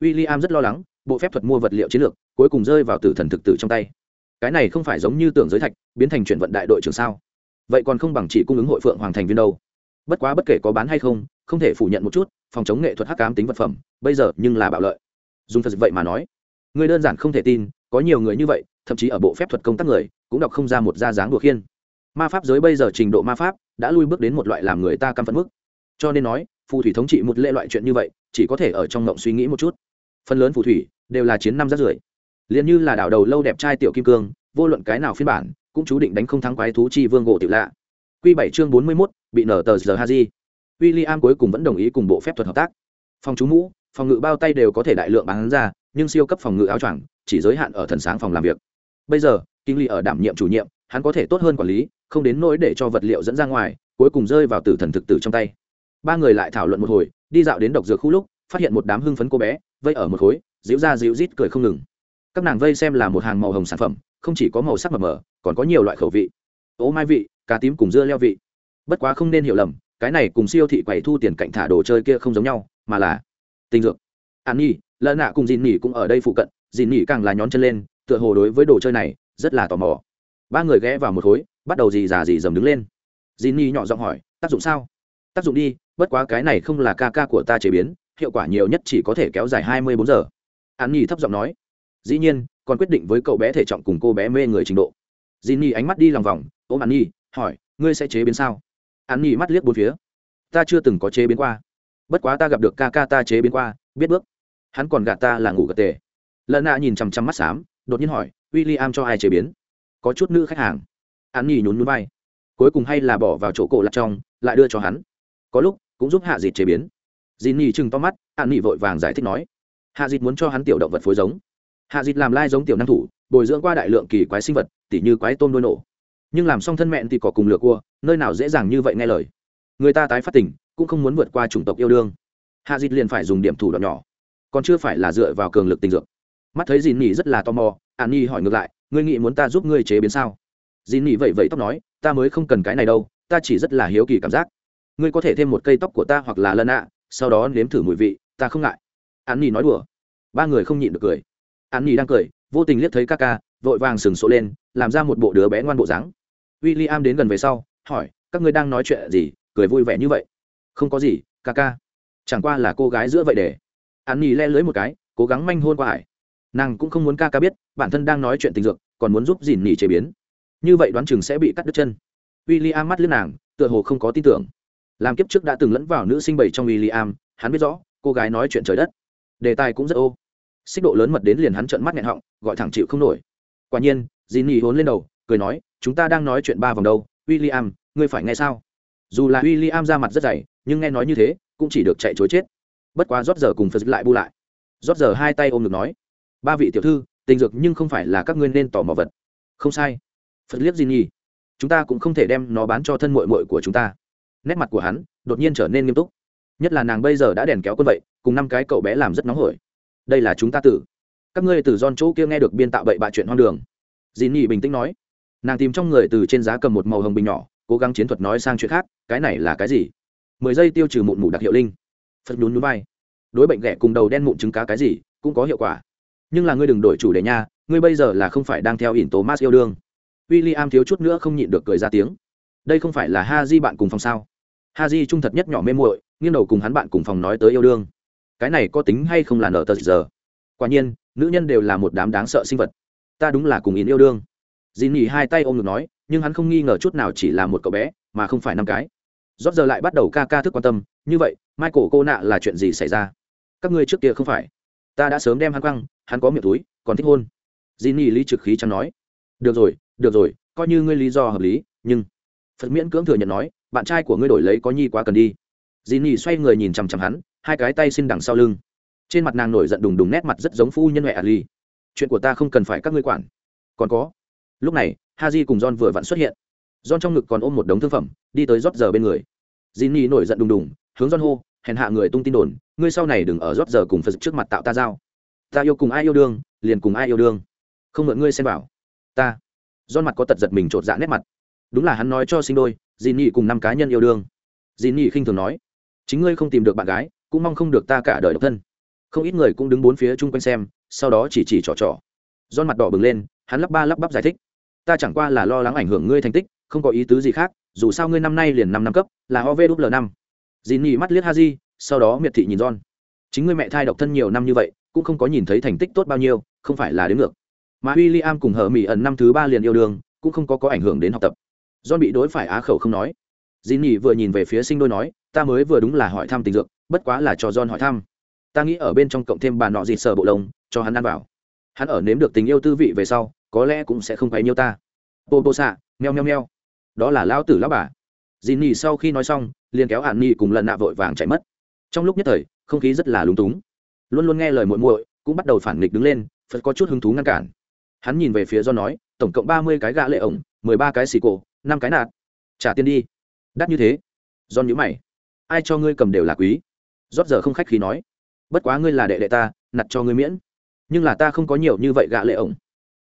W i l l i am rất lo lắng bộ phép thuật mua vật liệu chiến lược, cuối cùng rơi vào tử thần thực tử trong tay. Cái này không phải giống như tưởng giới thạch, biến thành chuyển vận đại đội trưởng sao? Vậy còn không bằng chỉ cung ứng hội phượng hoàng thành viên đâu. Bất quá bất kể có bán hay không không thể phủ nhận một chút, phòng chống nghệ thuật hắc cám tính vật phẩm, bây giờ nhưng là bạo lợi. Dùng thật vậy mà nói. Người đơn giản không thể tin, có nhiều người như vậy, thậm chí ở bộ phép thuật công tác người, cũng đọc không ra một da dáng đùa khiên. Ma pháp giới bây giờ trình độ ma pháp, đã lui bước đến một loại làm người ta căm phẫn mức. Cho nên nói, phù thủy thống trị một lệ loại chuyện như vậy, chỉ có thể ở trong mộng suy nghĩ một chút. Phần lớn phù thủy đều là chiến năm rất rưỡi liền như là đảo đầu lâu đẹp trai tiểu kim cương, vô luận cái nào phiên bản, cũng chú định đánh không thắng quái thú chi vương gỗ tiểu lạ. Q bảy chương bốn mươi mốt, bị nở tờ giờ ha di. W i l l i am cuối cùng vẫn đồng ý cùng bộ phép thuật hợp tác. Phòng chú mũ, phòng ngự bao tay đều có thể đại lượng bán ra, nhưng siêu cấp phòng ngự áo choàng, chỉ giới hạn ở thần sáng phòng làm việc. Bây giờ, kinh lý ở đảm nhiệm chủ nhiệm, hắn có thể tốt hơn quản lý, không đến nỗi để cho vật liệu dẫn ra ngoài, cuối cùng rơi vào tử thần thực tử trong tay. Ba người lại thảo luận một hồi, đi dạo đến độc dược khu lúc, phát hiện một đám hưng phấn cô bé, vây ở một khối dịu ra dịu rít cười không ngừng. Các nàng vây xem là một hàng màu hồng sản phẩm, không chỉ có màu sắc mờ mờ, còn có nhiều loại khẩu vị. Ố mai vị, cá tím cùng dưa leo vị. Bất quá không nên hiểu lầm, cái này cùng siêu thị quầy thu tiền cạnh thả đồ chơi kia không giống nhau, mà là tình dược. An nhi lợn nạ cùng dìn nỉ cũng ở đây phụ cận dìn nỉ càng là nhón chân lên, tựa hồ đối với đồ chơi này rất là tò mò. Ba người ghé vào một khối, bắt đầu gì già gì dầm đứng lên. Dìn nỉ nhỏ giọng hỏi, tác dụng sao? Tác dụng đi, bất quá cái này không là ca ca của ta chế biến, hiệu quả nhiều nhất chỉ có thể kéo dài hai mươi bốn giờ an nhi thấp giọng nói, dĩ nhiên, còn quyết định với cậu bé thể trọng cùng cô bé mê người trình độ. Dì nhi ánh mắt đi lòng vòng, ôm an nhi, hỏi, ngươi sẽ chế biến sao? An nhi mắt liếc bốn phía, ta chưa từng có chế biến qua. Bất quá ta gặp được ca ca ta chế biến qua, biết bước. Hắn còn gạt ta là ngủ gật tề. Lần nạ nhìn chằm chằm mắt xám, đột nhiên hỏi w i l l i am cho ai chế biến? Có chút nữ khách hàng. An nhi nhún nhún vai, cuối cùng hay là bỏ vào chỗ cổ lạc trong, lại đưa cho hắn. Có lúc cũng giúp hạ dịt chế biến. Dì nhi chừng to mắt, an nhi vội vàng giải thích nói hạ dịt muốn cho hắn tiểu động vật phối giống. Hạ dịt làm lai giống tiểu năng thủ bồi dưỡng qua đại lượng kỳ quái sinh vật tỉ như quái tôm đôi nổ. Nhưng làm xong thân mẹn thì có cùng lừa cua nơi nào dễ dàng như vậy nghe lời. Người ta tái phát tình, cũng không muốn vượt qua chủng tộc yêu đương. Hạ dịt liền phải dùng điểm thủ đoạn nhỏ. Còn chưa phải là dựa vào cường lực tình dược. Mắt thấy dìn nhỉ rất là tò mò an nhi hỏi ngược lại ngươi nghĩ muốn ta giúp ngươi chế biến sao? Dìn nhỉ vậy vậy tóc nói ta mới không cần cái này đâu ta chỉ rất là hiếu kỳ cảm giác. Ngươi có thể thêm một cây tóc của ta hoặc là lân ạ sau đó nếm thử mùi vị ta không ngại an nhi nói đùa. Ba người không nhịn được cười. An nhi đang cười, vô tình liếc thấy ca ca, vội vàng sừng sộ lên, làm ra một bộ đứa bé ngoan bộ dáng. W i l l i am đến gần về sau, hỏi, các ngươi đang nói chuyện gì? Cười vui vẻ như vậy? Không có gì, ca ca. Chẳng qua là cô gái giữa vậy để. An nhi le lưới một cái, cố gắng manh hôn qua hải. Nàng cũng không muốn ca ca biết, bản thân đang nói chuyện tình dược, còn muốn giúp dìn nỉ chế biến. Như vậy đoán chừng sẽ bị cắt đứt chân. W i l l i am mắt lướt nàng, tựa hồ không có tin tưởng. Làm kiếp trước đã từng lẫn vào nữ sinh bảy trong w i l l i am hắn biết rõ, cô gái nói chuyện trời đất đề tài cũng rất ô. Xích độ lớn mật đến liền hắn trợn mắt nghẹn họng, gọi thẳng chịu không nổi. Quả nhiên dìn nỉ hốn lên đầu, cười nói, chúng ta đang nói chuyện ba vòng đâu w i l l i am ngươi phải nghe sao? Dù là w i l l i am ra mặt rất dày, nhưng nghe nói như thế, cũng chỉ được chạy chối chết. Bất quá rót giờ cùng phật lại bu lại. Rót giờ hai tay ôm ngực nói, ba vị tiểu thư, tình dược nhưng không phải là các ngươi nên tỏ mò vật. Không sai. Phật liếc gì nhi chúng ta cũng không thể đem nó bán cho thân mội mội của chúng ta. Nét mặt của hắn đột nhiên trở nên nghiêm túc nhất là nàng bây giờ đã đèn kéo quân vậy, cùng năm cái cậu bé làm rất nóng hổi. Đây là chúng ta tử. Các ngươi từ don chỗ kia nghe được biên tạo bậy bạ chuyện hoang đường. Dì nhị bình tĩnh nói. Nàng tìm trong người từ trên giá cầm một màu hồng bình nhỏ, cố gắng chiến thuật nói sang chuyện khác, cái này là cái gì? Mười giây tiêu trừ mụn mủ đặc hiệu linh. Phật nhún núi vai. Đối bệnh ghẻ cùng đầu đen mụn trứng cá cái gì, cũng có hiệu quả. Nhưng là ngươi đừng đổi chủ đề nha, ngươi bây giờ là không phải đang theo ỉn thomas yêu đương. W i l l i am thiếu chút nữa không nhịn được cười ra tiếng. Đây không phải là ha di bạn cùng phòng sao? Ha di trung thật nhất nhỏ mê muội, nghiêng đầu cùng hắn bạn cùng phòng nói tới yêu đương. Cái này có tính hay không là nở tờ giờ? Quả nhiên, nữ nhân đều là một đám đáng sợ sinh vật. Ta đúng là cùng yến yêu đương. Dì nhỉ hai tay ôm ngực nói, nhưng hắn không nghi ngờ chút nào chỉ là một cậu bé, mà không phải năm cái. Rót giờ lại bắt đầu ca ca thức quan tâm, như vậy, michael cô nạ là chuyện gì xảy ra? Các ngươi trước kia không phải. Ta đã sớm đem hắn quăng, hắn có miệng túi, còn thích hôn. Dì i lý trực khí chẳng nói. Được rồi được rồi, coi như ngươi lý do hợp lý, nhưng phật miễn cưỡng thừa nhận nói bạn trai của ngươi đổi lấy có nhi quá cần đi. Dì nhì xoay người nhìn chằm chằm hắn, hai cái tay xin đằng sau lưng. Trên mặt nàng nổi giận đùng đùng nét mặt rất giống phu nhân huệ ali. Chuyện của ta không cần phải các ngươi quản. Còn có. Lúc này ha j cùng john vừa vặn xuất hiện. John trong ngực còn ôm một đống thương phẩm, đi tới rót giờ bên người. J i n n y nổi giận đùng đùng, hướng john hô, hèn hạ người tung tin đồn, ngươi sau này đừng ở rót giờ cùng phật trước mặt tạo ta giao. Ta yêu cùng ai yêu đương, liền cùng ai yêu đương. Không mượn ngươi xem bảo. Ta. Don mặt có tật giật mình trột dạ nét mặt. Đúng là hắn nói cho sinh đôi dì nhị cùng năm cá nhân yêu đương. Dì nhị khinh thường nói, chính ngươi không tìm được bạn gái, cũng mong không được ta cả đời độc thân. Không ít người cũng đứng bốn phía chung quanh xem, sau đó chỉ chỉ trò trò. Don mặt đỏ bừng lên, hắn lắp ba lắp bắp giải thích, ta chẳng qua là lo lắng ảnh hưởng ngươi thành tích, không có ý tứ gì khác, dù sao ngươi năm nay liền năm năm cấp, là ovl năm. Dì nhị mắt liếc ha di sau đó miệt thị nhìn don chính ngươi mẹ thai độc thân nhiều năm như vậy, cũng không có nhìn thấy thành tích tốt bao nhiêu, không phải là đến ngược. Mà William cùng hờ mỹ ẩn năm thứ ba liền yêu đương, cũng không có có ảnh hưởng đến học tập john bị đối phải á khẩu không nói. Dì nhỉ vừa nhìn về phía sinh đôi nói, ta mới vừa đúng là hỏi thăm tình dược, bất quá là cho john hỏi thăm. Ta nghĩ ở bên trong cộng thêm bà nọ gì sờ bộ lông, cho hắn ăn vào. Hắn ở nếm được tình yêu tư vị về sau, có lẽ cũng sẽ không quấy nhiêu ta. Bô bô xạ meo meo meo. Đó là lão tử lão bà. Dì nhỉ sau khi nói xong, liền kéo hạn Nhi cùng lần nạ vội vàng chạy mất. Trong lúc nhất thời, không khí rất là lúng túng. Luôn luôn nghe lời muội muội, cũng bắt đầu phản nghịch đứng lên, phật có chút hứng thú ngăn cản. Hắn nhìn về phía John nói, tổng cộng ba mươi cái gã lệ ổng, mười ba cái xì cổ năm cái nạt. Trả tiền đi. Đắt như thế. Do nhữ mày. Ai cho ngươi cầm đều là quý. Rót giờ không khách khí nói. Bất quá ngươi là đệ đệ ta nặt cho ngươi miễn. Nhưng là ta không có nhiều như vậy gạ lệ ổng.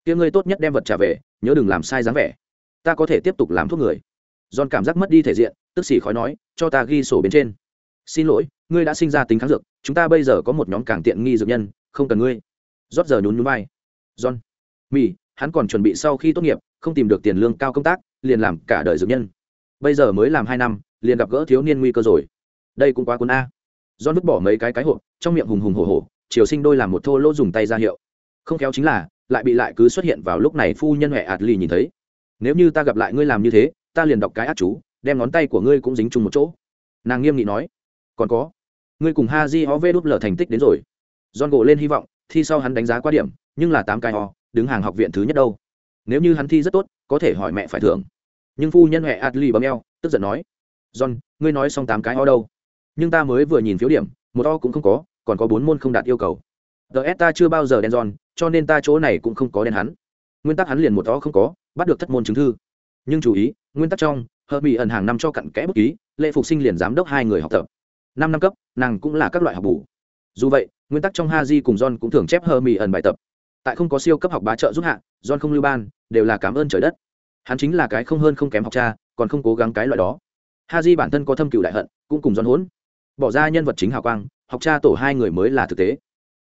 Kia ngươi tốt nhất đem vật trả về nhớ đừng làm sai dáng vẻ. Ta có thể tiếp tục làm thuốc người. John cảm giác mất đi thể diện, tức xỉ khói nói, cho ta ghi sổ bên trên. Xin lỗi, ngươi đã sinh ra tính kháng dược, chúng ta bây giờ có một nhóm càng tiện nghi dược nhân, không cần ngươi. Rót giờ nhún nhún vai. John, mì hắn còn chuẩn bị sau khi tốt nghiệp không tìm được tiền lương cao công tác liền làm cả đời dược nhân. Bây giờ mới làm hai năm, liền gặp gỡ thiếu niên nguy cơ rồi. Đây cũng quá cuốn a. Do vứt bỏ mấy cái cái hộp, trong miệng hùng hùng hổ hổ, triều sinh đôi làm một thô lỗ dùng tay ra hiệu. Không khéo chính là, lại bị lại cứ xuất hiện vào lúc này phu nhân huệ ạt lì nhìn thấy. Nếu như ta gặp lại ngươi làm như thế, ta liền đọc cái át chú, đem ngón tay của ngươi cũng dính chung một chỗ. Nàng nghiêm nghị nói. Còn có, ngươi cùng ha di ho vê đúp lở thành tích đến rồi. Don gỗ lên hy vọng, thi sau hắn đánh giá qua điểm, nhưng là tám cái ho, đứng hàng học viện thứ nhất đâu. Nếu như hắn thi rất tốt, có thể hỏi mẹ phải thưởng nhưng phu nhân huệ adli bấm eo, tức giận nói, john, ngươi nói xong tám cái o đâu? Nhưng ta mới vừa nhìn phiếu điểm, một o cũng không có, còn có bốn môn không đạt yêu cầu. Ts ta chưa bao giờ đen john, cho nên ta chỗ này cũng không có đen hắn. Nguyên tắc hắn liền một o không có, bắt được thất môn chứng thư. Nhưng chú ý, nguyên tắc trong, hợp bị ẩn hàng năm cho cặn kẽ bút ký, lệ phục sinh liền giám đốc hai người học tập. Năm năm cấp, nàng cũng là các loại học bù. Dù vậy, nguyên tắc trong ha di cùng john cũng thường chép hờ mỹ ẩn bài tập. Tại không có siêu cấp học bá trợ giúp hạ, john không lưu ban, đều là cảm ơn trời đất hắn chính là cái không hơn không kém học cha, còn không cố gắng cái loại đó. Ha di bản thân có thâm cựu đại hận, cũng cùng dọn hỗn. Bỏ ra nhân vật chính hào quang, học cha tổ hai người mới là thực tế.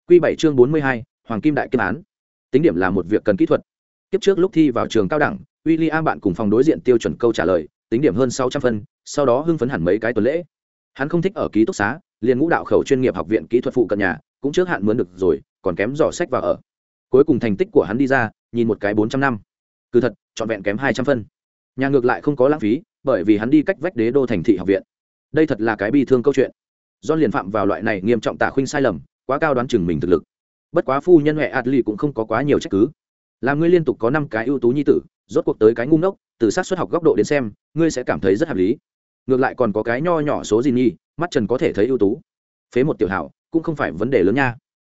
Quy bảy chương bốn mươi hai, hoàng kim đại Kim án. Tính điểm là một việc cần kỹ thuật. Kiếp trước lúc thi vào trường cao đẳng, William bạn cùng phòng đối diện tiêu chuẩn câu trả lời, tính điểm hơn sáu trăm phân, sau đó hưng phấn hẳn mấy cái tuần lễ. Hắn không thích ở ký túc xá, liền ngũ đạo khẩu chuyên nghiệp học viện kỹ thuật phụ cận nhà, cũng trước hạn mướn được rồi, còn kém giỏ sách vào ở. Cuối cùng thành tích của hắn đi ra, nhìn một cái bốn trăm năm cứ thật, trọn vẹn kém hai trăm phân. Nhà ngược lại không có lãng phí, bởi vì hắn đi cách vách đế đô thành thị học viện. Đây thật là cái bi thương câu chuyện. Do liền phạm vào loại này nghiêm trọng tả khuynh sai lầm, quá cao đoán chừng mình thực lực. Bất quá phu nhân huệ adli cũng không có quá nhiều trách cứ. Là ngươi liên tục có năm cái ưu tú nhi tử, rốt cuộc tới cái ngu ngốc, từ sát xuất học góc độ đến xem, ngươi sẽ cảm thấy rất hợp lý. Ngược lại còn có cái nho nhỏ số gì nhi mắt trần có thể thấy ưu tú. Phế một tiểu hảo, cũng không phải vấn đề lớn nha.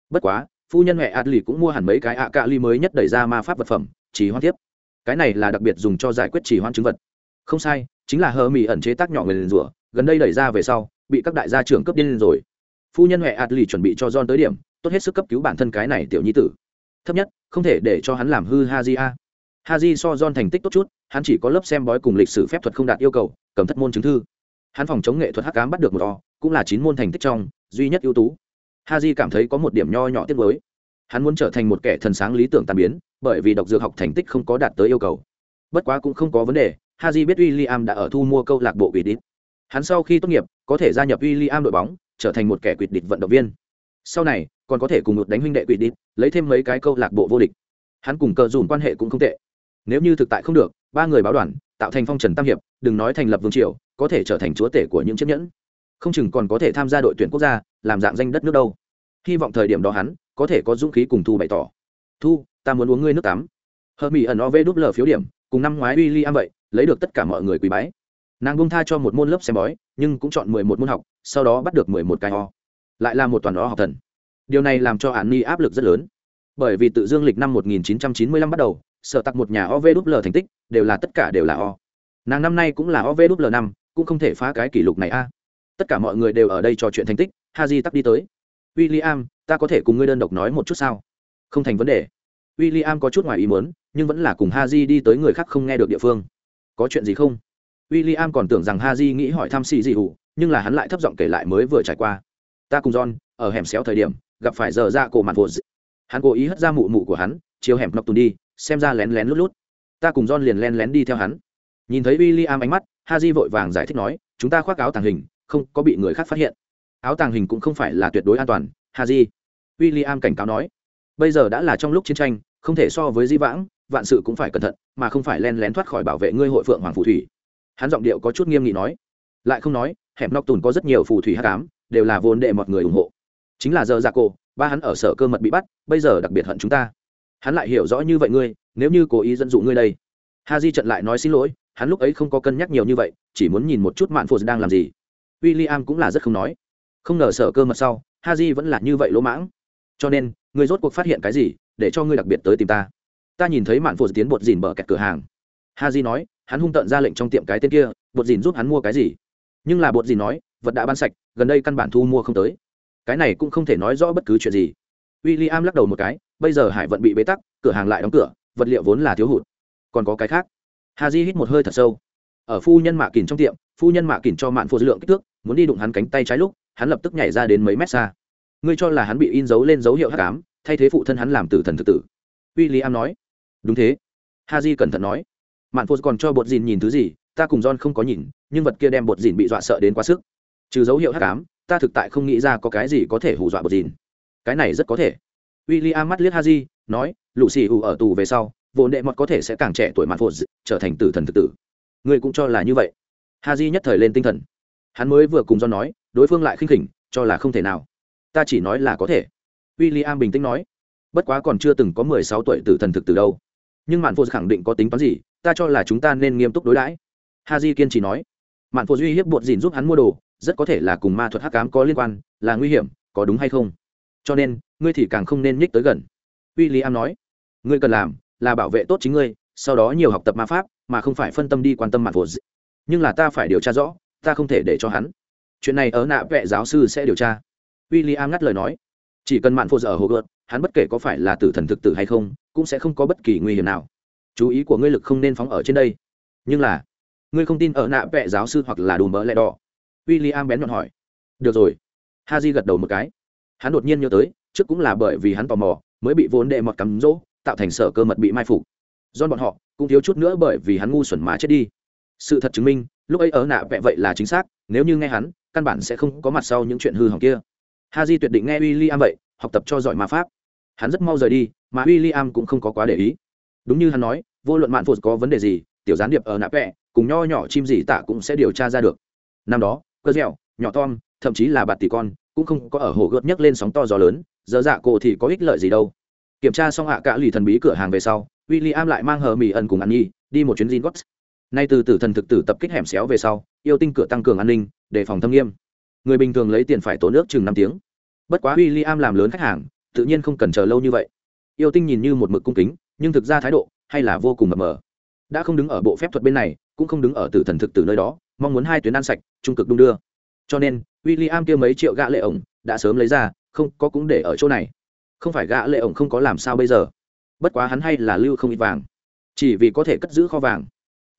Bất quá, phu nhân huệ adli cũng mua hẳn mấy cái ạ cạ ly mới nhất đẩy ra ma pháp vật phẩm, chỉ hoan tiếp cái này là đặc biệt dùng cho giải quyết chỉ hoan chứng vật. Không sai, chính là hờ mỹ ẩn chế tác nhỏ người liền rủa, gần đây đẩy ra về sau, bị các đại gia trưởng cướp điên rồi. Phu nhân huệ lì chuẩn bị cho john tới điểm, tốt hết sức cấp cứu bản thân cái này tiểu nhi tử. Thấp nhất, không thể để cho hắn làm hư haji a. Haji so john thành tích tốt chút, hắn chỉ có lớp xem bói cùng lịch sử phép thuật không đạt yêu cầu, cầm thất môn chứng thư. Hắn phòng chống nghệ thuật hắc cám bắt được một o, cũng là chín môn thành tích trong, duy nhất ưu tú. Haji cảm thấy có một điểm nho nhỏ tiết mới hắn muốn trở thành một kẻ thần sáng lý tưởng tàn biến bởi vì độc dược học thành tích không có đạt tới yêu cầu. Bất quá cũng không có vấn đề, haji biết William đã ở thu mua câu lạc bộ quỷ đít hắn sau khi tốt nghiệp, có thể gia nhập William đội bóng, trở thành một kẻ quỷ địch vận động viên. Sau này, còn có thể cùng một đánh huynh đệ quỷ đít lấy thêm mấy cái câu lạc bộ vô địch. Hắn cùng cờ dùn quan hệ cũng không tệ. Nếu như thực tại không được, ba người báo đoàn, tạo thành phong trần tam hiệp, đừng nói thành lập vương triều, có thể trở thành chúa tể của những chiếc nhẫn. Không chừng còn có thể tham gia đội tuyển quốc gia, làm dạng danh đất nước đâu. Hy vọng thời điểm đó hắn có thể có dũng khí cùng thu bày tỏ. Thu ta muốn uống ngươi nước tắm. Hờ mỹ ẩn o vê đúp lờ phiếu điểm, cùng năm ngoái w i l l i am vậy, lấy được tất cả mọi người quý bái. Nàng bông tha cho một môn lớp xem bói, nhưng cũng chọn mười một môn học, sau đó bắt được mười một cái o. Lại là một toàn o học thần. Điều này làm cho hạn ni áp lực rất lớn. Bởi vì tự dương lịch năm 1995 bắt đầu, sở tặc một nhà ovl thành tích, đều là tất cả đều là o. Nàng năm nay cũng là ovl năm, cũng không thể phá cái kỷ lục này a. Tất cả mọi người đều ở đây trò chuyện thành tích, haji tắc đi tới. W i l l i am ta có thể cùng ngươi đơn độc nói một chút sao? Không thành vấn đề w i l l i am có chút ngoài ý muốn, nhưng vẫn là cùng haji đi tới người khác không nghe được địa phương. Có chuyện gì không? W i l l i am còn tưởng rằng haji nghĩ hỏi thăm xì gì hủ nhưng là hắn lại thấp giọng kể lại mới vừa trải qua. Ta cùng john, ở hẻm xéo thời điểm, gặp phải giờ ra cổ mặt vột hắn cố ý hất ra mụ mụ của hắn chiều hẻm nọc tùn đi, xem ra lén lén lút lút. Ta cùng john liền lén lén đi theo hắn. Nhìn thấy w i l l i am ánh mắt ha vội vàng giải thích nói, chúng ta khoác áo tàng hình, không có bị người khác phát hiện. Áo tàng hình cũng không phải là tuyệt đối an toàn ha di am cảnh cáo nói bây giờ đã là trong lúc chiến tranh, không thể so với di vãng, vạn sự cũng phải cẩn thận, mà không phải len lén thoát khỏi bảo vệ ngươi hội phượng hoàng phù thủy. Hắn giọng điệu có chút nghiêm nghị nói. Lại không nói, hẻm nóc tùn có rất nhiều phù thủy hát cám đều là vốn đệ mọi người ủng hộ. Chính là giờ ra cô ba hắn ở sở cơ mật bị bắt, bây giờ đặc biệt hận chúng ta. Hắn lại hiểu rõ như vậy ngươi, nếu như cố ý dẫn dụ ngươi đây. Ha di trận lại nói xin lỗi, hắn lúc ấy không có cân nhắc nhiều như vậy, chỉ muốn nhìn một chút mạn phụ đang làm gì. W i l l i am cũng là rất không nói. Không ngờ sở cơ mật sau, ha di vẫn là như vậy lỗ mãng. Cho nên ngươi rốt cuộc phát hiện cái gì, để cho ngươi đặc biệt tới tìm ta. Ta nhìn thấy mạn phụ tiến bột dìn bờ kẹt cửa hàng. Ha di nói, hắn hung tợn ra lệnh trong tiệm cái tên kia, bột dìn giúp hắn mua cái gì? Nhưng là bột dìn nói, vật đã bán sạch, gần đây căn bản thu mua không tới. Cái này cũng không thể nói rõ bất cứ chuyện gì. W i l l i am lắc đầu một cái, bây giờ hải vận bị bế tắc, cửa hàng lại đóng cửa, vật liệu vốn là thiếu hụt. Còn có cái khác. Ha di hít một hơi thật sâu. Ở phu nhân mạ kìn trong tiệm, phu nhân mạ kìn cho mạn phụ lượng kích thước, muốn đi đụng hắn cánh tay trái lúc, hắn lập tức nhảy ra đến mấy mét xa ngươi cho là hắn bị in dấu lên dấu hiệu hắc ám, thay thế phụ thân hắn làm tử thần thực tử. W i l l i am nói. Đúng thế. Ha di cẩn thận nói. Mạn phô còn cho bột dìn nhìn thứ gì, ta cùng john không có nhìn, nhưng vật kia đem bột dìn bị dọa sợ đến quá sức. Trừ dấu hiệu hắc ám, ta thực tại không nghĩ ra có cái gì có thể hù dọa bột dìn. Cái này rất có thể. W i l l i am mắt liếc ha di nói lũ xì ù ở tù về sau, vốn đệ mọt có thể sẽ càng trẻ tuổi mạn phô trở thành tử thần thực tử. Ngươi cũng cho là như vậy. Ha di nhất thời lên tinh thần. Hắn mới vừa cùng john nói, đối phương lại khinh khỉnh, cho là không thể nào ta chỉ nói là có thể. W i l l i am bình tĩnh nói. Bất quá còn chưa từng có mười sáu tuổi tử thần thực từ đâu. Nhưng mạn phô khẳng định có tính toán gì, ta cho là chúng ta nên nghiêm túc đối đãi. Ha di kiên trì nói. Mạn phô duy hiếp bột dìn giúp hắn mua đồ, rất có thể là cùng ma thuật hắc cám có liên quan, là nguy hiểm, có đúng hay không? Cho nên, ngươi thì càng không nên nhích tới gần. W i l l i am nói. Ngươi cần làm là bảo vệ tốt chính ngươi, sau đó nhiều học tập ma pháp, mà không phải phân tâm đi quan tâm mạn phô nhưng là ta phải điều tra rõ, ta không thể để cho hắn. Chuyện này ở nạ vệ giáo sư sẽ điều tra w i l l i am ngắt lời nói. Chỉ cần mạn phô ở hồ gợt, hắn bất kể có phải là tử thần thực tử hay không, cũng sẽ không có bất kỳ nguy hiểm nào. Chú ý của ngươi lực không nên phóng ở trên đây. Nhưng là, ngươi không tin ở nạ vệ giáo sư hoặc là đùm bỡ lẹ đỏ? W i l l i am bén nhọn hỏi. Được rồi. Ha di gật đầu một cái. Hắn đột nhiên nhớ tới, trước cũng là bởi vì hắn tò mò, mới bị vốn đệ mọt cắm rỗ, tạo thành sở cơ mật bị mai phục. Do bọn họ, cũng thiếu chút nữa bởi vì hắn ngu xuẩn mà chết đi. Sự thật chứng minh, lúc ấy ở nạ vẽ vậy là chính xác, nếu như nghe hắn, căn bản sẽ không có mặt sau những chuyện hư hỏng kia ha di tuyệt định nghe w i l l i am vậy, học tập cho giỏi ma pháp. Hắn rất mau rời đi, mà w i l l i am cũng không có quá để ý. Đúng như hắn nói, vô luận mạn phụt có vấn đề gì, tiểu gián điệp ở nạ vẽ cùng nho nhỏ chim gì tạ cũng sẽ điều tra ra được. Năm đó, cơ dẻo, nhỏ tom, thậm chí là bạt tỷ con, cũng không có ở hồ gợt nhấc lên sóng to gió lớn, giờ dạ cổ thì có ích lợi gì đâu. Kiểm tra xong hạ cả lì thần bí cửa hàng về sau w i l l i am lại mang hờ mỹ ẩn cùng ăn nhi đi một chuyến gin gót nay từ tử thần thực tử tập kích hẻm xéo về sau, yêu tinh cửa tăng cường an ninh, đề phòng thâm nghiêm người bình thường lấy tiền phải tổ nước chừng năm tiếng. Bất quá w i l l i am làm lớn khách hàng, tự nhiên không cần chờ lâu như vậy. Yêu tinh nhìn như một mực cung kính, nhưng thực ra thái độ hay là vô cùng mập mờ. Đã không đứng ở bộ phép thuật bên này, cũng không đứng ở tử thần thực từ nơi đó, mong muốn hai tuyến ăn sạch, trung cực đung đưa. Cho nên w i l l i am kia mấy triệu gạ lệ ổng đã sớm lấy ra, không có cũng để ở chỗ này. Không phải gạ lệ ổng không có làm sao bây giờ. Bất quá hắn hay là lưu không ít vàng. Chỉ vì có thể cất giữ kho vàng.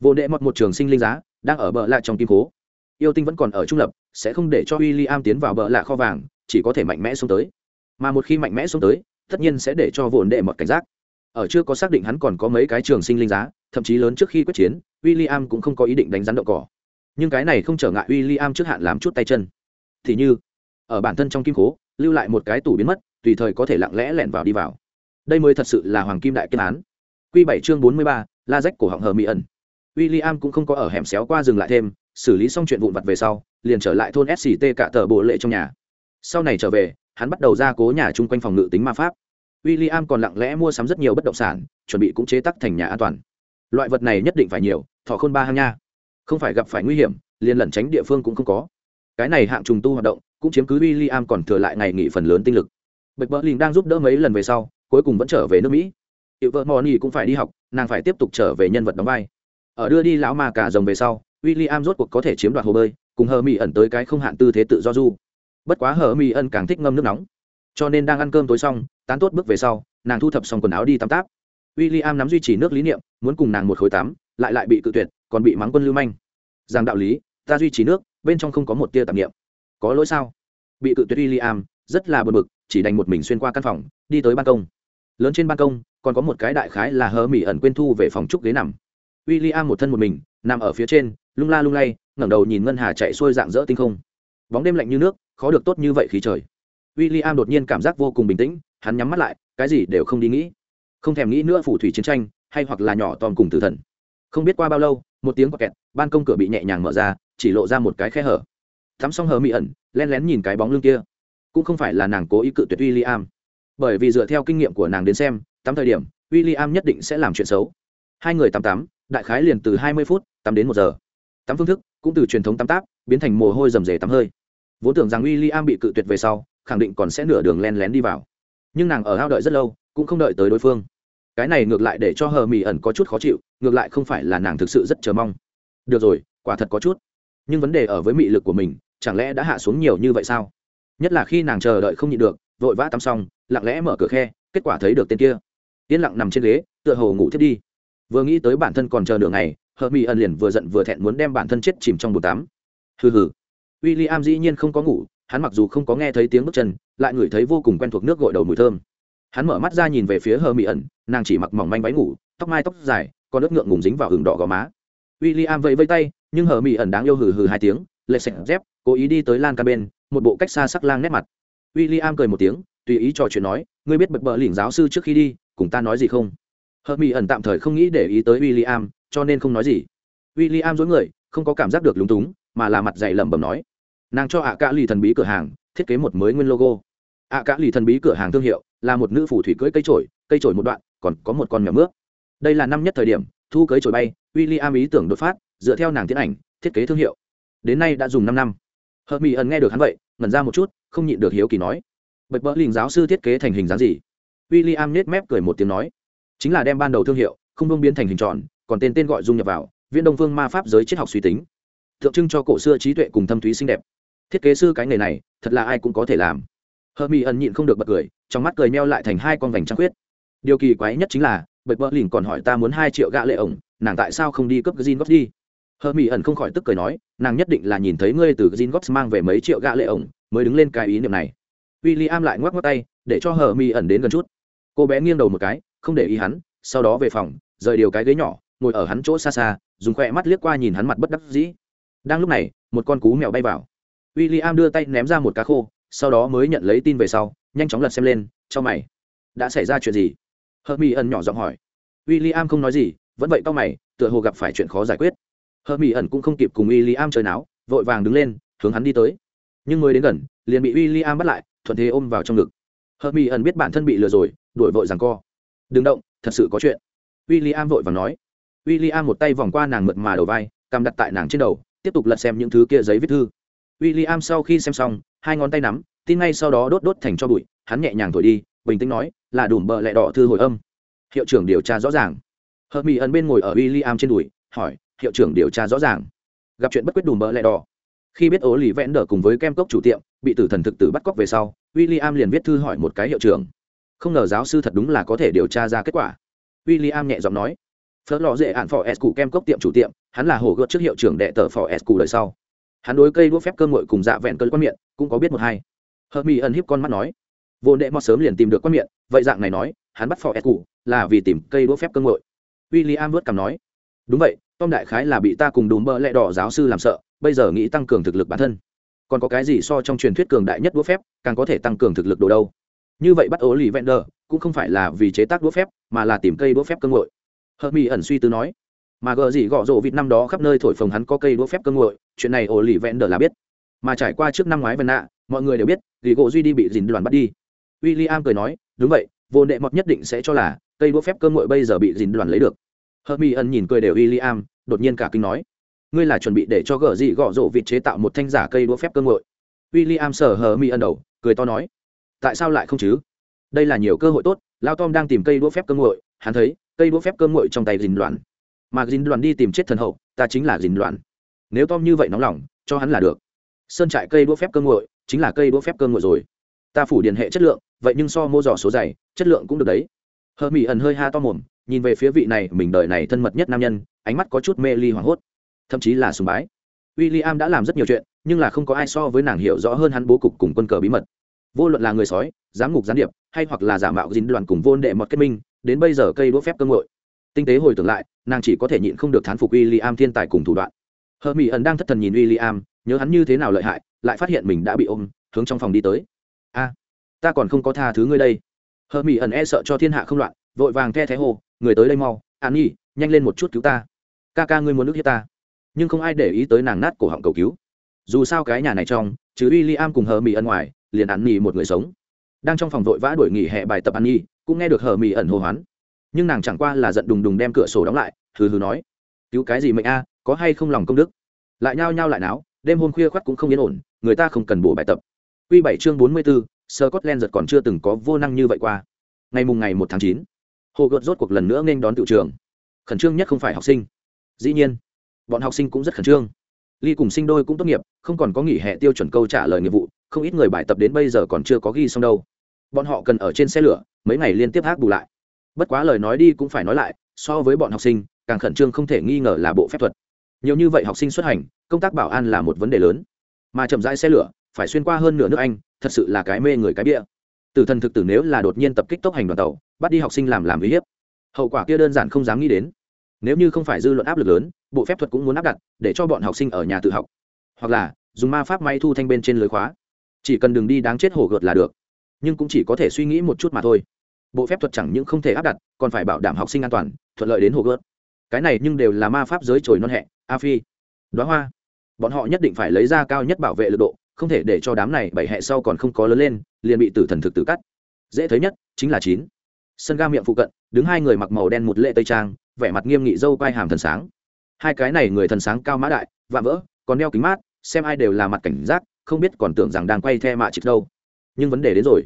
Vô đệ mọt một trường sinh linh giá, đang ở bờ lại trong kim cố yêu tinh vẫn còn ở trung lập, sẽ không để cho w i l l i am tiến vào bờ lạ kho vàng, chỉ có thể mạnh mẽ xuống tới. Mà một khi mạnh mẽ xuống tới, tất nhiên sẽ để cho vồn đệ mọt cảnh giác. Ở chưa có xác định hắn còn có mấy cái trường sinh linh giá, thậm chí lớn trước khi quyết chiến w i l l i am cũng không có ý định đánh rắn đậu cỏ. Nhưng cái này không trở ngại w i l l i am trước hạn làm chút tay chân. Thì như, ở bản thân trong kim cố lưu lại một cái tủ biến mất, tùy thời có thể lặng lẽ lẻn vào đi vào. Đây mới thật sự là hoàng kim đại kết án. Q bảy chương bốn mươi ba, la rách cổ họng hờ mỹ ẩn. W i l l i am cũng không có ở hẻm xéo qua dừng lại thêm xử lý xong chuyện vụn vặt về sau, liền trở lại thôn sct cả tờ bộ lệ trong nhà. Sau này trở về, hắn bắt đầu ra cố nhà chung quanh phòng ngự tính ma pháp. W i l l i am còn lặng lẽ mua sắm rất nhiều bất động sản, chuẩn bị cũng chế tắc thành nhà an toàn. Loại vật này nhất định phải nhiều, thọ khôn ba hang nha. Không phải gặp phải nguy hiểm, liền lẩn tránh địa phương cũng không có. Cái này hạng trùng tu hoạt động, cũng chiếm cứ w i l l i am còn thừa lại ngày nghỉ phần lớn tinh lực. Bạch bờ lìn đang giúp đỡ mấy lần về sau, cuối cùng vẫn trở về nước mỹ. Hiệu vợ mò nỉ cũng phải đi học, nàng phải tiếp tục trở về nhân vật đóng vai. Ở đưa đi lão mà cả rồng về sau w i l l i am rốt cuộc có thể chiếm đoạt hồ bơi cùng hờ mỹ ẩn tới cái không hạn tư thế tự do du. Bất quá hờ mỹ ẩn càng thích ngâm nước nóng. Cho nên đang ăn cơm tối xong tán tốt bước về sau nàng thu thập xong quần áo đi tắm táp. W i l l i am nắm duy trì nước lý niệm muốn cùng nàng một khối tắm lại lại bị cự tuyệt còn bị mắng quân lưu manh. Rằng đạo lý ta duy trì nước bên trong không có một tia tạp niệm, có lỗi sao? Bị cự tuyệt w i l l i am rất là bật bực chỉ đành một mình xuyên qua căn phòng đi tới ban công. Lớn trên ban công còn có một cái đại khái là hờ mỹ ẩn quên thu về phòng trúc ghế nằm. William am một thân một mình nằm ở phía trên lung la lung lay, ngẩng đầu nhìn ngân hà chạy xuôi dạng dỡ tinh không. Bóng đêm lạnh như nước, khó được tốt như vậy khí trời. W i l l i am đột nhiên cảm giác vô cùng bình tĩnh, hắn nhắm mắt lại, cái gì đều không đi nghĩ. Không thèm nghĩ nữa phủ thủy chiến tranh, hay hoặc là nhỏ tòm cùng tử thần. Không biết qua bao lâu, một tiếng quạt kẹt, ban công cửa bị nhẹ nhàng mở ra, chỉ lộ ra một cái khe hở. Thắm xong hờ mị ẩn len lén nhìn cái bóng lưng kia. Cũng không phải là nàng cố ý cự tuyệt w i l l i am bởi vì dựa theo kinh nghiệm của nàng đến xem, tắm thời điểm w i l l i am nhất định sẽ làm chuyện xấu. Hai người tắm tắm, đại khái liền từ hai mươi phút tắm đến một giờ tắm phương thức cũng từ truyền thống tắm táp biến thành mồ hôi rầm rề tắm hơi. Vốn tưởng rằng w i l l i am bị cự tuyệt về sau, khẳng định còn sẽ nửa đường len lén đi vào. Nhưng nàng ở hao đợi rất lâu, cũng không đợi tới đối phương. Cái này ngược lại để cho hờ mỹ ẩn có chút khó chịu, ngược lại không phải là nàng thực sự rất chờ mong. Được rồi, quả thật có chút. Nhưng vấn đề ở với mị lực của mình, chẳng lẽ đã hạ xuống nhiều như vậy sao? Nhất là khi nàng chờ đợi không nhịn được, vội vã tắm xong, lặng lẽ mở cửa khe, kết quả thấy được tên kia. Yên lặng nằm trên ghế, tựa hồ ngủ thiết đi. Vừa nghĩ tới bản thân còn chờ nửa ngày hờ mỹ ẩn liền vừa giận vừa thẹn muốn đem bản thân chết chìm trong bồn tắm. Hừ hừ. W i l l i am dĩ nhiên không có ngủ, hắn mặc dù không có nghe thấy tiếng bước chân, lại ngửi thấy vô cùng quen thuộc nước gội đầu mùi thơm. Hắn mở mắt ra nhìn về phía hờ mỹ ẩn, nàng chỉ mặc mỏng manh váy ngủ, tóc mai tóc dài, con nước ngượng ngùng dính vào hừng đỏ gò má. W i l l i am vẫy vây tay, nhưng hờ mỹ ẩn đáng yêu hừ hừ hai tiếng, lệ sạch dép, cố ý đi tới lan ca bên, một bộ cách xa sắc lang nét mặt. W i l l i am cười một tiếng, tùy ý trò chuyện nói, ngươi biết bật bờ lỉnh giáo sư trước khi đi, cùng ta nói gì không? Hờ mỹ ẩn tạm thời không nghĩ để ý tới w i l l i am cho nên không nói gì. W i l l i am dối người, không có cảm giác được lúng túng, mà là mặt dày lẩm bẩm nói. Nàng cho ạ à cả lì thần bí cửa hàng, thiết kế một mới nguyên logo. Ạ à cả lì thần bí cửa hàng thương hiệu, là một nữ phủ thủy cưỡi cây trổi cây trổi một đoạn, còn có một con mèo mướp. Đây là năm nhất thời điểm, thu cưới trổi bay w i l l i am ý tưởng đột phát, dựa theo nàng tiến ảnh, thiết kế thương hiệu. Đến nay đã dùng năm năm. Hợp mỹ ẩn nghe được hắn vậy, ngẩn ra một chút, không nhịn được hiếu kỳ nói. Bạch bỡ lình giáo sư thiết kế thành hình dáng gì? W i l l i am nết mép cười một tiếng nói. Chính là đem ban đầu thương hiệu, không bông biến thành hình tròn còn tên tên gọi dung nhập vào, viễn đông phương ma pháp giới triết học suy tính. Tượng trưng cho cổ xưa trí tuệ cùng thâm thúy xinh đẹp. Thiết kế sư cái nghề này, thật là ai cũng có thể làm. Hờ mỹ ẩn nhịn không được bật cười, trong mắt cười meo lại thành hai con vành trăng khuyết. Điều kỳ quái nhất chính là bạch bỡ lìn còn hỏi ta muốn hai triệu gạ lệ ổng, nàng tại sao không đi cấp gin góp đi? Hờ mỹ ẩn không khỏi tức cười nói, nàng nhất định là nhìn thấy ngươi từ gin góp mang về mấy triệu gạ lệ ổng, mới đứng lên cái ý niệm này. W i l l i am lại ngoắc ngoắc tay, để cho hờ mi ẩn đến gần chút. Cô bé nghiêng đầu một cái, không để ý hắn, sau đó về phòng, rời điều cái ghế nhỏ ngồi ở hắn chỗ xa xa, dùng khoe mắt liếc qua nhìn hắn mặt bất đắc dĩ. Đang lúc này, một con cú mèo bay vào. W i l l i am đưa tay ném ra một cá khô, sau đó mới nhận lấy tin về sau, nhanh chóng lật xem lên, cho mày, đã xảy ra chuyện gì? Hờ mỹ ẩn nhỏ giọng hỏi. W i l l i am không nói gì, vẫn vậy c mày, tựa hồ gặp phải chuyện khó giải quyết. Hờ mỹ ẩn cũng không kịp cùng w i l l i am chơi náo, vội vàng đứng lên, hướng hắn đi tới. Nhưng mới đến gần, liền bị w i l l i am bắt lại, thuận thế ôm vào trong ngực. Hờ mỹ ẩn biết bản thân bị lừa rồi, đuổi vội rằng co. Đừng động, thật sự có chuyện. W i l l i am vội và nói w i l l i am một tay vòng qua nàng mượt mà đầu vai cầm đặt tại nàng trên đầu, tiếp tục lật xem những thứ kia giấy viết thư. W i l l i am sau khi xem xong, hai ngón tay nắm, tin ngay sau đó đốt đốt thành cho bụi, hắn nhẹ nhàng thổi đi, bình tĩnh nói, là đủ bợ lẹ đỏ thư hồi âm. Hiệu trưởng điều tra rõ ràng. Hợp mỹ ẩn bên ngồi ở w i l l i am trên đùi, hỏi, hiệu trưởng điều tra rõ ràng? Gặp chuyện bất quyết đủ bợ lẹ đỏ? Khi biết ố lì vẽn đờ cùng với kem cốc chủ tiệm, bị tử thần thực tử bắt cóc về sau w i l l i am liền viết thư hỏi một cái hiệu trưởng. Không ngờ giáo sư thật đúng là có thể điều tra ra kết quả. W i l l i am nhẹ giọng nói phớt lò dễ ạn phò s cụ kem cốc tiệm chủ tiệm, hắn là hồ gợt trước hiệu trưởng đệ tờ phò s cụ đời sau. Hắn đối cây đũa phép cơm ngội cùng dạ vẹn cơn quan miệng, cũng có biết một hai. Hợp mỹ ẩn hiếp con mắt nói, vô đệ mọt sớm liền tìm được quan miệng, vậy dạng này nói, hắn bắt phò s cụ là vì tìm cây đũa phép cơm ngội. W i l l i am vớt cằm nói, đúng vậy, tom đại khái là bị ta cùng đùm bơ lẹ đỏ giáo sư làm sợ, bây giờ nghĩ tăng cường thực lực bản thân. Còn có cái gì so trong truyền thuyết cường đại nhất đũa phép, càng có thể tăng cường thực lực đồ đâu? Như vậy bắt ố lì vẹn đờ cũng không phải là vì chế tác đũa phép, mà là tìm cây đũa phép cơ ngội hợp mỹ ẩn suy tư nói, mà gờ gì gõ rộ vịt năm đó khắp nơi thổi phồng hắn có cây đũa phép cơ ngội, chuyện này ổ lì vẹn đờ là biết. Mà trải qua trước năm ngoái vân nạ, mọi người đều biết, gỉ gỗ duy đi bị dìn đoàn bắt đi. W i l l i am cười nói, đúng vậy, vô nệ mọt nhất định sẽ cho là cây đũa phép cơ ngội bây giờ bị dìn đoàn lấy được. Hợp mỹ ẩn nhìn cười đều w i l l i am đột nhiên cả kinh nói, ngươi là chuẩn bị để cho gờ gì gõ rộ vịt chế tạo một thanh giả cây đũa phép cơ ngội? W i am sờ hờ mỹ ẩn đầu, cười to nói, tại sao lại không chứ? Đây là nhiều cơ hội tốt, lao tom đang tìm cây đũa phép cơ ngội, hắn thấy cây đũa phép cơ nguội trong tay dình đoàn mà dình đoàn đi tìm chết thần hậu, ta chính là dình đoàn nếu tom như vậy nóng lòng, cho hắn là được. Sơn trại cây đũa phép cơ nguội, chính là cây đũa phép cơ nguội rồi. Ta phủ điền hệ chất lượng, vậy nhưng so mô dò số dày, chất lượng cũng được đấy. Hờ mỹ ẩn hơi ha to mồm, nhìn về phía vị này, mình đời này thân mật nhất nam nhân, ánh mắt có chút mê ly hoảng hốt. Thậm chí là sùng bái. W i l l i am đã làm rất nhiều chuyện, nhưng là không có ai so với nàng hiểu rõ hơn hắn bố cục cùng quân cờ bí mật. Vô luận là người sói, giám ngục gián điệp, hay hoặc là giả mạo dính đoàn cùng vô đệ mật kết minh đến bây giờ cây đũa phép cơ ngội. Tinh tế hồi tưởng lại, nàng chỉ có thể nhịn không được thán phục w i l l i am thiên tài cùng thủ đoạn. Hờ mỹ ẩn đang thất thần nhìn w i l l i am nhớ hắn như thế nào lợi hại, lại phát hiện mình đã bị ôm, hướng trong phòng đi tới. A, ta còn không có tha thứ ngươi đây. Hờ mỹ ẩn e sợ cho thiên hạ không loạn, vội vàng the thé hồ người tới đây mau, an nhi, nhanh lên một chút cứu ta. Ca ca ngươi muốn nước hiếp ta. Nhưng không ai để ý tới nàng nát cổ họng cầu cứu. Dù sao cái nhà này trong chứ w i l l i am cùng hờ mỹ ẩn ngoài, liền An nhi một người sống. Đang trong phòng vội vã đuổi nghỉ hè bài tập An nhi cũng nghe được hờ mỹ ẩn hô hoán nhưng nàng chẳng qua là giận đùng đùng đem cửa sổ đóng lại hừ hừ nói cứu cái gì mệnh a có hay không lòng công đức lại nhao nhao lại náo đêm hôm khuya khoắt cũng không yên ổn người ta không cần bổ bài tập Quy bảy chương bốn mươi bốn, Scotland giật còn chưa từng có vô năng như vậy qua. Ngày mùng ngày một tháng chín, Hồ gợt rốt cuộc lần nữa nên đón tự trường. Khẩn trương nhất không phải học sinh. Dĩ nhiên, bọn học sinh cũng rất khẩn trương. Ly cùng sinh đôi cũng tốt nghiệp, không còn có nghỉ hè tiêu chuẩn câu trả lời nghiệp vụ, không ít người bài tập đến bây giờ còn chưa có ghi xong đâu. Bọn họ cần ở trên xe lửa, mấy ngày liên tiếp hát bù lại. Bất quá lời nói đi cũng phải nói lại, so với bọn học sinh, càng khẩn trương không thể nghi ngờ là bộ phép thuật. Nhiều như vậy học sinh xuất hành, công tác bảo an là một vấn đề lớn. Mà chậm rãi xe lửa, phải xuyên qua hơn nửa nước anh thật sự là cái mê người cái bia tử thần thực tử nếu là đột nhiên tập kích tốc hành đoàn tàu bắt đi học sinh làm làm uy hiếp hậu quả kia đơn giản không dám nghĩ đến nếu như không phải dư luận áp lực lớn bộ phép thuật cũng muốn áp đặt để cho bọn học sinh ở nhà tự học hoặc là dùng ma pháp may thu thanh bên trên lưới khóa chỉ cần đường đi đáng chết hổ gợt là được nhưng cũng chỉ có thể suy nghĩ một chút mà thôi. Bộ phép thuật chẳng những không thể áp đặt, còn phải bảo đảm học sinh an toàn, thuận lợi đến hồ gớt cái này nhưng đều là ma pháp giới trồi non hẹ, a phi. Đoá hoa. Bọn họ nhất định phải lấy ra cao nhất bảo vệ lực độ, không thể để cho đám này bảy hệ sau còn không có lớn lên, liền bị tử thần thực tử cắt. Dễ thấy nhất chính là chín. Sân ga miệng phụ cận, đứng hai người mặc màu đen một lệ tây trang, vẻ mặt nghiêm nghị dâu quai hàm thần sáng. Hai cái này người thần sáng cao mã đại, vạm vỡ, còn đeo kính mát, xem ai đều là mặt cảnh giác, không biết còn tưởng rằng đang quay the mạ chịt đâu nhưng vấn đề đến rồi.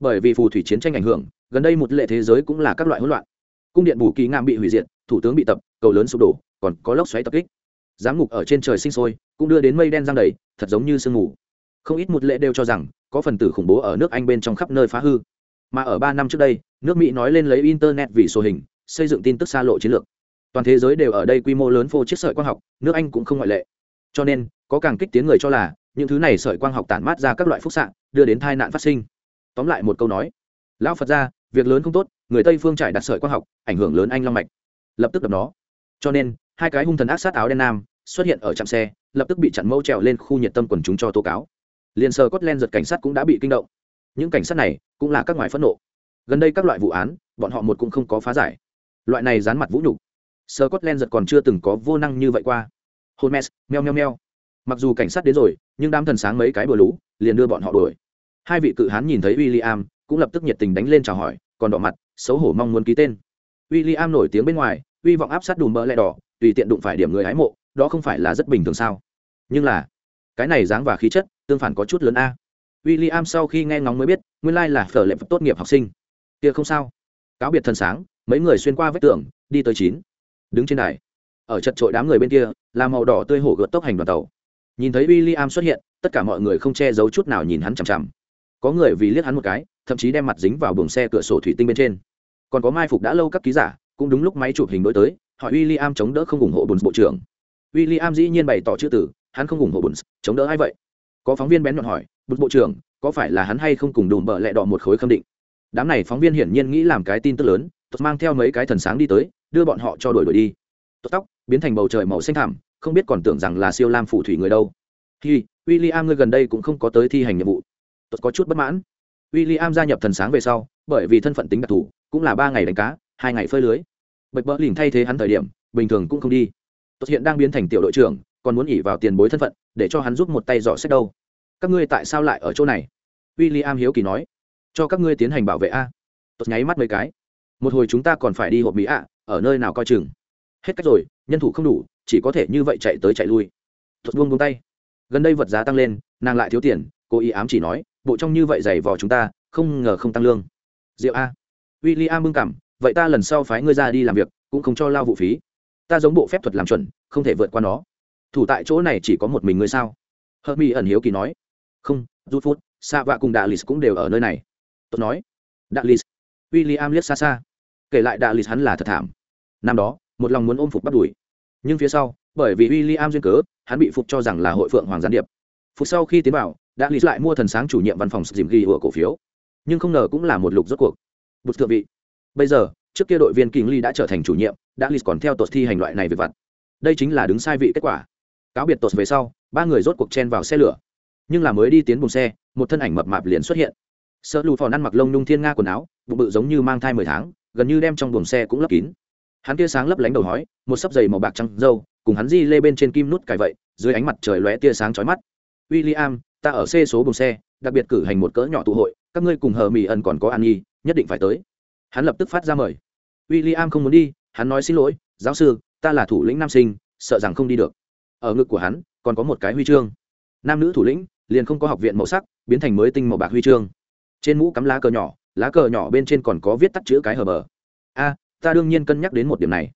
Bởi vì phù thủy chiến tranh ảnh hưởng, gần đây một lệ thế giới cũng là các loại hỗn loạn. Cung điện bù kỳ ngam bị hủy diệt, thủ tướng bị tập, cầu lớn sụp đổ, còn có lốc xoáy tập kích. Giám ngục ở trên trời sinh sôi, cũng đưa đến mây đen giang đầy, thật giống như sương mù. Không ít một lệ đều cho rằng, có phần tử khủng bố ở nước anh bên trong khắp nơi phá hư. Mà ở ba năm trước đây, nước mỹ nói lên lấy internet vì số hình, xây dựng tin tức xa lộ chiến lược. Toàn thế giới đều ở đây quy mô lớn phô chiếc sợi quang học, nước anh cũng không ngoại lệ. Cho nên, có càng kích tiếng người cho là những thứ này sợi quang học tản mát ra các loại phúc xạ, đưa đến tai nạn phát sinh. Tóm lại một câu nói, lão phật ra, việc lớn không tốt, người tây phương trải đặt sợi quang học, ảnh hưởng lớn anh long mạch. Lập tức đập nó. Cho nên, hai cái hung thần ác sát áo đen nam xuất hiện ở trạm xe, lập tức bị chặn mâu trèo lên khu nhiệt tâm quần chúng cho tố cáo. Liền sờ cốt len giật cảnh sát cũng đã bị kinh động. Những cảnh sát này cũng là các ngoại phẫn nộ. Gần đây các loại vụ án, bọn họ một cũng không có phá giải. Loại này dán mặt vũ nhục. Sờ cốt len giật còn chưa từng có vô năng như vậy qua. Hôn mes meo meo meo. Mặc dù cảnh sát đến rồi nhưng đám thần sáng mấy cái bừa lũ liền đưa bọn họ đuổi. Hai vị cự hán nhìn thấy w i l l i am cũng lập tức nhiệt tình đánh lên chào hỏi, còn đỏ mặt, xấu hổ mong muốn ký tên. W i l l i am nổi tiếng bên ngoài uy vọng áp sát đùm bỡ lẹ đỏ, tùy tiện đụng phải điểm người hái mộ, đó không phải là rất bình thường sao? Nhưng là, cái này dáng và khí chất, tương phản có chút lớn a. W i l l i am sau khi nghe ngóng mới biết, nguyên lai là phở lệ tốt nghiệp học sinh. Kia không sao. Cáo biệt thần sáng, mấy người xuyên qua vách tường, đi tới chín. Đứng trên đài. Ở chật trội đám người bên kia, là màu đỏ tươi hổ gợt tốc hành đoàn tàu nhìn thấy w i l l i am xuất hiện, tất cả mọi người không che giấu chút nào nhìn hắn chằm chằm. Có người vì liếc hắn một cái, thậm chí đem mặt dính vào buồng xe cửa sổ thủy tinh bên trên. Còn có mai phục đã lâu các ký giả, cũng đúng lúc máy chụp hình đối tới, hỏi w i l l i am chống đỡ không ủng hộ bùn bộ trưởng. W i l l i am dĩ nhiên bày tỏ chữ tử hắn không ủng hộ bùn chống đỡ ai vậy? Có phóng viên bén nhọn hỏi bùn bộ trưởng, có phải là hắn hay không cùng đùm bợ lẹ đỏ một khối khâm định? Đám này phóng viên hiển nhiên nghĩ làm cái tin tức lớn tốt mang theo mấy cái thần sáng đi tới, đưa bọn họ cho đuổi đuổi đi. Tóc, biến thành bầu trời màu xanh thẳm không biết còn tưởng rằng là siêu lam phù thủy người đâu. Hi w i l l i am ngươi gần đây cũng không có tới thi hành nhiệm vụ. Tôi có chút bất mãn. W i l l i am gia nhập thần sáng về sau, bởi vì thân phận tính đặc thù, cũng là ba ngày đánh cá, hai ngày phơi lưới. Bạch bỡ liền thay thế hắn thời điểm, bình thường cũng không đi. Tôi hiện đang biến thành tiểu đội trưởng, còn muốn ỉ vào tiền bối thân phận, để cho hắn giúp một tay dò xét đâu. Các ngươi tại sao lại ở chỗ này? W i am hiếu kỳ nói. Cho các ngươi tiến hành bảo vệ a. Tôi nháy mắt mấy cái. Một hồi chúng ta còn phải đi hộp mỹ ạ, ở nơi nào coi chừng. Hết cách rồi, nhân thủ không đủ chỉ có thể như vậy chạy tới chạy lui. Thuật buông buông tay. Gần đây vật giá tăng lên, nàng lại thiếu tiền cô ý ám chỉ nói, bộ trong như vậy giày vò chúng ta, không ngờ không tăng lương. Diệu a. W i l l i am bưng cảm, vậy ta lần sau phái ngươi ra đi làm việc, cũng không cho lao vụ phí. Ta giống bộ phép thuật làm chuẩn, không thể vượt qua nó. Thủ tại chỗ này chỉ có một mình ngươi sao? Hơ mi ẩn hiếu kỳ nói. Không, rút phút xa vạ cùng đạ lì cũng đều ở nơi này. Tôi nói. Đạ lì w i l l i am liếc xa xa. Kể lại đạ lì hắn là thật thảm. Năm đó, một lòng muốn ôm phục bắt đuổi nhưng phía sau, bởi vì w i l l i am duyên cớ, hắn bị phục cho rằng là hội phượng hoàng gián điệp. Phục sau khi tiến vào, đã lý lại mua thần sáng chủ nhiệm văn phòng dìm ghi của cổ phiếu. Nhưng không ngờ cũng là một lục rốt cuộc. Bụt thượng vị. Bây giờ, trước kia đội viên kinh ly đã trở thành chủ nhiệm, đã lý còn theo tột thi hành loại này về vặt. Đây chính là đứng sai vị kết quả. Cáo biệt tột về sau, ba người rốt cuộc chen vào xe lửa. Nhưng là mới đi tiến buồng xe, một thân ảnh mập mạp liền xuất hiện. Sợ lù phòn ăn mặc lông nhung thiên nga quần áo, bụng bự giống như mang thai mười tháng, gần như đem trong buồng xe cũng lấp kín hắn tia sáng lấp lánh đầu hói, một sấp giày màu bạc trắng dâu cùng hắn di lê bên trên kim nút cài vậy, dưới ánh mặt trời lóe tia sáng chói mắt. W i l l i am ta ở xe số bùng xe, đặc biệt cử hành một cỡ nhỏ tụ hội, các ngươi cùng hờ mỹ ẩn còn có an nhi nhất định phải tới. Hắn lập tức phát ra mời. W i l l i am không muốn đi, hắn nói xin lỗi, giáo sư, ta là thủ lĩnh nam sinh, sợ rằng không đi được. Ở ngực của hắn, còn có một cái huy chương. Nam nữ thủ lĩnh, liền không có học viện màu sắc, biến thành mới tinh màu bạc huy chương. Trên mũ cắm lá cờ nhỏ, lá cờ nhỏ bên trên còn có viết tắt chữ cái hờ bờ. A ta đương nhiên cân nhắc đến một điểm này.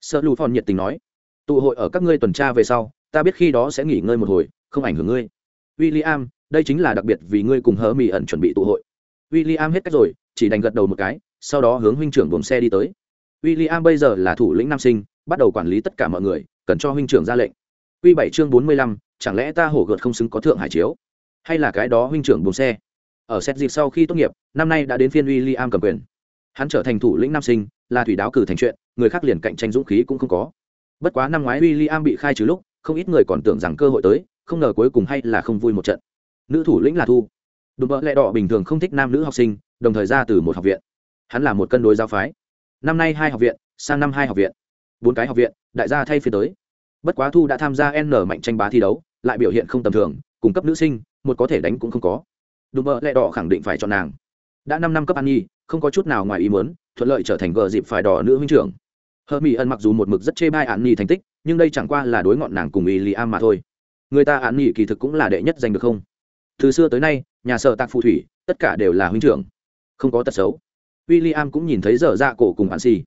Sợ lù phòn nhiệt tình nói, tụ hội ở các ngươi tuần tra về sau, ta biết khi đó sẽ nghỉ ngơi một hồi, không ảnh hưởng ngươi. W i l l i am đây chính là đặc biệt vì ngươi cùng hớ mỹ ẩn chuẩn bị tụ hội. W i l l i am hết cách rồi, chỉ đành gật đầu một cái, sau đó hướng huynh trưởng buồng xe đi tới. W i l l i am bây giờ là thủ lĩnh nam sinh, bắt đầu quản lý tất cả mọi người, cần cho huynh trưởng ra lệnh. Q bảy chương bốn mươi lăm, chẳng lẽ ta hổ gợt không xứng có thượng hải chiếu? Hay là cái đó huynh trưởng buồng xe? Ở xét dịp sau khi tốt nghiệp, năm nay đã đến phiên w i l l i am cầm quyền hắn trở thành thủ lĩnh nam sinh, là thủy đáo cử thành chuyện, người khác liền cạnh tranh dũng khí cũng không có. Bất quá năm ngoái w i l l i am bị khai trừ lúc, không ít người còn tưởng rằng cơ hội tới, không ngờ cuối cùng hay là không vui một trận. Nữ thủ lĩnh là thu. Đùm bỡ lẹ đỏ bình thường không thích nam nữ học sinh, đồng thời ra từ một học viện. Hắn là một cân đối giao phái. Năm nay hai học viện, sang năm hai học viện. Bốn cái học viện, đại gia thay phiên tới. Bất quá thu đã tham gia n mạnh tranh bá thi đấu, lại biểu hiện không tầm thường cung cấp nữ sinh, một có thể đánh cũng không có. Đùm bỡ lẹ đỏ khẳng định phải chọn nàng. Đã năm năm cấp an nhi không có chút nào ngoài ý muốn, thuận lợi trở thành gờ dịp phải đỏ nữ huynh trưởng. Hờ mỹ ẩn mặc dù một mực rất chê bai ạn nhi thành tích, nhưng đây chẳng qua là đối ngọn nàng cùng ý lì am mà thôi. Người ta ạn nhi kỳ thực cũng là đệ nhất giành được không? Từ xưa tới nay, nhà sợ tạc phù thủy, tất cả đều là huynh trưởng. Không có tật xấu. W i l l i am cũng nhìn thấy dở dạ cổ cùng bạn xì.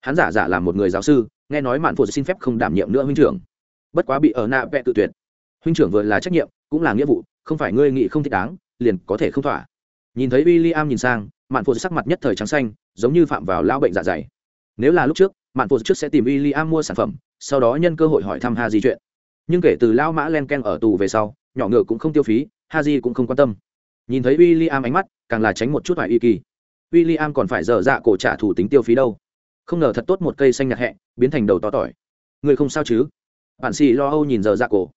Hắn giả giả làm một người giáo sư, nghe nói mạn phụ xin phép không đảm nhiệm nữa huynh trưởng. Bất quá bị ở nạ vẹ tự tuyệt. Huynh trưởng vừa là trách nhiệm, cũng là nghĩa vụ, không phải ngươi nghĩ không thích đáng, liền có thể không thỏa nhìn thấy w i l l i am nhìn sang, mạn phụ sắc mặt nhất thời trắng xanh, giống như phạm vào lao bệnh dạ dày. Nếu là lúc trước, mạn phụ trước sẽ tìm w i l l i am mua sản phẩm, sau đó nhân cơ hội hỏi thăm ha di chuyện. Nhưng kể từ lao mã len ken ở tù về sau, nhỏ ngựa cũng không tiêu phí ha di cũng không quan tâm. Nhìn thấy w i l l i am ánh mắt, càng là tránh một chút hoài y kỳ. William còn phải dở dạ cổ trả thủ tính tiêu phí đâu. Không ngờ thật tốt một cây xanh nhạt hẹ, biến thành đầu to tỏi. Người không sao chứ? Bạn xì lo âu nhìn dở dạ cổ.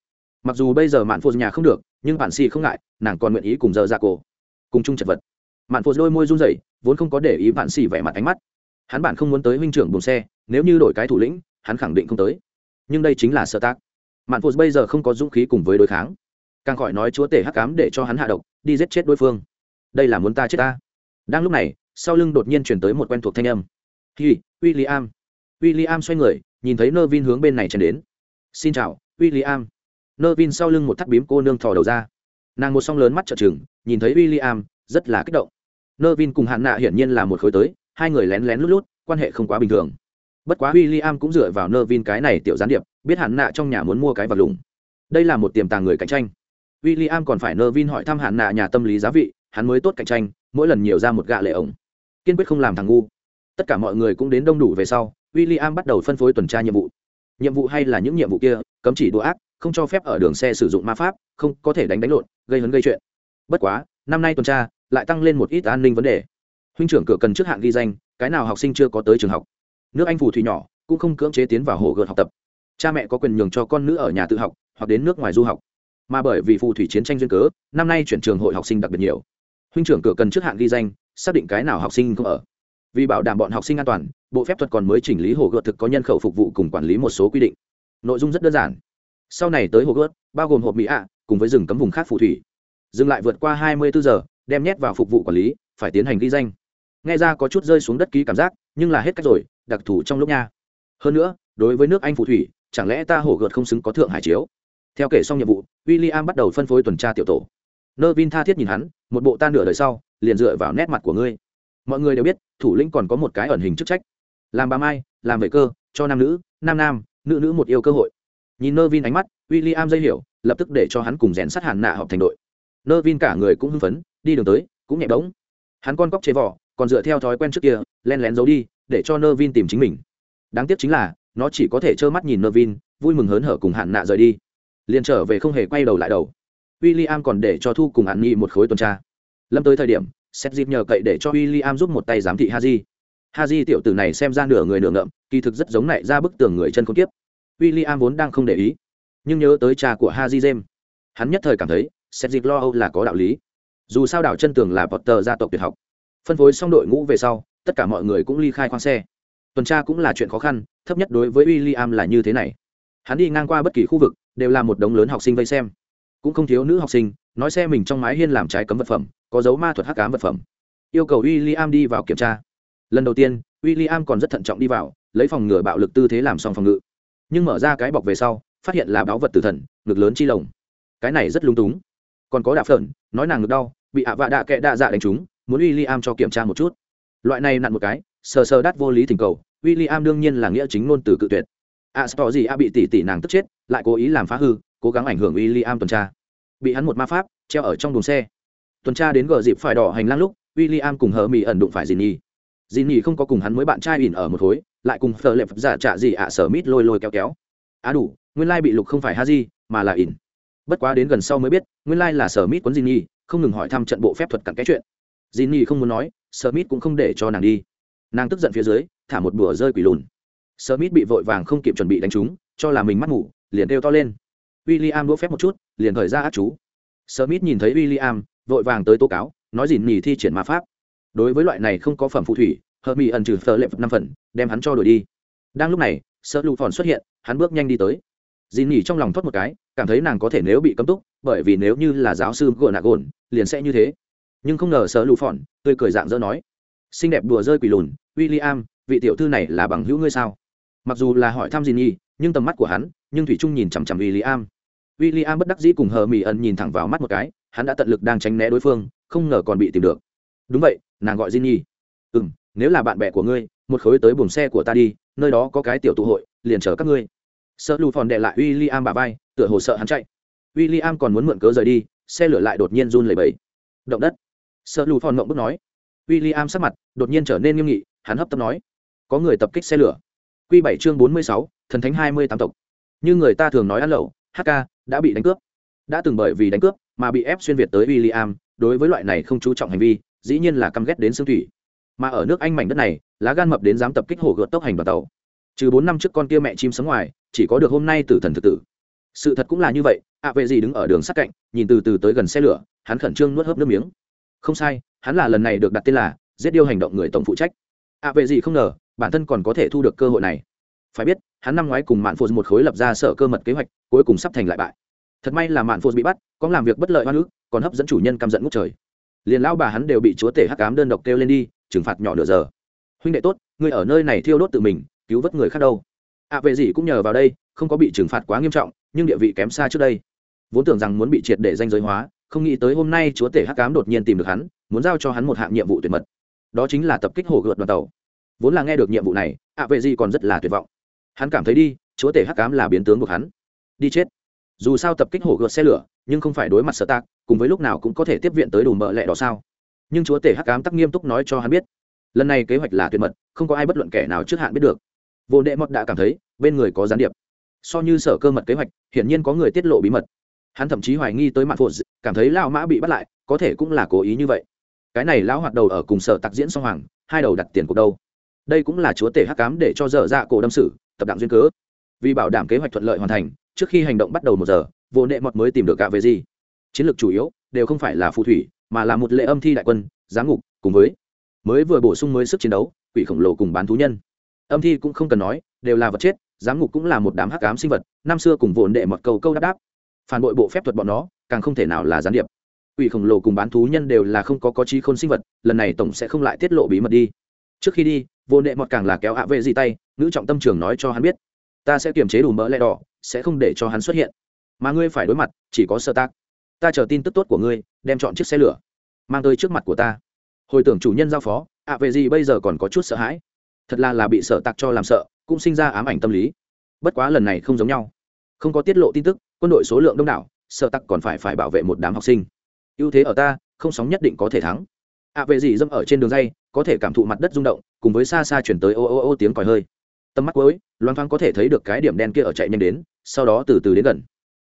Mặc dù bây giờ mạn phụ nhà không được, nhưng bạn xì không ngại, nàng còn nguyện ý cùng dở dạ cổ cùng chung chật vật mạn phô đôi môi run rẩy vốn không có để ý bạn xỉ vẻ mặt ánh mắt hắn bạn không muốn tới huynh trưởng buồng xe nếu như đổi cái thủ lĩnh hắn khẳng định không tới nhưng đây chính là sợ tác mạn phô bây giờ không có dũng khí cùng với đối kháng càng khỏi nói chúa tể hắc cám để cho hắn hạ độc đi giết chết đối phương đây là muốn ta chết ta đang lúc này sau lưng đột nhiên chuyển tới một quen thuộc thanh âm hi William. William xoay người, nhìn thấy Nervin hướng bên này chen đến. "Xin chào, William." Nervin sau lưng một thắt bím cô nương thò đầu ra. Nàng một song lớn mắt trợn trừng, nhìn thấy William, rất là kích động. Nervin cùng Hạn Nạ hiển nhiên là một khối tới, hai người lén lén lút lút, quan hệ không quá bình thường. Bất quá William cũng dựa vào Nervin cái này tiểu gián điệp, biết Hạn Nạ trong nhà muốn mua cái vật lùng Đây là một tiềm tàng người cạnh tranh. William còn phải Nervin hỏi thăm Hạn Nạ nhà tâm lý giá vị, hắn mới tốt cạnh tranh, mỗi lần nhiều ra một gạ lệ ổng. Kiên quyết không làm thằng ngu tất cả mọi người cũng đến đông đủ về sau w i l l i am bắt đầu phân phối tuần tra nhiệm vụ nhiệm vụ hay là những nhiệm vụ kia cấm chỉ đùa ác không cho phép ở đường xe sử dụng ma pháp, không có thể đánh đánh lộn, gây hấn gây chuyện. Bất quá, năm nay tuần tra lại tăng lên một ít an ninh vấn đề. Huynh trưởng cửa cần trước hạn ghi danh, cái nào học sinh chưa có tới trường học. Nước anh phù thủy nhỏ, cũng không cưỡng chế tiến vào hồ gợt học tập. Cha mẹ có quyền nhường cho con nữ ở nhà tự học, hoặc đến nước ngoài du học. Mà bởi vì phù thủy chiến tranh duyên cớ, năm nay chuyển trường hội học sinh đặc biệt nhiều. Huynh trưởng cửa cần trước hạn ghi danh, xác định cái nào học sinh không ở. Vì bảo đảm bọn học sinh an toàn, bộ phép thuật còn mới chỉnh lý hồ gợt thực có nhân khẩu phục vụ cùng quản lý một số quy định. Nội dung rất đơn giản sau này tới hồ gớt, bao gồm hộp mỹ ạ, cùng với rừng cấm vùng khác phù thủy. Dừng lại vượt qua hai mươi bốn giờ, đem nhét vào phục vụ quản lý, phải tiến hành ghi danh. Nghe ra có chút rơi xuống đất ký cảm giác, nhưng là hết cách rồi, đặc thù trong lúc nha. Hơn nữa, đối với nước anh phù thủy, chẳng lẽ ta hổ gợt không xứng có thượng hải chiếu? Theo kể xong nhiệm vụ w i l l i am bắt đầu phân phối tuần tra tiểu tổ. Nơ vin tha thiết nhìn hắn, một bộ ta nửa đời sau, liền dựa vào nét mặt của ngươi. Mọi người đều biết, thủ lĩnh còn có một cái ẩn hình chức trách. Làm bà mai, làm vệ cơ, cho nam nữ, nam nam, nữ nữ một yêu cơ hội nhìn nơ vin ánh mắt w i l l i am dây hiểu, lập tức để cho hắn cùng rèn sát hàn nạ họp thành đội. Nơ vin cả người cũng hưng phấn, đi đường tới, cũng nhẹ bóng hắn con cóc chế vỏ, còn dựa theo thói quen trước kia len lén giấu đi, để cho nơ vin tìm chính mình. Đáng tiếc chính là, nó chỉ có thể trơ mắt nhìn nơ vin vui mừng hớn hở cùng hạn nạ rời đi. Liền trở về không hề quay đầu lại đầu. W i l l i am còn để cho thu cùng hạn nghị một khối tuần tra. Lâm tới thời điểm xét dịp nhờ cậy để cho w i l l i am giúp một tay giám thị haji. Haji tiểu tử này xem ra nửa người nửa ngậm, kỳ thực rất giống này ra bức tường người chân không tiếp w i l l i am vốn đang không để ý nhưng nhớ tới cha của haji James, hắn nhất thời cảm thấy xét dịp lo âu là có đạo lý. Dù sao đảo chân tường là potter gia tộc tuyệt học. Phân phối xong đội ngũ về sau tất cả mọi người cũng ly khai khoang xe. Tuần tra cũng là chuyện khó khăn thấp nhất đối với w i l l i am là như thế này. Hắn đi ngang qua bất kỳ khu vực đều là một đống lớn học sinh vây xem. Cũng không thiếu nữ học sinh nói xe mình trong mái hiên làm trái cấm vật phẩm có dấu ma thuật hắc cám vật phẩm. Yêu cầu w i l l i am đi vào kiểm tra. Lần đầu tiên w i l l i am còn rất thận trọng đi vào lấy phòng ngừa bạo lực tư thế làm xong phòng ngự nhưng mở ra cái bọc về sau phát hiện là báu vật tử thần ngực lớn chi lồng. Cái này rất lung túng. Còn có đạp phởn nói nàng ngực đau bị ạ vạ đạ kệ đạ dạ đánh trúng muốn w i l l i am cho kiểm tra một chút. Loại này nặn một cái sờ sờ đắt vô lý thỉnh cầu w i l l i am đương nhiên là nghĩa chính ngôn từ cự tuyệt. A à, gì a bị tỷ tỷ nàng tức chết lại cố ý làm phá hư cố gắng ảnh hưởng w i l l i am tuần tra. Bị hắn một ma pháp treo ở trong đồn xe. Tuần tra đến gờ dịp phải đỏ hành lang lúc w i l l i am cùng hờ mỹ ẩn đụng phải dì nhi dì nhi không có cùng hắn mới bạn trai ỉn ở một khối lại cùng phờ lệp giả trả gì ạ sở mít lôi lôi kéo kéo. Á đủ nguyên lai bị lục không phải ha di mà là ỉn. Bất quá đến gần sau mới biết nguyên lai là sở mít quấn dì nhi không ngừng hỏi thăm trận bộ phép thuật cặn cái chuyện. Dì nhi không muốn nói sở mít cũng không để cho nàng đi. Nàng tức giận phía dưới thả một bùa rơi quỷ lùn. Sở mít bị vội vàng không kịp chuẩn bị đánh trúng cho là mình mắt ngủ liền kêu to lên. W i l l i am đỗ phép một chút liền thời ra ác chú. Sở Mít nhìn thấy William, vội vàng tới tố cáo, nói dì nhì thi triển ma pháp. Đối với loại này không có phẩm phù thủy, Hermi ẩn trừ phở lệ năm phần, đem hắn cho đuổi đi. Đang lúc này, Sơ lụ Phòn xuất hiện, hắn bước nhanh đi tới. dì nỉ trong lòng thoát một cái, cảm thấy nàng có thể nếu bị cấm túc, bởi vì nếu như là giáo sư gồn nạc gồn, liền sẽ như thế. Nhưng không ngờ Sơ lụ Phòn, tươi cười dạng dỡ nói, xinh đẹp đùa rơi quỷ lùn, William, vị tiểu thư này là bằng hữu ngươi sao? Mặc dù là hỏi thăm dì nhi nhưng tầm mắt của hắn, nhưng thủy trung nhìn chằm chằm William w i l l i am bất đắc dĩ cùng hờ mỹ ẩn nhìn thẳng vào mắt một cái hắn đã tận lực đang tránh né đối phương không ngờ còn bị tìm được đúng vậy nàng gọi Jinny. ừ m nếu là bạn bè của ngươi một khối tới buồng xe của ta đi nơi đó có cái tiểu tụ hội liền chở các ngươi. Sợ lù phòn đệ lại w i l l i am bà vai tựa hồ sợ hắn chạy. W i l l i am còn muốn mượn cớ rời đi xe lửa lại đột nhiên run lẩy bẩy. Động đất. Sợ lù phòn mộng bức nói. W i l l i am sắc mặt đột nhiên trở nên nghiêm nghị hắn hấp tấp nói. Có người tập kích xe lửa. Q bảy chương bốn mươi sáu thần thánh hai mươi tám tộc. Như người ta thường nói ăn lẩu hk đã bị đánh cướp. Đã từng bởi vì đánh cướp mà bị ép xuyên việt tới William, đối với loại này không chú trọng hành vi dĩ nhiên là căm ghét đến xương thủy. Mà ở nước anh mảnh đất này, lá gan mập đến dám tập kích hồ gợt tốc hành vào tàu. Trừ bốn năm trước con kia mẹ chim sống ngoài, chỉ có được hôm nay tử thần thực tử. Sự thật cũng là như vậy, ạ vệ gì đứng ở đường sát cạnh, nhìn từ từ tới gần xe lửa, hắn khẩn trương nuốt hớp nước miếng. Không sai, hắn là lần này được đặt tên là giết điêu hành động người tổng phụ trách. Ạ vệ gì không ngờ, bản thân còn có thể thu được cơ hội này. Phải biết, hắn năm ngoái cùng mạn phụ một khối lập ra sở cơ mật kế hoạch, cuối cùng sắp thành lại bại. Thật may là mạn phụ bị bắt, có làm việc bất lợi hoa nữ còn hấp dẫn chủ nhân căm giận ngút trời liền lão bà hắn đều bị chúa tể hắc cám đơn độc kêu lên đi, trừng phạt nhỏ nửa giờ. Huynh đệ tốt người ở nơi này thiêu đốt tự mình, cứu vớt người khác đâu. Ạ vệ gì cũng nhờ vào đây, không có bị trừng phạt quá nghiêm trọng, nhưng địa vị kém xa trước đây. Vốn tưởng rằng muốn bị triệt để danh giới hóa, không nghĩ tới hôm nay chúa tể hắc cám đột nhiên tìm được hắn, muốn giao cho hắn một hạng nhiệm vụ tuyệt mật. Đó chính là tập kích hồ gợt đoàn tàu. Vốn là nghe được nhiệm vụ này, ạ vệ gì còn rất là tuyệt vọng. Hắn cảm thấy đi, chúa tể hắc cám là biến tướng của hắn. Đi chết dù sao tập kích hổ gợt xe lửa, nhưng không phải đối mặt sở tạc, cùng với lúc nào cũng có thể tiếp viện tới đủ mợ lẹ đó sao. Nhưng chúa tể hắc cám tắc nghiêm túc nói cho hắn biết, lần này kế hoạch là tuyệt mật, không có ai bất luận kẻ nào trước hạn biết được. Vô đệ mọt đã cảm thấy, bên người có gián điệp. So như sở cơ mật kế hoạch, hiển nhiên có người tiết lộ bí mật. Hắn thậm chí hoài nghi tới mặt phụ cảm thấy lao mã bị bắt lại, có thể cũng là cố ý như vậy. Cái này lão hoạt đầu ở cùng sở tặc diễn song hoàng, hai đầu đặt tiền cuộc đâu. Đây cũng là chúa tể hắc cám để cho dở dạ cổ đâm sử, tập đặng duyên cớ. Vì bảo đảm kế hoạch thuận lợi hoàn thành trước khi hành động bắt đầu một giờ, vô nệ mọt mới tìm được cả về gì. Chiến lược chủ yếu đều không phải là phù thủy, mà là một lệ âm thi đại quân giám ngục, cùng với mới vừa bổ sung mới sức chiến đấu, quỷ khổng lồ cùng bán thú nhân. Âm thi cũng không cần nói, đều là vật chết giám ngục cũng là một đám hắc ám sinh vật, năm xưa cùng vồn đệ mọt cầu câu đáp đáp. Phản bội bộ phép thuật bọn nó, càng không thể nào là gián điệp. Quỷ khổng lồ cùng bán thú nhân đều là không có có trí khôn sinh vật, lần này tổng sẽ không lại tiết lộ bí mật đi. Trước khi đi, vô nệ mọt càng là kéo ạ vệ gì tay nữ trọng tâm trường nói cho hắn biết. Ta sẽ kiềm chế đủ mỡ lẽ đỏ sẽ không để cho hắn xuất hiện. Mà ngươi phải đối mặt, chỉ có sơ tác. Ta chờ tin tức tốt của ngươi, đem chọn chiếc xe lửa, mang tới trước mặt của ta. Hồi tưởng chủ nhân giao phó, ạ về gì bây giờ còn có chút sợ hãi. Thật là là bị sợ tặc cho làm sợ, cũng sinh ra ám ảnh tâm lý. Bất quá lần này không giống nhau. Không có tiết lộ tin tức, quân đội số lượng đông đảo, sợ tặc còn phải phải bảo vệ một đám học sinh. Ưu thế ở ta, không sóng nhất định có thể thắng. ạ về gì dâm ở trên đường dây, có thể cảm thụ mặt đất rung động, cùng với xa xa chuyển tới ô ô ô tiếng còi hơi tầm mắt cuối loan thoáng có thể thấy được cái điểm đen kia ở chạy nhanh đến, sau đó từ từ đến gần.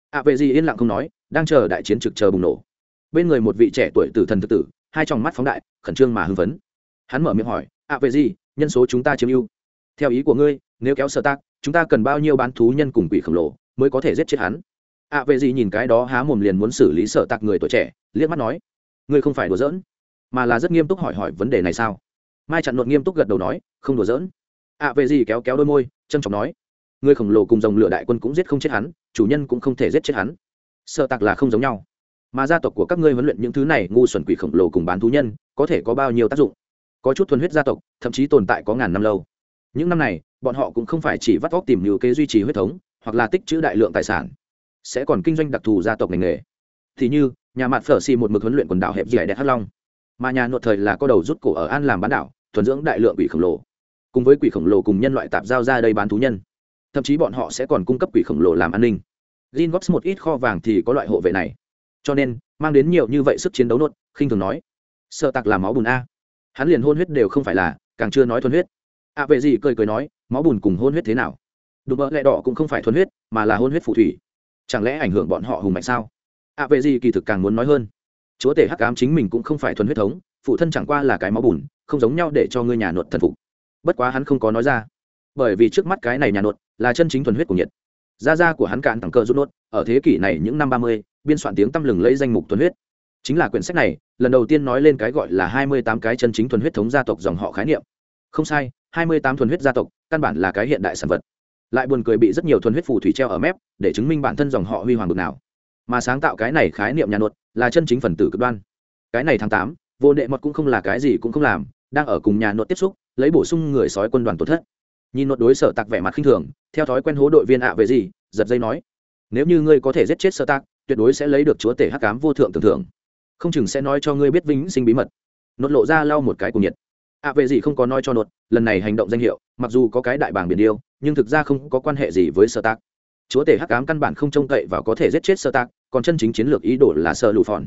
Ạ vệ gì yên lặng không nói, đang chờ đại chiến trực chờ bùng nổ. Bên người một vị trẻ tuổi tử thần thực tử, hai tròng mắt phóng đại, khẩn trương mà hưng phấn. Hắn mở miệng hỏi, ạ vệ gì nhân số chúng ta chiếm ưu? Theo ý của ngươi, nếu kéo sơ tác, chúng ta cần bao nhiêu bán thú nhân cùng quỷ khổng lồ mới có thể giết chết hắn? Ạ vệ gì nhìn cái đó há mồm liền muốn xử lý sợ tạc người tuổi trẻ, liếc mắt nói, ngươi không phải đùa giỡn, mà là rất nghiêm túc hỏi hỏi vấn đề này sao? Mai chặn luận nghiêm túc gật đầu nói, không đùa giỡn ạ về gì kéo kéo đôi môi trâm trọng nói. Người khổng lồ cùng dòng lửa đại quân cũng giết không chết hắn, chủ nhân cũng không thể giết chết hắn. Sợ tặc là không giống nhau. Mà gia tộc của các ngươi huấn luyện những thứ này, ngu xuẩn quỷ khổng lồ cùng bán thú nhân, có thể có bao nhiêu tác dụng? Có chút thuần huyết gia tộc, thậm chí tồn tại có ngàn năm lâu. Những năm này, bọn họ cũng không phải chỉ vắt vóc tìm nhiều kế duy trì huyết thống, hoặc là tích trữ đại lượng tài sản. Sẽ còn kinh doanh đặc thù gia tộc ngành nghề. Thì như, nhà mặt phở xì một mực huấn luyện quần đảo hẹp dẻ đẹp hắc long. Mà nhà nội thời là có đầu rút cổ ở an làm bán đảo, thuần dưỡng đại lượng quỷ khổng lồ cùng với quỷ khổng lồ cùng nhân loại tạp giao ra đây bán thú nhân. Thậm chí bọn họ sẽ còn cung cấp quỷ khổng lồ làm an ninh. Gin góp một ít kho vàng thì có loại hộ vệ này. Cho nên mang đến nhiều như vậy sức chiến đấu nốt khinh thường nói. Sợ tặc là máu bùn a. Hắn liền hôn huyết đều không phải là càng chưa nói thuần huyết. À, về gì cười cười nói máu bùn cùng hôn huyết thế nào? Đùm mỡ lẹ đỏ cũng không phải thuần huyết mà là hôn huyết phù thủy. Chẳng lẽ ảnh hưởng bọn họ hùng mạnh sao? À, về gì kỳ thực càng muốn nói hơn. Chúa tể hắc ám chính mình cũng không phải thuần huyết thống phụ thân chẳng qua là cái máu bùn không giống nhau để cho ngươi nhà nuột thần phục bất quá hắn không có nói ra. Bởi vì trước mắt cái này nhà nuột là chân chính thuần huyết của nhiệt. Gia gia của hắn cạn tặng cờ rút nốt, ở thế kỷ này những năm ba mươi, biên soạn tiếng tăm lừng lấy danh mục thuần huyết. Chính là quyển sách này, lần đầu tiên nói lên cái gọi là hai mươi tám cái chân chính thuần huyết thống gia tộc dòng họ khái niệm. Không sai, hai mươi tám thuần huyết gia tộc, căn bản là cái hiện đại sản vật. Lại buồn cười bị rất nhiều thuần huyết phù thủy treo ở mép, để chứng minh bản thân dòng họ huy hoàng bực nào. Mà sáng tạo cái này khái niệm nhà nuột là chân chính phần tử cực đoan. Cái này tháng tám, vô đệ mật cũng không là cái gì cũng không làm, đang ở cùng nhà nuột tiếp xúc lấy bổ sung người sói quân đoàn tổn thất. Nhìn nội đối sở tặc vẻ mặt khinh thường, theo thói quen hố đội viên ạ về gì, giật dây nói, nếu như ngươi có thể giết chết sở tặc tuyệt đối sẽ lấy được chúa tể hắc cám vô thượng tưởng thưởng. Không chừng sẽ nói cho ngươi biết vĩnh sinh bí mật. Nốt lộ ra lau một cái cùng nhiệt. Ạ về gì không có nói cho nốt lần này hành động danh hiệu, mặc dù có cái đại bảng biển điêu nhưng thực ra không có quan hệ gì với sở tạc. Chúa tể hắc ám căn bản không trông cậy và có thể giết chết sơ tạc, còn chân chính chiến lược ý đồ là sơ lù phòn.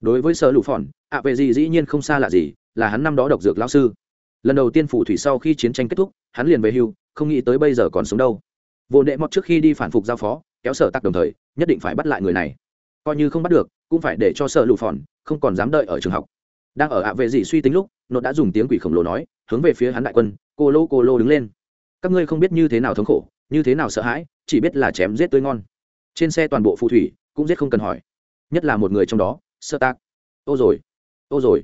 Đối với sơ lù phòn, ạ về gì dĩ nhiên không xa lạ gì, là hắn năm đó độc dược lao sư lần đầu tiên phù thủy sau khi chiến tranh kết thúc, hắn liền về hưu, không nghĩ tới bây giờ còn sống đâu. Vô nệ mọt trước khi đi phản phục giao phó, kéo sở tắc đồng thời, nhất định phải bắt lại người này. Coi như không bắt được, cũng phải để cho sở lụ phòn, không còn dám đợi ở trường học. Đang ở ạ vệ dị suy tính lúc nó đã dùng tiếng quỷ khổng lồ nói, hướng về phía hắn đại quân, cô lô cô lô đứng lên. Các ngươi không biết như thế nào thống khổ, như thế nào sợ hãi, chỉ biết là chém giết tươi ngon. Trên xe toàn bộ phù thủy, cũng giết không cần hỏi. Nhất là một người trong đó sơ tác ô rồi ô rồi.